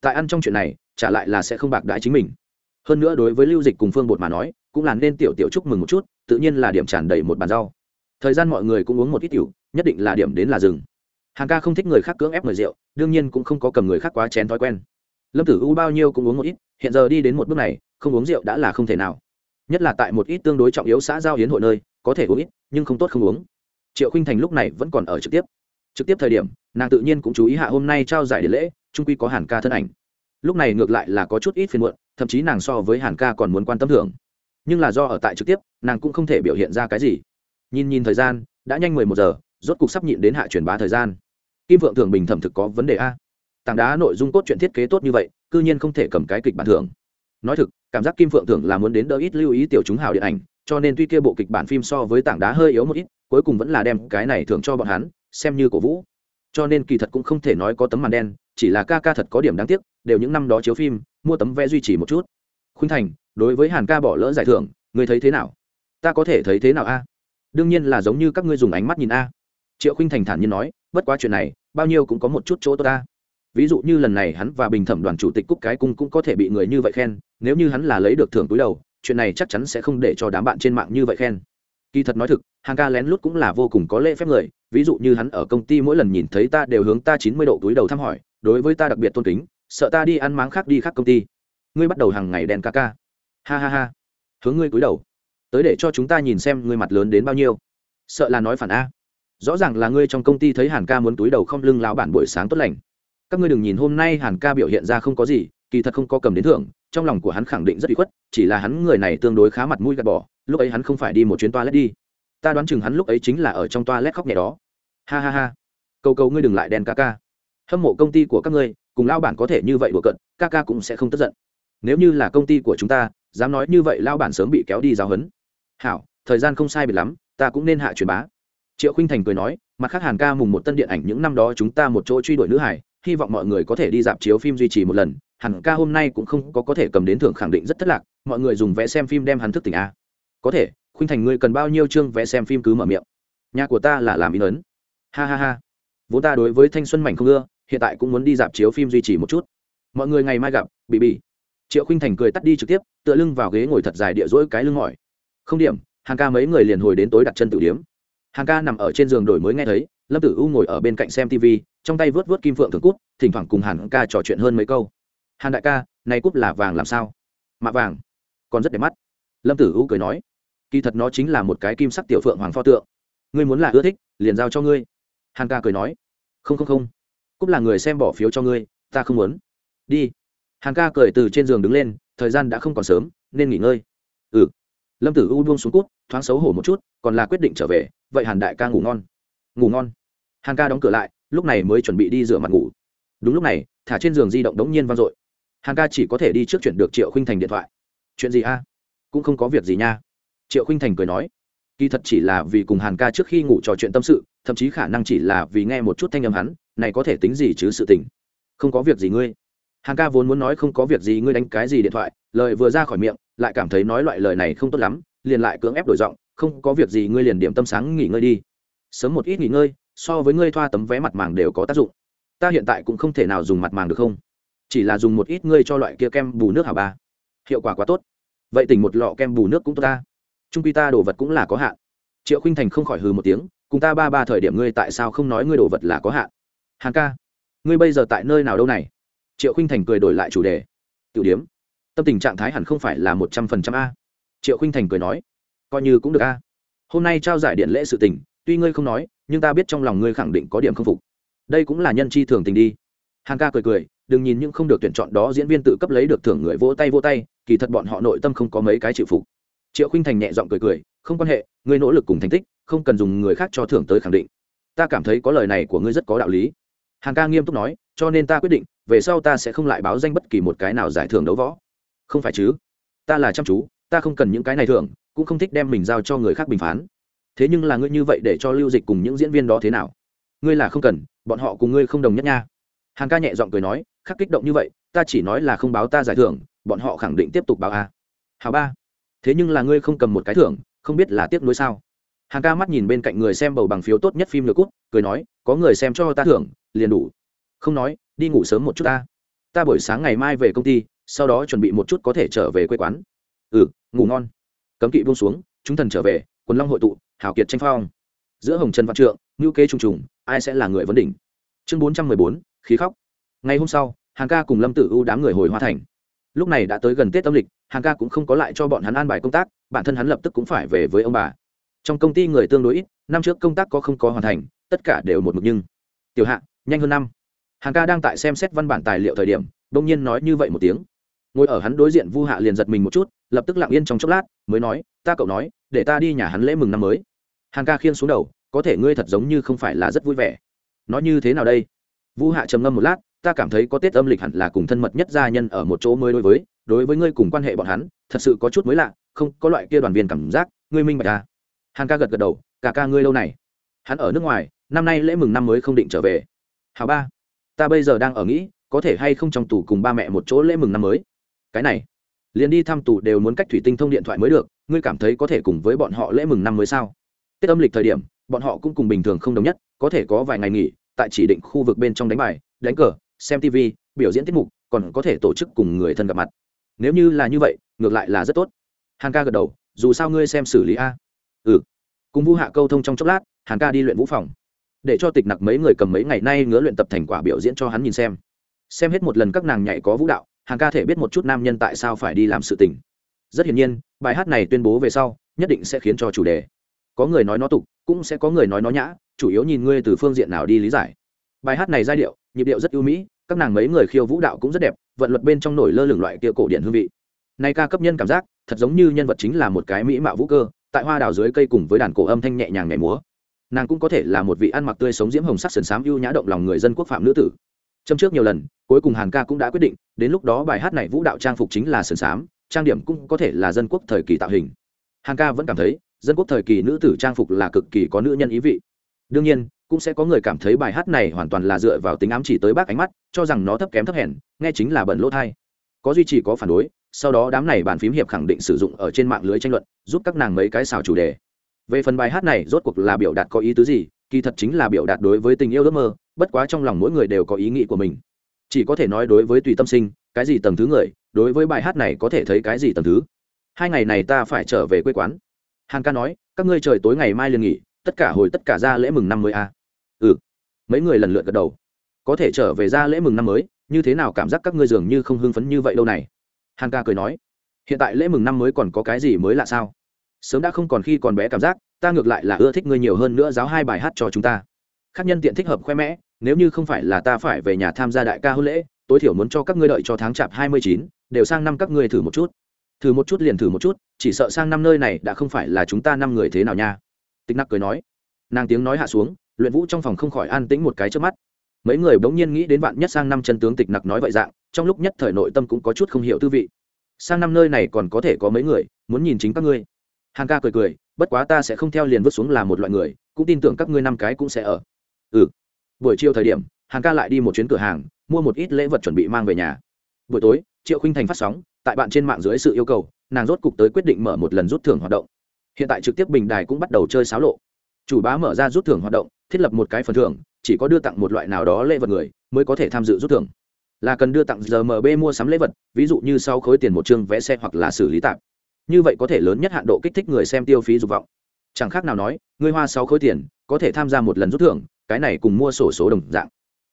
Tại ăn trong chuyện này, trả lại là sẽ không bạc đãi chính mình. Hơn nữa đối với lưu dịch cùng phương bột mà nói, cũng là nên tiểu tiểu chúc mừng một chút, tự nhiên là điểm tràn đầy một bàn rau. Thời gian mọi người cũng uống một ít tiểu nhất định là điểm đến là rừng hàn ca không thích người khác cưỡng ép mời rượu, đương nhiên cũng không có cầm người khác quá chén thói quen. Lâm tử u bao nhiêu cũng uống một ít, hiện giờ đi đến một bước này, không uống rượu đã là không thể nào. Nhất là tại một ít tương đối trọng yếu xã giao hiến hội nơi, có thể uống ít, nhưng không tốt không uống. Triệu khinh thành lúc này vẫn còn ở trực tiếp. Trực tiếp thời điểm, nàng tự nhiên cũng chú ý hạ hôm nay trao giải điện lễ trung quy có hàn ca thân ảnh. Lúc này ngược lại là có chút ít phiền muộn, thậm chí nàng so với hàn ca còn muốn quan tâm thưởng. Nhưng là do ở tại trực tiếp, nàng cũng không thể biểu hiện ra cái gì. Nhìn nhìn thời gian, đã nhanh mười một giờ rốt cục sắp nhịn đến hạ truyền bá thời gian. Kim vượng thường bình thẩm thực có vấn đề a. Tảng đá nội dung cốt truyện thiết kế tốt như vậy, cư nhiên không thể cầm cái kịch bản thưởng. Nói thực, cảm giác kim phượng thường là muốn đến đỡ ít lưu ý tiểu chúng hào điện ảnh, cho nên tuy kia bộ kịch bản phim so với tảng đá hơi yếu một ít, cuối cùng vẫn là đem cái này thưởng cho bọn hắn, xem như cổ vũ. Cho nên kỳ thật cũng không thể nói có tấm màn đen, chỉ là ca ca thật có điểm đáng tiếc, đều những năm đó chiếu phim, mua tấm vé duy trì một chút. Khuynh thành, đối với hàn ca bỏ lỡ giải thưởng người thấy thế nào? Ta có thể thấy thế nào a? Đương nhiên là giống như các ngươi dùng ánh mắt nhìn a triệu Khinh thành thản nhiên nói, bất quá chuyện này, bao nhiêu cũng có một chút chỗ tốt ta. Ví dụ như lần này hắn và bình thẩm đoàn chủ tịch cúc cái cung cũng có thể bị người như vậy khen, nếu như hắn là lấy được thưởng túi đầu, chuyện này chắc chắn sẽ không để cho đám bạn trên mạng như vậy khen. Kỳ thật nói thực, hàng ca lén lút cũng là vô cùng có lễ phép người, ví dụ như hắn ở công ty mỗi lần nhìn thấy ta đều hướng ta chín mươi độ túi đầu thăm hỏi, đối với ta đặc biệt tôn kính, sợ ta đi ăn máng khác đi khác công ty. Ngươi bắt đầu hàng ngày đen ca ca. Ha ha ha. Hướng ngươi cúi đầu. Tới để cho chúng ta nhìn xem ngươi mặt lớn đến bao nhiêu. Sợ là nói phản a rõ ràng là ngươi trong công ty thấy hàn ca muốn túi đầu không lưng lao bản buổi sáng tốt lành. Các ngươi đừng nhìn hôm nay hàn ca biểu hiện ra không có gì, kỳ thật không có cầm đến thưởng, trong lòng của hắn khẳng định rất bị khuất, chỉ là hắn người này tương đối khá mặt mũi gạt bỏ, lúc ấy hắn không phải đi một chuyến toilet đi. Ta đoán chừng hắn lúc ấy chính là ở trong toilet khóc nhẹ đó. Ha ha ha. Cầu cầu ngươi đừng lại đen ca ca. Hâm mộ công ty của các ngươi, cùng lao bản có thể như vậy đùa cận ca ca cũng sẽ không tức giận. Nếu như là công ty của chúng ta, dám nói như vậy lao bản sớm bị kéo đi giáo huấn. Hảo, thời gian không sai biệt lắm, ta cũng nên hạ truyền bá triệu khinh thành cười nói, mặt khác hàn ca mùng một tân điện ảnh những năm đó chúng ta một chỗ truy đuổi nữ hải, hy vọng mọi người có thể đi dạp chiếu phim duy trì một lần. Hàn ca hôm nay cũng không có có thể cầm đến thưởng khẳng định rất thất lạc, mọi người dùng vé xem phim đem hắn thức tỉnh a. Có thể, khuynh thành ngươi cần bao nhiêu chương vé xem phim cứ mở miệng. Nhà của ta là làm in ấn. Ha ha ha. Vốn ta đối với thanh xuân mảnh không ưa, hiện tại cũng muốn đi dạp chiếu phim duy trì một chút. Mọi người ngày mai gặp bị bị triệu Khinh thành cười tắt đi trực tiếp, tựa lưng vào ghế ngồi thật dài địa dỗi cái lưng mỏi. Không điểm hàng ca mấy người liền hồi đến tối đặt chân tự điếm hàng ca nằm ở trên giường đổi mới nghe thấy, lâm tử u ngồi ở bên cạnh xem tv trong tay vớt vớt kim phượng thường cút thỉnh thoảng cùng hàn ca trò chuyện hơn mấy câu. Hàn đại ca, này cút là vàng làm sao? Mạ vàng. Còn rất đẹp mắt. Lâm tử u cười nói, kỳ thật nó chính là một cái kim sắc tiểu phượng hoàng pho tượng. Ngươi muốn là ưa thích, liền giao cho ngươi. Hàn ca cười nói, không không không. Cúp là người xem bỏ phiếu cho ngươi, ta không muốn. Đi. Hàn ca cười từ trên giường đứng lên, thời gian đã không còn sớm, nên nghỉ ngơi. Ừ. Lâm tử u buông xuống cút thoáng xấu hổ một chút, còn là quyết định trở về vậy hàn đại ca ngủ ngon. Ngủ ngon. Hàn ca đóng cửa lại, lúc này mới chuẩn bị đi rửa mặt ngủ. Đúng lúc này, thả trên giường di động đống nhiên vang dội. Hàn ca chỉ có thể đi trước chuyển được triệu khinh thành điện thoại. Chuyện gì a? Cũng không có việc gì nha. Triệu khinh thành cười nói. Kỳ thật chỉ là vì cùng hàn ca trước khi ngủ trò chuyện tâm sự, thậm chí khả năng chỉ là vì nghe một chút thanh âm hắn, này có thể tính gì chứ sự tình. Không có việc gì ngươi. Hàn ca vốn muốn nói không có việc gì ngươi đánh cái gì điện thoại, lời vừa ra khỏi miệng, lại cảm thấy nói loại lời này không tốt lắm, liền lại cưỡng ép đổi giọng không có việc gì, ngươi liền điểm tâm sáng nghỉ ngơi đi. Sớm một ít nghỉ ngơi, so với ngươi thoa tấm vé mặt màng đều có tác dụng. Ta hiện tại cũng không thể nào dùng mặt màng được không? Chỉ là dùng một ít ngươi cho loại kia kem bù nước hả ba hiệu quả quá tốt. Vậy tỉnh một lọ kem bù nước cũng tốt ta. Trung quy ta đồ vật cũng là có hạn. Triệu khinh thành không khỏi hừ một tiếng, cùng ta ba ba thời điểm ngươi tại sao không nói ngươi đồ vật là có hạn? Hàng ca, ngươi bây giờ tại nơi nào đâu này? Triệu khinh thành cười đổi lại chủ đề. Tiểu điếm, tâm tình trạng thái hẳn không phải là một trăm phần trăm a. Triệu khinh thành cười nói coi như cũng được a. À? Hôm nay trao giải điện lễ sự tình, tuy ngươi không nói, nhưng ta biết trong lòng ngươi khẳng định có điểm không phục. Đây cũng là nhân chi thường tình đi. Hàn ca cười cười, đừng nhìn những không được tuyển chọn đó diễn viên tự cấp lấy được thưởng người vỗ tay vỗ tay, kỳ thật bọn họ nội tâm không có mấy cái chịu phục. Triệu khinh thành nhẹ giọng cười cười, không quan hệ, ngươi nỗ lực cùng thành tích, không cần dùng người khác cho thưởng tới khẳng định. Ta cảm thấy có lời này của ngươi rất có đạo lý. Hàn ca nghiêm túc nói, cho nên ta quyết định, về sau ta sẽ không lại báo danh bất kỳ một cái nào giải thưởng đấu võ. Không phải chứ? Ta là chăm chú ta không cần những cái này thưởng, cũng không thích đem mình giao cho người khác bình phán. Thế nhưng là ngươi như vậy để cho lưu dịch cùng những diễn viên đó thế nào? Ngươi là không cần, bọn họ cùng ngươi không đồng nhất nha. Hàn ca nhẹ giọng cười nói, khắc kích động như vậy, ta chỉ nói là không báo ta giải thưởng, bọn họ khẳng định tiếp tục báo a. À. hào ba. Thế nhưng là ngươi không cầm một cái thưởng, không biết là tiếp nối sao? Hàn ca mắt nhìn bên cạnh người xem bầu bằng phiếu tốt nhất phim lượt cút, cười nói, có người xem cho ta thưởng, liền đủ. Không nói, đi ngủ sớm một chút ta. Ta buổi sáng ngày mai về công ty, sau đó chuẩn bị một chút có thể trở về quê quán ừ ngủ ngon. Cấm kỵ buông xuống, chúng thần trở về, quần long hội tụ, hào kiệt tranh phong. Giữa hồng trần văn trượng ngữ kế trùng trùng, ai sẽ là người vấn đỉnh? Chương bốn trăm mười bốn, khí khóc. Ngày hôm sau hàng ca cùng lâm tử u đám người hồi hoa thành. Lúc này đã tới gần tết âm lịch hàng ca cũng không có lại cho bọn hắn an bài công tác, bản thân hắn lập tức cũng phải về với ông bà. Trong công ty người tương đối ít, năm trước công tác có không có hoàn thành, tất cả đều một mực nhưng. Tiểu hạ, nhanh hơn năm. Hàng ca đang tại xem xét văn bản tài liệu thời điểm đông nhiên nói như vậy một tiếng. Ngồi ở hắn đối diện vu hạ liền giật mình một chút lập tức lặng yên trong chốc lát, mới nói, ta cậu nói, để ta đi nhà hắn lễ mừng năm mới. Hàng ca khiêng xuống đầu, có thể ngươi thật giống như không phải là rất vui vẻ. Nói như thế nào đây? Vu hạ trầm ngâm một lát, ta cảm thấy có tết âm lịch hẳn là cùng thân mật nhất gia nhân ở một chỗ mới đối với đối với ngươi cùng quan hệ bọn hắn, thật sự có chút mới lạ, không, có loại kia đoàn viên cảm giác, ngươi minh bạch ta à? hàn ca gật gật đầu, cả ca ngươi lâu này, hắn ở nước ngoài, năm nay lễ mừng năm mới không định trở về. Hào ba, ta bây giờ đang ở nghĩ, có thể hay không trong tù cùng ba mẹ một chỗ lễ mừng năm mới? Cái này liền đi thăm tù đều muốn cách thủy tinh thông điện thoại mới được, ngươi cảm thấy có thể cùng với bọn họ lễ mừng năm mới sao? Tết âm lịch thời điểm, bọn họ cũng cùng bình thường không đồng nhất, có thể có vài ngày nghỉ, tại chỉ định khu vực bên trong đánh bài, đánh cờ, xem tv biểu diễn tiết mục, còn có thể tổ chức cùng người thân gặp mặt. Nếu như là như vậy, ngược lại là rất tốt. Hàn ca gật đầu, dù sao ngươi xem xử lý a. Ừ. Cùng vu hạ câu thông trong chốc lát, hàn ca đi luyện vũ phòng. Để cho tịch nặc mấy người cầm mấy ngày nay ngứa luyện tập thành quả biểu diễn cho hắn nhìn xem. Xem hết một lần các nàng nhảy có vũ đạo Hàng ca thể biết một chút nam nhân tại sao phải đi làm sự tình. Rất hiển nhiên, bài hát này tuyên bố về sau, nhất định sẽ khiến cho chủ đề. Có người nói nó tục, cũng sẽ có người nói nó nhã, chủ yếu nhìn ngươi từ phương diện nào đi lý giải. Bài hát này giai điệu, nhịp điệu rất ưu mỹ, các nàng mấy người khiêu vũ đạo cũng rất đẹp, vận luật bên trong nổi lơ lửng loại kia cổ điện hương vị. Nay ca cấp nhân cảm giác, thật giống như nhân vật chính là một cái mỹ mạo vũ cơ, tại hoa đào dưới cây cùng với đàn cổ âm thanh nhẹ nhàng nhảy múa. Nàng cũng có thể là một vị ăn mặc tươi sống diễm hồng sắc sườn xám ưu nhã động lòng người dân quốc phạm nữ tử. Châm trước nhiều lần cuối cùng hàn ca cũng đã quyết định, đến lúc đó bài hát này vũ đạo trang phục chính là sườn xám, trang điểm cũng có thể là dân quốc thời kỳ tạo hình. Hàn ca vẫn cảm thấy, dân quốc thời kỳ nữ tử trang phục là cực kỳ có nữ nhân ý vị. Đương nhiên, cũng sẽ có người cảm thấy bài hát này hoàn toàn là dựa vào tính ám chỉ tới bác ánh mắt, cho rằng nó thấp kém thấp hèn, nghe chính là bẩn lỗ thai. Có duy trì có phản đối, sau đó đám này bàn phím hiệp khẳng định sử dụng ở trên mạng lưới tranh luận, giúp các nàng mấy cái xào chủ đề. Về phần bài hát này rốt cuộc là biểu đạt có ý tứ gì, kỳ thật chính là biểu đạt đối với tình yêu ước mơ, bất quá trong lòng mỗi người đều có ý nghĩ của mình chỉ có thể nói đối với tùy tâm sinh, cái gì tầng thứ người, đối với bài hát này có thể thấy cái gì tầng thứ. Hai ngày này ta phải trở về quê quán. Hàng ca nói, các ngươi trời tối ngày mai liền nghỉ, tất cả hồi tất cả ra lễ mừng năm mới a à. ừ. Mấy người lần lượt gật đầu. Có thể trở về ra lễ mừng năm mới, như thế nào cảm giác các ngươi dường như không hưng phấn như vậy đâu này? Hàn ca cười nói, hiện tại lễ mừng năm mới còn có cái gì mới lạ sao? Sớm đã không còn khi còn bé cảm giác, ta ngược lại là ưa thích ngươi nhiều hơn nữa giáo hai bài hát cho chúng ta. Khác nhân tiện thích hợp khoe mẽ nếu như không phải là ta phải về nhà tham gia đại ca hôn lễ, tối thiểu muốn cho các ngươi đợi cho tháng chạp hai mươi chín, đều sang năm các ngươi thử một chút. Thử một chút liền thử một chút, chỉ sợ sang năm nơi này đã không phải là chúng ta năm người thế nào nha. Tịch nặc cười nói. Nàng tiếng nói hạ xuống, luyện vũ trong phòng không khỏi an tĩnh một cái trước mắt. Mấy người bỗng nhiên nghĩ đến bạn nhất sang năm chân tướng tịch nặc nói vậy dạng, trong lúc nhất thời nội tâm cũng có chút không hiểu tư vị. Sang năm nơi này còn có thể có mấy người, muốn nhìn chính các ngươi. Hàng ca cười cười, bất quá ta sẽ không theo liền vứt xuống là một loại người, cũng tin tưởng các ngươi năm cái cũng sẽ ở. Ừ buổi chiều thời điểm hàng ca lại đi một chuyến cửa hàng, mua một ít lễ vật chuẩn bị mang về nhà. Buổi tối, triệu khinh thành phát sóng, tại bạn trên mạng dưới sự yêu cầu, nàng rốt cục tới quyết định mở một lần rút thưởng hoạt động. Hiện tại trực tiếp bình đài cũng bắt đầu chơi xáo lộ. Chủ bá mở ra rút thưởng hoạt động, thiết lập một cái phần thưởng, chỉ có đưa tặng một loại nào đó lễ vật người, mới có thể tham dự rút thưởng. Là cần đưa tặng giờ mb mua sắm lễ vật, ví dụ như sau khối tiền một chương vé xe hoặc là xử lý tạp. Như vậy có thể lớn nhất hạn độ kích thích người xem tiêu phí dục vọng. Chẳng khác nào nói, người hoa sáu khối tiền, có thể tham gia một lần rút thưởng cái này cùng mua sổ số đồng dạng.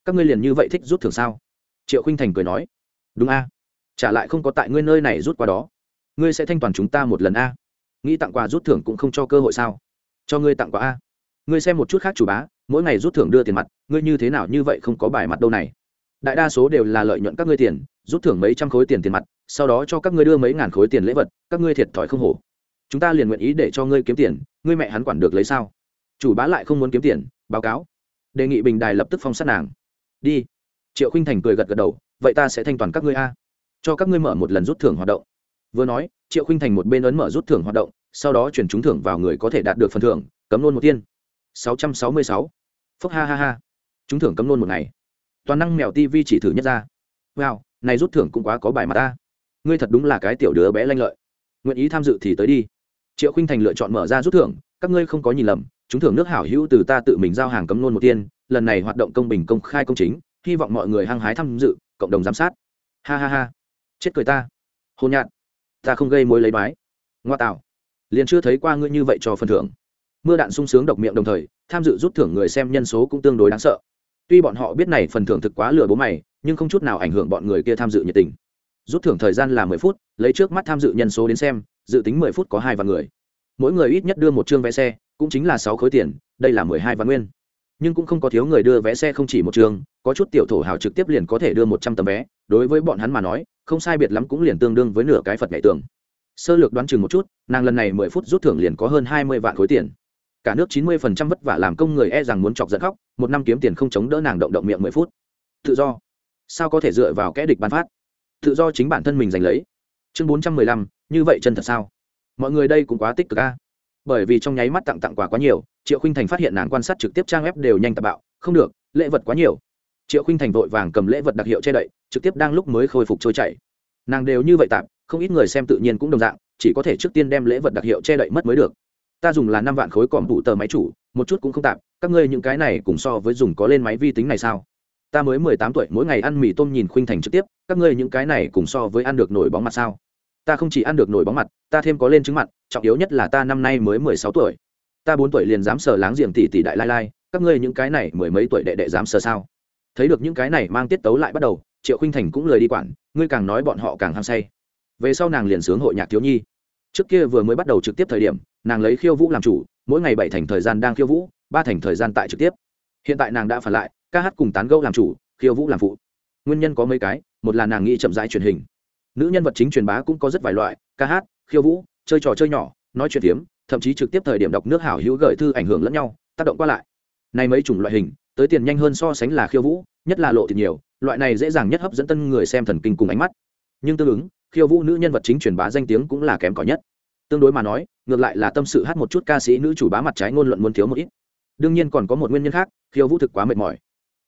Các ngươi liền như vậy thích rút thưởng sao? Triệu khinh thành cười nói. Đúng a. Trả lại không có tại ngươi nơi này rút qua đó. Ngươi sẽ thanh toàn chúng ta một lần a. Nghĩ tặng quà rút thưởng cũng không cho cơ hội sao? Cho ngươi tặng quà a. Ngươi xem một chút khác chủ bá, mỗi ngày rút thưởng đưa tiền mặt, ngươi như thế nào như vậy không có bài mặt đâu này. Đại đa số đều là lợi nhuận các ngươi tiền, rút thưởng mấy trăm khối tiền tiền mặt, sau đó cho các ngươi đưa mấy ngàn khối tiền lễ vật, các ngươi thiệt thòi không hổ. Chúng ta liền nguyện ý để cho ngươi kiếm tiền, ngươi mẹ hắn quản được lấy sao? Chủ bá lại không muốn kiếm tiền, báo cáo đề nghị bình đài lập tức phong sát nàng. Đi. Triệu khinh thành cười gật gật đầu, vậy ta sẽ thanh toàn các ngươi a. Cho các ngươi mở một lần rút thưởng hoạt động. Vừa nói, triệu khinh thành một bên ấn mở rút thưởng hoạt động, sau đó chuyển trúng thưởng vào người có thể đạt được phần thưởng, cấm nôn một tiên. Sáu trăm sáu mươi sáu. Phúc ha ha ha. Trúng thưởng cấm nôn một ngày. Toàn năng mèo tv chỉ thử nhất ra. Wow, này rút thưởng cũng quá có bài mà ta. Ngươi thật đúng là cái tiểu đứa bé lanh lợi. Nguyện ý tham dự thì tới đi. Triệu khinh thành lựa chọn mở ra rút thưởng, các ngươi không có nhìn lầm chúng thưởng nước hảo hữu từ ta tự mình giao hàng cấm nôn một tiên, lần này hoạt động công bình công khai công chính, hy vọng mọi người hăng hái tham dự, cộng đồng giám sát. Ha ha ha. Chết cười ta. Hôn nhạt ta không gây mối lấy bái. Ngoa tạo. Liền chưa thấy qua ngươi như vậy cho phần thưởng. Mưa đạn sung sướng độc miệng đồng thời, tham dự rút thưởng người xem nhân số cũng tương đối đáng sợ. Tuy bọn họ biết này phần thưởng thực quá lừa bố mày, nhưng không chút nào ảnh hưởng bọn người kia tham dự nhiệt tình. Rút thưởng thời gian là mười phút, lấy trước mắt tham dự nhân số đến xem, dự tính mười phút có hai vạn người. Mỗi người ít nhất đưa một chương vé xe cũng chính là sáu khối tiền đây là mười hai vạn nguyên. Nhưng cũng không có thiếu người đưa vé xe không chỉ một trường, có chút tiểu thổ hào trực tiếp liền có thể đưa một trăm tấm vé đối với bọn hắn mà nói không sai biệt lắm cũng liền tương đương với nửa cái phật nhảy tường. Sơ lược đoán chừng một chút nàng lần này mười phút rút thưởng liền có hơn hai mươi vạn khối tiền. Cả nước chín mươi phần trăm vất vả làm công người e rằng muốn chọc giận khóc một năm kiếm tiền không chống đỡ nàng động động miệng mười phút. Tự do. Sao có thể dựa vào kẽ địch ban phát? Tự do chính bản thân mình giành lấy. Chương bốn trăm mười lăm như vậy chân thật sao? Mọi người đây cũng quá tích cực a bởi vì trong nháy mắt tặng tặng quà quá nhiều, triệu khinh thành phát hiện nàng quan sát trực tiếp trang web đều nhanh tạp bạo, không được, lễ vật quá nhiều. Triệu khinh thành vội vàng cầm lễ vật đặc hiệu che đậy, trực tiếp đang lúc mới khôi phục trôi chảy. Nàng đều như vậy tạp không ít người xem tự nhiên cũng đồng dạng, chỉ có thể trước tiên đem lễ vật đặc hiệu che đậy mất mới được. Ta dùng là năm vạn khối còm đủ tờ máy chủ, một chút cũng không tạp các ngươi những cái này cùng so với dùng có lên máy vi tính này sao? Ta mới mười tám tuổi, mỗi ngày ăn mì tôm nhìn khuynh thành trực tiếp, các ngươi những cái này cùng so với ăn được nổi bóng mặt sao? Ta không chỉ ăn được nổi bóng mặt, ta thêm có lên trứng mặt, trọng yếu nhất là ta năm nay mới mười sáu tuổi. Ta bốn tuổi liền dám sờ láng giềng tỷ tỷ đại lai lai, các ngươi những cái này mười mấy tuổi đệ đệ dám sờ sao? Thấy được những cái này mang tiết tấu lại bắt đầu, triệu khinh thành cũng lời đi quản, ngươi càng nói bọn họ càng hăng say. Về sau nàng liền sướng hội nhạc thiếu nhi. Trước kia vừa mới bắt đầu trực tiếp thời điểm, nàng lấy khiêu vũ làm chủ, mỗi ngày bảy thành thời gian đang khiêu vũ, ba thành thời gian tại trực tiếp. Hiện tại nàng đã phản lại, ca hát cùng tán gẫu làm chủ, khiêu vũ làm phụ. Nguyên nhân có mấy cái, một là nàng nghĩ chậm rãi truyền hình nữ nhân vật chính truyền bá cũng có rất vài loại, ca hát, khiêu vũ, chơi trò chơi nhỏ, nói chuyện tiếm thậm chí trực tiếp thời điểm đọc nước hảo hữu gợi thư ảnh hưởng lẫn nhau, tác động qua lại. Nay mấy chủng loại hình, tới tiền nhanh hơn so sánh là khiêu vũ, nhất là lộ tiền nhiều, loại này dễ dàng nhất hấp dẫn tân người xem thần kinh cùng ánh mắt. Nhưng tương ứng, khiêu vũ nữ nhân vật chính truyền bá danh tiếng cũng là kém cỏi nhất. Tương đối mà nói, ngược lại là tâm sự hát một chút ca sĩ nữ chủ bá mặt trái ngôn luận muốn thiếu một ít. Đương nhiên còn có một nguyên nhân khác, khiêu vũ thực quá mệt mỏi.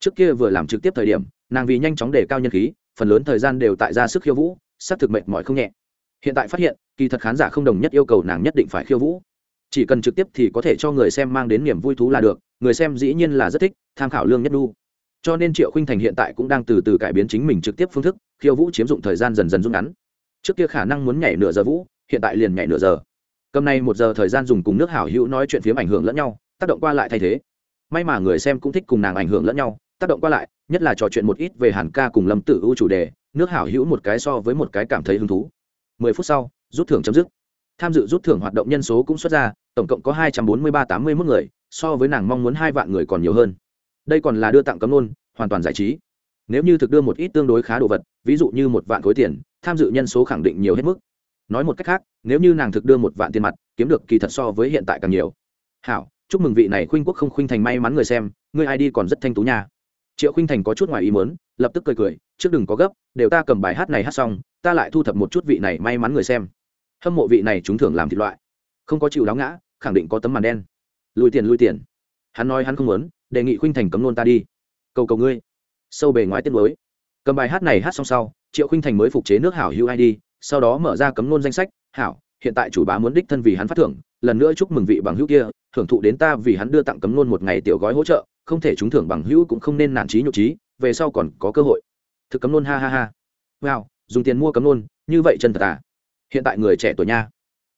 Trước kia vừa làm trực tiếp thời điểm, nàng vì nhanh chóng đề cao nhân khí, phần lớn thời gian đều tại ra sức khiêu vũ xác thực mệt mỏi không nhẹ. Hiện tại phát hiện, kỳ thật khán giả không đồng nhất yêu cầu nàng nhất định phải khiêu vũ. Chỉ cần trực tiếp thì có thể cho người xem mang đến niềm vui thú là được, người xem dĩ nhiên là rất thích, tham khảo lương nhất đu. Cho nên triệu khinh thành hiện tại cũng đang từ từ cải biến chính mình trực tiếp phương thức, khiêu vũ chiếm dụng thời gian dần dần rút ngắn. Trước kia khả năng muốn nhảy nửa giờ vũ, hiện tại liền nhảy nửa giờ. Cầm này một giờ thời gian dùng cùng nước hảo hữu nói chuyện phiếm ảnh hưởng lẫn nhau, tác động qua lại thay thế. May mà người xem cũng thích cùng nàng ảnh hưởng lẫn nhau, tác động qua lại, nhất là trò chuyện một ít về hàn ca cùng lâm tử ưu chủ đề nước hảo hữu một cái so với một cái cảm thấy hứng thú. Mười phút sau, rút thưởng chấm dứt. Tham dự rút thưởng hoạt động nhân số cũng xuất ra, tổng cộng có hai trăm bốn mươi ba tám mươi mức người, so với nàng mong muốn hai vạn người còn nhiều hơn. Đây còn là đưa tặng cấm nôn, hoàn toàn giải trí. Nếu như thực đưa một ít tương đối khá đồ vật, ví dụ như một vạn khối tiền, tham dự nhân số khẳng định nhiều hết mức. Nói một cách khác, nếu như nàng thực đưa một vạn tiền mặt, kiếm được kỳ thật so với hiện tại càng nhiều. Hảo, chúc mừng vị này khuynh quốc không khuynh thành may mắn người xem, ngươi ai đi còn rất thanh tú nha triệu khinh thành có chút ngoài ý mớn lập tức cười cười, trước đừng có gấp, đều ta cầm bài hát này hát xong, ta lại thu thập một chút vị này may mắn người xem. Hâm mộ vị này chúng thường làm thịt loại. Không có chịu đáo ngã, khẳng định có tấm màn đen. Lùi tiền lùi tiền. Hắn nói hắn không muốn, đề nghị khuynh thành cấm nôn ta đi. Cầu cầu ngươi. Sâu bề ngoài tiết mới. Cầm bài hát này hát xong sau, triệu khuynh thành mới phục chế nước hảo hữu id sau đó mở ra cấm nôn danh sách, hảo, hiện tại chủ bá muốn đích thân vì hắn phát thưởng, lần nữa chúc mừng vị bằng hữu kia, thưởng thụ đến ta vì hắn đưa tặng cấm nôn một ngày tiểu gói hỗ trợ không thể trúng thưởng bằng hữu cũng không nên nản trí nhục trí, về sau còn có cơ hội. Thực cấm nôn ha ha ha. Wow, dùng tiền mua cấm nôn như vậy chân thật à? Hiện tại người trẻ tuổi nha.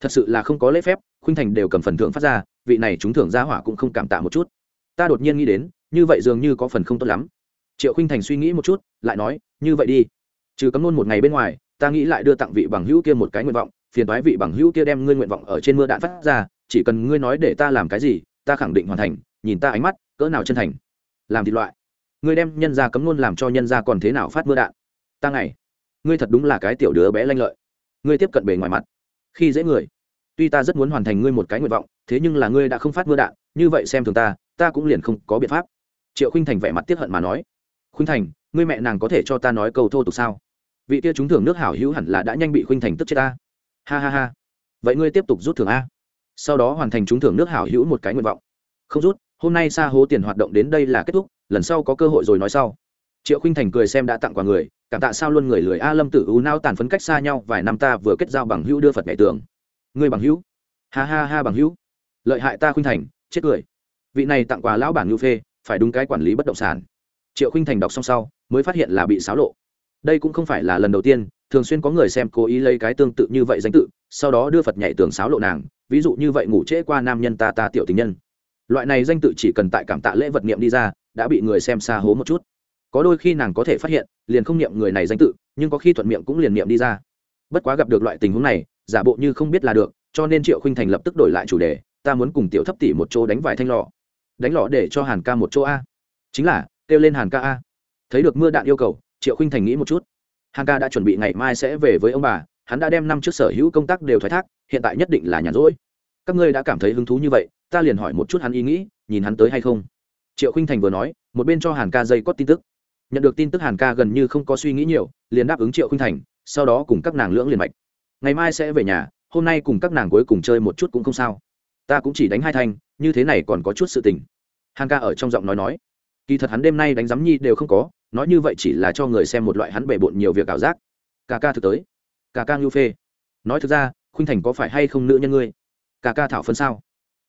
Thật sự là không có lễ phép, khuynh thành đều cầm phần thưởng phát ra, vị này trúng thưởng ra hỏa cũng không cảm tạ một chút. Ta đột nhiên nghĩ đến, như vậy dường như có phần không tốt lắm. Triệu khuynh thành suy nghĩ một chút, lại nói, như vậy đi. Trừ cấm nôn một ngày bên ngoài, ta nghĩ lại đưa tặng vị bằng hữu kia một cái nguyện vọng, phiền toái vị bằng hữu kia đem ngươi nguyện vọng ở trên mưa đạn phát ra, chỉ cần ngươi nói để ta làm cái gì, ta khẳng định hoàn thành, nhìn ta ánh mắt cỡ nào chân thành? Làm thịt loại. Ngươi đem nhân ra cấm luôn làm cho nhân ra còn thế nào phát mưa đạn? Ta ngày. Ngươi thật đúng là cái tiểu đứa bé lanh lợi. Ngươi tiếp cận bề ngoài mặt. Khi dễ người. Tuy ta rất muốn hoàn thành ngươi một cái nguyện vọng, thế nhưng là ngươi đã không phát mưa đạn, như vậy xem thường ta ta cũng liền không có biện pháp. Triệu khinh thành vẻ mặt tiếp hận mà nói. Khinh thành, ngươi mẹ nàng có thể cho ta nói câu thô tục sao? Vị kia chúng thưởng nước hảo hữu hẳn là đã nhanh bị Khinh thành tức chết ta. Ha ha ha. Vậy ngươi tiếp tục rút thưởng a. Sau đó hoàn thành chúng thưởng nước hảo hữu một cái nguyện vọng. Không rút hôm nay xa hố tiền hoạt động đến đây là kết thúc, lần sau có cơ hội rồi nói sau. Triệu khinh thành cười xem đã tặng quà người, cảm tạ sao luôn người lười a lâm tử u nao tàn phấn cách xa nhau, vài năm ta vừa kết giao bằng hữu đưa phật nhảy tường ngươi bằng hữu? Ha ha ha bằng hữu. Lợi hại ta Khinh thành, chết cười. Vị này tặng quà lão bản ngưu phê, phải đúng cái quản lý bất động sản. Triệu khinh thành đọc xong sau, mới phát hiện là bị xáo lộ. Đây cũng không phải là lần đầu tiên, thường xuyên có người xem cố ý lấy cái tương tự như vậy danh tự, sau đó đưa phật nhảy tường xáo lộ nàng, ví dụ như vậy ngủ trễ qua nam nhân ta ta tiểu tình nhân loại này danh tự chỉ cần tại cảm tạ lễ vật niệm đi ra, đã bị người xem xa hố một chút. Có đôi khi nàng có thể phát hiện, liền không niệm người này danh tự, nhưng có khi thuận miệng cũng liền niệm đi ra. Bất quá gặp được loại tình huống này, giả bộ như không biết là được, cho nên triệu khinh thành lập tức đổi lại chủ đề, ta muốn cùng tiểu thấp tỷ một chỗ đánh vài thanh lọ. Đánh lọ để cho hàn ca một chỗ a? Chính là, kêu lên hàn ca a. Thấy được mưa đạn yêu cầu, triệu khinh thành nghĩ một chút. Hàn ca đã chuẩn bị ngày mai sẽ về với ông bà, hắn đã đem năm trước sở hữu công tác đều thoái thác, hiện tại nhất định là nhàn rỗi. Các ngươi đã cảm thấy hứng thú như vậy ta liền hỏi một chút hắn ý nghĩ, nhìn hắn tới hay không. Triệu khinh thành vừa nói, một bên cho hàn ca dây cót tin tức. Nhận được tin tức hàn ca gần như không có suy nghĩ nhiều, liền đáp ứng triệu khinh thành, sau đó cùng các nàng lưỡng liền mạch. Ngày mai sẽ về nhà, hôm nay cùng các nàng cuối cùng chơi một chút cũng không sao. Ta cũng chỉ đánh hai thanh, như thế này còn có chút sự tình. Hàn ca ở trong giọng nói nói. Kỳ thật hắn đêm nay đánh giám nhi đều không có, nói như vậy chỉ là cho người xem một loại hắn bể bộn nhiều việc ảo giác. Ca ca thực tới. Ca ca ngưu phê. Nói thực ra, khuynh thành có phải hay không nữ nhân ngươi? Ca ca thảo phân sao?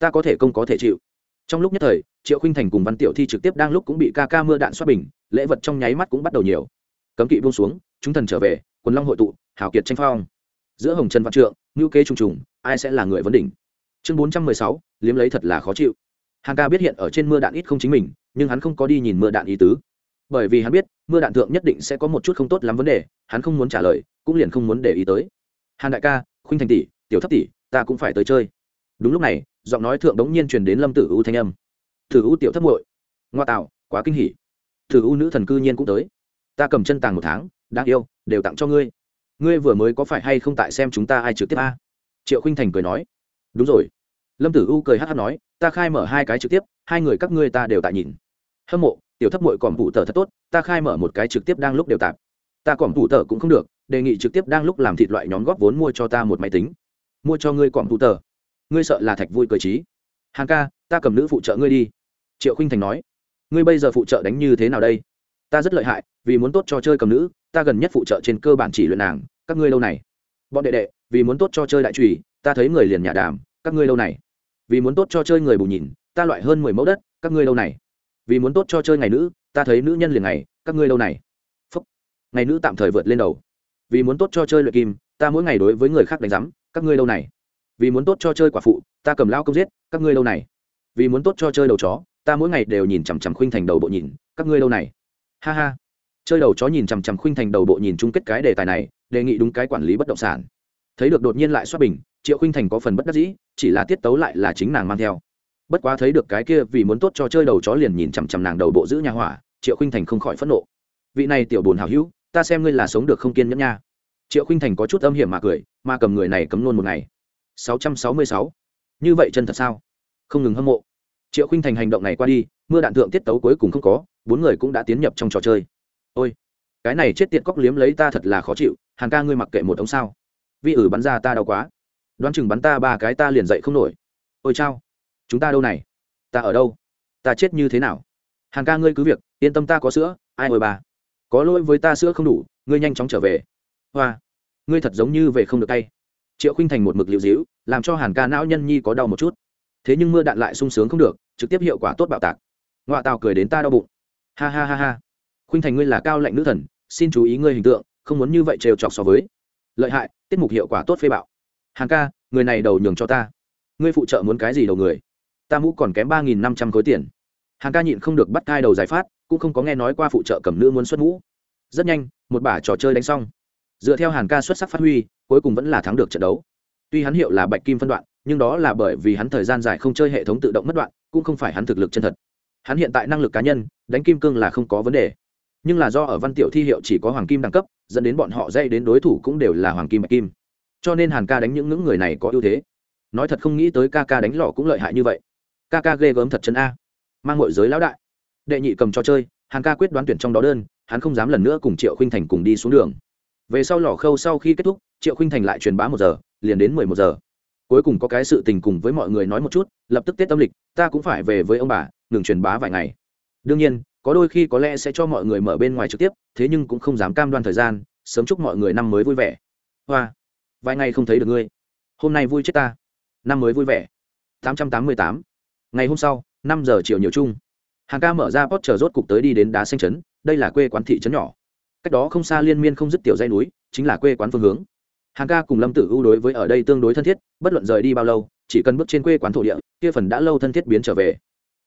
Ta có thể công có thể chịu. Trong lúc nhất thời, triệu khuynh thành cùng văn tiểu thi trực tiếp đang lúc cũng bị ca ca mưa đạn xoát bình, lễ vật trong nháy mắt cũng bắt đầu nhiều. Cấm kỵ buông xuống, chúng thần trở về, quần long hội tụ hảo kiệt tranh phong. Giữa hồng trần văn trượng ngữ kế trùng trùng, ai sẽ là người vấn đỉnh? Chương bốn trăm mười sáu, liếm lấy thật là khó chịu. Hàng ca biết hiện ở trên mưa đạn ít không chính mình, nhưng hắn không có đi nhìn mưa đạn ý tứ. Bởi vì hắn biết, mưa đạn thượng nhất định sẽ có một chút không tốt lắm vấn đề, hắn không muốn trả lời, cũng liền không muốn để ý tới. Hàn đại ca, khuynh thành tỷ, tiểu thấp tỷ, ta cũng phải tới chơi đúng lúc này, giọng nói thượng đống nhiên truyền đến lâm tử u thanh âm. Tử u tiểu Thất muội. Ngoa tạo, quá kinh hỉ. Tử u nữ thần cư nhiên cũng tới. Ta cầm chân tàng một tháng, đáng yêu, đều tặng cho ngươi. Ngươi vừa mới có phải hay không tại xem chúng ta ai trực tiếp a? Triệu khinh thành cười nói. Đúng rồi. Lâm tử u cười hát hát nói, ta khai mở hai cái trực tiếp, hai người các ngươi ta đều tại nhìn. Hâm mộ, tiểu Thất mội còn phụ tờ thật tốt, ta khai mở một cái trực tiếp đang lúc đều tạp. Ta còn phụ tờ cũng không được, đề nghị trực tiếp đang lúc làm thịt loại nhóm góp vốn mua cho ta một máy tính. Mua cho ngươi còn phụ tờ ngươi sợ là thạch vui cười trí. Hàng ca, ta cầm nữ phụ trợ ngươi đi. Triệu khinh thành nói. Ngươi bây giờ phụ trợ đánh như thế nào đây? Ta rất lợi hại, vì muốn tốt cho chơi cầm nữ, ta gần nhất phụ trợ trên cơ bản chỉ luyện nàng, các ngươi lâu này. Bọn đệ đệ, vì muốn tốt cho chơi đại trùy, ta thấy người liền nhà đàm, các ngươi lâu này. Vì muốn tốt cho chơi người bù nhìn, ta loại hơn mười mẫu đất, các ngươi lâu này. Vì muốn tốt cho chơi ngày nữ, ta thấy nữ nhân liền ngày, các ngươi lâu này. Phúc. Ngày nữ tạm thời vượt lên đầu. Vì muốn tốt cho chơi luyện kim, ta mỗi ngày đối với người khác đánh giám, các ngươi lâu này vì muốn tốt cho chơi quả phụ, ta cầm lao công giết, các ngươi lâu này. Vì muốn tốt cho chơi đầu chó, ta mỗi ngày đều nhìn chằm chằm khuynh thành đầu bộ nhìn, các ngươi lâu này. Ha ha. Chơi đầu chó nhìn chằm chằm khuynh thành đầu bộ nhìn chung kết cái đề tài này, đề nghị đúng cái quản lý bất động sản. Thấy được đột nhiên lại xoát bình, triệu khuynh thành có phần bất đắc dĩ, chỉ là tiết tấu lại là chính nàng mang theo. Bất quá thấy được cái kia vì muốn tốt cho chơi đầu chó liền nhìn chằm chằm nàng đầu bộ giữ nhà hỏa, triệu khuynh thành không khỏi phẫn nộ. Vị này tiểu bồn hào hữu, ta xem ngươi là sống được không kiên nhẫn nha. Triệu khuynh thành có chút âm hiểm mà cười, mà cầm người này cấm luôn một ngày sáu trăm sáu mươi sáu. Như vậy chân thật sao? Không ngừng hâm mộ. Triệu khuynh thành hành động này qua đi, mưa đạn thượng tiết tấu cuối cùng không có, bốn người cũng đã tiến nhập trong trò chơi. Ôi, cái này chết tiệt cóc liếm lấy ta thật là khó chịu, Hàn ca ngươi mặc kệ một ống sao. Vi ử bắn ra ta đau quá. Đoán chừng bắn ta ba cái ta liền dậy không nổi. Ôi chao, chúng ta đâu này? Ta ở đâu? Ta chết như thế nào? Hàn ca ngươi cứ việc, yên tâm ta có sữa, ai ơi bà? Có lỗi với ta sữa không đủ, ngươi nhanh chóng trở về. Hoa, ngươi thật giống như về không được tay triệu khinh thành một mực liệu dĩu, làm cho hàn ca não nhân nhi có đau một chút. Thế nhưng mưa đạn lại sung sướng không được, trực tiếp hiệu quả tốt bạo tạc. Ngoạ tào cười đến ta đau bụng. Ha ha ha ha. Khuynh thành ngươi là cao lệnh nữ thần, xin chú ý ngươi hình tượng, không muốn như vậy trêu chọc so với. Lợi hại, tiết mục hiệu quả tốt phê bạo. Hàng ca, người này đầu nhường cho ta. Ngươi phụ trợ muốn cái gì đầu người? Ta mũ còn kém ba nghìn năm trăm khối tiền. Hàng ca nhịn không được bắt cai đầu giải phát, cũng không có nghe nói qua phụ trợ cầm nữ muốn xuất mũ. Rất nhanh, một bả trò chơi đánh xong dựa theo hàn ca xuất sắc phát huy, cuối cùng vẫn là thắng được trận đấu. Tuy hắn hiệu là bạch kim phân đoạn, nhưng đó là bởi vì hắn thời gian dài không chơi hệ thống tự động mất đoạn, cũng không phải hắn thực lực chân thật. Hắn hiện tại năng lực cá nhân, đánh kim cương là không có vấn đề. Nhưng là do ở văn tiểu thi hiệu chỉ có hoàng kim đẳng cấp, dẫn đến bọn họ dây đến đối thủ cũng đều là hoàng kim, bạch kim. Cho nên hàn ca đánh những ngưỡng người này có ưu thế. Nói thật không nghĩ tới ca ca đánh lò cũng lợi hại như vậy. Ca ca ghê gớm thật chân a. Mang hội giới lão đại. Đệ nhị cầm cho chơi, hàn ca quyết đoán tuyển trong đó đơn, hắn không dám lần nữa cùng triệu khinh thành cùng đi xuống đường về sau lò khâu sau khi kết thúc, triệu khinh thành lại truyền bá một giờ, liền đến mười một giờ. Cuối cùng có cái sự tình cùng với mọi người nói một chút, lập tức tết âm lịch, ta cũng phải về với ông bà, ngừng truyền bá vài ngày. Đương nhiên, có đôi khi có lẽ sẽ cho mọi người mở bên ngoài trực tiếp, thế nhưng cũng không dám cam đoan thời gian, sớm chúc mọi người năm mới vui vẻ. Hoa, vài ngày không thấy được ngươi. Hôm nay vui chết ta. Năm mới vui vẻ. tám trăm tám mươi tám. Ngày hôm sau, năm giờ chiều nhiều chung. Hàng ca mở ra pot chờ rốt cục tới đi đến đá xanh trấn, đây là quê quán thị trấn nhỏ cách đó không xa liên miên không dứt tiểu dây núi, chính là quê quán phương hướng. Hàng ca cùng lâm tử ưu đối với ở đây tương đối thân thiết, bất luận rời đi bao lâu, chỉ cần bước trên quê quán thổ địa, kia phần đã lâu thân thiết biến trở về.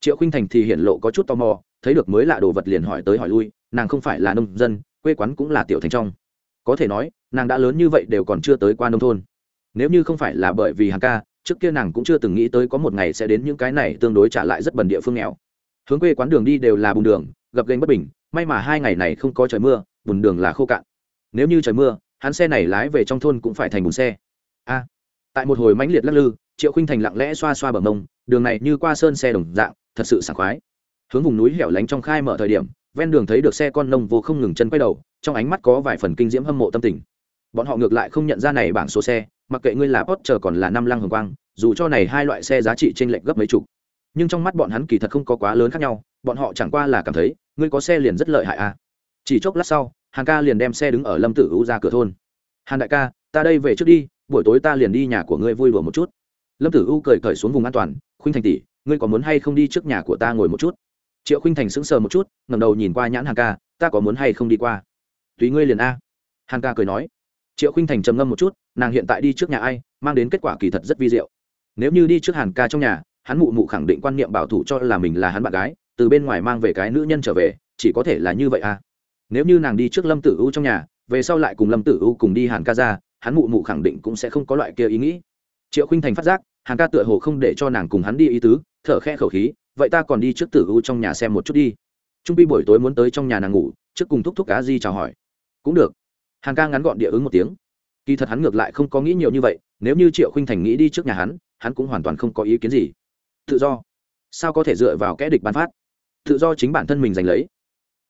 Triệu khinh thành thì hiện lộ có chút tò mò, thấy được mới lạ đồ vật liền hỏi tới hỏi lui, nàng không phải là nông dân, quê quán cũng là tiểu thành trong. Có thể nói, nàng đã lớn như vậy đều còn chưa tới qua nông thôn. Nếu như không phải là bởi vì hàng ca, trước kia nàng cũng chưa từng nghĩ tới có một ngày sẽ đến những cái này tương đối trả lại rất bẩn địa phương nghèo. Hướng quê quán đường đi đều là bùn đường gập gành bất bình, may mà hai ngày này không có trời mưa, bùn đường là khô cạn. Nếu như trời mưa, hắn xe này lái về trong thôn cũng phải thành bùn xe. A. Tại một hồi mãnh liệt lắc lư, triệu khinh thành lặng lẽ xoa xoa bờ mông, đường này như qua sơn xe đồng dạng, thật sự sảng khoái. Hướng vùng núi hẻo lánh trong khai mở thời điểm, ven đường thấy được xe con nông vô không ngừng chân quay đầu, trong ánh mắt có vài phần kinh diễm hâm mộ tâm tình. Bọn họ ngược lại không nhận ra này bảng số xe, mặc kệ ngươi là Porsche còn là năm lăng hồng quang, dù cho này hai loại xe giá trị trên lệch gấp mấy chục. Nhưng trong mắt bọn hắn kỳ thật không có quá lớn khác nhau bọn họ chẳng qua là cảm thấy, ngươi có xe liền rất lợi hại à. Chỉ chốc lát sau, hàn ca liền đem xe đứng ở lâm tử u ra cửa thôn. Hàn đại ca, ta đây về trước đi, buổi tối ta liền đi nhà của ngươi vui đùa một chút. Lâm tử u cười cởi xuống vùng an toàn, khuynh thành tỷ, ngươi có muốn hay không đi trước nhà của ta ngồi một chút? Triệu khuynh thành sững sờ một chút ngầm đầu nhìn qua nhãn hàn ca, ta có muốn hay không đi qua? Tùy ngươi liền a. Hàn ca cười nói. Triệu khuynh thành trầm ngâm một chút, nàng hiện tại đi trước nhà ai, mang đến kết quả kỳ thật rất vi diệu. Nếu như đi trước hàn ca trong nhà, hắn mụ mụ khẳng định quan niệm bảo thủ cho là mình là hắn bạn gái từ bên ngoài mang về cái nữ nhân trở về, chỉ có thể là như vậy à? Nếu như nàng đi trước lâm tử u trong nhà, về sau lại cùng lâm tử u cùng đi hàn ca ra hắn mụ mụ khẳng định cũng sẽ không có loại kia ý nghĩ. Triệu khinh thành phát giác, hàn ca tựa hồ không để cho nàng cùng hắn đi ý tứ, thở khe khẩu khí, vậy ta còn đi trước tử u trong nhà xem một chút đi. Trung pi buổi tối muốn tới trong nhà nàng ngủ, trước cùng thúc thúc cá di chào hỏi. Cũng được. Hàn ca ngắn gọn địa ứng một tiếng. Kỳ thật hắn ngược lại không có nghĩ nhiều như vậy, nếu như triệu khinh thành nghĩ đi trước nhà hắn hắn cũng hoàn toàn không có ý kiến gì. Tự do. Sao có thể dựa vào kẽ địch bán phát? Tự do chính bản thân mình giành lấy.